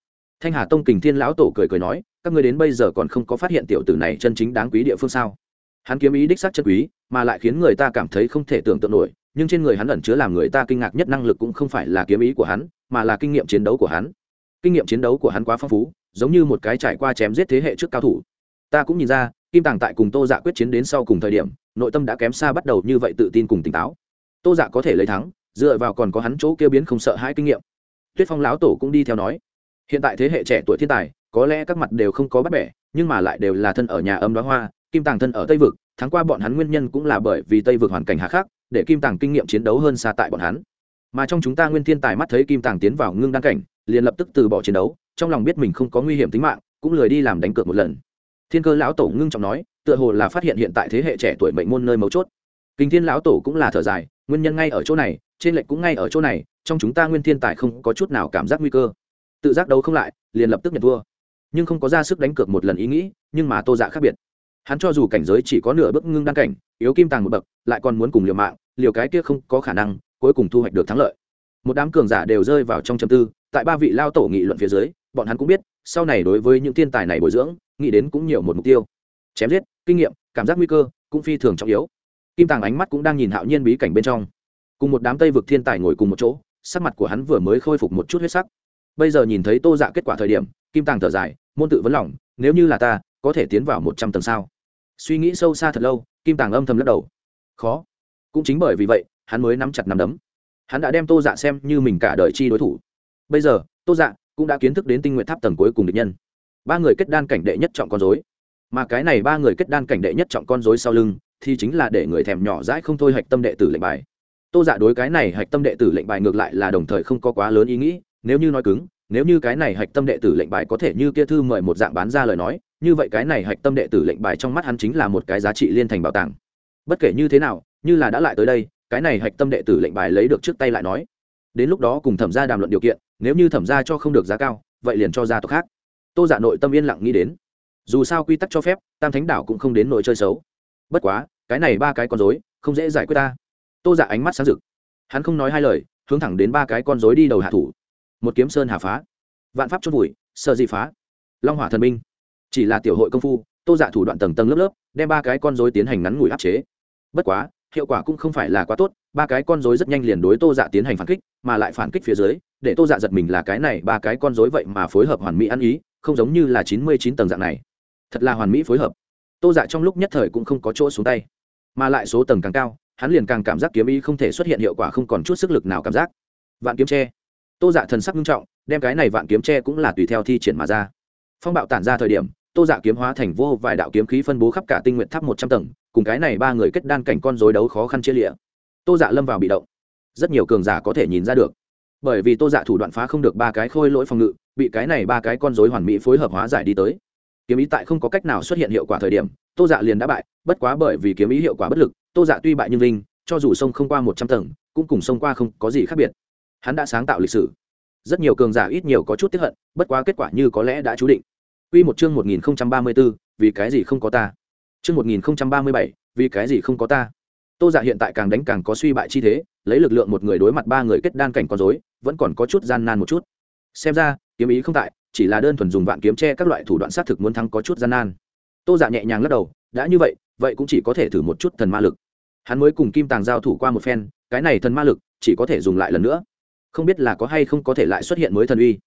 Thanh hà tông kình thiên lão tổ cười cười nói các ngươi đến bây giờ còn không có phát hiện tiểu tử này chân chính đáng quý địa phương sao? Hắn kiếm ý đích xác chân quý, mà lại khiến người ta cảm thấy không thể tưởng tượng nổi, nhưng trên người hắn ẩn chứa làm người ta kinh ngạc nhất năng lực cũng không phải là kiếm ý của hắn, mà là kinh nghiệm chiến đấu của hắn. Kinh nghiệm chiến đấu của hắn quá phong phú, giống như một cái trải qua chém giết thế hệ trước cao thủ. Ta cũng nhìn ra, kim tàng tại cùng tô dạ quyết chiến đến sau cùng thời điểm, nội tâm đã kém xa bắt đầu như vậy tự tin cùng tỉnh táo. Tô dạ có thể lấy thắng, dựa vào còn có hắn chỗ kêu biến không sợ hãi kinh nghiệm. Tuyết phong lão tổ cũng đi theo nói, hiện tại thế hệ trẻ tuổi thiên tài có lẽ các mặt đều không có bắt bẻ, nhưng mà lại đều là thân ở nhà âm đoá hoa, kim tàng thân ở tây vực tháng qua bọn hắn nguyên nhân cũng là bởi vì tây vực hoàn cảnh hạ khắc, để kim tàng kinh nghiệm chiến đấu hơn xa tại bọn hắn. Mà trong chúng ta nguyên thiên tài mắt thấy kim tàng tiến vào ngưng đăng cảnh, liền lập tức từ bỏ chiến đấu, trong lòng biết mình không có nguy hiểm tính mạng, cũng lười đi làm đánh cược một lần. Thiên cơ lão tổ ngưng trọng nói, tựa hồ là phát hiện hiện tại thế hệ trẻ tuổi mệnh môn nơi mấu chốt. Kinh thiên lão tổ cũng là thở dài, nguyên nhân ngay ở chỗ này, trên lệnh cũng ngay ở chỗ này, trong chúng ta nguyên thiên tài không có chút nào cảm giác nguy cơ. Tự giác đấu không lại, liền lập tức nhận thua nhưng không có ra sức đánh cược một lần ý nghĩ, nhưng mà tô dạ khác biệt. Hắn cho dù cảnh giới chỉ có nửa bước ngưng đăng cảnh, yếu kim tàng một bậc, lại còn muốn cùng liều mạng, liều cái kia không có khả năng, cuối cùng thu hoạch được thắng lợi. Một đám cường giả đều rơi vào trong châm tư, tại ba vị lao tổ nghị luận phía dưới, bọn hắn cũng biết, sau này đối với những thiên tài này bồi dưỡng, nghĩ đến cũng nhiều một mục tiêu. Chém giết, kinh nghiệm, cảm giác nguy cơ, cũng phi thường trọng yếu. Kim tàng ánh mắt cũng đang nhìn hạo nhiên bí cảnh bên trong. Cùng một đám tây vực thiên tài ngồi cùng một chỗ, sắc mặt của hắn vừa mới khôi phục một chút huyết sắc bây giờ nhìn thấy tô dạ kết quả thời điểm, kim tàng thở dài, môn tự vấn lỏng nếu như là ta, có thể tiến vào một trăm tầng sao? Suy nghĩ sâu xa thật lâu, kim tàng âm thầm lắc đầu. Khó. Cũng chính bởi vì vậy, hắn mới nắm chặt nắm đấm. Hắn đã đem tô dạ xem như mình cả đời chi đối thủ. Bây giờ, tô dạ cũng đã kiến thức đến tinh nguyện tháp tầng cuối cùng địch nhân. Ba người kết đan cảnh đệ nhất trọng con dối mà cái này ba người kết đan cảnh đệ nhất trọng con dối sau lưng, thì chính là để người thèm nhỏ dãi không thôi hạch tâm đệ tử lệnh bài. Tô dạ đối cái này hạch tâm đệ tử lệnh bài ngược lại là đồng thời không có quá lớn ý nghĩ nếu như nói cứng, nếu như cái này hạch tâm đệ tử lệnh bài có thể như kia thư mời một dạng bán ra lời nói, như vậy cái này hạch tâm đệ tử lệnh bài trong mắt hắn chính là một cái giá trị liên thành bảo tàng. Bất kể như thế nào, như là đã lại tới đây, cái này hạch tâm đệ tử lệnh bài lấy được trước tay lại nói. Đến lúc đó cùng thẩm gia đàm luận điều kiện, nếu như thẩm gia cho không được giá cao, vậy liền cho gia tộc khác. Tô giả nội tâm yên lặng nghĩ đến. Dù sao quy tắc cho phép, tam thánh đảo cũng không đến nội chơi xấu. Bất quá, cái này ba cái con dối không dễ giải quyết ta. Tô giả ánh mắt sáng rực. Hắn không nói hai lời, hướng thẳng đến ba cái con dối đi đầu hạ thủ một kiếm sơn hà phá, vạn pháp chốt vùi, sợ gì phá. Long hỏa thần minh chỉ là tiểu hội công phu, tô dạ thủ đoạn tầng tầng lớp lớp, đem ba cái con dối tiến hành ngắn ngủi áp chế. Bất quá, hiệu quả cũng không phải là quá tốt, ba cái con dối rất nhanh liền đối tô dạ tiến hành phản kích, mà lại phản kích phía dưới, để tô dạ giật mình là cái này ba cái con dối vậy mà phối hợp hoàn mỹ ăn ý, không giống như là chín mươi chín tầng dạng này. Thật là hoàn mỹ phối hợp. Tô dạ trong lúc nhất thời cũng không có chỗ xuống tay, mà lại số tầng càng cao, hắn liền càng cảm giác kiếm ý không thể xuất hiện hiệu quả không còn chút sức lực nào cảm giác. Vạn kiếm tre tô dạ thần sắc nghiêm trọng, đem cái này vạn kiếm tre cũng là tùy theo thi triển mà ra. Phong bạo tản ra thời điểm, tô dạ kiếm hóa thành vô vài đạo kiếm khí phân bố khắp cả tinh nguyện tháp một trăm tầng, cùng cái này ba người kết đan cảnh con dối đấu khó khăn chia lịa tô dạ lâm vào bị động. Rất nhiều cường giả có thể nhìn ra được. Bởi vì tô dạ thủ đoạn phá không được ba cái khôi lỗi phòng ngự, bị cái này ba cái con dối hoàn mỹ phối hợp hóa giải đi tới. Kiếm ý tại không có cách nào xuất hiện hiệu quả thời điểm, tô dạ liền đã bại, bất quá bởi vì kiếm ý hiệu quả bất lực, tô dạ tuy bại nhưng linh cho dù sông không qua một trăm tầng, cũng cùng sông qua không có gì khác biệt hắn đã sáng tạo lịch sử rất nhiều cường giả ít nhiều có chút tiếp hận bất quá kết quả như có lẽ đã chú định Quy một chương 1034, vì cái gì không có ta? Chương 1037, vì cái gì không có ta? Tô Dạ hiện tại càng đánh càng có suy bại chi thế, lấy lực lượng một người đối mặt ba người kết đan cảnh con rối, vẫn còn có chút gian nan một chút. Xem ra, kiếm ý không tại, chỉ là đơn thuần dùng vạn kiếm che các loại thủ đoạn sát thực muốn thắng có chút gian nan. Tô Dạ nhẹ nhàng lắc đầu, đã như vậy, vậy cũng chỉ có thể thử một chút thần ma lực. Hắn mới cùng Kim Tàng giao thủ qua một phen, cái này thần ma lực chỉ có thể dùng lại lần nữa. Không biết là có hay không có thể lại xuất hiện mới thần uy.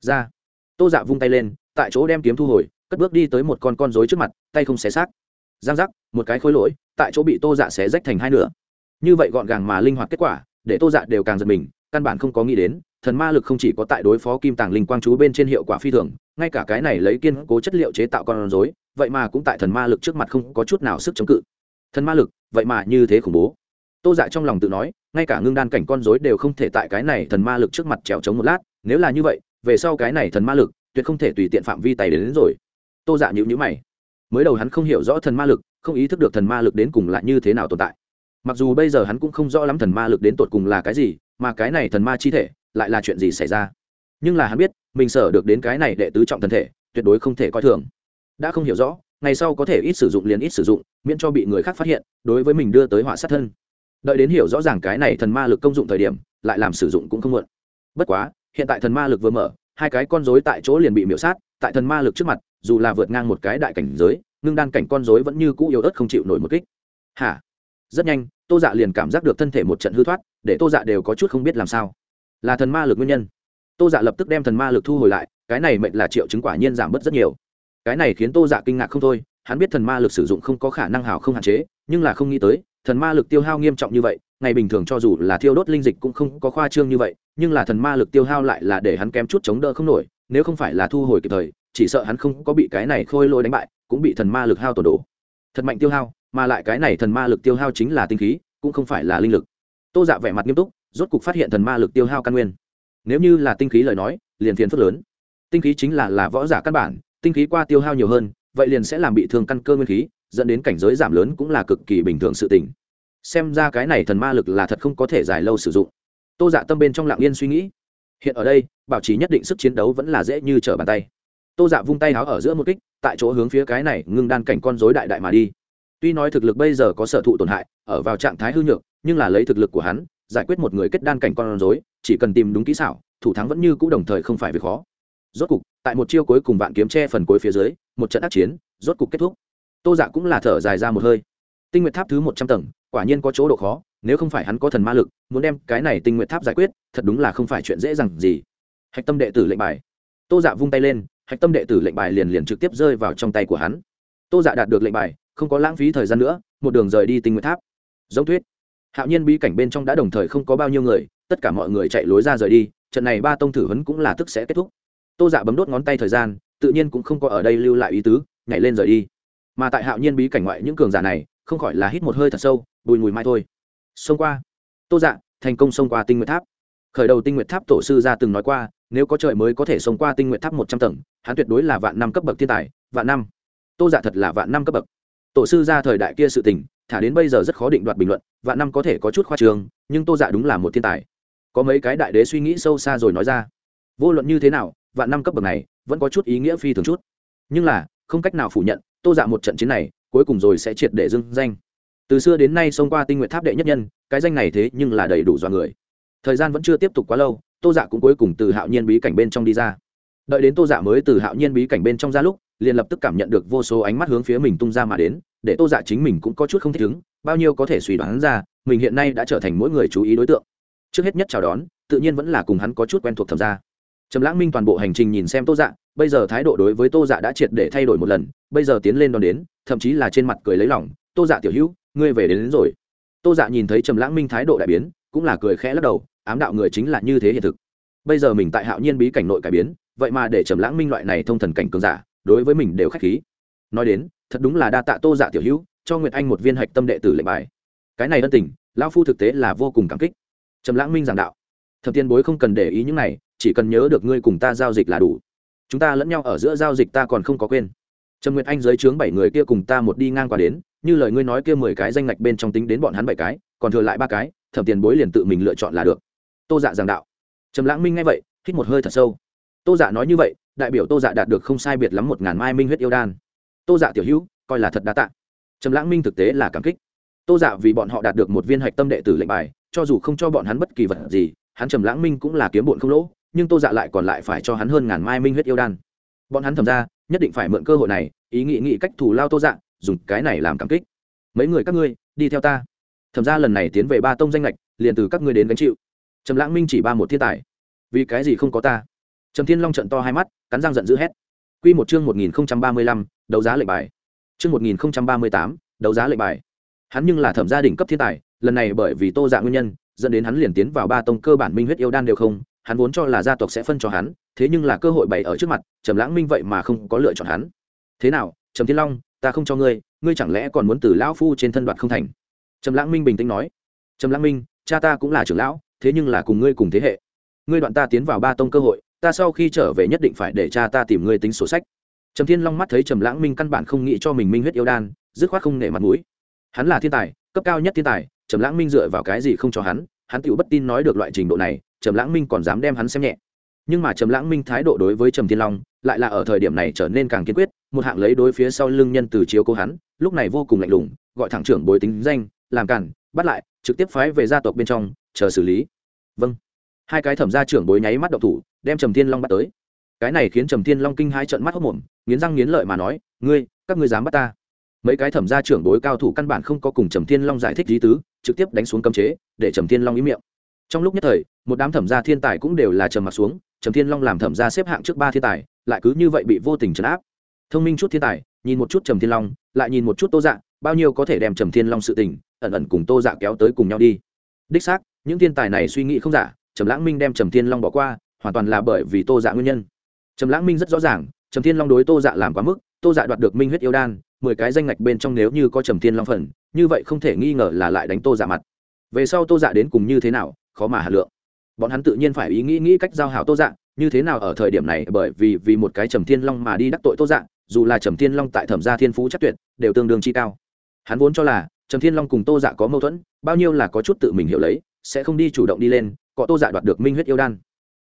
Ra. Tô Dạ vung tay lên, tại chỗ đem kiếm thu hồi cất bước đi tới một con con rối trước mặt tay không xé xác giang giác một cái khối lỗi tại chỗ bị tô dạ xé rách thành hai nửa như vậy gọn gàng mà linh hoạt kết quả để tô dạ đều càng giật mình căn bản không có nghĩ đến thần ma lực không chỉ có tại đối phó kim tàng linh quang chú bên trên hiệu quả phi thường ngay cả cái này lấy kiên cố chất liệu chế tạo con rối vậy mà cũng tại thần ma lực trước mặt không có chút nào sức chống cự thần ma lực vậy mà như thế khủng bố tô dạ trong lòng tự nói ngay cả ngưng đan cảnh con rối đều không thể tại cái này thần ma lực trước mặt trèo trống một lát nếu là như vậy về sau cái này thần ma lực tuyệt không thể tùy tiện phạm vi tay đến, đến rồi. Tô dạ nhữ nhữ mày. Mới đầu hắn không hiểu rõ thần ma lực không ý thức được thần ma lực đến cùng là như thế nào tồn tại. Mặc dù bây giờ hắn cũng không rõ lắm thần ma lực đến tột cùng là cái gì mà cái này thần ma chi thể lại là chuyện gì xảy ra. Nhưng là hắn biết mình sở được đến cái này đệ tứ trọng thần thể tuyệt đối không thể coi thường. Đã không hiểu rõ ngày sau có thể ít sử dụng liền ít sử dụng miễn cho bị người khác phát hiện đối với mình đưa tới họa sát thân đợi đến hiểu rõ ràng cái này thần ma lực công dụng thời điểm, lại làm sử dụng cũng không muộn. Bất quá, hiện tại thần ma lực vừa mở, hai cái con rối tại chỗ liền bị miễu sát, tại thần ma lực trước mặt, dù là vượt ngang một cái đại cảnh giới ngưng đan cảnh con rối vẫn như cũ yếu ớt không chịu nổi một kích. Hả? Rất nhanh, tô dạ liền cảm giác được thân thể một trận hư thoát, để tô dạ đều có chút không biết làm sao. Là thần ma lực nguyên nhân. Tô dạ lập tức đem thần ma lực thu hồi lại, cái này mệnh là triệu chứng quả nhiên giảm bớt rất nhiều. Cái này khiến tô dạ kinh ngạc không thôi, hắn biết thần ma lực sử dụng không có khả năng hào không hạn chế, nhưng là không nghĩ tới thần ma lực tiêu hao nghiêm trọng như vậy, ngày bình thường cho dù là thiêu đốt linh dịch cũng không có khoa trương như vậy, nhưng là thần ma lực tiêu hao lại là để hắn kém chút chống đỡ không nổi, nếu không phải là thu hồi kịp thời, chỉ sợ hắn không có bị cái này khôi lôi đánh bại, cũng bị thần ma lực hao tổn đổ thật mạnh tiêu hao, mà lại cái này thần ma lực tiêu hao chính là tinh khí, cũng không phải là linh lực. Tô dạ vẻ mặt nghiêm túc, rốt cục phát hiện thần ma lực tiêu hao căn nguyên. Nếu như là tinh khí lời nói, liền phiền phức lớn. Tinh khí chính là là võ giả căn bản, tinh khí qua tiêu hao nhiều hơn, vậy liền sẽ làm bị thương căn cơ nguyên khí dẫn đến cảnh giới giảm lớn cũng là cực kỳ bình thường sự tình. Xem ra cái này thần ma lực là thật không có thể dài lâu sử dụng. Tô dạ tâm bên trong lạng yên suy nghĩ. Hiện ở đây, bảo trì nhất định sức chiến đấu vẫn là dễ như trở bàn tay. Tô dạ vung tay áo ở giữa một kích, tại chỗ hướng phía cái này ngưng đan cảnh con dối đại đại mà đi. Tuy nói thực lực bây giờ có sở thụ tổn hại, ở vào trạng thái hư nhược, nhưng là lấy thực lực của hắn, giải quyết một người kết đan cảnh con dối chỉ cần tìm đúng kỹ xảo, thủ thắng vẫn như cũ đồng thời không phải việc khó. Rốt cục, tại một chiêu cuối cùng vạn kiếm che phần cuối phía dưới, một trận ác chiến, rốt cục kết thúc tô dạ cũng là thở dài ra một hơi. Tinh nguyệt tháp thứ một trăm tầng, quả nhiên có chỗ độ khó, nếu không phải hắn có thần ma lực, muốn đem cái này tinh nguyệt tháp giải quyết, thật đúng là không phải chuyện dễ dàng gì. Hạch tâm đệ tử lệnh bài. Tô dạ vung tay lên, hạch tâm đệ tử lệnh bài liền liền trực tiếp rơi vào trong tay của hắn. Tô dạ đạt được lệnh bài, không có lãng phí thời gian nữa, một đường rời đi tinh nguyệt tháp. Giống thuyết, hạo nhiên bí cảnh bên trong đã đồng thời không có bao nhiêu người, tất cả mọi người chạy lối ra rời đi, trận này ba tông thử huấn cũng là tức sẽ kết thúc. Tô dạ bấm đốt ngón tay thời gian, tự nhiên cũng không có ở đây lưu lại ý tứ, nhảy lên rời đi mà tại hạo nhiên bí cảnh ngoại những cường giả này, không khỏi là hít một hơi thật sâu, bùi mùi mai thôi. Xông qua. Tô dạ thành công xông qua tinh nguyệt tháp. Khởi đầu tinh nguyện tháp tổ sư ra từng nói qua, nếu có trời mới có thể xông qua tinh nguyện tháp một trăm tầng, hắn tuyệt đối là vạn năm cấp bậc thiên tài, vạn năm. Tô dạ thật là vạn năm cấp bậc. Tổ sư ra thời đại kia sự tình, thả đến bây giờ rất khó định đoạt bình luận, vạn năm có thể có chút khoa trường, nhưng tô dạ đúng là một thiên tài. Có mấy cái đại đế suy nghĩ sâu xa rồi nói ra. Vô luận như thế nào, vạn năm cấp bậc này, vẫn có chút ý nghĩa phi thường chút. Nhưng là, không cách nào phủ nhận tô dạ một trận chiến này, cuối cùng rồi sẽ triệt để dưng danh. Từ xưa đến nay xông qua tinh nguyện tháp đệ nhất nhân, cái danh này thế nhưng là đầy đủ dọa người. Thời gian vẫn chưa tiếp tục quá lâu, tô dạ cũng cuối cùng từ hạo nhiên bí cảnh bên trong đi ra. Đợi đến tô dạ mới từ hạo nhiên bí cảnh bên trong ra lúc, liền lập tức cảm nhận được vô số ánh mắt hướng phía mình tung ra mà đến, để tô dạ chính mình cũng có chút không thích ứng, bao nhiêu có thể suy đoán ra, mình hiện nay đã trở thành mỗi người chú ý đối tượng. Trước hết nhất chào đón, tự nhiên vẫn là cùng hắn có chút quen thuộc thầm ra. Trầm lãng minh toàn bộ hành trình nhìn xem tô dạ bây giờ thái độ đối với tô dạ đã triệt để thay đổi một lần bây giờ tiến lên đón đến thậm chí là trên mặt cười lấy lòng tô dạ tiểu hữu ngươi về đến, đến rồi. Tô dạ nhìn thấy trầm lãng minh thái độ đại biến cũng là cười khẽ lắc đầu ám đạo người chính là như thế hiện thực. Bây giờ mình tại hạo nhiên bí cảnh nội cải biến vậy mà để trầm lãng minh loại này thông thần cảnh cường giả đối với mình đều khách khí. Nói đến thật đúng là đa tạ tô dạ tiểu hữu cho nguyệt anh một viên hạch tâm đệ tử lệnh bài. Cái này ân tình lão phu thực tế là vô cùng cảm kích. Trầm lãng minh giảng đạo thập tiên bối không cần để ý những này chỉ cần nhớ được ngươi cùng ta giao dịch là đủ chúng ta lẫn nhau ở giữa giao dịch ta còn không có quên. Trầm nguyệt anh dưới trướng bảy người kia cùng ta một đi ngang qua đến, như lời ngươi nói kia mười cái danh ngạch bên trong tính đến bọn hắn bảy cái, còn thừa lại ba cái, thẩm tiền bối liền tự mình lựa chọn là được. Tô dạ giảng đạo. Trầm lãng minh nghe vậy, hít một hơi thật sâu. Tô dạ nói như vậy, đại biểu tô dạ đạt được không sai biệt lắm một ngàn mai minh huyết yêu đan. Tô dạ tiểu hữu, coi là thật đa tạ. Trầm lãng minh thực tế là cảm kích. Tô dạ vì bọn họ đạt được một viên hạch tâm đệ tử lệnh bài, cho dù không cho bọn hắn bất kỳ vật gì, hắn trầm lãng minh cũng là kiếm bụn không lỗ nhưng tô dạ lại còn lại phải cho hắn hơn ngàn mai minh huyết yêu đan. Bọn hắn thầm ra, nhất định phải mượn cơ hội này, ý nghĩ nghĩ cách thủ lao tô dạ dùng cái này làm cảm kích. Mấy người các ngươi, đi theo ta. Thầm ra lần này tiến về ba tông danh lệch liền từ các ngươi đến gánh chịu. Trầm lãng minh chỉ ba một thiên tài. Vì cái gì không có ta? Trầm thiên long trận to hai mắt, cắn răng giận dữ hét. Q một chương một nghìn ba mươi lăm, đấu giá lệnh bài. Chương một nghìn ba mươi tám, đấu giá lệnh bài. Hắn nhưng là thẩm gia đỉnh cấp thiên tài, lần này bởi vì tô dạ nguyên nhân, dẫn đến hắn liền tiến vào ba tông cơ bản minh huyết yêu đan đều không hắn vốn cho là gia tộc sẽ phân cho hắn, thế nhưng là cơ hội bày ở trước mặt, trầm lãng minh vậy mà không có lựa chọn hắn. Thế nào, trầm thiên long, ta không cho ngươi ngươi chẳng lẽ còn muốn từ lão phu trên thân đoạt không thành? Trầm lãng minh bình tĩnh nói. Trầm lãng minh, cha ta cũng là trưởng lão, thế nhưng là cùng ngươi cùng thế hệ. Ngươi đoạn ta tiến vào ba tông cơ hội, ta sau khi trở về nhất định phải để cha ta tìm ngươi tính sổ sách. Trầm thiên long mắt thấy trầm lãng minh căn bản không nghĩ cho mình minh huyết yêu đan, dứt khoát không nể mặt mũi. Hắn là thiên tài, cấp cao nhất thiên tài, trầm lãng minh dựa vào cái gì không cho hắn hắn tựu bất tin nói được loại trình độ này trầm lãng minh còn dám đem hắn xem nhẹ. Nhưng mà trầm lãng minh thái độ đối với trầm thiên long lại là ở thời điểm này trở nên càng kiên quyết, một hạng lấy đối phía sau lưng nhân từ chiếu cố hắn, lúc này vô cùng lạnh lùng, gọi thẳng trưởng bồi tính danh, làm cản, bắt lại, trực tiếp phái về gia tộc bên trong, chờ xử lý. Vâng. Hai cái thẩm gia trưởng bối nháy mắt đậu thủ, đem trầm thiên long bắt tới. Cái này khiến trầm thiên long kinh hai trận mắt hốc mồm nghiến răng nghiến lợi mà nói, ngươi, các ngươi dám bắt ta? Mấy cái thẩm gia trưởng bối cao thủ căn bản không có cùng trầm thiên long giải thích lý tứ, trực tiếp đánh xuống cấm chế, để trầm thiên long ý miệng. Trong lúc nhất thời một đám thẩm gia thiên tài cũng đều là trầm mặt xuống, trầm thiên long làm thẩm gia xếp hạng trước ba thiên tài, lại cứ như vậy bị vô tình trấn áp. Thông minh chút thiên tài, nhìn một chút trầm thiên long, lại nhìn một chút tô dạ bao nhiêu có thể đem trầm thiên long sự tình, ẩn ẩn cùng tô dạ kéo tới cùng nhau đi. Đích xác, những thiên tài này suy nghĩ không giả, trầm lãng minh đem trầm thiên long bỏ qua, hoàn toàn là bởi vì tô dạ nguyên nhân. Trầm lãng minh rất rõ ràng, trầm thiên long đối tô dạ làm quá mức, tô dạ đoạt được minh huyết yêu đan, mười cái danh ngạch bên trong nếu như có trầm thiên long phần, như vậy không thể nghi ngờ là lại đánh tô dạ mặt. Về sau tô dạ đến cùng như thế nào, khó mà hà lượng bọn hắn tự nhiên phải ý nghĩ nghĩ cách giao hảo tô dạng như thế nào ở thời điểm này, bởi vì vì một cái trầm thiên long mà đi đắc tội tô dạng dù là trầm thiên long tại thẩm gia thiên phú chắc tuyệt, đều tương đương chi cao. Hắn vốn cho là, trầm thiên long cùng tô dạ có mâu thuẫn, bao nhiêu là có chút tự mình hiểu lấy, sẽ không đi chủ động đi lên cọ tô dạ đoạt được minh huyết yêu đan.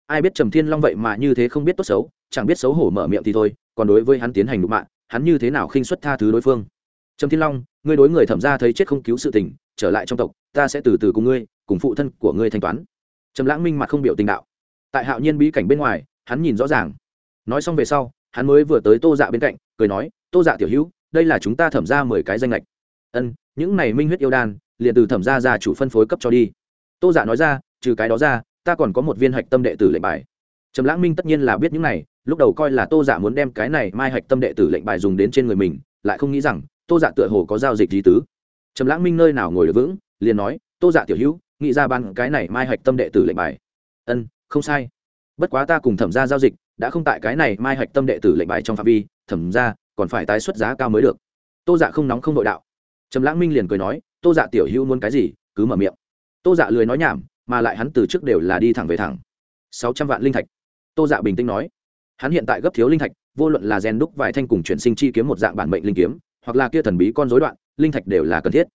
Ai biết trầm thiên long vậy mà như thế không biết tốt xấu, chẳng biết xấu hổ mở miệng thì thôi, còn đối với hắn tiến hành đụng mạng hắn như thế nào khinh xuất tha thứ đối phương? Trầm thiên long, ngươi đối người thẩm ra thấy chết không cứu sự tình, trở lại trong tộc, ta sẽ từ từ cùng ngươi, cùng phụ thân của ngươi thanh toán trầm lãng minh mặt không biểu tình đạo. Tại hạo nhiên bí cảnh bên ngoài, hắn nhìn rõ ràng. Nói xong về sau, hắn mới vừa tới tô dạ bên cạnh, cười nói, tô dạ tiểu hữu, đây là chúng ta thẩm ra mười cái danh lệch. Ân, những này minh huyết yêu đan, liền từ thẩm ra ra chủ phân phối cấp cho đi. Tô dạ nói ra, trừ cái đó ra, ta còn có một viên hạch tâm đệ tử lệnh bài. Trầm lãng minh tất nhiên là biết những này, lúc đầu coi là tô dạ muốn đem cái này mai hạch tâm đệ tử lệnh bài dùng đến trên người mình, lại không nghĩ rằng tô dạ tựa hồ có giao dịch gì tứ. Trầm lãng minh nơi nào ngồi được vững, liền nói, tô dạ tiểu hữu nghĩ ra ban cái này mai hạch tâm đệ tử lệnh bài. Ân, không sai. Bất quá ta cùng thẩm ra giao dịch, đã không tại cái này mai hạch tâm đệ tử lệnh bài trong phạm vi, thẩm ra còn phải tái xuất giá cao mới được. Tô dạ không nóng không nội đạo. Trầm lãng minh liền cười nói, tô dạ tiểu hữu muốn cái gì, cứ mở miệng. Tô dạ lười nói nhảm, mà lại hắn từ trước đều là đi thẳng về thẳng. Sáu trăm vạn linh thạch. Tô dạ bình tĩnh nói, hắn hiện tại gấp thiếu linh thạch, vô luận là rèn đúc vài thanh cùng chuyển sinh chi kiếm một dạng bản mệnh linh kiếm, hoặc là kia thần bí con dối đoạn, linh thạch đều là cần thiết.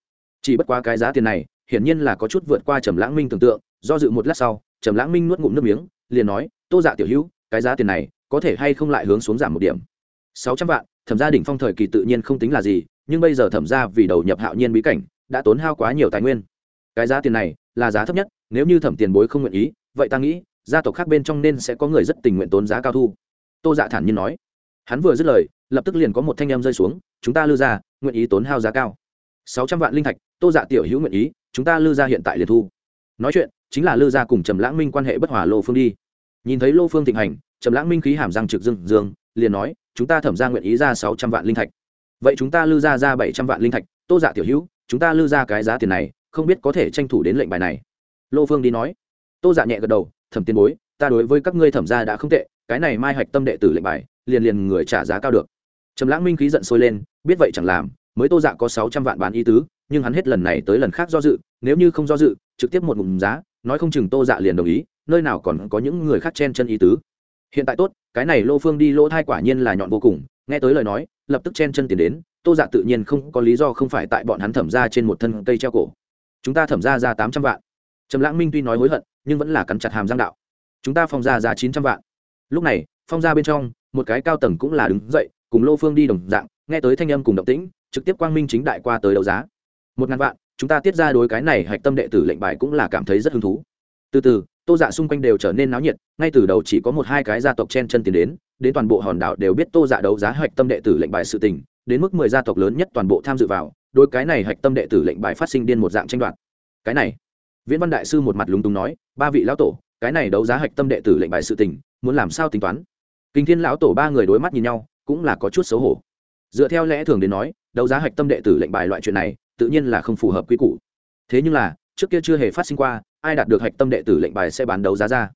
Chỉ bất quá cái giá tiền này hiển nhiên là có chút vượt qua trầm lãng minh tưởng tượng, do dự một lát sau, trầm lãng minh nuốt ngụm nước miếng, liền nói, tô dạ tiểu hữu, cái giá tiền này có thể hay không lại hướng xuống giảm một điểm? Sáu trăm vạn, thẩm gia đỉnh phong thời kỳ tự nhiên không tính là gì, nhưng bây giờ thẩm gia vì đầu nhập hạo nhiên bí cảnh, đã tốn hao quá nhiều tài nguyên. Cái giá tiền này là giá thấp nhất, nếu như thẩm tiền bối không nguyện ý, vậy ta nghĩ, gia tộc khác bên trong nên sẽ có người rất tình nguyện tốn giá cao thu. Tô dạ thản nhiên nói. Hắn vừa dứt lời, lập tức liền có một thanh em rơi xuống, chúng ta lư ra nguyện ý tốn hao giá cao. Sáu trăm vạn linh thạch tô dạ tiểu hữu nguyện ý, chúng ta lư ra hiện tại liền thu. Nói chuyện, chính là lư ra cùng trầm lãng minh quan hệ bất hòa lô phương đi. Nhìn thấy lô phương thịnh hành, trầm lãng minh khí hàm răng trực dương dương, liền nói, chúng ta thẩm ra nguyện ý ra sáu trăm vạn linh thạch. Vậy chúng ta lư ra ra bảy trăm vạn linh thạch, tô dạ tiểu hữu, chúng ta lư ra cái giá tiền này, không biết có thể tranh thủ đến lệnh bài này. Lô phương đi nói. Tô dạ nhẹ gật đầu, thẩm tiền bối, ta đối với các ngươi thẩm ra đã không tệ, cái này mai hạch tâm đệ tử lệnh bài, liền liền người trả giá cao được. Trầm lãng minh khí giận sôi lên, biết vậy chẳng làm, mới tô dạ có sáu trăm vạn bán ý tứ nhưng hắn hết lần này tới lần khác do dự, nếu như không do dự, trực tiếp một mùng giá, nói không chừng tô dạ liền đồng ý, nơi nào còn có những người khác chen chân ý tứ. Hiện tại tốt, cái này lô phương đi lỗ thai quả nhiên là nhọn vô cùng, nghe tới lời nói, lập tức chen chân tiền đến, tô dạ tự nhiên không có lý do không phải tại bọn hắn thẩm ra trên một thân cây treo cổ. Chúng ta thẩm ra ra tám trăm vạn. Trầm lãng minh tuy nói hối hận, nhưng vẫn là cắn chặt hàm giang đạo. Chúng ta phong ra ra chín trăm vạn. Lúc này, phong ra bên trong, một cái cao tầng cũng là đứng dậy, cùng lô phương đi đồng dạng, nghe tới thanh âm cùng động tĩnh, trực tiếp quang minh chính đại qua tới đấu giá một ngàn vạn, chúng ta tiết ra đối cái này hạch tâm đệ tử lệnh bài cũng là cảm thấy rất hứng thú. Từ từ, tô dạ xung quanh đều trở nên náo nhiệt, ngay từ đầu chỉ có một hai cái gia tộc chen chân tiến đến đến toàn bộ hòn đảo đều biết tô dạ đấu giá hạch tâm đệ tử lệnh bài sự tình, đến mức mười gia tộc lớn nhất toàn bộ tham dự vào đôi cái này hạch tâm đệ tử lệnh bài phát sinh điên một dạng tranh đoạt. Cái này, viễn văn đại sư một mặt lúng túng nói, ba vị lão tổ, cái này đấu giá hạch tâm đệ tử lệnh bài sự tình, muốn làm sao tính toán? Kinh thiên lão tổ ba người đối mắt nhìn nhau, cũng là có chút xấu hổ. Dựa theo lẽ thường đến nói, đấu giá hạch tâm đệ tử lệnh bài loại chuyện này tự nhiên là không phù hợp quy củ. Thế nhưng là, trước kia chưa hề phát sinh qua, ai đạt được hạch tâm đệ tử lệnh bài sẽ bán đấu giá ra.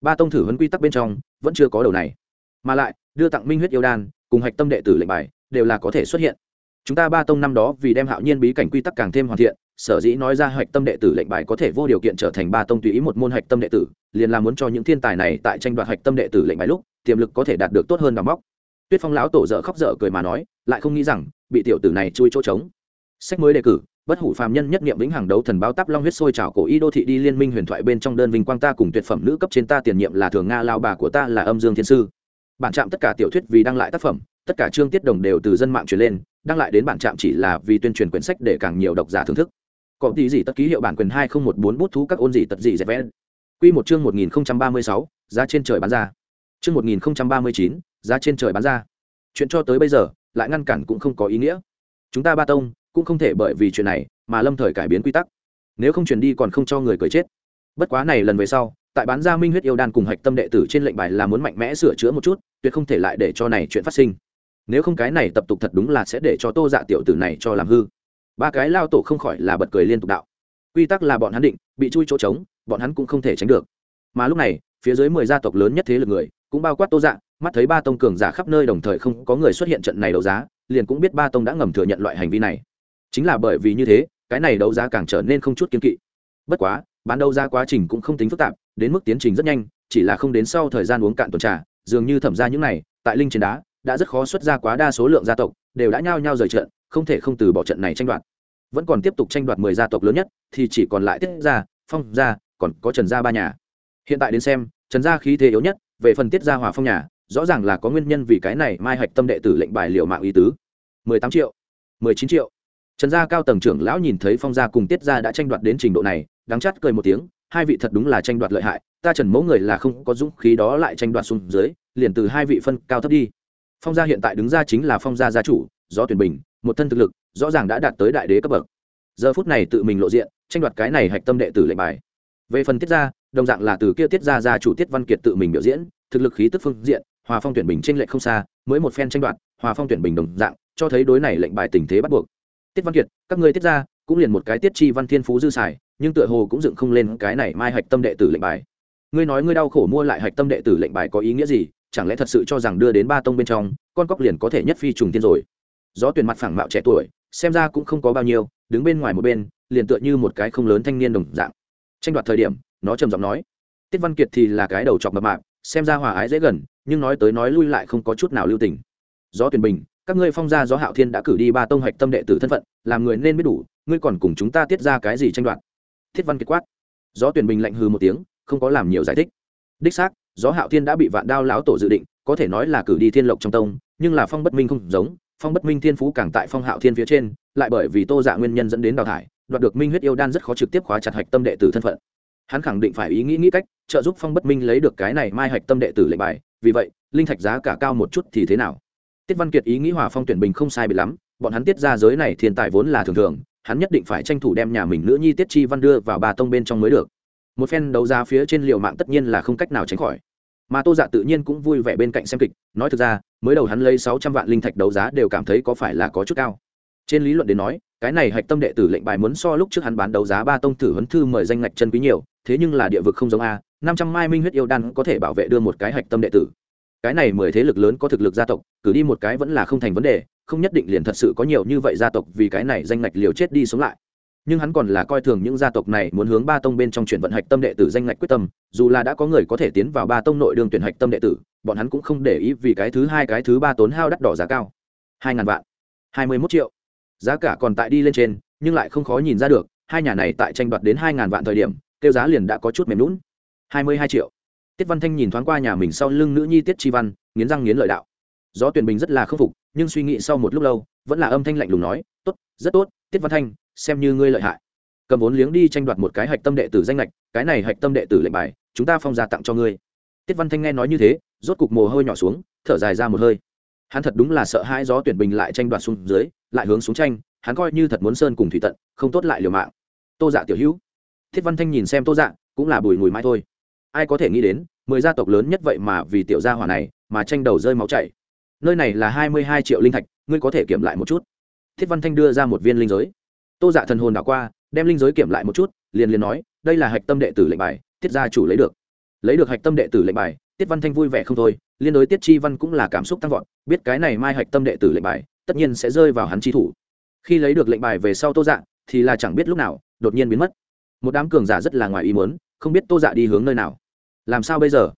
Ba tông thử huấn quy tắc bên trong, vẫn chưa có đầu này. Mà lại, đưa tặng minh huyết yêu đan, cùng hạch tâm đệ tử lệnh bài, đều là có thể xuất hiện. Chúng ta ba tông năm đó vì đem hạo nhiên bí cảnh quy tắc càng thêm hoàn thiện, sở dĩ nói ra hạch tâm đệ tử lệnh bài có thể vô điều kiện trở thành ba tông tùy ý một môn hạch tâm đệ tử, liền là muốn cho những thiên tài này tại tranh đoạt hạch tâm đệ tử lệnh bài lúc, tiềm lực có thể đạt được tốt hơn đào móc. Tuyết phong lão tổ dở khóc dở cười mà nói, lại không nghĩ rằng, bị tiểu tử này chui chỗ trống sách mới đề cử, bất hủ phàm nhân nhất niệm vĩnh hằng đấu thần báo tắp long huyết sôi trào cổ y đô thị đi liên minh huyền thoại bên trong đơn vinh quang ta cùng tuyệt phẩm nữ cấp trên ta tiền nhiệm là thường nga lao bà của ta là âm dương thiên sư. Bản trạm tất cả tiểu thuyết vì đăng lại tác phẩm, tất cả chương tiết đồng đều từ dân mạng truyền lên, đăng lại đến bản trạm chỉ là vì tuyên truyền quyển sách để càng nhiều độc giả thưởng thức. Có tí gì tất ký hiệu bản quyền hai nghìn một bốn bút thú các ôn gì tật gì dẹp vẽ quy một chương một nghìn ba mươi sáu, giá trên trời bán ra. Chương một nghìn ba mươi chín, giá trên trời bán ra. Chuyện cho tới bây giờ, lại ngăn cản cũng không có ý nghĩa. Chúng ta ba tông cũng không thể bởi vì chuyện này mà lâm thời cải biến quy tắc. Nếu không chuyển đi còn không cho người cười chết. Bất quá này lần về sau, tại bán gia minh huyết yêu đan cùng hạch tâm đệ tử trên lệnh bài là muốn mạnh mẽ sửa chữa một chút, tuyệt không thể lại để cho này chuyện phát sinh. Nếu không cái này tập tục thật đúng là sẽ để cho tô dạ tiểu tử này cho làm hư. Ba cái lao tổ không khỏi là bật cười liên tục đạo. Quy tắc là bọn hắn định, bị chui chỗ trống, bọn hắn cũng không thể tránh được. Mà lúc này, phía dưới mười gia tộc lớn nhất thế lực người, cũng bao quát tô dạ mắt thấy ba tông cường giả khắp nơi đồng thời không có người xuất hiện trận này đấu giá, liền cũng biết ba tông đã ngầm thừa nhận loại hành vi này chính là bởi vì như thế, cái này đấu giá càng trở nên không chút kiên kỵ. Bất quá, bán đấu giá quá trình cũng không tính phức tạp, đến mức tiến trình rất nhanh, chỉ là không đến sau thời gian uống cạn tuần trà, dường như thẩm ra những này, tại linh trên đá, đã rất khó xuất ra quá đa số lượng gia tộc, đều đã nhao nhao rời trận, không thể không từ bỏ trận này tranh đoạt. Vẫn còn tiếp tục tranh đoạt mười gia tộc lớn nhất, thì chỉ còn lại tiết gia, phong gia, còn có trần gia ba nhà. Hiện tại đến xem, trần gia khí thế yếu nhất, về phần tiết gia hòa phong nhà, rõ ràng là có nguyên nhân vì cái này mai hạch tâm đệ tử lệnh bài liệu mạng ý tứ. mười tám triệu, mười chín triệu trần gia cao tầng trưởng lão nhìn thấy phong gia cùng tiết gia đã tranh đoạt đến trình độ này, đắng chát cười một tiếng, hai vị thật đúng là tranh đoạt lợi hại, ta trần mẫu người là không có dũng khí đó lại tranh đoạt xuống dưới, liền từ hai vị phân cao thấp đi. Phong gia hiện tại đứng ra chính là phong gia gia chủ do tuyển bình, một thân thực lực, rõ ràng đã đạt tới đại đế cấp bậc. Giờ phút này tự mình lộ diện, tranh đoạt cái này hạch tâm đệ tử lệnh bài. Về phần tiết gia, đồng dạng là từ kia tiết gia gia chủ tiết văn kiệt tự mình biểu diễn, thực lực khí tức phương diện, hòa phong tuyển bình tranh lệch không xa, mới một phen tranh đoạt, hòa phong tuyển bình đồng dạng, cho thấy đối này lệnh bài tình thế bắt buộc tiết văn kiệt, các ngươi tiết ra, cũng liền một cái tiết chi văn thiên phú dư xài, nhưng tựa hồ cũng dựng không lên cái này mai hạch tâm đệ tử lệnh bài. Ngươi nói ngươi đau khổ mua lại hạch tâm đệ tử lệnh bài có ý nghĩa gì? Chẳng lẽ thật sự cho rằng đưa đến ba tông bên trong, con cóc liền có thể nhất phi trùng tiên rồi? Gió tuyển mặt phẳng mạo trẻ tuổi, xem ra cũng không có bao nhiêu, đứng bên ngoài một bên, liền tựa như một cái không lớn thanh niên đồng dạng. Tranh đoạt thời điểm, nó trầm giọng nói, tiết văn kiệt thì là cái đầu chọc mập mạp, xem ra hòa ái dễ gần, nhưng nói tới nói lui lại không có chút nào lưu tình. Gió tuyển bình các ngươi phong gia gió hạo thiên đã cử đi ba tông hạch tâm đệ tử thân phận, làm người nên biết đủ, ngươi còn cùng chúng ta tiết ra cái gì tranh đoạt? Thiết văn kiệt quát. Gió tuyển bình lạnh hư một tiếng, không có làm nhiều giải thích. Đích xác, gió hạo thiên đã bị vạn đao lão tổ dự định, có thể nói là cử đi thiên lộc trong tông, nhưng là phong bất minh không giống, phong bất minh thiên phú càng tại phong hạo thiên phía trên, lại bởi vì tô dạ nguyên nhân dẫn đến đào thải, đoạt được minh huyết yêu đan rất khó trực tiếp khóa chặt hạch tâm đệ tử thân phận. Hắn khẳng định phải ý nghĩ nghĩ cách, trợ giúp phong bất minh lấy được cái này mai hạch tâm đệ tử lệnh bài, vì vậy, linh thạch giá cả cao một chút thì thế nào? Tiết văn kiệt ý nghĩ hòa phong tuyển bình không sai bị lắm, bọn hắn tiết ra giới này thiên tài vốn là thường thường, hắn nhất định phải tranh thủ đem nhà mình nữ nhi tiết chi văn đưa vào ba tông bên trong mới được. Một phen đấu giá phía trên liều mạng tất nhiên là không cách nào tránh khỏi. Mà tô dạ tự nhiên cũng vui vẻ bên cạnh xem kịch, nói thực ra, mới đầu hắn lấy sáu trăm vạn linh thạch đấu giá đều cảm thấy có phải là có chút cao. Trên lý luận đến nói, cái này hạch tâm đệ tử lệnh bài muốn so lúc trước hắn bán đấu giá ba tông thử huấn thư mời danh ngạch chân quý nhiều, thế nhưng là địa vực không giống a, năm trăm mai minh huyết yêu đan có thể bảo vệ đưa một cái hạch tâm đệ tử cái này mười thế lực lớn có thực lực gia tộc, cử đi một cái vẫn là không thành vấn đề, không nhất định liền thật sự có nhiều như vậy gia tộc vì cái này danh ngạch liều chết đi sống lại. Nhưng hắn còn là coi thường những gia tộc này muốn hướng ba tông bên trong chuyển vận hạch tâm đệ tử danh ngạch quyết tâm, dù là đã có người có thể tiến vào ba tông nội đường tuyển hạch tâm đệ tử, bọn hắn cũng không để ý vì cái thứ hai, cái thứ ba tốn hao đắt đỏ giá cao. Hai ngàn vạn, hai mươi mốt triệu. Giá cả còn tại đi lên trên, nhưng lại không khó nhìn ra được, hai nhà này tại tranh đoạt đến hai ngàn vạn thời điểm, kêu giá liền đã có chút mềm lún hai mươi hai triệu tiết văn thanh nhìn thoáng qua nhà mình sau lưng nữ nhi tiết chi văn, nghiến răng nghiến lợi đạo. Do tuyển bình rất là khâm phục, nhưng suy nghĩ sau một lúc lâu, vẫn là âm thanh lạnh lùng nói, tốt, rất tốt, tiết văn thanh, xem như ngươi lợi hại. Cầm vốn liếng đi tranh đoạt một cái hạch tâm đệ tử danh lệch, cái này hạch tâm đệ tử lệnh bài, chúng ta phong ra tặng cho ngươi. Tiết văn thanh nghe nói như thế, rốt cục mồ hôi nhỏ xuống, thở dài ra một hơi. Hắn thật đúng là sợ hai gió tuyển bình lại tranh đoạt xuống dưới, lại hướng xuống tranh, hắn coi như thật muốn sơn cùng thủy tận, không tốt lại liều mạng. Tô dạ tiểu hữu. Thiết văn thanh nhìn xem tô dạ cũng là bùi mùi mai thôi ai có thể nghĩ đến, mười gia tộc lớn nhất vậy mà vì tiểu gia hỏa này mà tranh đầu rơi máu chảy. Nơi này là hai mươi hai triệu linh thạch, ngươi có thể kiểm lại một chút. Thiết văn thanh đưa ra một viên linh giới. Tô dạ thần hồn đảo qua, đem linh giới kiểm lại một chút, liền liền nói, đây là hạch tâm đệ tử lệnh bài, tiết gia chủ lấy được. Lấy được hạch tâm đệ tử lệnh bài, tiết văn thanh vui vẻ không thôi, liên đối tiết chi văn cũng là cảm xúc tăng vọt, biết cái này mai hạch tâm đệ tử lệnh bài, tất nhiên sẽ rơi vào hắn chi thủ. Khi lấy được lệnh bài về sau tô dạ thì là chẳng biết lúc nào, đột nhiên biến mất. Một đám cường giả rất là ngoài ý muốn, không biết tô dạ đi hướng nơi nào làm sao bây giờ?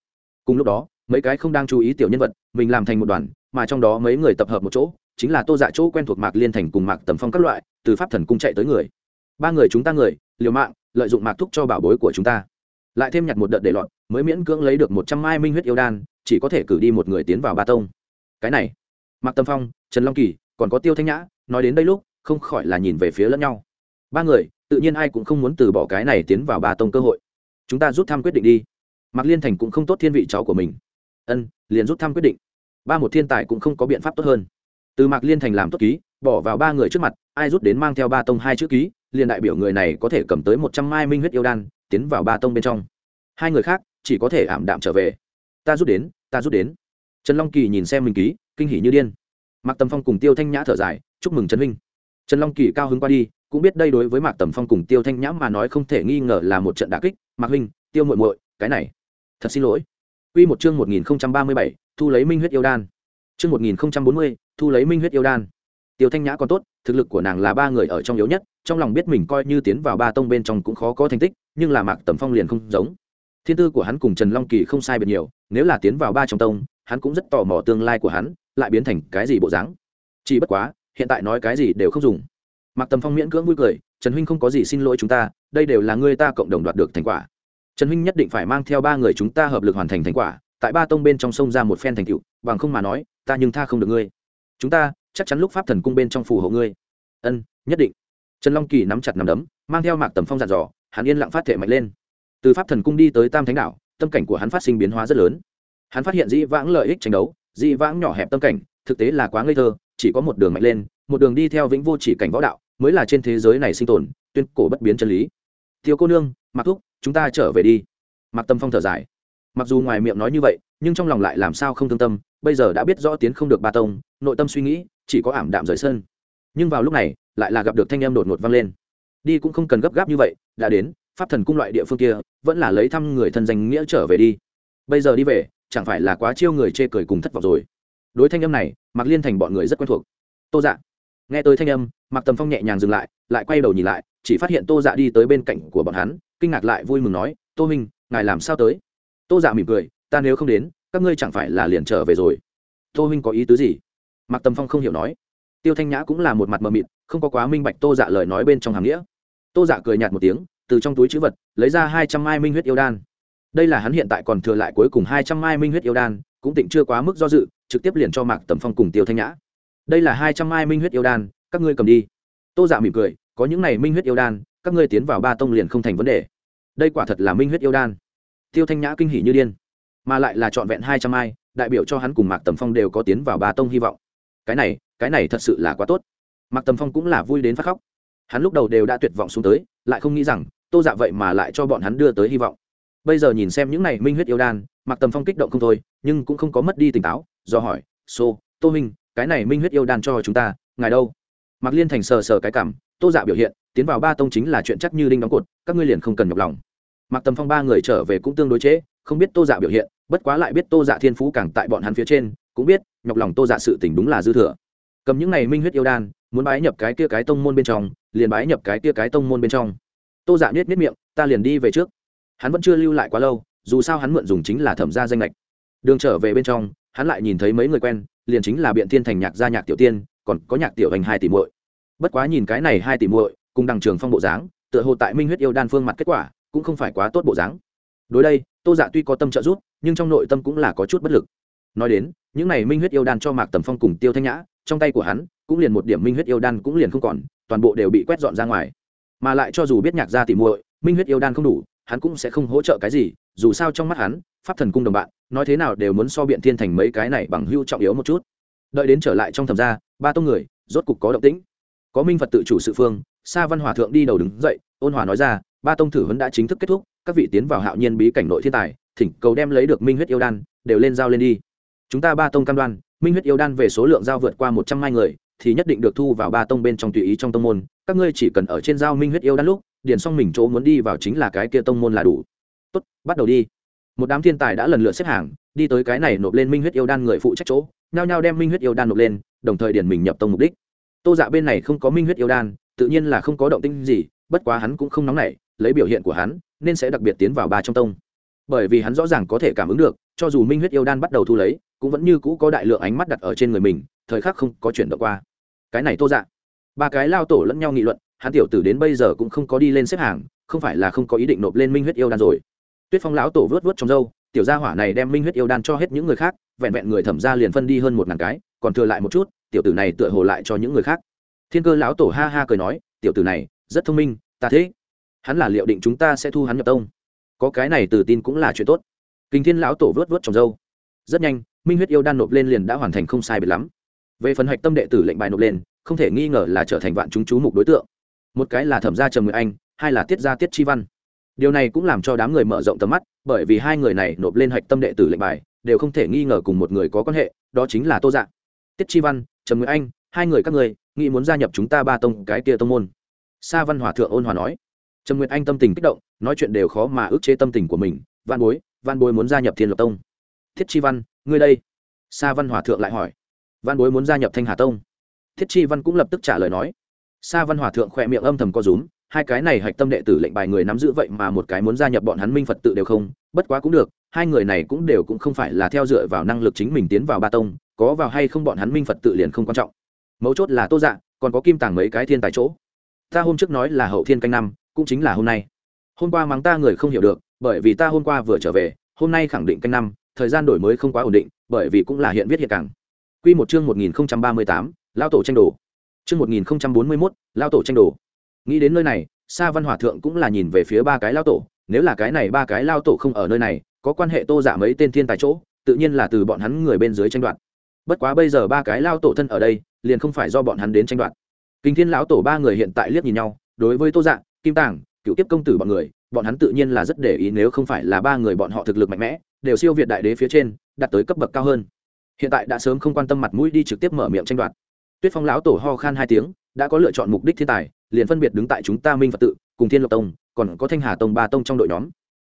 Cùng lúc đó, mấy cái không đang chú ý tiểu nhân vật, mình làm thành một đoàn, mà trong đó mấy người tập hợp một chỗ, chính là tô dạ chỗ quen thuộc mạc liên thành cùng mạc tầm phong các loại, từ pháp thần cung chạy tới người. Ba người chúng ta người, liều mạng, lợi dụng mạc thúc cho bảo bối của chúng ta. Lại thêm nhặt một đợt để lọt, mới miễn cưỡng lấy được một trăm mai minh huyết yêu đan, chỉ có thể cử đi một người tiến vào ba tông. Cái này, mạc tâm phong, trần long kỳ, còn có tiêu thanh nhã, nói đến đây lúc, không khỏi là nhìn về phía lẫn nhau. Ba người, tự nhiên ai cũng không muốn từ bỏ cái này tiến vào ba tông cơ hội. Chúng ta rút thăm quyết định đi mạc liên thành cũng không tốt thiên vị cháu của mình. Ân, liền rút thăm quyết định. Ba một thiên tài cũng không có biện pháp tốt hơn. Từ mạc liên thành làm tốt ký, bỏ vào ba người trước mặt, ai rút đến mang theo ba tông hai chữ ký, liền đại biểu người này có thể cầm tới một trăm mai minh huyết yêu đan, tiến vào ba tông bên trong. Hai người khác, chỉ có thể ảm đạm trở về. Ta rút đến, ta rút đến. Trần long kỳ nhìn xem mình ký, kinh hỉ như điên. Mạc tầm phong cùng tiêu thanh nhã thở dài, chúc mừng trần huynh trần long kỳ cao hứng qua đi, cũng biết đây đối với mạc tầm phong cùng tiêu thanh nhã mà nói không thể nghi ngờ là một trận đà kích. Mạc huynh, tiêu muội muội, cái này thật xin lỗi Quy một chương 1037, thu lấy minh huyết yêu đan. Chương 1040, thu lấy minh huyết yêu đan. Tiêu Thanh Nhã còn tốt, thực lực của nàng là ba người ở trong yếu nhất, trong lòng biết mình coi như tiến vào ba tông bên trong cũng khó có thành tích, nhưng là Mạc Tầm Phong liền không giống. Thiên tư của hắn cùng Trần Long Kỳ không sai biệt nhiều, nếu là tiến vào ba trong tông, hắn cũng rất tò mò tương lai của hắn, lại biến thành cái gì bộ dáng. Chỉ bất quá, hiện tại nói cái gì đều không dùng. Mạc Tầm Phong miễn cưỡng vui cười, Trần huynh không có gì xin lỗi chúng ta, đây đều là người ta cộng đồng đoạt được thành quả trần huynh nhất định phải mang theo ba người chúng ta hợp lực hoàn thành thành quả, tại ba tông bên trong sông ra một phen thành tựu, bằng không mà nói, ta nhưng tha không được ngươi. Chúng ta, chắc chắn lúc pháp thần cung bên trong phù hộ ngươi. Ân, nhất định. Trần long kỳ nắm chặt nắm đấm, mang theo mạc tầm phong giàn dò, hắn yên lặng phát thể mạnh lên. Từ pháp thần cung đi tới tam thánh đảo, tâm cảnh của hắn phát sinh biến hóa rất lớn. Hắn phát hiện dĩ vãng lợi ích tranh đấu dĩ vãng nhỏ hẹp tâm cảnh, thực tế là quá ngây thơ, chỉ có một đường mạnh lên, một đường đi theo vĩnh vô chỉ cảnh võ đạo, mới là trên thế giới này sinh tồn, tuyên cổ bất biến chân lý. Thiếu cô nương mặc thúc chúng ta trở về đi. Mặc tâm phong thở dài. Mặc dù ngoài miệng nói như vậy, nhưng trong lòng lại làm sao không thương tâm, bây giờ đã biết rõ tiến không được ba tông, nội tâm suy nghĩ chỉ có ảm đạm rời sân. Nhưng vào lúc này, lại là gặp được thanh em đột ngột vang lên. Đi cũng không cần gấp gáp như vậy, đã đến, pháp thần cung loại địa phương kia, vẫn là lấy thăm người thân danh nghĩa trở về đi. Bây giờ đi về, chẳng phải là quá chiêu người chê cười cùng thất vọng rồi. Đối thanh âm này, mạc liên thành bọn người rất quen thuộc. Tô dạ. Nghe tới thanh âm, mạc tầm phong nhẹ nhàng dừng lại lại quay đầu nhìn lại, chỉ phát hiện tô dạ đi tới bên cạnh của bọn hắn kinh ngạc lại vui mừng nói, tô minh ngài làm sao tới? Tô dạ mỉm cười, ta nếu không đến, các ngươi chẳng phải là liền trở về rồi? Tô minh có ý tứ gì? Mạc tầm phong không hiểu nói. Tiêu thanh nhã cũng là một mặt mờ mịt, không có quá minh bạch tô dạ lời nói bên trong hàm nghĩa. Tô dạ cười nhạt một tiếng, từ trong túi chữ vật, lấy ra hai trăm mai minh huyết yêu đan. Đây là hắn hiện tại còn thừa lại cuối cùng hai trăm mai minh huyết yêu đan, cũng tịnh chưa quá mức do dự, trực tiếp liền cho mạc tầm phong cùng tiêu thanh nhã. Đây là hai trăm mai minh huyết yêu đan, các ngươi cầm đi. Tô dạ mỉm cười, có những này minh huyết yêu đan các ngươi tiến vào ba tông liền không thành vấn đề. Đây quả thật là minh huyết yêu đan. Tiêu thanh nhã kinh hỉ như điên mà lại là trọn vẹn hai trăm ai đại biểu cho hắn cùng mạc tầm phong đều có tiến vào ba tông hy vọng. Cái này cái này thật sự là quá tốt. Mạc tầm phong cũng là vui đến phát khóc. Hắn lúc đầu đều đã tuyệt vọng xuống tới lại không nghĩ rằng tô dạ vậy mà lại cho bọn hắn đưa tới hy vọng. Bây giờ nhìn xem những này minh huyết yêu đan mạc tầm phong kích động không thôi nhưng cũng không có mất đi tỉnh táo do hỏi xô、so, tô minh cái này minh huyết yêu đan cho chúng ta ngài đâu? Mạc liên thành sờ sờ cái cảm tô dạ biểu hiện tiến vào ba tông chính là chuyện chắc như đinh đóng cột các ngươi liền không cần nhọc lòng. Mặc tầm phong ba người trở về cũng tương đối chế, không biết tô dạ biểu hiện bất quá lại biết tô dạ thiên phú càng tại bọn hắn phía trên cũng biết nhọc lòng tô dạ sự tình đúng là dư thừa. Cầm những này minh huyết yêu đan muốn bái nhập cái kia cái tông môn bên trong liền bái nhập cái kia cái tông môn bên trong. Tô dạ biết biết miệng ta liền đi về trước. Hắn vẫn chưa lưu lại quá lâu dù sao hắn mượn dùng chính là thẩm gia danh lệch đường trở về bên trong hắn lại nhìn thấy mấy người quen liền chính là biện thiên thành nhạc gia nhạc tiểu tiên còn có nhạc tiểu hành hai tỷ muội bất quá nhìn cái này hai tỷ muội, cùng đằng trường phong bộ dáng, tựa hồ tại minh huyết yêu đan phương mặt kết quả, cũng không phải quá tốt bộ dáng. Đối đây, tô dạ tuy có tâm trợ giúp, nhưng trong nội tâm cũng là có chút bất lực. Nói đến, những này minh huyết yêu đan cho mạc tầm phong cùng tiêu thanh nhã, trong tay của hắn, cũng liền một điểm minh huyết yêu đan cũng liền không còn, toàn bộ đều bị quét dọn ra ngoài. Mà lại cho dù biết nhạc gia tỉ muội, minh huyết yêu đan không đủ, hắn cũng sẽ không hỗ trợ cái gì, dù sao trong mắt hắn, pháp thần cung đồng bạn, nói thế nào đều muốn so biện thiên thành mấy cái này bằng hưu trọng yếu một chút. Đợi đến trở lại trong thầm gia, ba tông người, rốt cục có động tĩnh có minh phật tự chủ sự phương, sa văn hòa thượng đi đầu đứng dậy, ôn hòa nói ra, ba tông thử huấn đã chính thức kết thúc, các vị tiến vào hạo nhiên bí cảnh nội thiên tài, thỉnh cầu đem lấy được minh huyết yêu đan, đều lên giao lên đi. Chúng ta ba tông cam đoan, minh huyết yêu đan về số lượng giao vượt qua một trăm hai người, thì nhất định được thu vào ba tông bên trong tùy ý trong tông môn. Các ngươi chỉ cần ở trên giao minh huyết yêu đan lúc, điền xong mình chỗ muốn đi vào chính là cái kia tông môn là đủ. Tốt, bắt đầu đi. Một đám thiên tài đã lần lượt xếp hàng, đi tới cái này nộp lên minh huyết yêu đan người phụ trách chỗ, nhao nhao đem minh huyết yêu đan nộp lên, đồng thời điền mình nhập tông mục đích tô dạ bên này không có minh huyết yêu đan, tự nhiên là không có động tinh gì, bất quá hắn cũng không nóng nảy, lấy biểu hiện của hắn, nên sẽ đặc biệt tiến vào ba trong tông. Bởi vì hắn rõ ràng có thể cảm ứng được, cho dù minh huyết yêu đan bắt đầu thu lấy, cũng vẫn như cũ có đại lượng ánh mắt đặt ở trên người mình, thời khắc không có chuyển động qua. Cái này tô dạ. Ba cái lao tổ lẫn nhau nghị luận, hắn tiểu tử đến bây giờ cũng không có đi lên xếp hàng, không phải là không có ý định nộp lên minh huyết yêu đan rồi. Tuyết phong lão tổ vớt vớt trong dâu tiểu gia hỏa này đem minh huyết yêu đan cho hết những người khác, vẹn vẹn người thẩm ra liền phân đi hơn một ngàn cái, còn thừa lại một chút tiểu tử này tựa hồ lại cho những người khác. Thiên cơ lão tổ ha ha cười nói, tiểu tử này, rất thông minh, ta thế hắn là liệu định chúng ta sẽ thu hắn nhập tông. Có cái này từ tin cũng là chuyện tốt. Kinh thiên lão tổ vớt vớt trồng dâu rất nhanh, minh huyết yêu đan nộp lên liền đã hoàn thành không sai biệt lắm. Về phần hạch tâm đệ tử lệnh bài nộp lên, không thể nghi ngờ là trở thành vạn chúng chú mục đối tượng. Một cái là thẩm gia trầm người anh, hai là tiết gia tiết chi văn. Điều này cũng làm cho đám người mở rộng tầm mắt, bởi vì hai người này nộp lên hạch tâm đệ tử lệnh bài, đều không thể nghi ngờ cùng một người có quan hệ, đó chính là tô dạ. Tiết chi văn trần nguyễn anh, hai người các người nghĩ muốn gia nhập chúng ta ba tông, cái kia tông môn. Sa văn hòa thượng ôn hòa nói. Trần nguyệt anh tâm tình kích động, nói chuyện đều khó mà ức chế tâm tình của mình. Văn bối văn bối muốn gia nhập thiên lộc tông. Thiết chi văn, ngươi đây. Sa văn hòa thượng lại hỏi. Văn bối muốn gia nhập thanh hà tông. Thiết chi văn cũng lập tức trả lời nói. Sa văn hòa thượng khỏe miệng âm thầm co rúm, hai cái này hạch tâm đệ tử lệnh bài người nắm giữ vậy mà một cái muốn gia nhập bọn hắn minh phật tự đều không, bất quá cũng được, hai người này cũng đều cũng không phải là theo dựa vào năng lực chính mình tiến vào ba tông có vào hay không bọn hắn minh phật tự liền không quan trọng mấu chốt là tô dạ còn có kim tàng mấy cái thiên tài chỗ ta hôm trước nói là hậu thiên canh năm cũng chính là hôm nay hôm qua mắng ta người không hiểu được bởi vì ta hôm qua vừa trở về hôm nay khẳng định canh năm thời gian đổi mới không quá ổn định bởi vì cũng là hiện viết hiện càng Quy một chương 1038, lao tổ tranh đồ. Chương 1041, lao tổ tranh đồ. Nghĩ đến nơi này, Sa Văn Hòa thượng cũng là nhìn về phía ba cái lao tổ, nếu là cái này ba cái lao tổ không ở nơi này, có quan hệ Tô giả mấy tên thiên tài chỗ, tự nhiên là từ bọn hắn người bên dưới tranh đoạt. Bất quá bây giờ ba cái lao tổ thân ở đây, liền không phải do bọn hắn đến tranh đoạt. Kinh Thiên lão tổ ba người hiện tại liếc nhìn nhau, đối với Tô dạng, Kim Tàng, Cựu tiếp công tử bọn người, bọn hắn tự nhiên là rất để ý nếu không phải là ba người bọn họ thực lực mạnh mẽ, đều siêu việt đại đế phía trên, đạt tới cấp bậc cao hơn. Hiện tại đã sớm không quan tâm mặt mũi đi trực tiếp mở miệng tranh đoạt. Tuyết phong lão tổ ho khan hai tiếng đã có lựa chọn mục đích thiên tài liền phân biệt đứng tại chúng ta minh phật tự cùng thiên lộc tông còn có thanh hà tông ba tông trong đội nhóm.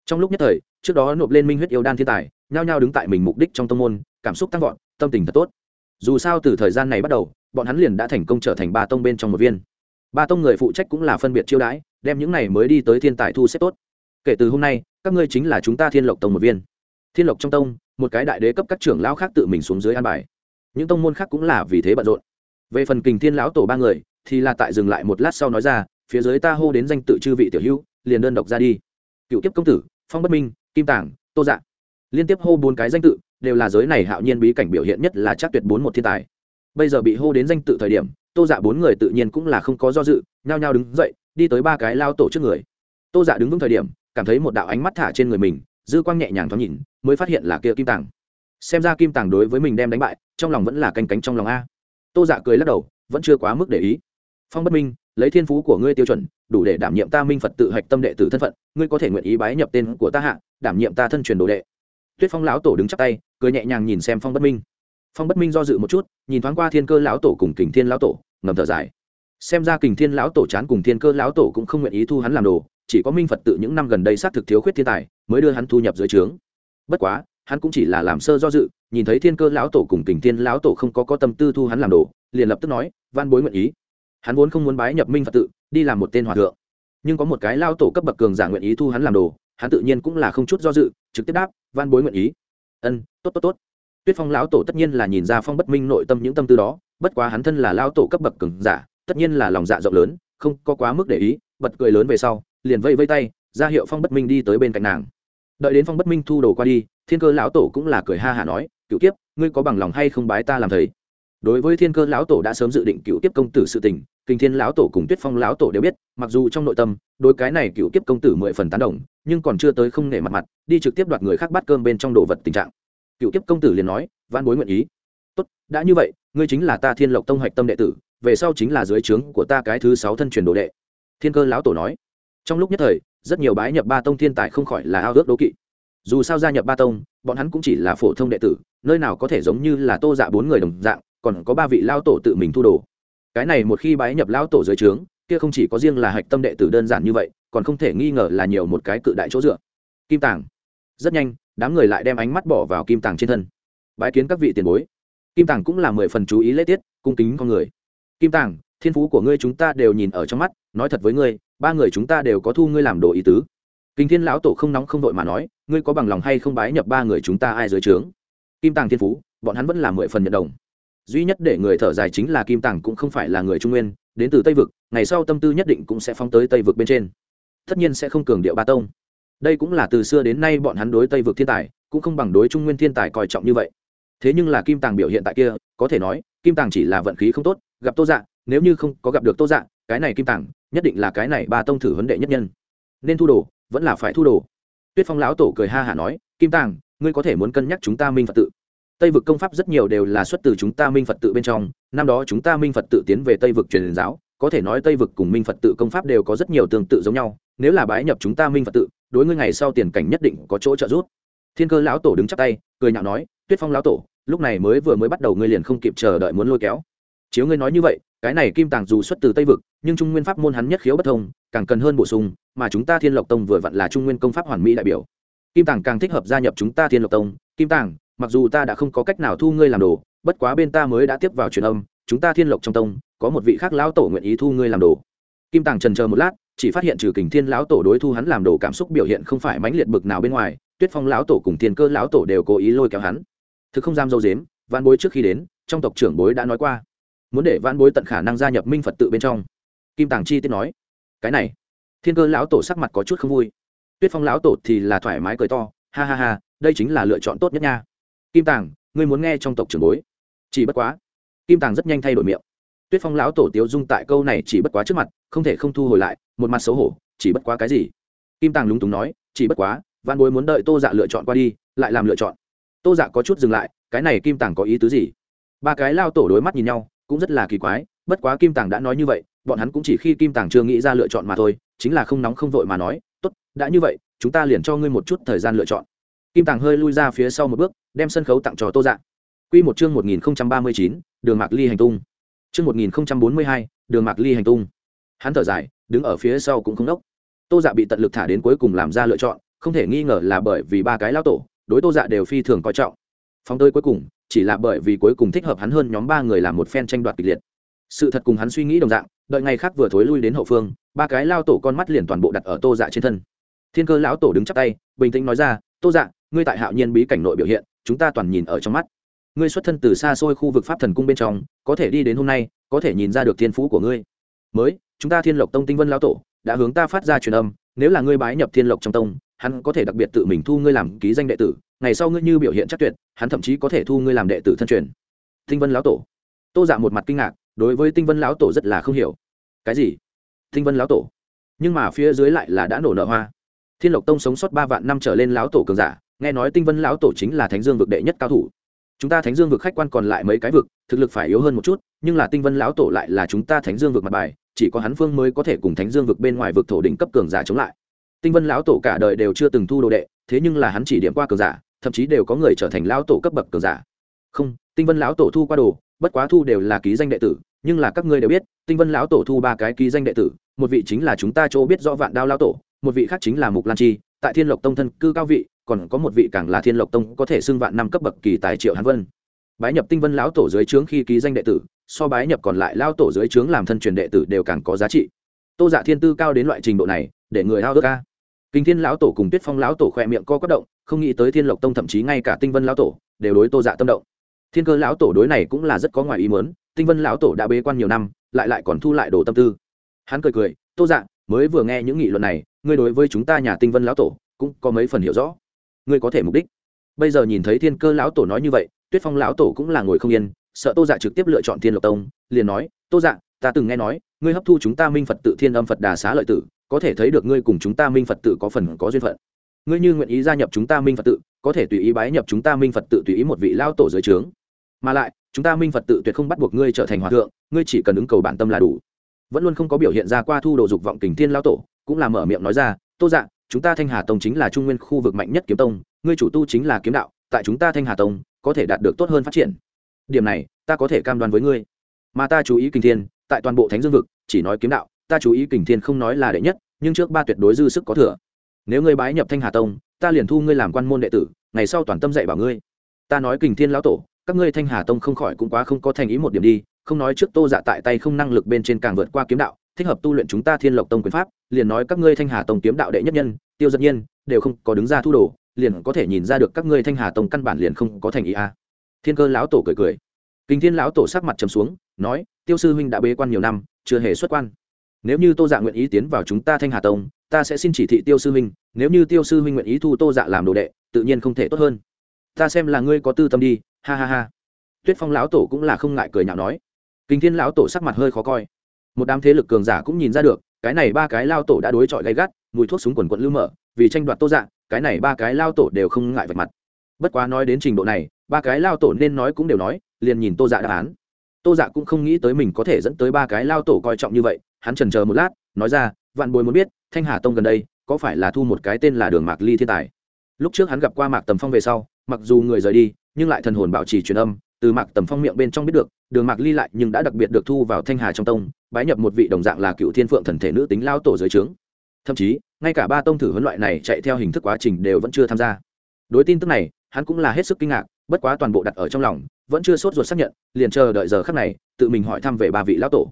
Trong lúc nhất thời trước đó nộp lên minh huyết yêu đan thiên tài nhao nhao đứng tại mình mục đích trong tông môn cảm xúc tăng vọt tâm tình thật tốt. Dù sao từ thời gian này bắt đầu, bọn hắn liền đã thành công trở thành ba tông bên trong một viên. Ba tông người phụ trách cũng là phân biệt chiêu đãi, đem những này mới đi tới thiên tài thu xếp tốt. Kể từ hôm nay, các ngươi chính là chúng ta thiên lộc tông một viên. Thiên lộc trong tông, một cái đại đế cấp các trưởng lão khác tự mình xuống dưới an bài. Những tông môn khác cũng là vì thế bận rộn. Về phần kình thiên lão tổ ba người, thì là tại dừng lại một lát sau nói ra, phía dưới ta hô đến danh tự chư vị tiểu hữu, liền đơn độc ra đi. Cựu tiếp công tử, phong bất minh, kim tảng, tô dạ. Liên tiếp hô bốn cái danh tự đều là giới này hạo nhiên bí cảnh biểu hiện nhất là chắc tuyệt bốn một thiên tài. Bây giờ bị hô đến danh tự thời điểm, tô dạ bốn người tự nhiên cũng là không có do dự, nhao nhao đứng dậy, đi tới ba cái lao tổ trước người. Tô dạ đứng vững thời điểm, cảm thấy một đạo ánh mắt thả trên người mình, dư quang nhẹ nhàng thoáng nhìn, mới phát hiện là kia kim tàng. Xem ra kim tàng đối với mình đem đánh bại, trong lòng vẫn là canh cánh trong lòng a. Tô dạ cười lắc đầu, vẫn chưa quá mức để ý. Phong bất minh, lấy thiên phú của ngươi tiêu chuẩn, đủ để đảm nhiệm ta minh phật tự hạch tâm đệ tử thân phận, ngươi có thể nguyện ý bái nhập tên của ta hạ, đảm nhiệm ta thân truyền đồ đệ tuyết phong lão tổ đứng chắp tay, cười nhẹ nhàng nhìn xem phong bất minh. Phong bất minh do dự một chút, nhìn thoáng qua thiên cơ lão tổ cùng kình thiên lão tổ, ngầm thở dài. Xem ra kình thiên lão tổ chán cùng thiên cơ lão tổ cũng không nguyện ý thu hắn làm đồ, chỉ có minh phật tự những năm gần đây xác thực thiếu khuyết thiên tài, mới đưa hắn thu nhập dưới trướng. Bất quá, hắn cũng chỉ là làm sơ do dự, nhìn thấy thiên cơ lão tổ cùng kình thiên lão tổ không có có tâm tư thu hắn làm đồ, liền lập tức nói van bối nguyện ý. Hắn vốn không muốn bái nhập minh phật tự, đi làm một tên hòa thượng. Nhưng có một cái lao tổ cấp bậc cường giả nguyện ý thu hắn làm đồ hắn tự nhiên cũng là không chút do dự, trực tiếp đáp van bối nguyện ý. Ân, tốt tốt tốt. Tuyết phong lão tổ tất nhiên là nhìn ra phong bất minh nội tâm những tâm tư đó, bất quá hắn thân là lao tổ cấp bậc cường giả, tất nhiên là lòng dạ rộng lớn, không có quá mức để ý, bật cười lớn về sau, liền vây vây tay, ra hiệu phong bất minh đi tới bên cạnh nàng. Đợi đến phong bất minh thu đồ qua đi, thiên cơ lão tổ cũng là cười ha hả nói cựu kiếp, ngươi có bằng lòng hay không bái ta làm thầy? Đối với thiên cơ lão tổ đã sớm dự định cựu kiếp công tử sự tình kinh thiên lão tổ cùng tuyết phong lão tổ đều biết, mặc dù trong nội tâm, đối cái này cựu kiếp công tử mười phần tán đồng, nhưng còn chưa tới không nể mặt mặt, đi trực tiếp đoạt người khác bắt cơm bên trong đồ vật tình trạng. Cựu kiếp công tử liền nói văn bối nguyện ý. Tốt, đã như vậy, ngươi chính là ta thiên lộc tông Hạch tâm đệ tử, về sau chính là dưới trướng của ta cái thứ sáu thân truyền đồ đệ. Thiên cơ lão tổ nói. Trong lúc nhất thời, rất nhiều bái nhập ba tông thiên tài không khỏi là ao ước đố kỵ. Dù sao gia nhập ba tông, bọn hắn cũng chỉ là phổ thông đệ tử, nơi nào có thể giống như là tô dạ bốn người đồng dạng, còn có ba vị lao tổ tự mình thu đồ cái này một khi bái nhập lão tổ dưới trướng, kia không chỉ có riêng là hạch tâm đệ tử đơn giản như vậy, còn không thể nghi ngờ là nhiều một cái cự đại chỗ dựa. Kim tàng. Rất nhanh, đám người lại đem ánh mắt bỏ vào kim tàng trên thân. Bái kiến các vị tiền bối. Kim tàng cũng là mười phần chú ý lễ tiết, cung kính con người. Kim tàng, thiên phú của ngươi chúng ta đều nhìn ở trong mắt, nói thật với ngươi, ba người chúng ta đều có thu ngươi làm đồ ý tứ. Kinh thiên lão tổ không nóng không đội mà nói, ngươi có bằng lòng hay không bái nhập ba người chúng ta ai dưới trướng? Kim tàng thiên phú, bọn hắn vẫn là mười phần nhận đồng duy nhất để người thở dài chính là kim tàng cũng không phải là người trung nguyên, đến từ tây vực, ngày sau tâm tư nhất định cũng sẽ phóng tới tây vực bên trên. Tất nhiên sẽ không cường điệu ba tông. Đây cũng là từ xưa đến nay bọn hắn đối tây vực thiên tài, cũng không bằng đối trung nguyên thiên tài coi trọng như vậy. Thế nhưng là kim tàng biểu hiện tại kia, có thể nói, kim tàng chỉ là vận khí không tốt, gặp tô dạ nếu như không có gặp được tô dạ cái này kim tàng, nhất định là cái này ba tông thử vấn đệ nhất nhân. Nên thu đồ, vẫn là phải thu đồ. Tuyết phong lão tổ cười ha hả nói, kim tàng, ngươi có thể muốn cân nhắc chúng ta minh phật tự? Tây vực công pháp rất nhiều đều là xuất từ chúng ta minh phật tự bên trong, năm đó chúng ta minh phật tự tiến về tây vực truyền giáo, có thể nói tây vực cùng minh phật tự công pháp đều có rất nhiều tương tự giống nhau, nếu là bái nhập chúng ta minh phật tự, đối ngươi ngày sau tiền cảnh nhất định có chỗ trợ giúp. Thiên cơ lão tổ đứng chắp tay, cười nhạo nói, tuyết phong lão tổ, lúc này mới vừa mới bắt đầu ngươi liền không kịp chờ đợi muốn lôi kéo. Chiếu ngươi nói như vậy, cái này kim tàng dù xuất từ tây vực, nhưng trung nguyên pháp môn hắn nhất khiếu bất thông, càng cần hơn bổ sung, mà chúng ta thiên lộc tông vừa vặn là trung nguyên công pháp hoàn mỹ đại biểu. Kim tàng càng thích hợp gia nhập chúng ta thiên lộc tông, kim tàng mặc dù ta đã không có cách nào thu ngươi làm đồ, bất quá bên ta mới đã tiếp vào truyền âm, chúng ta thiên lộc trong tông, có một vị khác lão tổ nguyện ý thu ngươi làm đồ. Kim tàng trần chờ một lát, chỉ phát hiện trừ kình thiên lão tổ đối thu hắn làm đồ cảm xúc biểu hiện không phải mãnh liệt bực nào bên ngoài, tuyết phong lão tổ cùng thiên cơ lão tổ đều cố ý lôi kéo hắn. Thực không dám dâu dếm văn bối trước khi đến, trong tộc trưởng bối đã nói qua. Muốn để văn bối tận khả năng gia nhập minh phật tự bên trong. Kim tàng chi tiết nói. Cái này, thiên cơ lão tổ sắc mặt có chút không vui. Tuyết phong lão tổ thì là thoải mái cười to, ha ha ha, đây chính là lựa chọn tốt nhất nha kim tàng, ngươi muốn nghe trong tộc trưởng bối. Chỉ bất quá. Kim tàng rất nhanh thay đổi miệng. Tuyết phong lão tổ tiếu dung tại câu này chỉ bất quá trước mặt, không thể không thu hồi lại, một mặt xấu hổ, chỉ bất quá cái gì? Kim tàng lúng túng nói, chỉ bất quá văn bối muốn đợi tô dạ lựa chọn qua đi, lại làm lựa chọn. Tô dạ có chút dừng lại, cái này kim tàng có ý tứ gì? Ba cái lao tổ đối mắt nhìn nhau, cũng rất là kỳ quái, bất quá kim tàng đã nói như vậy, bọn hắn cũng chỉ khi kim tàng chưa nghĩ ra lựa chọn mà thôi, chính là không nóng không vội mà nói, tốt, đã như vậy, chúng ta liền cho ngươi một chút thời gian lựa chọn. Kim tàng hơi lui ra phía sau một bước đem sân khấu tặng cho tô dạ. Q một chương một nghìn ba mươi chín, đường mạc ly hành tung. Chương một nghìn bốn mươi hai, đường mạc ly hành tung. Hắn thở dài, đứng ở phía sau cũng không đốc. Tô dạ bị tận lực thả đến cuối cùng làm ra lựa chọn, không thể nghi ngờ là bởi vì ba cái lao tổ, đối tô dạ đều phi thường coi trọng. Phóng tới cuối cùng, chỉ là bởi vì cuối cùng thích hợp hắn hơn nhóm ba người làm một phen tranh đoạt kịch liệt. Sự thật cùng hắn suy nghĩ đồng dạng, đợi ngày khác vừa thối lui đến hậu phương, ba cái lao tổ con mắt liền toàn bộ đặt ở tô dạ trên thân. Thiên cơ lão tổ đứng chắp tay, bình tĩnh nói ra, tô dạ ngươi tại hạo nhiên bí cảnh nội biểu hiện chúng ta toàn nhìn ở trong mắt. Ngươi xuất thân từ xa xôi khu vực pháp thần cung bên trong, có thể đi đến hôm nay, có thể nhìn ra được thiên phú của ngươi. Mới, chúng ta thiên lộc tông tinh vân lao tổ đã hướng ta phát ra truyền âm, nếu là ngươi bái nhập thiên lộc trong tông, hắn có thể đặc biệt tự mình thu ngươi làm ký danh đệ tử, ngày sau ngươi như biểu hiện chắc tuyệt, hắn thậm chí có thể thu ngươi làm đệ tử thân truyền. Tinh vân lão tổ. Tô dạ một mặt kinh ngạc, đối với tinh vân lão tổ rất là không hiểu. Cái gì? Tinh vân lão tổ? Nhưng mà phía dưới lại là đã nổ nợ hoa. Thiên lộc tông sống sót ba vạn năm trở lên lão tổ cường giả nghe nói tinh vân lão tổ chính là thánh dương vực đệ nhất cao thủ. Chúng ta thánh dương vực khách quan còn lại mấy cái vực, thực lực phải yếu hơn một chút, nhưng là tinh vân lão tổ lại là chúng ta thánh dương vực mặt bài, chỉ có hắn phương mới có thể cùng thánh dương vực bên ngoài vực thổ đỉnh cấp cường giả chống lại. Tinh vân lão tổ cả đời đều chưa từng thu đồ đệ, thế nhưng là hắn chỉ điểm qua cường giả, thậm chí đều có người trở thành lão tổ cấp bậc cường giả. Không, tinh vân lão tổ thu qua đồ, bất quá thu đều là ký danh đệ tử, nhưng là các ngươi đều biết, tinh vân lão tổ thu ba cái ký danh đệ tử, một vị chính là chúng ta chỗ biết rõ vạn đao lão tổ, một vị khác chính là mục lan chi, tại thiên lộc tông thân cư cao vị còn có một vị càng là thiên lộc tông có thể xưng vạn năm cấp bậc kỳ tài triệu hán vân. Bái nhập tinh vân lão tổ dưới trướng khi ký danh đệ tử, so bái nhập còn lại lao tổ dưới trướng làm thân truyền đệ tử đều càng có giá trị. Tô dạ thiên tư cao đến loại trình độ này, để người hao ước ca kinh thiên lão tổ cùng tuyết phong lão tổ khỏe miệng co quất động, không nghĩ tới thiên lộc tông thậm chí ngay cả tinh vân lão tổ đều đối tô dạ tâm động. Thiên cơ lão tổ đối này cũng là rất có ngoài ý mớn tinh vân lão tổ đã bế quan nhiều năm, lại lại còn thu lại đồ tâm tư. Hắn cười cười, tô dạ mới vừa nghe những nghị luận này, ngươi đối với chúng ta nhà tinh vân lão tổ cũng có mấy phần hiểu rõ ngươi có thể mục đích. Bây giờ nhìn thấy thiên cơ lão tổ nói như vậy, tuyết phong lão tổ cũng là ngồi không yên, sợ tô dạ trực tiếp lựa chọn thiên lộc tông, liền nói, tô dạ ta từng nghe nói, ngươi hấp thu chúng ta minh phật tự thiên âm phật đà xá lợi tử, có thể thấy được ngươi cùng chúng ta minh phật tự có phần có duyên phận. Ngươi như nguyện ý gia nhập chúng ta minh phật tự, có thể tùy ý bái nhập chúng ta minh phật tự tùy ý một vị lao tổ dưới trướng. Mà lại, chúng ta minh phật tự tuyệt không bắt buộc ngươi trở thành hòa thượng, ngươi chỉ cần ứng cầu bản tâm là đủ. Vẫn luôn không có biểu hiện ra qua thu đồ dục vọng kình thiên lao tổ, cũng là mở miệng nói ra, tô dạ chúng ta thanh hà tông chính là trung nguyên khu vực mạnh nhất kiếm tông, ngươi chủ tu chính là kiếm đạo, tại chúng ta thanh hà tông, có thể đạt được tốt hơn phát triển. Điểm này, ta có thể cam đoan với ngươi. Mà ta chú ý kình thiên, tại toàn bộ thánh dương vực, chỉ nói kiếm đạo, ta chú ý kình thiên không nói là đệ nhất, nhưng trước ba tuyệt đối dư sức có thừa. Nếu ngươi bái nhập thanh hà tông, ta liền thu ngươi làm quan môn đệ tử, ngày sau toàn tâm dạy bảo ngươi. Ta nói kình thiên lão tổ, các ngươi thanh hà tông không khỏi cũng quá không có thành ý một điểm đi, không nói trước tô dạ tại tay không năng lực bên trên càng vượt qua kiếm đạo, thích hợp tu luyện chúng ta thiên lộc tông quyền pháp, liền nói các ngươi thanh hà tông kiếm đạo đệ nhất nhân tiêu giật nhiên đều không có đứng ra thu đồ, liền có thể nhìn ra được các ngươi thanh hà tông căn bản liền không có thành ý a. À. thiên cơ lão tổ cười cười. Kinh thiên lão tổ sắc mặt trầm xuống, nói, tiêu sư huynh đã bế quan nhiều năm, chưa hề xuất quan. Nếu như tô dạ nguyện ý tiến vào chúng ta thanh hà tông, ta sẽ xin chỉ thị tiêu sư huynh, nếu như tiêu sư huynh nguyện ý thu tô dạ làm đồ đệ, tự nhiên không thể tốt hơn. Ta xem là ngươi có tư tâm đi, ha ha ha. Tuyết phong lão tổ cũng là không ngại cười nhạo nói. Kinh thiên lão tổ sắc mặt hơi khó coi. Một đám thế lực cường giả cũng nhìn ra được, cái này ba cái lao tổ đã đối chọi gay gắt mùi thuốc súng quần quận lưu mở, vì tranh đoạt tô dạ cái này ba cái lao tổ đều không ngại vạch mặt. Bất quá nói đến trình độ này, ba cái lao tổ nên nói cũng đều nói, liền nhìn tô dạ đáp án. Tô dạ cũng không nghĩ tới mình có thể dẫn tới ba cái lao tổ coi trọng như vậy, hắn trần chờ một lát, nói ra, vạn bồi muốn biết, thanh hà tông gần đây, có phải là thu một cái tên là đường mạc ly thiên tài? Lúc trước hắn gặp qua mạc tầm phong về sau, mặc dù người rời đi, nhưng lại thần hồn bảo trì truyền âm, từ mạc tầm phong miệng bên trong biết được, đường mạc ly lại nhưng đã đặc biệt được thu vào thanh hà trong tông, bái nhập một vị đồng dạng là cựu thiên phượng thần thể nữ tính lao tổ dưới trướng thậm chí, ngay cả ba tông thử huấn loại này chạy theo hình thức quá trình đều vẫn chưa tham gia. Đối tin tức này, hắn cũng là hết sức kinh ngạc, bất quá toàn bộ đặt ở trong lòng, vẫn chưa sốt ruột xác nhận, liền chờ đợi giờ khắc này, tự mình hỏi thăm về ba vị lão tổ.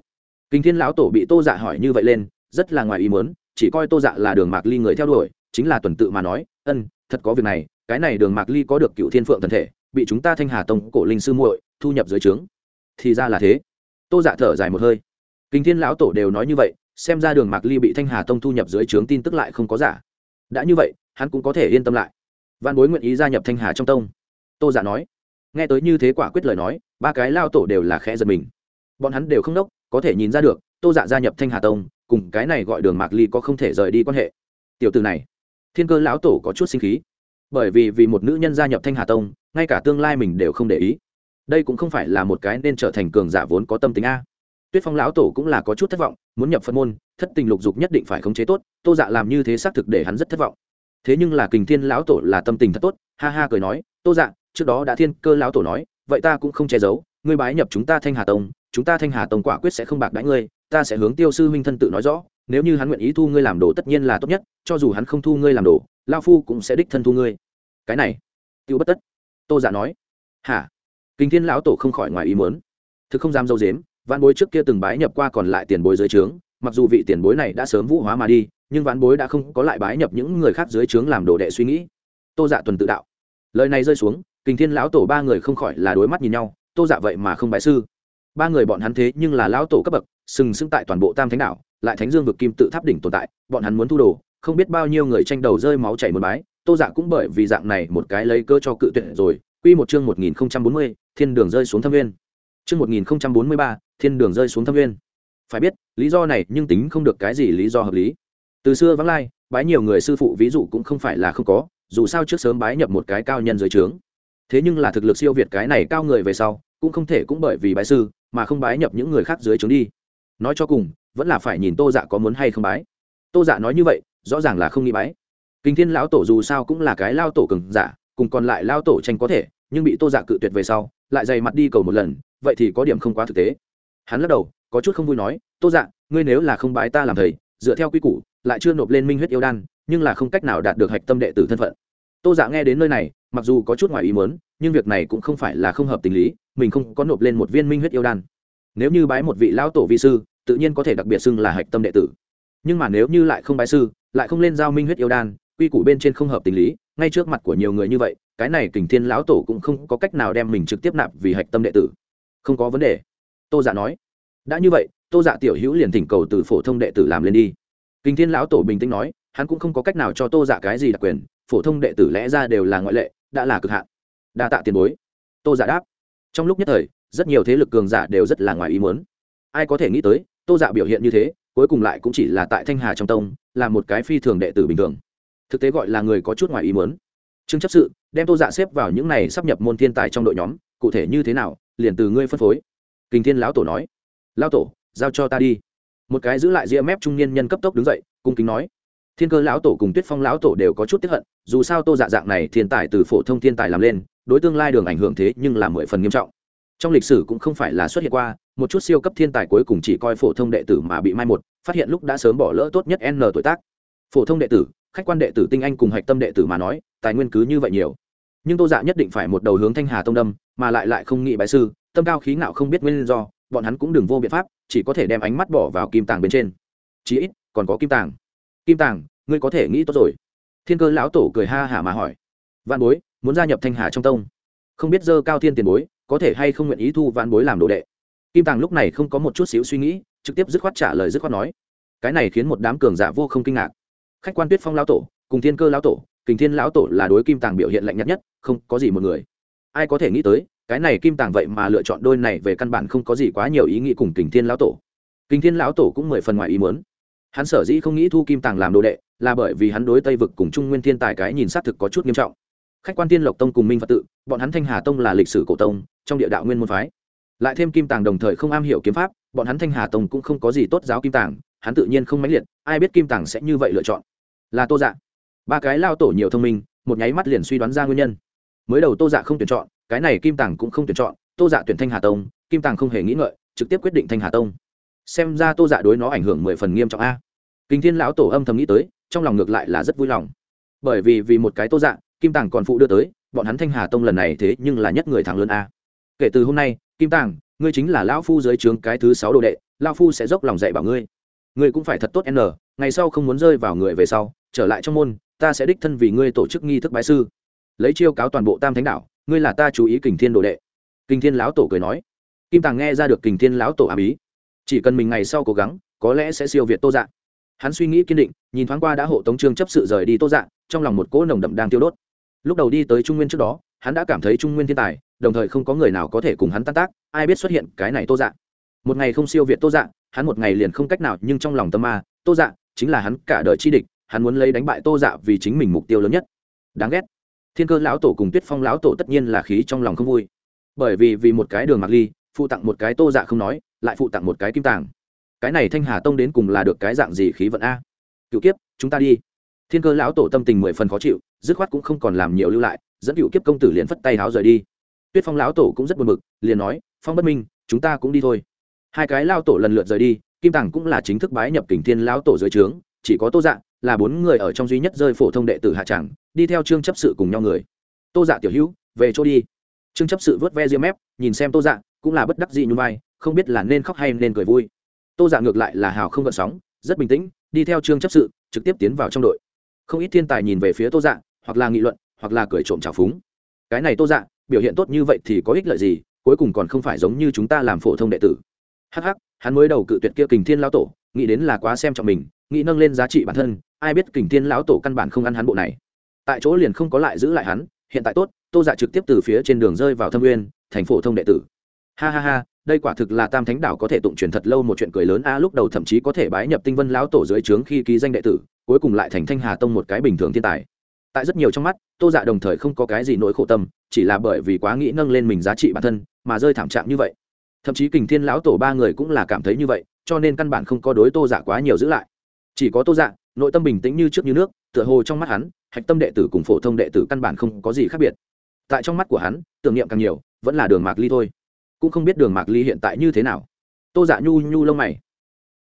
Kinh thiên lão tổ bị tô dạ hỏi như vậy lên, rất là ngoài ý muốn, chỉ coi tô dạ là đường mạc ly người theo đuổi, chính là tuần tự mà nói, ân, thật có việc này, cái này đường mạc ly có được cựu thiên phượng thần thể, bị chúng ta thanh hà tông cổ linh sư muội thu nhập dưới trướng. Thì ra là thế. Tô dạ thở dài một hơi. Kinh thiên lão tổ đều nói như vậy xem ra đường mạc ly bị thanh hà tông thu nhập dưới trướng tin tức lại không có giả. đã như vậy, hắn cũng có thể yên tâm lại. văn bối nguyện ý gia nhập thanh hà trong tông. tô giả nói. nghe tới như thế quả quyết lời nói, ba cái lao tổ đều là khẽ giật mình. bọn hắn đều không đốc, có thể nhìn ra được, tô dạ gia nhập thanh hà tông, cùng cái này gọi đường mạc ly có không thể rời đi quan hệ. tiểu từ này, thiên cơ lão tổ có chút sinh khí. bởi vì vì một nữ nhân gia nhập thanh hà tông, ngay cả tương lai mình đều không để ý. đây cũng không phải là một cái nên trở thành cường giả vốn có tâm tính a tuyết phong lão tổ cũng là có chút thất vọng, muốn nhập phân môn, thất tình lục dục nhất định phải khống chế tốt, tô dạ làm như thế xác thực để hắn rất thất vọng. Thế nhưng là kình thiên lão tổ là tâm tình thật tốt, ha ha cười nói, tô dạ trước đó đã thiên cơ lão tổ nói, vậy ta cũng không che giấu, ngươi bái nhập chúng ta thanh hà tông, chúng ta thanh hà tông quả quyết sẽ không bạc đãi ngươi, ta sẽ hướng tiêu sư huynh thân tự nói rõ, nếu như hắn nguyện ý thu ngươi làm đồ tất nhiên là tốt nhất, cho dù hắn không thu ngươi làm đồ lao phu cũng sẽ đích thân thu ngươi. Cái này, tiêu bất tất. Tô dạ nói, hả? Kinh thiên lão tổ không khỏi ngoài ý muốn. Thực không dám dâu dếm văn bối trước kia từng bái nhập qua còn lại tiền bối dưới trướng, mặc dù vị tiền bối này đã sớm vũ hóa mà đi, nhưng vãn bối đã không có lại bái nhập những người khác dưới trướng làm đồ đệ suy nghĩ. Tô dạ tuần tự đạo. Lời này rơi xuống, kình thiên lão tổ ba người không khỏi là đối mắt nhìn nhau, tô dạ vậy mà không bái sư. Ba người bọn hắn thế nhưng là lão tổ cấp bậc, sừng sững tại toàn bộ tam thánh đảo, lại thánh dương vực kim tự tháp đỉnh tồn tại, bọn hắn muốn thu đồ, không biết bao nhiêu người tranh đầu rơi máu chảy một bái, tô dạ cũng bởi vì dạng này một cái lấy cơ cho cự tuyệt rồi. Quy một chương một nghìn bốn mươi, thiên đường rơi xuống thâm nguyên. Trước một nghìn bốn mươi ba, thiên đường rơi xuống thâm nguyên. Phải biết, lý do này nhưng tính không được cái gì lý do hợp lý. Từ xưa vắng lai, bái nhiều người sư phụ ví dụ cũng không phải là không có, dù sao trước sớm bái nhập một cái cao nhân dưới trướng. Thế nhưng là thực lực siêu việt cái này cao người về sau, cũng không thể cũng bởi vì bái sư mà không bái nhập những người khác dưới trướng đi. Nói cho cùng, vẫn là phải nhìn tô dạ có muốn hay không bái. Tô dạ nói như vậy, rõ ràng là không nghĩ bái. Kinh thiên lão tổ dù sao cũng là cái lao tổ cường giả, cùng còn lại lao tổ tranh có thể, nhưng bị tô dạ cự tuyệt về sau, lại dày mặt đi cầu một lần vậy thì có điểm không quá thực tế. Hắn lắc đầu, có chút không vui nói, tô dạ ngươi nếu là không bái ta làm thầy, dựa theo quy củ, lại chưa nộp lên minh huyết yêu đan, nhưng là không cách nào đạt được hạch tâm đệ tử thân phận. Tô dạ nghe đến nơi này, mặc dù có chút ngoài ý muốn, nhưng việc này cũng không phải là không hợp tình lý, mình không có nộp lên một viên minh huyết yêu đan. Nếu như bái một vị lão tổ vi sư, tự nhiên có thể đặc biệt xưng là hạch tâm đệ tử. Nhưng mà nếu như lại không bái sư, lại không lên giao minh huyết yêu đan, quy củ bên trên không hợp tình lý, ngay trước mặt của nhiều người như vậy, cái này kình thiên lão tổ cũng không có cách nào đem mình trực tiếp nạp vì hạch tâm đệ tử không có vấn đề. Tô dạ nói. Đã như vậy, tô dạ tiểu hữu liền thỉnh cầu từ phổ thông đệ tử làm lên đi. Kình thiên lão tổ bình tĩnh nói, hắn cũng không có cách nào cho tô dạ cái gì đặc quyền, phổ thông đệ tử lẽ ra đều là ngoại lệ, đã là cực hạn. Đa tạ tiền bối. Tô giả dạ đáp. Trong lúc nhất thời, rất nhiều thế lực cường giả đều rất là ngoài ý muốn. Ai có thể nghĩ tới, tô dạ biểu hiện như thế, cuối cùng lại cũng chỉ là tại thanh hà trong tông, là một cái phi thường đệ tử bình thường. Thực tế gọi là người có chút ngoài ý muốn. Trương chấp sự, đem tô dạ xếp vào những này sắp nhập môn thiên tài trong đội nhóm, cụ thể như thế nào liền từ ngươi phân phối. Kinh thiên lão tổ nói. Lão tổ, giao cho ta đi. Một cái giữ lại ria mép trung niên nhân cấp tốc đứng dậy, cung kính nói. Thiên cơ lão tổ cùng tuyết phong lão tổ đều có chút tiếp hận, dù sao tô dạ dạng này thiên tài từ phổ thông thiên tài làm lên, đối tương lai đường ảnh hưởng thế nhưng là mười phần nghiêm trọng. Trong lịch sử cũng không phải là xuất hiện qua, một chút siêu cấp thiên tài cuối cùng chỉ coi phổ thông đệ tử mà bị mai một, phát hiện lúc đã sớm bỏ lỡ tốt nhất n tuổi tác. Phổ thông đệ tử, khách quan đệ tử tinh anh cùng hạch tâm đệ tử mà nói, tài nguyên cứ như vậy nhiều. Nhưng tô dạ nhất định phải một đầu hướng thanh hà tông đâm mà lại lại không nghĩ bái sư, tâm cao khí ngạo không biết nguyên do, bọn hắn cũng đừng vô biện pháp, chỉ có thể đem ánh mắt bỏ vào kim tàng bên trên. Chí ít, còn có kim tàng. Kim tàng, ngươi có thể nghĩ tốt rồi. Thiên cơ lão tổ cười ha hả mà hỏi. Vạn bối, muốn gia nhập thanh hà trong tông? Không biết dơ cao thiên tiền bối, có thể hay không nguyện ý thu vạn bối làm đồ đệ? Kim tàng lúc này không có một chút xíu suy nghĩ, trực tiếp dứt khoát trả lời dứt khoát nói. Cái này khiến một đám cường giả vô không kinh ngạc. Khách quan tuyết phong lão tổ, cùng thiên cơ lão tổ, kình thiên lão tổ là đối kim tàng biểu hiện lạnh nhất nhất, không có gì một người ai có thể nghĩ tới, cái này kim tàng vậy mà lựa chọn đôi này về căn bản không có gì quá nhiều ý nghĩ cùng kình thiên lão tổ. Kình thiên lão tổ cũng mười phần ngoài ý muốn. Hắn sở dĩ không nghĩ thu kim tàng làm đồ đệ, là bởi vì hắn đối tây vực cùng trung nguyên thiên tài cái nhìn xác thực có chút nghiêm trọng. Khách quan tiên lộc tông cùng minh phật tự, bọn hắn thanh hà tông là lịch sử cổ tông, trong địa đạo nguyên môn phái. Lại thêm kim tàng đồng thời không am hiểu kiếm pháp, bọn hắn thanh hà tông cũng không có gì tốt giáo kim tàng, hắn tự nhiên không mãnh liệt, ai biết kim tàng sẽ như vậy lựa chọn. Là tô dạ. Ba cái lao tổ nhiều thông minh, một nháy mắt liền suy đoán ra nguyên nhân mới đầu tô dạ không tuyển chọn, cái này kim tàng cũng không tuyển chọn, tô dạ tuyển thanh hà tông, kim tàng không hề nghĩ ngợi, trực tiếp quyết định thanh hà tông. Xem ra tô dạ đối nó ảnh hưởng mười phần nghiêm trọng a. Kinh thiên lão tổ âm thầm nghĩ tới, trong lòng ngược lại là rất vui lòng. Bởi vì vì một cái tô dạ kim tàng còn phụ đưa tới, bọn hắn thanh hà tông lần này thế nhưng là nhất người thắng lớn a. Kể từ hôm nay, kim tàng, ngươi chính là lão phu dưới trướng cái thứ sáu đồ đệ, lão phu sẽ dốc lòng dạy bảo ngươi. Ngươi cũng phải thật tốt n, ngày sau không muốn rơi vào người về sau, trở lại trong môn, ta sẽ đích thân vì ngươi tổ chức nghi thức bái sư lấy chiêu cáo toàn bộ tam thánh đạo ngươi là ta chú ý kình thiên đồ đệ. Kình thiên lão tổ cười nói. Kim tàng nghe ra được kình thiên lão tổ ám ý. Chỉ cần mình ngày sau cố gắng, có lẽ sẽ siêu việt tô dạ. Hắn suy nghĩ kiên định, nhìn thoáng qua đã hộ tống trương chấp sự rời đi tô dạ trong lòng một cỗ nồng đậm đang tiêu đốt. Lúc đầu đi tới trung nguyên trước đó, hắn đã cảm thấy trung nguyên thiên tài, đồng thời không có người nào có thể cùng hắn tan tác, ai biết xuất hiện cái này tô dạ. Một ngày không siêu việt tô dạ hắn một ngày liền không cách nào, nhưng trong lòng tâm ma, tô dạ chính là hắn cả đời chi địch, hắn muốn lấy đánh bại tô dạ vì chính mình mục tiêu lớn nhất. Đáng ghét thiên cơ lão tổ cùng tuyết phong lão tổ tất nhiên là khí trong lòng không vui. Bởi vì vì một cái đường mặc ly, phụ tặng một cái tô dạ không nói, lại phụ tặng một cái kim tàng. Cái này thanh hà tông đến cùng là được cái dạng gì khí vận a? Cựu kiếp, chúng ta đi. Thiên cơ lão tổ tâm tình mười phần khó chịu, dứt khoát cũng không còn làm nhiều lưu lại, dẫn cựu kiếp công tử liền phất tay háo rời đi. Tuyết phong lão tổ cũng rất buồn bực, liền nói, phong bất minh, chúng ta cũng đi thôi. Hai cái lao tổ lần lượt rời đi, kim tàng cũng là chính thức bái nhập kình thiên lão tổ dưới trướng, chỉ có tô dạ là bốn người ở trong duy nhất rơi phổ thông đệ tử hạ tràng, đi theo trương chấp sự cùng nhau người. Tô dạ tiểu hữu, về chỗ đi. Trương chấp sự vớt ve diêm mép, nhìn xem tô dạ cũng là bất đắc dị như vai, không biết là nên khóc hay nên cười vui. Tô dạ ngược lại là hào không gợn sóng, rất bình tĩnh, đi theo trương chấp sự, trực tiếp tiến vào trong đội. Không ít thiên tài nhìn về phía tô dạ hoặc là nghị luận, hoặc là cười trộm trào phúng. Cái này tô dạ biểu hiện tốt như vậy thì có ích lợi gì, cuối cùng còn không phải giống như chúng ta làm phổ thông đệ tử. Hh hắn mới đầu cự tuyệt kia kình thiên lao tổ, nghĩ đến là quá xem trọng mình, nghĩ nâng lên giá trị bản thân ai biết kình thiên lão tổ căn bản không ăn hắn bộ này. Tại chỗ liền không có lại giữ lại hắn, hiện tại tốt, tô dạ trực tiếp từ phía trên đường rơi vào thâm nguyên, thành phổ thông đệ tử. Ha ha ha, đây quả thực là tam thánh đảo có thể tụng truyền thật lâu một chuyện cười lớn a, lúc đầu thậm chí có thể bái nhập tinh vân lão tổ dưới trướng khi ký danh đệ tử, cuối cùng lại thành thanh hà tông một cái bình thường thiên tài. Tại rất nhiều trong mắt, tô dạ đồng thời không có cái gì nỗi khổ tâm, chỉ là bởi vì quá nghĩ nâng lên mình giá trị bản thân mà rơi thảm trạng như vậy. Thậm chí kình thiên lão tổ ba người cũng là cảm thấy như vậy, cho nên căn bản không có đối tô dạ quá nhiều giữ lại. Chỉ có tô dạ nội tâm bình tĩnh như trước như nước, tựa hồ trong mắt hắn, hạch tâm đệ tử cùng phổ thông đệ tử căn bản không có gì khác biệt. Tại trong mắt của hắn, tưởng niệm càng nhiều, vẫn là đường mạc ly thôi. Cũng không biết đường mạc ly hiện tại như thế nào. Tô dạ nhu nhu lông mày.